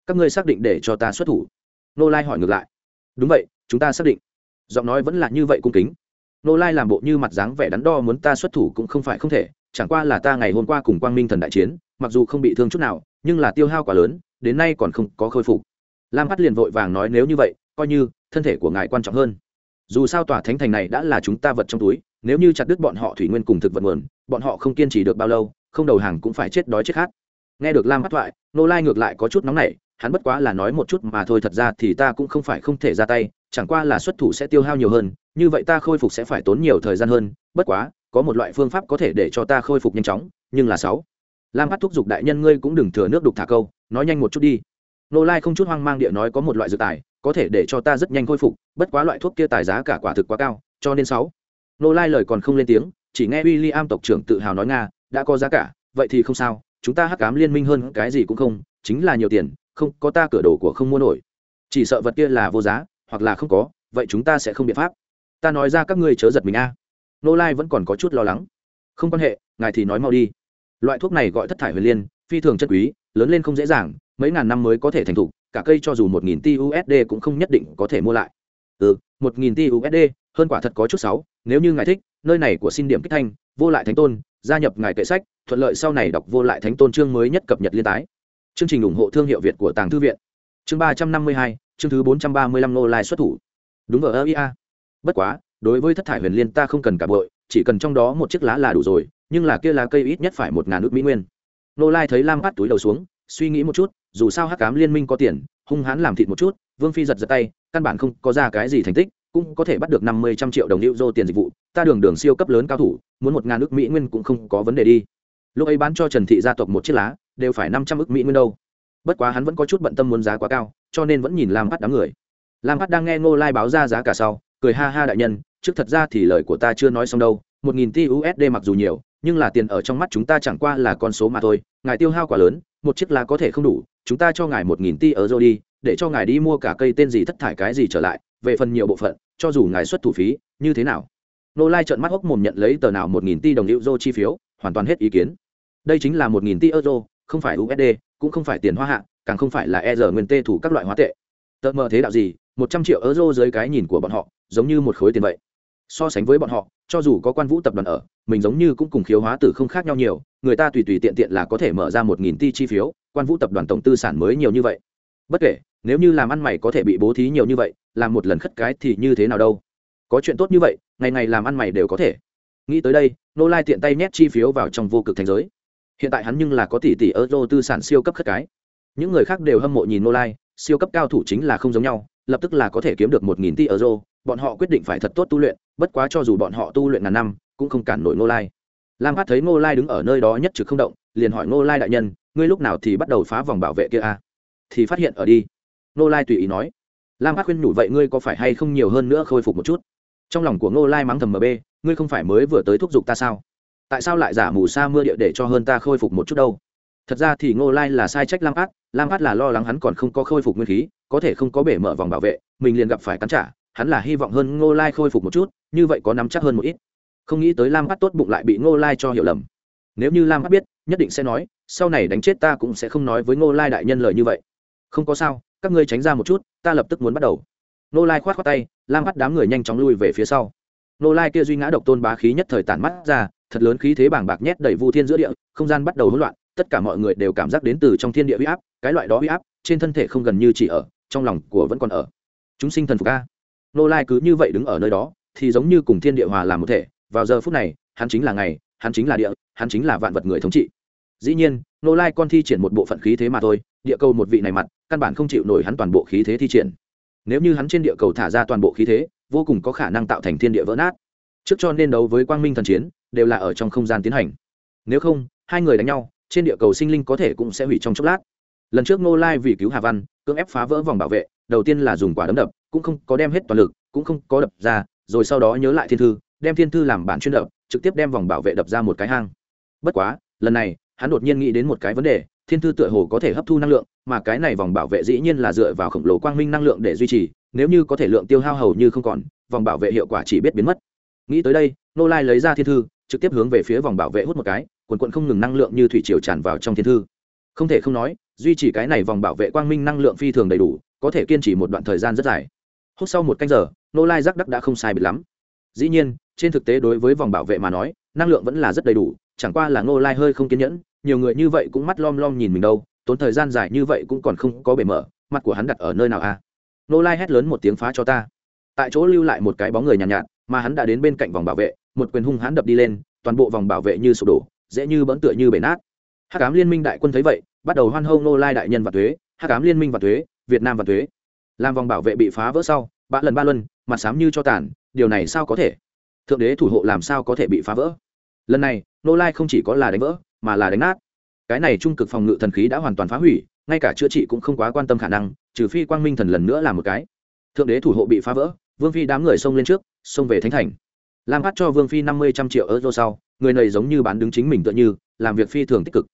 Speaker 1: Các ngươi xác định để cho ta xuất thủ. Ngô lai hỏi ngược lại. Đúng vậy, chúng ta xác định. Giọng nói vẫn là như vậy cung kính. Ngô lai làm bộ như mặt dáng vẻ đắn đo muốn ta xuất thủ cũng không phải không thể, chẳng qua là ta ngày hôm qua cùng quang minh thần đại chiến, mặc dù không bị thương chút nào nhưng là tiêu hao quá lớn, đến nay còn không có khôi phục. Lam bắt liền vội vàng nói nếu như vậy, coi như, thân thể của ngài quan trọng hơn. Dù sao tòa thánh thành này đã là chúng ta vật trong túi, nếu như chặt đứt bọn họ thủy nguyên cùng thực vật nguồn, bọn họ không kiên trì được bao lâu, không đầu hàng cũng phải chết đói chết khát. Nghe được lam bắt thoại, nô lai ngược lại có chút nóng nảy, hắn bất quá là nói một chút mà thôi, thật ra thì ta cũng không phải không thể ra tay, chẳng qua là xuất thủ sẽ tiêu hao nhiều hơn, như vậy ta khôi phục sẽ phải tốn nhiều thời gian hơn, bất quá, có một loại phương pháp có thể để cho ta khôi phục nhanh chóng, nhưng là sáu lam hát thúc giục đại nhân ngươi cũng đừng thừa nước đục thả câu, nói nhanh một chút đi. Nô lai không chút hoang mang địa nói có một loại dược tài, có thể để cho ta rất nhanh khôi phục, bất quá loại thuốc kia tài giá cả quả thực quá cao, cho nên sáu. Nô lai lời còn không lên tiếng, chỉ nghe w i l l i am tộc trưởng tự hào nói nga, đã có giá cả, vậy thì không sao, chúng ta hắc cám liên minh hơn cái gì cũng không, chính là nhiều tiền, không, có ta cửa đồ của không mua nổi. Chỉ sợ vật kia là vô giá, hoặc là không có, vậy chúng ta sẽ không biện pháp. Ta nói ra các ngươi chớ giật mình a. Nô lai vẫn còn có chút lo lắng. Không quan hệ, ngài thì nói mau đi loại thuốc này gọi thất thải huyền liên, phi thường chất quý, lớn lên không dễ dàng, mấy ngàn năm mới có thể thành thục, cả cây cho dù một nghìn t usd cũng không nhất định có thể mua lại. Ừ một nghìn t usd hơn quả thật có chút sáu, nếu như ngài thích, nơi này của xin điểm kích thanh, vô lại thánh tôn, gia nhập ngài kệ sách, thuận lợi sau này đọc vô lại thánh tôn chương mới nhất cập nhật liên tái. Chương trình ủng hộ thương hiệu việt của tàng thư viện. Chương ba trăm năm mươi hai, chương thứ bốn trăm ba mươi lăm nô lai xuất thủ. Đúng vờ ơ ia bất quá đối với thất thải huyền liên ta không cần cả bội, chỉ cần trong đó một chiếc lá là đủ rồi, nhưng là kia lá cây ít nhất phải một ngàn ước mỹ nguyên. Nô lai thấy lam bắt túi đầu xuống, suy nghĩ một chút, dù sao hắc cám liên minh có tiền, hung hãn làm thịt một chút, vương phi giật giật tay, căn bản không có ra cái gì thành tích, cũng có thể bắt được năm mươi trăm triệu đồng hữu dô tiền dịch vụ, ta đường đường siêu cấp lớn cao thủ, muốn một ngàn ước mỹ nguyên cũng không có vấn đề đi. Lúc ấy bán cho trần thị gia tộc một chiếc lá, đều phải năm trăm ước mỹ nguyên đâu. Bất quá hắn vẫn có chút bận tâm muốn giá quá cao, cho nên vẫn nhìn lam bắt đám người. Lam bắt đang nghe ngô lai báo ra giá cả sau, cười ha ha đại nhân trước thật ra thì lời của ta chưa nói xong đâu, một nghìn t usd mặc dù nhiều, nhưng là tiền ở trong mắt chúng ta chẳng qua là con số mà thôi. Ngài tiêu hao quá lớn, một chiếc lá có thể không đủ, chúng ta cho ngài một nghìn ti ở rồi đi, để cho ngài đi mua cả cây tên gì thất thải cái gì trở lại, về phần nhiều bộ phận, cho dù ngài xuất thủ phí, như thế nào? Nô lai trợn mắt hốc mồm nhận lấy tờ nào một nghìn ti đồng euro chi phiếu, hoàn toàn hết ý kiến. Đây chính là một nghìn ti euro, không phải usd cũng không phải tiền hoa hạ, càng không phải là e r nguyên tê thủ các loại hóa tệ. Tờ mờ thế đạo gì, một trăm triệu euro dưới cái nhìn của bọn họ, giống như một khối tiền vậy so sánh với bọn họ, cho dù có quan vũ tập đoàn ở, mình giống như cũng cùng khiếu hóa tử không khác nhau nhiều, người ta tùy tùy tiện tiện là có thể mở ra một nghìn ti chi phiếu, quan vũ tập đoàn tổng tư sản mới nhiều như vậy. Bất kể, nếu như làm ăn mày có thể bị bố thí nhiều như vậy, làm một lần khất cái thì như thế nào đâu? Có chuyện tốt như vậy, ngày ngày làm ăn mày đều có thể. Nghĩ tới đây, nô lai tiện tay nhét chi phiếu vào trong vô cực thành giới. Hiện tại hắn nhưng là có tỷ tỷ euro tư sản siêu cấp khất cái. Những người khác đều hâm mộ nhìn nô lai, siêu cấp cao thủ chính là không giống nhau, lập tức là có thể kiếm được một nghìn tỷ euro bọn họ quyết định phải thật tốt tu luyện, bất quá cho dù bọn họ tu luyện ngàn năm, cũng không cản nổi Ngô lai. Lam hát thấy Ngô lai đứng ở nơi đó nhất trực không động, liền hỏi Ngô lai đại nhân, ngươi lúc nào thì bắt đầu phá vòng bảo vệ kia a à? thì phát hiện ở đi. Ngô lai tùy ý nói. Lam hát khuyên nhủ, vậy ngươi có phải hay không nhiều hơn nữa khôi phục một chút? Trong lòng của Ngô lai mắng thầm mb ngươi không phải mới vừa tới thúc giục ta sao? Tại sao lại giả mù sa mưa địa để cho hơn ta khôi phục một chút đâu? Thật ra thì ngô lai là sai trách lam át lam át là lo lắng hắn còn không có khôi phục nguyên khí, có thể không có bể mở vòng bảo vệ, mình liền gặp phải cắn trả hắn là hy vọng hơn ngô lai khôi phục một chút, như vậy có nắm chắc hơn một ít. Không nghĩ tới lam Bát tốt bụng lại bị ngô lai cho hiểu lầm. Nếu như lam Bát biết, nhất định sẽ nói, sau này đánh chết ta cũng sẽ không nói với ngô lai đại nhân lời như vậy. Không có sao, các ngươi tránh ra một chút, ta lập tức muốn bắt đầu. Ngô lai khoát khoát tay, lam Bát đám người nhanh chóng lui về phía sau. Ngô lai kia duy ngã độc tôn bá khí nhất thời tản mắt ra, thật lớn khí thế bảng bạc nhét đầy vu thiên giữa địa, không gian bắt đầu hỗn loạn, tất cả mọi người đều cảm giác đến từ trong thiên địa huy áp, cái loại đó huy áp, trên thân thể không gần như chỉ ở, trong lòng của vẫn còn ở. Chúng sinh thần phục a nô lai cứ như vậy đứng ở nơi đó, thì giống như cùng thiên địa hòa làm một thể. Vào giờ phút này, hắn chính là ngày, hắn chính là địa, hắn chính là vạn vật người thống trị. Dĩ nhiên, nô lai con thi triển một bộ phận khí thế mà thôi, địa cầu một vị này mặt, căn bản không chịu nổi hắn toàn bộ khí thế thi triển. Nếu như hắn trên địa cầu thả ra toàn bộ khí thế, vô cùng có khả năng tạo thành thiên địa vỡ nát. Trước cho nên đấu với quang minh thần chiến, đều là ở trong không gian tiến hành. Nếu không, hai người đánh nhau, trên địa cầu sinh linh có thể cũng sẽ hủy trong chốc lát. Lần trước nô lai vì cứu hà văn, cưỡng ép phá vỡ vòng bảo vệ, đầu tiên là dùng quả đấm đập cũng không có đem hết toàn lực, cũng không có đập ra, rồi sau đó nhớ lại thiên thư, đem thiên thư làm bản chuyên đập, trực tiếp đem vòng bảo vệ đập ra một cái hang. Bất quá, lần này, hắn đột nhiên nghĩ đến một cái vấn đề, thiên thư tựa hồ có thể hấp thu năng lượng, mà cái này vòng bảo vệ dĩ nhiên là dựa vào khổng lồ quang minh năng lượng để duy trì, nếu như có thể lượng tiêu hao hầu như không còn, vòng bảo vệ hiệu quả chỉ biết biến mất. Nghĩ tới đây, nô lai lấy ra thiên thư, trực tiếp hướng về phía vòng bảo vệ hút một cái quần quận không ngừng năng lượng như thủy triều tràn vào trong thiên thư. Không thể không nói, duy trì cái này vòng bảo vệ quang minh năng lượng phi thường đầy đủ, có thể kiên trì một đoạn thời gian rất dài hút sau một canh giờ nô lai giác đắc đã không sai bịt lắm. Dĩ nhiên trên thực tế đối với vòng bảo vệ mà nói năng lượng vẫn là rất đầy đủ chẳng qua là nô lai hơi không kiên nhẫn nhiều người như vậy cũng mắt lom lom nhìn mình đâu tốn thời gian dài như vậy cũng còn không có bể mở mặt của hắn đặt ở nơi nào a à? nô lai hét lớn một tiếng phá cho ta. Tại chỗ lưu lại một cái bóng người nhàn nhạt, nhạt mà hắn đã đến bên cạnh vòng bảo vệ một quyền hung hắn đập đi lên toàn bộ vòng bảo vệ như sụp đổ dễ như bỡn tựa như bể nát. Hắc ám liên minh đại quân thấy vậy bắt đầu hoan hô nô lai đại nhân và thuế hắc ám liên minh và thuế việt nam và thuế làm vòng bảo vệ bị phá vỡ sau ba lần ba luân, mặt sám như cho tàn, điều này sao có thể? Thượng đế thủ hộ làm sao có thể bị phá vỡ? Lần này, nô lai không chỉ có là đánh vỡ, mà là đánh nát. Cái này trung cực phòng ngự thần khí đã hoàn toàn phá hủy, ngay cả chữa trị cũng không quá quan tâm khả năng, trừ phi quang minh thần lần nữa làm một cái. Thượng đế thủ hộ bị phá vỡ, vương phi đám người xông lên trước, xông về thánh thành. Lam phát cho vương phi năm mươi trăm triệu euro sau, người này giống như bán đứng chính mình tựa như, làm việc phi thường tích cực.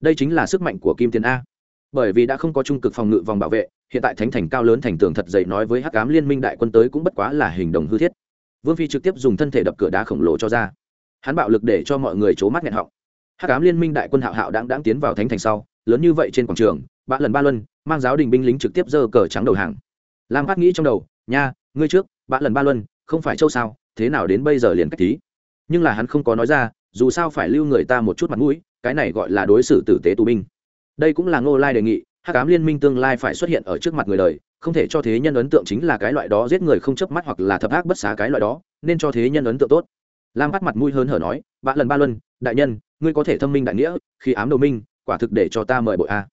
Speaker 1: Đây chính là sức mạnh của kim tiền a. Bởi vì đã không có trung cực phòng ngự vòng bảo vệ hiện tại thánh thành cao lớn thành tường thật dậy nói với hắc cám liên minh đại quân tới cũng bất quá là hình đồng hư thiết. Vương phi trực tiếp dùng thân thể đập cửa đá khổng lồ cho ra. Hắn bạo lực để cho mọi người c h ố mắt nghẹn họng. Hắc cám liên minh đại quân hạo hạo đáng đáng tiến vào thánh thành sau, lớn như vậy trên quảng trường ba lần ba luân, mang giáo đình binh lính trực tiếp giơ cờ trắng đầu hàng. Lam phát nghĩ trong đầu, nha, ngươi trước ba lần ba luân, không phải châu sao, thế nào đến bây giờ liền cách tí nhưng là hắn không có nói ra, dù sao phải lưu người ta một chút mặt mũi, cái này gọi là đối xử tử tế tù binh. Đây cũng là ngô lai đề nghị hắc ám liên minh tương lai phải xuất hiện ở trước mặt người đời, không thể cho thế nhân ấn tượng chính là cái loại đó giết người không chớp mắt hoặc là thập ác bất xá cái loại đó, nên cho thế nhân ấn tượng tốt. Lam bắt mặt mũi hớn hở nói, bạ lần ba luân, đại nhân, ngươi có thể thâm minh đại nghĩa, khi ám đầu minh, quả thực để cho ta mời bội a.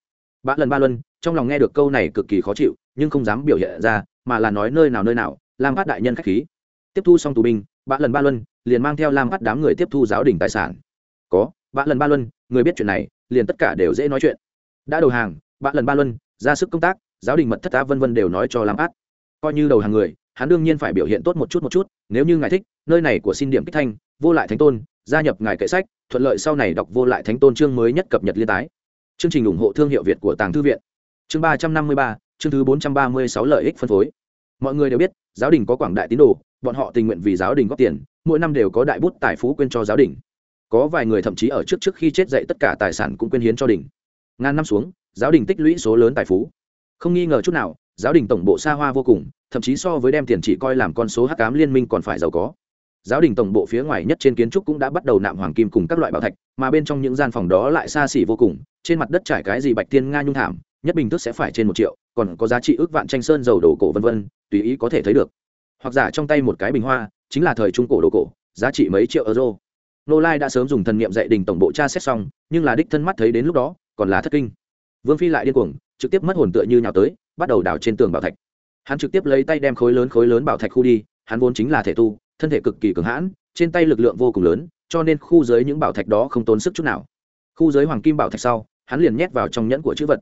Speaker 1: Bạ lần ba luân, trong lòng nghe được câu này cực kỳ khó chịu, nhưng không dám biểu hiện ra, mà là nói nơi nào nơi nào, lam bắt đại nhân khách khí. Tiếp thu xong tù binh, bạ lần ba luân, liền mang theo lam bắt đám người tiếp thu giáo đình tài sản. Có, bạ lần ba luân, người biết chuyện này, liền tất cả đều dễ nói chuyện. Đã đầu hàng bạn lần ba luân, ra sức công tác, giáo đình mật thất ta vân vân đều nói cho làm ác coi như đầu hàng người, hắn đương nhiên phải biểu hiện tốt một chút một chút, nếu như ngài thích, nơi này của xin điểm kích thanh, vô lại thánh tôn, gia nhập ngài kệ sách, thuận lợi sau này đọc vô lại thánh tôn chương mới nhất cập nhật liên tái. Chương trình ủng hộ thương hiệu việt của tàng thư viện. Chương ba trăm năm mươi ba, chương thứ bốn trăm ba mươi sáu lợi ích phân phối. Mọi người đều biết, giáo đình có quảng đại tín đồ, bọn họ tình nguyện vì giáo đình góp tiền, mỗi năm đều có đại bút tài phú quên cho giáo đình. Có vài người thậm chí ở trước trước khi chết dậy tất cả tài sản cũng quên hiến cho đình. Ngàn năm xuống giáo đình tích lũy số lớn tài phú. Không nghi ngờ chút nào, giáo đình tổng bộ xa hoa vô cùng, thậm chí so với đem tiền chỉ coi làm con số hắc cám liên minh còn phải giàu có. Giáo đình tổng bộ phía ngoài nhất trên kiến trúc cũng đã bắt đầu nạm hoàng kim cùng các loại bảo thạch, mà bên trong những gian phòng đó lại xa xỉ vô cùng, trên mặt đất trải cái gì bạch tiên nga nhung thảm, nhất bình thức sẽ phải trên một triệu, còn có giá trị ước vạn tranh sơn dầu đồ cổ vân vân, tùy ý có thể thấy được. Hoặc giả trong tay một cái bình hoa, chính là thời trung cổ đồ cổ, giá trị mấy triệu euro. Nô lai đã sớm dùng thần niệm dạy đình tổng bộ tra xét xong, nhưng là đích thân mắt thấy đến lúc đó, còn là thất kinh vương phi lại điên cuồng, trực tiếp mất hồn tựa như nhào tới, bắt đầu đào trên tường bảo thạch. Hắn trực tiếp lấy tay đem khối lớn khối lớn bảo thạch khu đi, hắn vốn chính là thể tu, thân thể cực kỳ cường hãn, trên tay lực lượng vô cùng lớn, cho nên khu dưới những bảo thạch đó không tốn sức chút nào. Khu dưới hoàng kim bảo thạch sau, hắn liền nhét vào trong nhẫn của chữ vật.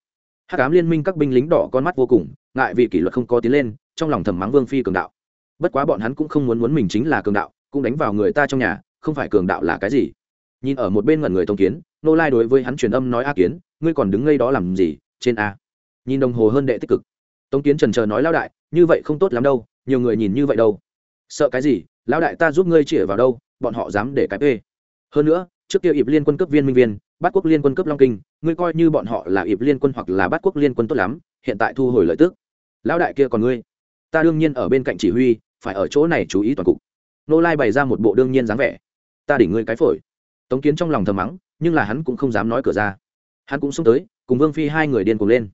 Speaker 1: Hắc ám liên minh các binh lính đỏ con mắt vô cùng, ngại vì kỷ luật không có tiến lên, trong lòng thầm mắng vương phi cường đạo. Bất quá bọn hắn cũng không muốn muốn mình chính là cường đạo, cũng đánh vào người ta trong nhà, không phải cường đạo là cái gì. Nhìn ở một bên ngẩn người tông kiến, nô lai đối với hắn truyền âm nói a kiến ngươi còn đứng ngây đó làm gì, trên a. Nhìn đồng hồ hơn đệ tích cực. Tống kiến trần chờ nói, lão đại, như vậy không tốt lắm đâu, nhiều người nhìn như vậy đâu. Sợ cái gì, lão đại ta giúp ngươi chĩa vào đâu, bọn họ dám để cái p. Hơn nữa, trước kia ịp liên quân cấp viên minh viên, Bát quốc liên quân cấp long kinh, ngươi coi như bọn họ là ịp liên quân hoặc là Bát quốc liên quân tốt lắm, hiện tại thu hồi lợi tức. Lão đại kia còn ngươi, ta đương nhiên ở bên cạnh chỉ huy, phải ở chỗ này chú ý toàn cục. Nô lai bày ra một bộ đương nhiên dáng vẻ. Ta đỉnh ngươi cái phổi. Tống kiến trong lòng thầm mắng, nhưng là hắn cũng không dám nói cửa ra hắn cũng xông tới, cùng vương phi hai người điên cùng lên.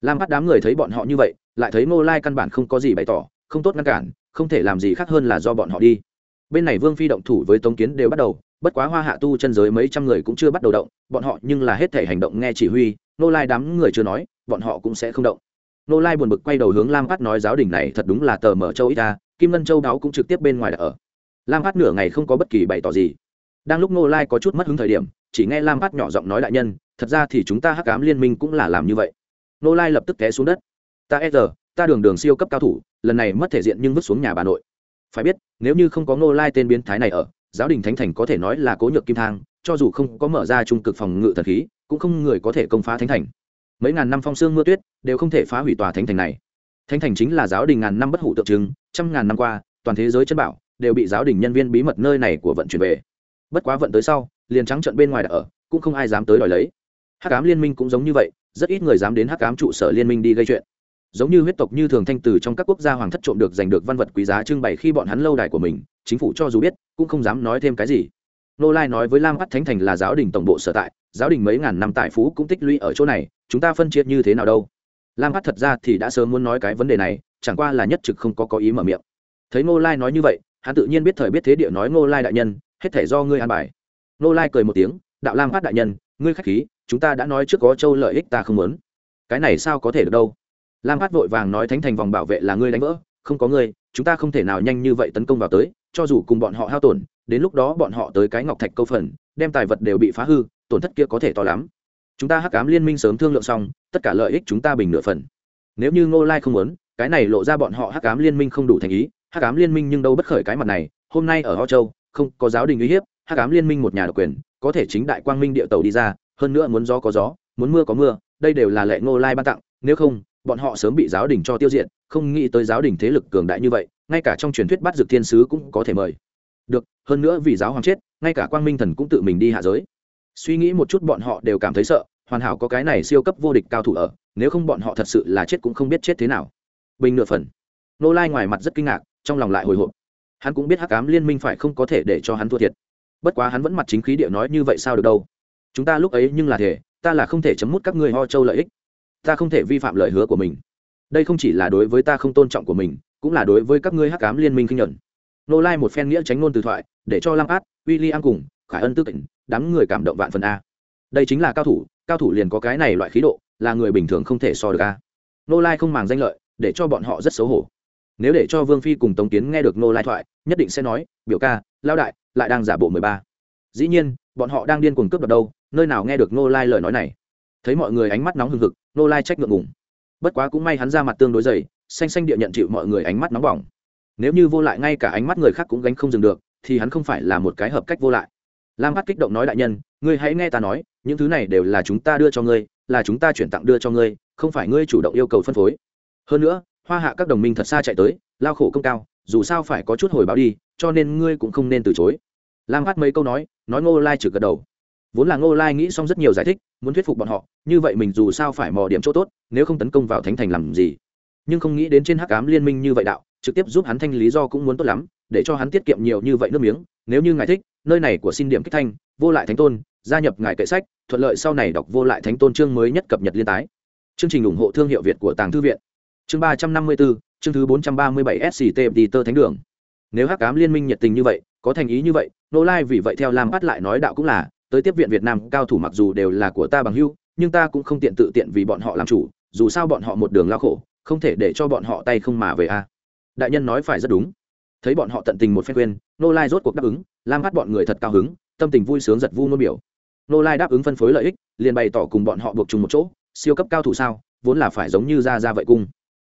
Speaker 1: Lam bắt đám người thấy bọn họ như vậy, lại thấy ngô lai căn bản không có gì bày tỏ, không tốt ngăn cản, không thể làm gì khác hơn là do bọn họ đi. Bên này vương phi động thủ với tống kiến đều bắt đầu, bất quá hoa hạ tu chân giới mấy trăm người cũng chưa bắt đầu động, bọn họ nhưng là hết thể hành động nghe chỉ huy nô lai đám người chưa nói, bọn họ cũng sẽ không động. Nô lai buồn bực quay đầu hướng lam phát nói giáo đình này thật đúng là tờ mở châu ít ta kim ngân châu đáo cũng trực tiếp bên ngoài đã ở. Lam phát nửa ngày không có bất kỳ bày tỏ gì. Đang lúc nô lai có chút mất hứng thời điểm, chỉ nghe lam phát nhỏ giọng nói đại nhân thật ra thì chúng ta hắc ám liên minh cũng là làm như vậy. Nô lai lập tức té xuống đất. Ta e giờ, ta đường đường siêu cấp cao thủ, lần này mất thể diện nhưng vứt xuống nhà bà nội. Phải biết, nếu như không có nô lai tên biến thái này ở, giáo đình thánh thành có thể nói là cố nhược kim thang, cho dù không có mở ra trung cực phòng ngự thần khí, cũng không người có thể công phá thánh thành. Mấy ngàn năm phong sương mưa tuyết đều không thể phá hủy tòa thánh thành này. Thánh thành chính là giáo đình ngàn năm bất hủ tượng trưng, trăm ngàn năm qua, toàn thế giới chân bảo đều bị giáo đình nhân viên bí mật nơi này của vận chuyển về. Bất quá vận tới sau, liền trắng trận bên ngoài đã ở, cũng không ai dám tới đòi lấy hắc ám liên minh cũng giống như vậy, rất ít người dám đến hắc ám trụ sở liên minh đi gây chuyện. Giống như huyết tộc như thường thanh từ trong các quốc gia hoàng thất trộm được giành được văn vật quý giá trưng bày khi bọn hắn lâu đài của mình, chính phủ cho dù biết, cũng không dám nói thêm cái gì. Nô lai nói với lam bắt thánh thành là giáo đình tổng bộ sở tại, giáo đình mấy ngàn năm tại phú cũng tích lũy ở chỗ này, chúng ta phân chia như thế nào đâu? Lam bắt thật ra thì đã sớm muốn nói cái vấn đề này, chẳng qua là nhất trực không có có ý mở miệng. Thấy nô lai nói như vậy, hắn tự nhiên biết thời biết thế địa nói nô lai đại nhân, hết thể do ngươi an bài. Nô lai cười một tiếng, đạo lam bắt đại nhân, ngươi khách khí chúng ta đã nói trước có châu lợi ích ta không muốn. Cái này sao có thể được đâu? Lam phát vội vàng nói thánh thành vòng bảo vệ là ngươi đánh vỡ, không có ngươi, chúng ta không thể nào nhanh như vậy tấn công vào tới, cho dù cùng bọn họ hao tổn, đến lúc đó bọn họ tới cái ngọc thạch câu phần, đem tài vật đều bị phá hư, tổn thất kia có thể to lắm. Chúng ta hắc cám liên minh sớm thương lượng xong, tất cả lợi ích chúng ta bình nửa phần. Nếu như ngô lai không muốn, cái này lộ ra bọn họ hắc cám liên minh không đủ thành ý, hắc cám liên minh nhưng đâu bất khởi cái mặt này, hôm nay ở ho châu, không có giáo đình uy hiếp, hắc cám liên minh một nhà độc quyền, có thể chính đại quang minh địa tàu đi ra hơn nữa muốn gió có gió, muốn mưa có mưa, đây đều là lệ ngô lai ban tặng, nếu không, bọn họ sớm bị giáo đình cho tiêu diệt, không nghĩ tới giáo đình thế lực cường đại như vậy, ngay cả trong truyền thuyết bắt dược thiên sứ cũng có thể mời. Được, hơn nữa vì giáo hoàng chết, ngay cả quang minh thần cũng tự mình đi hạ giới. Suy nghĩ một chút bọn họ đều cảm thấy sợ, hoàn hảo có cái này siêu cấp vô địch cao thủ ở, nếu không bọn họ thật sự là chết cũng không biết chết thế nào. Bình nửa phần. Nô lai ngoài mặt rất kinh ngạc, trong lòng lại hồi hộp. Hắn cũng biết hắc cám liên minh phải không có thể để cho hắn thua thiệt. Bất quá hắn vẫn mặt chính khí địa nói như vậy sao được đâu chúng ta lúc ấy nhưng là thể ta là không thể chấm mút các người ho châu lợi ích. Ta không thể vi phạm lời hứa của mình. Đây không chỉ là đối với ta không tôn trọng của mình, cũng là đối với các ngươi hắc cám liên minh kinh nhuận. Nô lai một phen nghĩa tránh ngôn từ thoại, để cho lam át w i l l i am cùng khải ân tư tỉnh đám người cảm động vạn phần a. Đây chính là cao thủ cao thủ liền có cái này loại khí độ, là người bình thường không thể so được a. Nô lai không màng danh lợi, để cho bọn họ rất xấu hổ. Nếu để cho vương phi cùng tống kiến nghe được nô lai thoại, nhất định sẽ nói, biểu ca lao đại, lại đang giả bộ mười ba. Dĩ nhiên, bọn họ đang điên cuồng cướp đoạt đâu nơi nào nghe được nô lai lời nói này? Thấy mọi người ánh mắt nóng hừng hực nô lai trách ngượng ngùng. Bất quá cũng may hắn ra mặt tương đối dày, xanh xanh địa nhận chịu mọi người ánh mắt nóng bỏng. Nếu như vô lại, ngay cả ánh mắt người khác cũng gánh không dừng được, thì hắn không phải là một cái hợp cách vô lại. Lam hát kích động nói đại nhân, ngươi hãy nghe ta nói, những thứ này đều là chúng ta đưa cho ngươi, là chúng ta chuyển tặng đưa cho ngươi, không phải ngươi chủ động yêu cầu phân phối. Hơn nữa, hoa hạ các đồng minh thật xa chạy tới, lao khổ công cao, dù sao phải có chút hồi báo đi, cho nên ngươi cũng không nên từ chối. Lam hát mấy câu nói nói ngô lai trực gật đầu vốn là ngô lai nghĩ xong rất nhiều giải thích, muốn thuyết phục bọn họ, như vậy mình dù sao phải mò điểm chỗ tốt, nếu không tấn công vào thánh thành làm gì? Nhưng không nghĩ đến trên hắc cám liên minh như vậy đạo, trực tiếp giúp hắn thanh lý do cũng muốn tốt lắm, để cho hắn tiết kiệm nhiều như vậy nước miếng. Nếu như ngài thích, nơi này của xin điểm kích thanh, vô lại thánh tôn, gia nhập ngài kệ sách, thuận lợi sau này đọc vô lại thánh tôn chương mới nhất cập nhật liên tái. Chương trình ủng hộ thương hiệu việt của tàng thư viện. Chương ba trăm năm mươi bốn chương thứ bốn trăm ba mươi bảy sct đi tơ thánh đường. Nếu hắc cám liên minh nhiệt tình như vậy, có thành ý như vậy nô lai vì vậy theo lam bắt lại nói đạo cũng là tới tiếp viện việt nam, cao thủ mặc dù đều là của ta bằng hưu nhưng ta cũng không tiện tự tiện vì bọn họ làm chủ, dù sao bọn họ một đường lao khổ, không thể để cho bọn họ tay không mà về a. Đại nhân nói phải rất đúng. Thấy bọn họ tận tình một phen khuyên, nô lai rốt cuộc đáp ứng, lam bắt bọn người thật cao hứng, tâm tình vui sướng giật vu nôn biểu. Nô lai đáp ứng phân phối lợi ích, liền bày tỏ cùng bọn họ buộc chung một chỗ, siêu cấp cao thủ sao, vốn là phải giống như ra ra vậy cung.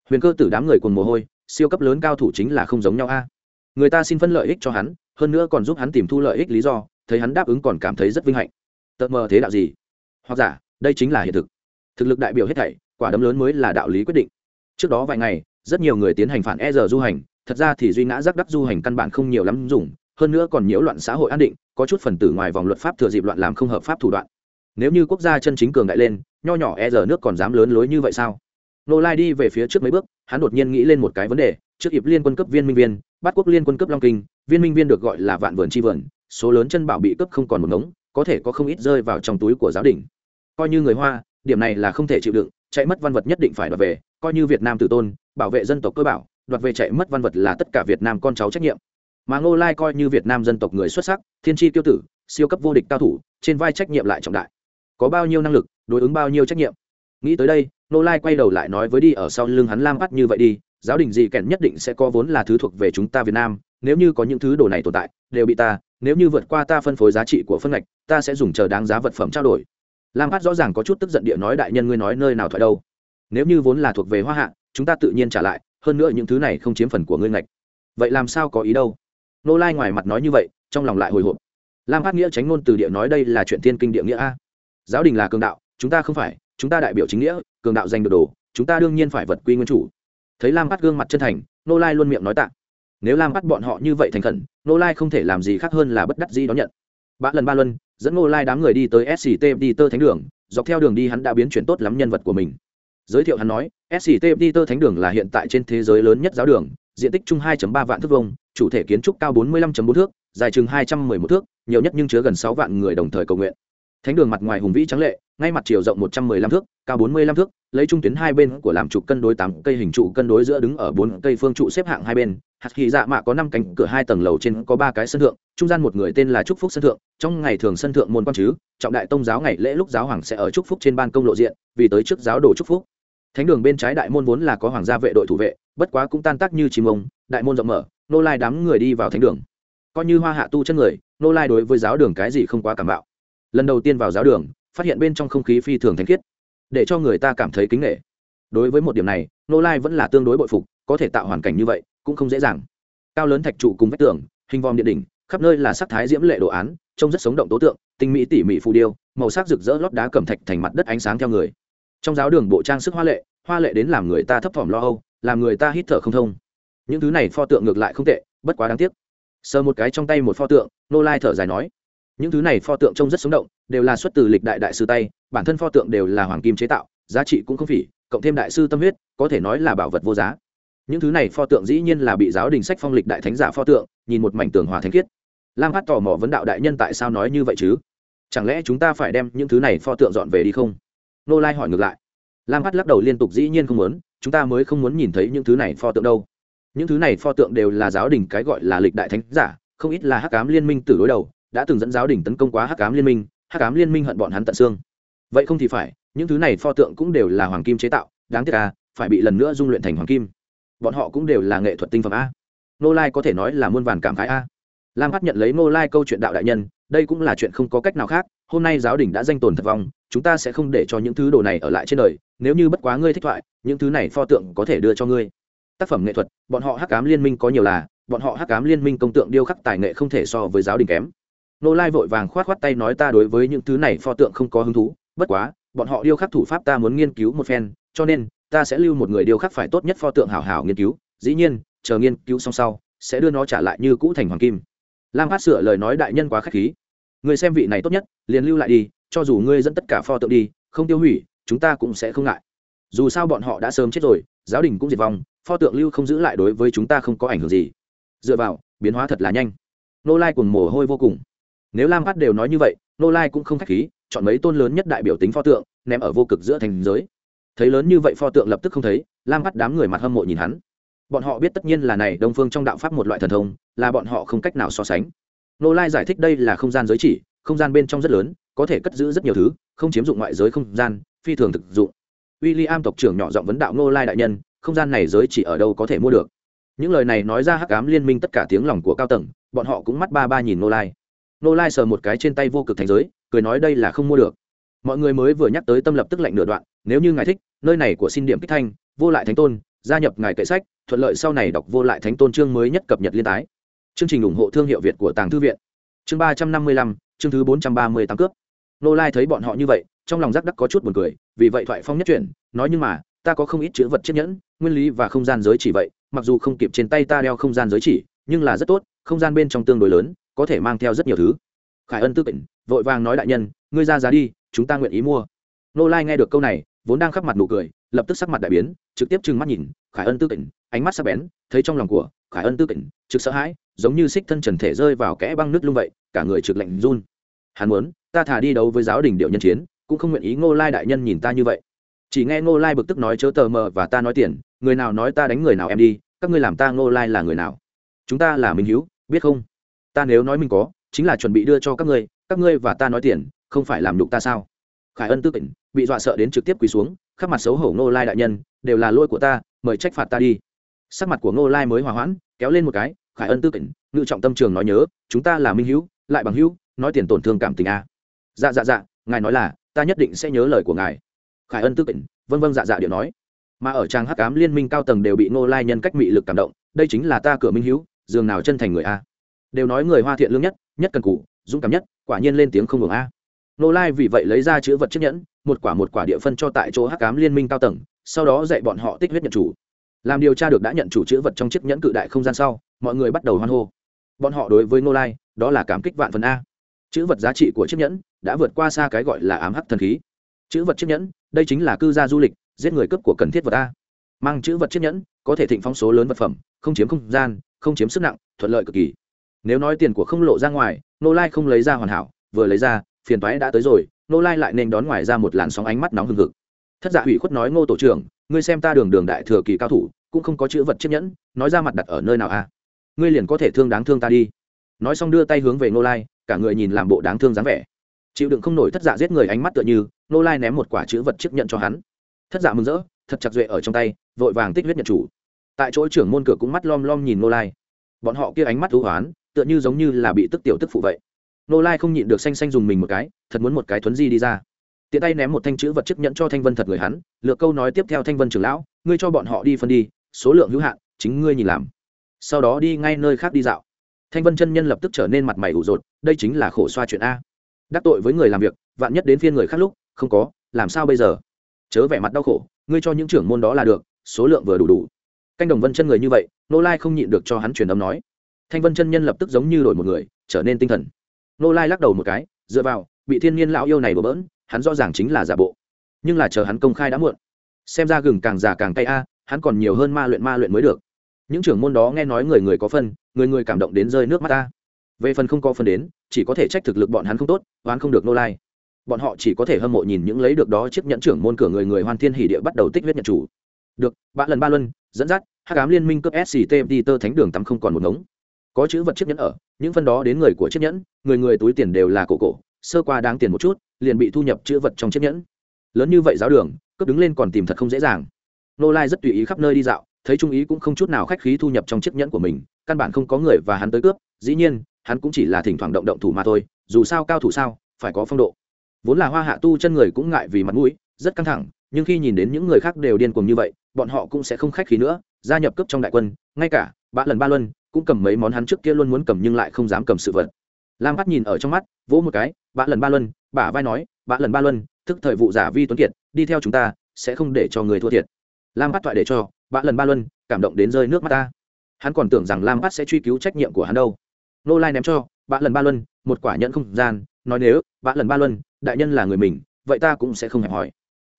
Speaker 1: Huyền cơ tử đám người cùng mồ hôi, siêu cấp lớn cao thủ chính là không giống nhau a. Người ta xin phân lợi ích cho hắn, hơn nữa còn giúp hắn tìm thu lợi ích lý do thấy hắn đáp ứng còn cảm thấy rất vinh hạnh. Tợt mờ thế đạo gì? Hoặc giả, đây chính là hiện thực. Thực lực đại biểu hết thảy, quả đấm lớn mới là đạo lý quyết định. Trước đó vài ngày, rất nhiều người tiến hành phản e giờ du hành, thật ra thì duy ngã giác đắc du hành căn bản không nhiều lắm dùng, hơn nữa còn nhiễu loạn xã hội an định, có chút phần tử ngoài vòng luật pháp thừa dịp loạn làm không hợp pháp thủ đoạn. Nếu như quốc gia chân chính cường đại lên, nho nhỏ e giờ nước còn dám lớn lối như vậy sao? Nô lai đi về phía trước mấy bước, hắn đột nhiên nghĩ lên một cái vấn đề, trước hiệp liên quân cấp viên minh viên, bắt quốc liên quân cấp long kinh, viên minh viên được gọi là vạn vườn tri vườn số lớn chân bảo bị cướp không còn một ngống, có thể có không ít rơi vào trong túi của giáo đình. Coi như người hoa, điểm này là không thể chịu đựng, chạy mất văn vật nhất định phải đoạt về, coi như việt nam tử tôn, bảo vệ dân tộc cơ bảo, đoạt về chạy mất văn vật là tất cả việt nam con cháu trách nhiệm. Mà ngô lai coi như việt nam dân tộc người xuất sắc, thiên tri tiêu tử, siêu cấp vô địch cao thủ, trên vai trách nhiệm lại trọng đại. Có bao nhiêu năng lực, đối ứng bao nhiêu trách nhiệm? Nghĩ tới đây nô lai quay đầu lại nói với đi ở sau lưng hắn lam bắt như vậy đi, giáo đình gì kèn nhất định sẽ có vốn là thứ thuộc về chúng ta việt nam nếu như có những thứ đồ này tồn tại, đều bị ta, nếu như vượt qua ta phân phối giá trị của phân ngạch, ta sẽ dùng chờ đáng giá vật phẩm trao đổi. Lam hát rõ ràng có chút tức giận địa nói đại nhân ngươi nói nơi nào thoại đâu. Nếu như vốn là thuộc về hoa hạ, chúng ta tự nhiên trả lại, hơn nữa những thứ này không chiếm phần của ngươi ngạch. Vậy làm sao có ý đâu? Nô lai ngoài mặt nói như vậy, trong lòng lại hồi hộp. Lam hát nghĩa tránh ngôn từ địa nói đây là chuyện thiên kinh địa nghĩa a. Giáo đình là cường đạo, chúng ta không phải, chúng ta đại biểu chính nghĩa, cường đạo giành được đồ, chúng ta đương nhiên phải vật quy nguyên chủ. Thấy lam hát gương mặt chân thành, nô lai luôn miệng nói tạ nếu lam bắt bọn họ như vậy thành khẩn nô lai không thể làm gì khác hơn là bất đắc dĩ đón nhận. Ba lần ba luân, dẫn nô lai đám người đi tới sct đi tơ thánh đường, dọc theo đường đi hắn đã biến chuyển tốt lắm nhân vật của mình. Giới thiệu hắn nói sct đi tơ thánh đường là hiện tại trên thế giới lớn nhất giáo đường, diện tích chung 2 ba vạn thước vông chủ thể kiến trúc cao 45.4 thước, dài chừng 211 thước, nhiều nhất nhưng chứa gần 6 vạn người đồng thời cầu nguyện. Thánh đường mặt ngoài hùng vĩ trắng lệ, ngay mặt chiều rộng 115 thước, cao 45 thước, lấy trung tuyến hai bên của làm trụ cân đối tám cây hình trụ cân đối giữa đứng ở bốn cây phương trụ xếp hạng hai bên hạt hy dạ mạ có năm cánh cửa hai tầng lầu trên có ba cái sân thượng, trung gian một người tên là trúc phúc sân thượng, trong ngày thường sân thượng môn quan chứ, trọng đại tông giáo ngày lễ lúc giáo hoàng sẽ ở trúc phúc trên ban công lộ diện, vì tới trước giáo đồ trúc phúc. Thánh đường bên trái đại môn vốn là có hoàng gia vệ đội thủ vệ, bất quá cũng tan tác như chim ông, đại môn rộng mở, nô lai đám người đi vào thánh đường. Coi như hoa hạ tu chân người, nô lai đối với giáo đường cái gì không quá cảm bạo. Lần đầu tiên vào giáo đường, phát hiện bên trong không khí phi thường thanh khiết, để cho người ta cảm thấy kính nghệ đối với một điểm này, nô lai vẫn là tương đối bội phục, có thể tạo hoàn cảnh như vậy cũng không dễ dàng. Cao lớn thạch trụ cùng vách tường, hình vòm địa đỉnh, khắp nơi là sắc thái diễm lệ đồ án, trông rất sống động tố tượng, tinh mỹ tỉ mỉ phù điêu, màu sắc rực rỡ lót đá cẩm thạch thành mặt đất ánh sáng theo người. Trong giáo đường bộ trang sức hoa lệ hoa lệ đến làm người ta thấp thỏm lo âu, làm người ta hít thở không thông. Những thứ này pho tượng ngược lại không tệ, bất quá đáng tiếc. Sờ một cái trong tay một pho tượng, nô lai thở dài nói, những thứ này pho tượng trông rất sống động, đều là xuất từ lịch đại đại sư tay, bản thân pho tượng đều là hoàng kim chế tạo, giá trị cũng không phỉ, cộng thêm đại sư tâm huyết, có thể nói là bảo vật vô giá những thứ này pho tượng dĩ nhiên là bị giáo đình sách phong lịch đại thánh giả pho tượng, nhìn một mảnh tường hòa thánh khiết. Lam hát tò mò vấn đạo đại nhân tại sao nói như vậy chứ? Chẳng lẽ chúng ta phải đem những thứ này pho tượng dọn về đi không? Nô lai hỏi ngược lại. Lam hát lắc đầu liên tục dĩ nhiên không muốn, chúng ta mới không muốn nhìn thấy những thứ này pho tượng đâu. Những thứ này pho tượng đều là giáo đình cái gọi là lịch đại thánh giả, không ít là hắc cám liên minh từ đối đầu, đã từng dẫn giáo đình tấn công quá hắc cám liên minh, hắc cám liên minh hận bọn hắn tận xương. Vậy không thì phải, những thứ này pho tượng cũng đều là hoàng kim chế tạo, đáng tiếc à phải bị lần nữa dung luyện thành hoàng kim bọn họ cũng đều là nghệ thuật tinh phẩm a. Nô lai có thể nói là muôn vàn cảm khái a. Lam hát nhận lấy nô lai câu chuyện đạo đại nhân, đây cũng là chuyện không có cách nào khác, hôm nay giáo đình đã danh tồn thật vong, chúng ta sẽ không để cho những thứ đồ này ở lại trên đời, nếu như bất quá ngươi thích thoại, những thứ này pho tượng có thể đưa cho ngươi. Tác phẩm nghệ thuật, bọn họ hắc cám liên minh có nhiều là, bọn họ hắc cám liên minh công tượng điêu khắc tài nghệ không thể so với giáo đình kém. Nô lai vội vàng khoát khoát tay nói ta đối với những thứ này pho tượng không có hứng thú, bất quá, bọn họ điêu khắc thủ pháp ta muốn nghiên cứu một phen, cho nên ta sẽ lưu một người điều khắc phải tốt nhất pho tượng hảo hảo nghiên cứu, dĩ nhiên, chờ nghiên cứu xong sau, sẽ đưa nó trả lại như cũ thành hoàng kim. Lam hát sửa lời nói đại nhân quá k h á c h khí. Người xem vị này tốt nhất, liền lưu lại đi, cho dù ngươi dẫn tất cả pho tượng đi, không tiêu hủy, chúng ta cũng sẽ không ngại. Dù sao bọn họ đã sớm chết rồi, giáo đình cũng diệt vong, pho tượng lưu không giữ lại đối với chúng ta không có ảnh hưởng gì. Dựa vào, biến hóa thật là nhanh. Nô lai cùng mồ hôi vô cùng. Nếu lam hát đều nói như vậy, nô lai cũng không k h á c h khí, chọn mấy tôn lớn nhất đại biểu tính pho tượng, ném ở vô cực giữa thành giới thấy lớn như vậy pho tượng lập tức không thấy, lam bắt đám người mặt hâm mộ nhìn hắn. Bọn họ biết tất nhiên là này đông phương trong đạo pháp một loại thần thông, là bọn họ không cách nào so sánh. Nô lai giải thích đây là không gian giới chỉ, không gian bên trong rất lớn, có thể cất giữ rất nhiều thứ, không chiếm dụng ngoại giới không gian, phi thường thực dụng. W i l l i am tộc trưởng nhỏ giọng vấn đạo nô lai đại nhân, không gian này giới chỉ ở đâu có thể mua được? Những lời này nói ra hắc ám liên minh tất cả tiếng lòng của cao tầng, bọn họ cũng mắt ba ba nhìn nô lai. Nô lai sờ một cái trên tay vô cực thành giới, cười nói đây là không mua được. Mọi người mới vừa nhắc tới tâm lập tức lạnh nửa đoạn nếu như ngài thích, nơi này của xin điểm kích thanh, vô lại thánh tôn, gia nhập ngài kệ sách, thuận lợi sau này đọc vô lại thánh tôn chương mới nhất cập nhật liên tái. Chương trình ủng hộ thương hiệu việt của tàng thư viện. Chương ba trăm năm mươi lăm, chương thứ bốn trăm ba mươi tám cướp. Nô lai thấy bọn họ như vậy, trong lòng rắc đắc có chút buồn cười, vì vậy thoại phong nhất chuyển, nói nhưng mà, ta có không ít chữ vật chiếc nhẫn, nguyên lý và không gian giới chỉ vậy, mặc dù không kịp trên tay ta đeo không gian giới chỉ, nhưng là rất tốt, không gian bên trong tương đối lớn, có thể mang theo rất nhiều thứ. Khải ân tư tỉnh, vội vàng nói đại nhân, ngươi ra giá đi, chúng ta nguyện ý mua. Nô lai nghe được câu này vốn đang khắp mặt nụ cười, lập tức sắc mặt đại biến, trực tiếp trừng mắt nhìn, khải ân tư tỉnh ánh mắt sắc bén, thấy trong lòng của khải ân tư tỉnh trực sợ hãi, giống như xích thân trần thể rơi vào kẽ băng nước lung vậy, cả người trực lạnh run. Hắn muốn, ta thả đi đấu với giáo đình điệu nhân chiến, cũng không nguyện ý ngô lai đại nhân nhìn ta như vậy. Chỉ nghe ngô lai bực tức nói chớ tờ mờ và ta nói tiền, người nào nói ta đánh người nào em đi, các ngươi làm ta ngô lai là người nào? Chúng ta là minh hữu, biết không? Ta nếu nói mình có, chính là chuẩn bị đưa cho các ngươi các ngươi và ta nói tiền, không phải làm nhục ta sao? Khải ân tư tỉnh bị dọa sợ đến trực tiếp quỳ xuống, khắp mặt xấu hổ ngô lai đại nhân, đều là lỗi của ta, mời trách phạt ta đi. Sắc mặt của ngô lai mới hòa hoãn, kéo lên một cái, khải ân tư tỉnh ngự trọng tâm trường nói nhớ, chúng ta là minh hữu, lại bằng hữu, nói tiền tổn thương cảm tình a. Dạ dạ dạ ngài nói là, ta nhất định sẽ nhớ lời của ngài. Khải ân tư tỉnh vân vân dạ dạ điệu nói. Mà ở trang hắc cám liên minh cao tầng đều bị ngô lai nhân cách mị lực cảm động, đây chính là ta cửa minh hữu, dường nào chân thành người a. Đều nói người hoa thiện lương nhất nhất cần cụ dũng cảm nhất, quả nhiên lên tiếng không ngừng a nô lai vì vậy lấy ra chữ vật chiếc nhẫn, một quả một quả địa phân cho tại chỗ hắc cám liên minh cao tầng, sau đó dạy bọn họ tích huyết nhận chủ. Làm điều tra được đã nhận chủ chữ vật trong chiếc nhẫn cự đại không gian sau, mọi người bắt đầu hoan hô. Bọn họ đối với nô lai, đó là cảm kích vạn phần a. Chữ vật giá trị của chiếc nhẫn đã vượt qua xa cái gọi là ám hắc thần khí. Chữ vật chiếc nhẫn, đây chính là cư gia du lịch, giết người cướp của cần thiết vật a. Mang chữ vật chiếc nhẫn, có thể thịnh phong số lớn vật phẩm, không chiếm không gian, không chiếm sức nặng, thuận lợi cực kỳ. Nếu nói tiền của không lộ ra ngoài, nô lai không lấy ra hoàn hảo, vừa lấy ra phiền toái đã tới rồi nô lai lại nên đón ngoài ra một làn sóng ánh mắt nóng hừng hực. Thất dạ hủy khuất nói, ngô tổ trưởng, ngươi xem ta đường đường đại thừa kỳ cao thủ, cũng không có chữ vật chiếc nhẫn, nói ra mặt đặt ở nơi nào a ngươi liền có thể thương đáng thương ta đi. Nói xong đưa tay hướng về nô lai, cả người nhìn làm bộ đáng thương dáng vẻ. Chịu đựng không nổi thất dạ giết người ánh mắt tựa như nô lai ném một quả chữ vật chiếc nhận cho hắn. Thất dạ mừng rỡ, thật chặt duệ ở trong tay, vội vàng tích huyết nhận chủ. Tại chỗ trưởng môn cửa cũng mắt lom lom nhìn nô lai. Bọn họ kia ánh mắt thú hoán, tựa như giống như là bị tức tiểu tức phụ vậy nô lai không nhịn được xanh xanh dùng mình một cái, thật muốn một cái thuấn di đi ra. Tiện tay ném một thanh chữ vật chiếc nhẫn cho thanh vân thật người hắn, lựa câu nói tiếp theo thanh vân trưởng lão, ngươi cho bọn họ đi phân đi, số lượng hữu hạn, chính ngươi nhìn làm. Sau đó đi ngay nơi khác đi dạo. Thanh vân chân nhân lập tức trở nên mặt mày ủ rột, đây chính là khổ xoa chuyện a. Đắc tội với người làm việc, vạn nhất đến phiên người khác lúc, không có, làm sao bây giờ? Chớ vẻ mặt đau khổ, ngươi cho những trưởng môn đó là được, số lượng vừa đủ đủ. Canh đồng vân chân người như vậy, nô lai không nhịn được cho hắn truyền âm nói. Thanh vân chân nhân lập tức giống như đổi một người, trở nên tinh thần nô lai lắc đầu một cái, dựa vào, bị thiên nhiên lão yêu này bừa bỡn, hắn rõ ràng chính là giả bộ. Nhưng là chờ hắn công khai đã muộn. Xem ra gừng càng già càng tay a, hắn còn nhiều hơn ma luyện ma luyện mới được. Những trưởng môn đó nghe nói người người có phân, người người cảm động đến rơi nước mắt ta về phần không có phần đến, chỉ có thể trách thực lực bọn hắn không tốt, oán không được nô lai. Bọn họ chỉ có thể hâm mộ nhìn những lấy được đó chiếc nhẫn trưởng môn cửa người người hoan thiên hỷ địa bắt đầu tích huyết nhận chủ. Được ba lần ba luân, dẫn dắt, hắc ám liên minh cấp sct tơ thánh đường tắm không còn một ngống có chữ vật chiếc nhẫn ở, những phân đó đến người của chiếc nhẫn, người người túi tiền đều là cổ cổ, sơ qua đáng tiền một chút, liền bị thu nhập chữ vật trong chiếc nhẫn. Lớn như vậy giáo đường, cướp đứng lên còn tìm thật không dễ dàng. Nô lai rất tùy ý khắp nơi đi dạo, thấy trung ý cũng không chút nào khách khí thu nhập trong chiếc nhẫn của mình, căn bản không có người và hắn tới cướp, dĩ nhiên, hắn cũng chỉ là thỉnh thoảng động động thủ mà thôi, dù sao cao thủ sao, phải có phong độ. Vốn là hoa hạ tu chân người cũng ngại vì mặt mũi, rất căng thẳng, nhưng khi nhìn đến những người khác đều điên cuồng như vậy, bọn họ cũng sẽ không khách khí nữa, gia nhập cấp trong đại quân, ngay cả ba lần ba luân cũng cầm mấy món hắn trước kia luôn muốn cầm nhưng lại không dám cầm sự vật. Lam bắt nhìn ở trong mắt, vỗ một cái, bạ lần ba luân, bả vai nói, bạ lần ba luân, thức thời vụ giả vi tuấn kiệt, đi theo chúng ta, sẽ không để cho người thua thiệt. Lam bắt thoại để cho, bạ lần ba luân, cảm động đến rơi nước mắt ta. Hắn còn tưởng rằng lam bắt sẽ truy cứu trách nhiệm của hắn đâu. Nô lai ném cho, bạ lần ba luân, một quả nhận không gian. Nói nếu, bạ lần ba luân, đại nhân là người mình, vậy ta cũng sẽ không hẹp hỏi.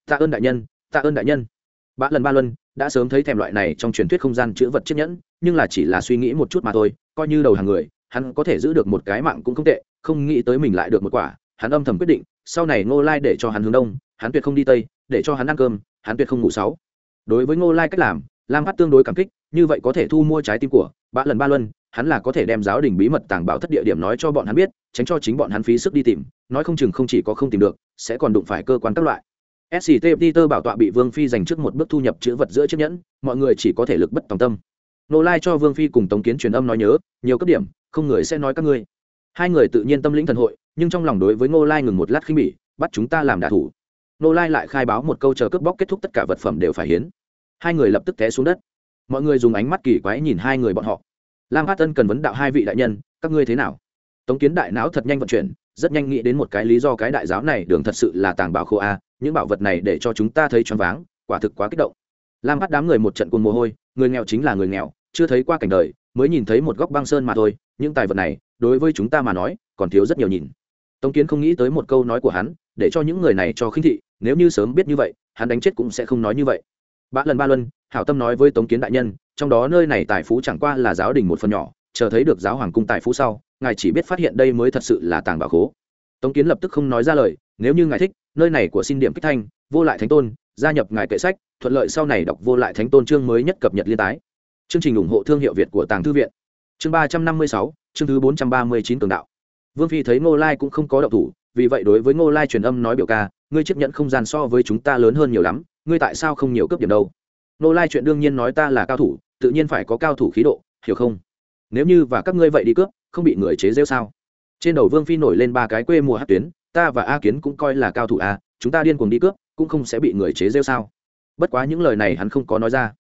Speaker 1: Tạ ơn đại nhân, tạ ơn đại nhân bã lần ba luân đã sớm thấy thèm loại này trong truyền thuyết không gian chữ vật chiếc nhẫn, nhưng là chỉ là suy nghĩ một chút mà thôi, coi như đầu hàng người, hắn có thể giữ được một cái mạng cũng không tệ, không nghĩ tới mình lại được một quả, hắn âm thầm quyết định, sau này ngô lai để cho hắn hướng đông, hắn tuyệt không đi tây, để cho hắn ăn cơm, hắn tuyệt không ngủ sáu. Đối với ngô lai cách làm, lam phát tương đối cảm kích, như vậy có thể thu mua trái tim của bã lần ba luân, hắn là có thể đem giáo đình bí mật tàng bảo thất địa điểm nói cho bọn hắn biết, tránh cho chính bọn hắn phí sức đi tìm, nói không chừng không chỉ có không tìm được, sẽ còn đụng phải cơ quan các loại sct peter bảo tọa bị vương phi dành trước một bước thu nhập chữ vật giữa chiếc nhẫn, mọi người chỉ có thể lực bất tòng tâm. Nô lai cho vương phi cùng tống kiến truyền âm nói nhớ, nhiều cấp điểm, không người sẽ nói các ngươi. Hai người tự nhiên tâm lĩnh thần hội, nhưng trong lòng đối với ngô lai ngừng một lát khinh bỉ, bắt chúng ta làm đạ thủ. Nô lai lại khai báo một câu chờ cướp bóc kết thúc tất cả vật phẩm đều phải hiến. Hai người lập tức té xuống đất. Mọi người dùng ánh mắt kỳ quái nhìn hai người bọn họ. Lam hát tân cần vấn đạo hai vị đại nhân, các ngươi thế nào? Tống kiến đại não thật nhanh vận chuyển rất nhanh nghĩ đến một cái lý do cái đại giáo này đường thật sự là tàng bảo khô a, những bảo vật này để cho chúng ta thấy choáng váng, quả thực quá kích động. Lam bắt đám người một trận cuồng mồ hôi, người nghèo chính là người nghèo, chưa thấy qua cảnh đời, mới nhìn thấy một góc băng sơn mà thôi, những tài vật này, đối với chúng ta mà nói, còn thiếu rất nhiều nhìn. Tống kiến không nghĩ tới một câu nói của hắn, để cho những người này cho khinh thị, nếu như sớm biết như vậy, hắn đánh chết cũng sẽ không nói như vậy. Ba lần ba luân, hảo tâm nói với tống kiến đại nhân, trong đó nơi này tài phú chẳng qua là giáo đình một phần nhỏ, chờ thấy được giáo hoàng cung tài phú sau ngài chỉ biết phát hiện đây mới thật sự là tàng bảo khố. Tống kiến lập tức không nói ra lời, nếu như ngài thích, nơi này của xin điểm kích thanh, vô lại thánh tôn, gia nhập ngài kệ sách, thuận lợi sau này đọc vô lại thánh tôn chương mới nhất cập nhật liên tái. Chương trình ủng hộ thương hiệu việt của tàng thư viện. Chương ba trăm năm mươi sáu, chương thứ bốn trăm ba mươi chín cường đạo. Vương phi thấy ngô lai cũng không có động thủ, vì vậy đối với ngô lai truyền âm nói biểu ca, ngươi chấp nhận không gian so với chúng ta lớn hơn nhiều lắm, ngươi tại sao không nhiều cấp điểm đâu? Ngô lai chuyện đương nhiên nói ta là cao thủ, tự nhiên phải có cao thủ khí độ, hiểu không? Nếu như và các ngươi vậy đi cướp không bị người chế rêu sao? Trên đầu vương phi nổi lên ba cái quê mùa hát tuyến, ta và a kiến cũng coi là cao thủ a, chúng ta điên cuồng đi cướp, cũng không sẽ bị người chế rêu sao? Bất quá những lời này hắn không có nói ra.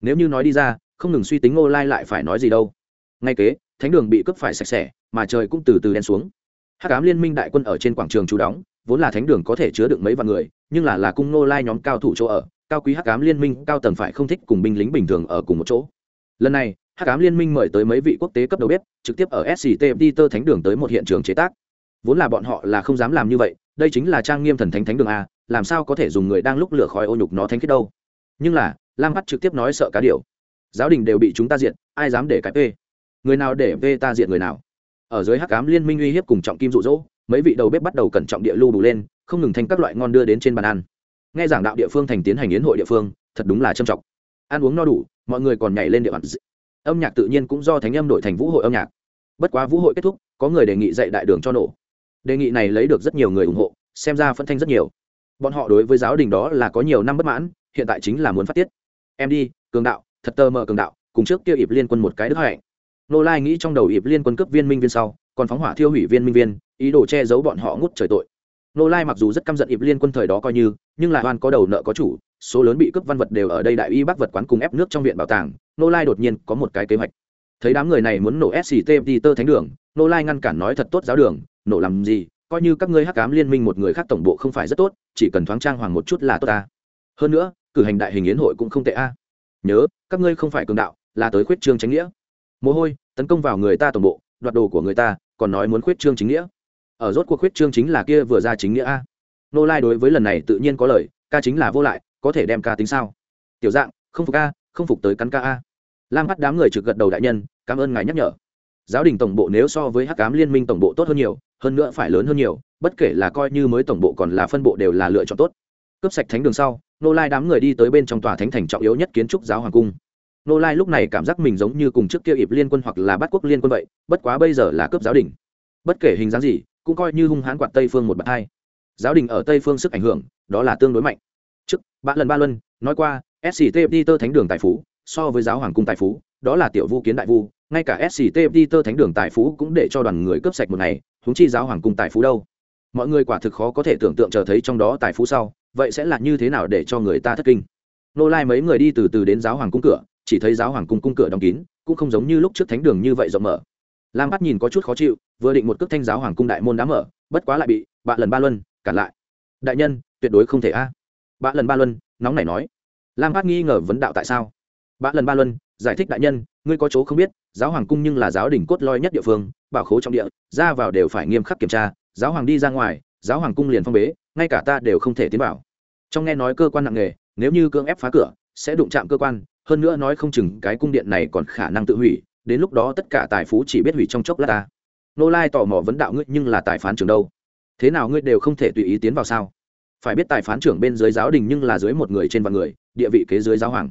Speaker 1: Nếu như nói đi ra, không ngừng suy tính ngô lai lại phải nói gì đâu. Ngay kế, thánh đường bị cướp phải sạch sẽ, mà trời cũng từ từ đen xuống. Hát cám liên minh đại quân ở trên quảng trường trú đóng, vốn là thánh đường có thể chứa được mấy vạn người, nhưng là là cung ngô lai nhóm cao thủ chỗ ở, cao quý hắc cám liên minh cao tầng phải không thích cùng binh lính bình thường ở cùng một chỗ. Lần này hắc cám liên minh mời tới mấy vị quốc tế cấp đầu bếp, trực tiếp ở sct peter thánh đường tới một hiện trường chế tác. Vốn là bọn họ là không dám làm như vậy, đây chính là trang nghiêm thần thánh thánh đường a, làm sao có thể dùng người đang lúc lửa khói ô nhục nó thánh khiết đâu. Nhưng là, lam bắt trực tiếp nói sợ cá điều giáo đình đều bị chúng ta diện ai dám để cái p người nào để v ta diện người nào? Ở dưới hắc cám liên minh uy hiếp cùng trọng kim rụ rỗ mấy vị đầu bếp bắt đầu cẩn trọng địa lưu đủ lên, không ngừng thành các loại ngon đưa đến trên bàn ăn. Nghe giảng đạo địa phương thành tiến hành yến hội địa phương, thật đúng là trầm trọng. Ăn uống no đủ, mọi người còn nhảy lên địa bàn âm nhạc tự nhiên cũng do thánh âm đổi thành vũ hội âm nhạc. Bất quá vũ hội kết thúc, có người đề nghị dạy đại đường cho nổ. Đề nghị này lấy được rất nhiều người ủng hộ, xem ra phân thanh rất nhiều. Bọn họ đối với giáo đình đó là có nhiều năm bất mãn, hiện tại chính là muốn phát tiết. Em đi, cường đạo, thật tơ mờ cường đạo, cùng trước kia ịp liên quân một cái đức hạnh. Nô lai nghĩ trong đầu ịp liên quân cướp viên minh viên sau, còn phóng hỏa thiêu hủy viên minh viên, ý đồ che giấu bọn họ ngút trời tội. Nô lai mặc dù rất căm giận ịp liên quân thời đó coi như, nhưng là oan có đầu nợ có chủ, số lớn bị cướp văn vật đều ở đây đại y bác vật quán cùng ép nước trong viện bảo tàng nô lai đột nhiên có một cái kế hoạch. Thấy đám người này muốn nổ sct đi tơ thánh đường nô lai ngăn cản nói thật tốt giáo đường nổ làm gì coi như các ngươi hắc cám liên minh một người khác tổng bộ không phải rất tốt chỉ cần thoáng trang hoàng một chút là tốt ta. Hơn nữa cử hành đại hình yến hội cũng không tệ a. Nhớ các ngươi không phải cường đạo là tới khuyết trương tránh nghĩa. Mồ hôi tấn công vào người ta tổng bộ đoạt đồ của người ta còn nói muốn khuyết trương chính nghĩa. Ở rốt cuộc khuyết trương chính là kia vừa ra chính nghĩa a. Nô lai đối với lần này tự nhiên có lời ca chính là vô lại có thể đem ca tính sao? Tiểu dạng không phục ca, không phục tới cắn ca a lam bắt đám người trực gật đầu đại nhân, cảm ơn ngài nhắc nhở. Giáo đình tổng bộ nếu so với hắc cám liên minh tổng bộ tốt hơn nhiều, hơn nữa phải lớn hơn nhiều, bất kể là coi như mới tổng bộ còn là phân bộ đều là lựa chọn tốt. Cướp sạch thánh đường sau, nô lai đám người đi tới bên trong tòa thánh thành trọng yếu nhất kiến trúc giáo hoàng cung. Nô lai lúc này cảm giác mình giống như cùng trước kia ịp liên quân hoặc là bắt quốc liên quân vậy, bất quá bây giờ là cướp giáo đình. Bất kể hình dáng gì, cũng coi như hung hãn quạt tây phương một bậc hai. Giáo đình ở tây phương sức ảnh hưởng, đó là tương đối mạnh. Trước ba lần ba luân, nói qua sct peter thánh đường tài phú so với giáo hoàng cung tài phú, đó là tiểu vu kiến đại vu, ngay cả sct peter thánh đường tài phú cũng để cho đoàn người cướp sạch một ngày húng chi giáo hoàng cung tài phú đâu. Mọi người quả thực khó có thể tưởng tượng chờ thấy trong đó tài phú sau, vậy sẽ là như thế nào để cho người ta thất kinh? Nô lai mấy người đi từ từ đến giáo hoàng cung cửa, chỉ thấy giáo hoàng cung cung cửa đóng kín, cũng không giống như lúc trước thánh đường như vậy rộng mở. Lam bắt nhìn có chút khó chịu, vừa định một cước thanh giáo hoàng cung đại môn đã mở, bất quá lại bị bạn lần ba luân cản lại. Đại nhân, tuyệt đối không thể a. Bạn lần ba luân nóng này nói. Lam bắt nghi ngờ vấn đạo tại sao? Bạn lần ba luân, giải thích đại nhân, ngươi có chỗ không biết, giáo hoàng cung nhưng là giáo đình cốt loi nhất địa phương, bảo khố trong địa, ra vào đều phải nghiêm khắc kiểm tra, giáo hoàng đi ra ngoài, giáo hoàng cung liền phong bế, ngay cả ta đều không thể tiến vào. Trong nghe nói cơ quan nặng nghề, nếu như cưỡng ép phá cửa, sẽ đụng chạm cơ quan, hơn nữa nói không chừng cái cung điện này còn khả năng tự hủy, đến lúc đó tất cả tài phú chỉ biết hủy trong chốc lát ta. Nô lai tò mò vấn đạo ngươi nhưng là tài phán trưởng đâu? Thế nào ngươi đều không thể tùy ý tiến vào sao? Phải biết tài phán trưởng bên dưới giáo đình nhưng là dưới một người trên vạn người, địa vị kế dưới giáo hoàng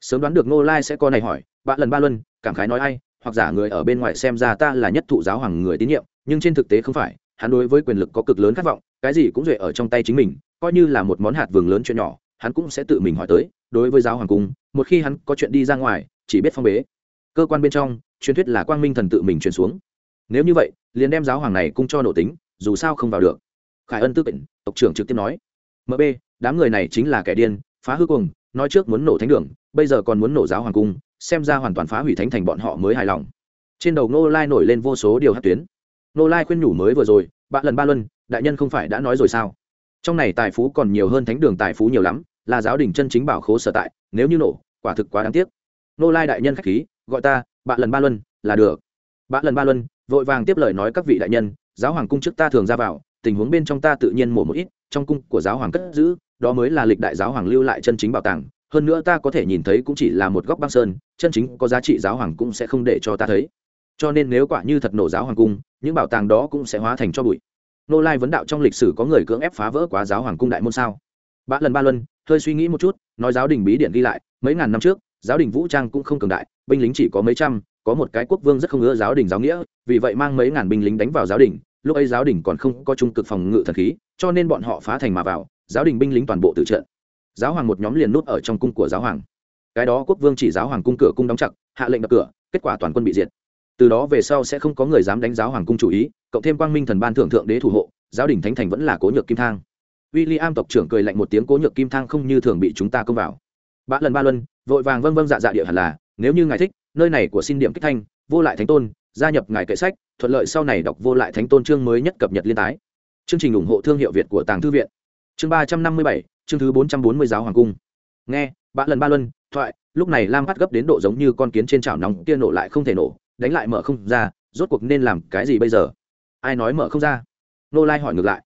Speaker 1: sớm đoán được Ngô lai sẽ có này hỏi bạn lần ba luân, cảm khái nói ai, hoặc giả người ở bên ngoài xem ra ta là nhất thụ giáo hoàng người tín nhiệm, nhưng trên thực tế không phải, hắn đối với quyền lực có cực lớn khát vọng, cái gì cũng duệ ở trong tay chính mình, coi như là một món hạt vườn lớn chuyện nhỏ, hắn cũng sẽ tự mình hỏi tới, đối với giáo hoàng cung, một khi hắn có chuyện đi ra ngoài, chỉ biết phong bế. Cơ quan bên trong, truyền thuyết là quang minh thần tự mình truyền xuống. Nếu như vậy, liền đem giáo hoàng này cung cho nổ tính, dù sao không vào được. Khải ân tư tỉnh tộc trưởng trực tiếp nói mb đám người này chính là kẻ điên, phá hư cùng nói trước muốn nổ thánh đường bây giờ còn muốn nổ giáo hoàng cung, xem ra hoàn toàn phá hủy thánh thành bọn họ mới hài lòng. Trên đầu nô lai nổi lên vô số điều hát tuyến. Nô lai khuyên nhủ mới vừa rồi, bạn lần ba luân, đại nhân không phải đã nói rồi sao? Trong này tài phú còn nhiều hơn thánh đường tài phú nhiều lắm, là giáo đình chân chính bảo khố sở tại, nếu như nổ, quả thực quá đáng tiếc. Nô lai đại nhân k h á c h khí, gọi ta, bạn lần ba luân, là được. Bạn lần ba luân, vội vàng tiếp lời nói các vị đại nhân, giáo hoàng cung trước ta thường ra vào, tình huống bên trong ta tự nhiên mổ một ít, trong cung của giáo hoàng cất giữ, đó mới là lịch đại giáo hoàng lưu lại chân chính bảo tàng hơn nữa ta có thể nhìn thấy cũng chỉ là một góc băng sơn, chân chính có giá trị giáo hoàng cũng sẽ không để cho ta thấy. Cho nên nếu quả như thật nổ giáo hoàng cung, những bảo tàng đó cũng sẽ hóa thành cho bụi. Nô lai vấn đạo trong lịch sử có người cưỡng ép phá vỡ quá giáo hoàng cung đại môn sao? Ba lần ba luân, hơi suy nghĩ một chút, nói giáo đình bí điện ghi lại, mấy ngàn năm trước, giáo đình vũ trang cũng không cường đại, binh lính chỉ có mấy trăm, có một cái quốc vương rất không ưa giáo đình giáo nghĩa, vì vậy mang mấy ngàn binh lính đánh vào giáo đình, lúc ấy giáo đình còn không có trung cực phòng ngự thần khí, cho nên bọn họ phá thành mà vào, giáo đình binh lính toàn bộ tự trận giáo hoàng một nhóm liền nút ở trong cung của giáo hoàng. Cái đó quốc vương chỉ giáo hoàng cung cửa cung đóng chặt, hạ lệnh đập cửa, kết quả toàn quân bị diệt. Từ đó về sau sẽ không có người dám đánh giáo hoàng cung chủ ý, cộng thêm quang minh thần ban thượng thượng đế thủ hộ, giáo đình thánh thành vẫn là cố nhược kim thang. W i l l i am tộc trưởng cười lạnh một tiếng, cố nhược kim thang không như thường bị chúng ta công vào. Ba lần ba luân, vội vàng vâng vâng dạ dạ địa hẳn là, nếu như ngài thích, nơi này của xin điểm kích thanh, vô lại thánh tôn, gia nhập ngài kệ sách, thuận lợi sau này đọc vô lại thánh tôn chương mới nhất cập nhật liên tái. Chương trình ủng hộ thương hiệu việt của tàng thư viện. Chương ba trăm năm mươi bảy chương thứ bốn trăm bốn mươi giáo hoàng cung. Nghe bạ lần ba luân, thoại, lúc này lam bắt gấp đến độ giống như con kiến trên chảo nóng kia nổ lại không thể nổ, đánh lại mở không ra, rốt cuộc nên làm cái gì bây giờ? Ai nói mở không ra? Nô lai hỏi ngược lại.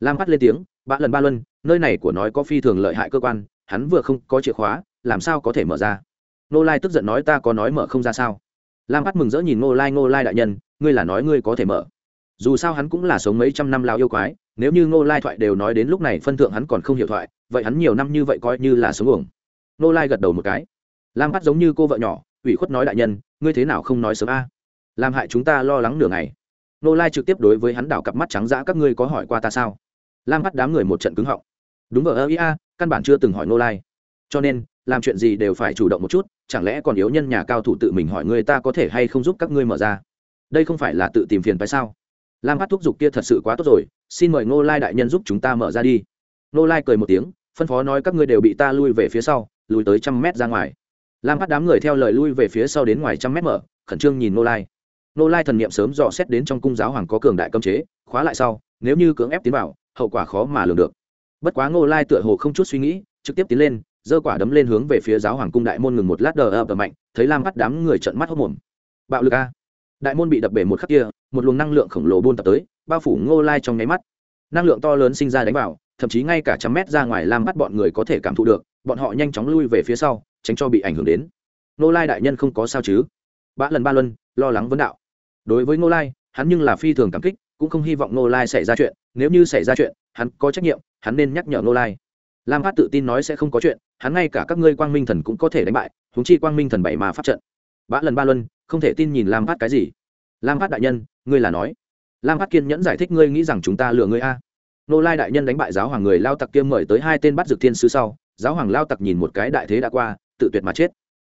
Speaker 1: Lam bắt lên tiếng bạ lần ba luân, nơi này của nói có phi thường lợi hại cơ quan, hắn vừa không có chìa khóa, làm sao có thể mở ra? Nô lai tức giận nói ta có nói mở không ra sao? Lam bắt mừng rỡ nhìn nô lai nô lai đại nhân, ngươi là nói ngươi có thể mở dù sao hắn cũng là sống mấy trăm năm lao yêu quái, nếu như Ngô lai thoại đều nói đến lúc này phân thượng hắn còn không hiểu thoại, vậy hắn nhiều năm như vậy coi như là sống uổng. Ngô lai gật đầu một cái. Lam bắt giống như cô vợ nhỏ, ủy khuất nói đại nhân, ngươi thế nào không nói sớm a? Làm hại chúng ta lo lắng nửa ngày. Ngô lai trực tiếp đối với hắn đảo cặp mắt trắng dã, các ngươi có hỏi qua ta sao? Lam bắt đám người một trận cứng họng. Đúng vợ ơ ia căn bản chưa từng hỏi Ngô lai. Cho nên, làm chuyện gì đều phải chủ động một chút, chẳng lẽ còn yếu nhân nhà cao thủ tự mình hỏi người ta có thể hay không giúp các ngươi mở ra? Đây không phải là tự tìm phiền phải sao? Lam hát thúc giục kia thật sự quá tốt rồi, xin mời ngô lai đại nhân giúp chúng ta mở ra đi. Ngô lai cười một tiếng, phân phó nói các ngươi đều bị ta lui về phía sau, lùi tới trăm mét ra ngoài. Lam hát đám người theo lời lui về phía sau đến ngoài trăm mét mở, khẩn trương nhìn ngô lai. Ngô lai thần n i ệ m sớm dò xét đến trong cung giáo hoàng có cường đại cấm chế, khóa lại sau, nếu như cưỡng ép tiến vào, hậu quả khó mà lường được. Bất quá ngô lai tựa hồ không chút suy nghĩ, trực tiếp tiến lên, giơ quả đấm lên hướng về phía giáo hoàng cung đại môn ngừng một lát đờ ập mạnh, thấy lam bắt đám người trợn mắt hốc mồm bạo lực a. Đại môn bị đập bể một khắc kia một luồng năng lượng khổng lồ buôn tập tới, bao phủ ngô lai trong nháy mắt. Năng lượng to lớn sinh ra đánh vào, thậm chí ngay cả trăm mét ra ngoài lam bắt bọn người có thể cảm thụ được, bọn họ nhanh chóng lui về phía sau, tránh cho bị ảnh hưởng đến. Ngô lai đại nhân không có sao chứ? Ba lần ba luân, lo lắng vấn đạo. Đối với ngô lai, hắn nhưng là phi thường cảm kích, cũng không hy vọng ngô lai xảy ra chuyện. Nếu như xảy ra chuyện, hắn có trách nhiệm, hắn nên nhắc nhở ngô lai. Lam Hát tự tin nói sẽ không có chuyện, hắn ngay cả các ngươi quang minh thần cũng có thể đánh bại húng chi quang minh thần bảy mà phát trận. Bã lần ba luân, không thể tin nhìn lam Hát cái gì lam phát đại nhân, ngươi là nói. Lam phát kiên nhẫn giải thích ngươi nghĩ rằng chúng ta lừa ngươi a. Nô lai đại nhân đánh bại giáo hoàng người lao tặc kiêm mời tới hai tên bắt dược thiên sứ sau, giáo hoàng lao tặc nhìn một cái đại thế đã qua, tự tuyệt mà chết.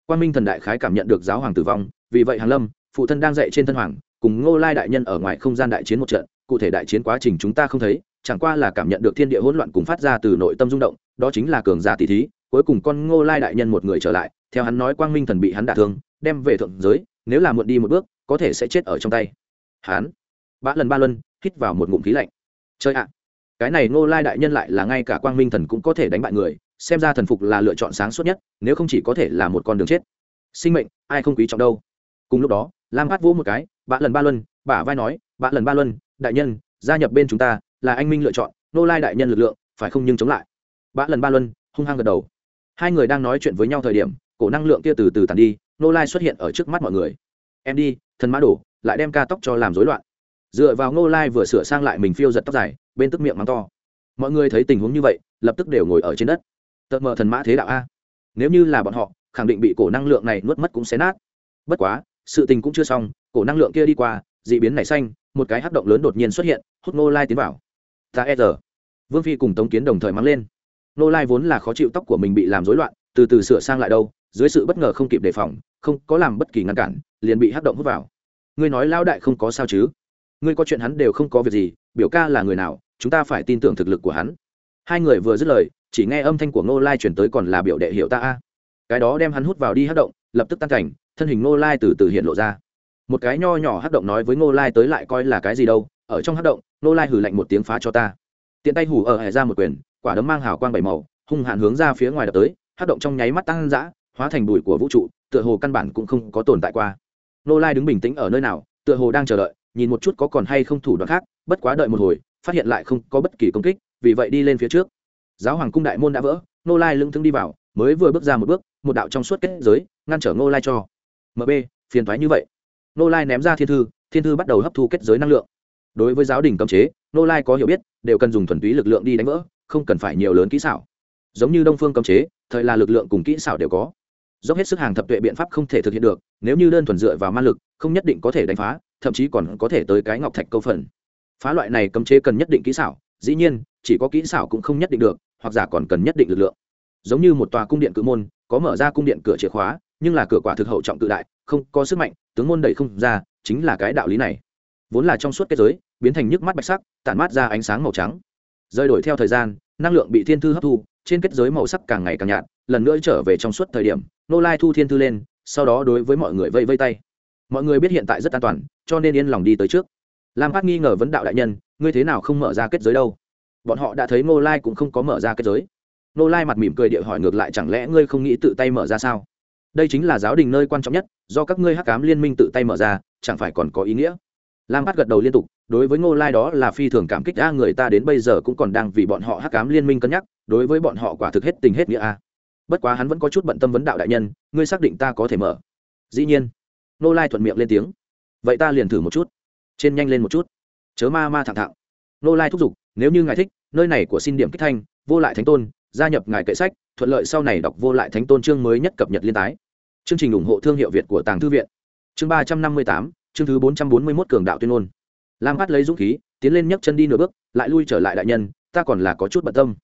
Speaker 1: Quan minh thần đại khái cảm nhận được giáo hoàng tử vong, vì vậy hàn lâm, phụ thân đang dạy trên thân hoàng, cùng ngô lai đại nhân ở ngoài không gian đại chiến một trận, cụ thể đại chiến quá trình chúng ta không thấy, chẳng qua là cảm nhận được thiên địa hỗn loạn cùng phát ra từ nội tâm rung động, đó chính là cường giả tỷ thí, cuối cùng con ngô lai đại nhân một người trở lại, theo hắn nói quang minh thần bị hắn đả thương, đem về thượng giới, nếu là muộn đi một bước có thể sẽ chết ở trong tay. Hắn ba lần ba luân, hít vào một ngụm khí lạnh. Chơi ạ. Cái này ngô lai đại nhân lại là ngay cả quang minh thần cũng có thể đánh bại người, xem ra thần phục là lựa chọn sáng suốt nhất, nếu không chỉ có thể là một con đường chết. Sinh mệnh, ai không quý trọng đâu. Cùng lúc đó, lam hát vỗ một cái bạ lần ba luân, bả vai nói bạ lần ba luân, đại nhân, gia nhập bên chúng ta là anh minh lựa chọn, Ngô lai đại nhân lực lượng, phải không nhưng chống lại. Bạ lần ba luân hung hăng gật đầu. Hai người đang nói chuyện với nhau thời điểm, cổ năng lượng kia từ từ tàn đi nô lai xuất hiện ở trước mắt mọi người em đi, thần mã đổ, lại đem ca tóc cho làm rối loạn. Dựa vào Ngô lai vừa sửa sang lại mình phiêu giật tóc dài, bên tức miệng mắng to. Mọi người thấy tình huống như vậy, lập tức đều ngồi ở trên đất. Tật mờ thần mã thế đạo a. Nếu như là bọn họ, khẳng định bị cổ năng lượng này nuốt mất cũng xé nát. Bất quá, sự tình cũng chưa xong, cổ năng lượng kia đi qua d ị biến nảy xanh, một cái hắc động lớn đột nhiên xuất hiện, hút Ngô lai tiến vào. Ta e rờ vương phi cùng tống kiến đồng thời mắng lên. Ngô lai vốn là khó chịu tóc của mình bị làm rối loạn, từ từ sửa sang lại đâu, dưới sự bất ngờ không kịp đề phòng không có làm bất kỳ ngăn cản, liền bị hắc động hút vào. Ngươi nói lao đại không có sao chứ? Ngươi có chuyện hắn đều không có việc gì, biểu ca là người nào, chúng ta phải tin tưởng thực lực của hắn. Hai người vừa dứt lời, chỉ nghe âm thanh của ngô lai chuyển tới còn là biểu đệ hiệu ta a. Cái đó đem hắn hút vào đi hắc động, lập tức tan cảnh, thân hình ngô lai từ từ hiện lộ ra. Một cái nho nhỏ hắc động nói với ngô lai tới lại coi là cái gì đâu, ở trong hắc động, ngô lai hử lạnh một tiếng phá cho ta. Tiện tay hủ ở hẻ ra một quyền, quả đấm mang hào quang bảy màu, hung hạn hướng ra phía ngoài đập tới, hắc động trong nháy mắt tăng dã hóa thành bụi của vũ trụ, tựa hồ căn bản cũng không có tồn tại qua. Nô lai đứng bình tĩnh ở nơi nào, tựa hồ đang chờ đợi, nhìn một chút có còn hay không thủ đoạn khác, bất quá đợi một hồi, phát hiện lại không có bất kỳ công kích, vì vậy đi lên phía trước. Giáo hoàng cung đại môn đã vỡ, nô lai lưng thương đi vào, mới vừa bước ra một bước, một đạo trong suốt kết giới, ngăn trở nô lai cho. Mb phiền thoái như vậy. Nô lai ném ra thiên thư thiên thư bắt đầu hấp thu kết giới năng lượng. Đối với giáo đình cấm chế, nô lai có hiểu biết, đều cần dùng thuần túy lực lượng đi đánh vỡ, không cần phải nhiều lớn kỹ xảo. Giống như đông phương cấm chế, thời là lực lượng cùng kỹ xảo đều có dốc hết sức hàng thập tuệ biện pháp không thể thực hiện được, nếu như đơn thuần dựa vào ma lực, không nhất định có thể đánh phá, thậm chí còn có thể tới cái ngọc thạch câu phần. Phá loại này cấm chế cần nhất định kỹ xảo, dĩ nhiên, chỉ có kỹ xảo cũng không nhất định được, hoặc giả còn cần nhất định lực lượng. Giống như một tòa cung điện cự môn, có mở ra cung điện cửa chìa khóa, nhưng là cửa quả thực hậu trọng tự đại, không có sức mạnh, tướng môn đẩy không ra, chính là cái đạo lý này. Vốn là trong suốt kết giới, biến thành nhức mắt bạch sắc, tản mát ra ánh sáng màu trắng. Rơi đổi theo thời gian, năng lượng bị thiên thư hấp thu, trên kết giới màu sắc càng ngày càng nhạt lần nữa trở về trong suốt thời điểm nô lai thu thiên thư lên, sau đó đối với mọi người vây vây tay. Mọi người biết hiện tại rất an toàn, cho nên yên lòng đi tới trước. Lam phát nghi ngờ vấn đạo đại nhân, ngươi thế nào không mở ra kết giới đâu? Bọn họ đã thấy nô lai cũng không có mở ra kết giới. Nô lai mặt mỉm cười địa hỏi ngược lại chẳng lẽ ngươi không nghĩ tự tay mở ra sao? Đây chính là giáo đình nơi quan trọng nhất, do các ngươi hắc cám liên minh tự tay mở ra, chẳng phải còn có ý nghĩa? Lam phát gật đầu liên tục, đối với ngô lai đó là phi thường cảm kích, a, người ta đến bây giờ cũng còn đang vì bọn họ hắc cám liên minh cân nhắc, đối với bọn họ quả thực hết tình hết nghĩa a bất quá hắn vẫn có chút bận tâm vấn đạo đại nhân, ngươi xác định ta có thể mở. Dĩ nhiên. Nô lai thuận miệng lên tiếng. Vậy ta liền thử một chút. Trên nhanh lên một chút. Chớ ma ma thẳng thẳng. Nô lai thúc giục, nếu như ngài thích, nơi này của xin điểm kích thanh, vô lại thánh tôn, gia nhập ngài kệ sách, thuận lợi sau này đọc vô lại thánh tôn chương mới nhất cập nhật liên tái. Chương trình ủng hộ thương hiệu việt của tàng thư viện. Chương ba trăm năm mươi tám, chương thứ bốn trăm bốn mươi mốt cường đạo tuyên ngôn. Lam phát lấy dũng khí, tiến lên nhấc chân đi nửa bước, lại lui trở lại đại nhân, ta còn là có chút bận tâm.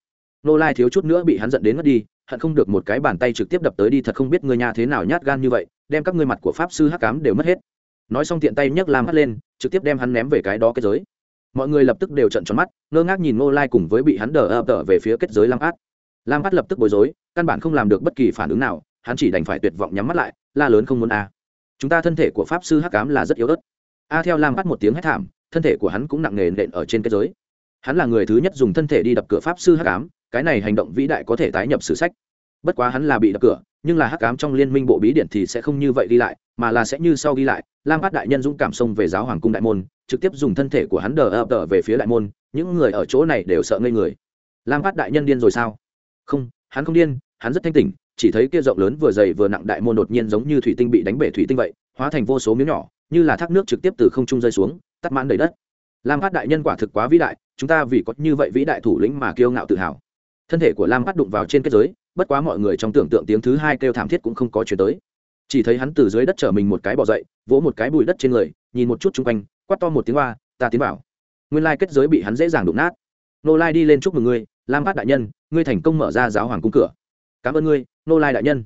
Speaker 1: Nô lai thiếu chút nữa bị hắn giận đến mất đi hận không được một cái bàn tay trực tiếp đập tới đi thật không biết ngươi nhà thế nào nhát gan như vậy, đem các ngươi mặt của pháp sư hắc cám đều mất hết. Nói xong tiện tay nhấc lam hắt lên, trực tiếp đem hắn ném về cái đó kết giới. Mọi người lập tức đều trận tròn mắt, ngơ ngác nhìn ngô lai cùng với bị hắn đờ ập đờ về phía kết giới lam phát lam phát lập tức bối rối, căn bản không làm được bất kỳ phản ứng nào, hắn chỉ đành phải tuyệt vọng nhắm mắt lại, la lớn không muốn a. Chúng ta thân thể của pháp sư hắc cám là rất yếu ớt. A theo lam phát một tiếng hét thảm, thân thể của hắn cũng nặng nề nện ở trên kết giới. Hắn là người thứ nhất dùng thân thể đi đập cửa pháp sư hắc ám cái này hành động vĩ đại có thể tái nhập sử sách. Bất quá hắn là bị đập cửa, nhưng là hắc ám trong liên minh bộ bí điển thì sẽ không như vậy đi lại, mà là sẽ như sau ghi lại. Lam phát đại nhân dũng cảm xông về giáo hoàng cung đại môn, trực tiếp dùng thân thể của hắn đờ ập đờ về phía đại môn, những người ở chỗ này đều sợ ngây người. Lam phát đại nhân điên rồi sao? Không, hắn không điên, hắn rất thanh tỉnh, chỉ thấy kia rộng lớn vừa dày vừa nặng đại môn đột nhiên giống như thủy tinh bị đánh bể thủy tinh vậy, hóa thành vô số miếng nhỏ, như là thác nước trực tiếp từ không trung rơi xuống, tắt mãn đầy đất. Lam phát đại nhân quả thực quá vĩ đại, chúng ta vì có như vậy vĩ đại thủ lĩnh mà kiêu ngạo tự hào thân thể của lam bắt đụng vào trên kết giới, bất quá mọi người trong tưởng tượng tiếng thứ hai kêu thảm thiết cũng không có chuyển tới. Chỉ thấy hắn từ dưới đất trở mình một cái bỏ dậy, vỗ một cái bụi đất trên người, nhìn một chút chung quanh, quát to một tiếng hoa ta tiến vào. Nguyên lai kết giới bị hắn dễ dàng đụng nát. Nô lai đi lên chúc mừng ngươi, lam Bát đại nhân, ngươi thành công mở ra giáo hoàng cung cửa. Cảm ơn ngươi, nô lai đại nhân.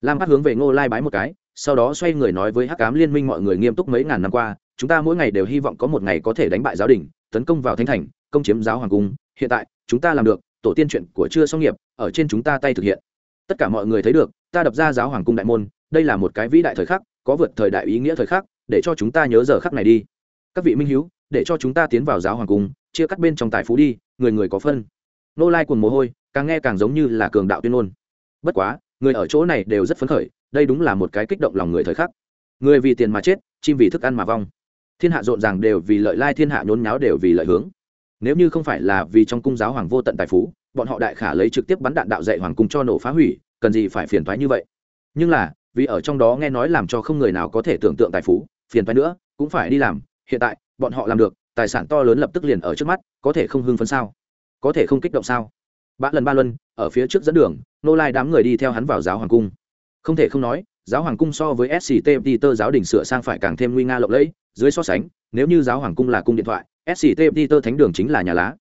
Speaker 1: Lam Bát hướng về ngô lai bái một cái, sau đó xoay người nói với hắc cám liên minh mọi người nghiêm túc mấy ngàn năm qua, chúng ta mỗi ngày đều hy vọng có một ngày có thể đánh bại giáo đình, tấn công vào thánh thành, công chiếm giáo hoàng cung. Hiện tại, chúng ta làm được tổ tiên chuyện của chưa xong nghiệp, ở trên chúng ta tay thực hiện. Tất cả mọi người thấy được, ta đập ra giáo hoàng cung đại môn, đây là một cái vĩ đại thời khắc, có vượt thời đại ý nghĩa thời khắc, để cho chúng ta nhớ giờ khắc này đi. Các vị minh hiếu, để cho chúng ta tiến vào giáo hoàng cung, chia cắt bên trong tài phú đi, người người có phân. Nô lai cùng mồ hôi, càng nghe càng giống như là cường đạo tuyên ngôn. Bất quá, người ở chỗ này đều rất phấn khởi, đây đúng là một cái kích động lòng người thời khắc. Người vì tiền mà chết, chim vì thức ăn mà vong. Thiên hạ rộn ràng đều vì lợi lai, thiên hạ nhốn nháo đều vì lợi hướng nếu như không phải là vì trong cung giáo hoàng vô tận tài phú, bọn họ đại khả lấy trực tiếp bắn đạn đạo dạy hoàng cung cho nổ phá hủy, cần gì phải phiền thoái như vậy? Nhưng là, vì ở trong đó nghe nói làm cho không người nào có thể tưởng tượng tài phú, phiền thoái nữa, cũng phải đi làm. Hiện tại, bọn họ làm được, tài sản to lớn lập tức liền ở trước mắt, có thể không hưng phấn sao? Có thể không kích động sao? Ba lần ba luân, ở phía trước dẫn đường, nô lai đám người đi theo hắn vào giáo hoàng cung. Không thể không nói, giáo hoàng cung so với sct peter giáo đình sửa sang phải càng thêm nguy nga lộng lẫy, dưới so sánh, nếu như giáo hoàng cung là cung điện thoại sct peter thánh đường chính là nhà lá.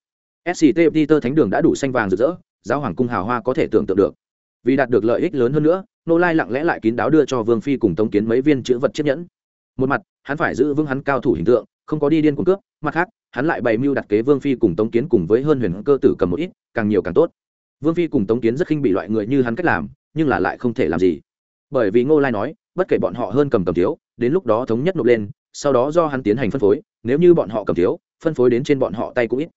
Speaker 1: Sct peter thánh đường đã đủ xanh vàng rực rỡ, giáo hoàng cung hào hoa có thể tưởng tượng được. Vì đạt được lợi ích lớn hơn nữa, nô lai lặng lẽ lại kín đáo đưa cho vương phi cùng tống kiến mấy viên chữ vật chiếc nhẫn. Một mặt, hắn phải giữ vững hắn cao thủ hình tượng, không có đi điên cuồng cướp, mặt khác, hắn lại bày mưu đặt kế vương phi cùng tống kiến cùng với hơn huyền cơ tử cầm một ít, càng nhiều càng tốt. Vương phi cùng tống kiến rất khinh bị loại người như hắn cách làm, nhưng là lại không thể làm gì. Bởi vì ngô lai nói, bất kể bọn họ hơn cầm cầm thiếu, đến lúc đó thống nhất nộp lên, sau đó do hắn tiến hành phân phối, nếu như bọn họ cầm thiếu phân phối đến trên bọn họ tay cũng ít.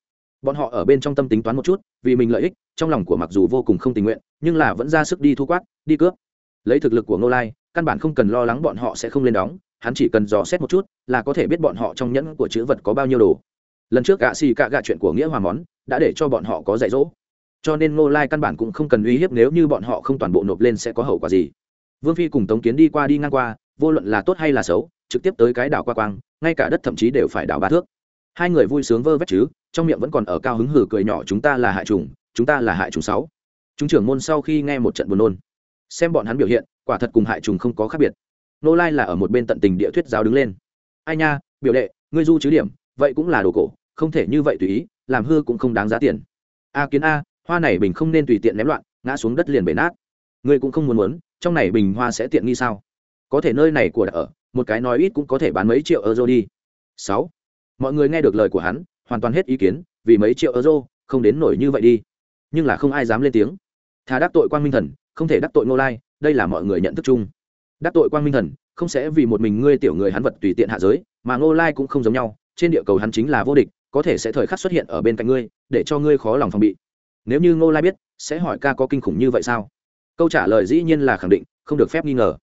Speaker 1: Bọn họ ở bên trong tâm tính toán một chút, vì mình lợi ích, trong lòng của mặc dù vô cùng không tình nguyện, nhưng là vẫn ra sức đi thu quát, đi cướp. Lấy thực lực của ngô lai, căn bản không cần lo lắng bọn họ sẽ không lên đóng, hắn chỉ cần dò xét một chút, là có thể biết bọn họ trong nhẫn của chữ vật có bao nhiêu đồ. Lần trước gạ xì cạ gạ chuyện của nghĩa hòa món đã để cho bọn họ có dạy dỗ. Cho nên ngô lai căn bản cũng không cần uy hiếp nếu như bọn họ không toàn bộ nộp lên sẽ có hậu quả gì. Vương phi cùng tống kiến đi qua đi ngang qua, vô luận là tốt hay là xấu, trực tiếp tới cái đảo qua quang, ngay cả đất thậm chí đều phải đảo ba thước hai người vui sướng vơ vét chứ, trong miệng vẫn còn ở cao hứng hử cười nhỏ, chúng ta là hại trùng, chúng ta là hại trùng sáu. Chúng trưởng môn sau khi nghe một trận buồn nôn, xem bọn hắn biểu hiện, quả thật cùng hại trùng không có khác biệt. Nô lai là ở một bên tận tình địa thuyết giáo đứng lên. Ai nha, biểu đệ, ngươi du chứ điểm, vậy cũng là đồ cổ, không thể như vậy tùy ý, làm hư cũng không đáng giá tiền. A kiến a, hoa này bình không nên tùy tiện ném loạn, ngã xuống đất liền bể nát. Ngươi cũng không muốn muốn, trong này bình hoa sẽ tiện nghi sao? Có thể nơi này của đã ở, một cái nói ít cũng có thể bán mấy triệu euro đi. Sáu mọi người nghe được lời của hắn, hoàn toàn hết ý kiến, vì mấy triệu euro, không đến nổi như vậy đi. Nhưng là không ai dám lên tiếng. Thà đắc tội quan minh thần, không thể đắc tội ngô lai, đây là mọi người nhận thức chung. Đắc tội quan minh thần, không sẽ vì một mình ngươi tiểu người hắn vật tùy tiện hạ giới, mà ngô lai cũng không giống nhau, trên địa cầu hắn chính là vô địch, có thể sẽ thời khắc xuất hiện ở bên cạnh ngươi, để cho ngươi khó lòng phòng bị. Nếu như ngô lai biết, sẽ hỏi ca có kinh khủng như vậy sao? Câu trả lời dĩ nhiên là khẳng định, không được phép nghi ngờ.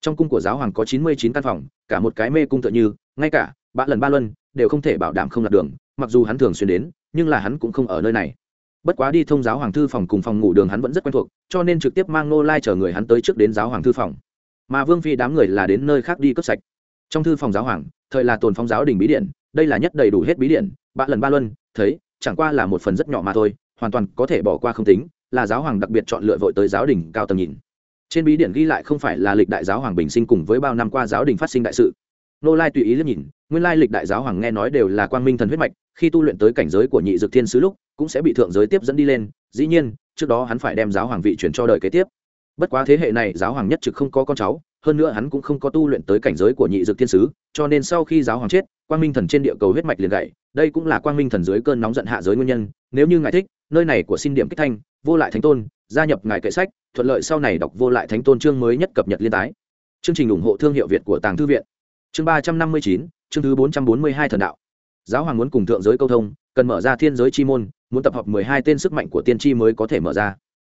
Speaker 1: Trong cung của giáo hoàng có chín mươi chín căn phòng, cả một cái mê cung tựa như, ngay cả ba lần ba luân đều không thể bảo đảm không lạc đường, mặc dù hắn thường xuyên đến, nhưng là hắn cũng không ở nơi này. Bất quá đi thông giáo hoàng thư phòng cùng phòng ngủ đường hắn vẫn rất quen thuộc, cho nên trực tiếp mang nô lai chở người hắn tới trước đến giáo hoàng thư phòng. Mà vương phi đám người là đến nơi khác đi cấp sạch. Trong thư phòng giáo hoàng, thời là tồn phong giáo đình bí điện đây là nhất đầy đủ hết bí điện ba lần ba luân, thấy, chẳng qua là một phần rất nhỏ mà thôi, hoàn toàn có thể bỏ qua không tính, là giáo hoàng đặc biệt chọn lựa vội tới giáo đình cao tầm nhìn. Trên bí điện ghi lại không phải là lịch đại giáo hoàng bình sinh cùng với bao năm qua giáo đình phát sinh đại sự. Nô lai tùy ý liếc nhìn nguyên lai lịch đại giáo hoàng nghe nói đều là quang minh thần huyết mạch, khi tu luyện tới cảnh giới của nhị dược thiên sứ lúc, cũng sẽ bị thượng giới tiếp dẫn đi lên. Dĩ nhiên, trước đó hắn phải đem giáo hoàng vị chuyển cho đời kế tiếp. Bất quá thế hệ này giáo hoàng nhất trực không có con cháu, hơn nữa hắn cũng không có tu luyện tới cảnh giới của nhị dược thiên sứ, cho nên sau khi giáo hoàng chết, quang minh thần trên địa cầu huyết mạch liền gậy đây cũng là quang minh thần dưới cơn nóng giận hạ giới nguyên nhân. Nếu như ngài thích, nơi này của xin điểm kích thanh, vô lại thánh tôn, gia nhập ngài kệ sách, thuận lợi sau này đọc vô lại thánh tôn chương mới nhất cập nhật liên tái. Chương trình ủng hộ thương hiệu việt của tàng thư viện. Chương ba trăm năm mươi chín chương thứ bốn trăm bốn mươi hai thần đạo. Giáo hoàng muốn cùng thượng giới câu thông, cần mở ra thiên giới chi môn, muốn tập hợp mười hai tên sức mạnh của tiên tri mới có thể mở ra.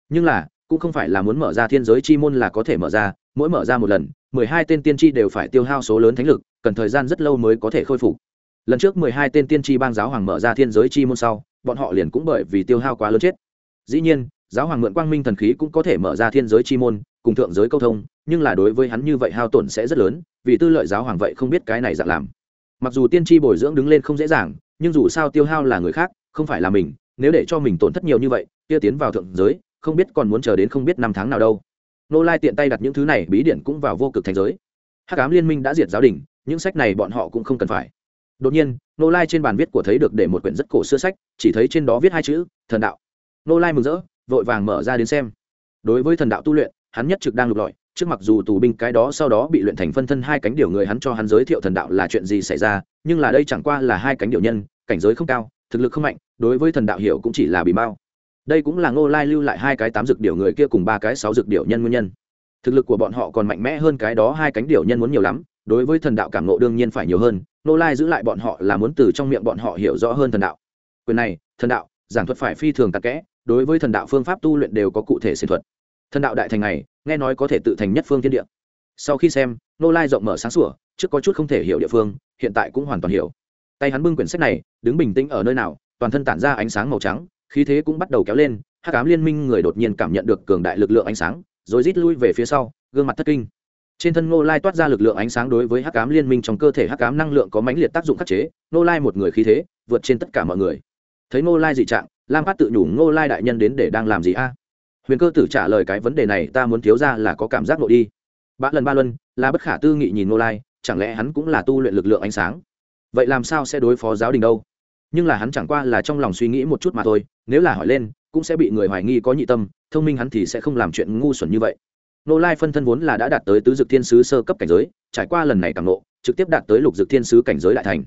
Speaker 1: Nhưng là, cũng không phải là muốn mở ra thiên giới chi môn là có thể mở ra, mỗi mở ra một lần, mười hai tên tiên tri đều phải tiêu hao số lớn thánh lực, cần thời gian rất lâu mới có thể khôi phục. Lần trước mười hai tên tiên tri bang giáo hoàng mở ra thiên giới chi môn sau, bọn họ liền cũng bởi vì tiêu hao quá lớn chết. Dĩ nhiên, giáo hoàng mượn quang minh thần khí cũng có thể mở ra thiên giới chi môn, cùng thượng giới câu thông, nhưng là đối với hắn như vậy hao tổn sẽ rất lớn, vì tư lợi giáo hoàng vậy không biết cái này dạng làm mặc dù tiên tri bồi dưỡng đứng lên không dễ dàng, nhưng dù sao tiêu hao là người khác, không phải là mình, nếu để cho mình tổn thất nhiều như vậy, kia tiến vào thượng giới, không biết còn muốn chờ đến không biết năm tháng nào đâu. Nô lai tiện tay đặt những thứ này, bí điển cũng vào vô cực thành giới. Hắc ám liên minh đã diệt giáo đình, những sách này bọn họ cũng không cần phải. Đột nhiên, nô lai trên bàn viết của thấy được để một quyển rất cổ xưa sách, chỉ thấy trên đó viết hai chữ, thần đạo. Nô lai mừng rỡ, vội vàng mở ra đến xem. Đối với thần đạo tu luyện, hắn nhất trực đang lục lọi trước mặc dù tù binh cái đó sau đó bị luyện thành phân thân hai cánh điều người hắn cho hắn giới thiệu thần đạo là chuyện gì xảy ra, nhưng là đây chẳng qua là hai cánh điều nhân, cảnh giới không cao, thực lực không mạnh, đối với thần đạo hiểu cũng chỉ là bị bao. Đây cũng là ngô lai lưu lại hai cái tám dược điều người kia cùng ba cái sáu dược điều nhân nguyên nhân. Thực lực của bọn họ còn mạnh mẽ hơn cái đó hai cánh điều nhân muốn nhiều lắm, đối với thần đạo cảm nộ đương nhiên phải nhiều hơn, ngô lai giữ lại bọn họ là muốn từ trong miệng bọn họ hiểu rõ hơn thần đạo. Quyền này, thần đạo, giảng thuật phải phi thường tạc kẽ, đối với thần đạo phương pháp tu luyện đều có cụ thể sinh thuật thần đạo đại thành này, nghe nói có thể tự thành nhất phương thiên địa. Sau khi xem nô lai rộng mở sáng sủa, trước có chút không thể hiểu địa phương, hiện tại cũng hoàn toàn hiểu. Tay hắn bưng quyển sách này, đứng bình tĩnh ở nơi nào, toàn thân tản ra ánh sáng màu trắng, khí thế cũng bắt đầu kéo lên, hắc ám liên minh người đột nhiên cảm nhận được cường đại lực lượng ánh sáng, rồi rít lui về phía sau, gương mặt thất kinh. Trên thân ngô lai toát ra lực lượng ánh sáng đối với hắc ám liên minh trong cơ thể hắc ám năng lượng có mãnh liệt tác dụng khắc chế, ngô lai một người khí thế, vượt trên tất cả mọi người. Thấy ngô lai dị trạng, lam phát tự nhủ ngô lai đại nhân đến để đang làm gì a? Huyền cơ tử trả lời cái vấn đề này, ta muốn thiếu ra là có cảm giác nội đi. Ba lần ba luân, là bất khả tư nghị nhìn ngô lai, chẳng lẽ hắn cũng là tu luyện lực lượng ánh sáng? Vậy làm sao sẽ đối phó giáo đình đâu? Nhưng là hắn chẳng qua là trong lòng suy nghĩ một chút mà thôi, nếu là hỏi lên, cũng sẽ bị người hoài nghi có nhị tâm, thông minh hắn thì sẽ không làm chuyện ngu xuẩn như vậy. Nô lai phân thân vốn là đã đạt tới tứ dực thiên sứ sơ cấp cảnh giới, trải qua lần này càng nộ trực tiếp đạt tới lục dực thiên sứ cảnh giới đại thành.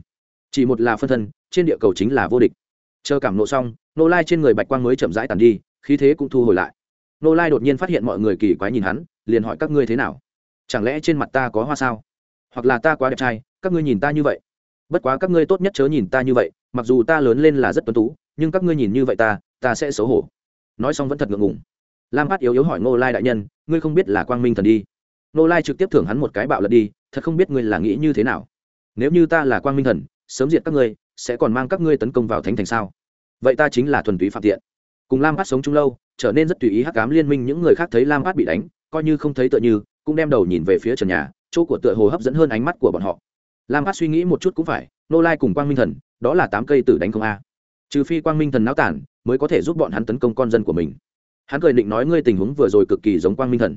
Speaker 1: Chỉ một là phân thân, trên địa cầu chính là vô địch. Chờ cảm nộ xong nô lai trên người bạch quang mới chậm rãi tàn đi, khí thế cũng thu hồi lại nô lai đột nhiên phát hiện mọi người kỳ quái nhìn hắn, liền hỏi các ngươi thế nào? Chẳng lẽ trên mặt ta có hoa sao? Hoặc là ta quá đẹp trai, các ngươi nhìn ta như vậy? Bất quá các ngươi tốt nhất chớ nhìn ta như vậy, mặc dù ta lớn lên là rất tuấn tú, nhưng các ngươi nhìn như vậy ta ta sẽ xấu hổ. Nói xong vẫn thật ngượng ngùng. Lam hát yếu yếu hỏi ngô lai đại nhân, ngươi không biết là quang minh thần đi. Ngô lai trực tiếp thưởng hắn một cái bạo lật đi, thật không biết ngươi là nghĩ như thế nào. Nếu như ta là quang minh thần, sớm diệt các ngươi, sẽ còn mang các ngươi tấn công vào thánh thành sao? Vậy ta chính là thuần túy phạm tiện cùng lam phát sống chung lâu, trở nên rất tùy ý hắc cám liên minh những người khác thấy lam phát bị đánh, coi như không thấy tựa như, cũng đem đầu nhìn về phía trần nhà, chỗ của tựa hồ hấp dẫn hơn ánh mắt của bọn họ. Lam phát suy nghĩ một chút cũng phải, nô lai cùng quang minh thần, đó là tám cây tử đánh không a. Trừ phi quang minh thần náo tản, mới có thể giúp bọn hắn tấn công con dân của mình. Hắn cười định nói ngươi tình huống vừa rồi cực kỳ giống quang minh thần.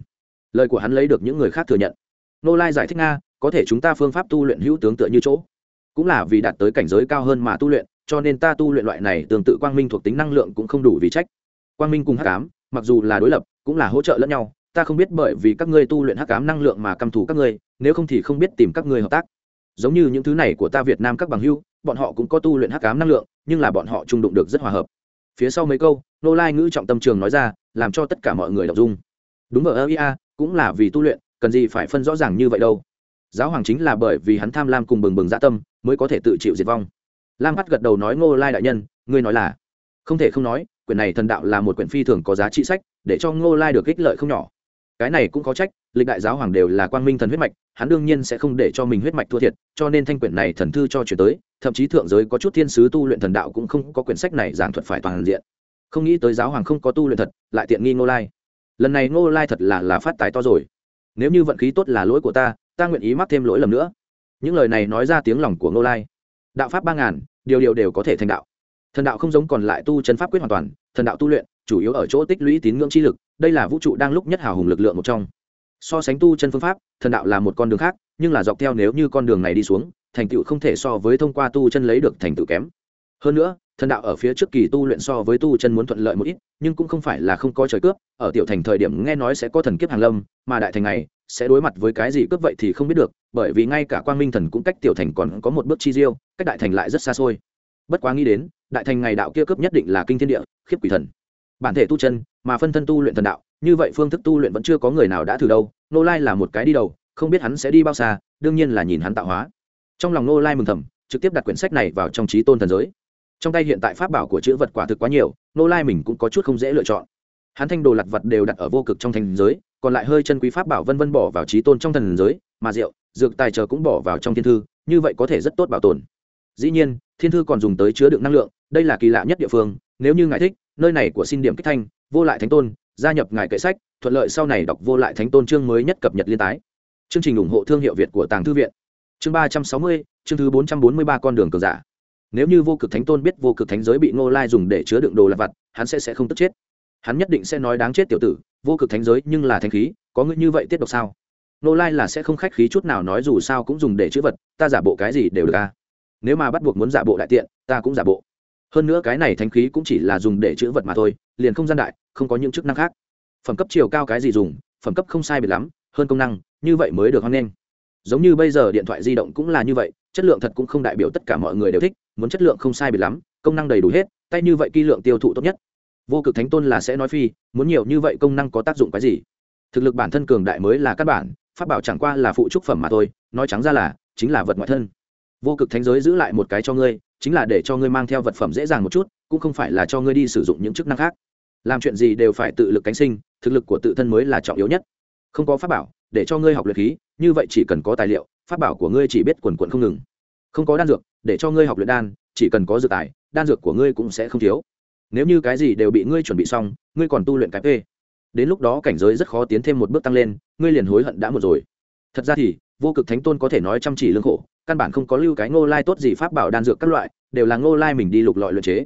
Speaker 1: Lời của hắn lấy được những người khác thừa nhận. Nô lai giải thích nga, có thể chúng ta phương pháp tu luyện hữu tướng tựa như chỗ. Cũng là vì đạt tới cảnh giới cao hơn mà tu luyện cho nên ta tu luyện loại này tương tự quang minh thuộc tính năng lượng cũng không đủ vì trách. Quang minh cùng hắc ám, mặc dù là đối lập, cũng là hỗ trợ lẫn nhau. Ta không biết bởi vì các ngươi tu luyện hắc ám năng lượng mà căm thù các ngươi, nếu không thì không biết tìm các ngươi hợp tác. Giống như những thứ này của ta việt nam các bằng hưu bọn họ cũng có tu luyện hắc ám năng lượng, nhưng là bọn họ trung đụng được rất hòa hợp. Phía sau mấy câu, nô lai ngữ trọng tâm trường nói ra, làm cho tất cả mọi người đọc dung. Đúng ở ia cũng là vì tu luyện, cần gì phải phân rõ ràng như vậy đâu. Giáo hoàng chính là bởi vì hắn tham lam cùng bừng bừng dạ tâm, mới có thể tự chịu diệt vong lam bắt gật đầu nói, ngô lai đại nhân, ngươi nói là? Không thể không nói, quyển này thần đạo là một quyển phi thường có giá trị sách, để cho ngô lai được ích lợi không nhỏ. Cái này cũng có trách, lịch đại giáo hoàng đều là quang minh thần huyết mạch, hắn đương nhiên sẽ không để cho mình huyết mạch thua thiệt, cho nên thanh quyển này thần thư cho chuyển tới, thậm chí thượng giới có chút thiên sứ tu luyện thần đạo cũng không có quyển sách này giảng thuật phải toàn diện. Không nghĩ tới giáo hoàng không có tu luyện thật, lại tiện nghi ngô lai. Lần này ngô lai thật là là phát tài to rồi. Nếu như vận khí tốt là lỗi của ta ta nguyện ý mắc thêm lỗi lầm nữa. Những lời này nói ra tiếng lòng của ngô lai đạo pháp ba ngàn, điều điều đều có thể thành đạo. Thần đạo không giống còn lại tu chân pháp quyết hoàn toàn, thần đạo tu luyện, chủ yếu ở chỗ tích lũy tín ngưỡng chi lực, đây là vũ trụ đang lúc nhất hào hùng lực lượng một trong. So sánh tu chân phương pháp, thần đạo là một con đường khác, nhưng là dọc theo nếu như con đường này đi xuống, thành tựu không thể so với thông qua tu chân lấy được thành tựu kém. Hơn nữa, thần đạo ở phía trước kỳ tu luyện so với tu chân muốn thuận lợi một ít, nhưng cũng không phải là không có trời cướp, ở tiểu thành thời điểm nghe nói sẽ có thần kiếp hàng lâm, mà đại thành này sẽ đối mặt với cái gì cướp vậy thì không biết được, bởi vì ngay cả quang minh thần cũng cách tiểu thành còn có một bước chi diêu, cách đại thành lại rất xa xôi. Bất quá nghĩ đến, đại thành ngày đạo kia cướp nhất định là kinh thiên địa, khiếp quỷ thần. Bản thể tu chân, mà phân thân tu luyện thần đạo, như vậy phương thức tu luyện vẫn chưa có người nào đã thử đâu nô lai là một cái đi đầu, không biết hắn sẽ đi bao xa, đương nhiên là nhìn hắn tạo hóa. Trong lòng nô lai mừng thầm, trực tiếp đặt quyển sách này vào trong trí tôn thần giới. Trong tay hiện tại pháp bảo của chữ vật quả thực quá nhiều nô lai mình cũng có chút không dễ lựa chọn hắn thanh đồ lặt vật đều đặt ở vô cực trong thành giới, còn lại hơi chân quý pháp bảo vân vân bỏ vào trí tôn trong thần giới, mà rượu, dược tài chờ cũng bỏ vào trong thiên thư, như vậy có thể rất tốt bảo tồn. Dĩ nhiên, thiên thư còn dùng tới chứa đựng năng lượng, đây là kỳ lạ nhất địa phương, nếu như ngài thích, nơi này của xin điểm kích thanh, vô lại thánh tôn, gia nhập ngài kệ sách, thuận lợi sau này đọc vô lại thánh tôn chương mới nhất cập nhật liên tái. Chương trình ủng hộ thương hiệu việt của tàng thư viện. Chương ba trăm sáu mươi, chương thứ bốn trăm bốn mươi ba con đường cường giả. Nếu như vô cực thánh tôn biết vô cực thánh giới bị ngô lai dùng để chứa đựng đồ lặt vặt, hắn sẽ sẽ không tức chết hắn nhất định sẽ nói đáng chết tiểu tử, vô cực thánh giới nhưng là thanh khí, có ngươi như vậy tiết độc sao? Ngô lai là sẽ không khách khí chút nào nói dù sao cũng dùng để chữ vật, ta giả bộ cái gì đều được a nếu mà bắt buộc muốn giả bộ đại tiện, ta cũng giả bộ. Hơn nữa cái này thanh khí cũng chỉ là dùng để chữ vật mà thôi, liền không gian đại, không có những chức năng khác. Phẩm cấp chiều cao cái gì dùng, phẩm cấp không sai biệt lắm, hơn công năng, như vậy mới được hoan nghênh. Giống như bây giờ điện thoại di động cũng là như vậy, chất lượng thật cũng không đại biểu tất cả mọi người đều thích, muốn chất lượng không sai biệt lắm, công năng đầy đủ hết, tay như vậy kỳ lượng tiêu thụ tốt nhất vô cực thánh tôn là sẽ nói phi, muốn nhiều như vậy công năng có tác dụng cái gì? Thực lực bản thân cường đại mới là căn bản, pháp bảo chẳng qua là phụ trúc phẩm mà thôi, nói trắng ra là, chính là vật ngoại thân. Vô cực thánh giới giữ lại một cái cho ngươi, chính là để cho ngươi mang theo vật phẩm dễ dàng một chút, cũng không phải là cho ngươi đi sử dụng những chức năng khác. Làm chuyện gì đều phải tự lực cánh sinh, thực lực của tự thân mới là trọng yếu nhất. Không có pháp bảo, để cho ngươi học luyện khí, như vậy chỉ cần có tài liệu, pháp bảo của ngươi chỉ biết quần quận không ngừng. Không có đan dược, để cho ngươi học luyện đan, chỉ cần có dược tài, đan dược của ngươi cũng sẽ không thiếu nếu như cái gì đều bị ngươi chuẩn bị xong, ngươi còn tu luyện cái p. Đến lúc đó cảnh giới rất khó tiến thêm một bước tăng lên, ngươi liền hối hận đã một rồi. Thật ra thì, vô cực thánh tôn có thể nói chăm chỉ lương khổ, căn bản không có lưu cái ngô lai tốt gì pháp bảo đan dược các loại, đều là ngô lai mình đi lục lọi luyện chế.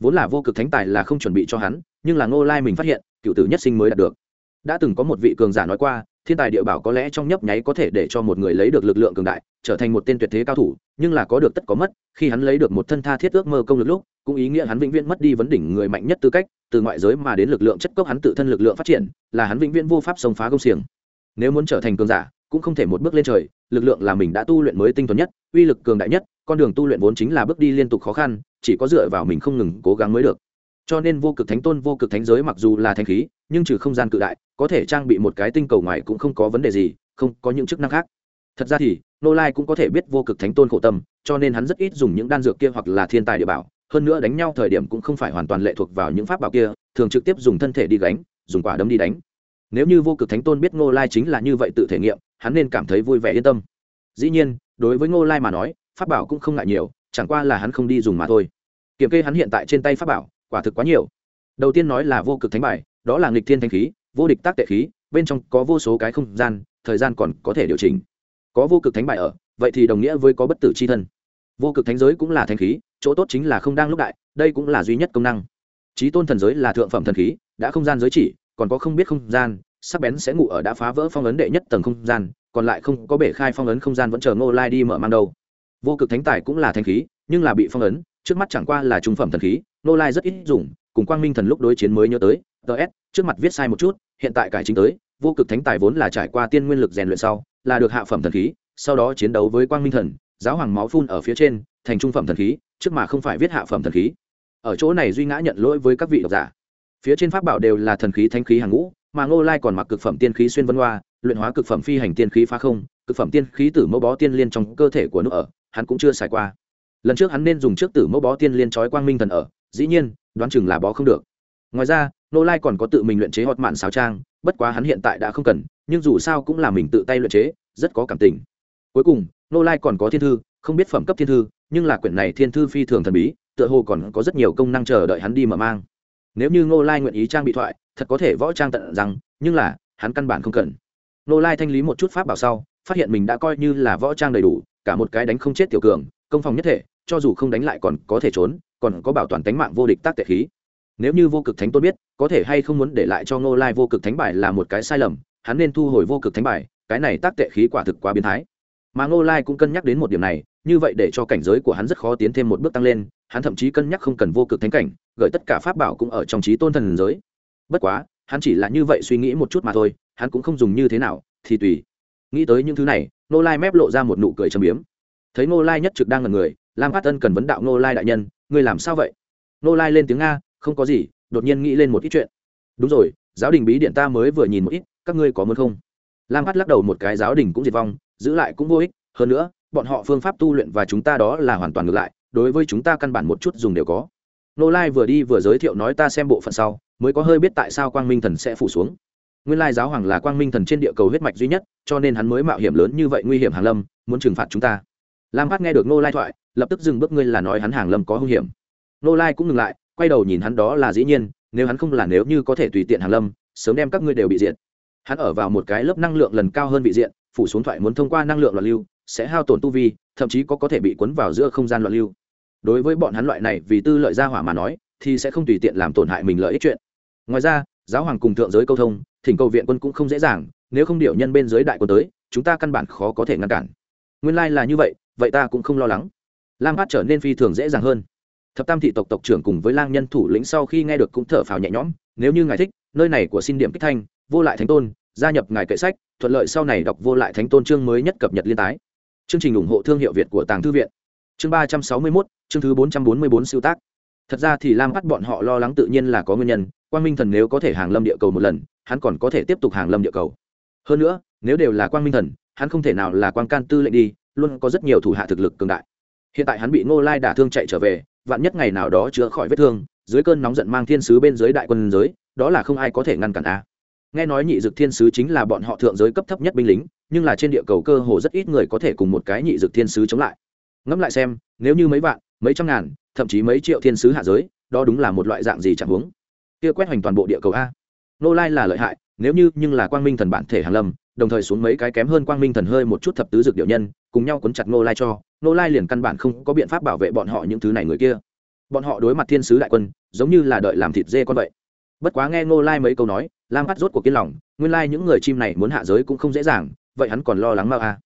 Speaker 1: Vốn là vô cực thánh tài là không chuẩn bị cho hắn, nhưng là ngô lai mình phát hiện, cựu tử nhất sinh mới đạt được. Đã từng có một vị cường giả nói qua, thiên tài địa bảo có lẽ trong nhấp nháy có thể để cho một người lấy được lực lượng cường đại, trở thành một tên tuyệt thế cao thủ, nhưng là có được tất có mất, khi hắn lấy được một thân tha thiết ước mơ công lực lúc cũng ý nghĩa hắn vĩnh viễn mất đi vấn đỉnh người mạnh nhất tư cách, từ ngoại giới mà đến lực lượng chất cốc hắn tự thân lực lượng phát triển, là hắn vĩnh viễn vô pháp xông phá công xiềng. Nếu muốn trở thành cường giả, cũng không thể một bước lên trời, lực lượng là mình đã tu luyện mới tinh thuần nhất, uy lực cường đại nhất, con đường tu luyện vốn chính là bước đi liên tục khó khăn, chỉ có dựa vào mình không ngừng cố gắng mới được. Cho nên vô cực thánh tôn, vô cực thánh giới mặc dù là thanh khí, nhưng trừ không gian cự đại, có thể trang bị một cái tinh cầu ngoài cũng không có vấn đề gì, không có những chức năng khác. Thật ra thì, nô lai cũng có thể biết vô cực thánh tôn khổ tâm, cho nên hắn rất ít dùng những đan dược kia hoặc là thiên tài địa bảo hơn nữa đánh nhau thời điểm cũng không phải hoàn toàn lệ thuộc vào những pháp bảo kia, thường trực tiếp dùng thân thể đi gánh, dùng quả đấm đi đánh. Nếu như vô cực thánh tôn biết ngô lai chính là như vậy tự thể nghiệm, hắn nên cảm thấy vui vẻ yên tâm. Dĩ nhiên, đối với ngô lai mà nói, pháp bảo cũng không ngại nhiều, chẳng qua là hắn không đi dùng mà thôi. Kiểm kê hắn hiện tại trên tay pháp bảo, quả thực quá nhiều. Đầu tiên nói là vô cực thánh bài, đó là nghịch thiên thanh khí, vô địch tác tệ khí, bên trong có vô số cái không gian, thời gian còn có thể điều chỉnh. Có vô cực thánh bài ở, vậy thì đồng nghĩa với có bất tử c h i thân. Vô cực thánh giới cũng là thanh khí chỗ tốt chính là không đang lúc đại, đây cũng là duy nhất công năng trí tôn thần giới là thượng phẩm thần khí, đã không gian giới chỉ, còn có không biết không gian, sắc bén sẽ ngủ ở đã phá vỡ phong ấn đệ nhất tầng không gian, còn lại không có bể khai phong ấn không gian vẫn chờ ngô lai đi mở mang đầu. vô cực thánh tài cũng là thanh khí, nhưng là bị phong ấn, trước mắt chẳng qua là trung phẩm thần khí nô lai rất ít dùng, cùng quang minh thần lúc đối chiến mới nhớ tới ts trước mặt viết sai một chút, hiện tại cải chính tới, vô cực thánh tài vốn là trải qua tiên nguyên lực rèn luyện sau, là được hạ phẩm thần khí, sau đó chiến đấu với quang minh thần, giáo hoàng máu phun ở phía trên, thành trung phẩm thần khí trước mà không phải viết hạ phẩm thần khí. Ở chỗ này duy ngã nhận lỗi với các vị độc giả. Phía trên pháp bảo đều là thần khí thanh khí hàng ngũ, mà ngô lai còn mặc cực phẩm tiên khí xuyên vân hoa, luyện hóa cực phẩm phi hành tiên khí phá không, cực phẩm tiên khí tử mẫu bó tiên liên trong cơ thể của nước ở, hắn cũng chưa xài qua. Lần trước hắn nên dùng trước tử mẫu bó tiên liên trói quang minh thần ở, dĩ nhiên, đoán chừng là bó không được. Ngoài ra, Ngô lai còn có tự mình luyện chế hoạt mạn sáo trang, bất quá hắn hiện tại đã không cần, nhưng dù sao cũng là mình tự tay luyện chế, rất có cảm tình. Cuối cùng, Ngô lai còn có thiên thư, không biết phẩm cấp thiên thư nhưng là quyển này thiên thư phi thường thần bí, tựa hồ còn có rất nhiều công năng chờ đợi hắn đi mở mang. Nếu như Ngô lai nguyện ý trang bị thoại, thật có thể võ trang tận rằng, nhưng là, hắn căn bản không cần. Ngô lai thanh lý một chút pháp bảo sau, phát hiện mình đã coi như là võ trang đầy đủ, cả một cái đánh không chết tiểu cường, công phòng nhất thể, cho dù không đánh lại còn có thể trốn, còn có bảo toàn tánh mạng vô địch tác tệ khí. Nếu như vô cực thánh tôn biết, có thể hay không muốn để lại cho ngô lai vô cực thánh bài là một cái sai lầm, hắn nên thu hồi vô cực thánh bài, cái này tác tệ khí quả thực quá biến thái. Mà ngô lai cũng cân nhắc đến một điểm này như vậy để cho cảnh giới của hắn rất khó tiến thêm một bước tăng lên, hắn thậm chí cân nhắc không cần vô cực thánh cảnh, gợi tất cả pháp bảo cũng ở trong trí tôn thần giới. Bất quá, hắn chỉ là như vậy suy nghĩ một chút mà thôi, hắn cũng không dùng như thế nào, thì tùy. Nghĩ tới những thứ này, ngô lai mép lộ ra một nụ cười châm biếm. Thấy ngô lai nhất trực đang ngần người, lam phát ân cần vấn đạo ngô lai đại nhân, ngươi làm sao vậy? Ngô lai lên tiếng nga, không có gì, đột nhiên nghĩ lên một ít chuyện. Đúng rồi, giáo đình bí điện ta mới vừa nhìn một ít, các ngươi có muốn không? Lam phát lắc đầu một cái, giáo đình cũng diệt vong, giữ lại cũng vô ích, hơn nữa bọn họ phương pháp tu luyện và chúng ta đó là hoàn toàn ngược lại, đối với chúng ta căn bản một chút dùng đều có. Nô lai vừa đi vừa giới thiệu nói ta xem bộ phận sau, mới có hơi biết tại sao quang minh thần sẽ phủ xuống. Nguyên lai giáo hoàng là quang minh thần trên địa cầu huyết mạch duy nhất, cho nên hắn mới mạo hiểm lớn như vậy nguy hiểm hàng lâm, muốn trừng phạt chúng ta. Lam phát nghe được nô lai thoại, lập tức dừng bước ngươi là nói hắn hàng lâm có hung hiểm. Nô lai cũng ngừng lại, quay đầu nhìn hắn đó là dĩ nhiên, nếu hắn không là nếu như có thể tùy tiện hàng lâm, sớm đem các ngươi đều bị diệt hắn ở vào một cái lớp năng lượng lần cao hơn bị diện, phủ xuống thoại muốn thông qua năng lượng loạn lưu, sẽ hao tổn tu vi, thậm chí có có thể bị cuốn vào giữa không gian loạn lưu. Đối với bọn hắn loại này vì tư lợi gia hỏa mà nói, thì sẽ không tùy tiện làm tổn hại mình lợi ích chuyện. Ngoài ra, giáo hoàng cùng thượng giới câu thông, thỉnh cầu viện quân cũng không dễ dàng, nếu không điều nhân bên dưới đại quân tới, chúng ta căn bản khó có thể ngăn cản. Nguyên lai、like、là như vậy vậy ta cũng không lo lắng. Lam hát trở nên phi thường dễ dàng hơn. Thập tam thị tộc tộc trưởng cùng với lang nhân thủ lĩnh sau khi nghe được cũng thở phào nhẹ nhõm, nếu như ngài thích, nơi này của xin điểm kích thanh vô lại thánh tôn, gia nhập ngài kệ sách, thuận lợi sau này đọc vô lại thánh tôn chương mới nhất cập nhật liên tái. Chương trình ủng hộ thương hiệu việt của tàng thư viện. Chương ba trăm sáu mươi mốt, chương thứ bốn trăm bốn mươi bốn siêu tác. Thật ra thì lam bắt bọn họ lo lắng tự nhiên là có nguyên nhân, quang minh thần nếu có thể hàng lâm địa cầu một lần, hắn còn có thể tiếp tục hàng lâm địa cầu. Hơn nữa, nếu đều là quang minh thần, hắn không thể nào là quang can tư lệnh đi, luôn có rất nhiều thủ hạ thực lực cường đại. Hiện tại hắn bị ngô lai đả thương chạy trở về, vạn nhất ngày nào đó chữa khỏi vết thương, dưới cơn nóng giận mang thiên sứ bên dưới đại quân giới, đó là không ai có thể ngăn cản a nghe nói nhị dực thiên sứ chính là bọn họ thượng giới cấp thấp nhất binh lính, nhưng là trên địa cầu cơ hồ rất ít người có thể cùng một cái nhị dực thiên sứ chống lại. Ngẫm lại xem, nếu như mấy vạn, mấy trăm ngàn, thậm chí mấy triệu thiên sứ hạ giới, đó đúng là một loại dạng gì chẳng huống? Kia quét hoành toàn bộ địa cầu a. Nô lai là lợi hại, nếu như, nhưng là quang minh thần bản thể hàn lâm, đồng thời xuống mấy cái kém hơn quang minh thần hơi một chút thập tứ dược điệu nhân, cùng nhau cuốn chặt nô lai cho nô lai liền căn bản không có biện pháp bảo vệ bọn họ những thứ này người kia. Bọn họ đối mặt thiên sứ đại quân, giống như là đợi làm thịt dê con vậy. Bất quá nghe nô lai mấy câu nói lam bắt rốt cuộc kiên lòng, nguyên lai những người chim này muốn hạ giới cũng không dễ dàng, vậy hắn còn lo lắng mau a à.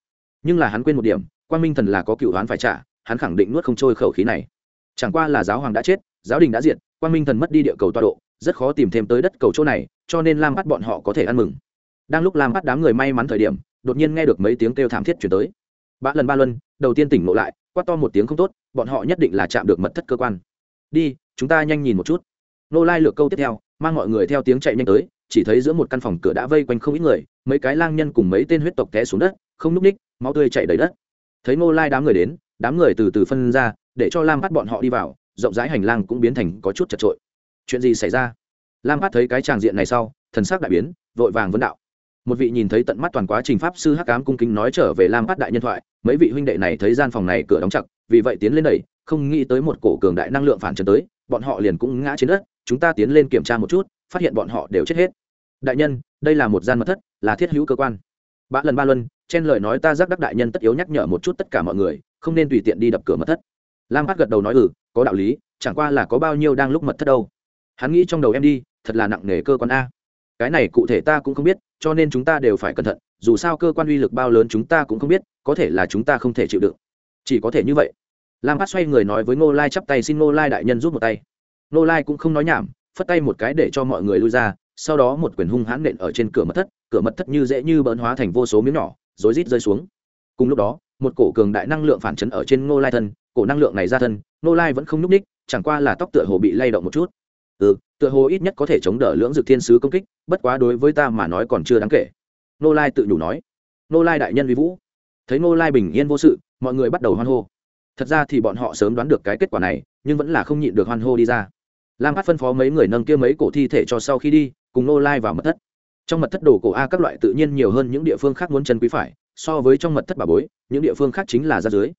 Speaker 1: nhưng là hắn quên một điểm, quang minh thần là có cựu đoán phải trả, hắn khẳng định nuốt không trôi khẩu khí này. Chẳng qua là giáo hoàng đã chết, giáo đình đã diệt, quang minh thần mất đi địa cầu toa độ, rất khó tìm thêm tới đất cầu chỗ này, cho nên lam bắt bọn họ có thể ăn mừng. Đang lúc lam bắt đám người may mắn thời điểm, đột nhiên nghe được mấy tiếng kêu thảm thiết chuyển tới. Ba lần ba luân, đầu tiên tỉnh ngộ lại, quát to một tiếng không tốt, bọn họ nhất định là chạm được mật thất cơ quan. Đi, chúng ta nhanh nhìn một chút. Nô lai lược câu tiếp theo, mang mọi người theo tiếng chạy nhanh tới chỉ thấy giữa một căn phòng cửa đã vây quanh không ít người, mấy cái lang nhân cùng mấy tên huyết tộc té xuống đất, không núp ních, máu tươi chảy đầy đất. Thấy Ngô lai đám người đến, đám người từ từ phân ra, để cho lam bắt bọn họ đi vào, rộng rãi hành lang cũng biến thành có chút chật trội. Chuyện gì xảy ra? Lam bắt thấy cái tràng diện này sau, thần sắc đại biến, vội vàng vấn đạo. Một vị nhìn thấy tận mắt toàn quá trình pháp sư hắc cám cung kính nói trở về lam bắt đại nhân thoại, mấy vị huynh đệ này thấy gian phòng này cửa đóng chặt, vì vậy tiến lên đẩy, không nghĩ tới một cổ cường đại năng lượng phản trần tới, bọn họ liền cũng ngã trên đất, chúng ta tiến lên kiểm tra một chút phát hiện bọn họ đều chết hết. Đại nhân, đây là một gian mật thất, là thiết hữu cơ quan. Ba lần ba luân chen lời nói ta giác đắc đại nhân tất yếu nhắc nhở một chút tất cả mọi người, không nên tùy tiện đi đập cửa mật thất. Lam phát gật đầu nói ừ có đạo lý, chẳng qua là có bao nhiêu đang lúc mật thất đâu. Hắn nghĩ trong đầu em đi, thật là nặng nề cơ quan a. Cái này cụ thể ta cũng không biết, cho nên chúng ta đều phải cẩn thận, dù sao cơ quan uy lực bao lớn chúng ta cũng không biết, có thể là chúng ta không thể chịu đựng. Chỉ có thể như vậy. Lam phát xoay người nói với ngô lai chắp tay, xin ngô lai đại nhân giúp một tay. Ngô lai cũng không nói nhảm phất tay một cái để cho mọi người lui ra, sau đó một quyền hung hãn nện ở trên cửa mật thất, cửa mật thất như dễ như bỡn hóa thành vô số miếng nhỏ, rối rít rơi xuống. Cùng lúc đó, một cổ cường đại năng lượng phản chấn ở trên ngô lai thân, cổ năng lượng này ra thân, ngô lai vẫn không nhúc ních chẳng qua là tóc tựa hồ bị lay động một chút. Ừ tựa hồ ít nhất có thể chống đỡ lưỡng dược thiên sứ công kích, bất quá đối với ta mà nói còn chưa đáng kể. Ngô lai tự nhủ nói. Ngô lai đại nhân vi vũ. Thấy ngô lai bình yên vô sự, mọi người bắt đầu hoan hô. Thật ra thì bọn họ sớm đoán được cái kết quả này, nhưng vẫn là không nhịn được hoan hô đi ra lam phát phân phó mấy người nâng kia mấy cổ thi thể cho sau khi đi, cùng Nô lai vào mật thất. Trong mật thất đồ cổ a các loại tự nhiên nhiều hơn những địa phương khác muốn chân quý phải, so với trong mật thất bà bối, những địa phương khác chính là ra dưới.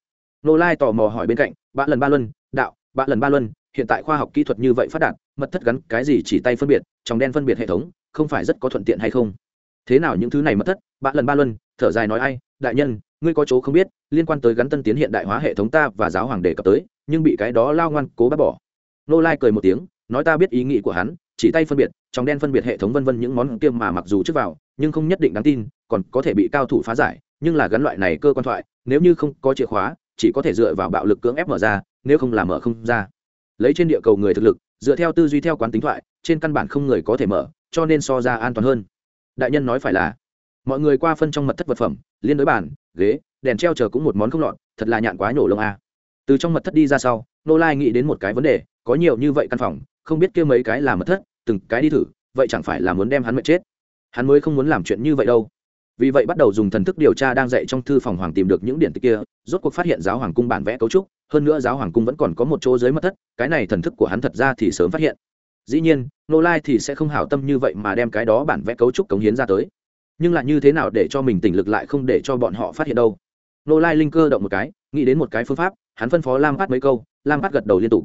Speaker 1: Nô lai tò mò hỏi bên cạnh ba lần ba luân, đạo ba lần ba luân, hiện tại khoa học kỹ thuật như vậy phát đạt, mật thất gắn cái gì chỉ tay phân biệt, trong đen phân biệt hệ thống, không phải rất có thuận tiện hay không? Thế nào những thứ này mật thất ba lần ba luân, thở dài nói ai, đại nhân, ngươi có chỗ không biết, liên quan tới gắn tân tiến hiện đại hóa hệ thống ta và giáo hoàng đề cập tới, nhưng bị cái đó lao ngoan cố bác bỏ nô lai cười một tiếng, nói ta biết ý nghĩ của hắn, chỉ tay phân biệt, trong đen phân biệt hệ thống vân vân những món tiêm mà mặc dù trước vào, nhưng không nhất định đáng tin, còn có thể bị cao thủ phá giải, nhưng là gắn loại này cơ quan thoại, nếu như không có chìa khóa, chỉ có thể dựa vào bạo lực cưỡng ép mở ra, nếu không làm mở không ra. Lấy trên địa cầu người thực lực, dựa theo tư duy theo quán tính thoại, trên căn bản không người có thể mở, cho nên so ra an toàn hơn. Đại nhân nói phải là, mọi người qua phân trong mật thất vật phẩm, liên đối bàn ghế, đèn treo chờ cũng một món không lọt, thật là nhạn quá nhổ lông a. Từ trong mật thất đi ra sau nô lai nghĩ đến một cái vấn đề có nhiều như vậy căn phòng, không biết kia mấy cái là mật thất, từng cái đi thử, vậy chẳng phải là muốn đem hắn mệt chết. Hắn mới không muốn làm chuyện như vậy đâu. Vì vậy bắt đầu dùng thần thức điều tra đang dạy trong thư phòng hoàng tìm được những điện tích kia, rốt cuộc phát hiện giáo hoàng cung bản vẽ cấu trúc, hơn nữa giáo hoàng cung vẫn còn có một chỗ dưới mật thất, cái này thần thức của hắn thật ra thì sớm phát hiện. Dĩ nhiên nô lai thì sẽ không hảo tâm như vậy mà đem cái đó bản vẽ cấu trúc cống hiến ra tới. Nhưng lại như thế nào để cho mình tỉnh lực lại không để cho bọn họ phát hiện đâu? Nô lai linh cơ động một cái, nghĩ đến một cái phương pháp, hắn phân phó lam phát mấy câu, lam phát gật đầu liên tục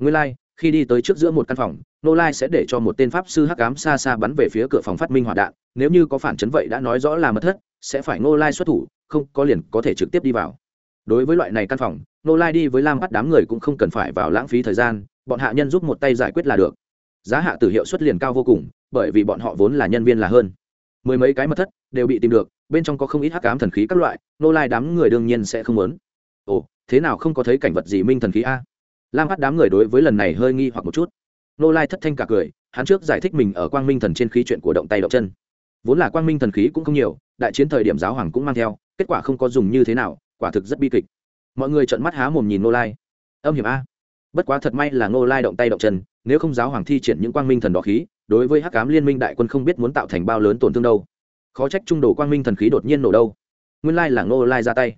Speaker 1: nguyên lai, khi đi tới trước giữa một căn phòng, nô lai sẽ để cho một tên pháp sư hắc ám xa xa bắn về phía cửa phòng phát minh hỏa đạn. Nếu như có phản chấn vậy đã nói rõ là mất thất, sẽ phải nô lai xuất thủ, không có liền có thể trực tiếp đi vào. Đối với loại này căn phòng, nô lai đi với lam bắt đám người cũng không cần phải vào lãng phí thời gian, bọn hạ nhân giúp một tay giải quyết là được. Giá hạ tử hiệu suất liền cao vô cùng, bởi vì bọn họ vốn là nhân viên là hơn. Mười mấy cái mật thất đều bị tìm được, bên trong có không ít hắc ám thần khí các loại, nô lai đám người đương nhiên sẽ không muốn. Ồ, thế nào không có thấy cảnh vật gì minh thần khí a? Lam hát đám người đối với lần này hơi nghi hoặc một chút. Nô lai thất thanh cả cười, hắn trước giải thích mình ở quang minh thần trên khí chuyện của động tay động chân. Vốn là quang minh thần khí cũng không nhiều, đại chiến thời điểm giáo hoàng cũng mang theo, kết quả không có dùng như thế nào, quả thực rất bi kịch. Mọi người trợn mắt há mồm nhìn nô lai. Âm hiểm a. Bất quá thật may là nô lai động tay động chân, nếu không giáo hoàng thi triển những quang minh thần đỏ khí, đối với hắc cám liên minh đại quân không biết muốn tạo thành bao lớn tổn thương đâu. Khó trách trung đồ quang minh thần khí đột nhiên nổ đâu. Nguyên lai là nô lai ra tay.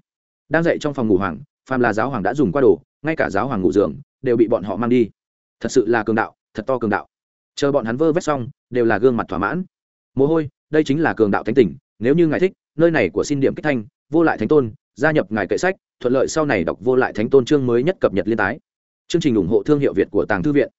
Speaker 1: Đang dậy trong phòng ngủ hoàng, phàm là giáo hoàng đã dùng qua đồ ngay cả giáo hoàng ngủ giường đều bị bọn họ mang đi. Thật sự là cường đạo, thật to cường đạo. Chờ bọn hắn vơ vét xong, đều là gương mặt thỏa mãn. Mồ hôi, đây chính là cường đạo thánh tỉnh, nếu như ngài thích, nơi này của xin điểm kích thanh, vô lại thánh tôn, gia nhập ngài kệ sách, thuận lợi sau này đọc vô lại thánh tôn chương mới nhất cập nhật liên tái. Chương trình ủng hộ thương hiệu việt của tàng thư viện.